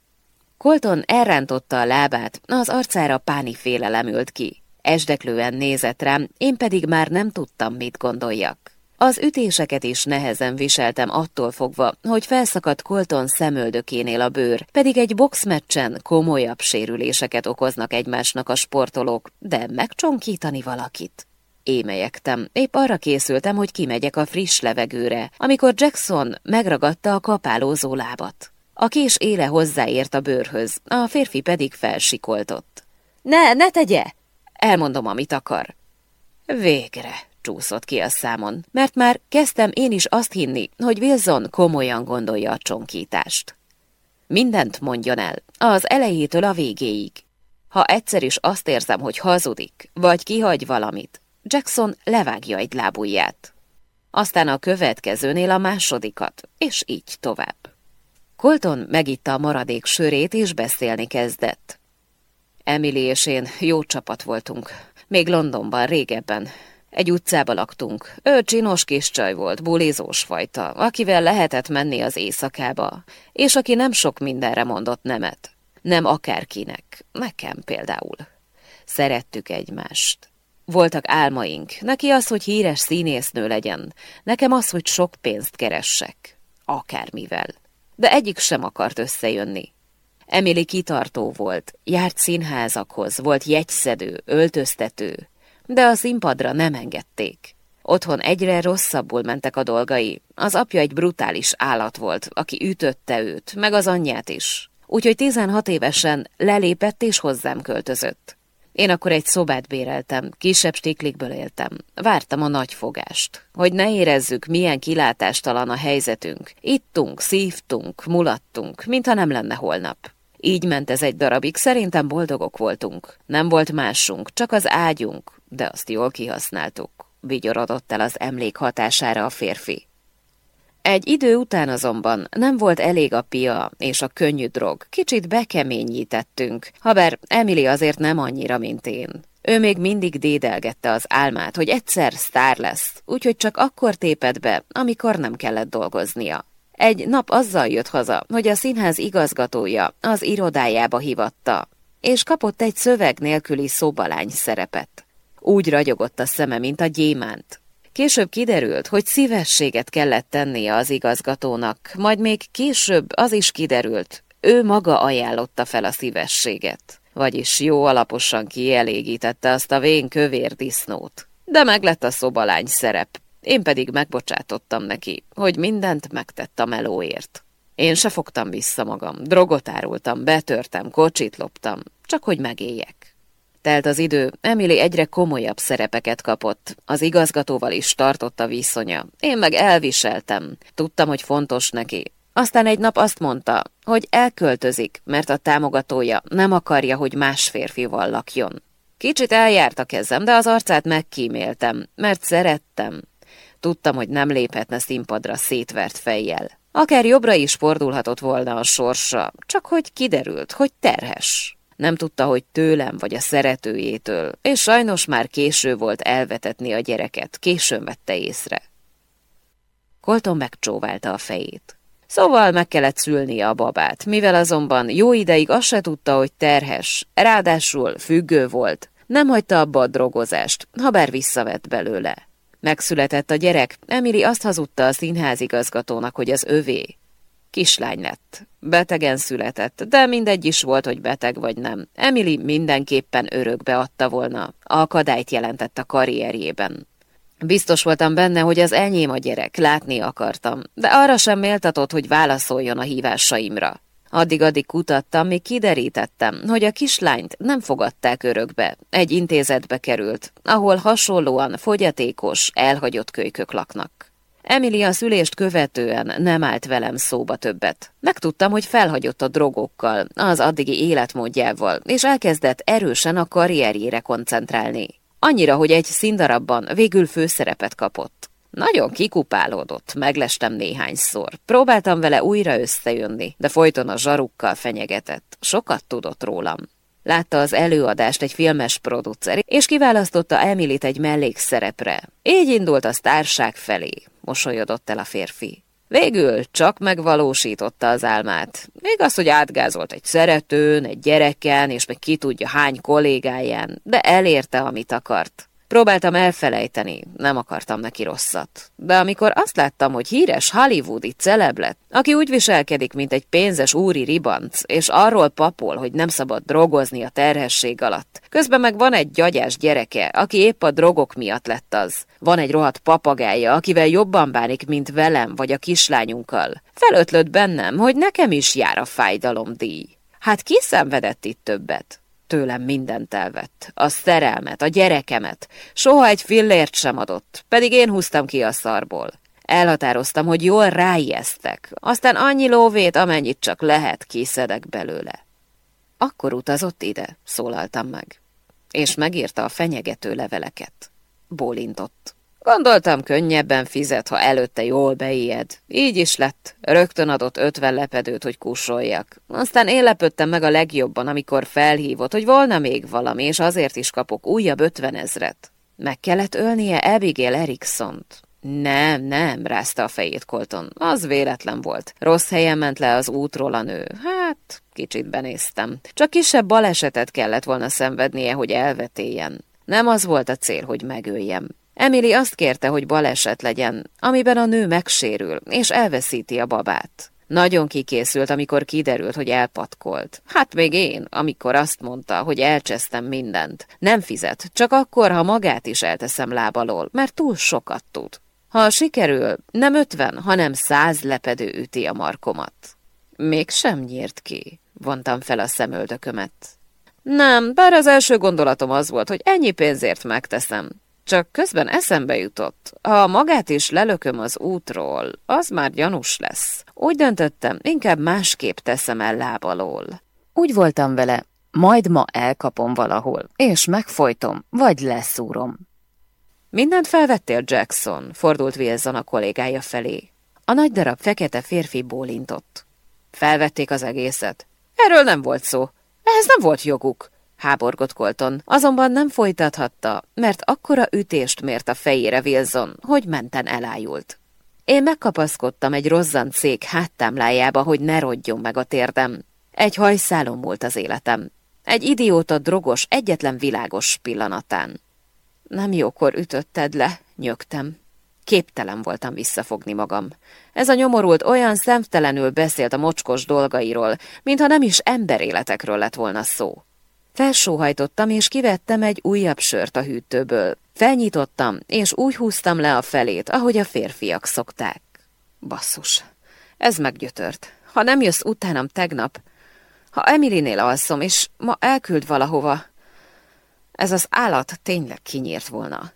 Colton elrántotta a lábát, az arcára páni félelem ült ki. Esdeklően nézett rám, én pedig már nem tudtam, mit gondoljak. Az ütéseket is nehezen viseltem attól fogva, hogy felszakadt Colton szemöldökénél a bőr, pedig egy boxmeccsen komolyabb sérüléseket okoznak egymásnak a sportolók, de megcsonkítani valakit. Émelyektem, épp arra készültem, hogy kimegyek a friss levegőre, amikor Jackson megragadta a kapálózó lábat. A kés éle hozzáért a bőrhöz, a férfi pedig felsikoltott. Ne, ne tegye! Elmondom, amit akar. Végre, csúszott ki a számon, mert már kezdtem én is azt hinni, hogy Wilson komolyan gondolja a csonkítást. Mindent mondjon el, az elejétől a végéig. Ha egyszer is azt érzem, hogy hazudik, vagy kihagy valamit, Jackson levágja egy lábujját. Aztán a következőnél a másodikat, és így tovább. Colton megitta a maradék sörét, és beszélni kezdett. Emily és én jó csapat voltunk. Még Londonban, régebben. Egy utcába laktunk. Ő csinos kis csaj volt, bulizós fajta, akivel lehetett menni az éjszakába, és aki nem sok mindenre mondott nemet. Nem akárkinek, nekem például. Szerettük egymást. Voltak álmaink, neki az, hogy híres színésznő legyen, nekem az, hogy sok pénzt keressek. Akármivel. De egyik sem akart összejönni. Emily kitartó volt, járt színházakhoz, volt jegyszedő, öltöztető, de a színpadra nem engedték. Otthon egyre rosszabbul mentek a dolgai. Az apja egy brutális állat volt, aki ütötte őt, meg az anyját is. Úgyhogy 16 évesen lelépett és hozzám költözött. Én akkor egy szobát béreltem, kisebb stiklikből éltem. Vártam a nagy fogást, hogy ne érezzük, milyen kilátástalan a helyzetünk. Ittunk, szívtunk, mulattunk, mintha nem lenne holnap. Így ment ez egy darabig, szerintem boldogok voltunk. Nem volt másunk, csak az ágyunk, de azt jól kihasználtuk. Vigyorodott el az emlék hatására a férfi. Egy idő után azonban nem volt elég a pia és a könnyű drog, kicsit bekeményítettünk, habár Emily azért nem annyira, mint én. Ő még mindig dédelgette az álmát, hogy egyszer sztár lesz, úgyhogy csak akkor téped be, amikor nem kellett dolgoznia. Egy nap azzal jött haza, hogy a színház igazgatója az irodájába hivatta, és kapott egy szöveg nélküli szobalány szerepet. Úgy ragyogott a szeme, mint a gyémánt. Később kiderült, hogy szívességet kellett tennie az igazgatónak, majd még később az is kiderült, ő maga ajánlotta fel a szívességet, vagyis jó alaposan kielégítette azt a vén kövér disznót. De meglett a szobalány szerep, én pedig megbocsátottam neki, hogy mindent megtett a melóért. Én se fogtam vissza magam, drogot árultam, betörtem, kocsit loptam, csak hogy megéljek. Telt az idő, Emily egyre komolyabb szerepeket kapott, az igazgatóval is tartott a viszonya. Én meg elviseltem, tudtam, hogy fontos neki. Aztán egy nap azt mondta, hogy elköltözik, mert a támogatója nem akarja, hogy más férfival lakjon. Kicsit eljárt a kezem, de az arcát megkíméltem, mert szerettem. Tudtam, hogy nem léphetne színpadra szétvert fejjel. Akár jobbra is fordulhatott volna a sorsa, csak hogy kiderült, hogy terhes. Nem tudta, hogy tőlem vagy a szeretőjétől, és sajnos már késő volt elvetetni a gyereket, későn vette észre. Colton megcsóválta a fejét. Szóval meg kellett szülnie a babát, mivel azonban jó ideig azt se tudta, hogy terhes, ráadásul függő volt, nem hagyta abba a drogozást, ha bár visszavett belőle. Megszületett a gyerek, Emily azt hazudta a színházigazgatónak, hogy az övé. Kislány lett. Betegen született, de mindegy is volt, hogy beteg vagy nem. Emily mindenképpen örökbe adta volna. Akadályt jelentett a karrierjében. Biztos voltam benne, hogy az enyém a gyerek, látni akartam, de arra sem méltatott, hogy válaszoljon a hívásaimra. Addig-addig kutattam, míg kiderítettem, hogy a kislányt nem fogadták örökbe. Egy intézetbe került, ahol hasonlóan fogyatékos, elhagyott kölykök laknak. Emily a szülést követően nem állt velem szóba többet. Megtudtam, hogy felhagyott a drogokkal, az addigi életmódjával, és elkezdett erősen a karrierjére koncentrálni. Annyira, hogy egy színdarabban végül főszerepet kapott. Nagyon kikupálódott, meglestem néhányszor. Próbáltam vele újra összejönni, de folyton a zsarukkal fenyegetett. Sokat tudott rólam. Látta az előadást egy filmes producer, és kiválasztotta Emilit egy mellékszerepre. Így indult a sztárság felé, mosolyodott el a férfi. Végül csak megvalósította az álmát. Az, hogy átgázolt egy szeretőn, egy gyereken, és meg ki tudja hány kollégáján, de elérte, amit akart. Próbáltam elfelejteni, nem akartam neki rosszat. De amikor azt láttam, hogy híres hollywoodi celeb lett, aki úgy viselkedik, mint egy pénzes úri ribanc, és arról papol, hogy nem szabad drogozni a terhesség alatt. Közben meg van egy gyagyás gyereke, aki épp a drogok miatt lett az. Van egy rohadt papagája, akivel jobban bánik, mint velem vagy a kislányunkkal. Felötlött bennem, hogy nekem is jár a fájdalomdíj. Hát ki szenvedett itt többet? Tőlem mindent elvett. A szerelmet, a gyerekemet. Soha egy fillért sem adott, pedig én húztam ki a szarból. Elhatároztam, hogy jól ráijesztek, aztán annyi lóvét, amennyit csak lehet, kiszedek belőle. Akkor utazott ide, szólaltam meg, és megírta a fenyegető leveleket. Bólintott. Gondoltam, könnyebben fizet, ha előtte jól beijed. Így is lett. Rögtön adott ötven lepedőt, hogy kussoljak. Aztán én lepődtem meg a legjobban, amikor felhívott, hogy volna még valami, és azért is kapok újabb ötvenezret. Meg kellett ölnie Abigail Eriksont. Nem, nem, rázta a fejét Colton. Az véletlen volt. Rossz helyen ment le az útról a nő. Hát, kicsit benéztem. Csak kisebb balesetet kellett volna szenvednie, hogy elvetéljen. Nem az volt a cél, hogy megöljem. Emily azt kérte, hogy baleset legyen, amiben a nő megsérül, és elveszíti a babát. Nagyon kikészült, amikor kiderült, hogy elpatkolt. Hát még én, amikor azt mondta, hogy elcsesztem mindent. Nem fizet, csak akkor, ha magát is elteszem lábalól, mert túl sokat tud. Ha sikerül, nem ötven, hanem száz lepedő üti a markomat. Mégsem nyírt ki, vontam fel a szemöldökömet. Nem, bár az első gondolatom az volt, hogy ennyi pénzért megteszem. Csak közben eszembe jutott, ha magát is lelököm az útról, az már gyanús lesz. Úgy döntöttem, inkább másképp teszem el lábalól. Úgy voltam vele, majd ma elkapom valahol, és megfojtom, vagy leszúrom. Mindent felvettél, Jackson, fordult Wilson a kollégája felé. A nagy darab fekete férfi bólintott. Felvették az egészet. Erről nem volt szó. Ehhez nem volt joguk, háborgott Colton, azonban nem folytathatta, mert akkora ütést mért a fejére Wilson, hogy menten elájult. Én megkapaszkodtam egy rozzant szék háttámlájába, hogy ne rodjon meg a térdem. Egy hajszálon múlt az életem. Egy idióta drogos, egyetlen világos pillanatán. Nem jókor ütötted le, nyögtem. Képtelen voltam visszafogni magam. Ez a nyomorult olyan szemtelenül beszélt a mocskos dolgairól, mintha nem is emberéletekről lett volna szó. Felsóhajtottam, és kivettem egy újabb sört a hűtőből. Felnyitottam, és úgy húztam le a felét, ahogy a férfiak szokták. Basszus, ez meggyötört. Ha nem jössz utánam tegnap, ha Emilinél alszom, és ma elküld valahova, ez az állat tényleg kinyírt volna.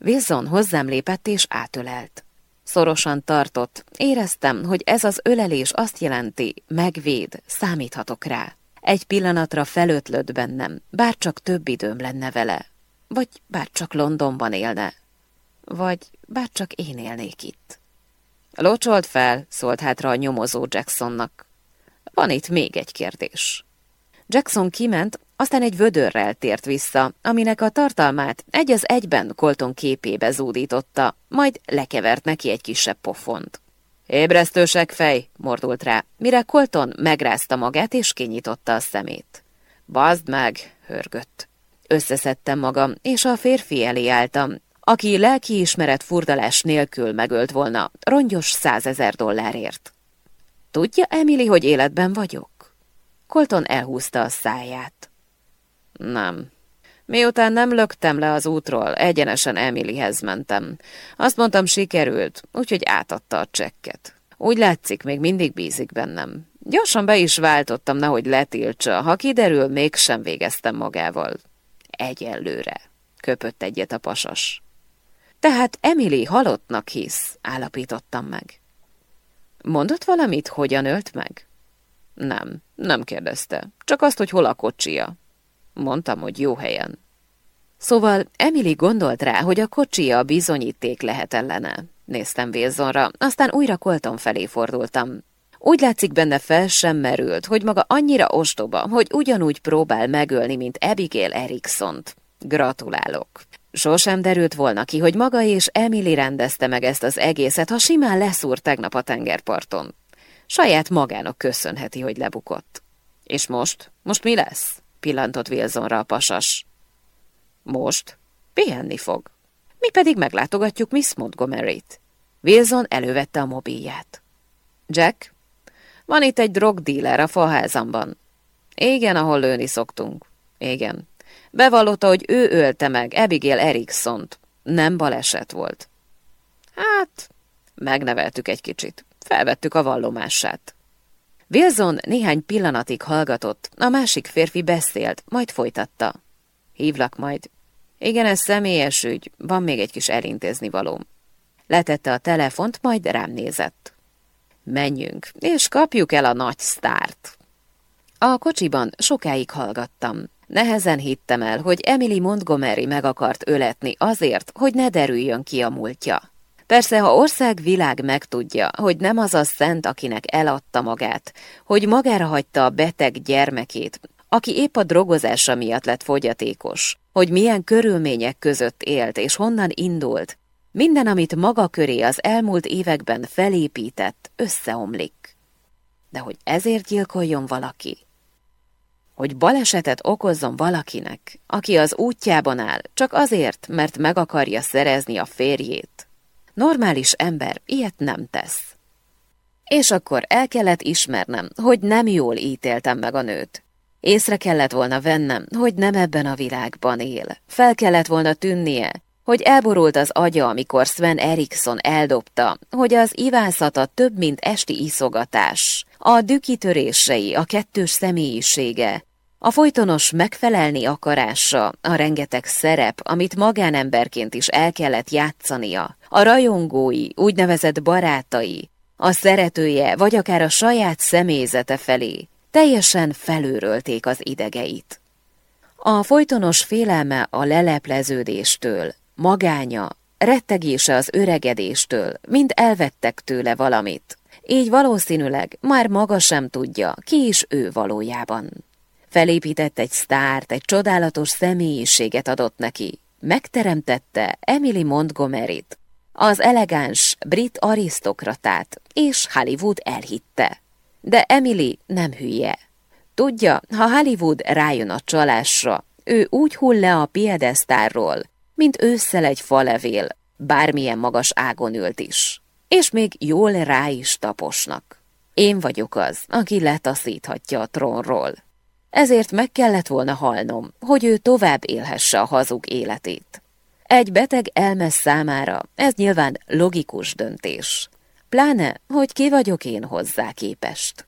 Wilson hozzám lépett és átölelt. Szorosan tartott, éreztem, hogy ez az ölelés azt jelenti, megvéd, számíthatok rá. Egy pillanatra felötlött bennem, bárcsak több időm lenne vele, vagy bárcsak Londonban élne, vagy bárcsak én élnék itt. Locsolt fel, szólt hátra a nyomozó Jacksonnak. Van itt még egy kérdés. Jackson kiment, aztán egy vödörrel tért vissza, aminek a tartalmát egy az egyben Colton képébe zúdította, majd lekevert neki egy kisebb pofont. Ébresztősek fej, mordult rá, mire Colton megrázta magát és kinyitotta a szemét. Bazd meg, hörgött. Összeszedtem magam, és a férfi elé álltam, aki lelkiismeret furdalás nélkül megölt volna, rongyos százezer dollárért. Tudja, Emily, hogy életben vagyok? Colton elhúzta a száját. Nem. Miután nem löktem le az útról, egyenesen Emilyhez mentem. Azt mondtam, sikerült, úgyhogy átadta a csekket. Úgy látszik, még mindig bízik bennem. Gyorsan be is váltottam, nehogy letiltsa. Ha kiderül, mégsem végeztem magával. Egyelőre, köpött egyet a pasas. Tehát Emily halottnak hisz, állapítottam meg. Mondott valamit, hogyan ölt meg? Nem, nem kérdezte. Csak azt, hogy hol a kocsia. Mondtam, hogy jó helyen. Szóval Emily gondolt rá, hogy a kocsia bizonyíték lehet ellene. Néztem Wilsonra, aztán újra Colton felé fordultam. Úgy látszik benne fel sem merült, hogy maga annyira ostoba, hogy ugyanúgy próbál megölni, mint Abigail Eriksont. Gratulálok. Sosem derült volna ki, hogy maga és Emily rendezte meg ezt az egészet, ha simán leszúr tegnap a tengerparton. Saját magának köszönheti, hogy lebukott. És most? Most mi lesz? Pillantott Wilsonra a pasas. Most? Pihenni fog. Mi pedig meglátogatjuk Miss Montgomery-t. Wilson elővette a mobilját. Jack, van itt egy drogdíler a faházamban. Igen, ahol lőni szoktunk. Igen. Bevallotta, hogy ő ölte meg Abigail Eriksont. Nem baleset volt. Hát, megneveltük egy kicsit. Felvettük a vallomását. Wilson néhány pillanatig hallgatott, a másik férfi beszélt, majd folytatta. Hívlak majd. Igen, ez személyes ügy, van még egy kis elintézni valóm. Letette a telefont, majd rám nézett. Menjünk, és kapjuk el a nagy sztárt. A kocsiban sokáig hallgattam. Nehezen hittem el, hogy Emily Montgomery meg akart öletni azért, hogy ne derüljön ki a múltja. Persze, ha ország világ megtudja, hogy nem az a szent, akinek eladta magát, hogy magára hagyta a beteg gyermekét, aki épp a drogozása miatt lett fogyatékos, hogy milyen körülmények között élt és honnan indult, minden, amit maga köré az elmúlt években felépített, összeomlik. De hogy ezért gyilkoljon valaki? Hogy balesetet okozzon valakinek, aki az útjában áll, csak azért, mert meg akarja szerezni a férjét. Normális ember ilyet nem tesz. És akkor el kellett ismernem, hogy nem jól ítéltem meg a nőt. Észre kellett volna vennem, hogy nem ebben a világban él. Fel kellett volna tűnnie, hogy elborult az agya, amikor Sven Erikson eldobta, hogy az ivászata több, mint esti iszogatás. A dükitörései, a kettős személyisége, A folytonos megfelelni akarása, a rengeteg szerep, amit magánemberként is el kellett játszania, a rajongói, úgynevezett barátai, a szeretője, vagy akár a saját személyzete felé, teljesen felőrölték az idegeit. A folytonos félelme a lelepleződéstől, magánya, rettegése az öregedéstől, mind elvettek tőle valamit, így valószínűleg már maga sem tudja, ki is ő valójában. Felépített egy sztárt, egy csodálatos személyiséget adott neki, megteremtette Emily Montgomery-t, az elegáns brit arisztokratát, és Hollywood elhitte. De Emily nem hülye. Tudja, ha Hollywood rájön a csalásra, ő úgy hull le a piedesztárról, mint ősszel egy falevél, bármilyen magas ágon ült is. És még jól rá is taposnak. Én vagyok az, aki letaszíthatja a trónról. Ezért meg kellett volna halnom, hogy ő tovább élhesse a hazug életét. Egy beteg elmes számára ez nyilván logikus döntés. Pláne, hogy ki vagyok én hozzá képest.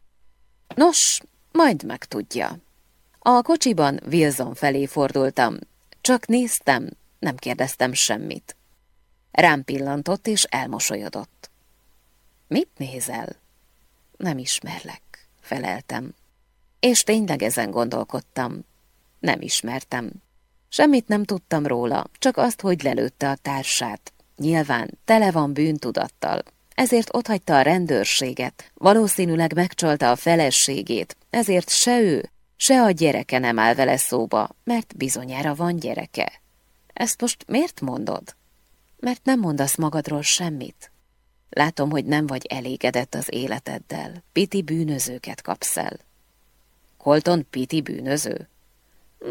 Nos, majd megtudja. A kocsiban Wilson felé fordultam. Csak néztem, nem kérdeztem semmit. Rám pillantott és elmosolyodott. Mit nézel? Nem ismerlek, feleltem. És tényleg ezen gondolkodtam. Nem ismertem. Semmit nem tudtam róla, csak azt, hogy lelőtte a társát. Nyilván tele van bűntudattal, ezért otthagyta a rendőrséget, valószínűleg megcsalta a feleségét, ezért se ő, se a gyereke nem áll vele szóba, mert bizonyára van gyereke. Ezt most miért mondod? Mert nem mondasz magadról semmit. Látom, hogy nem vagy elégedett az életeddel. Piti bűnözőket kapsz el. Colton Piti bűnöző?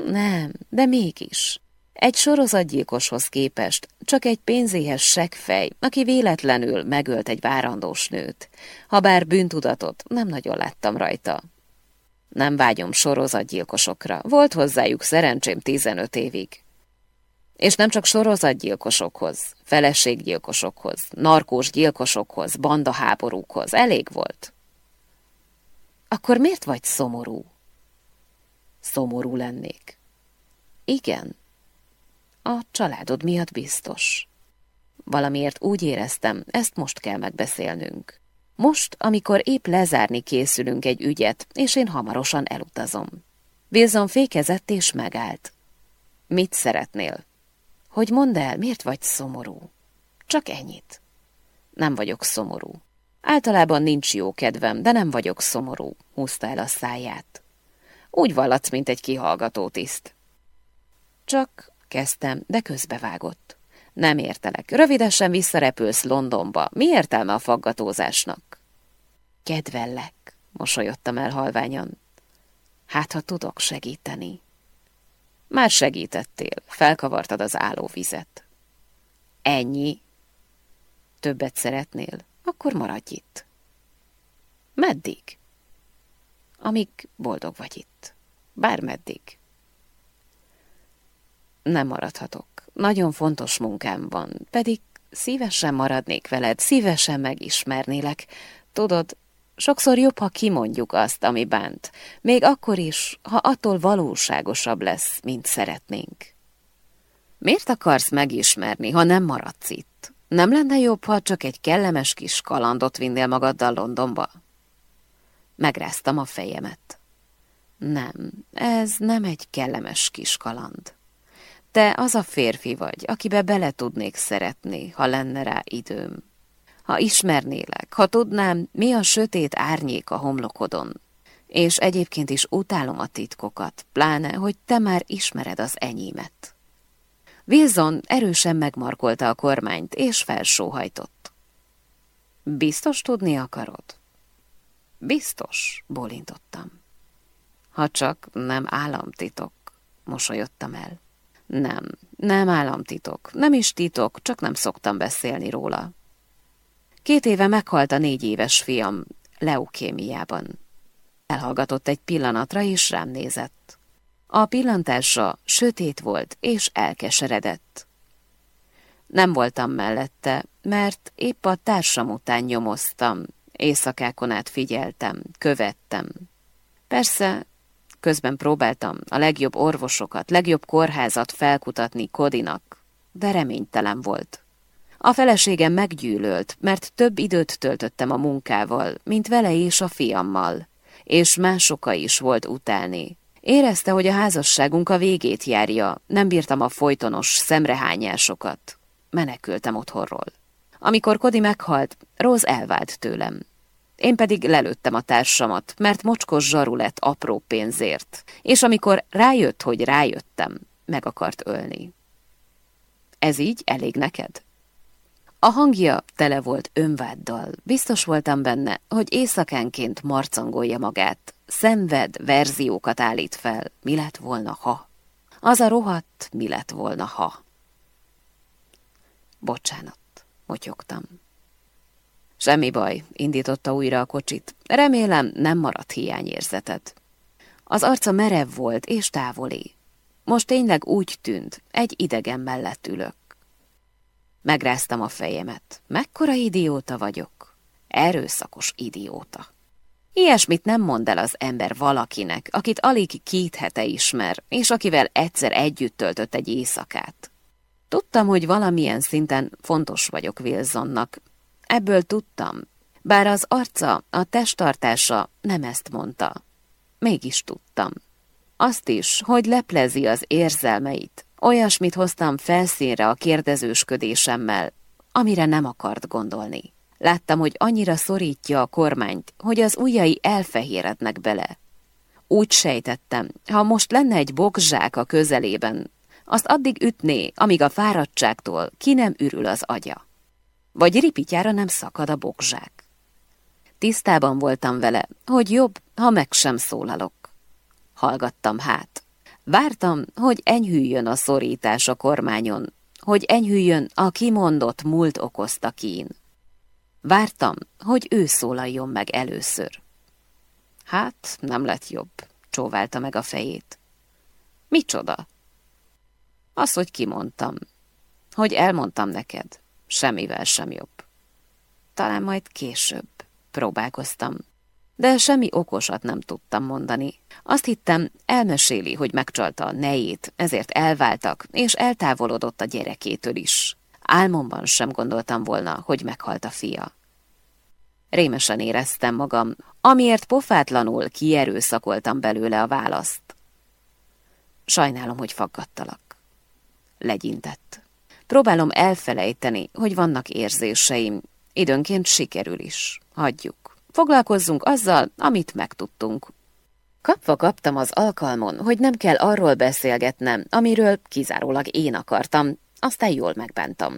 Nem, de mégis. Egy sorozatgyilkoshoz képest csak egy pénzéhes seggfej, aki véletlenül megölt egy várandós nőt. Habár bűntudatot nem nagyon láttam rajta. Nem vágyom sorozatgyilkosokra, volt hozzájuk szerencsém 15 évig. És nem csak sorozatgyilkosokhoz, feleséggyilkosokhoz, narkós gyilkosokhoz, bandaháborúkhoz, elég volt. Akkor miért vagy szomorú? Szomorú lennék. Igen. A családod miatt biztos. Valamiért úgy éreztem, ezt most kell megbeszélnünk. Most, amikor épp lezárni készülünk egy ügyet, és én hamarosan elutazom. Wilson fékezett és megállt. Mit szeretnél? Hogy mondd el, miért vagy szomorú? Csak ennyit. Nem vagyok szomorú. Általában nincs jó kedvem, de nem vagyok szomorú, húzta el a száját. Úgy vallatsz, mint egy kihallgató tiszt. Csak kezdtem, de közbevágott. Nem értelek. Rövidesen visszarepülsz Londonba. Mi értelme a faggatózásnak? Kedvellek, mosolyodtam el halványan. Hát, ha tudok segíteni. Már segítettél, felkavartad az állóvizet. Ennyi. Többet szeretnél, akkor maradj itt. Meddig? Amíg boldog vagy itt. Bármeddig. Nem maradhatok. Nagyon fontos munkám van, pedig szívesen maradnék veled, szívesen megismernélek. Tudod, sokszor jobb, ha kimondjuk azt, ami bánt, még akkor is, ha attól valóságosabb lesz, mint szeretnénk. Miért akarsz megismerni, ha nem maradsz itt? Nem lenne jobb, ha csak egy kellemes kis kalandot vinnél magaddal Londonba? Megráztam a fejemet. Nem, ez nem egy kellemes kis kaland. Te az a férfi vagy, akibe bele tudnék szeretni, ha lenne rá időm. Ha ismernélek, ha tudnám, mi a sötét árnyék a homlokodon. És egyébként is utálom a titkokat, pláne, hogy te már ismered az enyémet. Wilson erősen megmarkolta a kormányt, és felsóhajtott. Biztos tudni akarod? Biztos, bólintottam. Ha csak nem államtitok, mosolyodtam el. Nem, nem államtitok, nem is titok, csak nem szoktam beszélni róla. Két éve meghalt a négy éves fiam leukémiában. Elhallgatott egy pillanatra, és rám nézett. A pillantása sötét volt, és elkeseredett. Nem voltam mellette, mert épp a társam után nyomoztam, éjszakákon át figyeltem, követtem. Persze, közben próbáltam a legjobb orvosokat, legjobb kórházat felkutatni Kodinak, de reménytelen volt. A feleségem meggyűlölt, mert több időt töltöttem a munkával, mint vele és a fiammal, és másoka is volt utálni. Érezte, hogy a házasságunk a végét járja, nem bírtam a folytonos szemrehányásokat. Menekültem otthonról. Amikor Kodi meghalt, Rose elvált tőlem. Én pedig lelőttem a társamat, mert mocskos zsaru lett apró pénzért, és amikor rájött, hogy rájöttem, meg akart ölni. Ez így elég neked? A hangja tele volt önváddal, biztos voltam benne, hogy éjszakánként marcangolja magát, szenved, verziókat állít fel, mi lett volna, ha. Az a rohadt, mi lett volna, ha. Bocsánat, motyogtam. Semmi baj, indította újra a kocsit. Remélem, nem maradt hiányérzeted. Az arca merev volt és távoli. Most tényleg úgy tűnt, egy idegen mellett ülök. Megráztam a fejemet. Mekkora idióta vagyok? Erőszakos idióta. Ilyesmit nem mond el az ember valakinek, akit alig két hete ismer, és akivel egyszer együtt töltött egy éjszakát. Tudtam, hogy valamilyen szinten fontos vagyok Wilsonnak. Ebből tudtam, bár az arca, a testtartása nem ezt mondta. Mégis tudtam. Azt is, hogy leplezi az érzelmeit, Olyasmit hoztam felszínre a kérdezősködésemmel, amire nem akart gondolni. Láttam, hogy annyira szorítja a kormányt, hogy az ujjai elfehérednek bele. Úgy sejtettem, ha most lenne egy bokzsák a közelében, azt addig ütné, amíg a fáradtságtól ki nem ürül az agya. Vagy ripityára nem szakad a bokzsák. Tisztában voltam vele, hogy jobb, ha meg sem szólalok. Hallgattam hát. Vártam, hogy enyhüljön a szorítás a kormányon, hogy enyhüljön a kimondott múlt okozta kín. Vártam, hogy ő szólaljon meg először. Hát, nem lett jobb, csóválta meg a fejét. Micsoda? Az, hogy kimondtam. Hogy elmondtam neked. Semmivel sem jobb. Talán majd később. Próbálkoztam de semmi okosat nem tudtam mondani. Azt hittem, elmeséli, hogy megcsalta a nejét, ezért elváltak, és eltávolodott a gyerekétől is. Álmomban sem gondoltam volna, hogy meghalt a fia. Rémesen éreztem magam, amiért pofátlanul kierőszakoltam belőle a választ. Sajnálom, hogy faggattalak. Legyintett. Próbálom elfelejteni, hogy vannak érzéseim, időnként sikerül is. Hagyjuk. Foglalkozzunk azzal, amit megtudtunk. Kapva kaptam az alkalmon, hogy nem kell arról beszélgetnem, amiről kizárólag én akartam, aztán jól megbántam.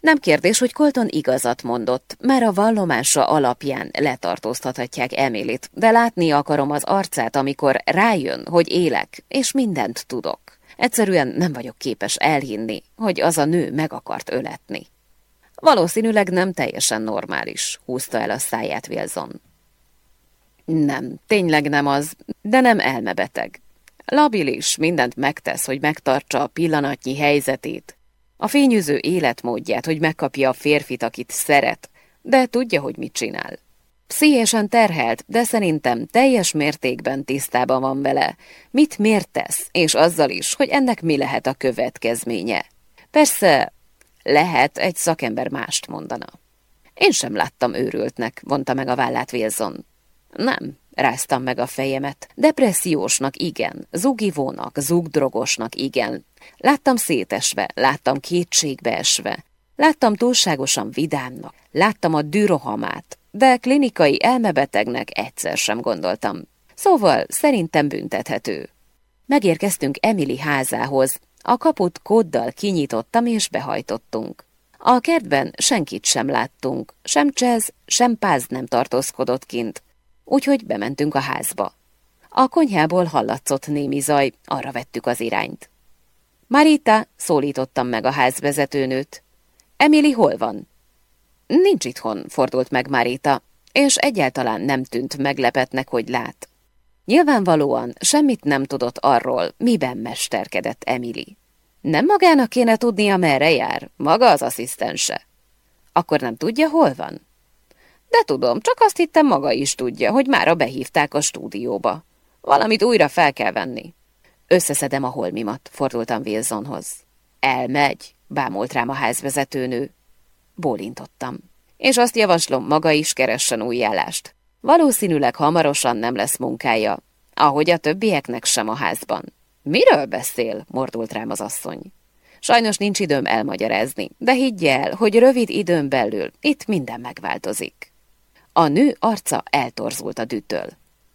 Nem kérdés, hogy Colton igazat mondott, mert a vallomása alapján letartóztathatják Emilit, de látni akarom az arcát, amikor rájön, hogy élek, és mindent tudok. Egyszerűen nem vagyok képes elhinni, hogy az a nő meg akart öletni. Valószínűleg nem teljesen normális, húzta el a száját Wilson. Nem, tényleg nem az, de nem elmebeteg. Labilis mindent megtesz, hogy megtartsa a pillanatnyi helyzetét, a fényűző életmódját, hogy megkapja a férfit, akit szeret, de tudja, hogy mit csinál. Pszichésen terhelt, de szerintem teljes mértékben tisztában van vele, mit miért tesz, és azzal is, hogy ennek mi lehet a következménye. Persze lehet, egy szakember mást mondana. Én sem láttam őrültnek, vonta meg a vállát Wilson. Nem, ráztam meg a fejemet. Depressziósnak igen, zugivónak, zugdrogosnak igen. Láttam szétesve, láttam kétségbeesve. Láttam túlságosan vidámnak, láttam a dürohamát, de klinikai elmebetegnek egyszer sem gondoltam. Szóval szerintem büntethető. Megérkeztünk Emily házához, a kaput kóddal kinyitottam és behajtottunk. A kertben senkit sem láttunk, sem Csez, sem Páz nem tartózkodott kint, úgyhogy bementünk a házba. A konyhából hallatszott némi zaj, arra vettük az irányt. Marita, szólítottam meg a házvezetőnőt. Emily hol van? Nincs itthon, fordult meg Marita, és egyáltalán nem tűnt meglepetnek, hogy lát. Nyilvánvalóan semmit nem tudott arról, miben mesterkedett Emily. Nem magának kéne tudnia, merre jár, maga az asszisztense. Akkor nem tudja, hol van? De tudom, csak azt hittem maga is tudja, hogy mára behívták a stúdióba. Valamit újra fel kell venni. Összeszedem a holmimat, fordultam Wilsonhoz. Elmegy, bámult rám a házvezetőnő. Bólintottam. És azt javaslom, maga is keressen új állást. Valószínűleg hamarosan nem lesz munkája, ahogy a többieknek sem a házban. Miről beszél? mordult rám az asszony. Sajnos nincs időm elmagyarázni, de higgy el, hogy rövid időn belül itt minden megváltozik. A nő arca eltorzult a dütől.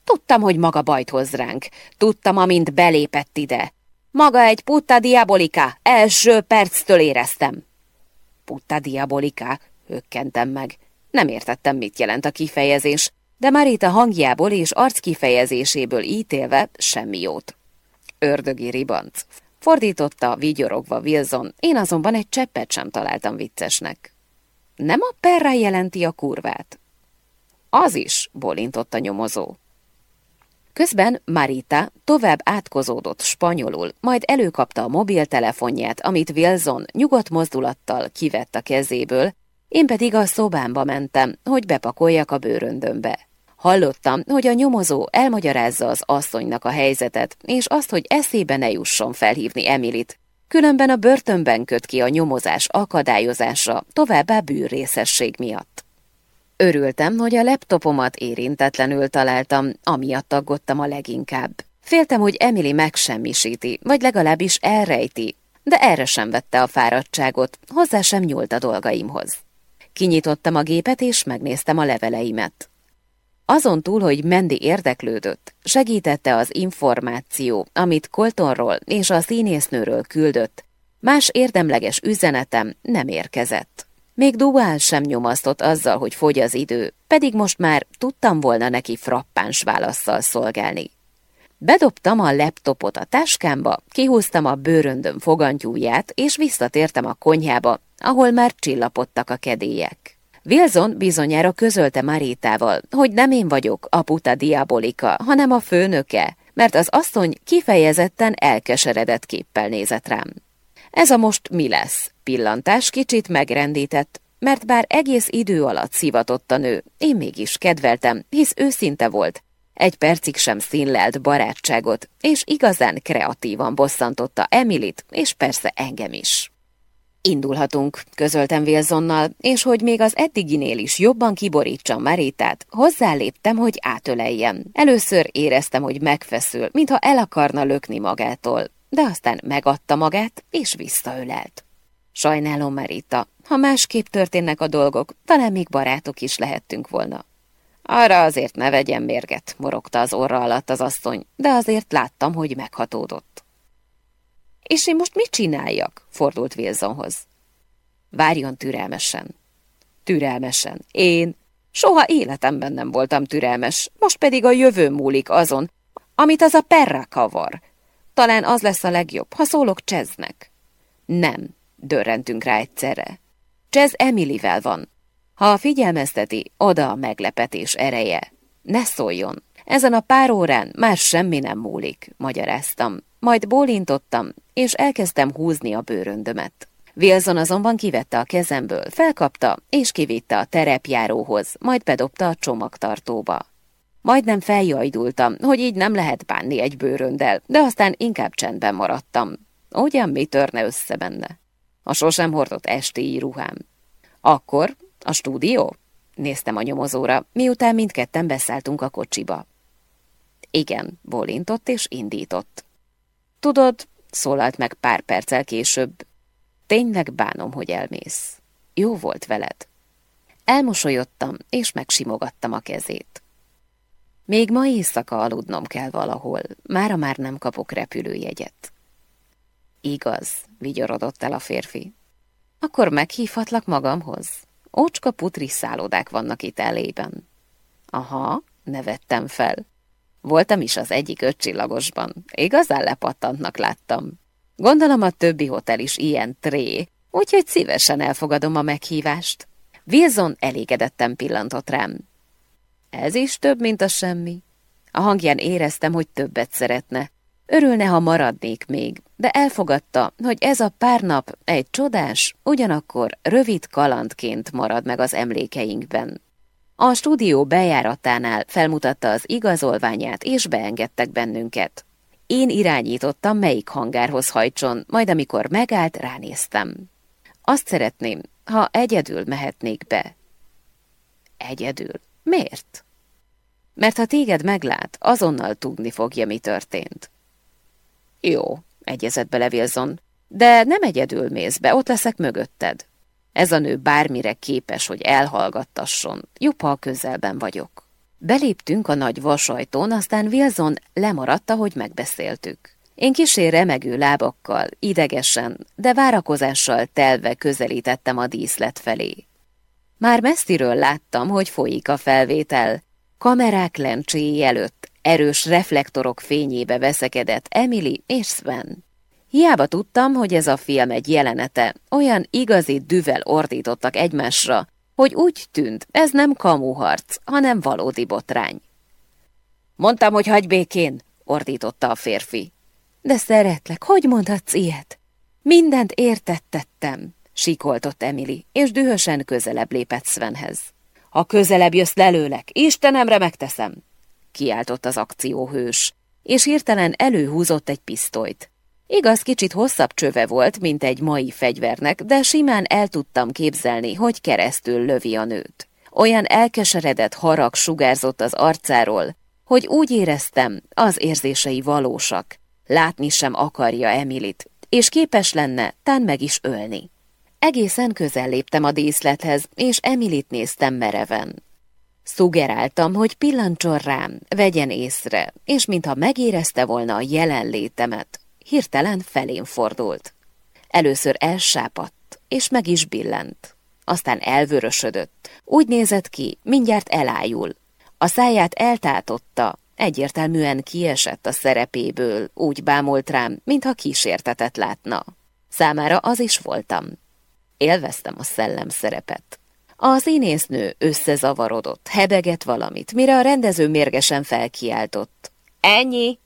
Tudtam, hogy maga bajt hoz ránk. Tudtam, amint belépett ide. Maga egy putta diabolika, első perctől éreztem. Putta diabolika, hökkentem meg. Nem értettem, mit jelent a kifejezés, de Marita hangjából és arckifejezéséből ítélve semmi jót. Ördögi ribanc. Fordította, vigyorogva Wilson, én azonban egy cseppet sem találtam viccesnek. Nem a perra jelenti a kurvát? Az is, bolintott a nyomozó. Közben Marita tovább átkozódott spanyolul, majd előkapta a mobiltelefonját, amit Wilson nyugodt mozdulattal kivett a kezéből, én pedig a szobámba mentem, hogy bepakoljak a bőröndömbe. Hallottam, hogy a nyomozó elmagyarázza az asszonynak a helyzetet, és azt, hogy eszébe ne jusson felhívni Emilit, különben a börtönben köt ki a nyomozás akadályozása, továbbá bűrrészesség miatt. Örültem, hogy a laptopomat érintetlenül találtam, amiatt aggódtam a leginkább. Féltem, hogy Emily megsemmisíti, vagy legalábbis elrejti, de erre sem vette a fáradtságot, hozzá sem nyúlt a dolgaimhoz. Kinyitottam a gépet, és megnéztem a leveleimet. Azon túl, hogy Mendi érdeklődött, segítette az információ, amit Coltonról és a színésznőről küldött, más érdemleges üzenetem nem érkezett. Még Duál sem nyomasztott azzal, hogy fogy az idő, pedig most már tudtam volna neki frappáns válaszsal szolgálni. Bedobtam a laptopot a táskámba, kihúztam a bőröndöm fogantyúját, és visszatértem a konyhába, ahol már csillapodtak a kedélyek. Wilson bizonyára közölte Maritával, hogy nem én vagyok a puta diabolika, hanem a főnöke, mert az asszony kifejezetten elkeseredett képpel nézett rám. Ez a most mi lesz? Pillantás kicsit megrendített, mert bár egész idő alatt szivatott a nő, én mégis kedveltem, hisz őszinte volt. Egy percig sem színlelt barátságot, és igazán kreatívan bosszantotta Emilit, és persze engem is. Indulhatunk, közöltem Wilsonnal, és hogy még az eddiginél is jobban kiborítsam Maritát, hozzáléptem, hogy átöleljem. Először éreztem, hogy megfeszül, mintha el akarna lökni magától, de aztán megadta magát, és visszaölelt. Sajnálom, Marita, ha másképp történnek a dolgok, talán még barátok is lehettünk volna. Arra azért ne vegyen mérget, morogta az orra alatt az asszony, de azért láttam, hogy meghatódott. És én most mit csináljak? fordult Wilsonhoz. Várjon türelmesen. Türelmesen. Én soha életemben nem voltam türelmes, most pedig a jövő múlik azon, amit az a perra kavar. Talán az lesz a legjobb, ha szólok Cseznek. Nem, dörrentünk rá egyszerre. Csez Emilivel van. Ha figyelmezteti, oda a meglepetés ereje. Ne szóljon. Ezen a pár órán már semmi nem múlik, magyaráztam. Majd bólintottam, és elkezdtem húzni a bőröndömet. Wilson azonban kivette a kezemből, felkapta, és kivitte a terepjáróhoz, majd bedobta a csomagtartóba. Majdnem feljajdultam, hogy így nem lehet bánni egy bőröndel, de aztán inkább csendben maradtam. Ugyan mi törne össze benne? A sosem hordott esti ruhám. Akkor a stúdió? Néztem a nyomozóra, miután mindketten beszálltunk a kocsiba. Igen, bólintott és indított. Tudod, szólalt meg pár perccel később, tényleg bánom, hogy elmész. Jó volt veled. Elmosolyodtam, és megsimogattam a kezét. Még ma éjszaka aludnom kell valahol, mára már nem kapok repülőjegyet. Igaz, vigyorodott el a férfi. Akkor meghívhatlak magamhoz? Ócska putri szállodák vannak itt elében. Aha, nevettem fel. Voltam is az egyik ötcsillagosban. Igazán lepattantnak láttam. Gondolom a többi hotel is ilyen tré, úgyhogy szívesen elfogadom a meghívást. Wilson elégedetten pillantott rám. Ez is több, mint a semmi. A hangján éreztem, hogy többet szeretne. Örülne, ha maradnék még, de elfogadta, hogy ez a pár nap egy csodás, ugyanakkor rövid kalandként marad meg az emlékeinkben. A stúdió bejáratánál felmutatta az igazolványát, és beengedtek bennünket. Én irányítottam, melyik hangárhoz hajtson, majd amikor megállt, ránéztem. Azt szeretném, ha egyedül mehetnék be. Egyedül? Miért? Mert ha téged meglát, azonnal tudni fogja, mi történt. Jó, egyezett bele Wilson, de nem egyedül mész be, ott leszek mögötted. Ez a nő bármire képes, hogy elhallgattasson, jobb, ha a közelben vagyok. Beléptünk a nagy vasajtón, aztán Wilson lemaradt, hogy megbeszéltük. Én kisé remegő lábakkal, idegesen, de várakozással telve közelítettem a díszlet felé. Már messziről láttam, hogy folyik a felvétel. Kamerák lencséi előtt erős reflektorok fényébe veszekedett Emily és Sven. Hiába tudtam, hogy ez a film egy jelenete, olyan igazi düvel ordítottak egymásra, hogy úgy tűnt, ez nem kamuharc, hanem valódi botrány. Mondtam, hogy hagy békén, ordította a férfi. De szeretlek, hogy mondhatsz ilyet? Mindent értettettem, sikoltott Emily, és dühösen közelebb lépett Svenhez. Ha közelebb jössz lelőlek, Istenemre megteszem, kiáltott az akcióhős, és hirtelen előhúzott egy pisztolyt. Igaz, kicsit hosszabb csöve volt, mint egy mai fegyvernek, de simán el tudtam képzelni, hogy keresztül lövi a nőt. Olyan elkeseredett harag sugárzott az arcáról, hogy úgy éreztem, az érzései valósak. Látni sem akarja Emilit, és képes lenne tán meg is ölni. Egészen közel léptem a díszlethez, és Emilit néztem mereven. Szugeráltam, hogy pillancson rám, vegyen észre, és mintha megérezte volna a jelenlétemet, hirtelen felén fordult. Először elsápadt, és meg is billent. Aztán elvörösödött. Úgy nézett ki, mindjárt elájul. A száját eltátotta, egyértelműen kiesett a szerepéből, úgy bámult rám, mintha kísértetet látna. Számára az is voltam. Élveztem a szellem szerepet. A színésznő összezavarodott, hebegett valamit, mire a rendező mérgesen felkiáltott. Ennyi!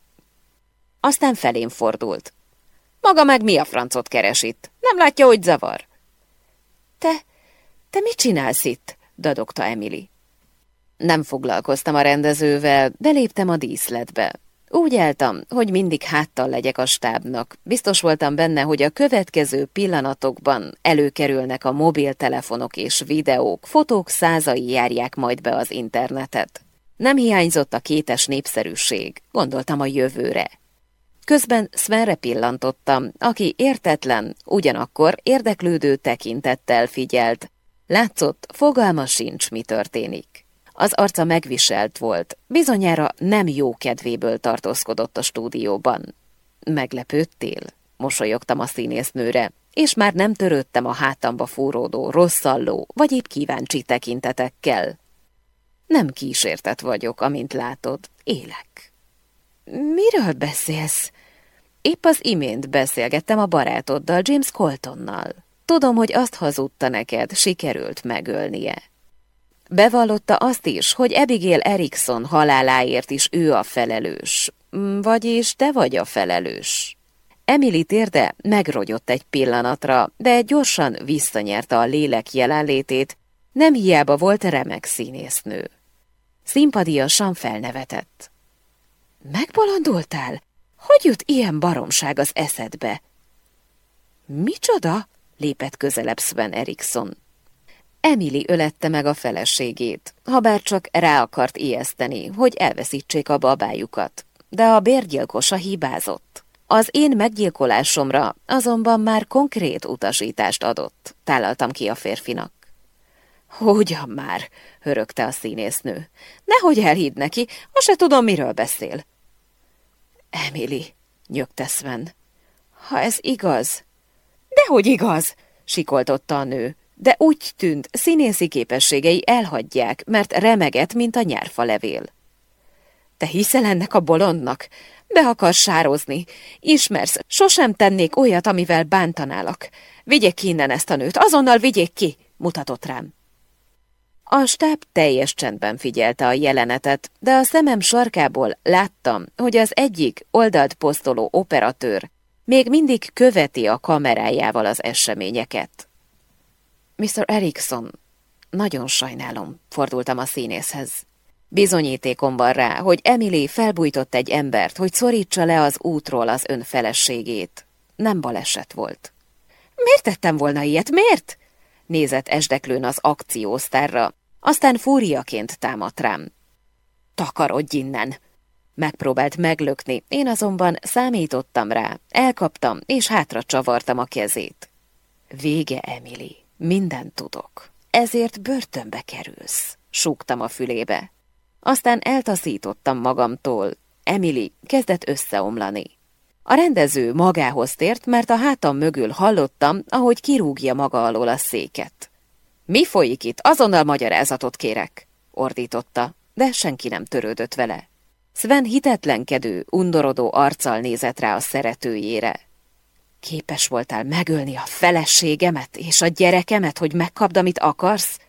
Aztán felén fordult. Maga meg mi a francot keres itt? Nem látja, hogy zavar? Te, te mit csinálsz itt? dadogta Emily. Nem foglalkoztam a rendezővel, beléptem a díszletbe. Úgy álltam, hogy mindig háttal legyek a stábnak. Biztos voltam benne, hogy a következő pillanatokban előkerülnek a mobiltelefonok és videók, fotók százai járják majd be az internetet. Nem hiányzott a kétes népszerűség, gondoltam a jövőre. Közben Svenre pillantottam, aki értetlen, ugyanakkor érdeklődő tekintettel figyelt. Látszott, fogalma sincs, mi történik. Az arca megviselt volt, bizonyára nem jó kedvéből tartózkodott a stúdióban. Meglepődtél? Mosolyogtam a színésznőre, és már nem törődtem a hátamba fúródó, rosszalló, vagy épp kíváncsi tekintetekkel. Nem kísértet vagyok, amint látod, élek. Miről beszélsz? Épp az imént beszélgettem a barátoddal, James Coltonnal. Tudom, hogy azt hazudta neked, sikerült megölnie. Bevallotta azt is, hogy Abigail Erikson haláláért is ő a felelős. Mm, vagyis te vagy a felelős. Emily térde megrogyott egy pillanatra, de gyorsan visszanyerte a lélek jelenlétét, nem hiába volt remek színésznő. Szimpadiasan felnevetett. Megbolondultál? Hogy jut ilyen baromság az eszedbe? Micsoda? lépett közelebb Sven Erikson. Emily ölette meg a feleségét, ha bár csak rá akart ijeszteni, hogy elveszítsék a babájukat. De a bérgyilkosa hibázott. Az én meggyilkolásomra azonban már konkrét utasítást adott, tálaltam ki a férfinak. Hogyan már, hörögte a színésznő. Nehogy elhidd neki, azt se tudom, miről beszél. Emily, nyögte Sven. Ha ez igaz... Dehogy igaz, sikoltotta a nő de úgy tűnt, színészi képességei elhagyják, mert remeget, mint a nyárfa levél. Te hiszel ennek a bolondnak? Be akar sározni. Ismersz, sosem tennék olyat, amivel bántanálak. Vigyék innen ezt a nőt, azonnal vigyék ki, mutatott rám. A stáb teljes csendben figyelte a jelenetet, de a szemem sarkából láttam, hogy az egyik oldalt posztoló operatőr még mindig követi a kamerájával az eseményeket. Mr. Erikson, nagyon sajnálom, fordultam a színészhez. Bizonyítékom van rá, hogy Emily felbújtott egy embert, hogy szorítsa le az útról az ön feleségét. Nem baleset volt. Miért tettem volna ilyet? Miért? Nézett esdeklőn az akciósztárra, aztán fúriaként támadt rám. Takarodj innen! Megpróbált meglökni, én azonban számítottam rá, elkaptam és hátra csavartam a kezét. Vége, Emily, mindent tudok. Ezért börtönbe kerülsz, súgtam a fülébe. Aztán eltaszítottam magamtól. Emily kezdett összeomlani. A rendező magához tért, mert a hátam mögül hallottam, ahogy kirúgja maga alól a széket. Mi folyik itt? Azonnal magyarázatot kérek, ordította, de senki nem törődött vele. Sven hitetlenkedő, undorodó arccal nézett rá a szeretőjére. Képes voltál megölni a feleségemet és a gyerekemet, hogy megkapd, amit akarsz?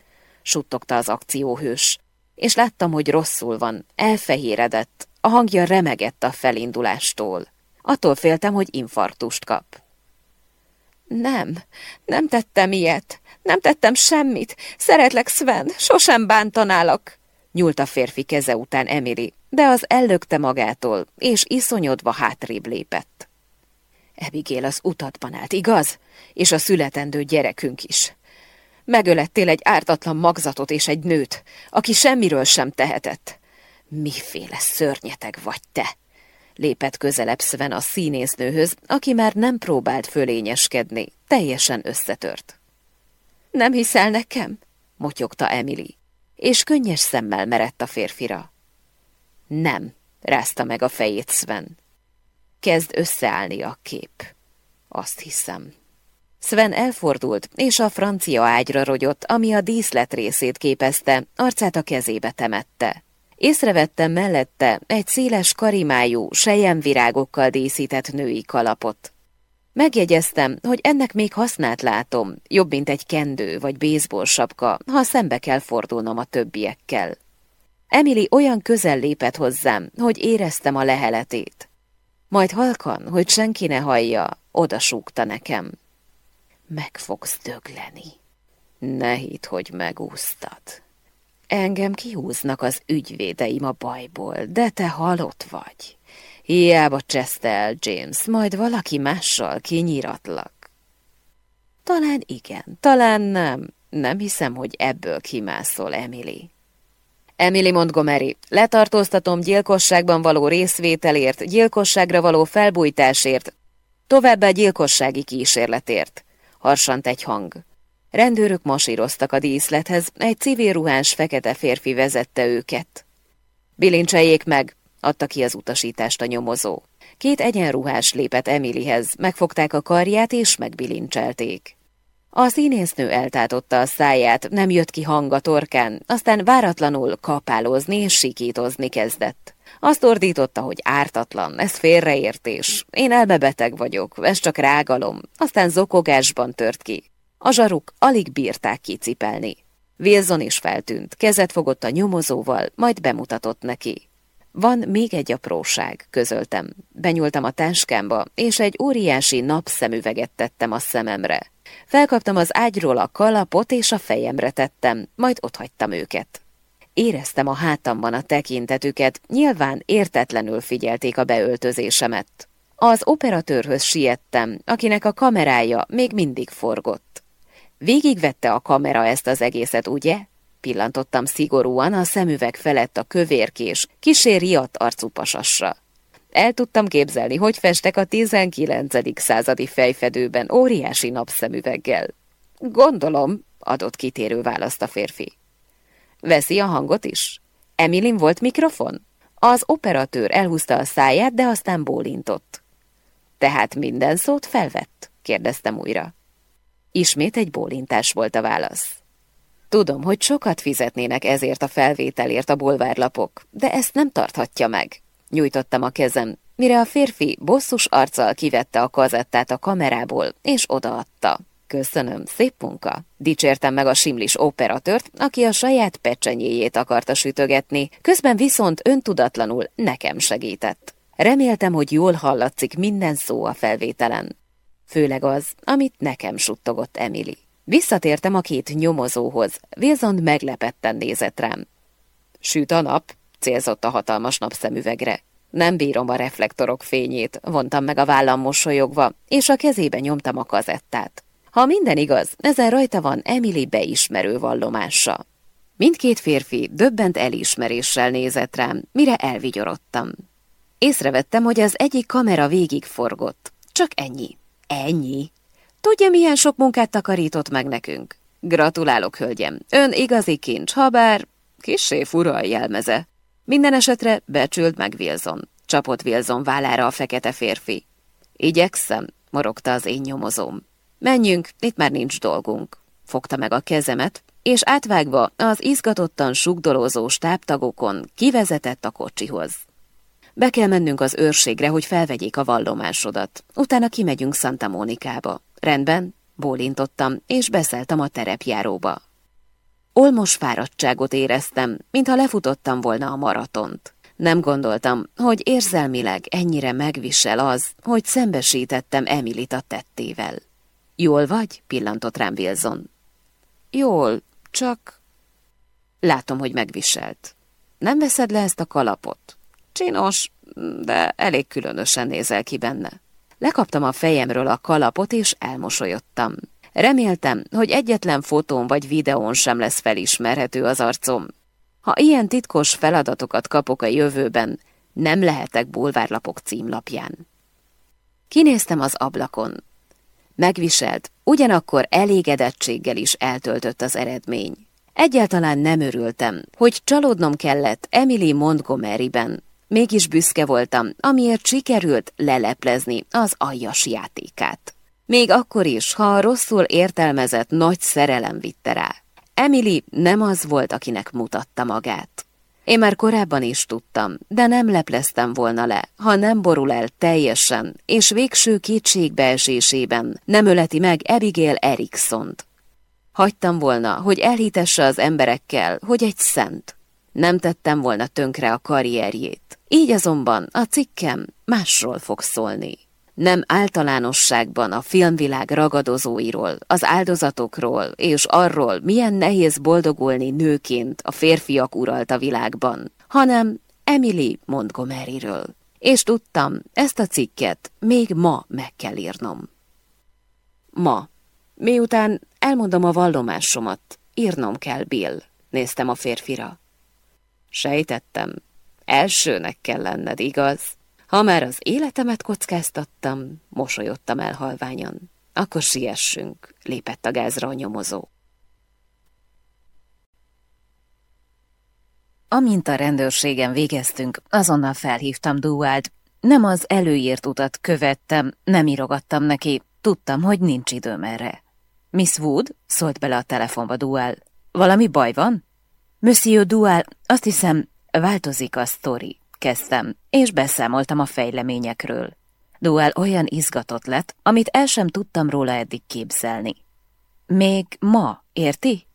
suttogta az akcióhős, és láttam, hogy rosszul van, elfehéredett, a hangja remegett a felindulástól. Attól féltem, hogy infarktust kap. Nem, nem tettem ilyet, nem tettem semmit. Szeretlek, Sven, sosem bántanálak. Nyúlt a férfi keze után Emily, de az ellökte magától, és iszonyodva hátrébb lépett. Abigail az utatban állt, igaz? És a születendő gyerekünk is. Megölettél egy ártatlan magzatot és egy nőt, aki semmiről sem tehetett. Miféle szörnyeteg vagy te? Lépett közelebb Sven a színésznőhöz, aki már nem próbált fölényeskedni, teljesen összetört. Nem hiszel nekem? motyogta Emily, és könnyes szemmel merett a férfira. Nem, rázta meg a fejét Sven. Kezd összeállni a kép. Azt hiszem. Sven elfordult, és a francia ágyra rogyott, ami a díszlet részét képezte, arcát a kezébe temette. Észrevettem mellette egy széles karimájú, sejemvirágokkal díszített női kalapot. Megjegyeztem, hogy ennek még hasznát látom, jobb, mint egy kendő vagy baseball sapka, ha szembe kell fordulnom a többiekkel. Emily olyan közel lépett hozzám, hogy éreztem a leheletét. Majd halkan, hogy senki ne hallja, odasúgta nekem. Meg fogsz dögleni. Ne hidd, hogy megúsztad. Engem kihúznak az ügyvédeim a bajból, de te halott vagy. Hiába cseszte el James, majd valaki mással kinyiratlak. Talán igen, talán nem. Nem hiszem, hogy ebből kimászol, Emily. Emily Montgomery, letartóztatom gyilkosságban való részvételért, gyilkosságra való felbújtásért, továbbá gyilkossági kísérletért. Harsant egy hang. Rendőrök masíroztak a díszlethez, egy civil ruhás fekete férfi vezette őket. Bilincseljék meg, adta ki az utasítást a nyomozó. Két egyenruhás lépett Emilyhez, megfogták a karját és megbilincselték. A színésznő eltátotta a száját, nem jött ki hang a torkán, aztán váratlanul kapálozni és sikítozni kezdett. Azt ordította, hogy ártatlan, ez félreértés. Én elmebeteg vagyok, ez csak rágalom. Aztán zokogásban tört ki. A zsaruk alig bírták kicipelni. Wilson is feltűnt, kezet fogott a nyomozóval, majd bemutatott neki. Van még egy apróság, közöltem. Benyúltam a táskámba, és egy óriási napszemüveget tettem a szememre. Felkaptam az ágyról a kalapot, és a fejemre tettem, majd otthagytam őket. Éreztem a hátamban a tekintetüket, nyilván értetlenül figyelték a beöltözésemet. Az operatőrhöz siettem, akinek a kamerája még mindig forgott. Végigvette a kamera ezt az egészet, ugye? Pillantottam szigorúan a szemüveg felett a kövérkés, kisé riadt arcú pasasra. El tudtam képzelni, hogy festek a 19. századi fejfedőben óriási napszemüveggel. Gondolom, adott kitérő választ a férfi. Veszi a hangot is? Emilin volt mikrofon? Az operatőr elhúzta a száját, de aztán bólintott. Tehát minden szót felvett? kérdeztem újra. Ismét egy bólintás volt a válasz. Tudom, hogy sokat fizetnének ezért a felvételért a bulvárlapok, de ezt nem tarthatja meg. Nyújtottam a kezem, mire a férfi bosszus arccal kivette a kazettát a kamerából, és odaadta. Köszönöm, szép munka. Dicsértem meg a simlis operatört, aki a saját pecsenyéjét akarta sütögetni, közben viszont öntudatlanul nekem segített. Reméltem, hogy jól hallatszik minden szó a felvételen. Főleg az, amit nekem suttogott Emily. Visszatértem a két nyomozóhoz. Wilson meglepetten nézett rám. Süt a nap, célzott a hatalmas napszemüvegre. Nem bírom a reflektorok fényét, vontam meg a vállam mosolyogva, és a kezébe nyomtam a kazettát. Ha minden igaz, ezen rajta van Emily beismerő vallomása. Mindkét férfi döbbent elismeréssel nézett rám, mire elvigyorodtam. Észrevettem, hogy az egyik kamera végig forgott. Csak ennyi. Ennyi. Tudja, milyen sok munkát takarított meg nekünk? Gratulálok, hölgyem. Ön igazi kincs, ha bár fura a jelmeze. Minden esetre becsült meg Wilson. Csapott Wilson vállára a fekete férfi. Igyekszem, morogta az én nyomozóm. Menjünk, itt már nincs dolgunk. Fogta meg a kezemet, és átvágva az izgatottan sugdolózó stábtagokon kivezetett a kocsihoz. Be kell mennünk az őrségre, hogy felvegyék a vallomásodat. Utána kimegyünk Santa Mónikába. Rendben, bólintottam, és beszeltem a terepjáróba. Olmos fáradtságot éreztem, mintha lefutottam volna a maratont. Nem gondoltam, hogy érzelmileg ennyire megvisel az, hogy szembesítettem Emilit a tettével. Jól vagy? pillantott rám Wilson. Jól, csak... Látom, hogy megviselt. Nem veszed le ezt a kalapot? Csinos, de elég különösen nézel ki benne. Lekaptam a fejemről a kalapot, és elmosolyodtam. Reméltem, hogy egyetlen fotón vagy videón sem lesz felismerhető az arcom. Ha ilyen titkos feladatokat kapok a jövőben, nem lehetek bulvárlapok címlapján. Kinéztem az ablakon. Megviselt, ugyanakkor elégedettséggel is eltöltött az eredmény. Egyáltalán nem örültem, hogy csalódnom kellett Emily Montgomeryben. Mégis büszke voltam, amiért sikerült leleplezni az aljas játékát. Még akkor is, ha a rosszul értelmezett nagy szerelem vitte rá. Emily nem az volt, akinek mutatta magát. Én már korábban is tudtam, de nem lepleztem volna le, ha nem borul el teljesen, és végső kétségbeesésében nem öleti meg Abigail Eriksont. Hagytam volna, hogy elhitesse az emberekkel, hogy egy szent. Nem tettem volna tönkre a karrierjét. Így azonban a cikkem másról fog szólni nem általánosságban a filmvilág ragadozóiról, az áldozatokról és arról, milyen nehéz boldogulni nőként a férfiak uralta világban, hanem Emily Montgomeryről. És tudtam, ezt a cikket még ma meg kell írnom. Ma, miután elmondom a vallomásomat, írnom kell, Bill, néztem a férfira. Sejtettem, elsőnek kell lenned, igaz? Ha már az életemet kockáztattam, mosolyodtam el halványan. Akkor siessünk, lépett a gázra a nyomozó. Amint a rendőrségen végeztünk, azonnal felhívtam Duált. Nem az előírt utat követtem, nem írogattam neki, tudtam, hogy nincs időm erre. Miss Wood szólt bele a telefonba Duál. Valami baj van? Monsieur Duál, azt hiszem, változik a sztori kezdtem, és beszámoltam a fejleményekről. Duel olyan izgatott lett, amit el sem tudtam róla eddig képzelni. Még ma, érti?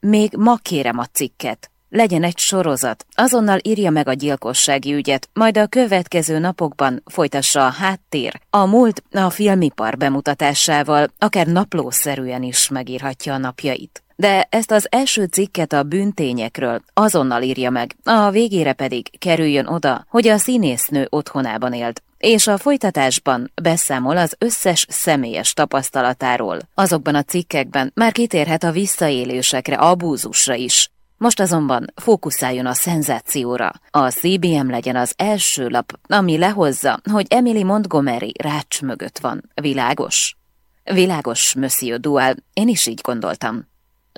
Még ma kérem a cikket. Legyen egy sorozat, azonnal írja meg a gyilkossági ügyet, majd a következő napokban folytassa a háttér, a múlt a filmipar bemutatásával, akár naplószerűen is megírhatja a napjait de ezt az első cikket a bűntényekről azonnal írja meg, a végére pedig kerüljön oda, hogy a színésznő otthonában élt, és a folytatásban beszámol az összes személyes tapasztalatáról. Azokban a cikkekben már kitérhet a visszaélésekre, abúzusra is. Most azonban fókuszáljon a szenzációra. A CBM legyen az első lap, ami lehozza, hogy Emily Montgomery rács mögött van. Világos? Világos, Monsieur Dual, én is így gondoltam.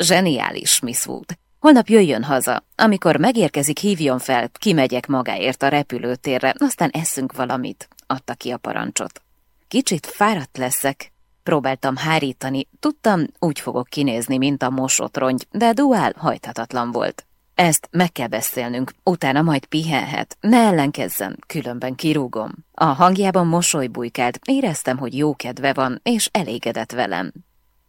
Zseniális, Miss Wood. Holnap jöjjön haza. Amikor megérkezik, hívjon fel, kimegyek magáért a repülőtérre, aztán eszünk valamit, adta ki a parancsot. Kicsit fáradt leszek. Próbáltam hárítani, tudtam, úgy fogok kinézni, mint a mosott rongy, de duál hajthatatlan volt. Ezt meg kell beszélnünk, utána majd pihenhet. Ne ellenkezzen, különben kirúgom. A hangjában mosoly bujkált, éreztem, hogy jó kedve van, és elégedett velem.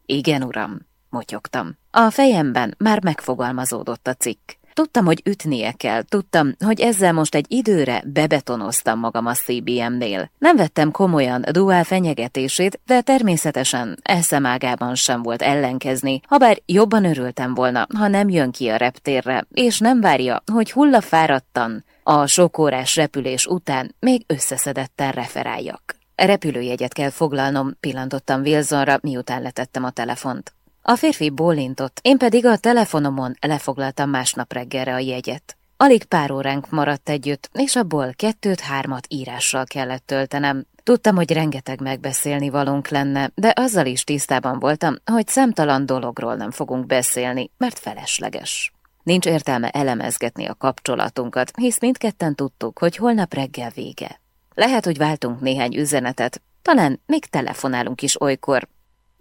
Igen, uram, motyogtam. A fejemben már megfogalmazódott a cikk. Tudtam, hogy ütnie kell, tudtam, hogy ezzel most egy időre bebetonoztam magam a CBM-nél. Nem vettem komolyan duál fenyegetését, de természetesen eszemágában sem volt ellenkezni, habár jobban örültem volna, ha nem jön ki a reptérre, és nem várja, hogy hullafáradtan, a sok órás repülés után még összeszedetten referáljak. Repülőjegyet kell foglalnom, pillantottam Wilsonra, miután letettem a telefont. A férfi bólintott, én pedig a telefonomon lefoglaltam másnap reggelre a jegyet. Alig pár óránk maradt együtt, és abból kettőt-hármat írással kellett töltenem. Tudtam, hogy rengeteg megbeszélni valónk lenne, de azzal is tisztában voltam, hogy szemtalan dologról nem fogunk beszélni, mert felesleges. Nincs értelme elemezgetni a kapcsolatunkat, hisz mindketten tudtuk, hogy holnap reggel vége. Lehet, hogy váltunk néhány üzenetet, talán még telefonálunk is olykor,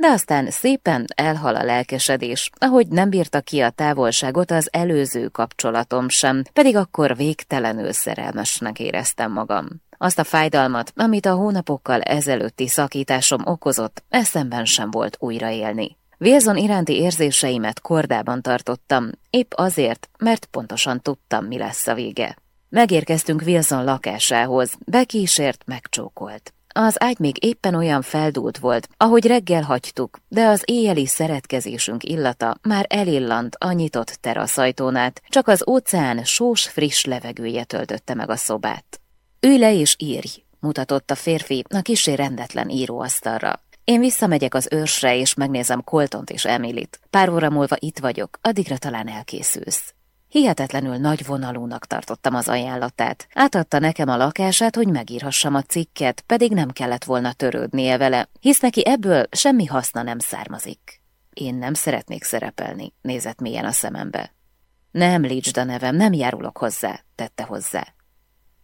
de aztán szépen elhal a lelkesedés, ahogy nem bírta ki a távolságot az előző kapcsolatom sem, pedig akkor végtelenül szerelmesnek éreztem magam. Azt a fájdalmat, amit a hónapokkal ezelőtti szakításom okozott, eszemben sem volt újraélni. Wilson iránti érzéseimet kordában tartottam, épp azért, mert pontosan tudtam, mi lesz a vége. Megérkeztünk Wilson lakásához, bekísért, megcsókolt. Az ágy még éppen olyan feldúlt volt, ahogy reggel hagytuk, de az éjjeli szeretkezésünk illata már elillant a nyitott teraszajtón át, csak az óceán sós, friss levegője töltötte meg a szobát. Ülj le és írj, mutatott a férfi a kisé rendetlen íróasztalra. Én visszamegyek az őrsre, és megnézem Coltont és Emilit. Pár óra múlva itt vagyok, addigra talán elkészülsz. Hihetetlenül nagy vonalúnak tartottam az ajánlatát. Átadta nekem a lakását, hogy megírhassam a cikket, pedig nem kellett volna törődnie vele, hisz neki ebből semmi haszna nem származik. Én nem szeretnék szerepelni, nézett mélyen a szemembe. Nem, Licsd a nevem, nem járulok hozzá, tette hozzá.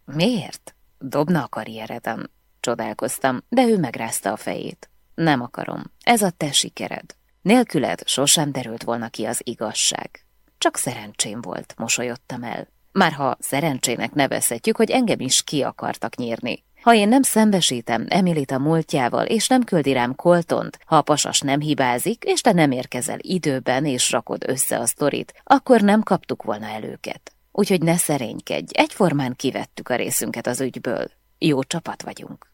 Miért? Dobna a karriereden. Csodálkoztam, de ő megrázta a fejét. Nem akarom. Ez a te sikered. Nélküled sosem derült volna ki az igazság. Csak szerencsém volt, mosolyodtam el. Már ha szerencsének nevezhetjük, hogy engem is ki akartak nyírni. Ha én nem szembesítem Emilit a múltjával, és nem küldi rám Coltont, ha a pasas nem hibázik, és te nem érkezel időben, és rakod össze a sztorit, akkor nem kaptuk volna el őket. Úgyhogy ne szerénykedj, egyformán kivettük a részünket az ügyből. Jó csapat vagyunk.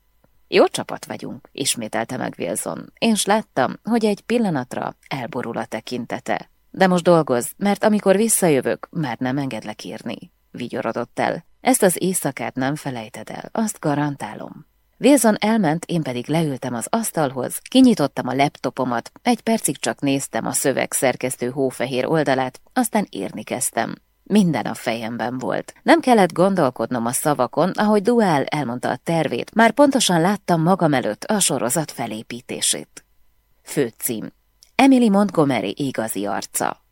Jó csapat vagyunk, ismételte meg Wilson, és láttam, hogy egy pillanatra elborul a tekintete. De most dolgozz, mert amikor visszajövök, már nem engedlek írni. Vigyorodott el. Ezt az éjszakát nem felejted el, azt garantálom. Wilson elment, én pedig leültem az asztalhoz, kinyitottam a laptopomat, egy percig csak néztem a szöveg szerkesztő hófehér oldalát, aztán írni kezdtem. Minden a fejemben volt. Nem kellett gondolkodnom a szavakon, ahogy Duál elmondta a tervét, már pontosan láttam magam előtt a sorozat felépítését. Főcím. Emily Montgomery igazi arca.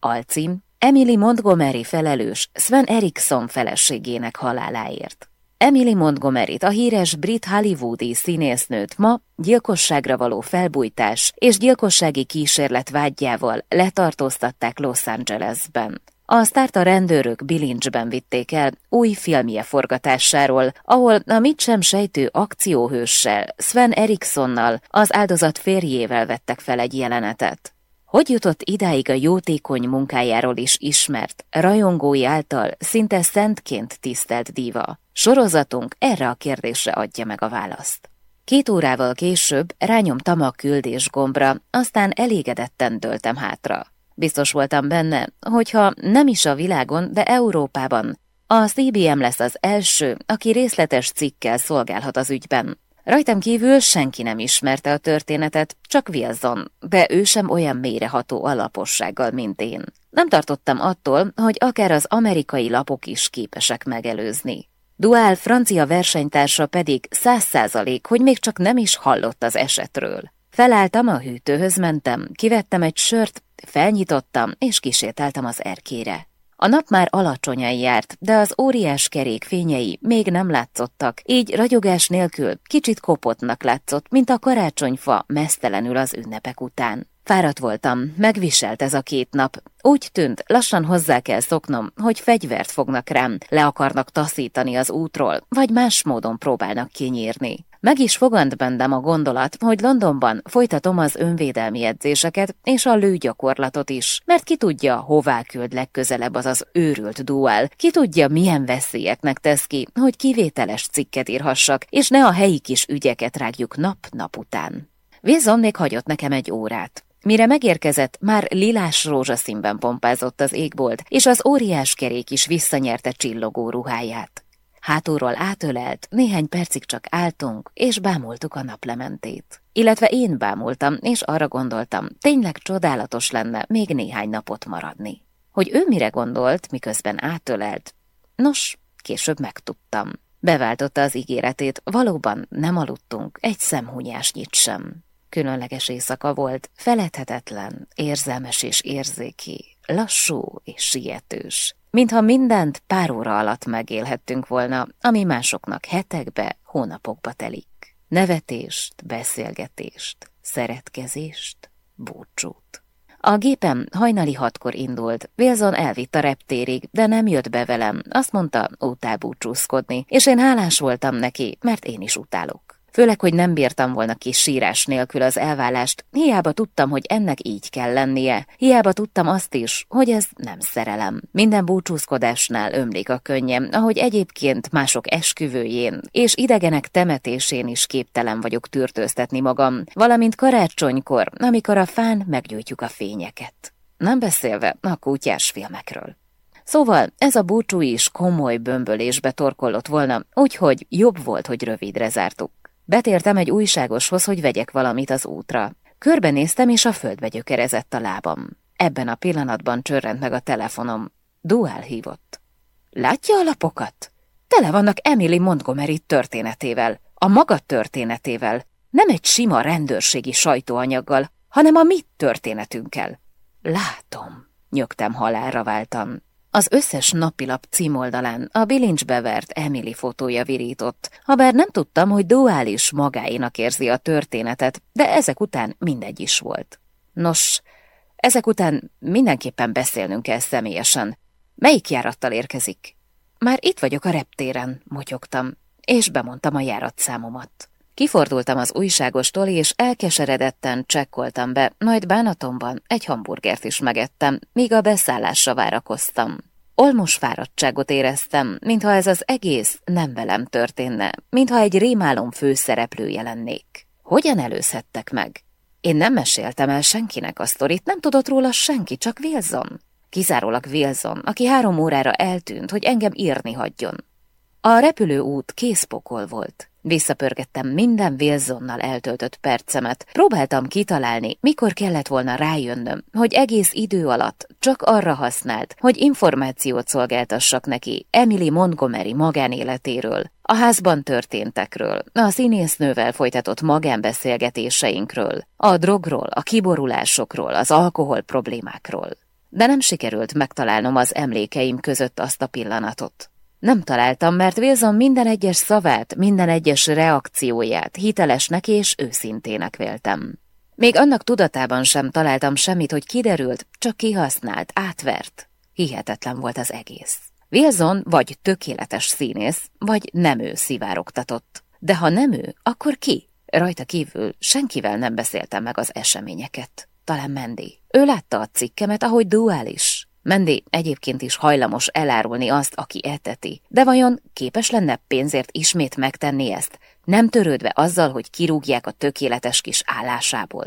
Alcím. Emily Montgomery felelős Sven Eriksson feleségének haláláért. Emily Montgomery-t, a híres brit hollywoodi színésznőt ma gyilkosságra való felbújtás és gyilkossági kísérlet vágyjával letartóztatták Los Angelesben. A sztárt a rendőrök bilincsben vitték el új filmje forgatásáról, ahol a mit sem sejtő akcióhőssel, Sven Erikssonnal, az áldozat férjével vettek fel egy jelenetet. Hogy jutott idáig a jótékony munkájáról is ismert, rajongói által szinte szentként tisztelt díva? Sorozatunk erre a kérdésre adja meg a választ. Két órával később rányomtam a küldés gombra, aztán elégedetten döltem hátra. Biztos voltam benne, hogyha nem is a világon, de Európában, a CBM lesz az első, aki részletes cikkel szolgálhat az ügyben. Rajtam kívül senki nem ismerte a történetet, csak Wilson, de ő sem olyan mélyreható alapossággal, mint én. Nem tartottam attól, hogy akár az amerikai lapok is képesek megelőzni. Duál francia versenytársa pedig száz százalék, hogy még csak nem is hallott az esetről. Felálltam, a hűtőhöz mentem, kivettem egy sört, Felnyitottam, és kísérteltem az erkére. A nap már alacsonyan járt, de az óriás kerék fényei még nem látszottak, így ragyogás nélkül kicsit kopottnak látszott, mint a karácsonyfa mesztelenül az ünnepek után. Fáradt voltam, megviselt ez a két nap. Úgy tűnt, lassan hozzá kell szoknom, hogy fegyvert fognak rám, le akarnak taszítani az útról, vagy más módon próbálnak kinyírni. Meg is fogant bennem a gondolat, hogy Londonban folytatom az önvédelmi edzéseket és a lőgyakorlatot is, mert ki tudja, hová küld legközelebb az az őrült duál, ki tudja, milyen veszélyeknek tesz ki, hogy kivételes cikket írhassak, és ne a helyi kis ügyeket rágjuk nap-nap után. Wilson még hagyott nekem egy órát. Mire megérkezett, már lilás rózsaszínben pompázott az égbolt, és az óriás kerék is visszanyerte csillogó ruháját. Hátulról átölelt, néhány percig csak álltunk, és bámultuk a naplementét. Illetve én bámultam, és arra gondoltam, tényleg csodálatos lenne még néhány napot maradni. Hogy ő mire gondolt, miközben átölelt? Nos, később megtudtam. Beváltotta az ígéretét, valóban nem aludtunk, egy szemhunyásnyit sem. Különleges éjszaka volt, feledhetetlen, érzelmes és érzéki, lassú és sietős. Mintha mindent pár óra alatt megélhettünk volna, ami másoknak hetekbe, hónapokba telik. Nevetést, beszélgetést, szeretkezést, búcsút. A gépem hajnali hatkor indult, Wilson elvitt a reptérig, de nem jött be velem, azt mondta, utál búcsúzkodni, és én hálás voltam neki, mert én is utálok. Főleg, hogy nem bírtam volna ki sírás nélkül az elválást, hiába tudtam, hogy ennek így kell lennie, hiába tudtam azt is, hogy ez nem szerelem. Minden búcsúzkodásnál ömlik a könnyem, ahogy egyébként mások esküvőjén és idegenek temetésén is képtelen vagyok tűrtőztetni magam, valamint karácsonykor, amikor a fán meggyújtjuk a fényeket. Nem beszélve a kutyás filmekről. Szóval ez a búcsú is komoly bömbölésbe torkollott volna, úgyhogy jobb volt, hogy rövidre zártuk. Betértem egy újságoshoz, hogy vegyek valamit az útra. Körbenéztem, és a földbe gyökerezett a lábam. Ebben a pillanatban csörrent meg a telefonom. Duál hívott. Látja a lapokat? Tele vannak Emily Montgomery történetével, a maga történetével, nem egy sima rendőrségi sajtóanyaggal, hanem a mi történetünkkel. Látom, nyögtem halálra váltam. Az összes napilap címoldalán a bilincsbe vert Emily fotója virított, habár nem tudtam, hogy duális magáinak érzi a történetet, de ezek után mindegy is volt. Nos, ezek után mindenképpen beszélnünk kell személyesen. Melyik járattal érkezik? Már itt vagyok a reptéren, motyogtam, és bemondtam a járatszámomat. Kifordultam az újságostól, és elkeseredetten csekkoltam be, majd bánatomban egy hamburgert is megettem, míg a beszállásra várakoztam. Olmos fáradtságot éreztem, mintha ez az egész nem velem történne, mintha egy rémálom főszereplője lennék. Hogyan előzhettek meg? Én nem meséltem el senkinek a sztorit, nem tudott róla senki, csak Wilson. Kizárólag Wilson, aki három órára eltűnt, hogy engem írni hagyjon. A repülőút készpokol volt. Visszapörgettem minden Wilsonnal eltöltött percemet. Próbáltam kitalálni, mikor kellett volna rájönnöm, hogy egész idő alatt csak arra használt, hogy információt szolgáltassak neki Emily Montgomery magánéletéről, a házban történtekről, a színésznővel folytatott magánbeszélgetéseinkről, a drogról, a kiborulásokról, az alkohol problémákról. De nem sikerült megtalálnom az emlékeim között azt a pillanatot. Nem találtam, mert Wilson minden egyes szavát, minden egyes reakcióját hitelesnek és őszintének véltem. Még annak tudatában sem találtam semmit, hogy kiderült, csak kihasznált, átvert. Hihetetlen volt az egész. Wilson vagy tökéletes színész, vagy nem ő szivárogtatott. De ha nem ő, akkor ki? Rajta kívül senkivel nem beszéltem meg az eseményeket. Talán Mendi. Ő látta a cikkemet, ahogy duális. Mendi egyébként is hajlamos elárulni azt, aki eteti, de vajon képes lenne pénzért ismét megtenni ezt, nem törődve azzal, hogy kirúgják a tökéletes kis állásából?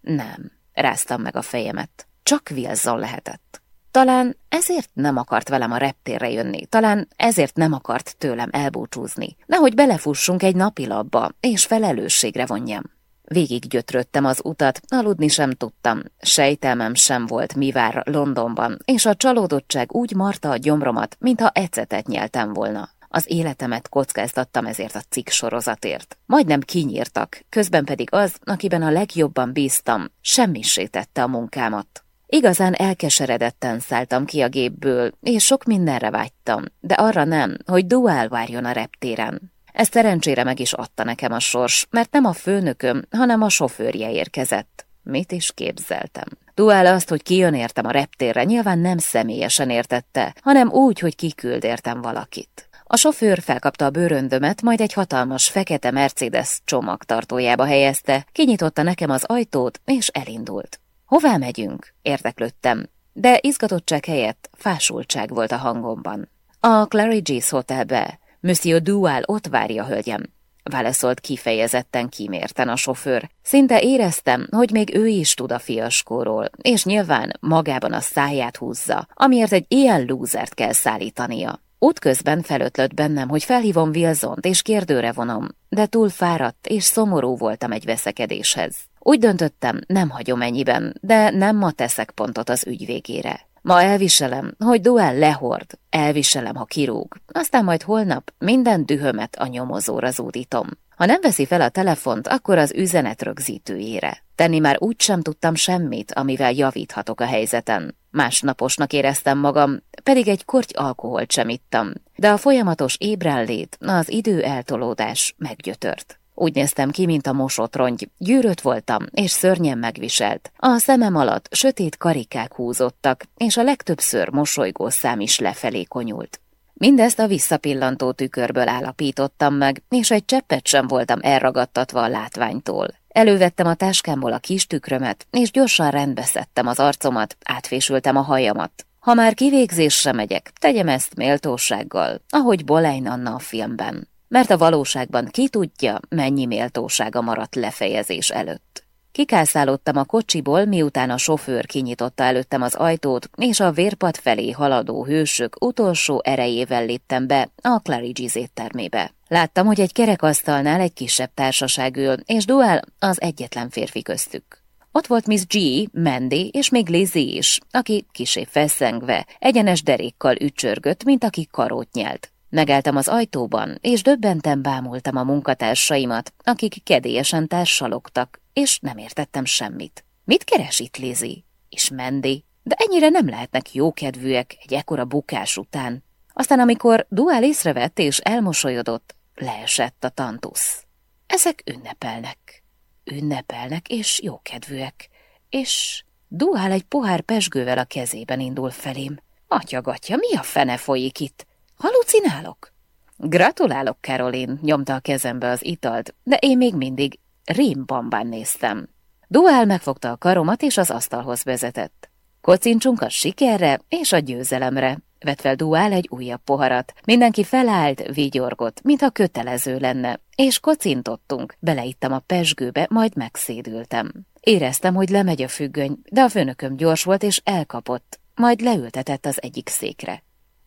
Nem, ráztam meg a fejemet. Csak Wilson lehetett. Talán ezért nem akart velem a reptérre jönni, talán ezért nem akart tőlem elbúcsúzni, nehogy belefussunk egy napilapba, és felelősségre vonjam. Végig gyötröttem az utat, aludni sem tudtam, sejtelmem sem volt, mi vár Londonban, és a csalódottság úgy marta a gyomromat, mintha ecetet nyeltem volna. Az életemet kockáztattam ezért a cikk sorozatért. Majdnem kinyírtak, közben pedig az, akiben a legjobban bíztam, semmisé tette a munkámat. Igazán elkeseredetten szálltam ki a gépből, és sok mindenre vágytam, de arra nem, hogy duál várjon a reptéren. Ezt szerencsére meg is adta nekem a sors, mert nem a főnököm, hanem a sofőrje érkezett. Mit is képzeltem? Duál azt, hogy kijön értem a reptérre, nyilván nem személyesen értette, hanem úgy, hogy kiküld értem valakit. A sofőr felkapta a bőröndömet, majd egy hatalmas fekete Mercedes csomagtartójába helyezte, kinyitotta nekem az ajtót, és elindult. Hová megyünk? Érdeklődtem, de izgatottság helyett fásultság volt a hangomban. A Claridge's Hotelbe. Monsieur Dual ott várja, hölgyem válaszolt kifejezetten kimérten a sofőr. Szinte éreztem, hogy még ő is tud a fiaskóról, és nyilván magában a száját húzza, amiért egy ilyen lúzert kell szállítania. Útközben felötlött bennem, hogy felhívom Wilsont és kérdőre vonom, de túl fáradt és szomorú voltam egy veszekedéshez. Úgy döntöttem, nem hagyom ennyiben, de nem ma teszek pontot az ügy végére. Ma elviselem, hogy Duel lehord, elviselem, ha kirúg, aztán majd holnap minden dühömet a nyomozóra zúdítom. Ha nem veszi fel a telefont, akkor az üzenet rögzítőjére. Tenni már úgy sem tudtam semmit, amivel javíthatok a helyzeten. Másnaposnak éreztem magam, pedig egy korty alkoholt sem ittam, de a folyamatos ébrenlét, az idő eltolódás meggyötört. Úgy néztem ki, mint a mosott rongy. Gyűrött voltam, és szörnyen megviselt. A szemem alatt sötét karikák húzottak, és a legtöbbször mosolygó szám is lefelé konyult. Mindezt a visszapillantó tükörből állapítottam meg, és egy cseppet sem voltam elragadtatva a látványtól. Elővettem a táskámból a kis tükrömet, és gyorsan rendbeszedtem az arcomat, átfésültem a hajamat. Ha már kivégzésre megyek, tegyem ezt méltósággal, ahogy Bolein Anna a filmben mert a valóságban ki tudja, mennyi méltósága maradt lefejezés előtt. Kikászálódtam a kocsiból, miután a sofőr kinyitotta előttem az ajtót, és a vérpad felé haladó hősök utolsó erejével léptem be a Claridge's éttermébe. Láttam, hogy egy kerekasztalnál egy kisebb társaság ül, és Duel az egyetlen férfi köztük. Ott volt Miss G, Mandy és még Lizzie is, aki kisé feszengve, egyenes derékkal ücsörgött, mint aki karót nyelt. Megálltam az ajtóban, és döbbenten bámultam a munkatársaimat, akik kedélyesen társalogtak, és nem értettem semmit. Mit keres itt Lizi? És Mendi? De ennyire nem lehetnek jókedvűek egy ekkora bukás után. Aztán, amikor Duál észrevett és elmosolyodott, leesett a tantusz. Ezek ünnepelnek. Ünnepelnek és jókedvűek. És Duál egy pohár pesgővel a kezében indul felém. Atyagatja, mi a fene folyik itt? Halucinálok? Gratulálok, Caroline, nyomta a kezembe az italt, de én még mindig rémbambán néztem. Duál megfogta a karomat és az asztalhoz vezetett. Kocincsunk a sikerre és a győzelemre, vett fel Duál egy újabb poharat. Mindenki felállt, vigyorgott, mintha kötelező lenne, és kocintottunk. Beleittem a pesgőbe, majd megszédültem. Éreztem, hogy lemegy a függöny, de a főnököm gyors volt és elkapott, majd leültetett az egyik székre.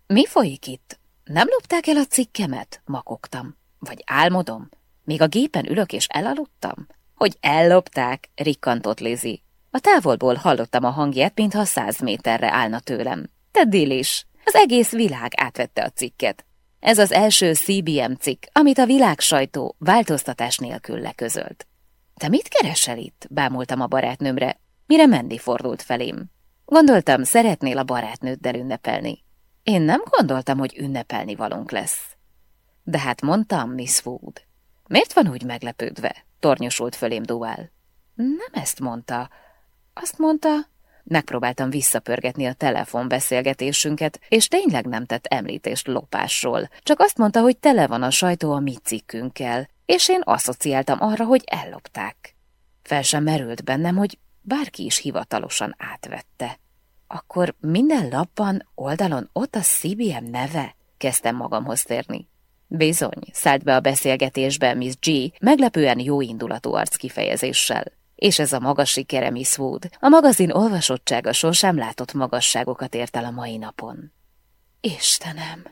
Mi folyik itt? Nem lopták el a cikkemet? Makogtam. Vagy álmodom? Még a gépen ülök és elaludtam? Hogy ellopták? rikkantott Lizi. A távolból hallottam a hangját, mintha száz méterre állna tőlem. Te is. Az egész világ átvette a cikket. Ez az első CBM cikk, amit a világ sajtó változtatás nélkül leközölt. Te mit keresel itt? bámultam a barátnőmre, mire Mendi fordult felém. Gondoltam, szeretnél a barátnőddel ünnepelni. Én nem gondoltam, hogy ünnepelni valunk lesz. De hát mondtam, Miss Wood. Miért van úgy meglepődve? Tornyosult fölém Duval. Nem ezt mondta. Azt mondta... Megpróbáltam visszapörgetni a telefonbeszélgetésünket, és tényleg nem tett említést lopásról. Csak azt mondta, hogy tele van a sajtó a mi cikkünkkel, és én asszociáltam arra, hogy ellopták. Fel sem merült bennem, hogy bárki is hivatalosan átvette. Akkor minden lapban, oldalon ott a CBM neve? Kezdtem magamhoz térni. Bizony, szállt be a beszélgetésbe Miss G meglepően jó indulatú arc kifejezéssel. És ez a magas sikere, Miss Wood. A magazin olvasottsága sosem látott magasságokat ért el a mai napon. Istenem!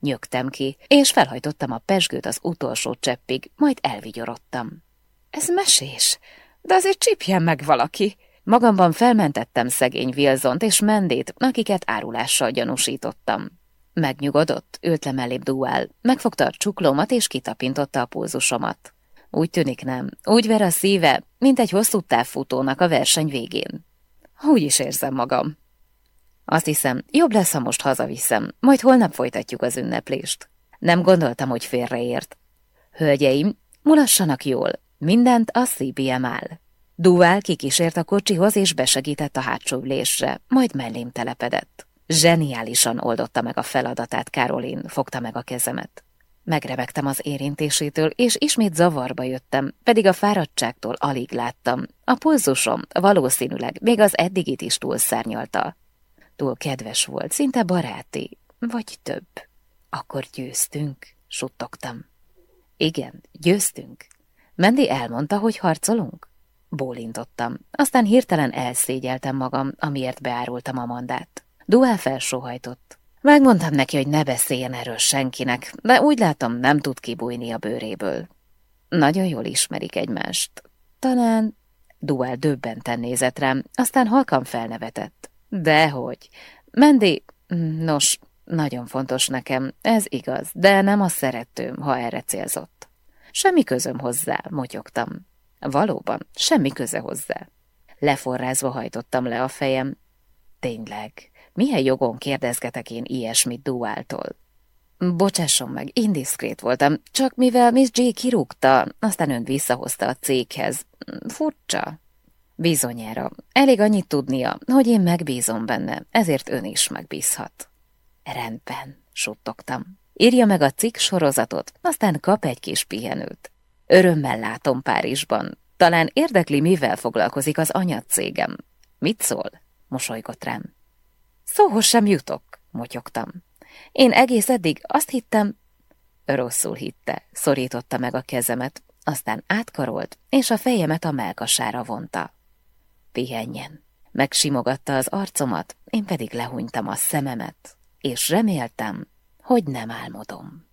Nyögtem ki, és felhajtottam a pesgőt az utolsó cseppig, majd elvigyorodtam. Ez mesés, de azért csípjen meg valaki! Magamban felmentettem szegény Wilsont és Mendét, akiket árulással gyanúsítottam. Megnyugodott, ült le mellébb duál, megfogta a csuklómat és kitapintotta a pulzusomat. Úgy tűnik nem, úgy ver a szíve, mint egy hosszú távfutónak a verseny végén. Úgy is érzem magam. Azt hiszem, jobb lesz, ha most hazaviszem, majd holnap folytatjuk az ünneplést. Nem gondoltam, hogy félreért. Hölgyeim, mulassanak jól, mindent a CBM áll. Duval kikísért a kocsihoz és besegített a hátsó ülésre, majd mellém telepedett. Zseniálisan oldotta meg a feladatát, Karolin, fogta meg a kezemet. Megrebegtem az érintésétől, és ismét zavarba jöttem, pedig a fáradtságtól alig láttam. A pulzusom valószínűleg még az eddigit is túlszárnyalta. Túl kedves volt, szinte baráti, vagy több. Akkor győztünk, suttogtam. Igen, győztünk. Mendi elmondta, hogy harcolunk? Bólintottam, aztán hirtelen elszégyeltem magam, amiért beárultam mandát. Duál felsóhajtott. Megmondtam neki, hogy ne beszéljen erről senkinek, de úgy látom, nem tud kibújni a bőréből. Nagyon jól ismerik egymást. Talán Duál döbbenten nézett rám, aztán halkan felnevetett. Dehogy. Mendi, nos, nagyon fontos nekem, ez igaz, de nem a szeretőm, ha erre célzott. Semmi közöm hozzá, motyogtam. Valóban, semmi köze hozzá. Leforrázva hajtottam le a fejem. Tényleg, milyen jogon kérdezgetek én ilyesmit Duáltól? Bocsásson meg, indiszkrét voltam, csak mivel Miss J kirúgta, aztán ön visszahozta a céghez. Furcsa. Bizonyára. Elég annyit tudnia, hogy én megbízom benne, ezért ön is megbízhat. Rendben, suttogtam. Írja meg a cikk sorozatot, aztán kap egy kis pihenőt. Örömmel látom Párizsban. Talán érdekli, mivel foglalkozik az anyacégem. Mit szól? Mosolygott rám. Szóhoz sem jutok, motyogtam. Én egész eddig azt hittem... Rosszul hitte, szorította meg a kezemet, aztán átkarolt, és a fejemet a melkasára vonta. Pihenjen. Megsimogatta az arcomat, én pedig lehunytam a szememet, és reméltem, hogy nem álmodom.